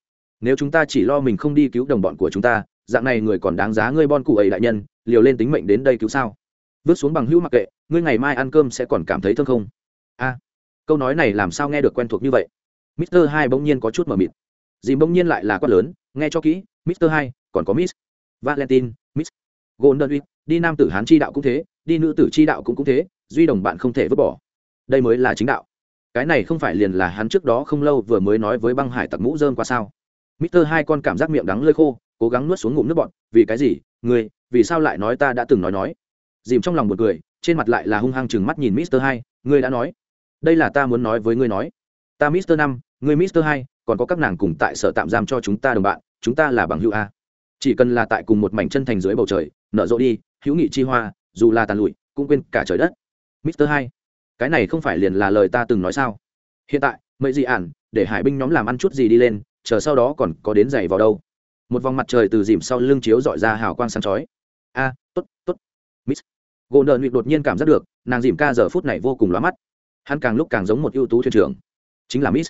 Nếu chúng ta chỉ lo mình không đi cứu đồng bọn của chúng ta, dạng này người còn đáng giá ngươi bon cụ ấy đại nhân, liều lên tính mệnh đến đây cứu sao? Vứt xuống bằng hữu mặc kệ, ngươi ngày mai ăn cơm sẽ còn cảm thấy thương không? A, câu nói này làm sao nghe được quen thuộc như vậy? Mister hai bỗng nhiên có chút mờ mịt. Dìm bỗng nhiên lại là quát lớn, nghe cho kỹ, mister hai, còn có miss valentine miss golden week đi nam tử hán chi đạo cũng thế, đi nữ tử chi đạo cũng cũng thế, duy đồng bạn không thể vứt bỏ. Đây mới là chính đạo. Cái này không phải liền là hắn trước đó không lâu vừa mới nói với băng hải tặc mũ dơm qua sao? Mister hai con cảm giác miệng đắng lơi khô, cố gắng nuốt xuống ngụm nước bọn vì cái gì? Người vì sao lại nói ta đã từng nói nói? Dìm trong lòng một người trên mặt lại là hung hăng chừng mắt nhìn mister hai, ngươi đã nói. Đây là ta muốn nói với ngươi nói. Ta mister năm, ngươi mister hai, còn có các nàng cùng tại sở tạm giam cho chúng ta đồng bạn, chúng ta là bằng hữu a chỉ cần là tại cùng một mảnh chân thành dưới bầu trời nở rộ đi hữu nghị chi hoa dù là tàn lụi cũng quên cả trời đất. Mister hai cái này không phải liền là lời ta từng nói sao? Hiện tại mấy dị ản để hải binh nhóm làm ăn chút gì đi lên chờ sau đó còn có đến giày vào đâu. Một vòng mặt trời từ dìm sau lưng chiếu dọi ra hào quang sáng chói. A à, tốt tốt. Miss gỗ nợ nụy đột nhiên cảm giác được nàng dìm ca giờ phút này vô cùng lóa mắt. Hắn càng lúc càng giống một ưu tú thuyền trưởng. Chính là miss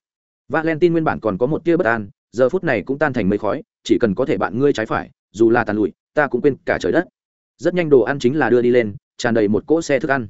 valentine nguyên bản còn có một tia bất an giờ phút này cũng tan thành mây khói, chỉ cần có thể bạn ngươi trái phải, dù là tàn lụi, ta cũng quên cả trời đất. Rất nhanh đồ ăn chính là đưa đi lên, tràn đầy một cỗ xe thức ăn.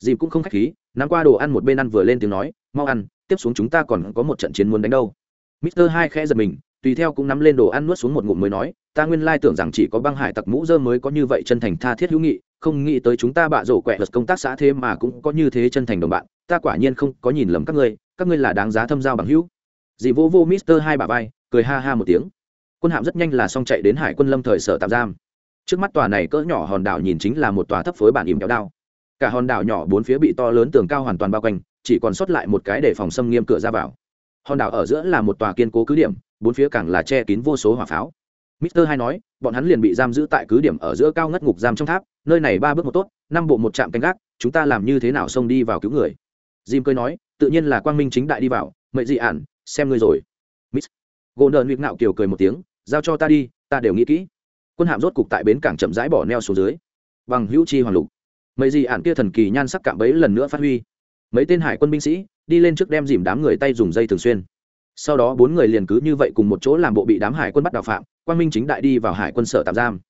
Dìm cũng không khách khí, nắm qua đồ ăn một bên ăn vừa lên tiếng nói, mau ăn, tiếp xuống chúng ta còn có một trận chiến muốn đánh đâu. Mister hai khẽ giật mình, tùy theo cũng nắm lên đồ ăn nuốt xuống một ngụm mới nói, ta nguyên lai tưởng rằng chỉ có băng hải tặc mũ dơ mới có như vậy chân thành tha thiết hữu nghị, không nghĩ tới chúng ta bạ rổ quẹ vật công tác xã thế mà cũng có như thế chân thành đồng bạn, ta quả nhiên không có nhìn lầm các ngươi các ngươi là đáng giá thâm giao bằng hữu. Dì vô vô mister hai bà vai cười ha ha một tiếng. Quân hạm rất nhanh là xong chạy đến hải quân lâm thời sở tạm giam. Trước mắt tòa này cỡ nhỏ hòn đảo nhìn chính là một tòa thấp phối bản ìm kéo đao. Cả hòn đảo nhỏ bốn phía bị to lớn tường cao hoàn toàn bao quanh, chỉ còn sót lại một cái để phòng xâm nghiêm cửa ra vào. Hòn đảo ở giữa là một tòa kiên cố cứ điểm, bốn phía càng là che kín vô số hỏa pháo. Mister hai nói, bọn hắn liền bị giam giữ tại cứ điểm ở giữa cao ngất ngục giam trong tháp, nơi này ba bước một tốt, năm bộ một trạm canh gác, chúng ta làm như thế nào xông đi vào cứu người? Jim cười nói, tự nhiên là quang minh chính đại đi vào, mệnh dị ản, xem ngươi rồi. Miss gỗ nợ nguyệt ngạo kiều cười một tiếng, giao cho ta đi, ta đều nghĩ kỹ. Quân hạm rốt cục tại bến cảng chậm rãi bỏ neo xuống dưới. Bằng hữu chi hoàng lục. Mấy gì ạn kia thần kỳ nhan sắc cạm bấy lần nữa phát huy. Mấy tên hải quân binh sĩ đi lên trước đem dìm đám người tay dùng dây thường xuyên. Sau đó bốn người liền cứ như vậy cùng một chỗ làm bộ bị đám hải quân bắt đào phạm, quang minh chính đại đi vào hải quân sở tạm giam.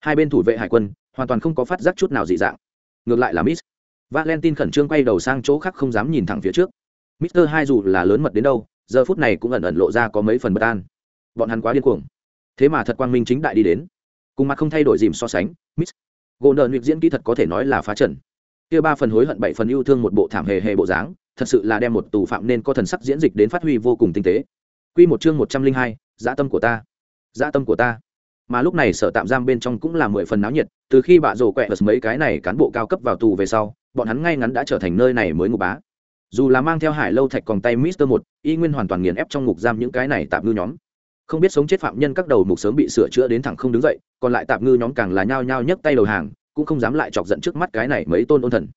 Hai bên thủ vệ hải quân hoàn toàn không có phát giác chút nào dị dạng. Ngược lại là miss valentine khẩn trương quay đầu sang chỗ khác không dám nhìn thẳng phía trước. Mister hai dù là lớn mật đến đâu giờ phút này cũng ẩn ẩn lộ ra có mấy phần bất an. Bọn hắn quá điên cuồng. Thế mà thật quang minh chính đại đi đến. Cùng mặt không thay đổi dìm so sánh, miss. Gỗ nợ nguyệt diễn kỹ thật có thể nói là phá trần kia ba phần hối hận bảy phần yêu thương một bộ thảm hề hề bộ dáng, thật sự là đem một tù phạm nên có thần sắc diễn dịch đến phát huy vô cùng tinh tế. Quy một chương một trăm linh hai, dã tâm của ta. Dã tâm của ta. Mà lúc này sở tạm giam bên trong cũng là mười phần náo nhiệt, từ khi bạ rổ quẹ vật mấy cái này cán bộ cao cấp vào tù về sau, bọn hắn ngay ngắn đã trở thành nơi này mới ngục bá dù là mang theo hải lâu thạch còn tay mister một, y nguyên hoàn toàn nghiền ép trong ngục giam những cái này tạm ngư nhóm. Không biết sống chết phạm nhân các đầu mục sớm bị sửa chữa đến thẳng không đứng dậy, còn lại tạm ngư nhóm càng là nhao nhao nhấc tay đầu hàng, cũng không dám lại chọc giận trước mắt cái này mấy tôn ôn thần.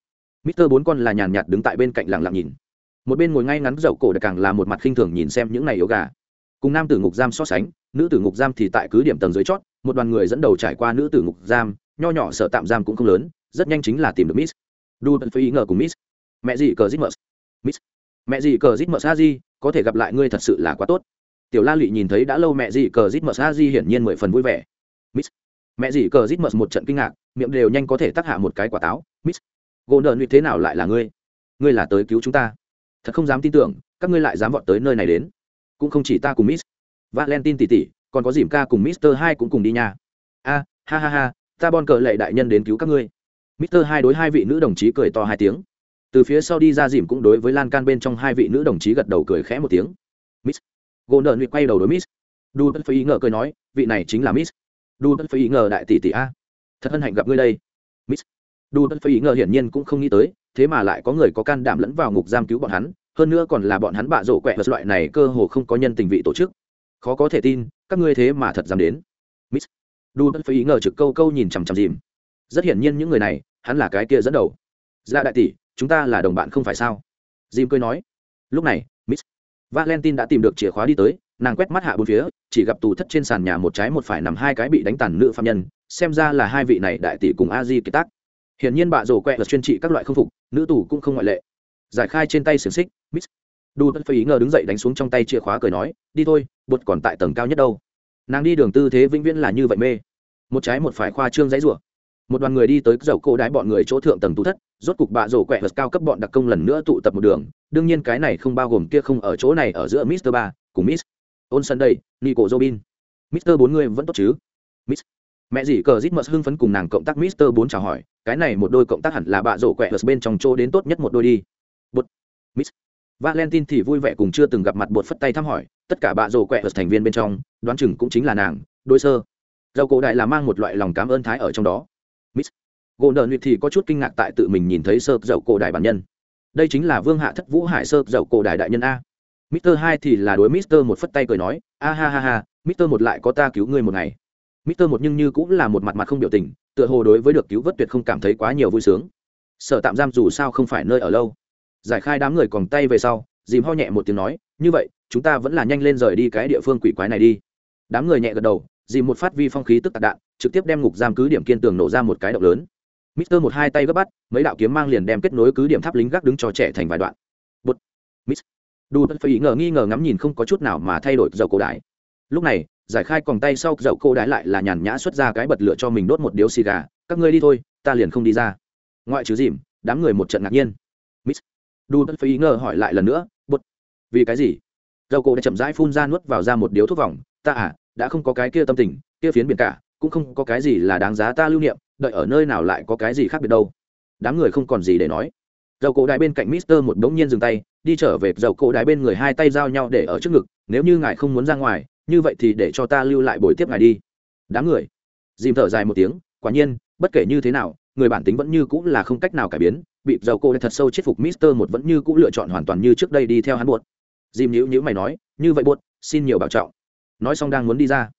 mister bốn con là nhàn nhạt đứng tại bên cạnh lặng lặng nhìn. Một bên ngồi ngay ngắn dậu cổ đã càng là một mặt khinh thường nhìn xem những này yếu gà. Cùng nam tử ngục giam so sánh, nữ tử ngục giam thì tại cứ điểm tầng dưới chót, một đoàn người dẫn đầu trải qua nữ tử ngục giam, nho nhỏ sợ tạm giam cũng không lớn, rất nhanh chính là tìm được miss. Đu phí ý ngờ cùng miss. Mẹ gì cờ giết mờ miss. Mẹ gì cờ rít mờ sa di, có thể gặp lại ngươi thật sự là quá tốt. Tiểu la lụy nhìn thấy đã lâu mẹ gì cờ rít mờ sa di hiển nhiên mười phần vui vẻ. Miss. Mẹ gì cờ rít mờ một trận kinh ngạc, miệng đều nhanh có thể tác hạ một cái quả táo. Miss. Gỗ nợ thế nào lại là ngươi? Ngươi là tới cứu chúng ta. Thật không dám tin tưởng, các ngươi lại dám vọt tới nơi này đến. Cũng không chỉ ta cùng miss. Valentine tỉ tỉ còn có dìm ca cùng mister hai cũng cùng đi nha. A, ha ha ha, ta bon cờ lệ đại nhân đến cứu các ngươi. Mister hai đối hai vị nữ đồng chí cười to hai tiếng từ phía sau đi ra dìm cũng đối với lan can bên trong hai vị nữ đồng chí gật đầu cười khẽ một tiếng. Miss. Gỗ nợ quay đầu đối miss. Đu tân phải ngờ cười nói, vị này chính là miss. Đu tân phải ngờ đại tỷ tỷ a. Thật hân hạnh gặp ngươi đây. Miss. Đu tân phải ngờ hiển nhiên cũng không nghĩ tới, thế mà lại có người có can đảm lẫn vào ngục giam cứu bọn hắn, hơn nữa còn là bọn hắn bạ rổ quẹ vật loại này cơ hồ không có nhân tình vị tổ chức. Khó có thể tin, các ngươi thế mà thật dám đến. Miss. Đu tân phải ngờ trực câu câu nhìn chằm chằm dìm. Rất hiển nhiên những người này, hắn là cái kia dẫn đầu. Ra đại tỷ chúng ta là đồng bạn không phải sao? Dìm cười nói. Lúc này, miss valentine đã tìm được chìa khóa đi tới, nàng quét mắt hạ bốn phía, chỉ gặp tù thất trên sàn nhà một trái một phải nằm hai cái bị đánh tàn nữ phạm nhân, xem ra là hai vị này đại tỷ cùng a di kiệt tác hiển nhiên bạ rổ quẹ là chuyên trị các loại không phục, nữ tù cũng không ngoại lệ. Giải khai trên tay xiềng xích, miss đu tất phải ý ngờ đứng dậy đánh xuống trong tay chìa khóa cười nói, đi thôi bột còn tại tầng cao nhất đâu. Nàng đi đường tư thế vĩnh viễn là như vậy mê. Một trái một phải khoa trương dãy rủa một đoàn người đi tới dầu cổ đái bọn người chỗ thượng tầng tù thất, rốt cục bạ rổ quẹt vật cao cấp bọn đặc công lần nữa tụ tập một đường. Đương nhiên cái này không bao gồm kia không ở chỗ này ở giữa mister ba cùng miss. Ôn sân đây, nico robin. mister bốn người vẫn tốt chứ? Miss. Mẹ dì cờ rít mật hưng phấn cùng nàng cộng tác mister bốn chào hỏi, cái này một đôi cộng tác hẳn là bạ rổ quẹt vật bên trong chỗ đến tốt nhất một đôi đi. Bột miss. Valentine thì vui vẻ cùng chưa từng gặp mặt bột phất tay thăm hỏi, tất cả bạ rổ quẹt vật thành viên bên trong, đoán chừng cũng chính là nàng, đôi sơ. Dầu cổ đại là mang một loại lòng cảm ơn thái ở trong đó miss gỗ đợn nguyệt thì có chút kinh ngạc tại tự mình nhìn thấy sơ dậu cổ đại bản nhân. Đây chính là vương hạ thất vũ hải sơ dậu cổ đại đại nhân a. Mister hai thì là đối mister một phất tay cười nói, a ha ha ha, mister một lại có ta cứu ngươi một ngày. Mister một nhưng như cũng là một mặt mặt không biểu tình, tựa hồ đối với được cứu vớt tuyệt không cảm thấy quá nhiều vui sướng. Sở tạm giam dù sao không phải nơi ở lâu. Giải khai đám người còn tay về sau, dìm ho nhẹ một tiếng nói, như vậy, chúng ta vẫn là nhanh lên rời đi cái địa phương quỷ quái này đi. Đám người nhẹ gật đầu dìm một phát vi phong khí tức tạc đạn, trực tiếp đem ngục giam cứ điểm kiên tường nổ ra một cái động lớn. Mister một hai tay gấp bắt, mấy đạo kiếm mang liền đem kết nối cứ điểm tháp lính gác đứng cho trẻ thành vài đoạn. Bút mít đu phải ý ngờ nghi ngờ ngắm nhìn không có chút nào mà thay đổi dầu cổ đại. Lúc này, giải khai còn tay sau dậu cô đái lại là nhàn nhã xuất ra cái bật lửa cho mình đốt một điếu xì gà, các ngươi đi thôi, ta liền không đi ra. Ngoại trừ dìm, đám người một trận ngạc nhiên. Mít đu phải ý ngờ hỏi lại lần nữa bút vì cái gì? Dậu cô đã chậm rãi phun ra nuốt vào ra một điếu thuốc vòng, ta à đã không có cái kia tâm tình, kia phiến biển cả, cũng không có cái gì là đáng giá ta lưu niệm, đợi ở nơi nào lại có cái gì khác biệt đâu. Đám người không còn gì để nói. Dầu cổ đại bên cạnh mister một bỗng nhiên dừng tay, đi trở về, dầu cổ đại bên người hai tay giao nhau để ở trước ngực, nếu như ngài không muốn ra ngoài, như vậy thì để cho ta lưu lại buổi tiếp ngài đi. Đám người, dìm thở dài một tiếng, quả nhiên, bất kể như thế nào, người bản tính vẫn như cũng là không cách nào cải biến, bị dầu cổ thật sâu chết phục mister một vẫn như cũng lựa chọn hoàn toàn như trước đây đi theo hắn buột dìm nhữ nhữ mày nói, như vậy buột xin nhiều bảo trọng nói xong đang muốn đi ra.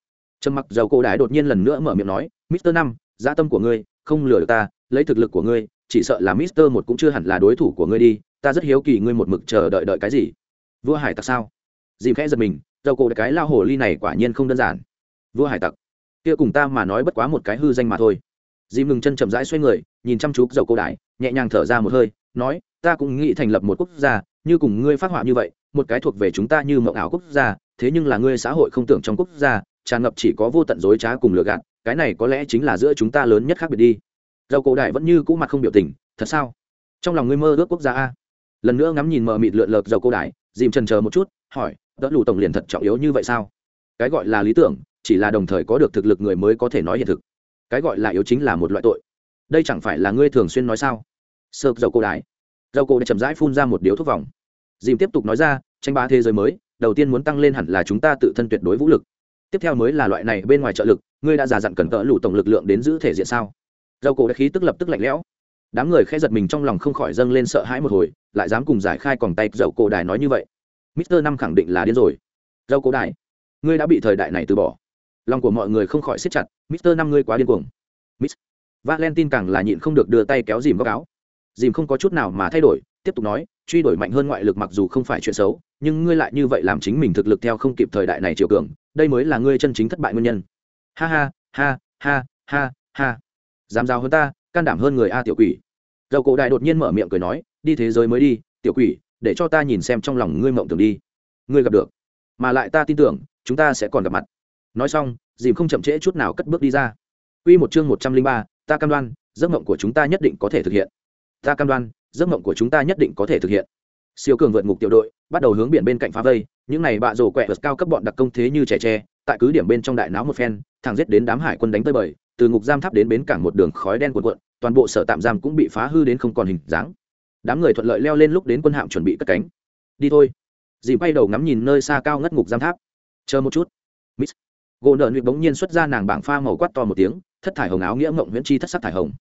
Trầm mặc, dầu cổ đại đột nhiên lần nữa mở miệng nói, mister năm gia tâm của ngươi, không lừa được ta, lấy thực lực của ngươi, chỉ sợ là mister một cũng chưa hẳn là đối thủ của ngươi đi, ta rất hiếu kỳ ngươi một mực chờ đợi đợi cái gì. Vua hải tặc sao? Dìm khẽ giật mình, dầu cổ cái lao hồ ly này quả nhiên không đơn giản. Vua hải tặc, kia cùng ta mà nói bất quá một cái hư danh mà thôi. Dìm ngừng chân chậm rãi xoay người, nhìn chăm chú dầu cổ đại, nhẹ nhàng thở ra một hơi, nói, ta cũng nghĩ thành lập một quốc gia, như cùng ngươi phát họa như vậy, một cái thuộc về chúng ta như mộng ảo quốc gia thế nhưng là ngươi xã hội không tưởng trong quốc gia, tràn ngập chỉ có vô tận dối trá cùng lừa gạt, cái này có lẽ chính là giữa chúng ta lớn nhất khác biệt đi. Dầu cổ đại vẫn như cũ mặt không biểu tình, thật sao? Trong lòng ngươi mơ ước quốc gia a. Lần nữa ngắm nhìn mờ mịt lượn lợt dầu cổ đại, dìm trần chờ một chút, hỏi, đỡ lù tổng liền thật trọng yếu như vậy sao? Cái gọi là lý tưởng, chỉ là đồng thời có được thực lực người mới có thể nói hiện thực. Cái gọi là yếu chính là một loại tội. Đây chẳng phải là ngươi thường xuyên nói sao? Sơ, dầu cổ đại. Dầu cổ đại chậm rãi phun ra một điếu thuốc vòng. Dìm tiếp tục nói ra, tranh ba thế giới mới đầu tiên muốn tăng lên hẳn là chúng ta tự thân tuyệt đối vũ lực. Tiếp theo mới là loại này bên ngoài trợ lực, ngươi đã già dặn cần cỡ lũ tổng lực lượng đến giữ thể diện sao? Dầu cổ đã khí tức lập tức lạnh lẽo. Đám người khẽ giật mình trong lòng không khỏi dâng lên sợ hãi một hồi, lại dám cùng giải khai còn tay dầu cổ đài nói như vậy. Mister năm khẳng định là điên rồi. Dầu cổ đài, ngươi đã bị thời đại này từ bỏ. Lòng của mọi người không khỏi siết chặt, mister năm ngươi quá điên cuồng. Miss valentine càng là nhịn không được đưa tay kéo dìm góc áo. Dìm không có chút nào mà thay đổi tiếp tục nói truy đổi mạnh hơn ngoại lực mặc dù không phải chuyện xấu nhưng ngươi lại như vậy làm chính mình thực lực theo không kịp thời đại này chiều cường đây mới là ngươi chân chính thất bại nguyên nhân. Ha ha ha ha ha ha. Dám giao hơn ta can đảm hơn người a tiểu quỷ. Dầu cổ đại đột nhiên mở miệng cười nói đi thế giới mới đi tiểu quỷ để cho ta nhìn xem trong lòng ngươi mộng tưởng đi. Ngươi gặp được. Mà lại ta tin tưởng chúng ta sẽ còn gặp mặt. Nói xong dìm không chậm trễ chút nào cất bước đi ra. Quy một chương một trăm linh ba, ta cam đoan, giấc mộng của chúng ta nhất định có thể thực hiện. Ta cam đoan, giấc mộng của chúng ta nhất định có thể thực hiện. Siêu cường vượt ngục tiểu đội, bắt đầu hướng biển bên cạnh phá vây, những này bạ rổ quẹ vượt cao cấp bọn đặc công thế như trẻ tre, tại cứ điểm bên trong đại náo một phen, thẳng giết đến đám hải quân đánh tới bời, từ ngục giam tháp đến bến cảng một đường khói đen cuộn cuộn, toàn bộ sở tạm giam cũng bị phá hư đến không còn hình dáng. Đám người thuận lợi leo lên lúc đến quân hạm chuẩn bị cất cánh. Đi thôi. Dì bay đầu ngắm nhìn nơi xa cao ngất ngục giam tháp. Chờ một chút. Miss gỗ nợ nụy bỗng nhiên xuất ra nàng bảng pha màu quát to một tiếng, thất thải hồng áo nghĩa mộng nguyễn chi thất sắc thải hồng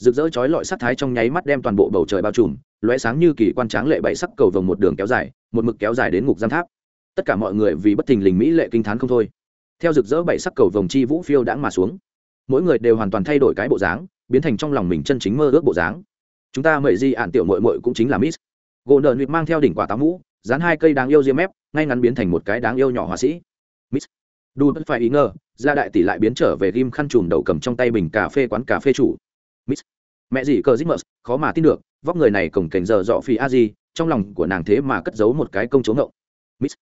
rực rỡ chói lọi sắc thái trong nháy mắt đem toàn bộ bầu trời bao trùm, lóe sáng như kỳ quan tráng lệ bảy sắc cầu vồng một đường kéo dài, một mực kéo dài đến ngục giam tháp. Tất cả mọi người vì bất thình lình mỹ lệ kinh t h á n không thôi. Theo rực rỡ bảy sắc cầu vồng chi vũ phiêu đãng mà xuống, mỗi người đều hoàn toàn thay đổi cái bộ dáng, biến thành trong lòng mình chân chính mơ ước bộ dáng. Chúng ta mậy di ạn tiểu mội mội cũng chính là miss gỗ nợ nuyệt mang theo đỉnh quả táo mũ, dán hai cây đáng yêu diêm mép, ngay ngắn biến thành một cái đáng yêu nhỏ họa sĩ. Miss đu bất phải ý ngờ ra đại tỷ lại biến trở về ghim khăn chùm đầu cầm trong tay bình cà phê quán cà phê chủ miss. Mẹ gì cờ zimmer khó mà tin được, vóc người này cổng cảnh giờ dọ phi a di, trong lòng của nàng thế mà cất giấu một cái công chống ngộng. Miss.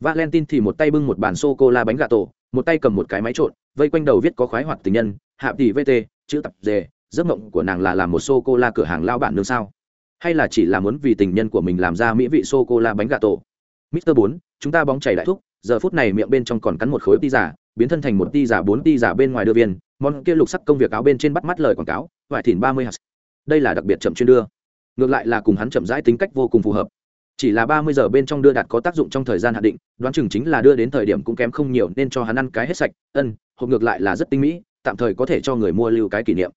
Valentine thì một tay bưng một bàn sô cô la bánh gà tổ, một tay cầm một cái máy trộn, vây quanh đầu viết có khoái hoạt tình nhân, hạ tỷ vt chữ tập dề, giấc mộng của nàng là làm một sô cô la cửa hàng lao bản nương sao? Hay là chỉ là muốn vì tình nhân của mình làm ra mỹ vị sô cô la bánh gà tổ? Mister bốn, chúng ta bóng chảy đại thúc, giờ phút này miệng bên trong còn cắn một khối ti giả biến thân thành một ti giả bốn ti giả bên ngoài đưa viên, món kia lục sắc công việc áo bên trên bắt mắt lời quảng cáo, vải thìn ba mươi hạt. Đây là đặc biệt chậm chuyên đưa. Ngược lại là cùng hắn chậm rãi tính cách vô cùng phù hợp. Chỉ là ba mươi giờ bên trong đưa đạt có tác dụng trong thời gian hạn định, đoán chừng chính là đưa đến thời điểm cũng kém không nhiều nên cho hắn ăn cái hết sạch, ân, hộp ngược lại là rất tinh mỹ, tạm thời có thể cho người mua lưu cái kỷ niệm.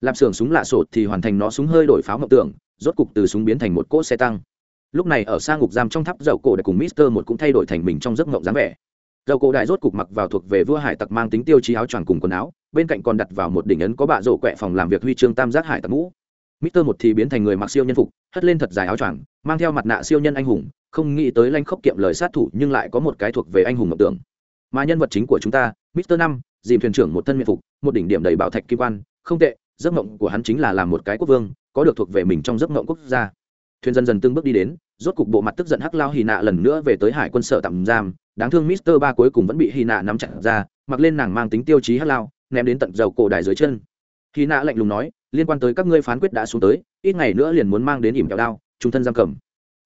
Làm xưởng súng lạ sổ thì hoàn thành nó súng hơi đổi pháo ngọc tượng rốt cục từ súng biến thành một cỗ xe tăng. Lúc này ở xa ngục giam trong tháp dầu cổ để cùng mister một cũng thay đổi thành mình trong giấc mộng dáng vẻ dầu cổ đại rốt cục mặc vào thuộc về vua hải tặc mang tính tiêu chí áo choàng cùng quần áo, bên cạnh còn đặt vào một đỉnh ấn có bạ rổ quẹ phòng làm việc huy chương tam giác hải tặc ngũ. Mister một thì biến thành người mặc siêu nhân phục, hất lên thật dài áo choàng, mang theo mặt nạ siêu nhân anh hùng, không nghĩ tới lanh khốc kiệm lời sát thủ nhưng lại có một cái thuộc về anh hùng mộng tưởng. Mà nhân vật chính của chúng ta, mister năm, dìm thuyền trưởng một thân miệng phục, một đỉnh điểm đầy bảo thạch kim quan, không tệ, giấc mộng của hắn chính là làm một cái quốc vương, có được thuộc về mình trong giấc mộng quốc gia. Thuyền dần dần từng bước đi đến, rốt cục bộ mặt tức giận hắc lao hì nạ lần nữa về tới hải quân sở tạm giam đáng thương mister ba cuối cùng vẫn bị hy nạ nắm chặt ra mặc lên nàng mang tính tiêu chí hắc lao ném đến tận dầu cổ đài dưới chân. Hy nạ lạnh lùng nói liên quan tới các ngươi phán quyết đã xuống tới ít ngày nữa liền muốn mang đến ỉm kẹo đao trung thân giam cầm.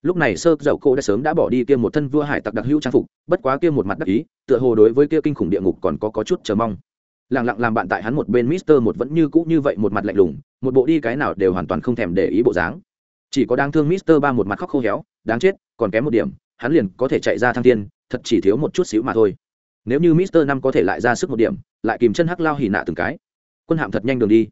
Lúc này sơ dầu cổ đã sớm đã bỏ đi kia một thân vua hải tặc đặc hữu trang phục bất quá kia một mặt đắc ý tựa hồ đối với kia kinh khủng địa ngục còn có, có chút chờ mong. Lặng lặng làm bạn tại hắn một bên mister một vẫn như cũ như vậy một mặt lạnh lùng một bộ đi cái nào đều hoàn toàn không thèm để ý bộ dáng. Chỉ có đáng thương mister ba một mặt khóc khô héo đáng chết còn kém một điểm hắn liền có thể chạy ra thăng thiên, thật chỉ thiếu một chút xíu mà thôi. Nếu như mister năm có thể lại ra sức một điểm, lại kìm chân hắc lao hỉ nạ từng cái, quân hạm thật nhanh đường đi.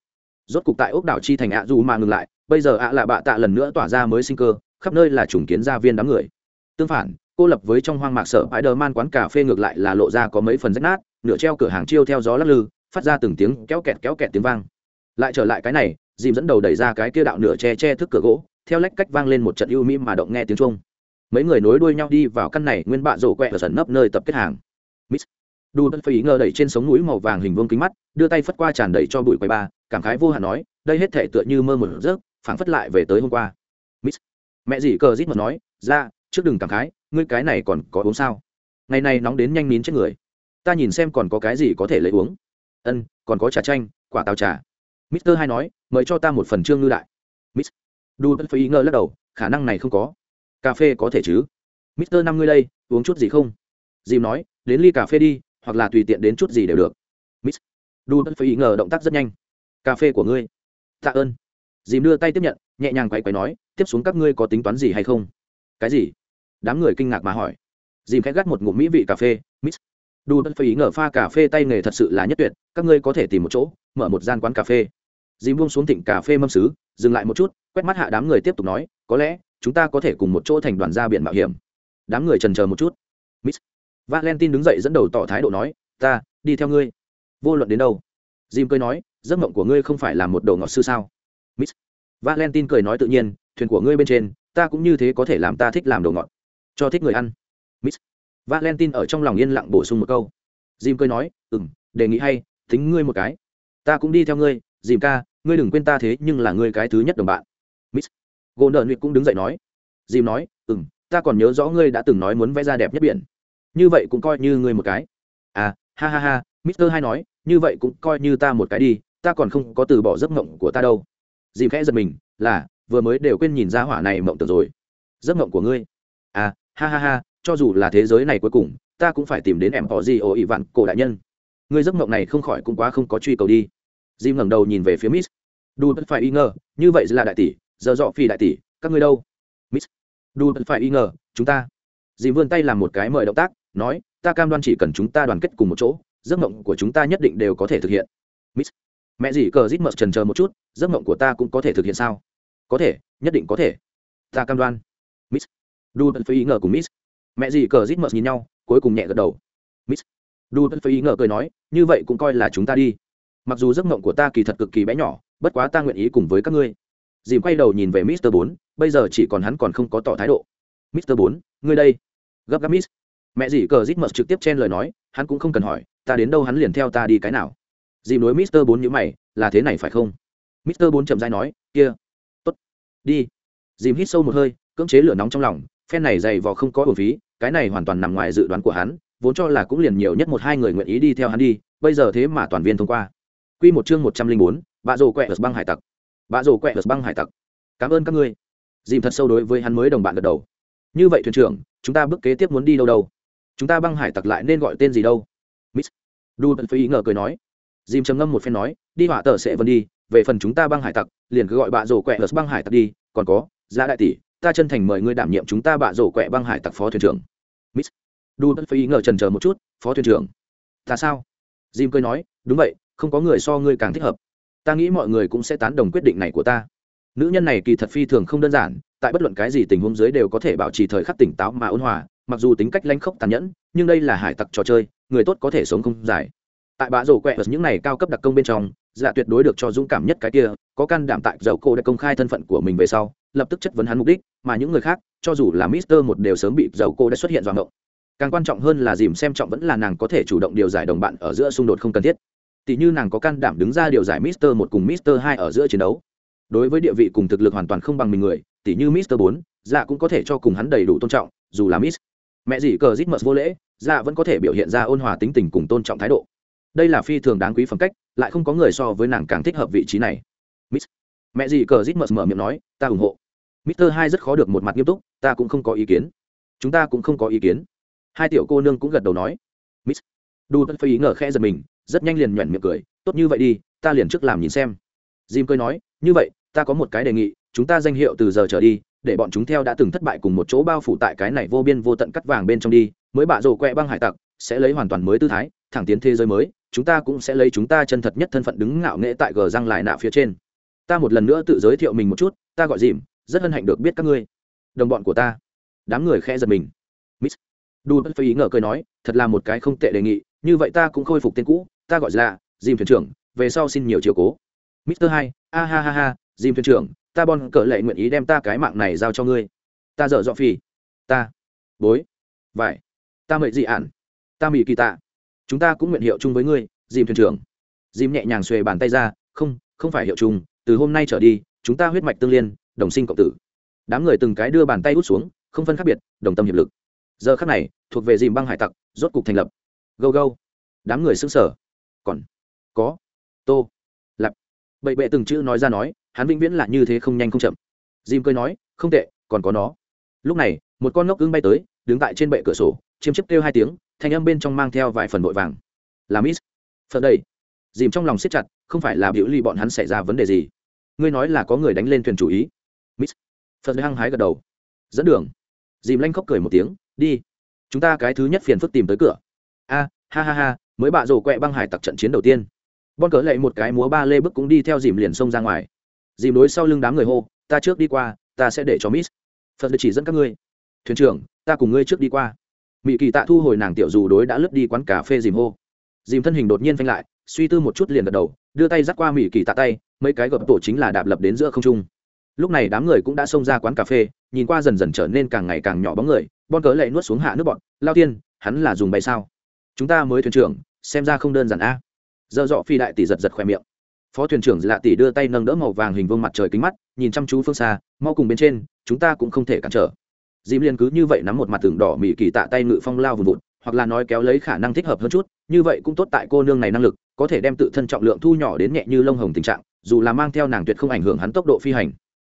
Rốt cục tại ốc đảo chi thành ạ dù mà ngừng lại, bây giờ ạ là bạ tạ lần nữa tỏa ra mới sinh cơ, khắp nơi là trùng kiến gia viên đám người. Tương phản, cô lập với trong hoang mạc sở bãi đờ man quán cà phê ngược lại là lộ ra có mấy phần rách nát, nửa treo cửa hàng chiêu theo gió lắc lư, phát ra từng tiếng kéo kẹt kéo kẹt tiếng vang. Lại trở lại cái này, dìm dẫn đầu đẩy ra cái kia đạo nửa che che thức cửa gỗ, theo lách cách vang lên một trận ưu mỹ mà động nghe tiếng trung mấy người nối đuôi nhau đi vào căn này nguyên bạ rổ quẹ ở dần nấp nơi tập kết hàng. Miss đu đất phải ngờ đẩy trên sống núi màu vàng hình vuông kính mắt, đưa tay phất qua tràn đầy cho bụi quầy ba, cảm khái vô hạn nói, đây hết thể tựa như mơ một giấc phảng phất lại về tới hôm qua. Miss mẹ dì cờ rít mà nói ra trước đừng cảm khái, ngươi cái này còn có uống sao? Ngày này nóng đến nhanh nín chết người. Ta nhìn xem còn có cái gì có thể lấy uống. Ân, còn có trà chanh, quả táo trà. Mister hai nói, mời cho ta một phần trương ngư đại. Miss đu bất phải ngờ lắc đầu, khả năng này không có cà phê có thể chứ? Mister năm ngươi đây, uống chút gì không? Dìm nói, đến ly cà phê đi, hoặc là tùy tiện đến chút gì đều được. Miss đu bất phải ngờ động tác rất nhanh. Cà phê của ngươi. Tạ ơn. Dìm đưa tay tiếp nhận, nhẹ nhàng quay quay nói, tiếp xuống các ngươi có tính toán gì hay không? Cái gì? Đám người kinh ngạc mà hỏi. Dìm khẽ gắt một ngụm mỹ vị cà phê, miss đu bất phải ngờ pha cà phê tay nghề thật sự là nhất tuyệt, các ngươi có thể tìm một chỗ, mở một gian quán cà phê. Dìm buông xuống thịnh cà phê mâm xứ dừng lại một chút, quét mắt hạ đám người tiếp tục nói, có lẽ chúng ta có thể cùng một chỗ thành đoàn ra biển mạo hiểm. Đám người trần chờ một chút. Miss valentine đứng dậy dẫn đầu tỏ thái độ nói, ta, đi theo ngươi. Vô luận đến đâu, jim cười nói, giấc mộng của ngươi không phải là một đồ ngọt sư sao? Miss valentine cười nói tự nhiên, thuyền của ngươi bên trên, ta cũng như thế có thể làm ta thích làm đồ ngọt, cho thích người ăn. Miss valentine ở trong lòng yên lặng bổ sung một câu. Jim cười nói ừ m đề nghị hay tính ngươi một cái. Ta cũng đi theo ngươi dìm ca, ngươi đừng quên ta thế nhưng là ngươi cái thứ nhất đồng bạn. Miss gỗ nợ cũng đứng dậy nói, dìm nói ừ m ta còn nhớ rõ ngươi đã từng nói muốn vẽ ra đẹp nhất biển. Như vậy cũng coi như ngươi một cái. À ha ha ha, mister hai nói, như vậy cũng coi như ta một cái đi, ta còn không có từ bỏ giấc mộng của ta đâu. Dìm khẽ giật mình, là, vừa mới đều quên nhìn ra hỏa này mộng tưởng rồi. Giấc mộng của ngươi. À ha ha ha, cho dù là thế giới này cuối cùng, ta cũng phải tìm đến em họ gì ồ ị vạn cổ đại nhân. Ngươi giấc mộng này không khỏi cũng quá không có truy cầu đi. Dìm ngẩng đầu nhìn về phía miss. Đu phải y ngờ, như vậy là đại tỷ giờ dọ phi đại tỷ, các ngươi đâu? Miss, đu phải y ngờ, chúng ta. Dì vươn tay làm một cái mời động tác, nói, ta cam đoan chỉ cần chúng ta đoàn kết cùng một chỗ, giấc mộng của chúng ta nhất định đều có thể thực hiện. Miss, mẹ dì cờ rít mật trần chờ một chút, giấc mộng của ta cũng có thể thực hiện sao? Có thể, nhất định có thể. Ta cam đoan. Miss, đu phải phải ngờ cùng miss, mẹ dì cờ rít mật nhìn nhau, cuối cùng nhẹ gật đầu. Miss, đu phải phải ngờ cười nói, như vậy cũng coi là chúng ta đi. Mặc dù giấc mộng của ta kỳ thật cực kỳ bé nhỏ, bất quá ta nguyện ý cùng với các ngươi dìm quay đầu nhìn về mister bốn bây giờ chỉ còn hắn còn không có tỏ thái độ. mister bốn ngươi đây. Gấp gáp miss. Mẹ dì cờ rít mật trực tiếp chen lời nói hắn cũng không cần hỏi ta đến đâu hắn liền theo ta đi cái nào. Dìm đối mister bốn nhữ mày là thế này phải không? mister bốn chậm dai nói kia. Tốt. Đi. Dìm hít sâu một hơi cưỡng chế lửa nóng trong lòng phen này dày vò không có hồn phí cái này hoàn toàn nằm ngoài dự đoán của hắn vốn cho là cũng liền nhiều nhất một hai người nguyện ý đi theo hắn đi bây giờ thế mà toàn viên thông qua. Quy một chương 104, bạ rồ quẹ băng hải tặc. Bạ rổ quẹt băng hải tặc. Cảm ơn các ngươi. Dìm thật sâu đối với hắn mới đồng bạn gật đầu. Như vậy thuyền trưởng, chúng ta bước kế tiếp muốn đi đâu đâu? Chúng ta băng hải tặc lại nên gọi tên gì đâu? Miss. Du tận Phi ngờ cười nói. Dìm trầm ngâm một phen nói, đi hỏa tờ sẽ vân đi, về phần chúng ta băng hải tặc, liền cứ gọi bạ rổ quẹ băng hải tặc đi, còn có, Giá đại tỷ, ta chân thành mời ngươi đảm nhiệm chúng ta bạ rổ quẹ băng hải tặc phó thuyền trưởng. Miss. Du tận Phi ngờ chần chờ một chút, phó thuyền trưởng. Ta sao? Dìm cười nói, đúng vậy, không có người so ngươi càng thích hợp ta nghĩ mọi người cũng sẽ tán đồng quyết định này của ta. Nữ nhân này kỳ thật phi thường không đơn giản, tại bất luận cái gì tình huống dưới đều có thể bảo trì thời khắc tỉnh táo mà ôn hòa, mặc dù tính cách lanh khốc tàn nhẫn, nhưng đây là hải tặc trò chơi, người tốt có thể sống không dài tại bã rổ quẹ ở những này cao cấp đặc công bên trong dạ tuyệt đối được cho dũng cảm nhất cái kia, có can đảm tại dầu cô đã công khai thân phận của mình về sau, lập tức chất vấn hắn mục đích, mà những người khác, cho dù là mister một đều sớm bị dầu cô đã xuất hiện doạng động càng quan trọng hơn là dìm xem trọng vẫn là nàng có thể chủ động điều giải đồng bạn ở giữa xung đột không cần thiết tỷ như nàng có can đảm đứng ra điều giải mister một cùng mister hai ở giữa chiến đấu. Đối với địa vị cùng thực lực hoàn toàn không bằng mình người tỷ như mister bốn dạ cũng có thể cho cùng hắn đầy đủ tôn trọng, dù là miss. Mẹ gì cờ rít mật vô lễ dạ vẫn có thể biểu hiện ra ôn hòa tính tình cùng tôn trọng thái độ. Đây là phi thường đáng quý phẩm cách, lại không có người so với nàng càng thích hợp vị trí này. Miss. Mẹ gì cờ rít mật mở miệng nói, ta ủng hộ. Mister hai rất khó được một mặt nghiêm túc, ta cũng không có ý kiến. Chúng ta cũng không có ý kiến. Hai tiểu cô nương cũng gật đầu nói. Miss. Đu Tân Phi ý ngờ khẽ giật mình rất nhanh liền nhoẻn miệng cười, tốt như vậy đi, ta liền trước làm nhìn xem. Jim cười nói, như vậy, ta có một cái đề nghị, chúng ta danh hiệu từ giờ trở đi, để bọn chúng theo đã từng thất bại cùng một chỗ bao phủ tại cái này vô biên vô tận cắt vàng bên trong đi, mới bạ rổ quẹ băng hải tặc sẽ lấy hoàn toàn mới tư thái, thẳng tiến thế giới mới, chúng ta cũng sẽ lấy chúng ta chân thật nhất thân phận đứng ngạo nghệ tại gờ răng lại nạ phía trên. Ta một lần nữa tự giới thiệu mình một chút, ta gọi dìm rất hân hạnh được biết các ngươi. Đồng bọn của ta. Đám người khẽ giật mình. Miss đu bất ý ngờ cười nói, thật là một cái không tệ đề nghị, như vậy ta cũng khôi phục tên cũ ta gọi là dìm thuyền trưởng, về sau xin nhiều chiều cố. Mister hai, a ha ha ha dìm thuyền trưởng, ta bon cỡ lệ nguyện ý đem ta cái mạng này giao cho ngươi. Ta dở dọ phi ta. Bối. Vải. Ta mệ dị ản. Ta mỹ kỳ tạ. Chúng ta cũng nguyện hiệu chung với ngươi dìm thuyền trưởng. Dìm nhẹ nhàng xuề bàn tay ra, không không phải hiệu chung, từ hôm nay trở đi, chúng ta huyết mạch tương liên, đồng sinh cộng tử. Đám người từng cái đưa bàn tay út xuống, không phân khác biệt, đồng tâm hiệp lực. Giờ khác này, thuộc về dìm băng hải tặc, rốt cục thành lập. Gâu gâu. Đám người xứng sở còn có tô lặp bậy bệ từng chữ nói ra nói, hắn vĩnh viễn là như thế không nhanh không chậm. Dìm cười nói, không tệ, còn có nó. Lúc này, một con ngốc ưng bay tới, đứng tại trên bệ cửa sổ, chiếm chiếc kêu hai tiếng, thanh âm bên trong mang theo vài phần vội vàng. Là miss. Phần đây. Dìm trong lòng siết chặt, không phải là biểu ly bọn hắn xảy ra vấn đề gì. Ngươi nói là có người đánh lên thuyền chủ ý. Miss. Phật hăng hái gật đầu. Dẫn đường. Dìm lanh khóc cười một tiếng, đi. Chúng ta cái thứ nhất phiền phức tìm tới cửa. A, ha ha ha mới bạ rổ quẹ băng hải tặc trận chiến đầu tiên. Bon cỡ lệ một cái múa ba lê bức cũng đi theo dìm liền xông ra ngoài. Dìm đối sau lưng đám người hô, ta trước đi qua, ta sẽ để cho miss. Phật chỉ dẫn các ngươi. Thuyền trưởng, ta cùng ngươi trước đi qua. Mỹ kỳ tạ thu hồi nàng tiểu dù đối đã lướt đi quán cà phê dìm hô. Dìm thân hình đột nhiên phanh lại, suy tư một chút liền gật đầu, đưa tay dắt qua mỹ kỳ tạ tay, mấy cái gập tổ chính là đạp lập đến giữa không trung. Lúc này đám người cũng đã xông ra quán cà phê, nhìn qua dần dần trở nên càng ngày càng nhỏ bóng người bon cớ lệ nuốt xuống hạ nước bọn, lao tiên, hắn là dùng bay sao? Chúng ta mới thuyền trưởng xem ra không đơn giản a. Dơ dọ phi đại tỷ giật giật khoe miệng. Phó thuyền trưởng lạ tỷ đưa tay nâng đỡ màu vàng hình vương mặt trời kính mắt, nhìn chăm chú phương xa, mau cùng bên trên, chúng ta cũng không thể cản trở. Dìm liên cứ như vậy nắm một mặt tường đỏ mỹ kỳ tạ tay ngự phong lao vùn vụt, hoặc là nói kéo lấy khả năng thích hợp hơn chút, như vậy cũng tốt tại cô nương này năng lực, có thể đem tự thân trọng lượng thu nhỏ đến nhẹ như lông hồng tình trạng, dù là mang theo nàng tuyệt không ảnh hưởng hắn tốc độ phi hành.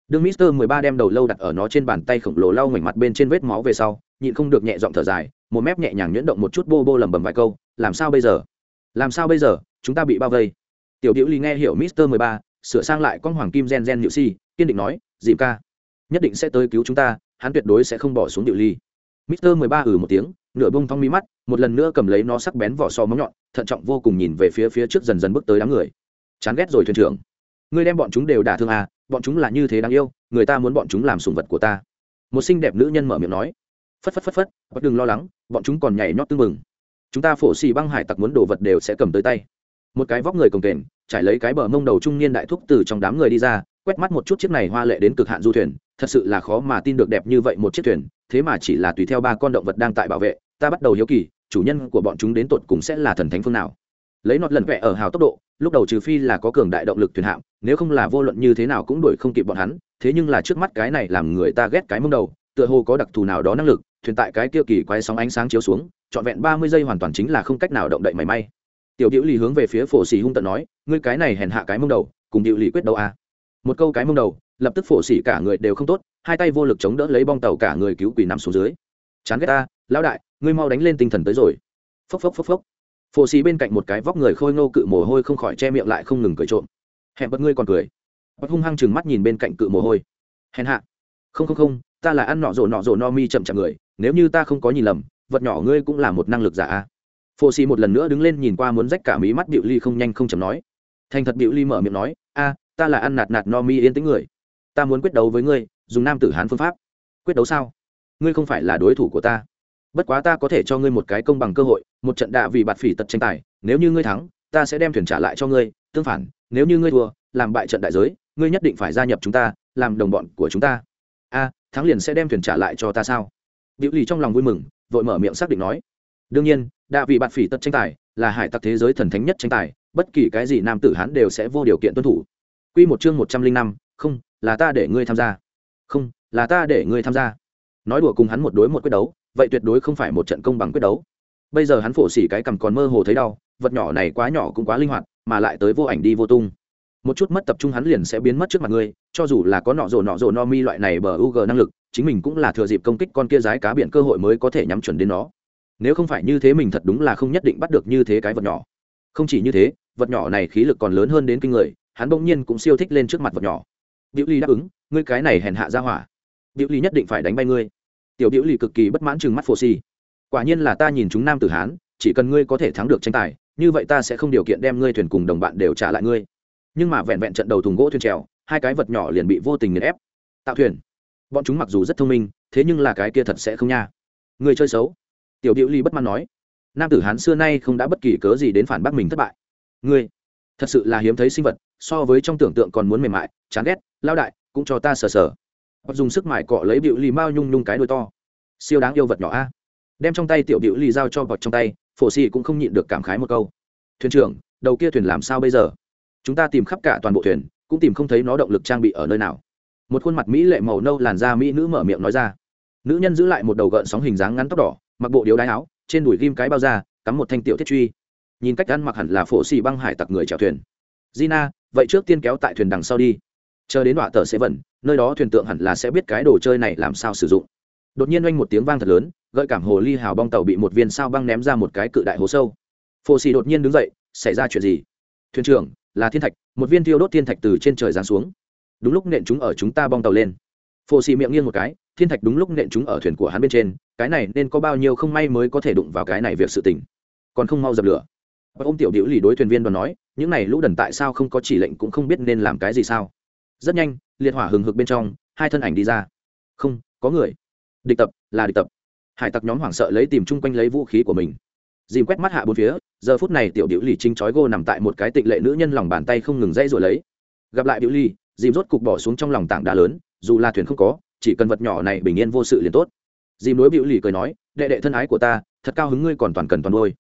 Đương mister mười ba đem đầu lâu đặt ở nó trên bàn tay khổng lồ lau ngoảnh mặt bên trên vết máu về sau, nhịn không được nhẹ giọng thở dài một mép nhẹ nhàng nhuyễn động một chút bô bô lầm bầm vài câu, làm sao bây giờ? Làm sao bây giờ? Chúng ta bị bao vây. Tiểu điệu ly nghe hiểu mister mười ba, sửa sang lại con hoàng kim gen gen nhự si, kiên định nói, dìm ca, nhất định sẽ tới cứu chúng ta, hắn tuyệt đối sẽ không bỏ xuống điệu ly. Mister mười ba ừ một tiếng, nửa bông thong mi mắt, một lần nữa cầm lấy nó sắc bén vỏ so móng nhọn, thận trọng vô cùng nhìn về phía phía trước dần dần bước tới đám người. Chán ghét rồi thuyền trưởng. Ngươi đem bọn chúng đều đả thương à bọn chúng là như thế đáng yêu, người ta muốn bọn chúng làm sùng vật của ta. Một xinh đẹp nữ nhân mở miệng nói. Phất phất phất phất, bất đừng lo lắng bọn chúng còn nhảy nhót tưng mừng chúng ta phổ xì băng hải tặc muốn đồ vật đều sẽ cầm tới tay. Một cái vóc người cồng kềnh, trải lấy cái bờ mông đầu trung niên đại thúc từ trong đám người đi ra, quét mắt một chút chiếc này hoa lệ đến cực hạn du thuyền, thật sự là khó mà tin được đẹp như vậy một chiếc thuyền, thế mà chỉ là tùy theo ba con động vật đang tại bảo vệ, ta bắt đầu hiếu kỳ, chủ nhân của bọn chúng đến tột cùng sẽ là thần thánh phương nào. Lấy nọt lần vẽ ở hào tốc độ, lúc đầu trừ phi là có cường đại động lực thuyền hạm, nếu không là vô luận như thế nào cũng đuổi không kịp bọn hắn, thế nhưng là trước mắt cái này làm người ta ghét cái mông đầu tựa hồ có đặc thù nào đó năng lực, thuyền tại cái kia kỳ quay sóng ánh sáng chiếu xuống, trọn vẹn ba mươi giây hoàn toàn chính là không cách nào động đậy mảy may. Tiểu điệu lì hướng về phía phổ xỉ hung tận nói, ngươi cái này hèn hạ cái mông đầu, cùng điệu lì quyết đấu à. một câu cái mông đầu, lập tức phổ xỉ cả người đều không tốt, hai tay vô lực chống đỡ lấy bong tàu cả người cứu quỷ nằm xuống dưới. Chán ghét ta, lão đại, ngươi mau đánh lên tinh thần tới rồi. Phốc phốc phốc phốc. Phổ xỉ bên cạnh một cái vóc người khôi ngô cự mồ hôi không khỏi che miệng lại không ngừng cười trộm. Hẹn bất ngươi còn cười. Bất hung hăng chừng mắt nhìn bên cạnh cự mồ hôi. Hèn hạ. Không không không ta là ăn nọ rổ nọ rổ no mi chậm chậm người, nếu như ta không có nhìn lầm, vật nhỏ ngươi cũng là một năng lực giả a. Phô xì một lần nữa đứng lên nhìn qua muốn rách cả mí mắt điệu ly không nhanh không chậm nói. Thành thật biểu ly mở miệng nói, a, ta là ăn nạt nạt no mi yên tĩnh người. Ta muốn quyết đấu với ngươi, dùng nam tử hán phương pháp. Quyết đấu sao? Ngươi không phải là đối thủ của ta. Bất quá ta có thể cho ngươi một cái công bằng cơ hội, một trận đạ vì bạt phỉ tật tranh tài. Nếu như ngươi thắng, ta sẽ đem thuyền trả lại cho ngươi. Tương phản, nếu như ngươi thua, làm bại trận đại giới, ngươi nhất định phải gia nhập chúng ta, làm đồng bọn của chúng ta thắng liền sẽ đem thuyền trả lại cho ta sao? Biểu lì trong lòng vui mừng, vội mở miệng xác định nói. Đương nhiên, đạ vị bạt phỉ tật tranh tài là hải tặc thế giới thần thánh nhất tranh tài, bất kỳ cái gì nam tử hán đều sẽ vô điều kiện tuân thủ. Quy một chương một trăm linh năm, không, là ta để ngươi tham gia. Không, là ta để ngươi tham gia. Nói đùa cùng hắn một đối một quyết đấu, vậy tuyệt đối không phải một trận công bằng quyết đấu. Bây giờ hắn phổ xỉ cái cầm còn mơ hồ thấy đau, vật nhỏ này quá nhỏ cũng quá linh hoạt, mà lại tới vô ảnh đi vô tung một chút mất tập trung hắn liền sẽ biến mất trước mặt ngươi, cho dù là có nọ rồ nọ rồ no mi loại này bờ u g năng lực, chính mình cũng là thừa dịp công kích con kia rái cá biển cơ hội mới có thể nhắm chuẩn đến nó. Nếu không phải như thế mình thật đúng là không nhất định bắt được như thế cái vật nhỏ. Không chỉ như thế, vật nhỏ này khí lực còn lớn hơn đến kinh người, hắn bỗng nhiên cũng siêu thích lên trước mặt vật nhỏ. Biểu ly đáp ứng, ngươi cái này hèn hạ ra hỏa. Biểu ly nhất định phải đánh bay ngươi. Tiểu biểu ly cực kỳ bất mãn chừng mắt phô si. Quả nhiên là ta nhìn chúng nam tử hán, chỉ cần ngươi có thể thắng được tranh tài, như vậy ta sẽ không điều kiện đem ngươi thuyền cùng đồng bạn đều trả lại ngươi nhưng mà vẹn vẹn trận đầu thùng gỗ thuyền trèo, hai cái vật nhỏ liền bị vô tình nghiền ép. Tạo thuyền. Bọn chúng mặc dù rất thông minh, thế nhưng là cái kia thật sẽ không nha. Người chơi xấu. Tiểu điệu ly bất mãn nói. Nam tử hán xưa nay không đã bất kỳ cớ gì đến phản bác mình thất bại. Ngươi, thật sự là hiếm thấy sinh vật, so với trong tưởng tượng còn muốn mềm mại, chán ghét, lao đại, cũng cho ta sờ sờ. Hoặc dùng sức mải cọ lấy bịu lì mao nhung nhung cái đôi to. Siêu đáng yêu vật nhỏ a. Đem trong tay tiểu bịu lì giao cho bọt trong tay, phổ xì cũng không nhịn được cảm khái một câu. Thuyền trưởng, đầu kia thuyền làm sao bây giờ? Chúng ta tìm khắp cả toàn bộ thuyền, cũng tìm không thấy nó động lực trang bị ở nơi nào. Một khuôn mặt mỹ lệ màu nâu làn da mỹ nữ mở miệng nói ra. Nữ nhân giữ lại một đầu gợn sóng hình dáng ngắn tóc đỏ, mặc bộ điếu đái áo, trên đùi ghim cái bao da, cắm một thanh tiểu thiết truy. Nhìn cách ăn mặc hẳn là phổ xì băng hải tặc người chèo thuyền. Gina, vậy trước tiên kéo tại thuyền đằng sau đi. Chờ đến đoạn tờ sẽ vẩn nơi đó thuyền tượng hẳn là sẽ biết cái đồ chơi này làm sao sử dụng. Đột nhiên oanh một tiếng vang thật lớn, gợi cảm hồ ly hào bong tàu bị một viên sao băng ném ra một cái cự đại hố sâu. Phổ xì đột nhiên đứng dậy, xảy ra chuyện gì? Thuyền trưởng là thiên thạch, một viên thiêu đốt thiên thạch từ trên trời giáng xuống. Đúng lúc nện chúng ở chúng ta bong tàu lên. Phô xì miệng nghiêng một cái, thiên thạch đúng lúc nện chúng ở thuyền của hắn bên trên, cái này nên có bao nhiêu không may mới có thể đụng vào cái này việc sự tình. Còn không mau dập lửa. Và ông tiểu điệu lì đối thuyền viên đoàn nói, những này lũ đần tại sao không có chỉ lệnh cũng không biết nên làm cái gì sao. Rất nhanh, liệt hỏa hừng hực bên trong, hai thân ảnh đi ra. Không, có người. Địch tập, là địch tập. Hải tặc nhóm hoảng sợ lấy tìm chung quanh lấy vũ khí của mình. Dìm quét mắt hạ bốn phía giờ phút này tiểu điệu lì chính chói gô nằm tại một cái tịnh lệ nữ nhân lòng bàn tay không ngừng dây rồi lấy. Gặp lại điệu lì, dìm rốt cục bỏ xuống trong lòng tảng đá lớn, dù là thuyền không có, chỉ cần vật nhỏ này bình yên vô sự liền tốt. Dìm đối điệu lì cười nói, đệ đệ thân ái của ta, thật cao hứng ngươi còn toàn cần toàn đôi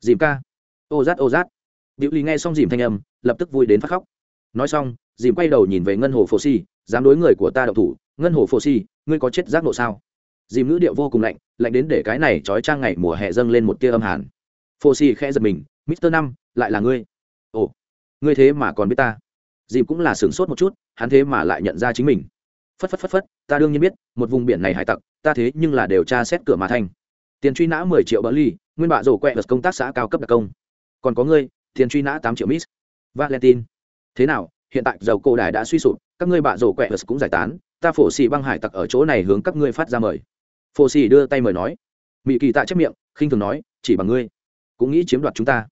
dìm ca. Ô rát ô rát. Điệu lì nghe xong dìm thanh âm, lập tức vui đến phát khóc. Nói xong, dìm quay đầu nhìn về ngân hồ phổ si, dám đối người của ta đậu thủ, ngân hồ phổ si, ngươi có chết giác nộ sao? Dìm ngữ điệu vô cùng lạnh lạnh đến để cái này trói trang ngày mùa hè dâng lên một tia âm hàn phô xì khẽ giật mình, mister năm, lại là ngươi? Ồ, ngươi thế mà còn biết ta. Dìm cũng là sửng sốt một chút, hắn thế mà lại nhận ra chính mình. Phất phất phất phất, ta đương nhiên biết, một vùng biển này hải tặc, ta thế nhưng là điều tra xét cửa mà thành. Tiền truy nã mười triệu bỡ ly nguyên bạ rổ quẹ vật công tác xã cao cấp đặc công. Còn có ngươi, tiền truy nã tám triệu miss valentine. Thế nào, hiện tại dầu cổ đài đã suy sụp, các ngươi bạ rổ quẹ vật cũng giải tán, ta phổ xì băng hải tặc ở chỗ này hướng các ngươi phát ra mời. Phổ xì đưa tay mời nói. Mỹ kỳ tạ chép miệng, khinh thường nói, chỉ bằng ngươi cũng nghĩ chiếm đoạt chúng ta.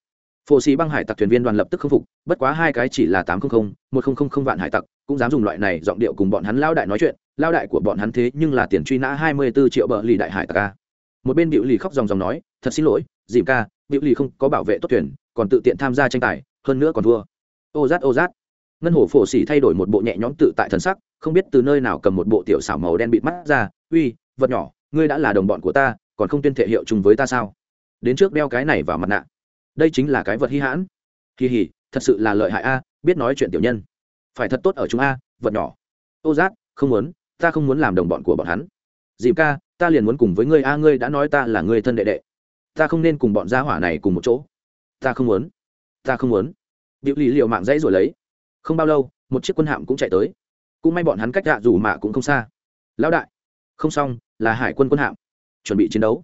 Phổ xì băng hải tặc thuyền viên đoàn lập tức khâm phục, bất quá hai cái chỉ là tám trăm linh một nghìn vạn hải tặc, cũng dám dùng loại này giọng điệu cùng bọn hắn lao đại nói chuyện. Lao đại của bọn hắn thế nhưng là tiền truy nã hai mươi bốn triệu bờ lì đại hải tặc ca một bên biểu lì khóc dòng dòng nói, thật xin lỗi, dìm ca, biểu lì không có bảo vệ tốt thuyền, còn tự tiện tham gia tranh tài, hơn nữa còn thua. Ô rát ô rát. Ngân hồ phổ xỉ thay đổi một bộ nhẹ nhõm tự tại thần sắc, không biết từ nơi nào cầm một bộ tiểu xảo màu đen bịt mắt ra, uy, vật nhỏ, ngươi đã là đồng bọn của ta, còn không tuyên thể hiệu chung với ta sao? Đến trước đeo cái này vào mặt nạ. Đây chính là cái vật hy hãn. Kỳ hỉ, thật sự là lợi hại a, biết nói chuyện tiểu nhân. Phải thật tốt ở chúng a, vật nhỏ. Ô giác, không muốn, ta không muốn làm đồng bọn của bọn hắn. Dìm ca, ta liền muốn cùng với ngươi a, ngươi đã nói ta là người thân đệ đệ. Ta không nên cùng bọn gia hỏa này cùng một chỗ. Ta không muốn. Ta không muốn. Điệu lì liệu mạng dãy rồi lấy. Không bao lâu, một chiếc quân hạm cũng chạy tới. Cũng may bọn hắn cách hạ rủ mạ cũng không xa. Lão đại. Không xong, là hải quân quân hạm. Chuẩn bị chiến đấu.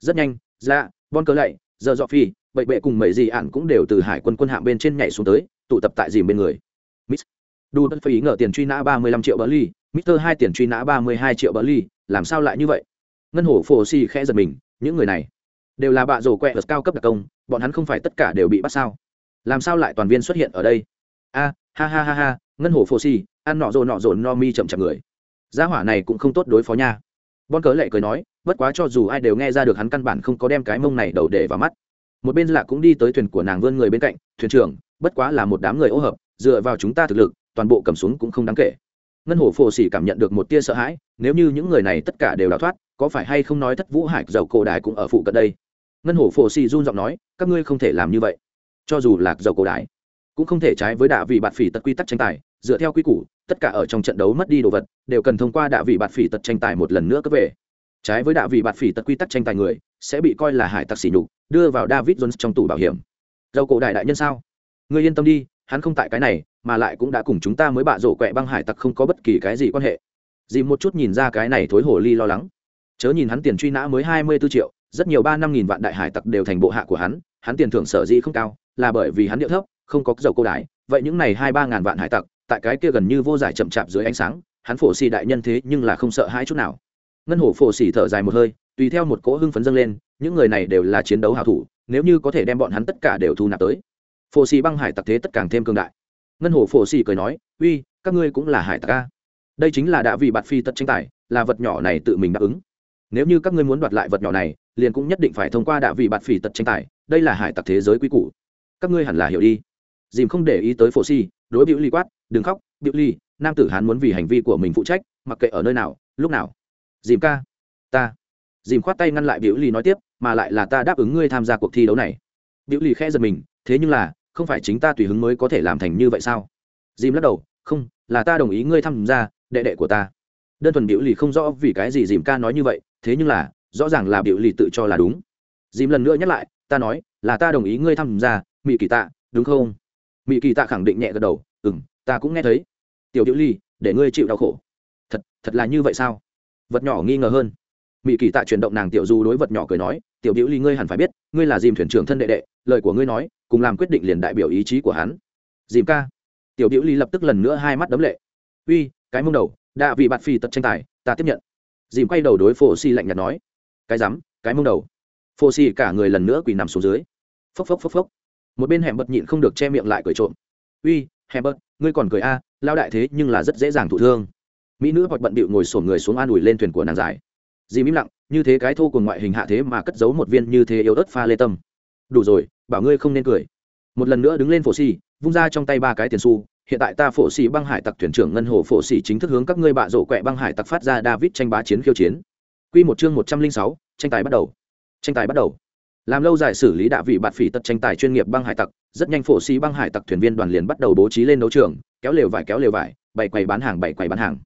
Rất nhanh ra bon cờ lạy giờ dọ phi, bậy bệ cùng mấy gì ạn cũng đều từ hải quân quân hạm bên trên nhảy xuống tới, tụ tập tại dìm bên người. Miss đu đất phải ý ngờ tiền truy nã ba mươi lăm triệu bờ ly mister hai tiền truy nã ba mươi hai triệu bờ ly làm sao lại như vậy? Ngân hổ phổ xì khẽ giật mình, những người này đều là bạ rổ quẹ cao cấp đặc công, bọn hắn không phải tất cả đều bị bắt sao? Làm sao lại toàn viên xuất hiện ở đây? A, ha ha ha ha, ngân hồ phô si ăn nọ rồ nọ rồ no mi chậm chậm người. Gia hỏa này cũng không tốt đối phó nha bon cớ lệ cười nói, bất quá cho dù ai đều nghe ra được hắn căn bản không có đem cái mông này đầu để vào mắt. Một bên lạ cũng đi tới thuyền của nàng vươn người bên cạnh, thuyền trưởng, bất quá là một đám người ô hợp, dựa vào chúng ta thực lực, toàn bộ cầm xuống cũng không đáng kể. Ngân hồ phổ xỉ cảm nhận được một tia sợ hãi, nếu như những người này tất cả đều đào thoát, có phải hay không nói thất vũ hải dầu cổ đài cũng ở phụ cận đây? Ngân hồ phổ xỉ run giọng nói, các ngươi không thể làm như vậy. Cho dù lạc dầu cổ đài cũng không thể trái với đạ vị bạt phỉ tật quy tắc tranh tài, dựa theo quy củ tất cả ở trong trận đấu mất đi đồ vật, đều cần thông qua đạ vị bạt phỉ tật tranh tài một lần nữa cấp về. Trái với đạ vị bạt phỉ tật quy tắc tranh tài người, sẽ bị coi là hải tặc xỉ nhục, đưa vào david jones trong tủ bảo hiểm. Dầu cổ đại đại nhân sao? Ngươi yên tâm đi, hắn không tại cái này, mà lại cũng đã cùng chúng ta mới bạ rổ quẹ băng hải tặc không có bất kỳ cái gì quan hệ. Dì một chút nhìn ra cái này thối hồ ly lo lắng. Chớ nhìn hắn tiền truy nã mới hai mươi b ố triệu, rất nhiều ba năm nghìn vạn đại hải tặc đều thành bộ hạ của hắn hắn tiền thưởng sở dĩ không cao, là bởi vì hắn điệu thấp, không có dầu cô đái vậy những này hai ba ngàn vạn hải tặc tại cái kia gần như vô giải chậm chạp dưới ánh sáng, hắn phổ xì đại nhân thế nhưng là không sợ hai chút nào. Ngân hổ phổ xì thở dài một hơi, tùy theo một cỗ hưng phấn dâng lên, những người này đều là chiến đấu hào thủ, nếu như có thể đem bọn hắn tất cả đều thu nạp tới. Phổ xì băng hải tặc thế tất càng thêm cương đại. Ngân hồ phổ xì cười nói, uy, các ngươi cũng là hải tặc a. Đây chính là đã vì bạt phi tật tranh tài, là vật nhỏ này tự mình đáp ứng. Nếu như các ngươi muốn đoạt lại vật nhỏ này, liền cũng nhất định phải thông qua đạ vị bạt phỉ tật tranh tài, đây là hải tặc thế giới quy củ. Các ngươi hẳn là hiểu đi dìm không để ý tới phổ si, đối biểu ly quát, đừng khóc biểu ly nam tử hán muốn vì hành vi của mình phụ trách, mặc kệ ở nơi nào, lúc nào. Dìm ca, ta. Dìm khoát tay ngăn lại biểu ly nói tiếp, mà lại là ta đáp ứng ngươi tham gia cuộc thi đấu này. Biểu ly khẽ giật mình, thế nhưng là, không phải chính ta tùy hứng mới có thể làm thành như vậy sao? Dìm lắc đầu, không, là ta đồng ý ngươi tham gia, đệ đệ của ta. Đơn thuần biểu lì không rõ vì cái gì dìm ca nói như vậy, thế nhưng là, rõ ràng là biểu lì tự cho là đúng. Dìm lần nữa nhắc lại, ta nói, là ta đồng ý ngươi tham gia mỹ kỳ tạ, đúng không? Mỹ kỳ tạ khẳng định nhẹ gật đầu ừ m ta cũng nghe thấy. Tiểu biểu ly, để ngươi chịu đau khổ. Thật thật là như vậy sao? Vật nhỏ nghi ngờ hơn. Mỹ kỳ tạ chuyển động nàng tiểu du đối vật nhỏ cười nói, tiểu biểu ly ngươi hẳn phải biết, ngươi là dìm thuyền trưởng thân đệ đệ, lời của ngươi nói, cùng làm quyết định liền đại biểu ý chí của hắn. Dìm ca. Tiểu biểu ly lập tức lần nữa hai mắt đấm lệ. Uy, cái mông đầu đạ vị bạt phi tật tranh tài, ta tiếp nhận. Dìm quay đầu đối phổ xi lạnh nhạt nói, cái rắm, cái mông đầu. Phổ Si cả người lần nữa quỳ nằm xuống dưới. Phốc phốc phốc phốc một bên hẻm bật nhịn không được che miệng lại cười trộm. Uy hẻm bật, ngươi còn cười a lao đại thế nhưng là rất dễ dàng thụ thương. Mỹ nữ hoặc bận bịu ngồi sổm người xuống an ủi lên thuyền của nàng dài dì im lặng, như thế cái thô cùng ngoại hình hạ thế mà cất giấu một viên như thế yếu ớt pha lê tâm. Đủ rồi, bảo ngươi không nên cười. Một lần nữa đứng lên phổ xì vung ra trong tay ba cái tiền xu. Hiện tại ta phổ xì băng hải tặc thuyền trưởng ngân hồ phổ xì chính thức hướng các ngươi bạ rổ quẹ băng hải tặc phát ra david tranh bá chiến khiêu chiến. Q một chương một trăm linh sáu, tranh tài bắt đầu. Tranh tài bắt đầu làm lâu dài xử lý đạ vị bạt phỉ tật tranh tài chuyên nghiệp băng hải tặc, rất nhanh phổ xi băng hải tặc thuyền viên đoàn liền bắt đầu bố trí lên đấu trường, kéo lều vải kéo lều vải, bày quầy bán hàng bày quầy bán hàng.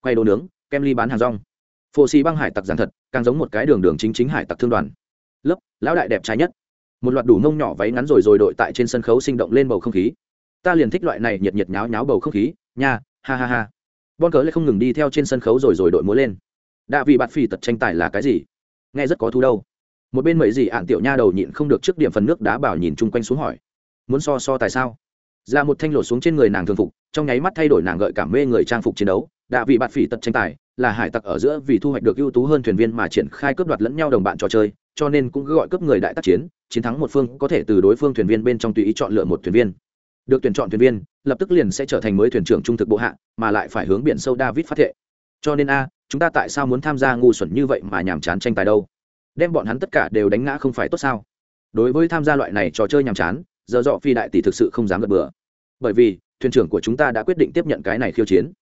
Quay đồ nướng, kem ly bán hàng rong. Phổ xi băng hải tặc giản thật, càng giống một cái đường đường chính chính hải tặc thương đoàn. Lớp, lão đại đẹp trái nhất. Một loạt đủ mông nhỏ váy ngắn rồi rồi đội tại trên sân khấu sinh động lên bầu không khí. Ta liền thích loại này nhiệt nhiệt nháo nháo bầu không khí, nha, ha ha ha. Bon cớ lại không ngừng đi theo trên sân khấu rồi rồi đội múa lên. Đạ vị bạt phỉ tật tranh tài là cái gì? Nghe rất có thú đâu một bên mấy gì ạn tiểu nha đầu nhịn không được trước điểm phần nước đá bảo nhìn chung quanh xuống hỏi, muốn so so tại sao? Ra một thanh lột xuống trên người nàng thường phục, trong nháy mắt thay đổi nàng gợi cảm mê người trang phục chiến đấu đã vị bạt phỉ tật tranh tài, là hải tặc ở giữa vì thu hoạch được ưu tú hơn thuyền viên mà triển khai cướp đoạt lẫn nhau đồng bạn trò chơi, cho nên cũng gọi cướp người đại tác chiến chiến thắng một phương có thể từ đối phương thuyền viên bên trong tùy ý chọn lựa một thuyền viên. Được tuyển chọn thuyền viên, lập tức liền sẽ trở thành mới thuyền trưởng trung thực bộ hạ, mà lại phải hướng biển sâu david phát thệ. Cho nên a, chúng ta tại sao muốn tham gia ngu xuẩn như vậy mà nhàm chán tranh tài đâu? Đem bọn hắn tất cả đều đánh ngã không phải tốt sao? Đối với tham gia loại này trò chơi nhàm chán, giờ dọ phi đại tỷ thực sự không dám gật bừa. Bởi vì, thuyền trưởng của chúng ta đã quyết định tiếp nhận cái này khiêu chiến.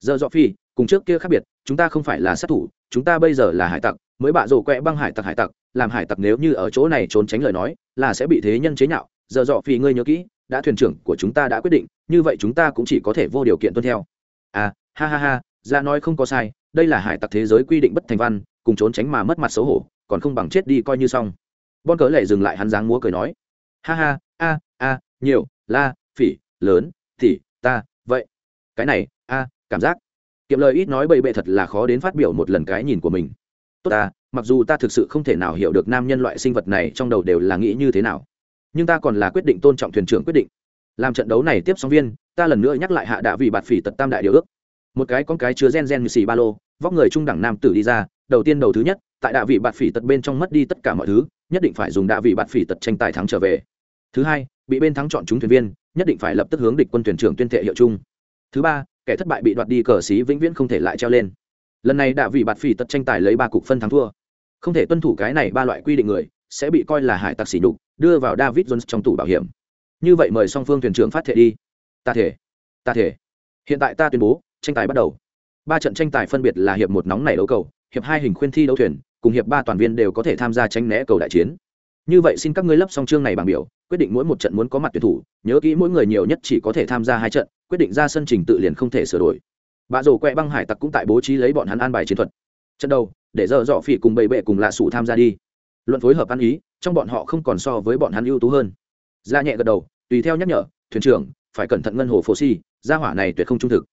Giờ dọ phi, cùng trước kia khác biệt, chúng ta không phải là sát thủ, chúng ta bây giờ là hải tặc, mới bạ rổ quẹ băng hải tặc hải tặc, làm hải tặc nếu như ở chỗ này trốn tránh lời nói, là sẽ bị thế nhân chế nhạo. Giờ dọ phi, ngươi nhớ kỹ, đã thuyền trưởng của chúng ta đã quyết định, như vậy chúng ta cũng chỉ có thể vô điều kiện tuân theo. À ha ha ha, ra nói không có sai, đây là hải tặc thế giới quy định bất thành văn, cùng trốn tránh mà mất mặt xấu hổ còn không bằng chết đi coi như xong. Bon cớ lệ dừng lại hắn dáng múa cười nói, ha ha, a a, nhiều, la, phỉ, lớn, thì, ta, vậy. Cái này, a, cảm giác. Kiệm lời ít nói bậy bệ thật là khó đến phát biểu một lần cái nhìn của mình. Tốt ta, mặc dù ta thực sự không thể nào hiểu được nam nhân loại sinh vật này trong đầu đều là nghĩ như thế nào, nhưng ta còn là quyết định tôn trọng thuyền trưởng quyết định. Làm trận đấu này tiếp sóng viên, ta lần nữa nhắc lại hạ đạ vị bạt phỉ tật tam đại điều ước. Một cái con cái chứa gen gen như xì ba lô, vóc người trung đẳng nam tử đi ra, đầu tiên đầu thứ nhất tại đạ vị bạt phỉ tật bên trong mất đi tất cả mọi thứ, nhất định phải dùng đạ vị bạt phỉ tật tranh tài thắng trở về. Thứ hai, bị bên thắng chọn chúng thuyền viên, nhất định phải lập tức hướng địch quân thuyền trưởng tuyên thệ hiệu chung. Thứ ba, kẻ thất bại bị đoạt đi cờ xí vĩnh viễn không thể lại treo lên. Lần này đạ vị bạt phỉ tật tranh tài lấy ba cục phân thắng thua. Không thể tuân thủ cái này ba loại quy định người, sẽ bị coi là hải tặc xỉ nhục, đưa vào david jones trong tủ bảo hiểm. Như vậy mời song phương thuyền trưởng phát thệ đi. Ta thể ta thể hiện tại ta tuyên bố, tranh tài bắt đầu. Ba trận tranh tài phân biệt là hiệp một nóng này đấu cầu, hiệp hai hình khuyên thi đấu thuyền cùng hiệp ba toàn viên đều có thể tham gia tranh né cầu đại chiến. Như vậy xin các ngươi lấp xong chương này bằng biểu, quyết định mỗi một trận muốn có mặt tuyển thủ, nhớ kỹ mỗi người nhiều nhất chỉ có thể tham gia hai trận, quyết định ra sân trình tự liền không thể sửa đổi. Bà rổ quẹ băng hải tặc cũng tại bố trí lấy bọn hắn an bài chiến thuật. Trận đầu, để giờ dọ phỉ cùng bầy bệ cùng lạ sủ tham gia đi. Luận phối hợp ăn ý, trong bọn họ không còn so với bọn hắn ưu tú hơn. Ra nhẹ gật đầu, tùy theo nhắc nhở, thuyền trưởng, phải cẩn thận ngân hồ phổ si, gia hỏa này tuyệt không trung thực.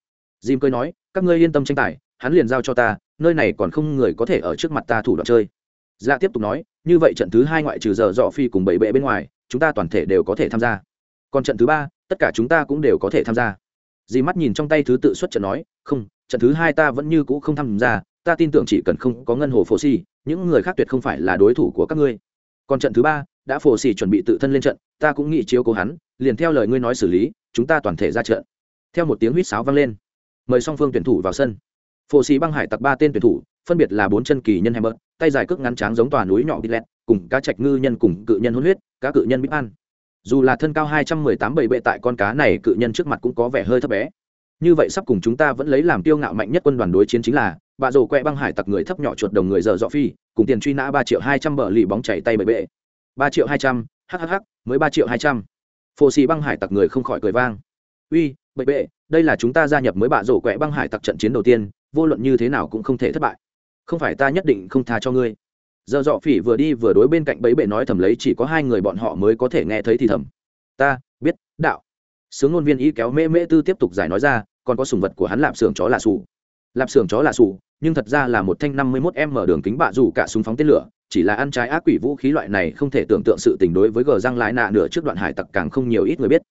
Jim cười nói, các ngươi yên tâm tranh tài, hắn liền giao cho ta nơi này còn không người có thể ở trước mặt ta thủ đoạn chơi. Dạ tiếp tục nói, như vậy trận thứ hai ngoại trừ giờ dọ phi cùng bảy bệ bên ngoài, chúng ta toàn thể đều có thể tham gia. Còn trận thứ ba, tất cả chúng ta cũng đều có thể tham gia. Dì mắt nhìn trong tay thứ tự xuất trận nói, không, trận thứ hai ta vẫn như cũ không tham gia, ta tin tưởng chỉ cần không có ngân hồ phổ xì, những người khác tuyệt không phải là đối thủ của các ngươi. Còn trận thứ ba, đã phổ xì chuẩn bị tự thân lên trận, ta cũng nghĩ chiếu cố hắn, liền theo lời ngươi nói xử lý, chúng ta toàn thể ra trận. Theo một tiếng huýt sáo vang lên. Mời song phương tuyển thủ vào sân phổ xì băng hải tặc ba tên tuyển thủ, phân biệt là bốn chân kỳ nhân hammer, tay dài cước ngắn tráng giống tòa núi nhỏ bít cùng cá trạch ngư nhân cùng cự nhân hôn huyết, cá cự nhân bít an. Dù là thân cao hai trăm mười tám bảy bệ tại con cá này, cự nhân trước mặt cũng có vẻ hơi thấp bé. Như vậy sắp cùng chúng ta vẫn lấy làm tiêu ngạo mạnh nhất quân đoàn đối chiến chính là, bà rồ quẹ băng hải tặc người thấp nhỏ chuột đồng người giờ dọ phi, cùng tiền truy nã ba triệu hai trăm bờ lì bóng chảy tay bảy bệ. Ba triệu hai trăm hhh mới ba triệu hai trăm. Phô xì băng hải tặc người không khỏi cười vang. Uy bệ bệ, đây là chúng ta gia nhập mới bạ rổ quẹ băng hải tặc trận chiến đầu tiên vô luận như thế nào cũng không thể thất bại. Không phải ta nhất định không tha cho ngươi. Giờ dọ phỉ vừa đi vừa đối bên cạnh bấy bệ nói thầm lấy chỉ có hai người bọn họ mới có thể nghe thấy thì thầm. Ta, biết, đạo. Sướng ngôn viên ý kéo mễ mễ tư tiếp tục giải nói ra, còn có sùng vật của hắn lạp xưởng chó là xù. Lạp xưởng chó là xù, nhưng thật ra là một thanh năm mươi 51 m đường kính bạ rủ cả súng phóng tên lửa, chỉ là ăn trái ác quỷ vũ khí loại này không thể tưởng tượng sự tình đối với gờ răng lái nạ nửa trước đoạn hải tặc càng không nhiều ít người biết.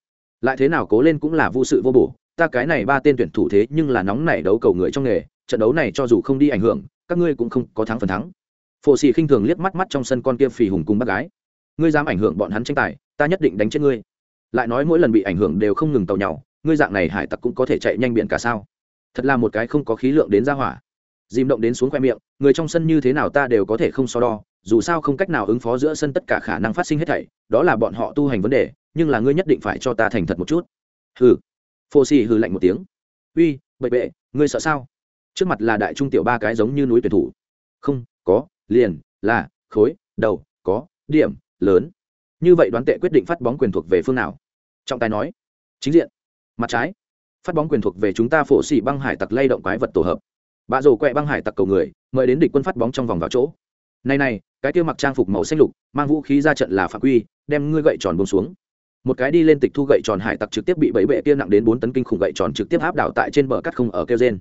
Lại thế nào cố lên cũng là vô sự vô bổ, ta cái này ba tên tuyển thủ thế nhưng là nóng nảy đấu cầu người trong nghề trận đấu này cho dù không đi ảnh hưởng, các ngươi cũng không có thắng phần thắng. Phổ xì khinh thường liếc mắt mắt trong sân con kia phì hùng cùng bác gái. Ngươi dám ảnh hưởng bọn hắn tranh tài, ta nhất định đánh chết ngươi. Lại nói mỗi lần bị ảnh hưởng đều không ngừng tàu nhau ngươi dạng này hải tặc cũng có thể chạy nhanh biển cả sao? Thật là một cái không có khí lượng đến ra hỏa. Dìm động đến xuống khoe miệng, người trong sân như thế nào ta đều có thể không so đo, dù sao không cách nào ứng phó giữa sân tất cả khả năng phát sinh hết thảy, đó là bọn họ tu hành vấn đề, nhưng là ngươi nhất định phải cho ta thành thật một chút. Hừ. Phô xì hừ lạnh một tiếng. Uy, bậy bệ, ngươi sợ sao? Trước mặt là đại trung tiểu ba cái giống như núi tuyển thủ. Không, có, liền, là, khối, đầu, có, điểm, lớn. Như vậy đoán tệ quyết định phát bóng quyền thuộc về phương nào? Trọng tài nói, chính diện. Mặt trái, phát bóng quyền thuộc về chúng ta phổ xỉ băng hải tặc lay động quái vật tổ hợp. Bạ rổ quẹ băng hải tặc cầu người, mời đến địch quân phát bóng trong vòng vào chỗ. Này này, cái kia mặc trang phục màu xanh lục, mang vũ khí ra trận là phạm quy, đem ngươi gậy tròn bông xuống. Một cái đi lên tịch thu gậy tròn hải tặc trực tiếp bị bẫy bệ kia nặng đến bốn tấn kinh khủng gậy tròn trực tiếp áp đảo tại trên bờ cắt không ở kêu trên